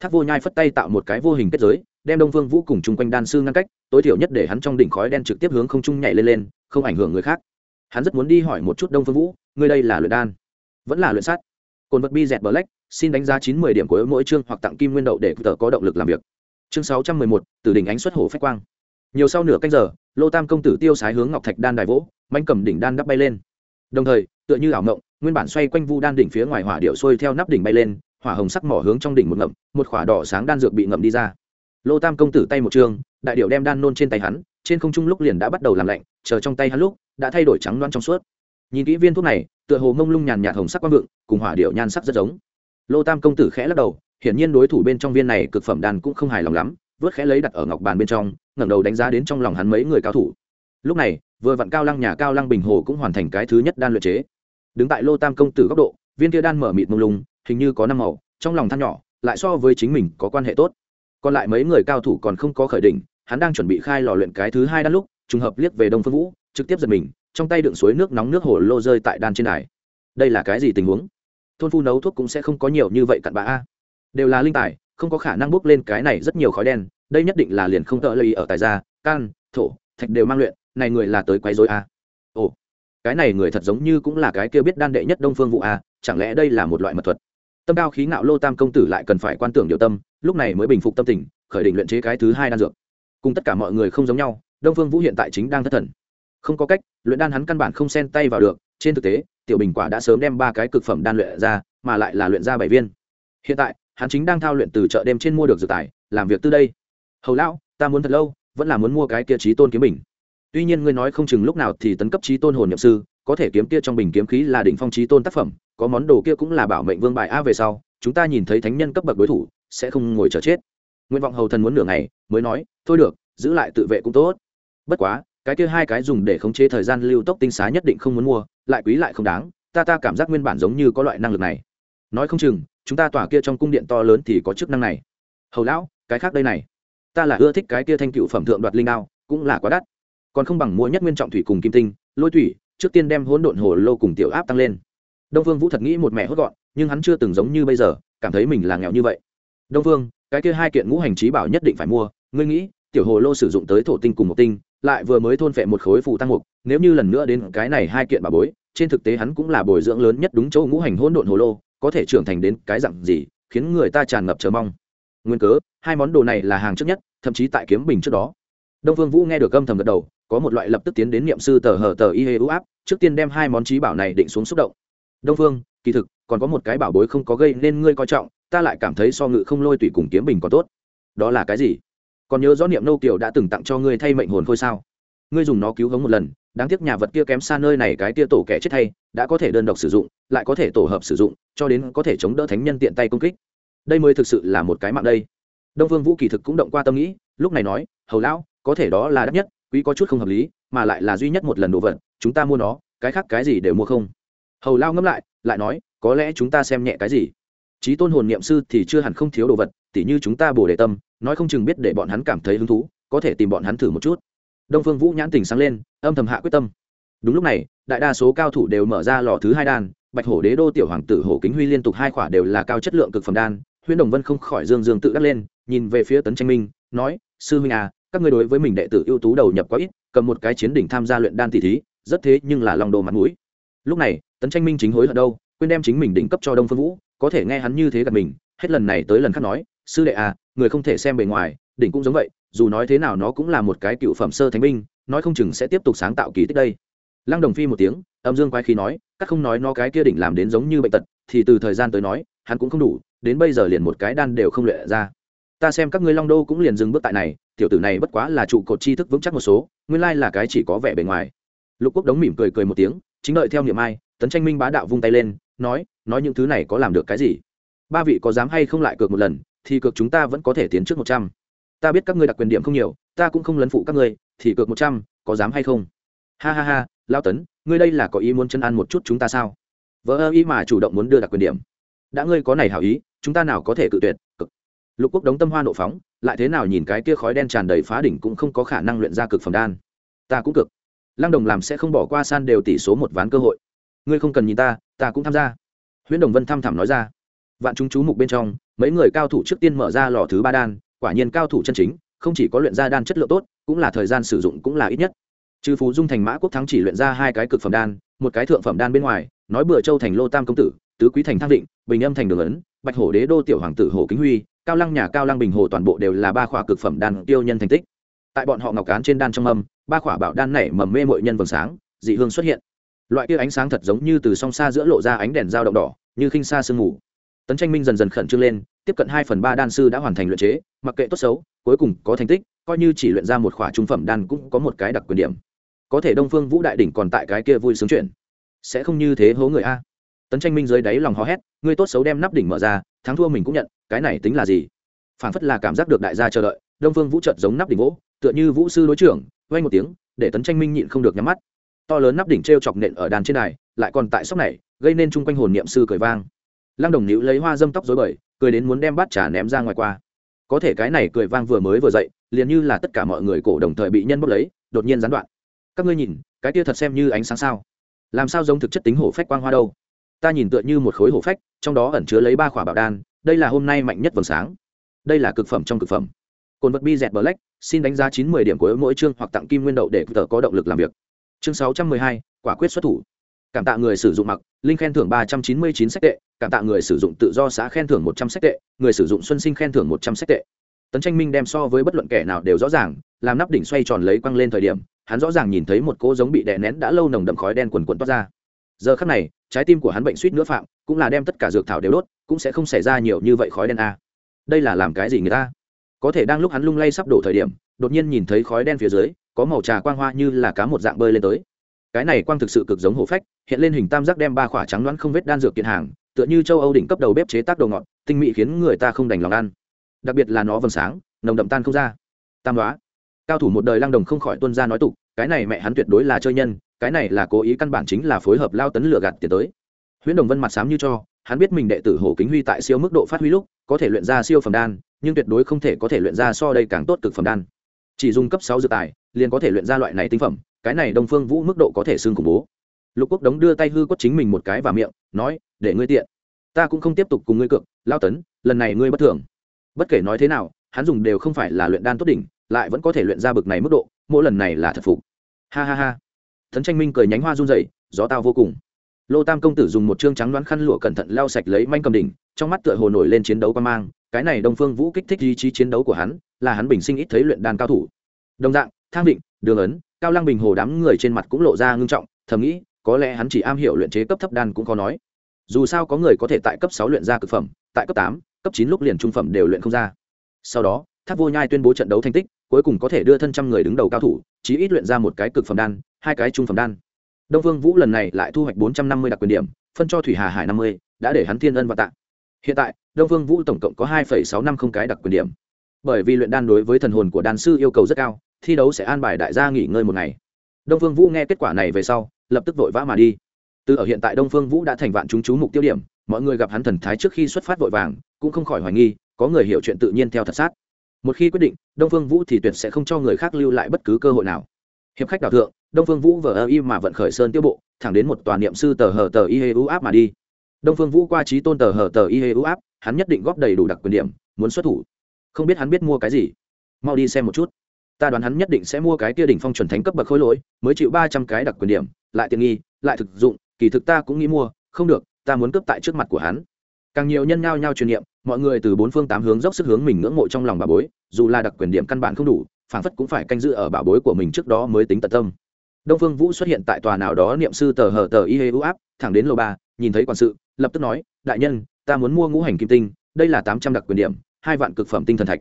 Thác vô nhai phất tay tạo một cái vô hình kết giới, đem đông Vương vũ cùng chung quanh đan sư ngăn cách, tối thiểu nhất để hắn trong đỉnh khói đen trực tiếp hướng không trung nhảy lên lên, không ảnh hưởng người khác. Hắn rất muốn đi hỏi một chút đông phương vũ, ngươi đây là luyện đan? Vẫn là luyện sắt cồn vật bi dẹt black, xin đánh giá chín mươi điểm của mỗi chương hoặc tặng kim nguyên đậu để tờ có động lực làm việc. Chương sáu trăm mười một từ đỉnh ánh xuất hồ phách quang. Nhiều sau nửa canh giờ, lô tam công tử tiêu sái hướng ngọc thạch đan đài vỗ, manh cầm đỉnh đan đắp bay lên. Đồng thời, tựa như ảo ngộng nguyên bản xoay quanh vu đan đỉnh phía ngoài hỏa điệu xuôi theo nắp đỉnh bay lên, hỏa hồng sắc mỏ hướng trong đỉnh một ngậm, một khỏa đỏ sáng đan dược bị ngậm đi ra. Lô tam công tử tay một trường, đại điệu đem đan nôn trên tay hắn, trên không trung lúc liền đã bắt đầu làm lạnh, chờ trong tay hắn lúc, đã thay đổi trắng loan trong suốt. Nhìn kỹ viên thuốc này tựa hồ mông lung nhàn nhạt hồng sắc quang vượng, cùng hỏa điệu nhan sắc rất giống. Lô tam công tử khẽ lắc đầu, hiển nhiên đối thủ bên trong viên này cực phẩm đan cũng không hài lòng lắm, vớt khẽ lấy đặt ở ngọc bàn bên trong, ngẩng đầu đánh giá đến trong lòng hắn mấy người cao thủ. Lúc này, vừa vặn cao lăng nhà cao lăng bình hồ cũng hoàn thành cái thứ nhất đan luyện chế. Đứng tại lô tam công tử góc độ, viên kia đan mở mịt mông lung, hình như có năm màu, trong lòng than nhỏ, lại so với chính mình có quan hệ tốt. Còn lại mấy người cao thủ còn không có khởi đỉnh, hắn đang chuẩn bị khai lò luyện cái thứ hai đan lúc, trùng hợp liếc về đông phương vũ, trực tiếp giật mình trong tay đựng suối nước nóng nước hồ lô rơi tại đan trên đài. Đây là cái gì tình huống? Thôn phu nấu thuốc cũng sẽ không có nhiều như vậy cặn bã a. Đều là linh tài, không có khả năng bốc lên cái này rất nhiều khói đen, đây nhất định là liền không tợ lây ở tài gia, can, thổ, thạch đều mang luyện, này người là tới quấy rối a. Ồ, cái này người thật giống như cũng là cái kia biết đan đệ nhất đông phương vụ a, chẳng lẽ đây là một loại mật thuật? Tâm cao khí ngạo lô tam công tử lại cần phải quan tưởng điều tâm, lúc này mới bình phục tâm tình, khởi định luyện chế cái thứ hai đan dược. Cùng tất cả mọi người không giống nhau, đông phương vũ hiện tại chính đang thất thần không có cách, luyện đan hắn căn bản không xen tay vào được. Trên thực tế, tiểu bình quả đã sớm đem ba cái cực phẩm đan luyện ra, mà lại là luyện ra bảy viên. Hiện tại, hắn chính đang thao luyện từ chợ đêm trên mua được dược tài, làm việc từ đây. Hầu lão, ta muốn thật lâu, vẫn là muốn mua cái kia trí tôn kiếm bình. Tuy nhiên ngươi nói không chừng lúc nào thì tấn cấp trí tôn hồn nhậm sư, có thể kiếm kia trong bình kiếm khí là đỉnh phong trí tôn tác phẩm, có món đồ kia cũng là bảo mệnh vương bài a về sau, chúng ta nhìn thấy thánh nhân cấp bậc đối thủ, sẽ không ngồi chờ chết. Nguyện vọng hầu thần muốn nửa ngày, mới nói, thôi được, giữ lại tự vệ cũng tốt. Bất quá cái kia hai cái dùng để khống chế thời gian lưu tốc tinh xá nhất định không muốn mua, lại quý lại không đáng, ta ta cảm giác nguyên bản giống như có loại năng lực này. Nói không chừng, chúng ta tỏa kia trong cung điện to lớn thì có chức năng này. Hầu lão, cái khác đây này. Ta là ưa thích cái kia thanh cựu phẩm thượng đoạt linh đao, cũng là quá đắt. Còn không bằng mua nhất nguyên trọng thủy cùng kim tinh, lôi thủy, trước tiên đem hỗn độn hồ lô cùng tiểu áp tăng lên. Đông phương vũ thật nghĩ một mẹ hốt gọn, nhưng hắn chưa từng giống như bây giờ, cảm thấy mình là nghèo như vậy. Đông phương cái kia hai kiện ngũ hành trí bảo nhất định phải mua, ngươi nghĩ, tiểu hồ lô sử dụng tới thổ tinh cùng một tinh lại vừa mới thôn phệ một khối phù tăng mục, nếu như lần nữa đến cái này hai kiện bà bối, trên thực tế hắn cũng là bồi dưỡng lớn nhất đúng chỗ ngũ hành hỗn độn hồ lô, có thể trưởng thành đến cái dặn gì, khiến người ta tràn ngập chờ mong. Nguyên cớ, hai món đồ này là hàng trước nhất, thậm chí tại kiếm bình trước đó. Đông vương vũ nghe được âm thầm gật đầu, có một loại lập tức tiến đến niệm sư tờ hờ tờ y hê ưu áp, trước tiên đem hai món trí bảo này định xuống xúc động. Đông phương, kỳ thực, còn có một cái bảo bối không có gây nên ngươi coi trọng, ta lại cảm thấy so ngự không lôi tùy cùng kiếm bình có tốt. Đó là cái gì? Còn nhớ rõ niệm nô kiều đã từng tặng cho ngươi thay mệnh hồn khôi sao? Ngươi dùng nó cứu hống một lần, đáng tiếc nhà vật kia kém xa nơi này cái tia tổ kẻ chết thay, đã có thể đơn độc sử dụng, lại có thể tổ hợp sử dụng, cho đến có thể chống đỡ thánh nhân tiện tay công kích. Đây mới thực sự là một cái mạng đây. Đông vương vũ kỳ thực cũng động qua tâm nghĩ, lúc này nói, hầu lão, có thể đó là đắt nhất, quý có chút không hợp lý, mà lại là duy nhất một lần đồ vật, chúng ta mua nó, cái khác cái gì đều mua không. Hầu lao ngẫm lại lại nói, có lẽ chúng ta xem nhẹ cái gì? Trí tôn hồn niệm sư thì chưa hẳn không thiếu đồ vật, tỉ như chúng ta bổ đề tâm nói không chừng biết để bọn hắn cảm thấy hứng thú, có thể tìm bọn hắn thử một chút. Đông phương vũ nhãn tình sáng lên, âm thầm hạ quyết tâm. Đúng lúc này, đại đa số cao thủ đều mở ra lò thứ hai đan, bạch hổ đế đô, tiểu hoàng tử hổ kính huy liên tục hai khỏa đều là cao chất lượng cực phẩm đan, huyễn đồng vân không khỏi dương dương tự đắc lên, nhìn về phía tấn tranh minh, nói, sư huynh à các ngươi đối với mình đệ tử ưu tú đầu nhập quá ít, cầm một cái chiến đỉnh tham gia luyện đan tỷ thí, rất thế nhưng là lòng đồ mặt mũi. Lúc này, tấn tranh minh chính hối hận đâu, quên đem chính mình đỉnh cấp cho đông phương vũ, có thể nghe hắn như thế gặp mình, hết lần này tới lần khác nói sư đệ à người không thể xem bề ngoài, đỉnh cũng giống vậy, dù nói thế nào nó cũng là một cái cựu phẩm sơ thánh binh, nói không chừng sẽ tiếp tục sáng tạo kỳ tích đây. Lăng đồng phi một tiếng, âm dương quái khí nói, các không nói nó cái kia đỉnh làm đến giống như bệnh tật, thì từ thời gian tới nói, hắn cũng không đủ, đến bây giờ liền một cái đan đều không luyện ra. Ta xem các ngươi long đô cũng liền dừng bước tại này, tiểu tử này bất quá là trụ cột tri thức vững chắc một số, nguyên lai là cái chỉ có vẻ bề ngoài. Lục quốc đống mỉm cười cười một tiếng, chính đợi theo niệm ai, tấn tranh minh bá đạo vung tay lên, nói nói những thứ này có làm được cái gì? Ba vị có dám hay không lại cược một lần thì cược chúng ta vẫn có thể tiến trước một trăm. Ta biết các ngươi đặc quyền điểm không nhiều, ta cũng không lấn phụ các ngươi, thì cược một trăm, có dám hay không? Ha ha ha lao tấn, ngươi đây là có ý muốn chân ăn một chút chúng ta sao? Vỡ ơ ý mà chủ động muốn đưa đặc quyền điểm. Đã ngươi có này hảo ý, chúng ta nào có thể cự tuyệt cực lục quốc đống tâm hoa nộ phóng, lại thế nào nhìn cái kia khói đen tràn đầy phá đỉnh cũng không có khả năng luyện ra cực phẩm đan. Ta cũng cực lăng đồng làm sẽ không bỏ qua san đều tỷ số một ván cơ hội. Ngươi không cần nhìn ta ta cũng tham gia. Huyễn đồng vân thăm thẳm nói ra. Vạn chúng chú mục bên trong mấy người cao thủ trước tiên mở ra lò thứ ba đan quả nhiên cao thủ chân chính không chỉ có luyện ra đan chất lượng tốt cũng là thời gian sử dụng cũng là ít nhất. Trừ phú dung thành mã quốc thắng chỉ luyện ra hai cái cực phẩm đan một cái thượng phẩm đan bên ngoài nói bừa châu thành lô tam công tử tứ quý thành thăng định bình âm thành đường ấn bạch hổ đế đô tiểu hoàng tử hồ kính huy cao lăng nhà cao lăng bình hồ toàn bộ đều là ba khỏa cực phẩm đan tiêu nhân thành tích. Tại bọn họ ngọc cán trên đan trong âm, ba khỏa bảo đan nảy mầm mê mội nhân vầng sáng dị hương xuất hiện. Loại kia ánh sáng thật giống như từ song xa giữa lộ ra ánh đèn dao động đỏ như khinh xa sương mù tấn tranh minh dần dần khẩn trương lên tiếp cận hai phần ba đan sư đã hoàn thành luyện chế mặc kệ tốt xấu cuối cùng có thành tích coi như chỉ luyện ra một khỏa trung phẩm đan cũng có một cái đặc quyền điểm. Có thể đông phương vũ đại đỉnh còn tại cái kia vui sướng chuyện. Sẽ không như thế hố người a. Tấn tranh minh dưới đáy lòng hò hét ngươi tốt xấu đem nắp đỉnh mở ra thắng thua mình cũng nhận cái này tính là gì? Phản phất là cảm giác được đại gia chờ đợi đông phương vũ trợt giống nắp đỉnh vỗ tựa như vũ sư đối trưởng vay một tiếng để tấn tranh minh nhịn không được nhắm mắt. To lớn nắp đỉnh t r e o chọc nện ở đàn trên này, lại còn tại sóc này gây nên chung quanh hồn niệm sư cười vang lăng đồng nữ lấy hoa dâm tóc dối bời, cười đến muốn đem bát trà ném ra ngoài qua. Có thể cái này cười vang vừa mới vừa dậy, liền như là tất cả mọi người cổ đồng thời bị nhân bốc lấy, đột nhiên gián đoạn. Các ngươi nhìn, cái kia thật xem như ánh sáng sao? Làm sao giống thực chất tính hổ phách quang hoa đâu? Ta nhìn tựa như một khối hổ phách, trong đó ẩn chứa lấy ba khỏa bảo đan, đây là hôm nay mạnh nhất vầng sáng. Đây là cực phẩm trong cực phẩm. Cồn vật bi dẹt black, xin đánh giá chín mươi điểm của mỗi chương hoặc tặng kim nguyên đậu để tờ có động lực làm việc. Chương sáu trăm mười hai, quả quyết xuất thủ cảm tạ người sử dụng mặc, linh khen thưởng ba trăm chín mươi chín sách tệ, cảm tạ người sử dụng tự do xã khen thưởng một trăm sách tệ, người sử dụng xuân sinh khen thưởng một trăm sách tệ. Tấn tranh minh đem so với bất luận kẻ nào đều rõ ràng, làm nắp đỉnh xoay tròn lấy quăng lên thời điểm, hắn rõ ràng nhìn thấy một cỗ giống bị đè nén đã lâu nồng đậm khói đen quần quần toát ra. Giờ khắc này, trái tim của hắn bệnh suýt nữa phạm, cũng là đem tất cả dược thảo đều đốt, cũng sẽ không xảy ra nhiều như vậy khói đen a. À. Đây là làm cái gì người ta? Có thể đang lúc hắn lung lay sắp đổ thời điểm, đột nhiên nhìn thấy khói đen phía dưới, có màu trà quang hoa như là cá một dạng bơi lên tới. Cái này quang thực sự cực giống hổ phách hiện lên hình tam giác đem ba khỏa trắng đoán không vết đan dược kiện hàng, tựa như châu âu đỉnh cấp đầu bếp chế tác đồ ngọt, tinh mỹ khiến người ta không đành lòng ăn. Đặc biệt là nó vầng sáng, nồng đậm tan không ra. Tam đoá. Cao thủ một đời Lang đồng không khỏi tuân ra nói tục, cái này mẹ hắn tuyệt đối là chơi nhân, cái này là cố ý căn bản chính là phối hợp lao tấn lửa gạt tiền tới. Huyễn đồng vân mặt sám như cho, hắn biết mình đệ tử hồ kính huy tại siêu mức độ phát huy lúc, có thể luyện ra siêu phẩm đan, nhưng tuyệt đối không thể có thể luyện ra so đây càng tốt cực phẩm đan. Chỉ dùng cấp sáu dự tài, liền có thể luyện ra loại này tinh phẩm, cái này đông phương vũ mức độ có thể xương khủng bố lục quốc đống đưa tay hư quất chính mình một cái và miệng, nói, để ngươi tiện. Ta cũng không tiếp tục cùng ngươi cược, lao tấn, lần này ngươi bất thường. Bất kể nói thế nào, hắn dùng đều không phải là luyện đan tốt đỉnh, lại vẫn có thể luyện ra bực này mức độ, mỗi lần này là thật phục. Ha ha ha. Thấn tranh minh cười nhánh hoa run rẩy, gió tao vô cùng. Lô tam công tử dùng một chương trắng đoán khăn lụa cẩn thận lau sạch lấy manh cầm đỉnh, trong mắt tựa hồ nổi lên chiến đấu quan mang, cái này đông phương vũ kích thích ý chí chiến đấu của hắn, là hắn bình sinh ít thấy luyện đan cao thủ. Đồng dạng, thang định đường ấn, cao lăng bình hồ đám người trên mặt cũng lộ ra ngưng trọng, thầm nghĩ có lẽ hắn chỉ am hiểu luyện chế cấp thấp đan cũng có nói. Dù sao có người có thể tại cấp sáu luyện ra cực phẩm, tại cấp tám, cấp chín lúc liền trung phẩm đều luyện không ra. Sau đó, tháp vô nhai tuyên bố trận đấu thành tích, cuối cùng có thể đưa thân trăm người đứng đầu cao thủ, chí ít luyện ra một cái cực phẩm đan, hai cái trung phẩm đan. Đông vương vũ lần này lại thu hoạch bốn trăm năm mươi đặc quyền điểm, phân cho thủy hà hải năm mươi, đã để hắn thiên ân và tạ. Hiện tại, đông vương vũ tổng cộng có hai sáu năm không cái đặc quyền điểm. Bởi vì luyện đan đối với thần hồn của đan sư yêu cầu rất cao, thi đấu sẽ an bài đại gia nghỉ ngơi một ngày. Đông phương vũ nghe kết quả này về sau lập tức vội vã mà đi. Từ ở hiện tại đông phương vũ đã thành vạn chúng chú mục tiêu điểm, mọi người gặp hắn thần thái trước khi xuất phát vội vàng, cũng không khỏi hoài nghi, có người hiểu chuyện tự nhiên theo thật sát. Một khi quyết định, đông phương vũ thì tuyệt sẽ không cho người khác lưu lại bất cứ cơ hội nào. Hiệp khách đào thượng, đông phương vũ vờ ơ y mà vận khởi sơn tiêu bộ, thẳng đến một tòa niệm sư tờ hờ tờ y hê u áp mà đi. Đông phương vũ qua trí tôn tờ hờ tờ y hê u áp, hắn nhất định góp đầy đủ đặc quyền điểm, muốn xuất thủ. Không biết hắn biết mua cái gì. Mau đi xem một chút. Ta đoán hắn nhất định sẽ mua cái kia đỉnh phong chuẩn thánh cấp bậc khối lỗi, mới chịu ba trăm cái đặc quyền điểm lại tiện nghi, lại thực dụng, kỳ thực ta cũng nghĩ mua, không được, ta muốn cướp tại trước mặt của hắn. Càng nhiều nhân nhao nhao truyền niệm, mọi người từ bốn phương tám hướng dốc sức hướng mình ngưỡng mộ trong lòng bà bối, dù là đặc quyền điểm căn bản không đủ phản phất cũng phải canh giữ ở bảo bối của mình trước đó mới tính tận tâm. Đông phương vũ xuất hiện tại tòa nào đó niệm sư tờ hờ tờ y hê u áp, thẳng đến lô ba, nhìn thấy quản sự, lập tức nói, đại nhân, ta muốn mua ngũ hành kim tinh, đây là tám trăm đặc quyền điểm, hai vạn cực phẩm tinh thần thạch.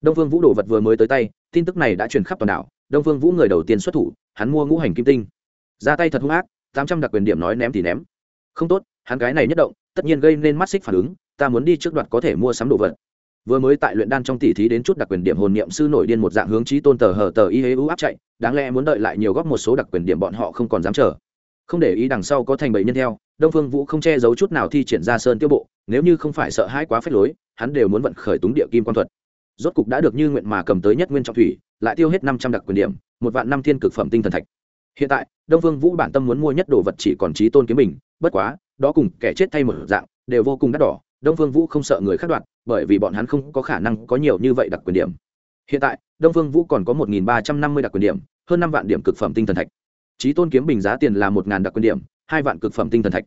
Đông phương vũ đồ vật vừa mới tới tay, tin tức này đã truyền khắp toàn đảo. Đông phương vũ người đầu tiên xuất thủ, hắn mua ngũ hành kim tinh ra tay thật hung ác, tám trăm đặc quyền điểm nói ném thì ném. Không tốt, hắn cái này nhất động, tất nhiên gây nên mắt xích phản ứng, ta muốn đi trước đoạt có thể mua sắm đồ vật. Vừa mới tại luyện đan trong tỷ thí đến chút đặc quyền điểm hồn niệm sư nổi điên một dạng hướng trí tôn tờ hờ tờ y hế ưu áp chạy, đáng lẽ muốn đợi lại nhiều góp một số đặc quyền điểm bọn họ không còn dám chờ. Không để ý đằng sau có thành bảy nhân theo, đông phương vũ không che giấu chút nào thi triển ra sơn tiêu bộ, nếu như không phải sợ hãi quá phép lối, hắn đều muốn vận khởi túng địa kim quan thuật. Rốt cục đã được như nguyện mà cầm tới nhất nguyên trọng thủy, lại tiêu hết năm trăm đặc quyền điểm, một vạn năm thiên cực phẩm tinh thần thạch hiện tại, đông phương vũ bản tâm muốn mua nhất đồ vật chỉ còn trí tôn kiếm mình, bất quá, đó cùng kẻ chết thay một dạng, đều vô cùng đắt đỏ, đông phương vũ không sợ người khác đoạt, bởi vì bọn hắn không có khả năng có nhiều như vậy đặc quyền điểm. Hiện tại, đông phương vũ còn có một ba trăm năm mươi đặc quyền điểm, hơn năm vạn điểm cực phẩm tinh thần thạch. Trí tôn kiếm bình giá tiền là một đặc quyền điểm, hai vạn cực phẩm tinh thần thạch.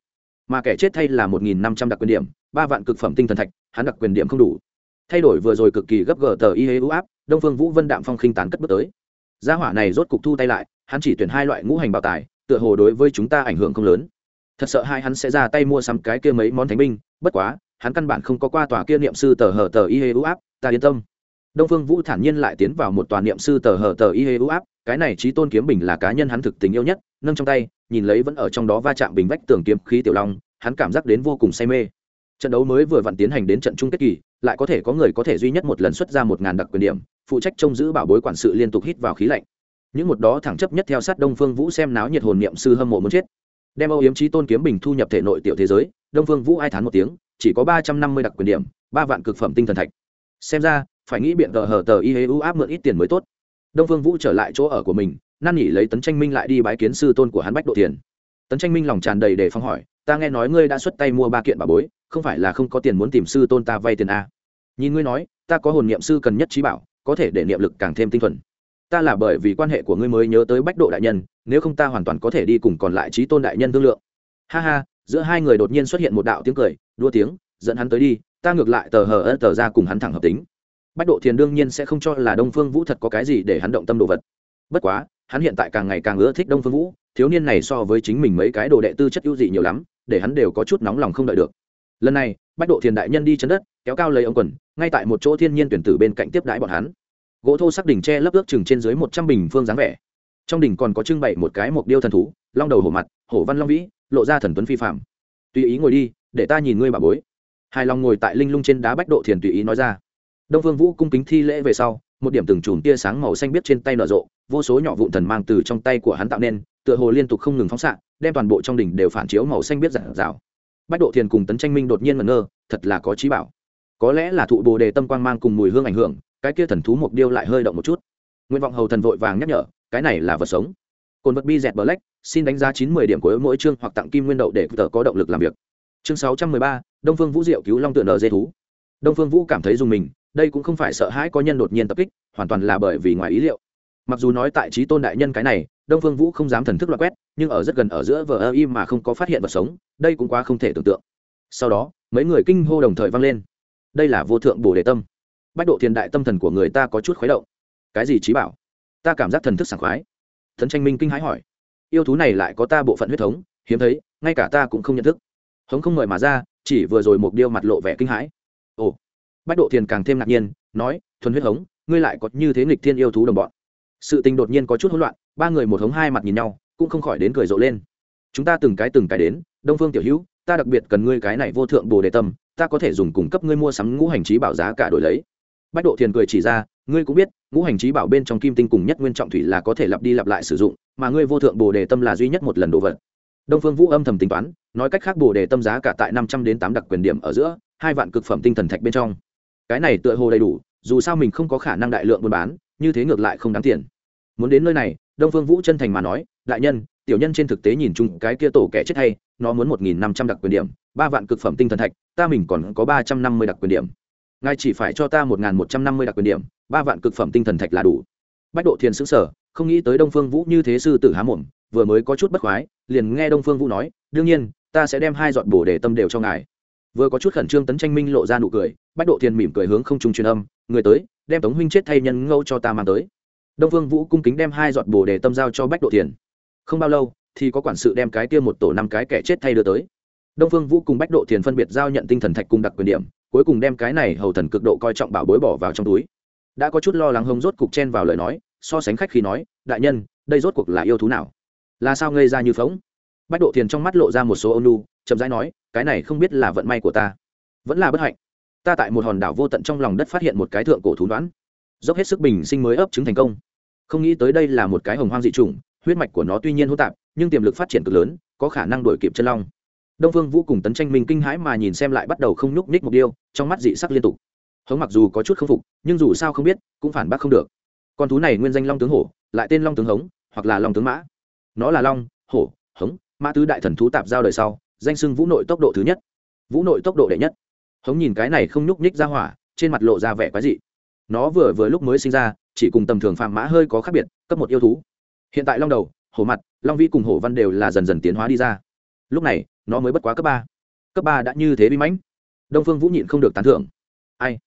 Mà kẻ chết thay là một năm trăm đặc quyền điểm, ba vạn cực phẩm tinh thần thạch, hắn đặc quyền điểm không đủ. Thay đổi vừa rồi cực kỳ gấp gờ tờ y hế ưu áp, đông phương vũ vân đạm phong khinh tán cất bước tới. Gia hỏa này rốt cục thu tay lại hắn chỉ tuyển hai loại ngũ hành bảo tài, tựa hồ đối với chúng ta ảnh hưởng không lớn. Thật sợ hai hắn sẽ ra tay mua sắm cái kia mấy món thánh binh, bất quá, hắn căn bản không có qua tòa kia niệm sư tờ hờ tờ y hê áp, ta yên tâm. Đông phương vũ thản nhiên lại tiến vào một tòa niệm sư tờ hờ tờ y hê áp, cái này trí tôn kiếm bình là cá nhân hắn thực tình yêu nhất, nâng trong tay, nhìn lấy vẫn ở trong đó va chạm bình vách tường kiếm khí tiểu long, hắn cảm giác đến vô cùng say mê. Trận đấu mới vừa vặn tiến hành đến trận chung kết kỳ, lại có thể có người có thể duy nhất một lần xuất ra một ngàn đặc quyền điểm, phụ trách trông giữ bảo bối quản sự liên tục hít vào khí lạnh những một đó thẳng chấp nhất theo sát đông phương vũ xem náo nhiệt hồn niệm sư hâm mộ muốn chết. Đem âu yếm trí tôn kiếm bình thu nhập thể nội tiểu thế giới, đông phương vũ ai thán một tiếng, chỉ có ba trăm năm mươi đặc quyền điểm, ba vạn cực phẩm tinh thần thạch. Xem ra, phải nghĩ biện tờ hờ tờ y hê u áp mượn ít tiền mới tốt. Đông phương vũ trở lại chỗ ở của mình, năn nỉ lấy tấn tranh minh lại đi bái kiến sư tôn của hắn bách độ tiền tấn tranh minh lòng tràn đầy để phong hỏi, ta nghe nói ngươi đã xuất tay mua ba kiện bà bối, không phải là không có tiền muốn tìm sư tôn ta vay tiền a nhìn ngươi nói, ta có hồn niệm sư cần nhất trí bảo, có thể để niệm lực càng thêm tinh thuần ta là bởi vì quan hệ của ngươi mới nhớ tới bách độ đại nhân, nếu không ta hoàn toàn có thể đi cùng còn lại trí tôn đại nhân thương lượng. Ha ha, giữa hai người đột nhiên xuất hiện một đạo tiếng cười, đua tiếng, dẫn hắn tới đi, ta ngược lại tờ hờ ơ tờ ra cùng hắn thẳng hợp tính. Bách độ thiền đương nhiên sẽ không cho là đông phương vũ thật có cái gì để hắn động tâm đồ vật. Bất quá, hắn hiện tại càng ngày càng ưa thích đông phương vũ, thiếu niên này so với chính mình mấy cái đồ đệ tư chất ưu dị nhiều lắm, để hắn đều có chút nóng lòng không đợi được. Lần này, bách độ thiền đại nhân đi chân đất, kéo cao lấy ông quần, ngay tại một chỗ thiên nhiên tuyển tử bên cạnh tiếp đãi bọn hắn gỗ thô sắc đỉnh tre lấp ước chừng trên dưới một trăm bình phương dáng vẻ. Trong đỉnh còn có trưng bày một cái mộc điêu thần thú, long đầu hổ mặt, hổ văn long vĩ, lộ ra thần tuấn phi phạm tùy ý ngồi đi, để ta nhìn ngươi bà bối. Hài lòng ngồi tại linh lung trên đá bách độ thiền tùy ý nói ra. Đông phương vũ cung kính thi lễ về sau, một điểm từng chùm tia sáng màu xanh biết trên tay nở rộ, vô số nhỏ vụn thần mang từ trong tay của hắn tạo nên, tựa hồ liên tục không ngừng phóng xạ, đem toàn bộ trong đỉnh đều phản chiếu màu xanh biết rạng rào. Bách độ thiền cùng tấn tranh minh đột nhiên ngẩn ngơ, thật là có trí bảo. Có lẽ là thụ bồ đề tâm quang mang cùng mùi hương ảnh hưởng cái kia thần thú mục điêu lại hơi động một chút. Nguyện vọng hầu thần vội vàng nhắc nhở, cái này là vật sống. Cồn vật bi dẹt black, xin đánh giá chín mươi điểm của mỗi chương hoặc tặng kim nguyên đậu để tờ có động lực làm việc. Chương sáu trăm mười ba, đông phương vũ diệu cứu long tượng nở dê thú. Đông phương vũ cảm thấy dùng mình, đây cũng không phải sợ hãi có nhân đột nhiên tập kích, hoàn toàn là bởi vì ngoài ý liệu. Mặc dù nói tại trí tôn đại nhân cái này, đông phương vũ không dám thần thức loại quét, nhưng ở rất gần ở giữa vờ ơ im mà không có phát hiện vật sống, đây cũng quá không thể tưởng tượng. Sau đó, mấy người kinh hô đồng thời vang lên. Đây là vô thượng bồ đề tâm bách độ thiền đại tâm thần của người ta có chút khuấy động. Cái gì trí bảo? Ta cảm giác thần thức sảng khoái. Thần tranh minh kinh hãi hỏi. Yêu thú này lại có ta bộ phận huyết thống, hiếm thấy, ngay cả ta cũng không nhận thức. Hống không mời mà ra, chỉ vừa rồi một điêu mặt lộ vẻ kinh hãi. Ồ. Bách độ thiền càng thêm ngạc nhiên, nói, thuần huyết hống, ngươi lại có như thế nghịch thiên yêu thú đồng bọn. Sự tình đột nhiên có chút hỗn loạn, ba người một hống hai mặt nhìn nhau, cũng không khỏi đến cười rộ lên. Chúng ta từng cái từng cái đến, đông phương tiểu hữu, ta đặc biệt cần ngươi cái này vô thượng bồ đề tâm, ta có thể dùng cung cấp ngươi mua sắm ngũ hành trí bảo giá cả đổi lấy bách độ thiền cười chỉ ra, ngươi cũng biết, ngũ hành trí bảo bên trong kim tinh cùng nhất nguyên trọng thủy là có thể lặp đi lặp lại sử dụng, mà ngươi vô thượng bồ đề tâm là duy nhất một lần đồ vật. Đông phương vũ âm thầm tính toán, nói cách khác bồ đề tâm giá cả tại năm trăm đến tám đặc quyền điểm ở giữa, hai vạn cực phẩm tinh thần thạch bên trong. Cái này tựa hồ đầy đủ, dù sao mình không có khả năng đại lượng buôn bán, như thế ngược lại không đáng tiền. Muốn đến nơi này, đông phương vũ chân thành mà nói, đại nhân, tiểu nhân trên thực tế nhìn chung cái kia tổ kẻ chết hay, nó muốn một nghìn năm trăm đặc quyền điểm, ba vạn cực phẩm tinh thần thạch, ta mình còn có ba trăm năm mươi đặc quyền điểm ngài chỉ phải cho ta một nghìn một trăm năm mươi đặc quyền điểm, ba vạn cực phẩm tinh thần thạch là đủ. Bách độ thiền xứng sở không nghĩ tới đông phương vũ như thế sư tử há mồm, vừa mới có chút bất khoái, liền nghe đông phương vũ nói, đương nhiên, ta sẽ đem hai dọn bổ để tâm đều cho ngài. Vừa có chút khẩn trương tấn tranh minh lộ ra nụ cười, bách độ thiền mỉm cười hướng không trung truyền âm, người tới, đem tống huynh chết thay nhân ngâu cho ta mang tới. Đông phương vũ cung kính đem hai giọt bồ đề tâm giao cho bách độ thiền. Không bao lâu, thì có quản sự đem cái kia một tổ năm cái kẻ chết thay đưa tới. Đông phương vũ cùng bách độ thiền phân biệt giao nhận tinh thần thạch cùng đặc quyền điểm cuối cùng đem cái này hầu thần cực độ coi trọng bảo bối bỏ vào trong túi. Đã có chút lo lắng hông rốt cục chen vào lời nói, so sánh khách khi nói, đại nhân, đây rốt cuộc là yêu thú nào? Là sao ngây ra như phóng bách độ thiền trong mắt lộ ra một số ôn lu chậm rãi nói, cái này không biết là vận may của ta, vẫn là bất hạnh. Ta tại một hòn đảo vô tận trong lòng đất phát hiện một cái thượng cổ thú đoán. Dốc hết sức bình sinh mới ấp trứng thành công. Không nghĩ tới đây là một cái hồng hoang dị chủng, huyết mạch của nó tuy nhiên hỗn tạp, nhưng tiềm lực phát triển cực lớn, có khả năng đổi kịp chân long đông phương vũ cùng tấn tranh minh kinh hãi mà nhìn xem lại bắt đầu không nhúc nhích mục điêu trong mắt dị sắc liên tục. Hống mặc dù có chút k phục, nhưng dù sao không biết, cũng phản bác không được. Con thú này nguyên danh long tướng hổ, lại tên long tướng hống, hoặc là long tướng mã. Nó là long, hổ, hống, mã tứ đại thần thú tạp giao đời sau, danh sưng vũ nội tốc độ thứ nhất. Vũ nội tốc độ đệ nhất. Hống nhìn cái này không nhúc nhích ra hỏa, trên mặt lộ ra vẻ quái dị. Nó vừa vừa lúc mới sinh ra, chỉ cùng tầm thường phạm mã hơi có khác biệt, cấp một yêu thú. Hiện tại long đầu, hổ mặt, long vi cùng hổ văn đều là dần dần tiến hóa đi ra. Lúc này nó mới bất quá cấp ba. Cấp ba đã như thế bí mãnh. Đông phương vũ nhịn không được tán thưởng. Ai?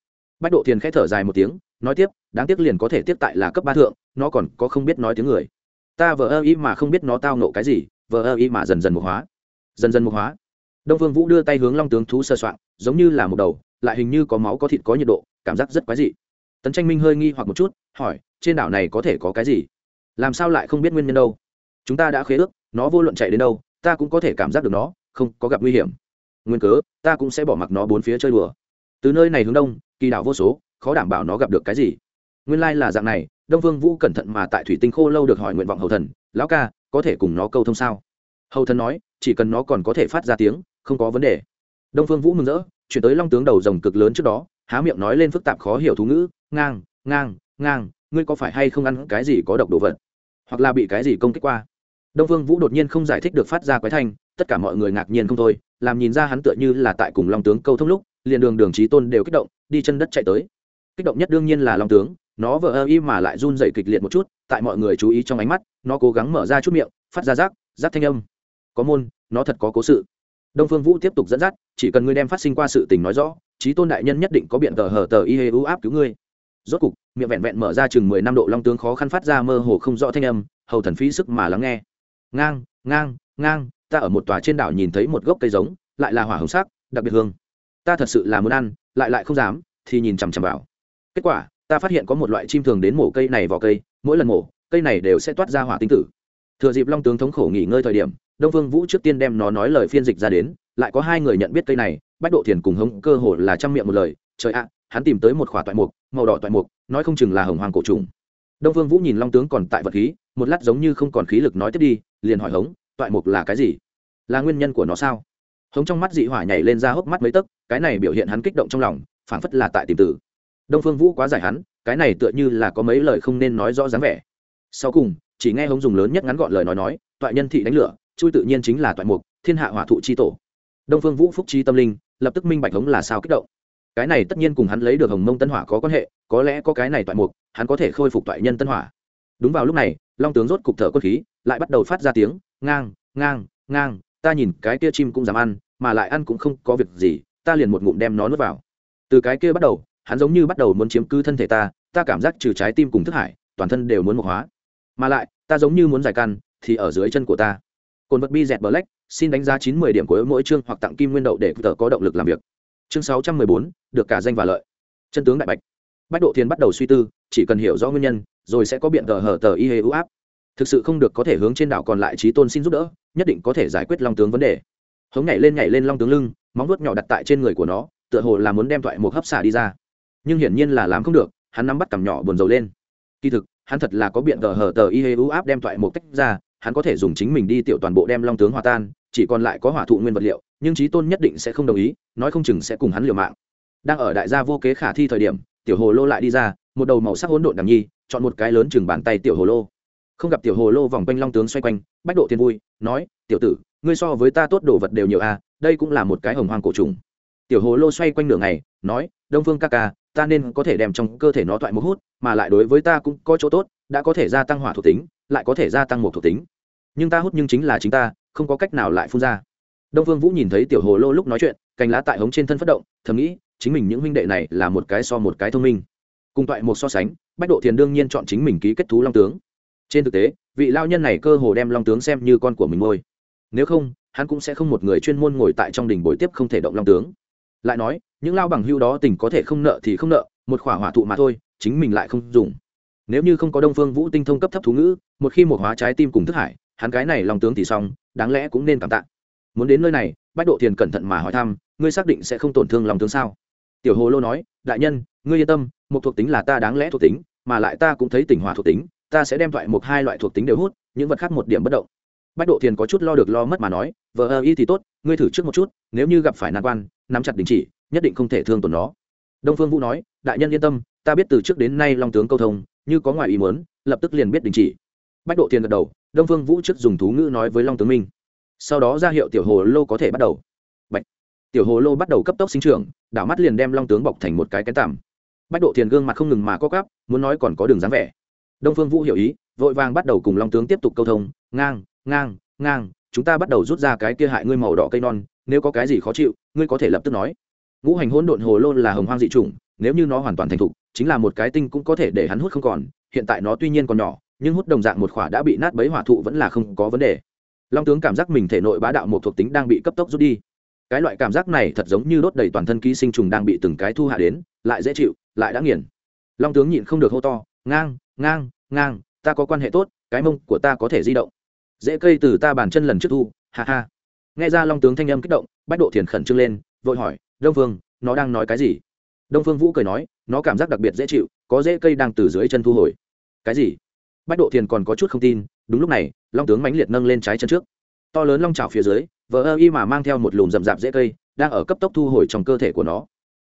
Bách độ thiền k h ẽ thở dài một tiếng, nói tiếp, đáng tiếc liền có thể tiếp tại là cấp ba thượng, nó còn có không biết nói tiếng người. Ta vờ ơ ý mà không biết nó tao nộ cái gì, vờ ơ ý mà dần dần mục hóa. Dần dần mục hóa. Đông phương vũ đưa tay hướng long tướng thú sơ soạn, giống như là một đầu, lại hình như có máu có thịt có nhiệt độ, cảm giác rất quái dị. Tấn tranh minh hơi nghi hoặc một chút, hỏi, trên đảo này có thể có cái gì? Làm sao lại không biết nguyên nhân đâu? Chúng ta đã khế ước, nó vô luận chạy đến đâu, ta cũng có thể cảm giác được nó không có gặp nguy hiểm. Nguyên cớ, ta cũng sẽ bỏ mặc nó bốn phía chơi đùa. Từ nơi này hướng đông, kỳ đảo vô số, khó đảm bảo nó gặp được cái gì. Nguyên lai、like、là dạng này, đông vương vũ cẩn thận mà tại thủy tinh khô lâu được hỏi nguyện vọng hầu thần, lão ca, có thể cùng nó câu thông sao? Hầu thần nói, chỉ cần nó còn có thể phát ra tiếng, không có vấn đề. Đông phương vũ mừng rỡ, chuyển tới long tướng đầu rồng cực lớn trước đó, há miệng nói lên phức tạp khó hiểu thú ngữ, ngang ngang ngang, ngươi có phải hay không ăn cái gì có độc đồ vật? Hoặc là bị cái gì công kích qua? Đông Vương vũ đột nhiên không giải thích được phát ra quái thanh, tất cả mọi người ngạc nhiên không thôi, làm nhìn ra hắn tựa như là tại cùng long tướng câu thông lúc, liền đường đường trí tôn đều kích động, đi chân đất chạy tới. Kích động nhất đương nhiên là long tướng, nó vờ ơ y mà lại run rẩy kịch liệt một chút, tại mọi người chú ý trong ánh mắt, nó cố gắng mở ra chút miệng, phát ra rác rác thanh âm. Có môn, nó thật có cố sự. Đông phương vũ tiếp tục dẫn dắt, chỉ cần ngươi đem phát sinh qua sự tình nói rõ trí tôn đại nhân nhất định có biện tờ hở tờ y hê ưu áp cứu ngươi. Rốt cục, miệng vẹn vẹn mở ra chừng mười năm độ long tướng khó khăn phát ra mơ hồ không rõ thanh âm, hầu thần phí sức mà lắng nghe ngang ngang ngang, ta ở một tòa trên đảo nhìn thấy một gốc cây giống, lại là hỏa hồng sắc, đặc biệt hương. Ta thật sự là muốn ăn, lại lại không dám, thì nhìn chằm chằm vào. Kết quả, ta phát hiện có một loại chim thường đến mổ cây này vào cây, mỗi lần mổ, cây này đều sẽ toát ra hỏa tinh tử. Thừa dịp long tướng thống khổ nghỉ ngơi thời điểm, đông vương vũ trước tiên đem nó nói lời phiên dịch ra đến, lại có hai người nhận biết cây này, bách độ thiền cùng hống cơ hồ là trăm miệng một lời, trời ạ, hắn tìm tới một khỏa toại mục, màu đỏ toại mục, nói không chừng là hồng hoàng cổ trùng. Đông vương vũ nhìn long tướng còn tại vật khí, một lát giống như không còn khí lực nói tiếp đi liền hỏi hống, toại mục là cái gì? Là nguyên nhân của nó sao? Hống trong mắt dị hỏa nhảy lên ra hốc mắt mấy tấc, cái này biểu hiện hắn kích động trong lòng, phảng phất là tại tìm tử. Đông phương vũ quá giải hắn, cái này tựa như là có mấy lời không nên nói rõ dáng vẻ. Sau cùng, chỉ nghe hống dùng lớn nhất ngắn gọn lời nói nói, toại nhân thị đánh lửa, chui tự nhiên chính là toại mục, thiên hạ hỏa thụ chi tổ. Đông phương vũ phúc chi tâm linh, lập tức minh bạch hống là sao kích động. Cái này tất nhiên cùng hắn lấy được hồng mông tân hỏa có quan hệ, có lẽ có cái này toại mục, hắn có thể khôi phục toại nhân tân hỏa. Đúng vào lúc này long tướng rốt cục thở quân khí, lại bắt đầu phát ra tiếng, ngang ngang ngang, ta nhìn cái kia chim cũng dám ăn, mà lại ăn cũng không có việc gì, ta liền một ngụm đem nó nuốt vào. Từ cái kia bắt đầu, hắn giống như bắt đầu muốn chiếm cứ thân thể ta ta cảm giác trừ trái tim cùng thức hải, toàn thân đều muốn mộc hóa. Mà lại, ta giống như muốn giải căn, thì ở dưới chân của ta. Cồn vật bi dẹt black, xin đánh giá chín mươi điểm của mỗi chương hoặc tặng kim nguyên đậu để tờ có động lực làm việc. Chương sáu trăm mười bốn, được cả danh và lợi. Chân tướng đại bạch bách độ thiên bắt đầu suy tư, chỉ cần hiểu rõ nguyên nhân, rồi sẽ có biện tờ hở tờ y hê ưu áp. Thực sự không được có thể hướng trên đảo còn lại trí tôn xin giúp đỡ, nhất định có thể giải quyết long tướng vấn đề. Hống nhảy lên nhảy lên long tướng lưng, móng vuốt nhỏ đặt tại trên người của nó, tựa hồ là muốn đem thoại một hấp xả đi ra. Nhưng hiển nhiên là làm không được, hắn nắm bắt cằm nhỏ buồn rầu lên. Kỳ thực, hắn thật là có biện tờ hở tờ y hê ưu áp đem thoại một tách ra, hắn có thể dùng chính mình đi tiểu toàn bộ đem long tướng hòa tan, chỉ còn lại có hỏa thụ nguyên vật liệu, nhưng trí tôn nhất định sẽ không đồng ý, nói không chừng sẽ cùng hắn liều mạng. Đang ở đại gia vô kế khả thi thời điểm tiểu hồ lô lại đi ra, một đầu màu sắc hỗn độn đằng nhi, chọn một cái lớn chừng bàn tay tiểu hồ lô. Không gặp tiểu hồ lô vòng quanh long tướng xoay quanh, bách độ thiên vui, nói, tiểu tử, ngươi so với ta tốt đồ vật đều nhiều à đây cũng là một cái hồng hoang cổ trùng. Tiểu hồ lô xoay quanh nửa ngày, nói, đông phương ca ca, ta nên có thể đem trong cơ thể nó thoại một hút, mà lại đối với ta cũng có chỗ tốt, đã có thể gia tăng hỏa thuộc tính, lại có thể gia tăng một thuộc tính. Nhưng ta hút nhưng chính là chính ta, không có cách nào lại phun ra. Đông phương vũ nhìn thấy tiểu hồ lô lúc nói chuyện, cành lá tại hống trên thân phát động, thầm nghĩ chính mình những huynh đệ này là một cái so một cái thông minh. Cùng toại một so sánh, bách độ thiền đương nhiên chọn chính mình ký kết thú long tướng. Trên thực tế, vị lao nhân này cơ hồ đem long tướng xem như con của mình ngôi. Nếu không, hắn cũng sẽ không một người chuyên môn ngồi tại trong đình bồi tiếp không thể động long tướng. Lại nói, những lao bằng hưu đó tình có thể không nợ thì không nợ, một khỏa hỏa thụ mà thôi, chính mình lại không dùng. Nếu như không có đông phương vũ tinh thông cấp thấp thú ngữ, một khi một hóa trái tim cùng thức hải, hắn cái này lòng tướng thì xong, đáng lẽ cũng nên cảm tạ. Muốn đến nơi này, bách độ thiền cẩn thận mà hỏi thăm, ngươi xác định sẽ không tổn thương lòng tướng sao? Tiểu hồ lô nói, đại nhân, ngươi yên tâm một thuộc tính là ta đáng lẽ thuộc tính, mà lại ta cũng thấy tỉnh hỏa thuộc tính, ta sẽ đem thoại một hai loại thuộc tính đều hút, những vật khác một điểm bất động. Bách độ thiền có chút lo được lo mất mà nói, vờ, ơ, y thì tốt, ngươi thử trước một chút, nếu như gặp phải nan quan, nắm chặt đình chỉ, nhất định không thể thương tổn nó. Đông phương vũ nói, đại nhân yên tâm, ta biết từ trước đến nay long tướng câu thông, như có ngoài ý muốn, lập tức liền biết đình chỉ. Bách độ thiền gật đầu, đông phương vũ trước dùng thú ngữ nói với long tướng minh. Sau đó ra hiệu tiểu hồ lô có thể bắt đầu. Bạch. tiểu hồ lô bắt đầu cấp tốc sinh trưởng đảo mắt liền đem long tướng bọc thành một cái cái tằm. Bách độ thiền gương mặt không ngừng mà co cắp muốn nói còn có đường dáng vẻ. Đông phương vũ hiểu ý, vội vàng bắt đầu cùng long tướng tiếp tục câu thông, ngang ngang ngang, chúng ta bắt đầu rút ra cái kia hại ngươi màu đỏ cây non, nếu có cái gì khó chịu, ngươi có thể lập tức nói. Ngũ hành hỗn độn hồ lô là hồng hoang dị chủng, nếu như nó hoàn toàn thành thục, chính là một cái tinh cũng có thể để hắn hút không còn, hiện tại nó tuy nhiên còn nhỏ, nhưng hút đồng dạng một khỏa đã bị nát bấy hỏa thụ vẫn là không có vấn đề. Long tướng cảm giác mình thể nội bá đạo một thuộc tính đang bị cấp tốc rút đi cái loại cảm giác này thật giống như đốt đầy toàn thân ký sinh trùng đang bị từng cái thu hạ đến, lại dễ chịu, lại đã nghiền. Long tướng nhịn không được hô to, ngang ngang ngang, ta có quan hệ tốt, cái mông của ta có thể di động. Dễ cây từ ta bàn chân lần trước thu, ha ha. Nghe ra long tướng thanh âm kích động, bách độ thiền khẩn trương lên, vội hỏi, đông phương nó đang nói cái gì? Đông phương vũ cười nói, nó cảm giác đặc biệt dễ chịu, có dễ cây đang từ dưới chân thu hồi. Cái gì? Bách độ thiền còn có chút không tin, đúng lúc này, long tướng mãnh liệt nâng lên trái chân trước. To lớn long trào phía dưới vờ ơ y mà mang theo một lùm rậm rạp dễ cây, đang ở cấp tốc thu hồi trong cơ thể của nó.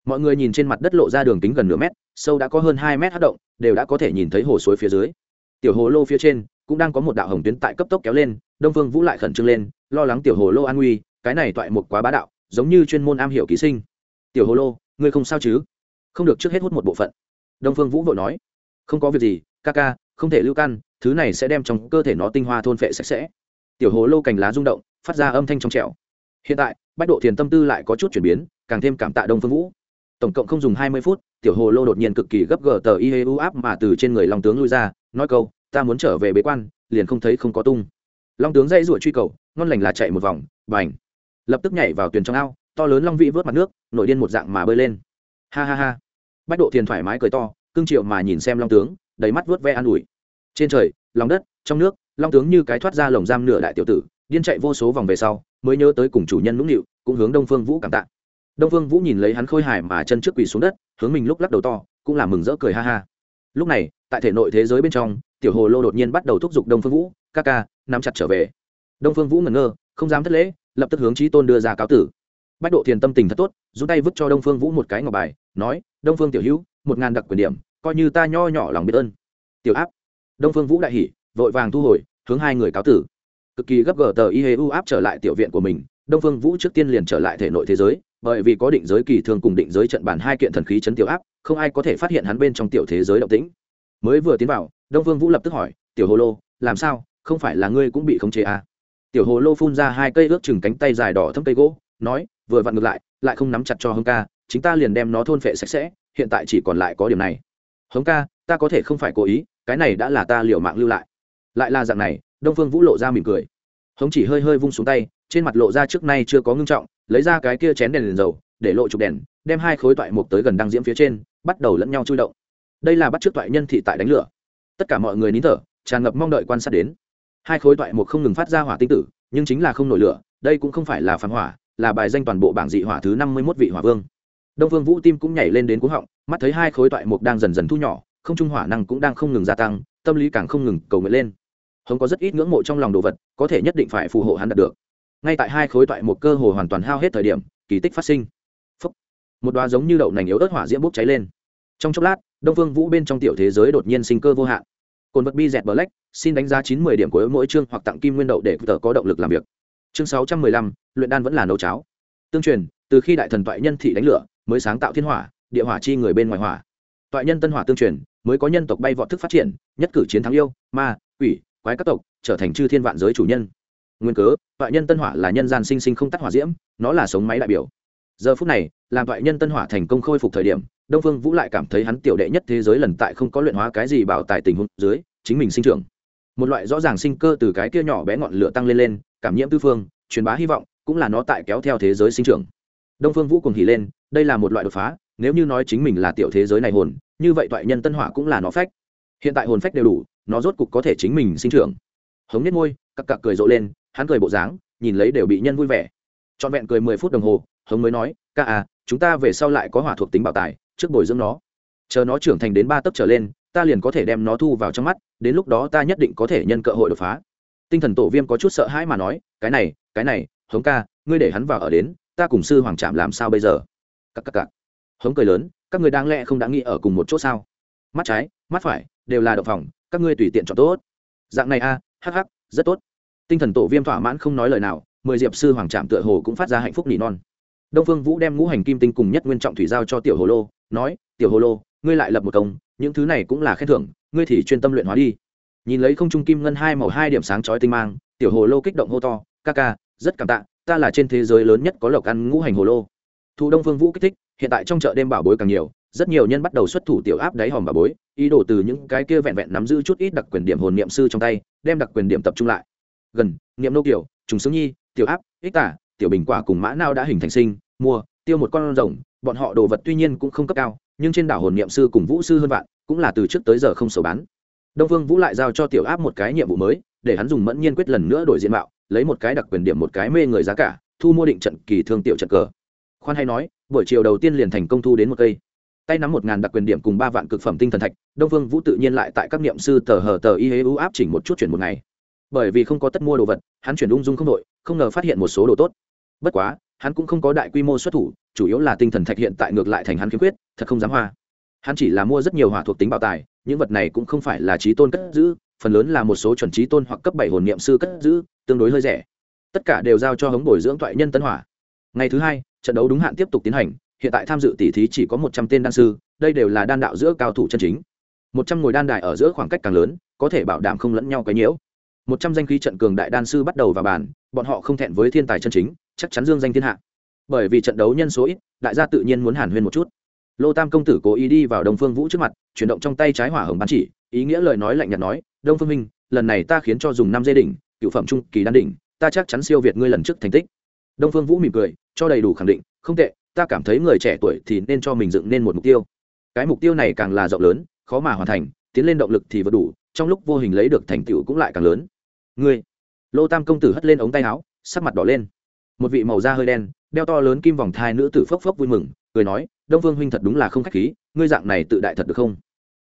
Mọi người nhìn trên mặt đất lộ ra đường kính gần nửa mét, sâu đã có hơn hai mét hát động, đều đã có thể nhìn thấy hồ suối phía dưới. Tiểu hồ lô phía trên cũng đang có một đạo hồng tuyến tại cấp tốc kéo lên, đông phương vũ lại khẩn trương lên, lo lắng tiểu hồ lô an nguy, cái này toại một quá bá đạo, giống như chuyên môn am hiểu ký sinh. Tiểu hồ lô, ngươi không sao chứ? Không được trước hết hút một bộ phận. Đông phương vũ vội nói. Không có việc gì, ca ca, không thể lưu căn, thứ này sẽ đem trong cơ thể nó tinh hoa thôn phệ sạch sẽ. Tiểu hồ lô cành lá rung động phát ra âm thanh trong trẻo. Hiện tại, bách độ thiền tâm tư lại có chút chuyển biến, càng thêm cảm tạ đông phương vũ. Tổng cộng không dùng hai mươi phút, tiểu hồ lô đột nhiên cực kỳ gấp gờ tờ y hê u áp mà từ trên người long tướng lui ra, nói câu, ta muốn trở về bế quan, liền không thấy không có tung. Long tướng dây ruổi truy cầu, ngon lành là chạy một vòng b à n h lập tức nhảy vào tuyền trong ao, to lớn long vị vớt mặt nước, nổi điên một dạng mà bơi lên. Ha ha ha. Bách độ thiền thoải mái cười to cưng triệu mà nhìn xem long tướng, đầy mắt vớt ve an ủi. Trên trời, lòng đất, trong nước, long tướng như cái thoát ra lồng giam nửa đại tiểu tử điên chạy vô số vòng về sau, mới nhớ tới cùng chủ nhân nũng nịu, cũng hướng đông phương vũ cảm tạ. Đông phương vũ nhìn lấy hắn khôi hài mà chân trước quỳ xuống đất, hướng mình lúc lắc đầu to, cũng là mừng rỡ cười ha ha. Lúc này, tại thể nội thế giới bên trong, tiểu hồ lô đột nhiên bắt đầu thúc giục đông phương vũ, ca ca, nắm chặt trở về. Đông phương vũ ngẩn ngơ, không dám thất lễ, lập tức hướng trí tôn đưa ra cáo tử. Bách độ thiền tâm tình thật tốt dùng tay vứt cho đông phương vũ một cái ngọc bài, nói, đông phương tiểu hữu, một ngàn đặc quyền điểm, coi như ta nho nhỏ lòng biết ơn. Tiểu áp. Đông phương vũ đại hỉ, vội vàng thu hồi, hướng hai người cáo tử cực kỳ gấp gờ tờ y hê u áp trở lại tiểu viện của mình, đông phương vũ trước tiên liền trở lại thể nội thế giới, bởi vì có định giới kỳ thường cùng định giới trận bản hai kiện thần khí chấn tiểu áp, không ai có thể phát hiện hắn bên trong tiểu thế giới động tĩnh. Mới vừa tiến vào, đông phương vũ lập tức hỏi, tiểu hồ lô, làm sao? Không phải là ngươi cũng bị khống chế à? tiểu hồ lô phun ra hai cây ước chừng cánh tay dài đỏ thâm cây gỗ, nói, vừa vặn ngược lại lại không nắm chặt cho hưng ca, chính ta liền đem nó thôn phệ sạch sẽ, hiện tại chỉ còn lại có điểm này. Hống ca, ta có thể không phải cố ý, cái này đã là ta liều mạng lưu lại lại là dạng này đông phương vũ lộ ra mỉm cười. Hống chỉ hơi hơi vung xuống tay trên mặt lộ ra trước nay chưa có ngưng trọng lấy ra cái kia chén đèn, đèn dầu để lộ chụp đèn đem hai khối toại mục tới gần đăng diễm phía trên bắt đầu lẫn nhau chui động. Đây là bắt t r ư ớ c toại nhân thị tại đánh lửa. Tất cả mọi người nín thở tràn ngập mong đợi quan sát đến. Hai khối toại mục không ngừng phát ra hỏa tinh tử nhưng chính là không nổi lửa đây cũng không phải là phán hỏa là bài danh toàn bộ bảng dị hỏa thứ năm mươi một vị hỏa vương. Đông vương vũ tim cũng nhảy lên đến cú họng mắt thấy hai khối toại mục đang dần dần thu nhỏ không trung hỏa năng cũng đang không ngừng gia tăng tâm lý càng không ngừng cầu nguyện lên hồng có rất ít ngưỡng mộ trong lòng đồ vật, có thể nhất định phải phù hộ hắn đạt được. Ngay tại hai khối toại một cơ hồ hoàn toàn hao hết thời điểm, kỳ tích phát sinh. Phúc. một đoá giống như đậu nành yếu ớt hỏa diễm bốc cháy lên. Trong chốc lát, đông phương vũ bên trong tiểu thế giới đột nhiên sinh cơ vô hạn. Cồn vật bi dẹt black, xin đánh giá chín mươi điểm của mỗi chương hoặc tặng kim nguyên đậu để tờ có động lực làm việc. Chương sáu trăm mười lăm, luyện đan vẫn là nấu cháo. Tương truyền, từ khi đại thần toại nhân thị đánh lửa, mới sáng tạo thiên hỏa, địa hỏa chi người bên ngoài hỏa. Toại nhân tân hỏa tương truyền, mới có nhân tộc bay vọt thức phát triển, nhất cử chiến thắng yêu, ma, quỷ quái các tộc, trở thành chư thiên vạn giới chủ nhân. Nguyên cớ, toại nhân tân hỏa là nhân gian sinh sinh không tắt hỏa diễm, nó là sống máy đại biểu. Giờ phút này, làm toại nhân tân hỏa thành công khôi phục thời điểm, đông phương vũ lại cảm thấy hắn tiểu đệ nhất thế giới lần tại không có luyện hóa cái gì bảo tại tình huống dưới, chính mình sinh trưởng. Một loại rõ ràng sinh cơ từ cái kia nhỏ bé ngọn lửa tăng lên lên, cảm nhiễm tư phương, truyền bá hy vọng, cũng là nó tại kéo theo thế giới sinh trưởng. Đông phương vũ cùng hỉ lên, đây là một loại đột phá, nếu như nói chính mình là tiểu thế giới này hồn, như vậy toại nhân tân hỏa cũng là nó phách. Hiện tại hồn phách đều đủ nó rốt cục có thể chính mình sinh trưởng. Hống nhất môi, cặc cặc cười rộ lên, hắn cười bộ dáng, nhìn lấy đều bị nhân vui vẻ. Trọn vẹn cười mười phút đồng hồ, hống mới nói, ca à chúng ta về sau lại có hỏa thuộc tính bảo tài, trước bồi dưỡng nó. Chờ nó trưởng thành đến ba tấc trở lên, ta liền có thể đem nó thu vào trong mắt, đến lúc đó ta nhất định có thể nhân cơ hội đột phá. Tinh thần tổ viêm có chút sợ hãi mà nói, cái này cái này, hống ca, ngươi để hắn vào ở đến, ta cùng sư hoàng trạm làm sao bây giờ? Cắc cắc cắc hống cười lớn, các người đáng lẽ không đã nghĩ ở cùng một chỗ sao? Mắt trái, mắt phải, đều là động phòng các ngươi tùy tiện chọn tốt. Dạng này a hh rất tốt. Tinh thần tổ viêm thỏa mãn không nói lời nào, mười diệp sư hoàng trạm tựa hồ cũng phát ra hạnh phúc nỉ non. Đông phương vũ đem ngũ hành kim tinh cùng nhất nguyên trọng thủy giao cho tiểu hồ lô, nói, tiểu hồ lô, ngươi lại lập một công, những thứ này cũng là khen thưởng, ngươi thì chuyên tâm luyện hóa đi. Nhìn lấy không trung kim ngân hai màu hai điểm sáng chói tinh mang, tiểu hồ lô kích động hô to, ca ca, rất cảm tạ, ta là trên thế giới lớn nhất có lộc ăn ngũ hành hồ lô. Thụ đông phương vũ kích thích, hiện tại trong chợ đêm bảo bối càng nhiều rất nhiều nhân bắt đầu xuất thủ tiểu áp đáy hòm bà bối, ý đồ từ những cái kia vẹn vẹn nắm giữ chút ít đặc quyền điểm hồn niệm sư trong tay, đem đặc quyền điểm tập trung lại. Gần, niệm nô kiểu, trùng sướng nhi, tiểu áp, ích tả, tiểu bình quả cùng mã nao đã hình thành sinh mua tiêu một con rồng, bọn họ đồ vật tuy nhiên cũng không cấp cao, nhưng trên đảo hồn niệm sư cùng vũ sư hơn vạn, cũng là từ trước tới giờ không sầu bán. Đông vương vũ lại giao cho tiểu áp một cái nhiệm vụ mới, để hắn dùng mẫn nhiên quyết lần nữa đổi diện mạo, lấy một cái đặc quyền điểm một cái mê người giá cả, thu mua định trận kỳ thương tiểu trận cờ. Khoan hay nói, buổi chiều đầu tiên liền thành công thu đến một cây tay nắm một ngàn đặc quyền điểm cùng ba vạn cực phẩm tinh thần thạch, đông vương vũ tự nhiên lại tại các niệm sư tờ hờ tờ y hế ưu áp chỉnh một chút chuyển một ngày. Bởi vì không có tất mua đồ vật, hắn chuyển ung dung không đội không ngờ phát hiện một số đồ tốt. Bất quá, hắn cũng không có đại quy mô xuất thủ, chủ yếu là tinh thần thạch hiện tại ngược lại thành hắn khiếm khuyết, thật không dám hoa. Hắn chỉ là mua rất nhiều hỏa thuộc tính bảo tài, những vật này cũng không phải là trí tôn cất giữ, phần lớn là một số chuẩn trí tôn hoặc cấp bảy hồn niệm sư cất giữ, tương đối hơi rẻ. Tất cả đều giao cho hống bồi dưỡng toại nhân tân hỏa. Ngày thứ hai, trận đấu đúng hạn tiếp tục tiến hành hiện tại tham dự tỷ thí chỉ có một trăm tên đan sư, đây đều là đan đạo giữa cao thủ chân chính. Một trăm ngồi đan đài ở giữa khoảng cách càng lớn, có thể bảo đảm không lẫn nhau cái nhiễu. Một trăm danh khí trận cường đại đan sư bắt đầu vào bàn, bọn họ không thẹn với thiên tài chân chính, chắc chắn dương danh thiên hạ. Bởi vì trận đấu nhân số ít, đại gia tự nhiên muốn hàn huyên một chút. Lô tam công tử cố ý đi vào đông phương vũ trước mặt, chuyển động trong tay trái hỏa hồng bán chỉ, ý nghĩa lời nói lạnh nhạt nói, đông phương minh, lần này ta khiến cho dùng năm dây đỉnh, cựu phẩm trung kỳ đan đỉnh, ta chắc chắn siêu việt ngươi lần trước thành tích. Đông phương vũ mỉm cười, cho đầy đủ khẳng định, không tệ ta cảm thấy người trẻ tuổi thì nên cho mình dựng nên một mục tiêu. Cái mục tiêu này càng là rộng lớn, khó mà hoàn thành, tiến lên động lực thì vừa đủ, trong lúc vô hình lấy được thành tựu cũng lại càng lớn. Ngươi, lô tam công tử hất lên ống tay áo, sắc mặt đỏ lên. Một vị màu da hơi đen, đeo to lớn kim vòng thai nữ tử phốc phốc vui mừng, cười nói, đông phương huynh thật đúng là không khách khí, ngươi dạng này tự đại thật được không?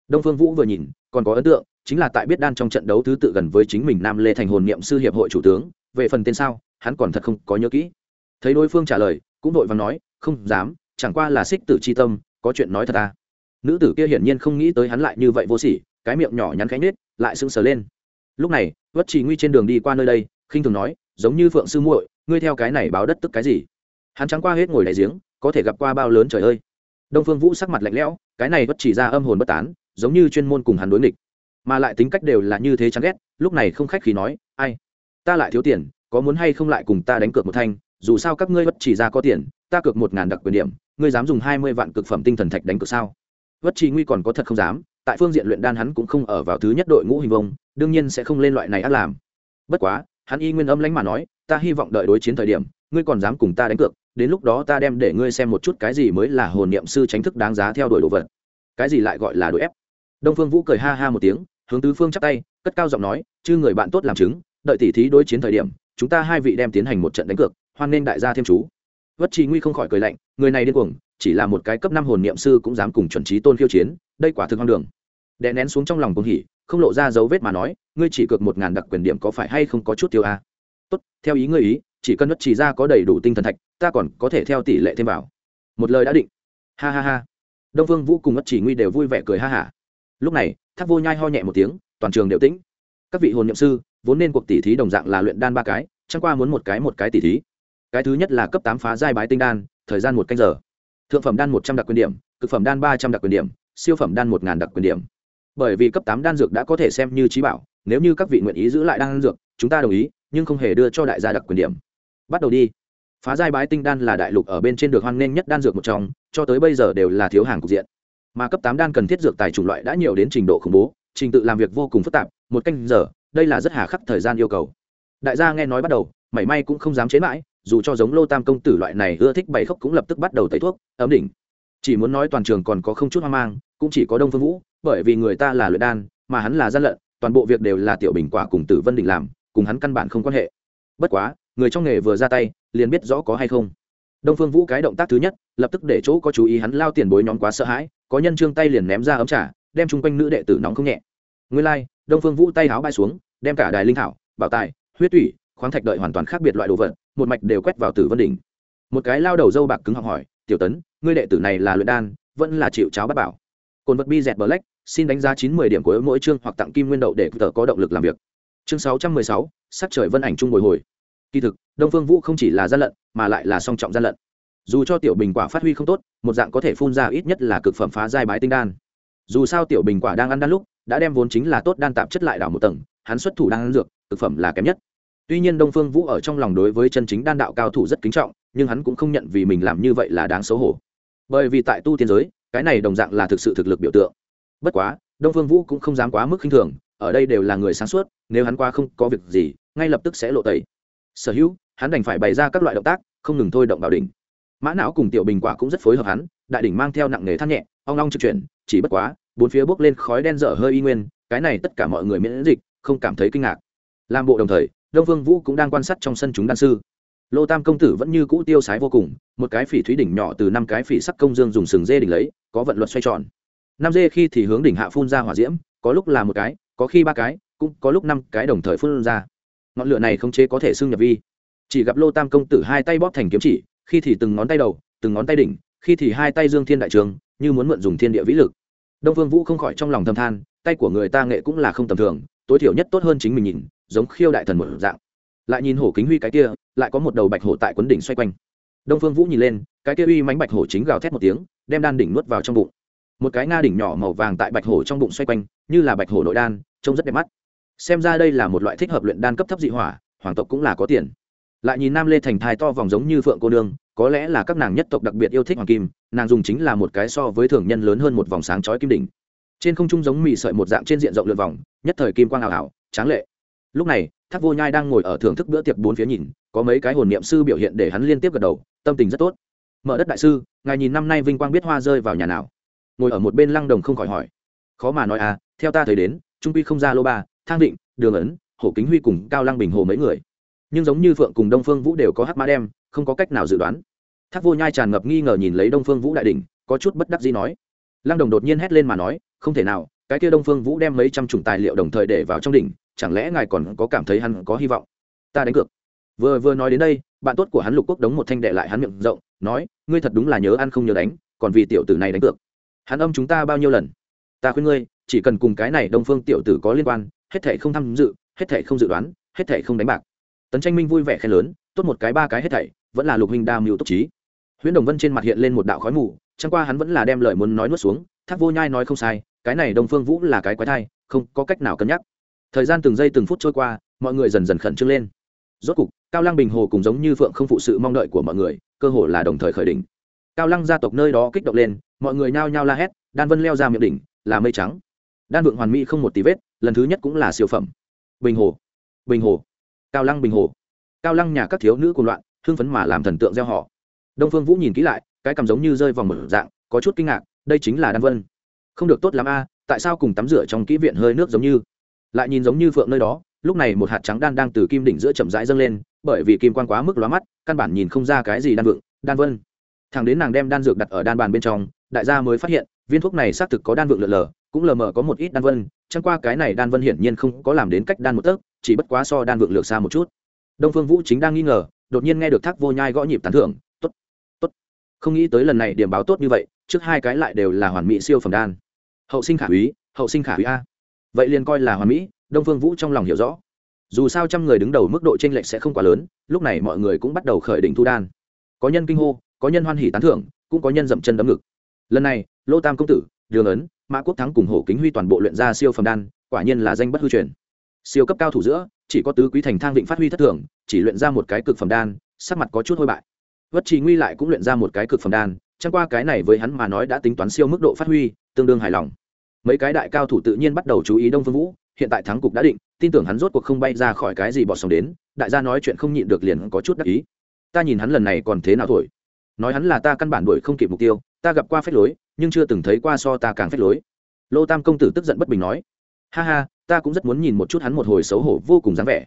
Đông phương vũ vừa nhìn, còn có ấn tượng, chính là tại biết đan trong trận đấu thứ tự gần với chính mình nam lê thành hồn niệm sư hiệp hội chủ tướng, về phần tên sao, hắn còn thật không có nhớ kỹ. Thấy đối phương trả lời, cũng vội vàng nói không dám, chẳng qua là xích tử c h i tâm, có chuyện nói thật ta à. nữ tử kia hiển nhiên không nghĩ tới hắn lại như vậy vô sỉ, cái miệng nhỏ nhắn cánh nết lại sững sờ lên. Lúc này vất trì nguy trên đường đi qua nơi đây, khinh thường nói, giống như phượng sư muội, ngươi theo cái này báo đất tức cái gì? Hắn trắng qua hết ngồi đại giếng, có thể gặp qua bao lớn trời ơi. Đông phương vũ sắc mặt lạnh lẽo, cái này vất chỉ ra âm hồn bất tán, giống như chuyên môn cùng hắn đối nghịch. Mà lại tính cách đều là như thế chán ghét, lúc này không khách khí nói, ai, ta lại thiếu tiền, có muốn hay không lại cùng ta đánh cược một thanh, dù sao các ngươi vất chỉ ra có tiền ta cược một ngàn đặc quyền điểm, ngươi dám dùng hai mươi vạn cực phẩm tinh thần thạch đánh cược sao? Vất chi nguy còn có thật không dám, tại phương diện luyện đan hắn cũng không ở vào thứ nhất đội ngũ hình vông, đương nhiên sẽ không lên loại này ác làm. Bất quá, hắn y nguyên âm lãnh mà nói, ta hy vọng đợi đối chiến thời điểm, ngươi còn dám cùng ta đánh cược, đến lúc đó ta đem để ngươi xem một chút cái gì mới là hồn niệm sư tránh thức đáng giá theo đuổi đồ vật. Cái gì lại gọi là đội ép? Đông phương vũ cười ha ha một tiếng, hướng tứ phương chắp tay, cất cao giọng nói chứ người bạn tốt làm chứng, đợi tỉ thí đối chiến thời điểm, chúng ta hai vị đem tiến hành một trận đánh cược, hoan nên đại gia thêm chú vất trì nguy không khỏi cười lạnh, người này điên cuồng, chỉ là một cái cấp năm hồn niệm sư cũng dám cùng chuẩn trí tôn khiêu chiến, đây quả thực hoang đường. Đè nén xuống trong lòng cuồng hỉ, không lộ ra dấu vết mà nói, ngươi chỉ cược một ngàn đặc quyền điểm có phải hay không có chút tiêu a? Tốt, theo ý ngươi ý, chỉ cần vất chỉ ra có đầy đủ tinh thần thạch, ta còn có thể theo tỷ lệ thêm vào. Một lời đã định. Ha ha ha. Đông vương vũ cùng vất chỉ nguy đều vui vẻ cười ha hả. Lúc này, thác vô nhai ho nhẹ một tiếng, toàn trường đều tĩnh. Các vị hồn niệm sư, vốn nên cuộc tỷ thí đồng dạng là luyện đan ba cái, chẳng qua muốn một cái một cái tỷ thí cái thứ nhất là cấp tám phá giai bái tinh đan, thời gian một canh giờ. Thượng phẩm đan một trăm đặc quyền điểm, cực phẩm đan ba trăm đặc quyền điểm, siêu phẩm đan một ngàn đặc quyền điểm. Bởi vì cấp tám đan dược đã có thể xem như trí bảo, nếu như các vị nguyện ý giữ lại đan dược, chúng ta đồng ý, nhưng không hề đưa cho đại gia đặc quyền điểm. Bắt đầu đi. Phá giai bái tinh đan là đại lục ở bên trên được hoan nghênh nhất đan dược một trong, cho tới bây giờ đều là thiếu hàng cục diện. Mà cấp tám đan cần thiết dược tài chủng loại đã nhiều đến trình độ khủng bố, trình tự làm việc vô cùng phức tạp, một canh giờ, đây là rất hà khắc thời gian yêu cầu. Đại gia nghe nói bắt đầu, mảy may cũng không dám chế mãi dù cho giống lô tam công tử loại này ưa thích bày khóc cũng lập tức bắt đầu tẩy thuốc ấm đỉnh. Chỉ muốn nói toàn trường còn có không chút hoang mang cũng chỉ có đông phương vũ bởi vì người ta là luyện đan mà hắn là gian lận toàn bộ việc đều là tiểu bình quả cùng tử vân định làm cùng hắn căn bản không quan hệ. Bất quá người trong nghề vừa ra tay liền biết rõ có hay không. Đông phương vũ cái động tác thứ nhất lập tức để chỗ có chú ý hắn lao tiền bối nhóm quá sợ hãi có nhân trương tay liền ném ra ấm trà đem chung quanh nữ đệ tử nóng không nhẹ. Nguyên lai、like, đông phương vũ tay háo bay xuống đem cả đài linh thảo bảo tài huyết tủy khoáng thạch đợi hoàn toàn khác biệt loại đồ vật một mạch đều quét vào tử vân đỉnh. Một cái lao đầu dâu bạc cứng học hỏi, tiểu tấn, ngươi đệ tử này là luyện đan, vẫn là chịu cháo bắt bảo? Cồn vật bi dẹt black xin đánh giá chín mươi điểm của mỗi chương hoặc tặng kim nguyên đậu để tờ có động lực làm việc. Chương sáu trăm mười sáu, sắc trời vân ảnh chung bồi hồi. Kỳ thực, đông phương vũ không chỉ là gian lận, mà lại là song trọng gian lận. Dù cho tiểu bình quả phát huy không tốt, một dạng có thể phun ra ít nhất là cực phẩm phá giai bái tinh đan. Dù sao tiểu bình quả đang ăn đan lúc, đã đem vốn chính là tốt đan tạp chất lại đảo một tầng, hắn xuất thủ đang ăn dược, cực phẩm là kém nhất tuy nhiên đông phương vũ ở trong lòng đối với chân chính đan đạo cao thủ rất kính trọng, nhưng hắn cũng không nhận vì mình làm như vậy là đáng xấu hổ. Bởi vì tại tu tiên giới, cái này đồng dạng là thực sự thực lực biểu tượng. Bất quá, đông phương vũ cũng không dám quá mức khinh thường, ở đây đều là người sáng suốt, nếu hắn qua không có việc gì, ngay lập tức sẽ lộ tẩy. Sở hữu, hắn đành phải bày ra các loại động tác, không ngừng thôi động bảo đỉnh. Mã não cùng tiểu bình quả cũng rất phối hợp hắn, đại đỉnh mang theo nặng nghề than nhẹ, ong ong trực chuyển, chỉ bất quá, bốn phía bốc lên khói đen dở hơi y nguyên, cái này tất cả mọi người miễn dịch, không cảm thấy kinh ngạc. Làm bộ đồng thời đông vương vũ cũng đang quan sát trong sân chúng đan sư. Lô tam công tử vẫn như cũ tiêu sái vô cùng, một cái phỉ thúy đỉnh nhỏ từ năm cái phỉ sắc công dương dùng sừng dê đỉnh lấy, có vận luật xoay tròn. Năm dê khi thì hướng đỉnh hạ phun ra hỏa diễm, có lúc là một cái, có khi ba cái, cũng có lúc năm cái đồng thời phun ra. Ngọn lửa này không chế có thể xưng nhập vi. Chỉ gặp lô tam công tử hai tay bóp thành kiếm chỉ, khi thì từng ngón tay đầu, từng ngón tay đỉnh, khi thì hai tay dương thiên đại trường, như muốn mượn dùng thiên địa vĩ lực. Đông phương vũ không khỏi trong lòng thầm than, tay của người ta nghệ cũng là không tầm thường, tối thiểu nhất tốt hơn chính mình nhìn giống khiêu đại thần một dạng. Lại nhìn hổ kính huy cái kia, lại có một đầu bạch hổ tại quấn đỉnh xoay quanh. Đông phương vũ nhìn lên, cái kia uy mánh bạch hổ chính gào thét một tiếng, đem đan đỉnh nuốt vào trong bụng. Một cái nga đỉnh nhỏ màu vàng tại bạch hổ trong bụng xoay quanh, như là bạch hổ nội đan, trông rất đẹp mắt. Xem ra đây là một loại thích hợp luyện đan cấp thấp dị hỏa, hoàng tộc cũng là có tiền. Lại nhìn nam lê thành thai to vòng giống như phượng cô nương, có lẽ là các nàng nhất tộc đặc biệt yêu thích hoàng kim, nàng dùng chính là một cái so với thường nhân lớn hơn một vòng sáng chói kim đỉnh. Trên không trung giống mì sợi một dạng trên diện rộng lượt vòng, nhất thời kim quang ảo ảo, tráng lệ lúc này, thác vô nhai đang ngồi ở thưởng thức bữa tiệc bốn phía nhìn, có mấy cái hồn niệm sư biểu hiện để hắn liên tiếp gật đầu, tâm tình rất tốt. Mở đất đại sư, ngài nhìn năm nay vinh quang biết hoa rơi vào nhà nào? Ngồi ở một bên lăng đồng không khỏi hỏi. Khó mà nói à theo ta thấy đến, trung quy không ra lô ba, thang định đường ấn, hổ kính huy cùng cao lăng bình hồ mấy người. Nhưng giống như phượng cùng đông phương vũ đều có hắc mã đem, không có cách nào dự đoán. Thác vô nhai tràn ngập nghi ngờ nhìn lấy đông phương vũ đại đình có chút bất đắc gì nói. Lăng đồng đột nhiên hét lên mà nói, không thể nào, cái kia đông phương vũ đem mấy trăm chủng tài liệu đồng thời để vào trong đỉnh chẳng lẽ ngài còn có cảm thấy hắn có hy vọng? Ta đánh cược. Vừa vừa nói đến đây, bạn tốt của hắn lục quốc đống một thanh đệ lại hắn miệng rộng, nói, ngươi thật đúng là nhớ ăn không nhớ đánh, còn vì tiểu tử này đánh cược. Hắn âm chúng ta bao nhiêu lần? Ta khuyên ngươi, chỉ cần cùng cái này đông phương tiểu tử có liên quan, hết thể không tham dự, hết thể không dự đoán, hết thể không đánh bạc. Tấn tranh minh vui vẻ khen lớn, tốt một cái ba cái hết thảy, vẫn là lục huynh đa mưu túc trí. Huyễn đồng vân trên mặt hiện lên một đạo khói mù, chẳng qua hắn vẫn là đem lời muốn nói nuốt xuống, thác vô nhai nói không sai, cái này đông phương vũ là cái quái thai, không có cách nào cân nhắc thời gian từng giây từng phút trôi qua, mọi người dần dần khẩn trương lên. Rốt cục, cao lăng bình hồ cùng giống như phượng không phụ sự mong đợi của mọi người, cơ hồ là đồng thời khởi đỉnh. Cao lăng gia tộc nơi đó kích động lên, mọi người nhao nhao la hét, đan vân leo ra miệng đỉnh, là mây trắng. Đan vượng hoàn mỹ không một tí vết, lần thứ nhất cũng là siêu phẩm. Bình hồ bình hồ, cao lăng bình hồ. Cao lăng nhà các thiếu nữ cùng loạn, hưng phấn mà làm thần tượng gieo họ. Đông phương vũ nhìn kỹ lại, cái cảm giống như rơi vào một dạng, có chút kinh ngạc, đây chính là đan vân. Không được tốt lắm a, tại sao cùng tắm rửa trong kỹ viện hơi nước giống như? Lại nhìn giống như phượng nơi đó, lúc này một hạt trắng đan đang từ kim đỉnh giữa chậm rãi dâng lên, bởi vì kim quan quá mức lóa mắt, căn bản nhìn không ra cái gì đan vượng, đan vân. Thằng đến nàng đem đan dược đặt ở đan bàn bên trong, đại gia mới phát hiện, viên thuốc này xác thực có đan vượng lượn lờ, cũng lờ mờ có một ít đan vân, chẳng qua cái này đan vân hiển nhiên không có làm đến cách đan một tấc, chỉ bất quá so đan vượng lược xa một chút. Đông phương vũ chính đang nghi ngờ, đột nhiên nghe được thác vô nhai gõ nhịp tán thưởng t ố t t ố t không nghĩ tới lần này điểm báo tốt như vậy, trước hai cái lại đều là hoàn mỹ siêu phẩm đan. Hậu sinh khả úy, hậu sinh khả úy a vậy liền coi là hoàn mỹ, đông phương vũ trong lòng hiểu rõ. Dù sao trăm người đứng đầu mức độ t r ê n lệch sẽ không quá lớn, lúc này mọi người cũng bắt đầu khởi đỉnh thu đan. Có nhân kinh hô, có nhân hoan hỉ tán thưởng, cũng có nhân dậm chân đấm ngực. Lần này, lô tam công tử, đường ấn, mã quốc thắng cùng hổ kính huy toàn bộ luyện ra siêu phẩm đan, quả nhiên là danh bất hư truyền. Siêu cấp cao thủ giữa, chỉ có tứ quý thành thang định phát huy thất thường, chỉ luyện ra một cái cực phẩm đan, sắc mặt có chút hôi bại. Vất trì nguy lại cũng luyện ra một cái cực phẩm đan, chẳng qua cái này với hắn mà nói đã tính toán siêu mức độ phát huy, tương đương hài lòng mấy cái đại cao thủ tự nhiên bắt đầu chú ý đông phương vũ, hiện tại thắng cục đã định, tin tưởng hắn rốt cuộc không bay ra khỏi cái gì bỏ sống đến, đại gia nói chuyện không nhịn được liền có chút đắc ý. Ta nhìn hắn lần này còn thế nào thổi? Nói hắn là ta căn bản đuổi không kịp mục tiêu, ta gặp qua phép lối, nhưng chưa từng thấy qua so ta càng phép lối. Lô tam công tử tức giận bất bình nói, ha ha, ta cũng rất muốn nhìn một chút hắn một hồi xấu hổ vô cùng dáng vẻ.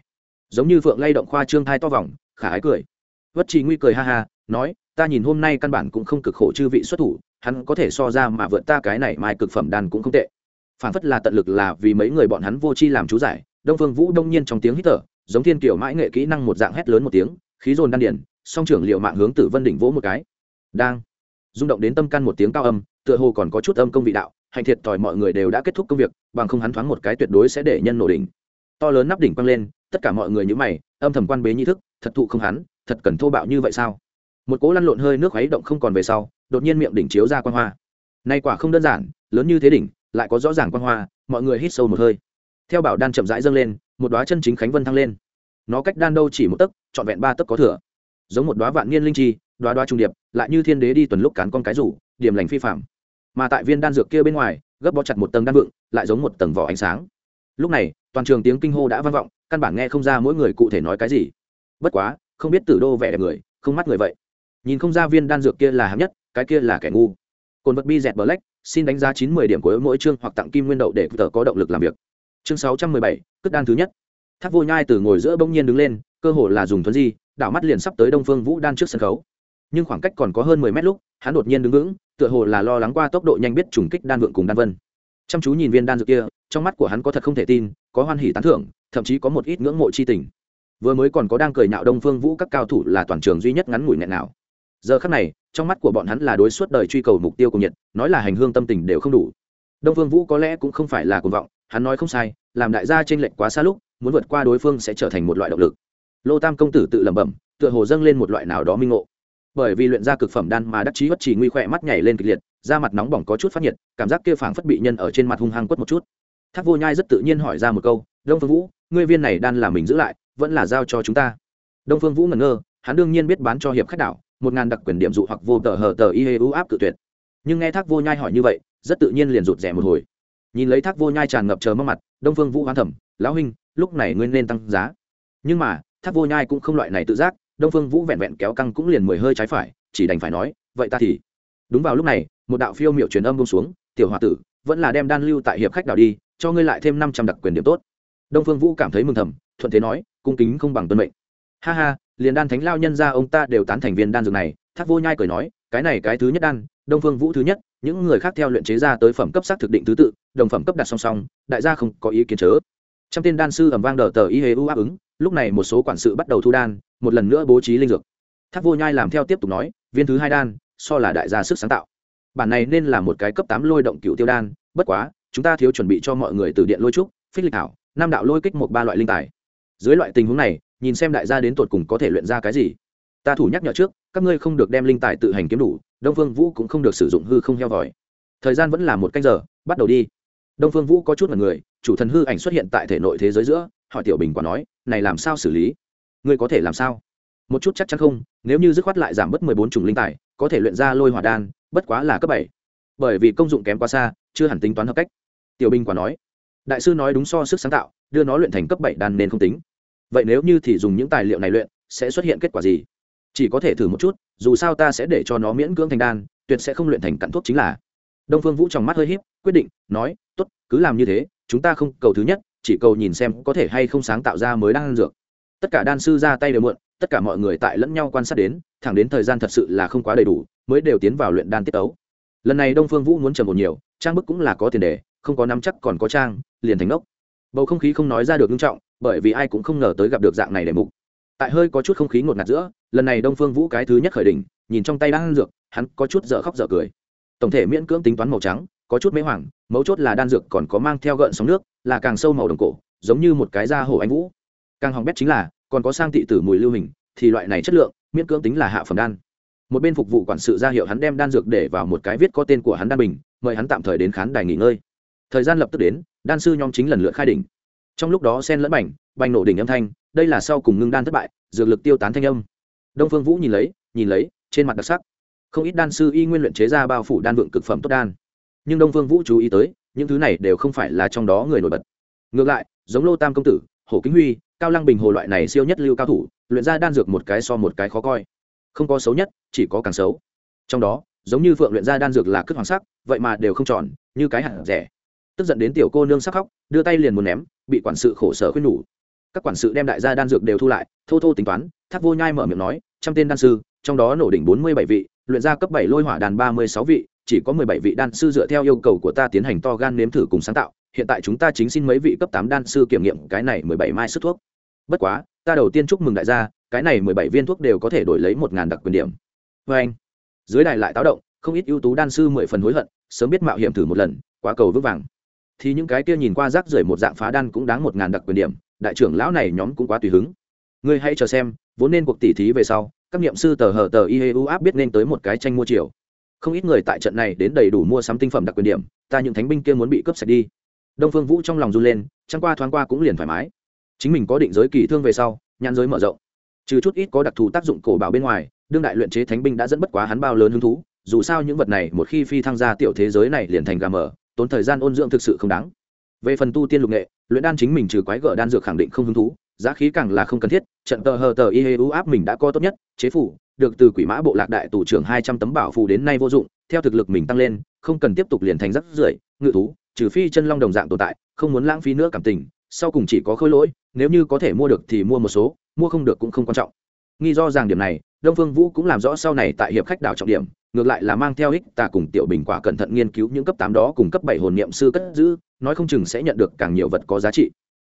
Giống như phượng lay động khoa trương thai to vòng, khả ái cười. Vất trì nguy cười ha ha, nói, ta nhìn hôm nay căn bản cũng không cực khổ chư vị xuất thủ hắn có thể so ra mà vượt ta cái này mai cực phẩm đàn cũng không tệ. Phản phất là tận lực là vì mấy người bọn hắn vô chi làm chú giải, đông phương vũ đông nhiên trong tiếng hít thở, giống thiên kiểu mãi nghệ kỹ năng một dạng hét lớn một tiếng, khí dồn đan điển, song trưởng liệu mạng hướng tử vân đỉnh vỗ một cái. Đang, rung động đến tâm căn một tiếng cao âm, tựa hồ còn có chút âm công vị đạo, hành thiệt thòi mọi người đều đã kết thúc công việc, bằng không hắn thoáng một cái tuyệt đối sẽ để nhân nổ đỉnh. To lớn nắp đỉnh quăng lên, tất cả mọi người như mày, âm thầm quan bế nhi thức, thật thụ không hắn, thật cần thô bạo như vậy sao? Một cỗ lăn lộn hơi nước khuấy động không còn về sau đột nhiên miệng đỉnh chiếu ra quan hoa. Nay quả không đơn giản, lớn như thế đỉnh, lại có rõ ràng quan hoa, mọi người hít sâu một hơi. Theo bảo đan chậm rãi dâng lên, một đoá chân chính khánh vân thăng lên. Nó cách đan đâu chỉ một tấc, trọn vẹn ba tấc có thừa. Giống một đoá vạn niên linh chi đoá đoá trung điệp, lại như thiên đế đi tuần lúc cán con cái rủ, điểm lành phi phạm mà tại viên đan dược kia bên ngoài, gấp bó chặt một tầng đan vượng, lại giống một tầng vỏ ánh sáng. Lúc này, toàn trường tiếng kinh hô đã vang vọng, căn bản nghe không ra mỗi người cụ thể nói cái gì. Bất quá, không biết tử đô vẻ đẹp người, không mắt người vậy. Nhìn không ra viên đan dược kia là hạng nhất cái kia là kẻ ngu. Cồn vật bi dẹt black, xin đánh giá chín mươi điểm của mỗi chương hoặc tặng kim nguyên đậu để tờ có động lực làm việc. Chương sáu trăm mười bảy, cất đan thứ nhất. Thác vô nhai từ ngồi giữa bỗng nhiên đứng lên, cơ hồ là dùng thuấn di, đảo mắt liền sắp tới đông phương vũ đan trước sân khấu. Nhưng khoảng cách còn có hơn mười mét lúc, hắn đột nhiên đứng vững, tựa hồ là lo lắng qua tốc độ nhanh biết trùng kích đan vượng cùng đan vân. Chăm chú nhìn viên đan dược kia, trong mắt của hắn có thật không thể tin, có hoan hỉ tán thưởng, thậm chí có một ít ngưỡng mộ chi tình. Vừa mới còn có đang cười nhạo đông phương vũ các cao thủ là toàn trường duy nhất ngắn ngủi nghẹn nào giờ khắc này, trong mắt của bọn hắn là đối suốt đời truy cầu mục tiêu cùng nhiệt nói là hành hương tâm tình đều không đủ. Đông phương vũ có lẽ cũng không phải là cuồng vọng, hắn nói không sai, làm đại gia trên lệnh quá xa lúc, muốn vượt qua đối phương sẽ trở thành một loại động lực. Lô tam công tử tự lẩm bẩm, tựa hồ dâng lên một loại nào đó minh ngộ. Bởi vì luyện ra cực phẩm đan mà đắc chí bất chỉ nguy khỏe mắt nhảy lên kịch liệt, da mặt nóng bỏng có chút phát nhiệt, cảm giác kia phảng phất bị nhân ở trên mặt hung hăng quất một chút. Thác vô nhai rất tự nhiên hỏi ra một câu, đông phương vũ, ngươi viên này đan là mình giữ lại, vẫn là giao cho chúng ta? Đông phương vũ ngẩn ngơ, hắn đương nhiên biết bán cho hiệp khách đảo một ngàn đặc quyền điểm dụ hoặc vô tờ hờ tờ y hê u áp cự tuyệt. Nhưng nghe thác vô nhai hỏi như vậy, rất tự nhiên liền rụt rẻ một hồi. Nhìn lấy thác vô nhai tràn ngập chờ mất mặt, đông phương vũ hoán thẩm lão huynh, lúc này nguyên nên tăng giá. Nhưng mà, thác vô nhai cũng không loại này tự giác, đông phương vũ vẹn vẹn kéo căng cũng liền mười hơi trái phải, chỉ đành phải nói, vậy ta thì đúng vào lúc này, một đạo phiêu miệu truyền âm bông xuống, tiểu h o a tử, vẫn là đem đan lưu tại hiệp khách đảo đi, cho ngươi lại thêm năm trăm đặc quyền điểm tốt. Đông phương vũ cảm thấy mừng thầm, thuận thế nói, cung kính không bằng tuân mệnh. Ha ha liền đan thánh lao nhân ra ông ta đều tán thành viên đan dược này, thác vô nhai cười nói, cái này cái thứ nhất đan, đông phương vũ thứ nhất, những người khác theo luyện chế ra tới phẩm cấp xác thực định thứ tự, đồng phẩm cấp đặt song song, đại gia không có ý kiến chớ. Trong tên đan sư ẩm vang đờ tờ y hê u áp ứng, lúc này một số quản sự bắt đầu thu đan, một lần nữa bố trí linh dược. Thác vô nhai làm theo tiếp tục nói, viên thứ hai đan, so là đại gia sức sáng tạo. Bản này nên là một cái cấp tám lôi động cựu tiêu đan, bất quá, chúng ta thiếu chuẩn bị cho mọi người từ điện lôi trúc, phích lịch thảo nam đạo lôi kích một ba loại linh tài. Dưới loại tình huống này nhìn xem đại gia đến tột cùng có thể luyện ra cái gì. Ta thủ nhắc nhở trước, các ngươi không được đem linh tài tự hành kiếm đủ, đông phương vũ cũng không được sử dụng hư không heo vòi. Thời gian vẫn là một canh giờ, bắt đầu đi. Đông phương vũ có chút là người, chủ thần hư ảnh xuất hiện tại thể nội thế giới giữa, hỏi tiểu bình quả nói, này làm sao xử lý? Ngươi có thể làm sao? Một chút chắc chắn không, nếu như dứt khoát lại giảm bớt mười bốn chủng linh tài, có thể luyện ra lôi hỏa đan, bất quá là cấp bảy. Bởi vì công dụng kém quá xa, chưa hẳn tính toán hợp cách. Tiểu bình quả nói, đại sư nói đúng so sức sáng tạo, đưa nó luyện thành cấp bảy đan nên không tính vậy nếu như thì dùng những tài liệu này luyện, sẽ xuất hiện kết quả gì? Chỉ có thể thử một chút, dù sao ta sẽ để cho nó miễn cưỡng thành đan, tuyệt sẽ không luyện thành cặn thuốc chính là. Đông phương vũ trong mắt hơi h í p quyết định, nói t ố t cứ làm như thế, chúng ta không cầu thứ nhất, chỉ cầu nhìn xem có thể hay không sáng tạo ra mới đan dược. Tất cả đan sư ra tay đều muộn, tất cả mọi người tại lẫn nhau quan sát đến, thẳng đến thời gian thật sự là không quá đầy đủ, mới đều tiến vào luyện đan tiết tấu. Lần này đông phương vũ muốn trầm một nhiều, trang bức cũng là có tiền đề, không có nắm chắc còn có trang, liền thành ngốc. Bầu không khí không nói ra được nghiêm trọng bởi vì ai cũng không ngờ tới gặp được dạng này để mục. Tại hơi có chút không khí ngột ngạt giữa, lần này đông phương vũ cái thứ nhất khởi đỉnh, nhìn trong tay đang dược, hắn có chút dở khóc dở cười. Tổng thể miễn cưỡng tính toán màu trắng, có chút mế hoảng, mấu chốt là đan dược còn có mang theo gợn sóng nước, là càng sâu màu đồng cổ, giống như một cái da hổ anh vũ. Càng hỏng bét chính là, còn có sang thị tử mùi lưu hình, thì loại này chất lượng, miễn cưỡng tính là hạ phẩm đan. Một bên phục vụ quản sự ra hiệu hắn đem đan dược để vào một cái viết có tên của hắn đan bình, mời hắn tạm thời đến khán đài nghỉ ngơi. Thời gian lập tức đến, đan sư nhóm chính lần lượt khai đỉnh trong lúc đó sen lẫn bành bành nổ đỉnh âm thanh, đây là sau cùng ngưng đan thất bại, dược lực tiêu tán thanh âm. Đông phương vũ nhìn lấy nhìn lấy, trên mặt đặc sắc. Không ít đan sư y nguyên luyện chế ra bao phủ đan vượng cực phẩm tốt đan. Nhưng đông phương vũ chú ý tới, những thứ này đều không phải là trong đó người nổi bật. Ngược lại, giống lô tam công tử hồ kính huy, cao lăng bình hồ loại này siêu nhất lưu cao thủ, luyện ra đan dược một cái so một cái khó coi. Không có xấu nhất, chỉ có càng xấu. Trong đó, giống như phượng luyện ra đan dược là cất hoàng sắc, vậy mà đều không tròn, như cái hạt rẻ tức giận đến tiểu cô nương sắc khóc, đưa tay liền muốn ném, bị quản sự khổ sở khuyên nhủ. Các quản sự đem đại gia đan dược đều thu lại, thô thô tính toán, thác vô nhai mở miệng nói, trăm tên đan sư, trong đó nổ đỉnh bốn mươi bảy vị, luyện ra cấp bảy lôi hỏa đàn ba mươi sáu vị, chỉ có mười bảy vị đan sư dựa theo yêu cầu của ta tiến hành to gan nếm thử cùng sáng tạo, hiện tại chúng ta chính xin mấy vị cấp tám đan sư kiểm nghiệm cái này mười bảy mai sức thuốc. Bất quá, ta đầu tiên chúc mừng đại gia, cái này mười bảy viên thuốc đều có thể đổi lấy một ngàn đặc quyền điểm. Vê anh. Dưới đài lại táo động, không ít ưu tú đan sư mười phần hối hận, sớm biết mạo hiểm thử một lần, quá cầu vững vàng thì những cái kia nhìn qua rác rưởi một dạng phá đan cũng đáng một ngàn đặc quyền điểm, đại trưởng lão này nhóm cũng quá tùy hứng. Ngươi hãy chờ xem, vốn nên cuộc tỉ thí về sau, các nghiệm sư tờ hờ tờ ieu áp biết nên tới một cái tranh mua chiều không ít người tại trận này đến đầy đủ mua sắm tinh phẩm đặc quyền điểm, ta những thánh binh kia muốn bị cướp sạch đi. Đông phương vũ trong lòng run lên trăng qua thoáng qua cũng liền thoải mái. Chính mình có định giới kỳ thương về sau, nhãn giới mở rộng. Trừ chút ít có đặc thù tác dụng cổ bảo bên ngoài, đương đại luyện chế thánh binh đã dẫn bất quá hắn bao lớn hứng thú, dù sao những vật này một khi phi thăng ra tiểu thế giới này liền thành gà mở tốn thời gian ôn dưỡng thực sự không đáng. Về phần tu tiên lục nghệ, luyện đan chính mình trừ quái gở đan dược khẳng định không hứng thú, giá khí càng là không cần thiết, trận tờ hờ tờ y hê u áp mình đã có tốt nhất, chế phủ, được từ quỷ mã bộ lạc đại tù trưởng hai trăm tấm bảo phù đến nay vô dụng, theo thực lực mình tăng lên, không cần tiếp tục liền thành rắc rưởi, ngự thú, trừ phi chân long đồng dạng tồn tại, không muốn lãng phí nữa cảm tình, sau cùng chỉ có khôi lỗi, nếu như có thể mua được thì mua một số, mua không được cũng không quan trọng. Nghi do rằng điểm này, đông phương vũ cũng làm rõ sau này tại hiệp khách đảo trọng điểm ngược lại là mang theo ích ta cùng tiểu bình quả cẩn thận nghiên cứu những cấp tám đó cùng cấp bảy hồn niệm sư cất giữ, nói không chừng sẽ nhận được càng nhiều vật có giá trị.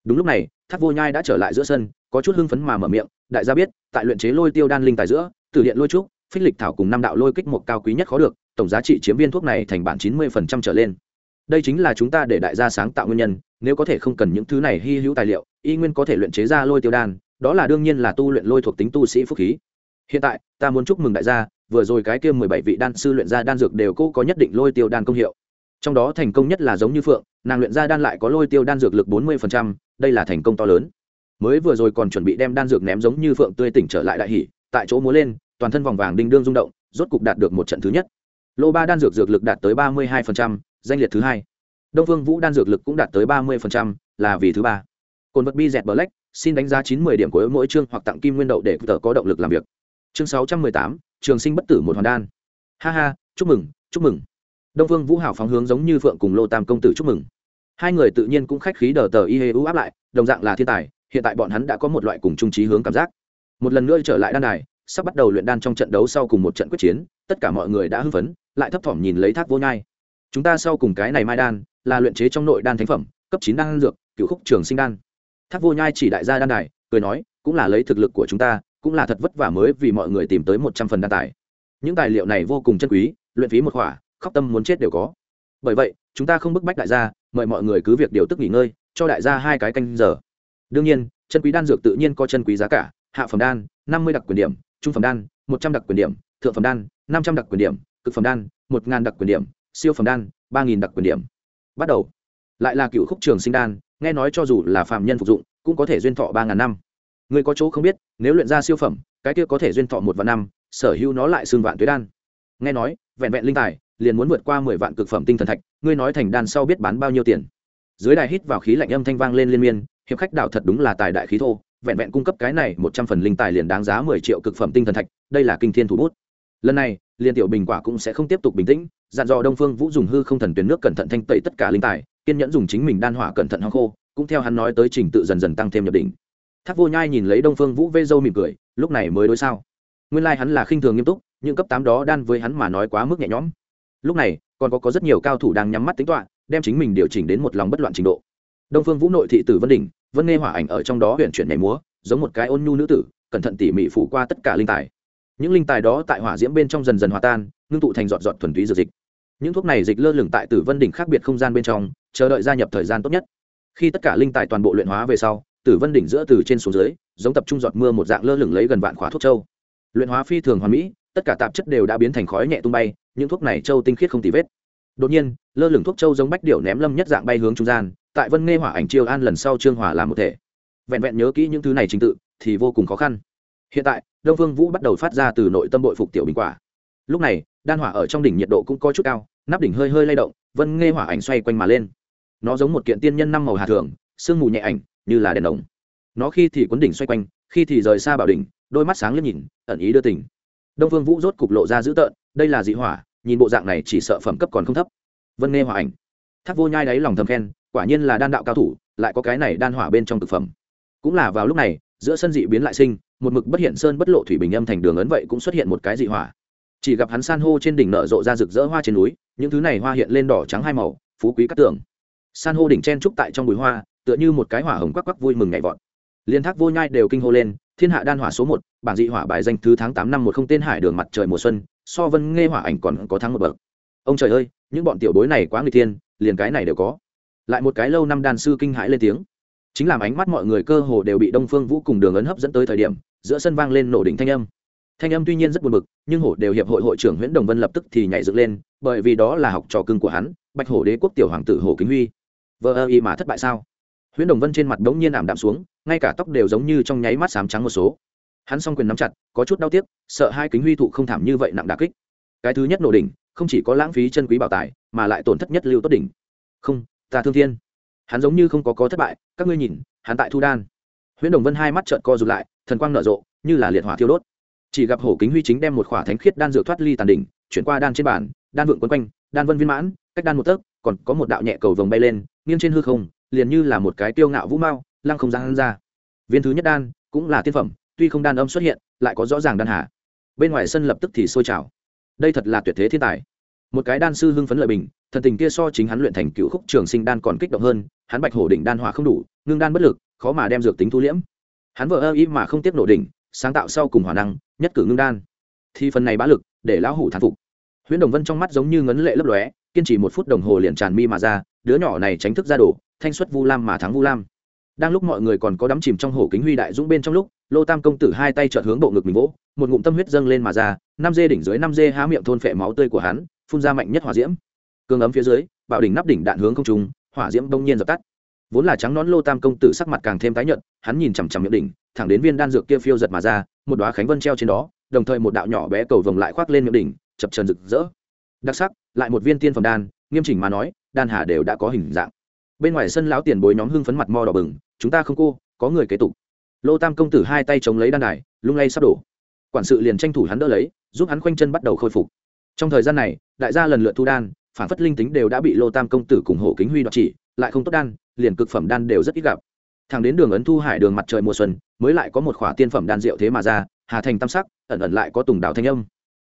Đúng lúc này, thác vô nhai đã trở lại giữa sân, có chút hưng phấn mà mở miệng, đại gia biết, tại luyện chế lôi tiêu đan linh tài giữa từ điện lôi trúc, phích lịch thảo cùng năm đạo lôi kích một cao quý nhất khó được, tổng giá trị chiếm viên thuốc này thành bản chín mươi phần trăm trở lên. Đây chính là chúng ta để đại gia sáng tạo nguyên nhân, nếu có thể không cần những thứ này hy hữu tài liệu, y nguyên có thể luyện chế ra lôi tiêu đan, đó là đương nhiên là tu luyện lôi thuộc tính tu sĩ phúc khí. Hiện tại, ta muốn chúc mừng đại gia vừa rồi cái kia mười bảy vị đan sư luyện ra đan dược đều cô có nhất định lôi tiêu đan công hiệu. Trong đó thành công nhất là giống như phượng, nàng luyện ra đan lại có lôi tiêu đan dược lực bốn mươi đây là thành công to lớn. Mới vừa rồi còn chuẩn bị đem đan dược ném giống như phượng tươi tỉnh trở lại đại hỉ, tại chỗ múa lên, toàn thân vòng vàng đinh đương rung động, rốt cục đạt được một trận thứ nhất. Lô ba đan dược dược lực đạt tới ba mươi hai danh liệt thứ hai. Đông phương vũ đan dược lực cũng đạt tới ba mươi là vì thứ ba. Cồn vật bi dẹt black, xin đánh giá chín mươi điểm của mỗi chương hoặc tặng kim nguyên đậu để tờ có động lực làm việc chương sáu trăm mười tám, trường sinh bất tử một hoàn đan. Ha ha, chúc mừng chúc mừng. Đông vương vũ hảo phóng hướng giống như phượng cùng lô tam công tử chúc mừng. Hai người tự nhiên cũng khách khí đờ tờ y hê u áp lại, đồng dạng là thiên tài, hiện tại bọn hắn đã có một loại cùng trung trí hướng cảm giác. Một lần nữa trở lại đan đài, sắp bắt đầu luyện đan trong trận đấu sau cùng một trận quyết chiến, tất cả mọi người đã hưng phấn, lại thấp thỏm nhìn lấy thác vô nhai. Chúng ta sau cùng cái này mai đan, là luyện chế trong nội đan thánh phẩm, cấp chín đan dược, cựu khúc trường sinh đan. Thác vô nhai chỉ đại gia đan đài, cười nói, cũng là lấy thực lực của chúng ta cũng là thật vất vả mới vì mọi người tìm tới một trăm phần đa tài. Những tài liệu này vô cùng chân quý, luyện phí một khỏa, khóc tâm muốn chết đều có. Bởi vậy, chúng ta không bức bách đại gia, mời mọi người cứ việc điều tức nghỉ ngơi, cho đại gia hai cái canh giờ. Đương nhiên, chân quý đan dược tự nhiên có chân quý giá cả, hạ phẩm đan, năm mươi đặc quyền điểm, trung phẩm đan, một trăm đặc quyền điểm, thượng phẩm đan, năm trăm đặc quyền điểm, cực phẩm đan, một ngàn đặc quyền điểm, siêu phẩm đan, ba nghìn đặc quyền điểm. Bắt đầu. Lại là cựu khúc trường sinh đan, nghe nói cho dù là phạm nhân phục dụng, cũng có thể duyên thọ ba ngàn năm người có chỗ không biết, nếu luyện ra siêu phẩm, cái kia có thể duyên thọ một vạn năm, sở hữu nó lại xương vạn tuế đan. Nghe nói, vẹn vẹn linh tài, liền muốn vượt qua mười vạn cực phẩm tinh thần thạch, ngươi nói thành đan sau biết bán bao nhiêu tiền? Dưới đài hít vào khí lạnh âm thanh vang lên liên miên, hiệp khách đảo thật đúng là tài đại khí thô, vẹn vẹn cung cấp cái này một trăm phần linh tài liền đáng giá mười triệu cực phẩm tinh thần thạch, đây là kinh thiên thủ bút. Lần này liên tiểu bình quả cũng sẽ không tiếp tục bình tĩnh, dặn dò đông phương vũ dùng hư không thần tuyến nước cẩn thận thanh tẩy tất cả linh tài, kiên nhẫn dùng chính mình đan hỏa cẩn thận hăng khô, cũng theo hắn nói tới trình tự dần dần tăng thêm nhập đỉnh thác vô nhai nhìn lấy đông phương vũ vê dâu mỉm cười lúc này mới đối sao. Nguyên lai、like、hắn là khinh thường nghiêm túc nhưng cấp tám đó đan với hắn mà nói quá mức nhẹ nhõm. Lúc này còn có, có rất nhiều cao thủ đang nhắm mắt tính toạ đem chính mình điều chỉnh đến một lòng bất loạn trình độ. Đông phương vũ nội thị tử vân đình vân nghe hỏa ảnh ở trong đó huyện chuyển nhảy múa giống một cái ôn nhu nữ tử cẩn thận tỉ mỉ phủ qua tất cả linh tài. Những linh tài đó tại hỏa diễm bên trong dần dần hòa tan ngưng tụ thành giọt giọt thuần túy dược dịch. Những thuốc này dịch lơ lửng tại tử vân đỉnh khác biệt không gian bên trong chờ đợi gia nhập thời gian tốt nhất. Khi tất cả linh tài toàn bộ luyện hóa về sau tử vân đỉnh giữa từ trên xuống dưới, giống tập trung giọt mưa một dạng lơ lửng lấy gần vạn khóa thuốc châu. Luyện hóa phi thường hoàn mỹ, tất cả tạp chất đều đã biến thành khói nhẹ tung bay, những thuốc này châu tinh khiết không tì vết. Đột nhiên, lơ lửng thuốc châu giống bách điệu ném lâm nhất dạng bay hướng trung gian, tại vân nghe hỏa ảnh chiêu an lần sau trương hòa làm một thể. Vẹn vẹn nhớ kỹ những thứ này trình tự, thì vô cùng khó khăn. Hiện tại, đông vương vũ bắt đầu phát ra từ nội tâm bội phục tiểu bình quả. Lúc này, đan hỏa ở trong đỉnh nhiệt độ cũng có chút cao, nắp đỉnh hơi hơi lay động, vân nghe hỏa ảnh xoay quanh mà lên. Nó giống một kiện tiên nhân năm màu hà thường, sương mù nhẹ ảnh như là đèn đồng nó khi thì cuốn đỉnh xoay quanh, khi thì rời xa bảo đỉnh, đôi mắt sáng liếc nhìn, ẩn ý đưa tình. Đông vương vũ rốt cục lộ ra dữ tợn, đây là dị hỏa, nhìn bộ dạng này chỉ sợ phẩm cấp còn không thấp. Vân nghe hỏa ảnh. Thác vô nhai đáy lòng thầm khen, quả nhiên là đan đạo cao thủ, lại có cái này đan hỏa bên trong thực phẩm. Cũng là vào lúc này, giữa sân dị biến lại sinh, một mực bất hiện sơn bất lộ thủy bình âm thành đường ấn vậy cũng xuất hiện một cái dị hỏa. Chỉ gặp hắn san hô trên đỉnh nở rộ ra rực rỡ hoa trên núi, những thứ này hoa hiện lên đỏ trắng hai màu, phú quý cát tường. San hô đỉnh chen trúc tại trong bụi hoa tựa như một cái hỏa hồng quắc quắc vui mừng nhảy vọt. Liên thác vô nhai đều kinh hô lên, thiên hạ đan hỏa số một, bảng dị hỏa bài danh thứ tháng tám năm một không tên hải đường mặt trời mùa xuân, so vân nghe hỏa ảnh còn có thắng một bậc. Ông trời ơi, những bọn tiểu bối này quá người thiên, liền cái này đều có. Lại một cái lâu năm đan sư kinh hãi lên tiếng. Chính làm ánh mắt mọi người cơ hồ đều bị đông phương vũ cùng đường ấn hấp dẫn tới thời điểm, giữa sân vang lên nổ đỉnh thanh âm. Thanh âm tuy nhiên rất buồn bực, nhưng hổ đều hiệp hội hội trưởng nguyễn đồng vân lập tức thì nhảy dựng lên, bởi vì đó là học trò cưng của hắn, bạch hổ đế quốc tiểu hoàng tử hổ kính huy. Vợ ơ y mà thất bại sao? Huyễn đồng vân trên mặt đống nhiên ảm đạm xuống, ngay cả tóc đều giống như trong nháy mắt sám trắng một số. Hắn s o n g quyền nắm chặt, có chút đau tiếc, sợ hai kính huy thụ không thảm như vậy nặng đà kích. Cái thứ nhất nổ đỉnh, không chỉ có lãng phí chân quý bảo tài, mà lại tổn thất nhất lưu tốt đỉnh. Không, ta thương thiên. Hắn giống như không có có thất bại, các ngươi nhìn, hắn tại thu đan. Huyễn đồng vân hai mắt trợn co rụt lại, thần quang nở rộ, như là liệt hỏa thiêu đốt. Chỉ gặp hổ kính huy chính đem một khỏa thánh khiết đan dược thoát ly tàn đỉnh, chuyển qua đan trên bàn, đan vượng quấn quanh, đan vân viên mãn, cách đan một tấc, còn có một đạo nhẹ cầu vồng bay lên, nghiêng trên hư không liền như là một cái tiêu ngạo vũ mao, lăng không gian ra. Viên thứ nhất đan cũng là tiên phẩm, tuy không đan âm xuất hiện, lại có rõ ràng đan hà. Bên ngoài sân lập tức thì sôi trào. Đây thật là tuyệt thế thiên tài. Một cái đan sư hưng phấn lợi bình, thần tình kia so chính hắn luyện thành cựu khúc trường sinh đan còn kích động hơn, hắn bạch hổ đỉnh đan hỏa không đủ, ngưng đan bất lực, khó mà đem dược tính thu liễm. Hắn vợ ơ ý mà không tiếp nổ đỉnh, sáng tạo sau cùng hỏa năng, nhất cử ngưng đan. Thì phần này bá lực, để lão hủ thán phục. Huyễn đồng vân trong mắt giống như ngấn lệ lấp lóe, kiên trì một phút đồng hồ liền tràn mi mà ra, đứa nhỏ này tránh thức ra đổ thanh xuất vu lam mà thắng vu lam. Đang lúc mọi người còn có đắm chìm trong hồ kính huy đại dũng bên trong lúc lô tam công tử hai tay trợt hướng bộ ngực mình vỗ một ngụm tâm huyết dâng lên mà ra năm dê đỉnh dưới năm dê há miệng thôn phệ máu tươi của hắn phun ra mạnh nhất hỏa diễm. Cương ấm phía dưới bạo đỉnh nắp đỉnh đạn hướng không trùng, hỏa diễm đông nhiên dập tắt. Vốn là trắng nón lô tam công tử sắc mặt càng thêm tái nhợt hắn nhìn chằm chằm miệng đỉnh thẳng đến viên đan dược kia phiêu giật mà ra một đóa khánh vân treo trên đó đồng thời một đạo nhỏ bé cầu vồng lại khoác lên miệng đỉnh chập trần rực rỡ. Đặc sắc lại một viên tiên phẩm đan nghiêm chỉnh mà nói đan hà đều đã có hình dạng bên ngoài sân lão tiền bối nhóm hưng phấn mặt mo đỏ bừng, chúng ta không cô, có người kế tục. Lô tam công tử hai tay chống lấy đan đài, lung lay sắp đổ. Quản sự liền tranh thủ hắn đỡ lấy, giúp hắn khoanh chân bắt đầu khôi phục. Trong thời gian này, đại gia lần lượt thu đan, phản phất linh tính đều đã bị lô tam công tử cùng hổ kính huy đoạt chỉ, lại không tốt đan, liền cực phẩm đan đều rất ít gặp. Thẳng đến đường ấn thu hải đường mặt trời mùa xuân, mới lại có một khỏa tiên phẩm đan rượu thế mà ra, hà thành tam sắc, ẩn ẩn lại có tùng đảo thanh âm.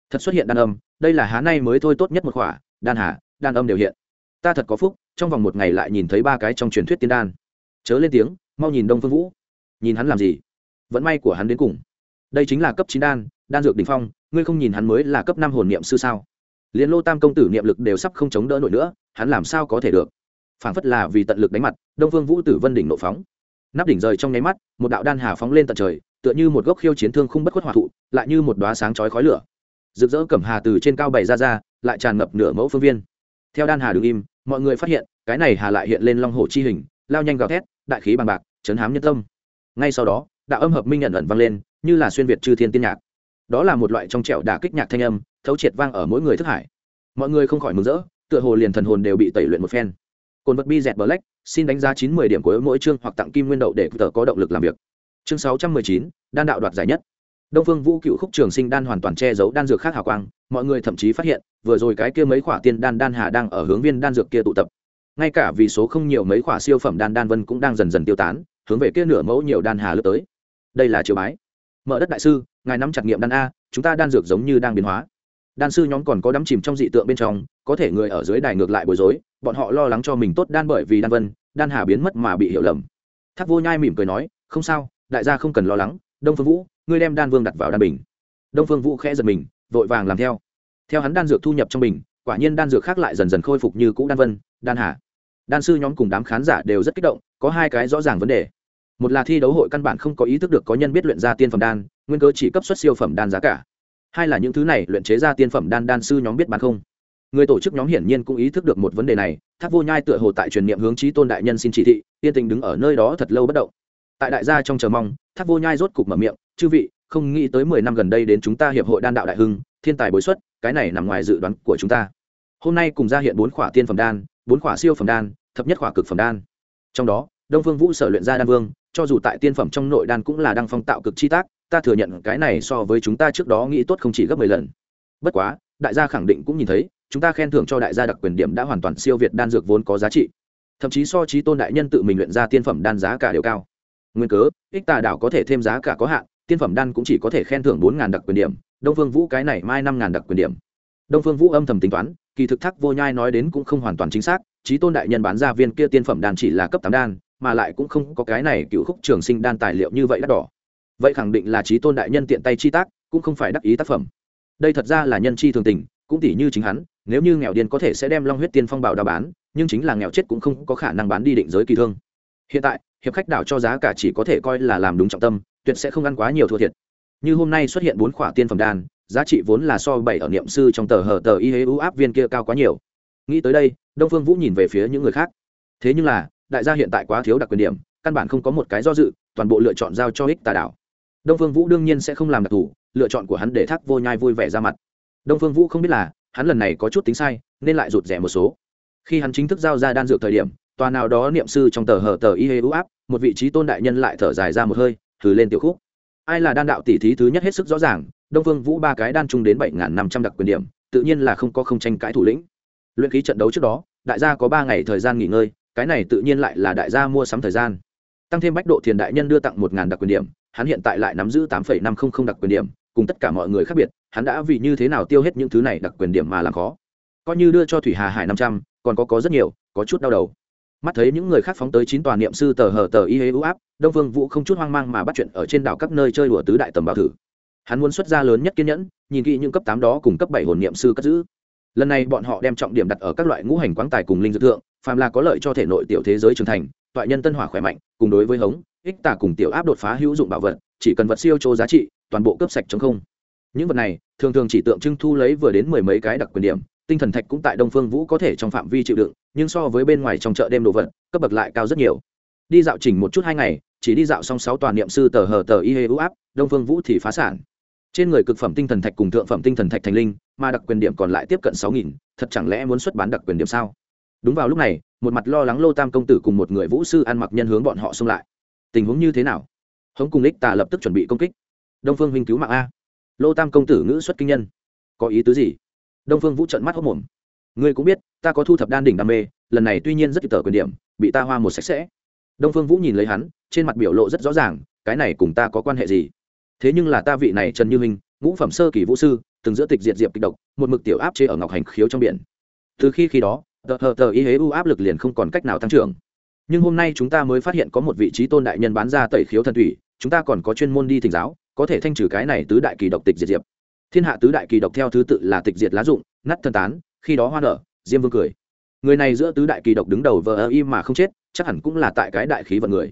Thật xuất hiện đan âm, đây là há nay mới thôi tốt nhất một khỏa, đan hà, đan âm đều hiện ta thật có phúc, trong vòng một ngày lại nhìn thấy ba cái trong truyền thuyết tiên đan. Chớ lên tiếng, mau nhìn đông phương vũ. Nhìn hắn làm gì? Vẫn may của hắn đến cùng. Đây chính là cấp chín đan đan dược đ ỉ n h phong, ngươi không nhìn hắn mới là cấp năm hồn niệm sư sao? Liên lô tam công tử niệm lực đều sắp không chống đỡ nổi nữa, hắn làm sao có thể được? Phảng phất là vì tận lực đánh mặt, đông phương vũ tử vân đỉnh nộ phóng. Nắp đỉnh rời trong nháy mắt, một đạo đan hà phóng lên tận trời, tựa như một gốc khiêu chiến thương không bất khuất hòa thụ, lại như một đoá sáng chói khói lửa. Rực rỡ cẩm hà từ trên cao bày ra ra, lại tràn ngập nửa mẫu phương viên. Theo đan hà đứng im mọi người phát hiện, cái này hà lại hiện lên long hồ chi hình, lao nhanh gào thét, đại khí bằng bạc, chấn hám nhân tâm. Ngay sau đó, đạo âm hợp minh nhận ẩn vang lên, như là xuyên việt chư thiên tiên nhạc. Đó là một loại trong trẻo đả kích nhạc thanh âm, thấu triệt vang ở mỗi người thức hải. Mọi người không khỏi mừng rỡ, tựa hồ liền thần hồn đều bị tẩy luyện một phen. Cồn vật bi dẹt black, xin đánh giá chín mươi điểm của mỗi chương hoặc tặng kim nguyên đậu để tờ có động lực làm việc. Chương sáu trăm mười chín, đan đạo đoạt giải nhất. Đông phương vũ cựu khúc trường sinh đan hoàn toàn che giấu đan dược khác hào quang mọi người thậm chí phát hiện, vừa rồi cái kia mấy khỏa tiên đan đan hà đang ở hướng viên đan dược kia tụ tập. Ngay cả vì số không nhiều mấy khỏa siêu phẩm đan đan vân cũng đang dần dần tiêu tán, hướng về kia nửa mẫu nhiều đan hà lướt tới. Đây là chiều bái. Mở đất đại sư, ngài nắm chặt nghiệm đan a, chúng ta đan dược giống như đang biến hóa. Đan sư nhóm còn có đắm chìm trong dị tượng bên trong, có thể người ở dưới đài ngược lại bối rối, bọn họ lo lắng cho mình tốt đan bởi vì đan vân, đan hà biến mất mà bị hiểu lầm. Thác vô nhai mỉm cười nói, không sao, đại gia không cần lo lắng, đông phương vũ, ngươi đem đan vương đặt vào đan bình. Đông phương vũ khẽ giật mình vội vàng làm theo. Theo hắn đan dược thu nhập trong bình, quả nhiên đan dược khác lại dần dần khôi phục như cũ đan vân, đan hà. Đan sư nhóm cùng đám khán giả đều rất kích động, có hai cái rõ ràng vấn đề. Một là thi đấu hội căn bản không có ý thức được có nhân biết luyện ra tiên phẩm đan, nguyên cơ chỉ cấp xuất siêu phẩm đan giá cả. Hai là những thứ này luyện chế ra tiên phẩm đan đan sư nhóm biết bán không. Người tổ chức nhóm hiển nhiên cũng ý thức được một vấn đề này tháp vô nhai tựa hồ tại truyền niệm hướng trí tôn đại nhân xin chỉ thị, yên tình đứng ở nơi đó thật lâu bất động. Tại đại gia trong chờ mong tháp vô nhai rốt cục mở miệng, chư vị không nghĩ tới mười năm gần đây đến chúng ta hiệp hội đan đạo đại hưng, thiên tài bối xuất, cái này nằm ngoài dự đoán của chúng ta. Hôm nay cùng ra hiện bốn khỏa tiên phẩm đan, bốn khỏa siêu phẩm đan thập nhất khỏa cực phẩm đan. Trong đó, đông phương vũ sở luyện ra đan vương, cho dù tại tiên phẩm trong nội đan cũng là đăng phong tạo cực chi tác, ta thừa nhận cái này so với chúng ta trước đó nghĩ tốt không chỉ gấp mười lần. Bất quá, đại gia khẳng định cũng nhìn thấy, chúng ta khen thưởng cho đại gia đặc quyền điểm đã hoàn toàn siêu việt đan dược vốn có giá trị. Thậm chí so trí tôn đại nhân tự mình luyện ra tiên phẩm đan giá cả đều cao. Nguyên cớ, ích tà đảo có thể thêm giá cả có hạn tiên phẩm đan cũng chỉ có thể khen thưởng bốn đặc quyền điểm, đông phương vũ cái này mai năm đặc quyền điểm. Đông phương vũ âm thầm tính toán, kỳ thực thắc vô nhai nói đến cũng không hoàn toàn chính xác trí tôn đại nhân bán ra viên kia tiên phẩm đan chỉ là cấp tám đan, mà lại cũng không có cái này cựu khúc trường sinh đan tài liệu như vậy đắt đỏ. Vậy khẳng định là trí tôn đại nhân tiện tay chi tác, cũng không phải đắc ý tác phẩm. Đây thật ra là nhân chi thường tình, cũng tỷ như chính hắn, nếu như nghèo điên có thể sẽ đem long huyết tiên phong bảo đào bán, nhưng chính là nghèo chết cũng không có khả năng bán đi định giới kỳ thương. Hiện tại, hiệp khách đảo cho giá cả chỉ có thể coi là làm đúng trọng tâm tuyệt sẽ không ăn quá nhiều thua thiệt. Như hôm nay xuất hiện bốn khỏa tiên phẩm đan, giá trị vốn là so bảy ở niệm sư trong tờ hở tờ y hế ưu áp viên kia cao quá nhiều. Nghĩ tới đây, đông phương vũ nhìn về phía những người khác. Thế nhưng là, đại gia hiện tại quá thiếu đặc quyền điểm, căn bản không có một cái do dự, toàn bộ lựa chọn giao cho ích tà đảo đông phương vũ đương nhiên sẽ không làm đặc thù, lựa chọn của hắn để thác vô nhai vui vẻ ra mặt. Đông phương vũ không biết là, hắn lần này có chút tính sai, nên lại rụt rẻ một số. Khi hắn chính thức giao ra đan dược thời điểm, tòa nào đó niệm sư trong tờ hở tờ y hê ưu áp, một vị trí tôn đại nhân lại thở dài ra một hơi thử lên tiểu khúc. Ai là đan đạo tỷ thí thứ nhất hết sức rõ ràng, đông phương vũ ba cái đan chung đến bảy năm trăm đặc quyền điểm, tự nhiên là không có không tranh cãi thủ lĩnh. Luyện khí trận đấu trước đó, đại gia có ba ngày thời gian nghỉ ngơi, cái này tự nhiên lại là đại gia mua sắm thời gian. Tăng thêm bách độ thiền đại nhân đưa tặng một đặc quyền điểm, hắn hiện tại lại nắm giữ tám năm trăm linh đặc quyền điểm, cùng tất cả mọi người khác biệt, hắn đã vì như thế nào tiêu hết những thứ này đặc quyền điểm mà làm khó. Coi như đưa cho thủy hà hải năm trăm, còn có có rất nhiều, có chút đau đầu mắt thấy những người khác phóng tới chín tòa niệm sư tờ hờ tờ y hế ưu áp, đông vương vũ không chút hoang mang mà bắt chuyện ở trên đảo các nơi chơi đùa tứ đại tầm bảo thử. Hắn muốn xuất gia lớn nhất kiên nhẫn, nhìn kỹ những cấp tám đó cùng cấp bảy hồn niệm sư cất giữ. Lần này bọn họ đem trọng điểm đặt ở các loại ngũ hành quáng tài cùng linh dược thượng, phàm là có lợi cho thể nội tiểu thế giới trưởng thành, toại nhân tân hỏa khỏe mạnh, cùng đối với hống, ích tả cùng tiểu áp đột phá hữu dụng bảo vật, chỉ cần vật siêu chỗ giá trị, toàn bộ cấp sạch chống không. Những vật này, thường thường chỉ tượng trưng thu lấy vừa đến mười mấy cái đặc quyền điểm tinh thần thạch cũng tại đông phương vũ có thể trong phạm vi chịu đựng, nhưng so với bên ngoài trong chợ đêm đồ vật, cấp bậc lại cao rất nhiều. Đi dạo chỉnh một chút hai ngày, chỉ đi dạo xong sáu toàn niệm sư tờ hờ tờ y hê u áp, đông phương vũ thì phá sản. Trên người cực phẩm tinh thần thạch cùng thượng phẩm tinh thần thạch thành linh, mà đặc quyền điểm còn lại tiếp cận sáu nghìn, thật chẳng lẽ muốn xuất bán đặc quyền điểm sao? Đúng vào lúc này, một mặt lo lắng lô tam công tử cùng một người vũ sư ăn mặc nhân hướng bọn họ xông lại. Tình huống như thế nào? Hống cùng lích tà lập tức chuẩn bị công kích. Đông phương huynh cứu mạng a. Lô tam công tử ngữ xuất kinh nhân. Có ý tứ gì? Đông phương vũ trận mắt hốc mồm. Ngươi cũng biết, ta có thu thập đan đỉnh đam mê, lần này tuy nhiên rất tờ quyền điểm, bị ta hoa một sạch sẽ. Đông phương vũ nhìn lấy hắn, trên mặt biểu lộ rất rõ ràng, cái này cùng ta có quan hệ gì? Thế nhưng là ta vị này trần như minh, ngũ phẩm sơ kỳ vũ sư, từng giữa tịch diệt diệp kịch độc, một mực tiểu áp chế ở ngọc hành khiếu trong biển. Từ khi khi đó, tờ tờ tờ y hế u áp lực liền không còn cách nào tăng trưởng. Nhưng hôm nay chúng ta mới phát hiện có một vị trí tôn đại nhân bán ra tẩy khiếu thần thủy chúng ta còn có chuyên môn đi thỉnh giáo, có thể thanh trừ cái này tứ đại kỳ độc tịch diệt diệp thiên hạ tứ đại kỳ độc theo thứ tự là tịch diệt lá dụng, nát thân tán, khi đó hoa nở, diêm vương cười. Người này giữa tứ đại kỳ độc đứng đầu vờ ơ im mà không chết, chắc hẳn cũng là tại cái đại khí vận người.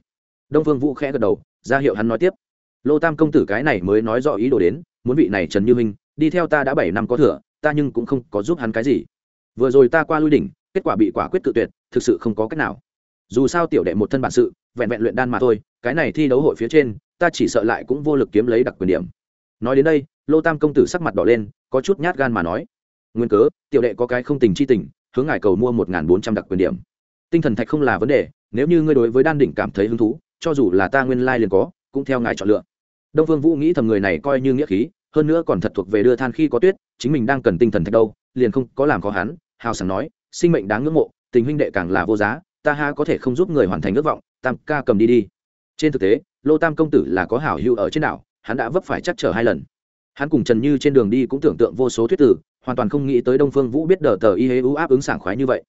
Đông vương vũ khẽ gật đầu, ra hiệu hắn nói tiếp. Lô tam công tử cái này mới nói rõ ý đồ đến, muốn vị này trần như minh, đi theo ta đã bảy năm có thừa, ta nhưng cũng không có giúp hắn cái gì. Vừa rồi ta qua lui đỉnh, kết quả bị quả quyết tự tuyệt, thực sự không có cách nào. Dù sao tiểu đệ một thân bản sự, vẹn vẹn luyện đan mà thôi, cái này thi đấu hội phía trên, ta chỉ sợ lại cũng vô lực kiếm lấy đặc quyền điểm. Nói đến đây lô tam công tử sắc mặt đỏ lên, có chút nhát gan mà nói, nguyên cớ, tiểu đệ có cái không tình chi tình, hướng ngài cầu mua một bốn trăm đặc quyền điểm. Tinh thần thạch không là vấn đề, nếu như ngươi đối với đan đỉnh cảm thấy hứng thú, cho dù là ta nguyên lai liền có, cũng theo ngài chọn lựa. Đông phương vũ nghĩ thầm người này coi như nghĩa khí, hơn nữa còn thật thuộc về đưa than khi có tuyết, chính mình đang cần tinh thần thạch đâu, liền không có làm khó hắn, hào sảng nói, sinh mệnh đáng ngưỡng mộ, tình huynh đệ càng là vô giá, ta ha có thể không giúp người hoàn thành ước vọng, tam ca cầm đi đi. Trên thực tế, lô tam công tử là có hảo hưu ở trên đảo, hắn đã vấp phải chắc trở hai lần hắn cùng trần như trên đường đi cũng tưởng tượng vô số thuyết tử, hoàn toàn không nghĩ tới đông phương vũ biết đờ tờ y hế ưu áp ứng sảng khoái như vậy.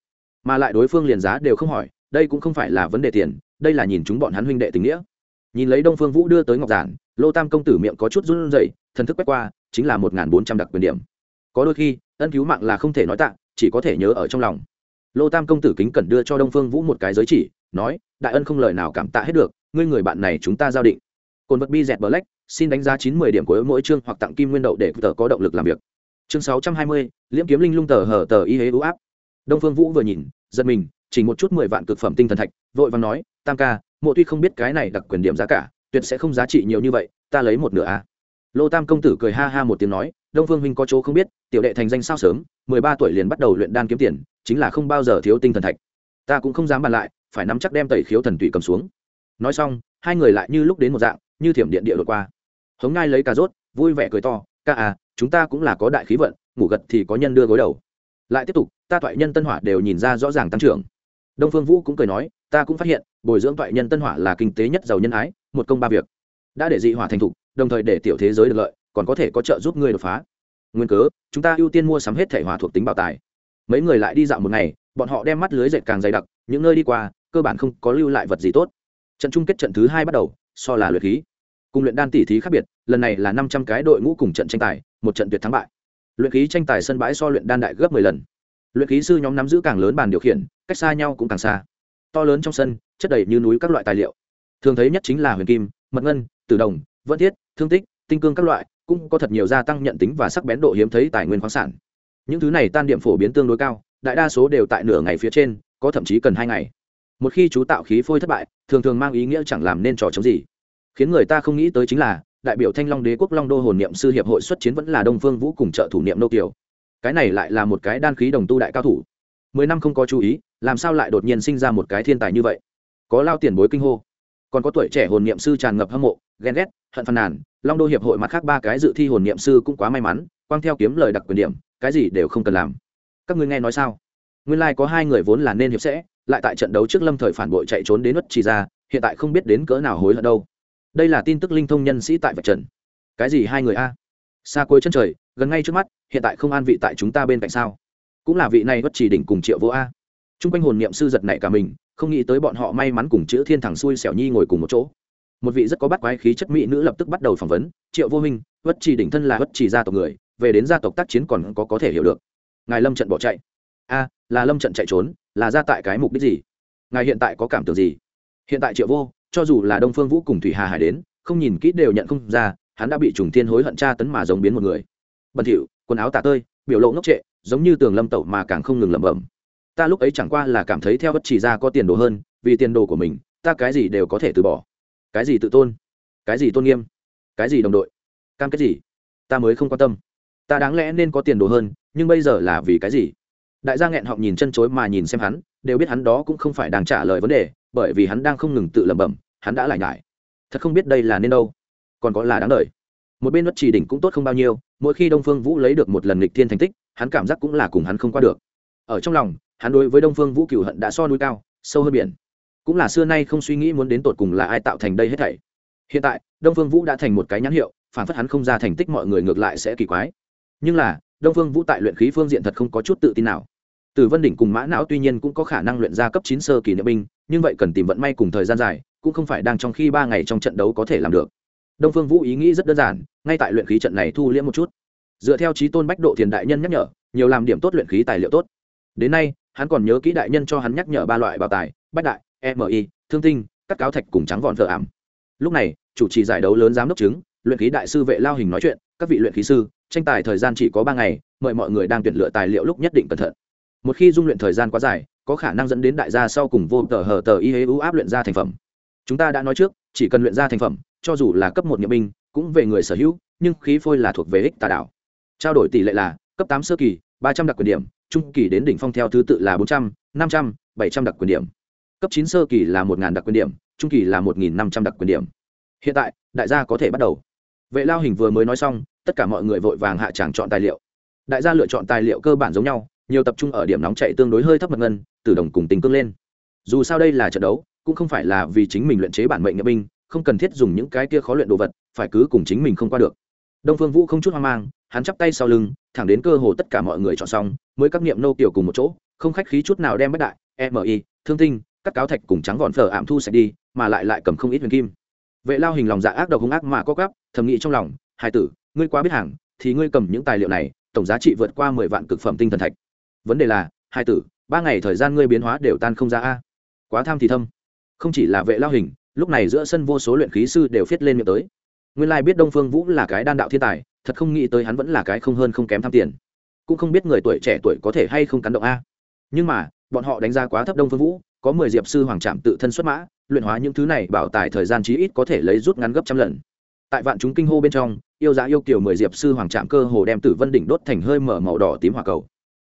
Mà lại đối phương liền giá đều không hỏi, đây cũng không phải là vấn đề tiền, đây là nhìn chúng bọn hắn huynh đệ tình nghĩa. Nhìn lấy đông phương vũ đưa tới ngọc giản, lô tam công tử miệng có chút run rẩy, thần thức quét qua, chính là một bốn trăm đặc quyền điểm. Có đôi khi, ân cứu mạng là không thể nói tạ, chỉ có thể nhớ ở trong lòng. Lô tam công tử kính cẩn đưa cho đông phương vũ một cái giới chỉ, nói, đại ân không lời nào cảm tạ hết được, ngươi người bạn này chúng ta giao định. Cồn vật bi dẹt bờ lách xin đánh giá chín mươi điểm của mỗi chương hoặc tặng kim nguyên đậu để tờ có động lực làm việc. Chương sáu trăm hai mươi, liễm kiếm linh lung tờ hở tờ y hế ưu áp. Đông phương vũ vừa nhìn, giật mình chỉ một chút mười vạn cực phẩm tinh thần thạch, vội vàng nói, tam ca, mộ tuy không biết cái này đặc quyền điểm giá cả, tuyệt sẽ không giá trị nhiều như vậy, ta lấy một nửa a. À. lô tam công tử cười ha ha một tiếng nói, đông phương huynh có chỗ không biết, tiểu đệ thành danh sao sớm, mười ba tuổi liền bắt đầu luyện đan kiếm tiền, chính là không bao giờ thiếu tinh thần thạch. Ta cũng không dám bàn lại, phải nắm chắc đem tẩy khiếu thần tụy cầm xuống. Nói xong, hai người lại như lúc đến một dạng, như thiểm điện địa đột qua hống ngai lấy cà rốt, vui vẻ cười to, ca à chúng ta cũng là có đại khí vận, ngủ gật thì có nhân đưa gối đầu. Lại tiếp tục, ta thoại nhân tân hỏa đều nhìn ra rõ ràng tăng trưởng. Đông phương vũ cũng cười nói, ta cũng phát hiện, bồi dưỡng thoại nhân tân hỏa là kinh tế nhất giàu nhân ái, một công ba việc. Đã để dị hỏa thành thục, đồng thời để tiểu thế giới được lợi, còn có thể có trợ giúp ngươi đột phá. Nguyên cớ, chúng ta ưu tiên mua sắm hết thể hỏa thuộc tính bảo tài. Mấy người lại đi dạo một ngày, bọn họ đem mắt lưới dệt càng dày đặc, những nơi đi qua, cơ bản không có lưu lại vật gì tốt. Trận chung kết trận thứ hai bắt đầu, so là luyện khí cùng luyện đan tỷ thí khác biệt, lần này là năm trăm cái đội ngũ cùng trận tranh tài, một trận tuyệt thắng bại. Luyện khí tranh tài sân bãi so luyện đan đại gấp mười lần. Luyện khí sư nhóm nắm giữ càng lớn bàn điều khiển, cách xa nhau cũng càng xa. To lớn trong sân, chất đầy như núi các loại tài liệu. Thường thấy nhất chính là huyền kim, mật ngân, tử đồng vẫn thiết, thương tích, tinh cương các loại, cũng có thật nhiều gia tăng nhận tính và sắc bén độ hiếm thấy tài nguyên khoáng sản. Những thứ này tan điểm phổ biến tương đối cao, đại đa số đều tại nửa ngày phía trên, có thậm chí cần hai ngày. Một khi chú tạo khí phôi thất bại, thường thường mang ý nghĩa chẳng làm nên trò chống gì khiến người ta không nghĩ tới chính là, đại biểu thanh long đế quốc long đô hồn niệm sư hiệp hội xuất chiến vẫn là đông phương vũ cùng trợ thủ niệm nô kiều. Cái này lại là một cái đan khí đồng tu đại cao thủ. Mười năm không có chú ý, làm sao lại đột nhiên sinh ra một cái thiên tài như vậy? Có lao tiền bối kinh hô. Còn có tuổi trẻ hồn niệm sư tràn ngập hâm mộ, ghen ghét, hận phàn nàn, long đô hiệp hội mặt khác ba cái dự thi hồn niệm sư cũng quá may mắn, quang theo kiếm lời đặc quyền điểm, cái gì đều không cần làm. Các ngươi nghe nói sao? Nguyên lai、like、có hai người vốn là nên hiệp sẽ, lại tại trận đấu trước lâm thời phản bội chạy trốn đến mất chỉ ra hiện tại không biết đến cỡ nào hối hận đâu đây là tin tức linh thông nhân sĩ tại vạch trần. Cái gì hai người a? Xa cuối chân trời, gần ngay trước mắt, hiện tại không an vị tại chúng ta bên cạnh sao? Cũng là vị này bất chỉ đỉnh cùng triệu vô a. T r u n g quanh hồn niệm sư giật này cả mình, không nghĩ tới bọn họ may mắn cùng chữ thiên thằng xui xẻo nhi ngồi cùng một chỗ. Một vị rất có bắt quái khí chất mỹ nữ lập tức bắt đầu phỏng vấn, triệu vô minh bất chỉ đỉnh thân là bất chỉ gia tộc người, về đến gia tộc tác chiến còn có có thể hiểu được. Ngài lâm trận bỏ chạy. A, là lâm trận chạy trốn, là ra tại cái mục đích gì? Ngài hiện tại có cảm tưởng gì? Hiện tại triệu vô cho dù là đông phương vũ cùng thủy hà hải đến, không nhìn kỹ đều nhận không ra, hắn đã bị trùng thiên hối hận tra tấn mà giống biến một người. Bẩn thỉu quần áo tả tơi, biểu lộ ngốc trệ, giống như tường lâm tẩu mà càng không ngừng lẩm bẩm. Ta lúc ấy chẳng qua là cảm thấy theo bất chỉ ra có tiền đồ hơn, vì tiền đồ của mình, ta cái gì đều có thể từ bỏ. Cái gì tự tôn? Cái gì tôn nghiêm? Cái gì đồng đội? Cam kết gì? Ta mới không quan tâm. Ta đáng lẽ nên có tiền đồ hơn, nhưng bây giờ là vì cái gì? Đại gia nghẹn họng nhìn chân chối mà nhìn xem hắn, đều biết hắn đó cũng không phải đang trả lời vấn đề bởi vì hắn đang không ngừng tự lẩm bẩm, hắn đã lại nhải. Thật không biết đây là nên đâu. Còn có là đáng đời. Một bên bất chỉ đỉnh cũng tốt không bao nhiêu, mỗi khi đông phương vũ lấy được một lần lịch thiên thành tích, hắn cảm giác cũng là cùng hắn không qua được. Ở trong lòng, hắn đối với đông phương vũ cựu hận đã so núi cao, sâu hơn biển. Cũng là xưa nay không suy nghĩ muốn đến tột cùng là ai tạo thành đây hết thảy. Hiện tại, đông phương vũ đã thành một cái nhãn hiệu, phản phất hắn không ra thành tích mọi người ngược lại sẽ kỳ quái. Nhưng là, đông phương vũ tại luyện khí phương diện thật không có chút tự tin nào từ vân đỉnh cùng mã não tuy nhiên cũng có khả năng luyện ra cấp chín sơ kỳ niệm binh, nhưng vậy cần tìm vận may cùng thời gian dài, cũng không phải đang trong khi ba ngày trong trận đấu có thể làm được. Đông phương vũ ý nghĩ rất đơn giản, ngay tại luyện khí trận này thu liễm một chút. Dựa theo trí tôn bách độ thiền đại nhân nhắc nhở, nhiều làm điểm tốt luyện khí tài liệu tốt. Đến nay, hắn còn nhớ kỹ đại nhân cho hắn nhắc nhở ba loại bảo tài, bách đại mi thương tinh, cắt cáo thạch cùng trắng vòn thợ ảm. Lúc này, chủ trì giải đấu lớn giám đốc chứng, luyện khí đại sư vệ lao hình nói chuyện, các vị luyện khí sư, tranh tài thời gian chỉ có ba ngày, mời mọi người đang tuyển lựa tài liệu lúc nhất định cẩn thận một khi dung luyện thời gian quá dài, có khả năng dẫn đến đại gia sau cùng vô tờ hờ tờ y hế ưu áp luyện ra thành phẩm. Chúng ta đã nói trước, chỉ cần luyện ra thành phẩm, cho dù là cấp một nhiệm binh, cũng về người sở hữu, nhưng khí phôi là thuộc về ích tà đảo trao đổi tỷ lệ là, cấp tám sơ kỳ, ba trăm đặc quyền điểm, trung kỳ đến đỉnh phong theo thứ tự là bốn trăm, năm trăm, bảy trăm đặc quyền điểm. Cấp chín sơ kỳ là một đặc quyền điểm, trung kỳ là một năm trăm đặc quyền điểm. Hiện tại, đại gia có thể bắt đầu. Vệ lao hình vừa mới nói xong, tất cả mọi người vội vàng hạ tràng chọn tài liệu. Đại gia lựa chọn tài liệu cơ bản giống nhau nhiều tập trung ở điểm nóng chạy tương đối hơi thấp mật ngân từ đồng cùng tình cương lên. Dù sao đây là trận đấu, cũng không phải là vì chính mình luyện chế bản mệnh nhập binh, không cần thiết dùng những cái kia khó luyện đồ vật, phải cứ cùng chính mình không qua được. Đông phương vũ không chút hoang mang, hắn chắp tay sau lưng, thẳng đến cơ hồ tất cả mọi người chọn xong, mới các niệm nô kiểu cùng một chỗ, không khách khí chút nào đem bất đại mi thương tinh, các cáo thạch cùng trắng gọn phở ảm thu sạch đi, mà lại lại cầm không ít huyền kim. Vệ lao hình lòng dạ ác độc hung ác mà có gắp thầm nghĩ trong lòng hai tử, ngươi quá biết hàng, thì ngươi cầm những tài liệu này, tổng giá trị vượt qua mười vạn cực phẩm tinh thần thạch vấn đề là, hai tử, ba ngày thời gian ngươi biến hóa đều tan không ra a. Quá tham thì thâm. Không chỉ là vệ lao hình, lúc này giữa sân vô số luyện khí sư đều viết lên miệng tới. Nguyên lai biết đông phương vũ là cái đan đạo thiên tài, thật không nghĩ tới hắn vẫn là cái không hơn không kém tham tiền. Cũng không biết người tuổi trẻ tuổi có thể hay không cắn động a. Nhưng mà, bọn họ đánh giá quá thấp đông phương vũ, có mười diệp sư hoàng trạm tự thân xuất mã, luyện hóa những thứ này bảo tài thời gian chí ít có thể lấy rút ngắn gấp trăm lần. Tại vạn chúng kinh hô bên trong, yêu giá yêu kiểu mười diệp sư hoàng trạm cơ hồ đem tử vân đỉnh đốt thành hơi mở màu đỏ tím hỏa cầu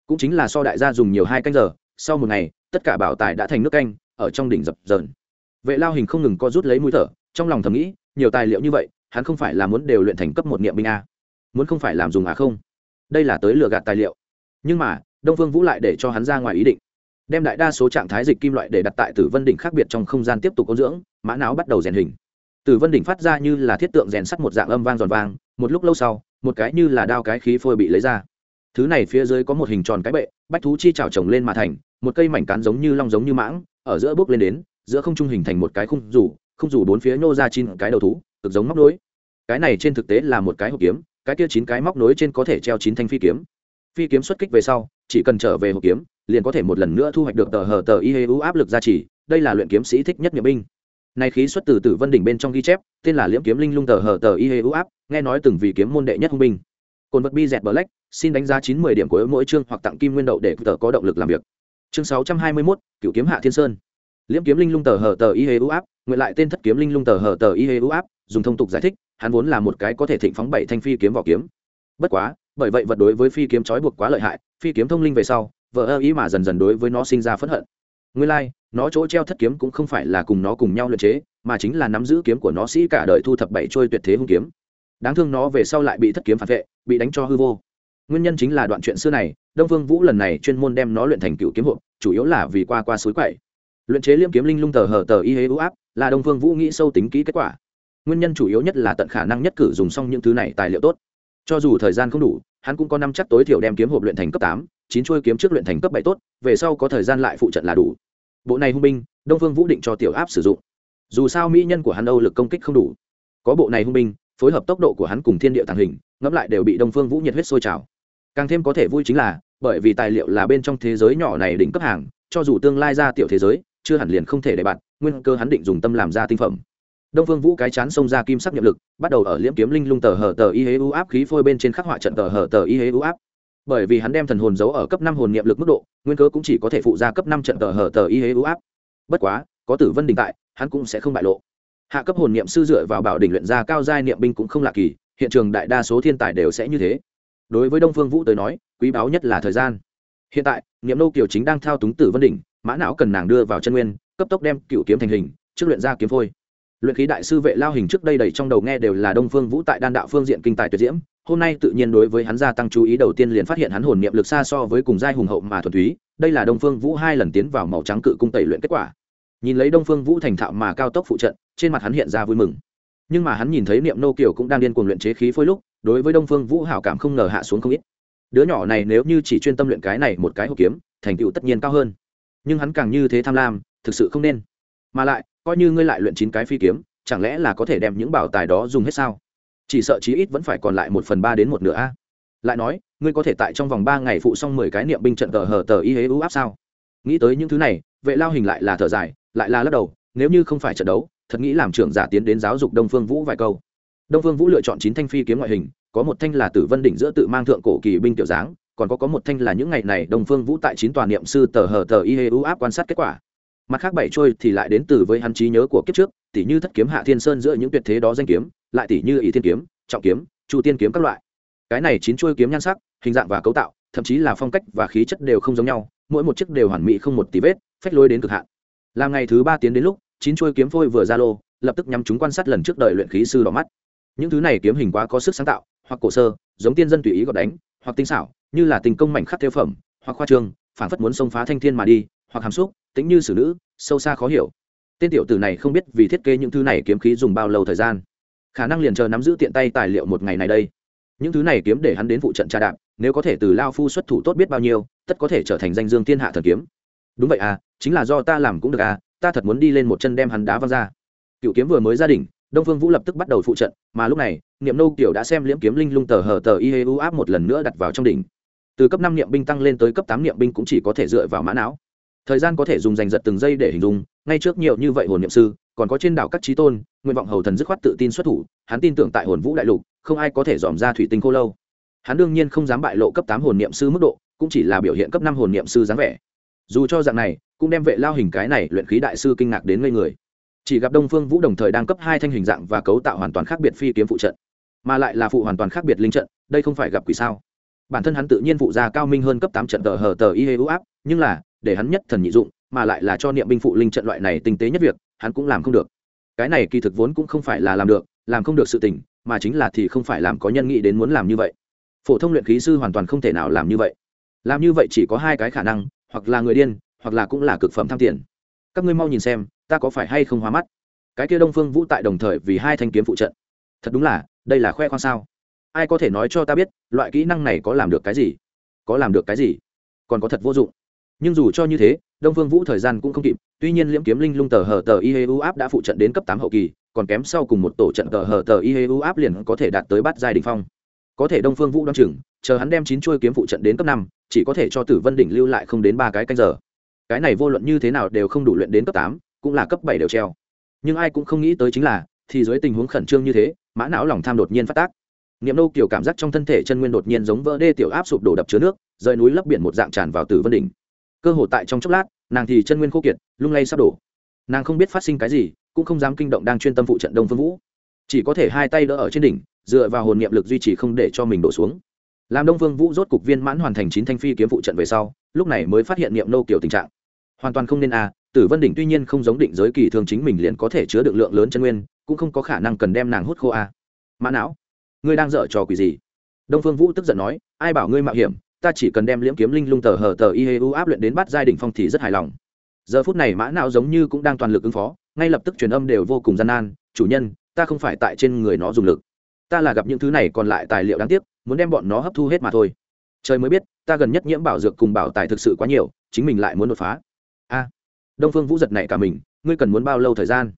cũng chính là so đại gia dùng nhiều hai canh giờ, sau một ngày, tất cả bảo tài đã thành nước canh, ở trong đỉnh dập dờn. Vệ lao hình không ngừng co rút lấy mũi thở, trong lòng thầm nghĩ, nhiều tài liệu như vậy, hắn không phải là muốn đều luyện thành cấp một niệm binh a. Muốn không phải làm dùng à không? Đây là tới lừa gạt tài liệu. Nhưng mà, đông phương vũ lại để cho hắn ra ngoài ý định. Đem đại đa số trạng thái dịch kim loại để đặt tại tử vân đỉnh khác biệt trong không gian tiếp tục ôn dưỡng, mã não bắt đầu rèn hình. Tử vân đỉnh phát ra như là thiết tượng rèn sắt một dạng âm vang giòn vang, một lúc lâu sau, một cái như là đao cái khí phôi bị lấy ra thứ này phía dưới có một hình tròn cái bệ, bách thú chi trào trồng lên mà thành, một cây mảnh cán giống như long giống như mãng, ở giữa bước lên đến, giữa không trung hình thành một cái khung rủ không rủ bốn phía nhô ra chín cái đầu thú, cực giống móc nối. Cái này trên thực tế là một cái hộp kiếm, cái kia chín cái móc nối trên có thể treo chín thanh phi kiếm. Phi kiếm xuất kích về sau, chỉ cần trở về hộp kiếm, liền có thể một lần nữa thu hoạch được tờ hờ tờ y hê u áp lực gia trì, đây là luyện kiếm sĩ thích nhất nhiệm binh. Này khí xuất từ tử vân đỉnh bên trong ghi chép, tên là liễm kiếm linh lung tờ hờ tờ y hê u áp, nghe nói từng vì kiếm môn đệ nhất hung binh. Cồn vật bi dẹt black xin đánh giá chín mươi điểm của mỗi chương hoặc tặng kim nguyên đậu để tờ có động lực làm việc. Chương sáu trăm hai mươi mốt cựu kiếm hạ thiên sơn. Liễm kiếm linh lung tờ hờ tờ y hê u áp nguyện lại tên thất kiếm linh lung tờ hờ tờ y hê u áp dùng thông tục giải thích hắn vốn là một cái có thể thịnh phóng bảy thanh phi kiếm vỏ kiếm. Bất quá bởi vậy vật đối với phi kiếm trói buộc quá lợi hại phi kiếm thông linh về sau vợ ơ ý mà dần dần đối với nó sinh ra phẫn hận. Nguyên lai、like, nó chỗ treo thất kiếm cũng không phải là cùng nó cùng nhau luyện chế mà chính là nắm giữ kiếm của nó sĩ cả đời thu thập bảy trôi tuyệt thế hung kiếm. Đáng thương nó về sau lại bị thất kiếm phản vệ bị đánh cho hư vô nguyên nhân chính là đoạn chuyện xưa này, đông vương vũ lần này chuyên môn đem nó luyện thành cựu kiếm hộp, chủ yếu là vì qua qua suối quậy. Luyện chế liêm kiếm linh lung tờ hờ tờ y hế ưu áp, là đông vương vũ nghĩ sâu tính kỹ kết quả. Nguyên nhân chủ yếu nhất là tận khả năng nhất cử dùng xong những thứ này tài liệu tốt. Cho dù thời gian không đủ, hắn cũng có năm chắc tối thiểu đem kiếm hộp luyện thành cấp tám, chín chuôi kiếm trước luyện thành cấp bảy tốt, về sau có thời gian lại phụ trận là đủ. Bộ này hung binh, đông phương vũ định cho tiểu áp sử dụng. Dù sao mỹ nhân của hắn âu lực công kích không đủ. Có bộ này hung binh, phối hợp tốc độ của hắn cùng thiên địa tàng hình, ngẫm lại đều bị đông phương vũ nhiệt huyết sôi trào càng thêm có thể vui chính là, bởi vì tài liệu là bên trong thế giới nhỏ này đỉnh cấp hàng, cho dù tương lai ra tiểu thế giới, chưa hẳn liền không thể để bạn, nguyên cơ hắn định dùng tâm làm ra tinh phẩm. Đông phương vũ cái chán xông ra kim sắc nhiệm lực, bắt đầu ở liễm kiếm linh lung tờ hở tờ y hế u áp khí phôi bên trên khắc họa trận tờ hở tờ y hế u áp. Bởi vì hắn đem thần hồn giấu ở cấp năm hồn niệm lực mức độ, nguyên cớ cũng chỉ có thể phụ ra cấp năm trận tờ hở tờ y hế u áp. Bất quá, có tử vân đình tại, hắn cũng sẽ không bại lộ. Hạ cấp hồn niệm sư dựa vào bảo đỉnh luyện ra cao giai niệm binh cũng không lạ kỳ, hiện trường đại đa số thiên tài đều sẽ như thế đối với đông phương vũ tới nói, quý báu nhất là thời gian. Hiện tại, niệm nô kiều chính đang thao túng tử vân đỉnh, mã não cần nàng đưa vào chân nguyên, cấp tốc đem cựu kiếm thành hình, trước luyện ra kiếm phôi. Luyện khí đại sư vệ lao hình trước đây đầy trong đầu nghe đều là đông phương vũ tại đan đạo phương diện kinh tài tuyệt diễm, hôm nay tự nhiên đối với hắn gia tăng chú ý đầu tiên liền phát hiện hắn hồn niệm lực xa so với cùng giai hùng hậu mà thuần túy, đây là đông phương vũ hai lần tiến vào màu trắng cự cung tẩy luyện kết quả. Nhìn lấy đông phương vũ thành thạo mà cao tốc phụ trận, trên mặt hắn hiện ra vui mừng. Nhưng mà hắn nhìn thấy niệm nô kiều cũng đang điên cuồng luyện chế khí phôi lúc đối với đông phương vũ hảo cảm không ngờ hạ xuống không ít. Đứa nhỏ này nếu như chỉ chuyên tâm luyện cái này một cái hộp kiếm, thành tựu tất nhiên cao hơn. Nhưng hắn càng như thế tham lam, thực sự không nên. Mà lại, coi như ngươi lại luyện chín cái phi kiếm, chẳng lẽ là có thể đem những bảo tài đó dùng hết sao? Chỉ sợ chí ít vẫn phải còn lại một phần ba đến một nửa a. Lại nói, ngươi có thể tại trong vòng ba ngày phụ xong mười cái niệm binh trận tờ hờ tờ y hế ưu áp sao? Nghĩ tới những thứ này, vệ lao hình lại là thở dài, lại là lắc đầu, nếu như không phải trận đấu, thật nghĩ làm trưởng giả tiến đến giáo dục đông phương vũ vài câu đông phương vũ lựa chọn chín thanh phi kiếm ngoại hình, có một thanh là tử vân đỉnh giữa tự mang thượng cổ kỳ binh tiểu dáng, còn có có một thanh là những ngày này đông phương vũ tại chín tòa niệm sư tờ hờ tờ y hê áp quan sát kết quả. Mặt khác bảy trôi thì lại đến từ với hắn trí nhớ của kiếp trước tỷ như thất kiếm hạ thiên sơn giữa những tuyệt thế đó danh kiếm, lại tỷ như ỷ thiên kiếm, trọng kiếm, chu tiên kiếm các loại. Cái này chín chuôi kiếm nhan sắc, hình dạng và cấu tạo, thậm chí là phong cách và khí chất đều không giống nhau, mỗi một chiếc đều hoàn mỹ không một tí vết, phách lối đến cực hạn. Làm ngày thứ ba tiến đến lúc, chín chuôi kiếm phôi vừa ra lô, lập tức nhắm chúng quan sát lần trước đời luyện khí sư đỏ mắt những thứ này kiếm hình quá có sức sáng tạo, hoặc cổ sơ, giống tiên dân tùy ý gọt đánh, hoặc tinh xảo, như là tình công mảnh khắc theo phẩm, hoặc khoa trương phản phất muốn xông phá thanh thiên mà đi, hoặc hàm xúc tính như xử nữ, sâu xa khó hiểu. Tên tiểu tử này không biết vì thiết kế những thứ này kiếm khí dùng bao lâu thời gian. Khả năng liền chờ nắm giữ tiện tay tài liệu một ngày này đây. Những thứ này kiếm để hắn đến phụ trận tra đạp, nếu có thể từ lao phu xuất thủ tốt biết bao nhiêu, tất có thể trở thành danh dương thiên hạ thần kiếm. Đúng vậy à chính là do ta làm cũng được à ta thật muốn đi lên một chân đem hắn đá văng ra. Cựu kiếm vừa mới gia đình đông phương vũ lập tức bắt đầu phụ trận, mà lúc này, niệm nô kiểu đã xem liễm kiếm linh lung tờ hờ tờ y u áp một lần nữa đặt vào trong đỉnh. Từ cấp năm niệm binh tăng lên tới cấp tám niệm binh cũng chỉ có thể dựa vào mã não. Thời gian có thể dùng giành giật từng giây để hình dung, ngay trước nhiều như vậy hồn niệm sư, còn có trên đảo các trí tôn, nguyện vọng hầu thần dứt khoát tự tin xuất thủ, hắn tin tưởng tại hồn vũ đại lục, không ai có thể dòm ra thủy tinh cô lâu. Hắn đương nhiên không dám bại lộ cấp tám hồn niệm sư mức độ, cũng chỉ là biểu hiện cấp năm hồn niệm sư dáng vẻ. Dù cho dạng này, cũng đem vệ lao hình cái này luyện khí đại sư kinh ngạc đến ngây người chỉ gặp đông phương vũ đồng thời đang cấp hai thanh hình dạng và cấu tạo hoàn toàn khác biệt phi kiếm phụ trận, mà lại là phụ hoàn toàn khác biệt linh trận, đây không phải gặp quỷ sao? Bản thân hắn tự nhiên phụ ra cao minh hơn cấp tám trận tờ hờ tờ y hê u áp, nhưng là, để hắn nhất thần nhị dụng, mà lại là cho niệm binh phụ linh trận loại này tinh tế nhất việc, hắn cũng làm không được. Cái này kỳ thực vốn cũng không phải là làm được, làm không được sự tình, mà chính là thì không phải làm có nhân nghĩ đến muốn làm như vậy. Phổ thông luyện khí sư hoàn toàn không thể nào làm như vậy. Làm như vậy chỉ có hai cái khả năng, hoặc là người điên, hoặc là cũng là cực phẩm tham tiền. Các ngươi mau nhìn xem ta có phải hay không hóa mắt? Cái kia đông phương vũ tại đồng thời vì hai thanh kiếm phụ trận. Thật đúng là, đây là khoe khoang sao? Ai có thể nói cho ta biết, loại kỹ năng này có làm được cái gì? Có làm được cái gì? Còn có thật vô dụng. Nhưng dù cho như thế, đông phương vũ thời gian cũng không kịp, tuy nhiên liễm kiếm linh lung tờ hờ tờ y hê u áp đã phụ trận đến cấp tám hậu kỳ, còn kém sau cùng một tổ trận tờ hờ tờ y hê u áp liền có thể đạt tới bắt giai đình phong. Có thể đông phương vũ đoan chừng, chờ hắn đem chín chuôi kiếm phụ trận đến cấp năm, chỉ có thể cho tử vân đỉnh lưu lại không đến ba cái canh giờ. Cái này vô luận như thế nào đều không đủ luyện đến cấp tám cũng là cấp bảy đều treo. Nhưng ai cũng không nghĩ tới chính là, thì dưới tình huống khẩn trương như thế, mã não lòng tham đột nhiên phát tác. Niệm nô kiểu cảm giác trong thân thể chân nguyên đột nhiên giống vỡ đê tiểu áp sụp đổ đập chứa nước, rời núi lấp biển một dạng tràn vào tử vân đỉnh. Cơ hồ tại trong chốc lát, nàng thì chân nguyên khô kiệt, lung lay sắp đổ. Nàng không biết phát sinh cái gì, cũng không dám kinh động đang chuyên tâm phụ trận đông phương vũ. Chỉ có thể hai tay đỡ ở trên đỉnh, dựa vào hồn niệm lực duy trì không để cho mình đổ xuống. Làm đông phương vũ rốt cục viên mãn hoàn thành chín thanh phi kiếm phụ trận về sau, lúc này mới phát hiện niệm nô kiểu tình trạng. Hoàn toàn không nên a tử vân đỉnh tuy nhiên không giống định giới kỳ thường chính mình liền có thể chứa được lượng lớn chân nguyên, cũng không có khả năng cần đem nàng hút khô a. Mã não, ngươi đang dở trò quỷ gì? Đông phương vũ tức giận nói, ai bảo ngươi mạo hiểm, ta chỉ cần đem liễm kiếm linh lung tờ hờ tờ y hê u áp luyện đến bắt giai đỉnh phong thì rất hài lòng. Giờ phút này mã não giống như cũng đang toàn lực ứng phó, ngay lập tức truyền âm đều vô cùng gian nan, chủ nhân, ta không phải tại trên người nó dùng lực. Ta là gặp những thứ này còn lại tài liệu đáng tiếc, muốn đem bọn nó hấp thu hết mà thôi. Trời mới biết, ta gần nhất nhiễm bảo dược cùng bảo tài thực sự quá nhiều, chính mình lại muốn đột phá. A đông phương vũ giật này cả mình ngươi cần muốn bao lâu thời gian?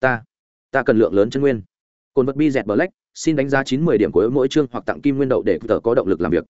Ta ta cần lượng lớn chân nguyên. Cồn vật bi dẹt bờ lách, xin đánh giá chín mươi điểm của mỗi chương hoặc tặng kim nguyên đậu để tờ có động lực làm việc.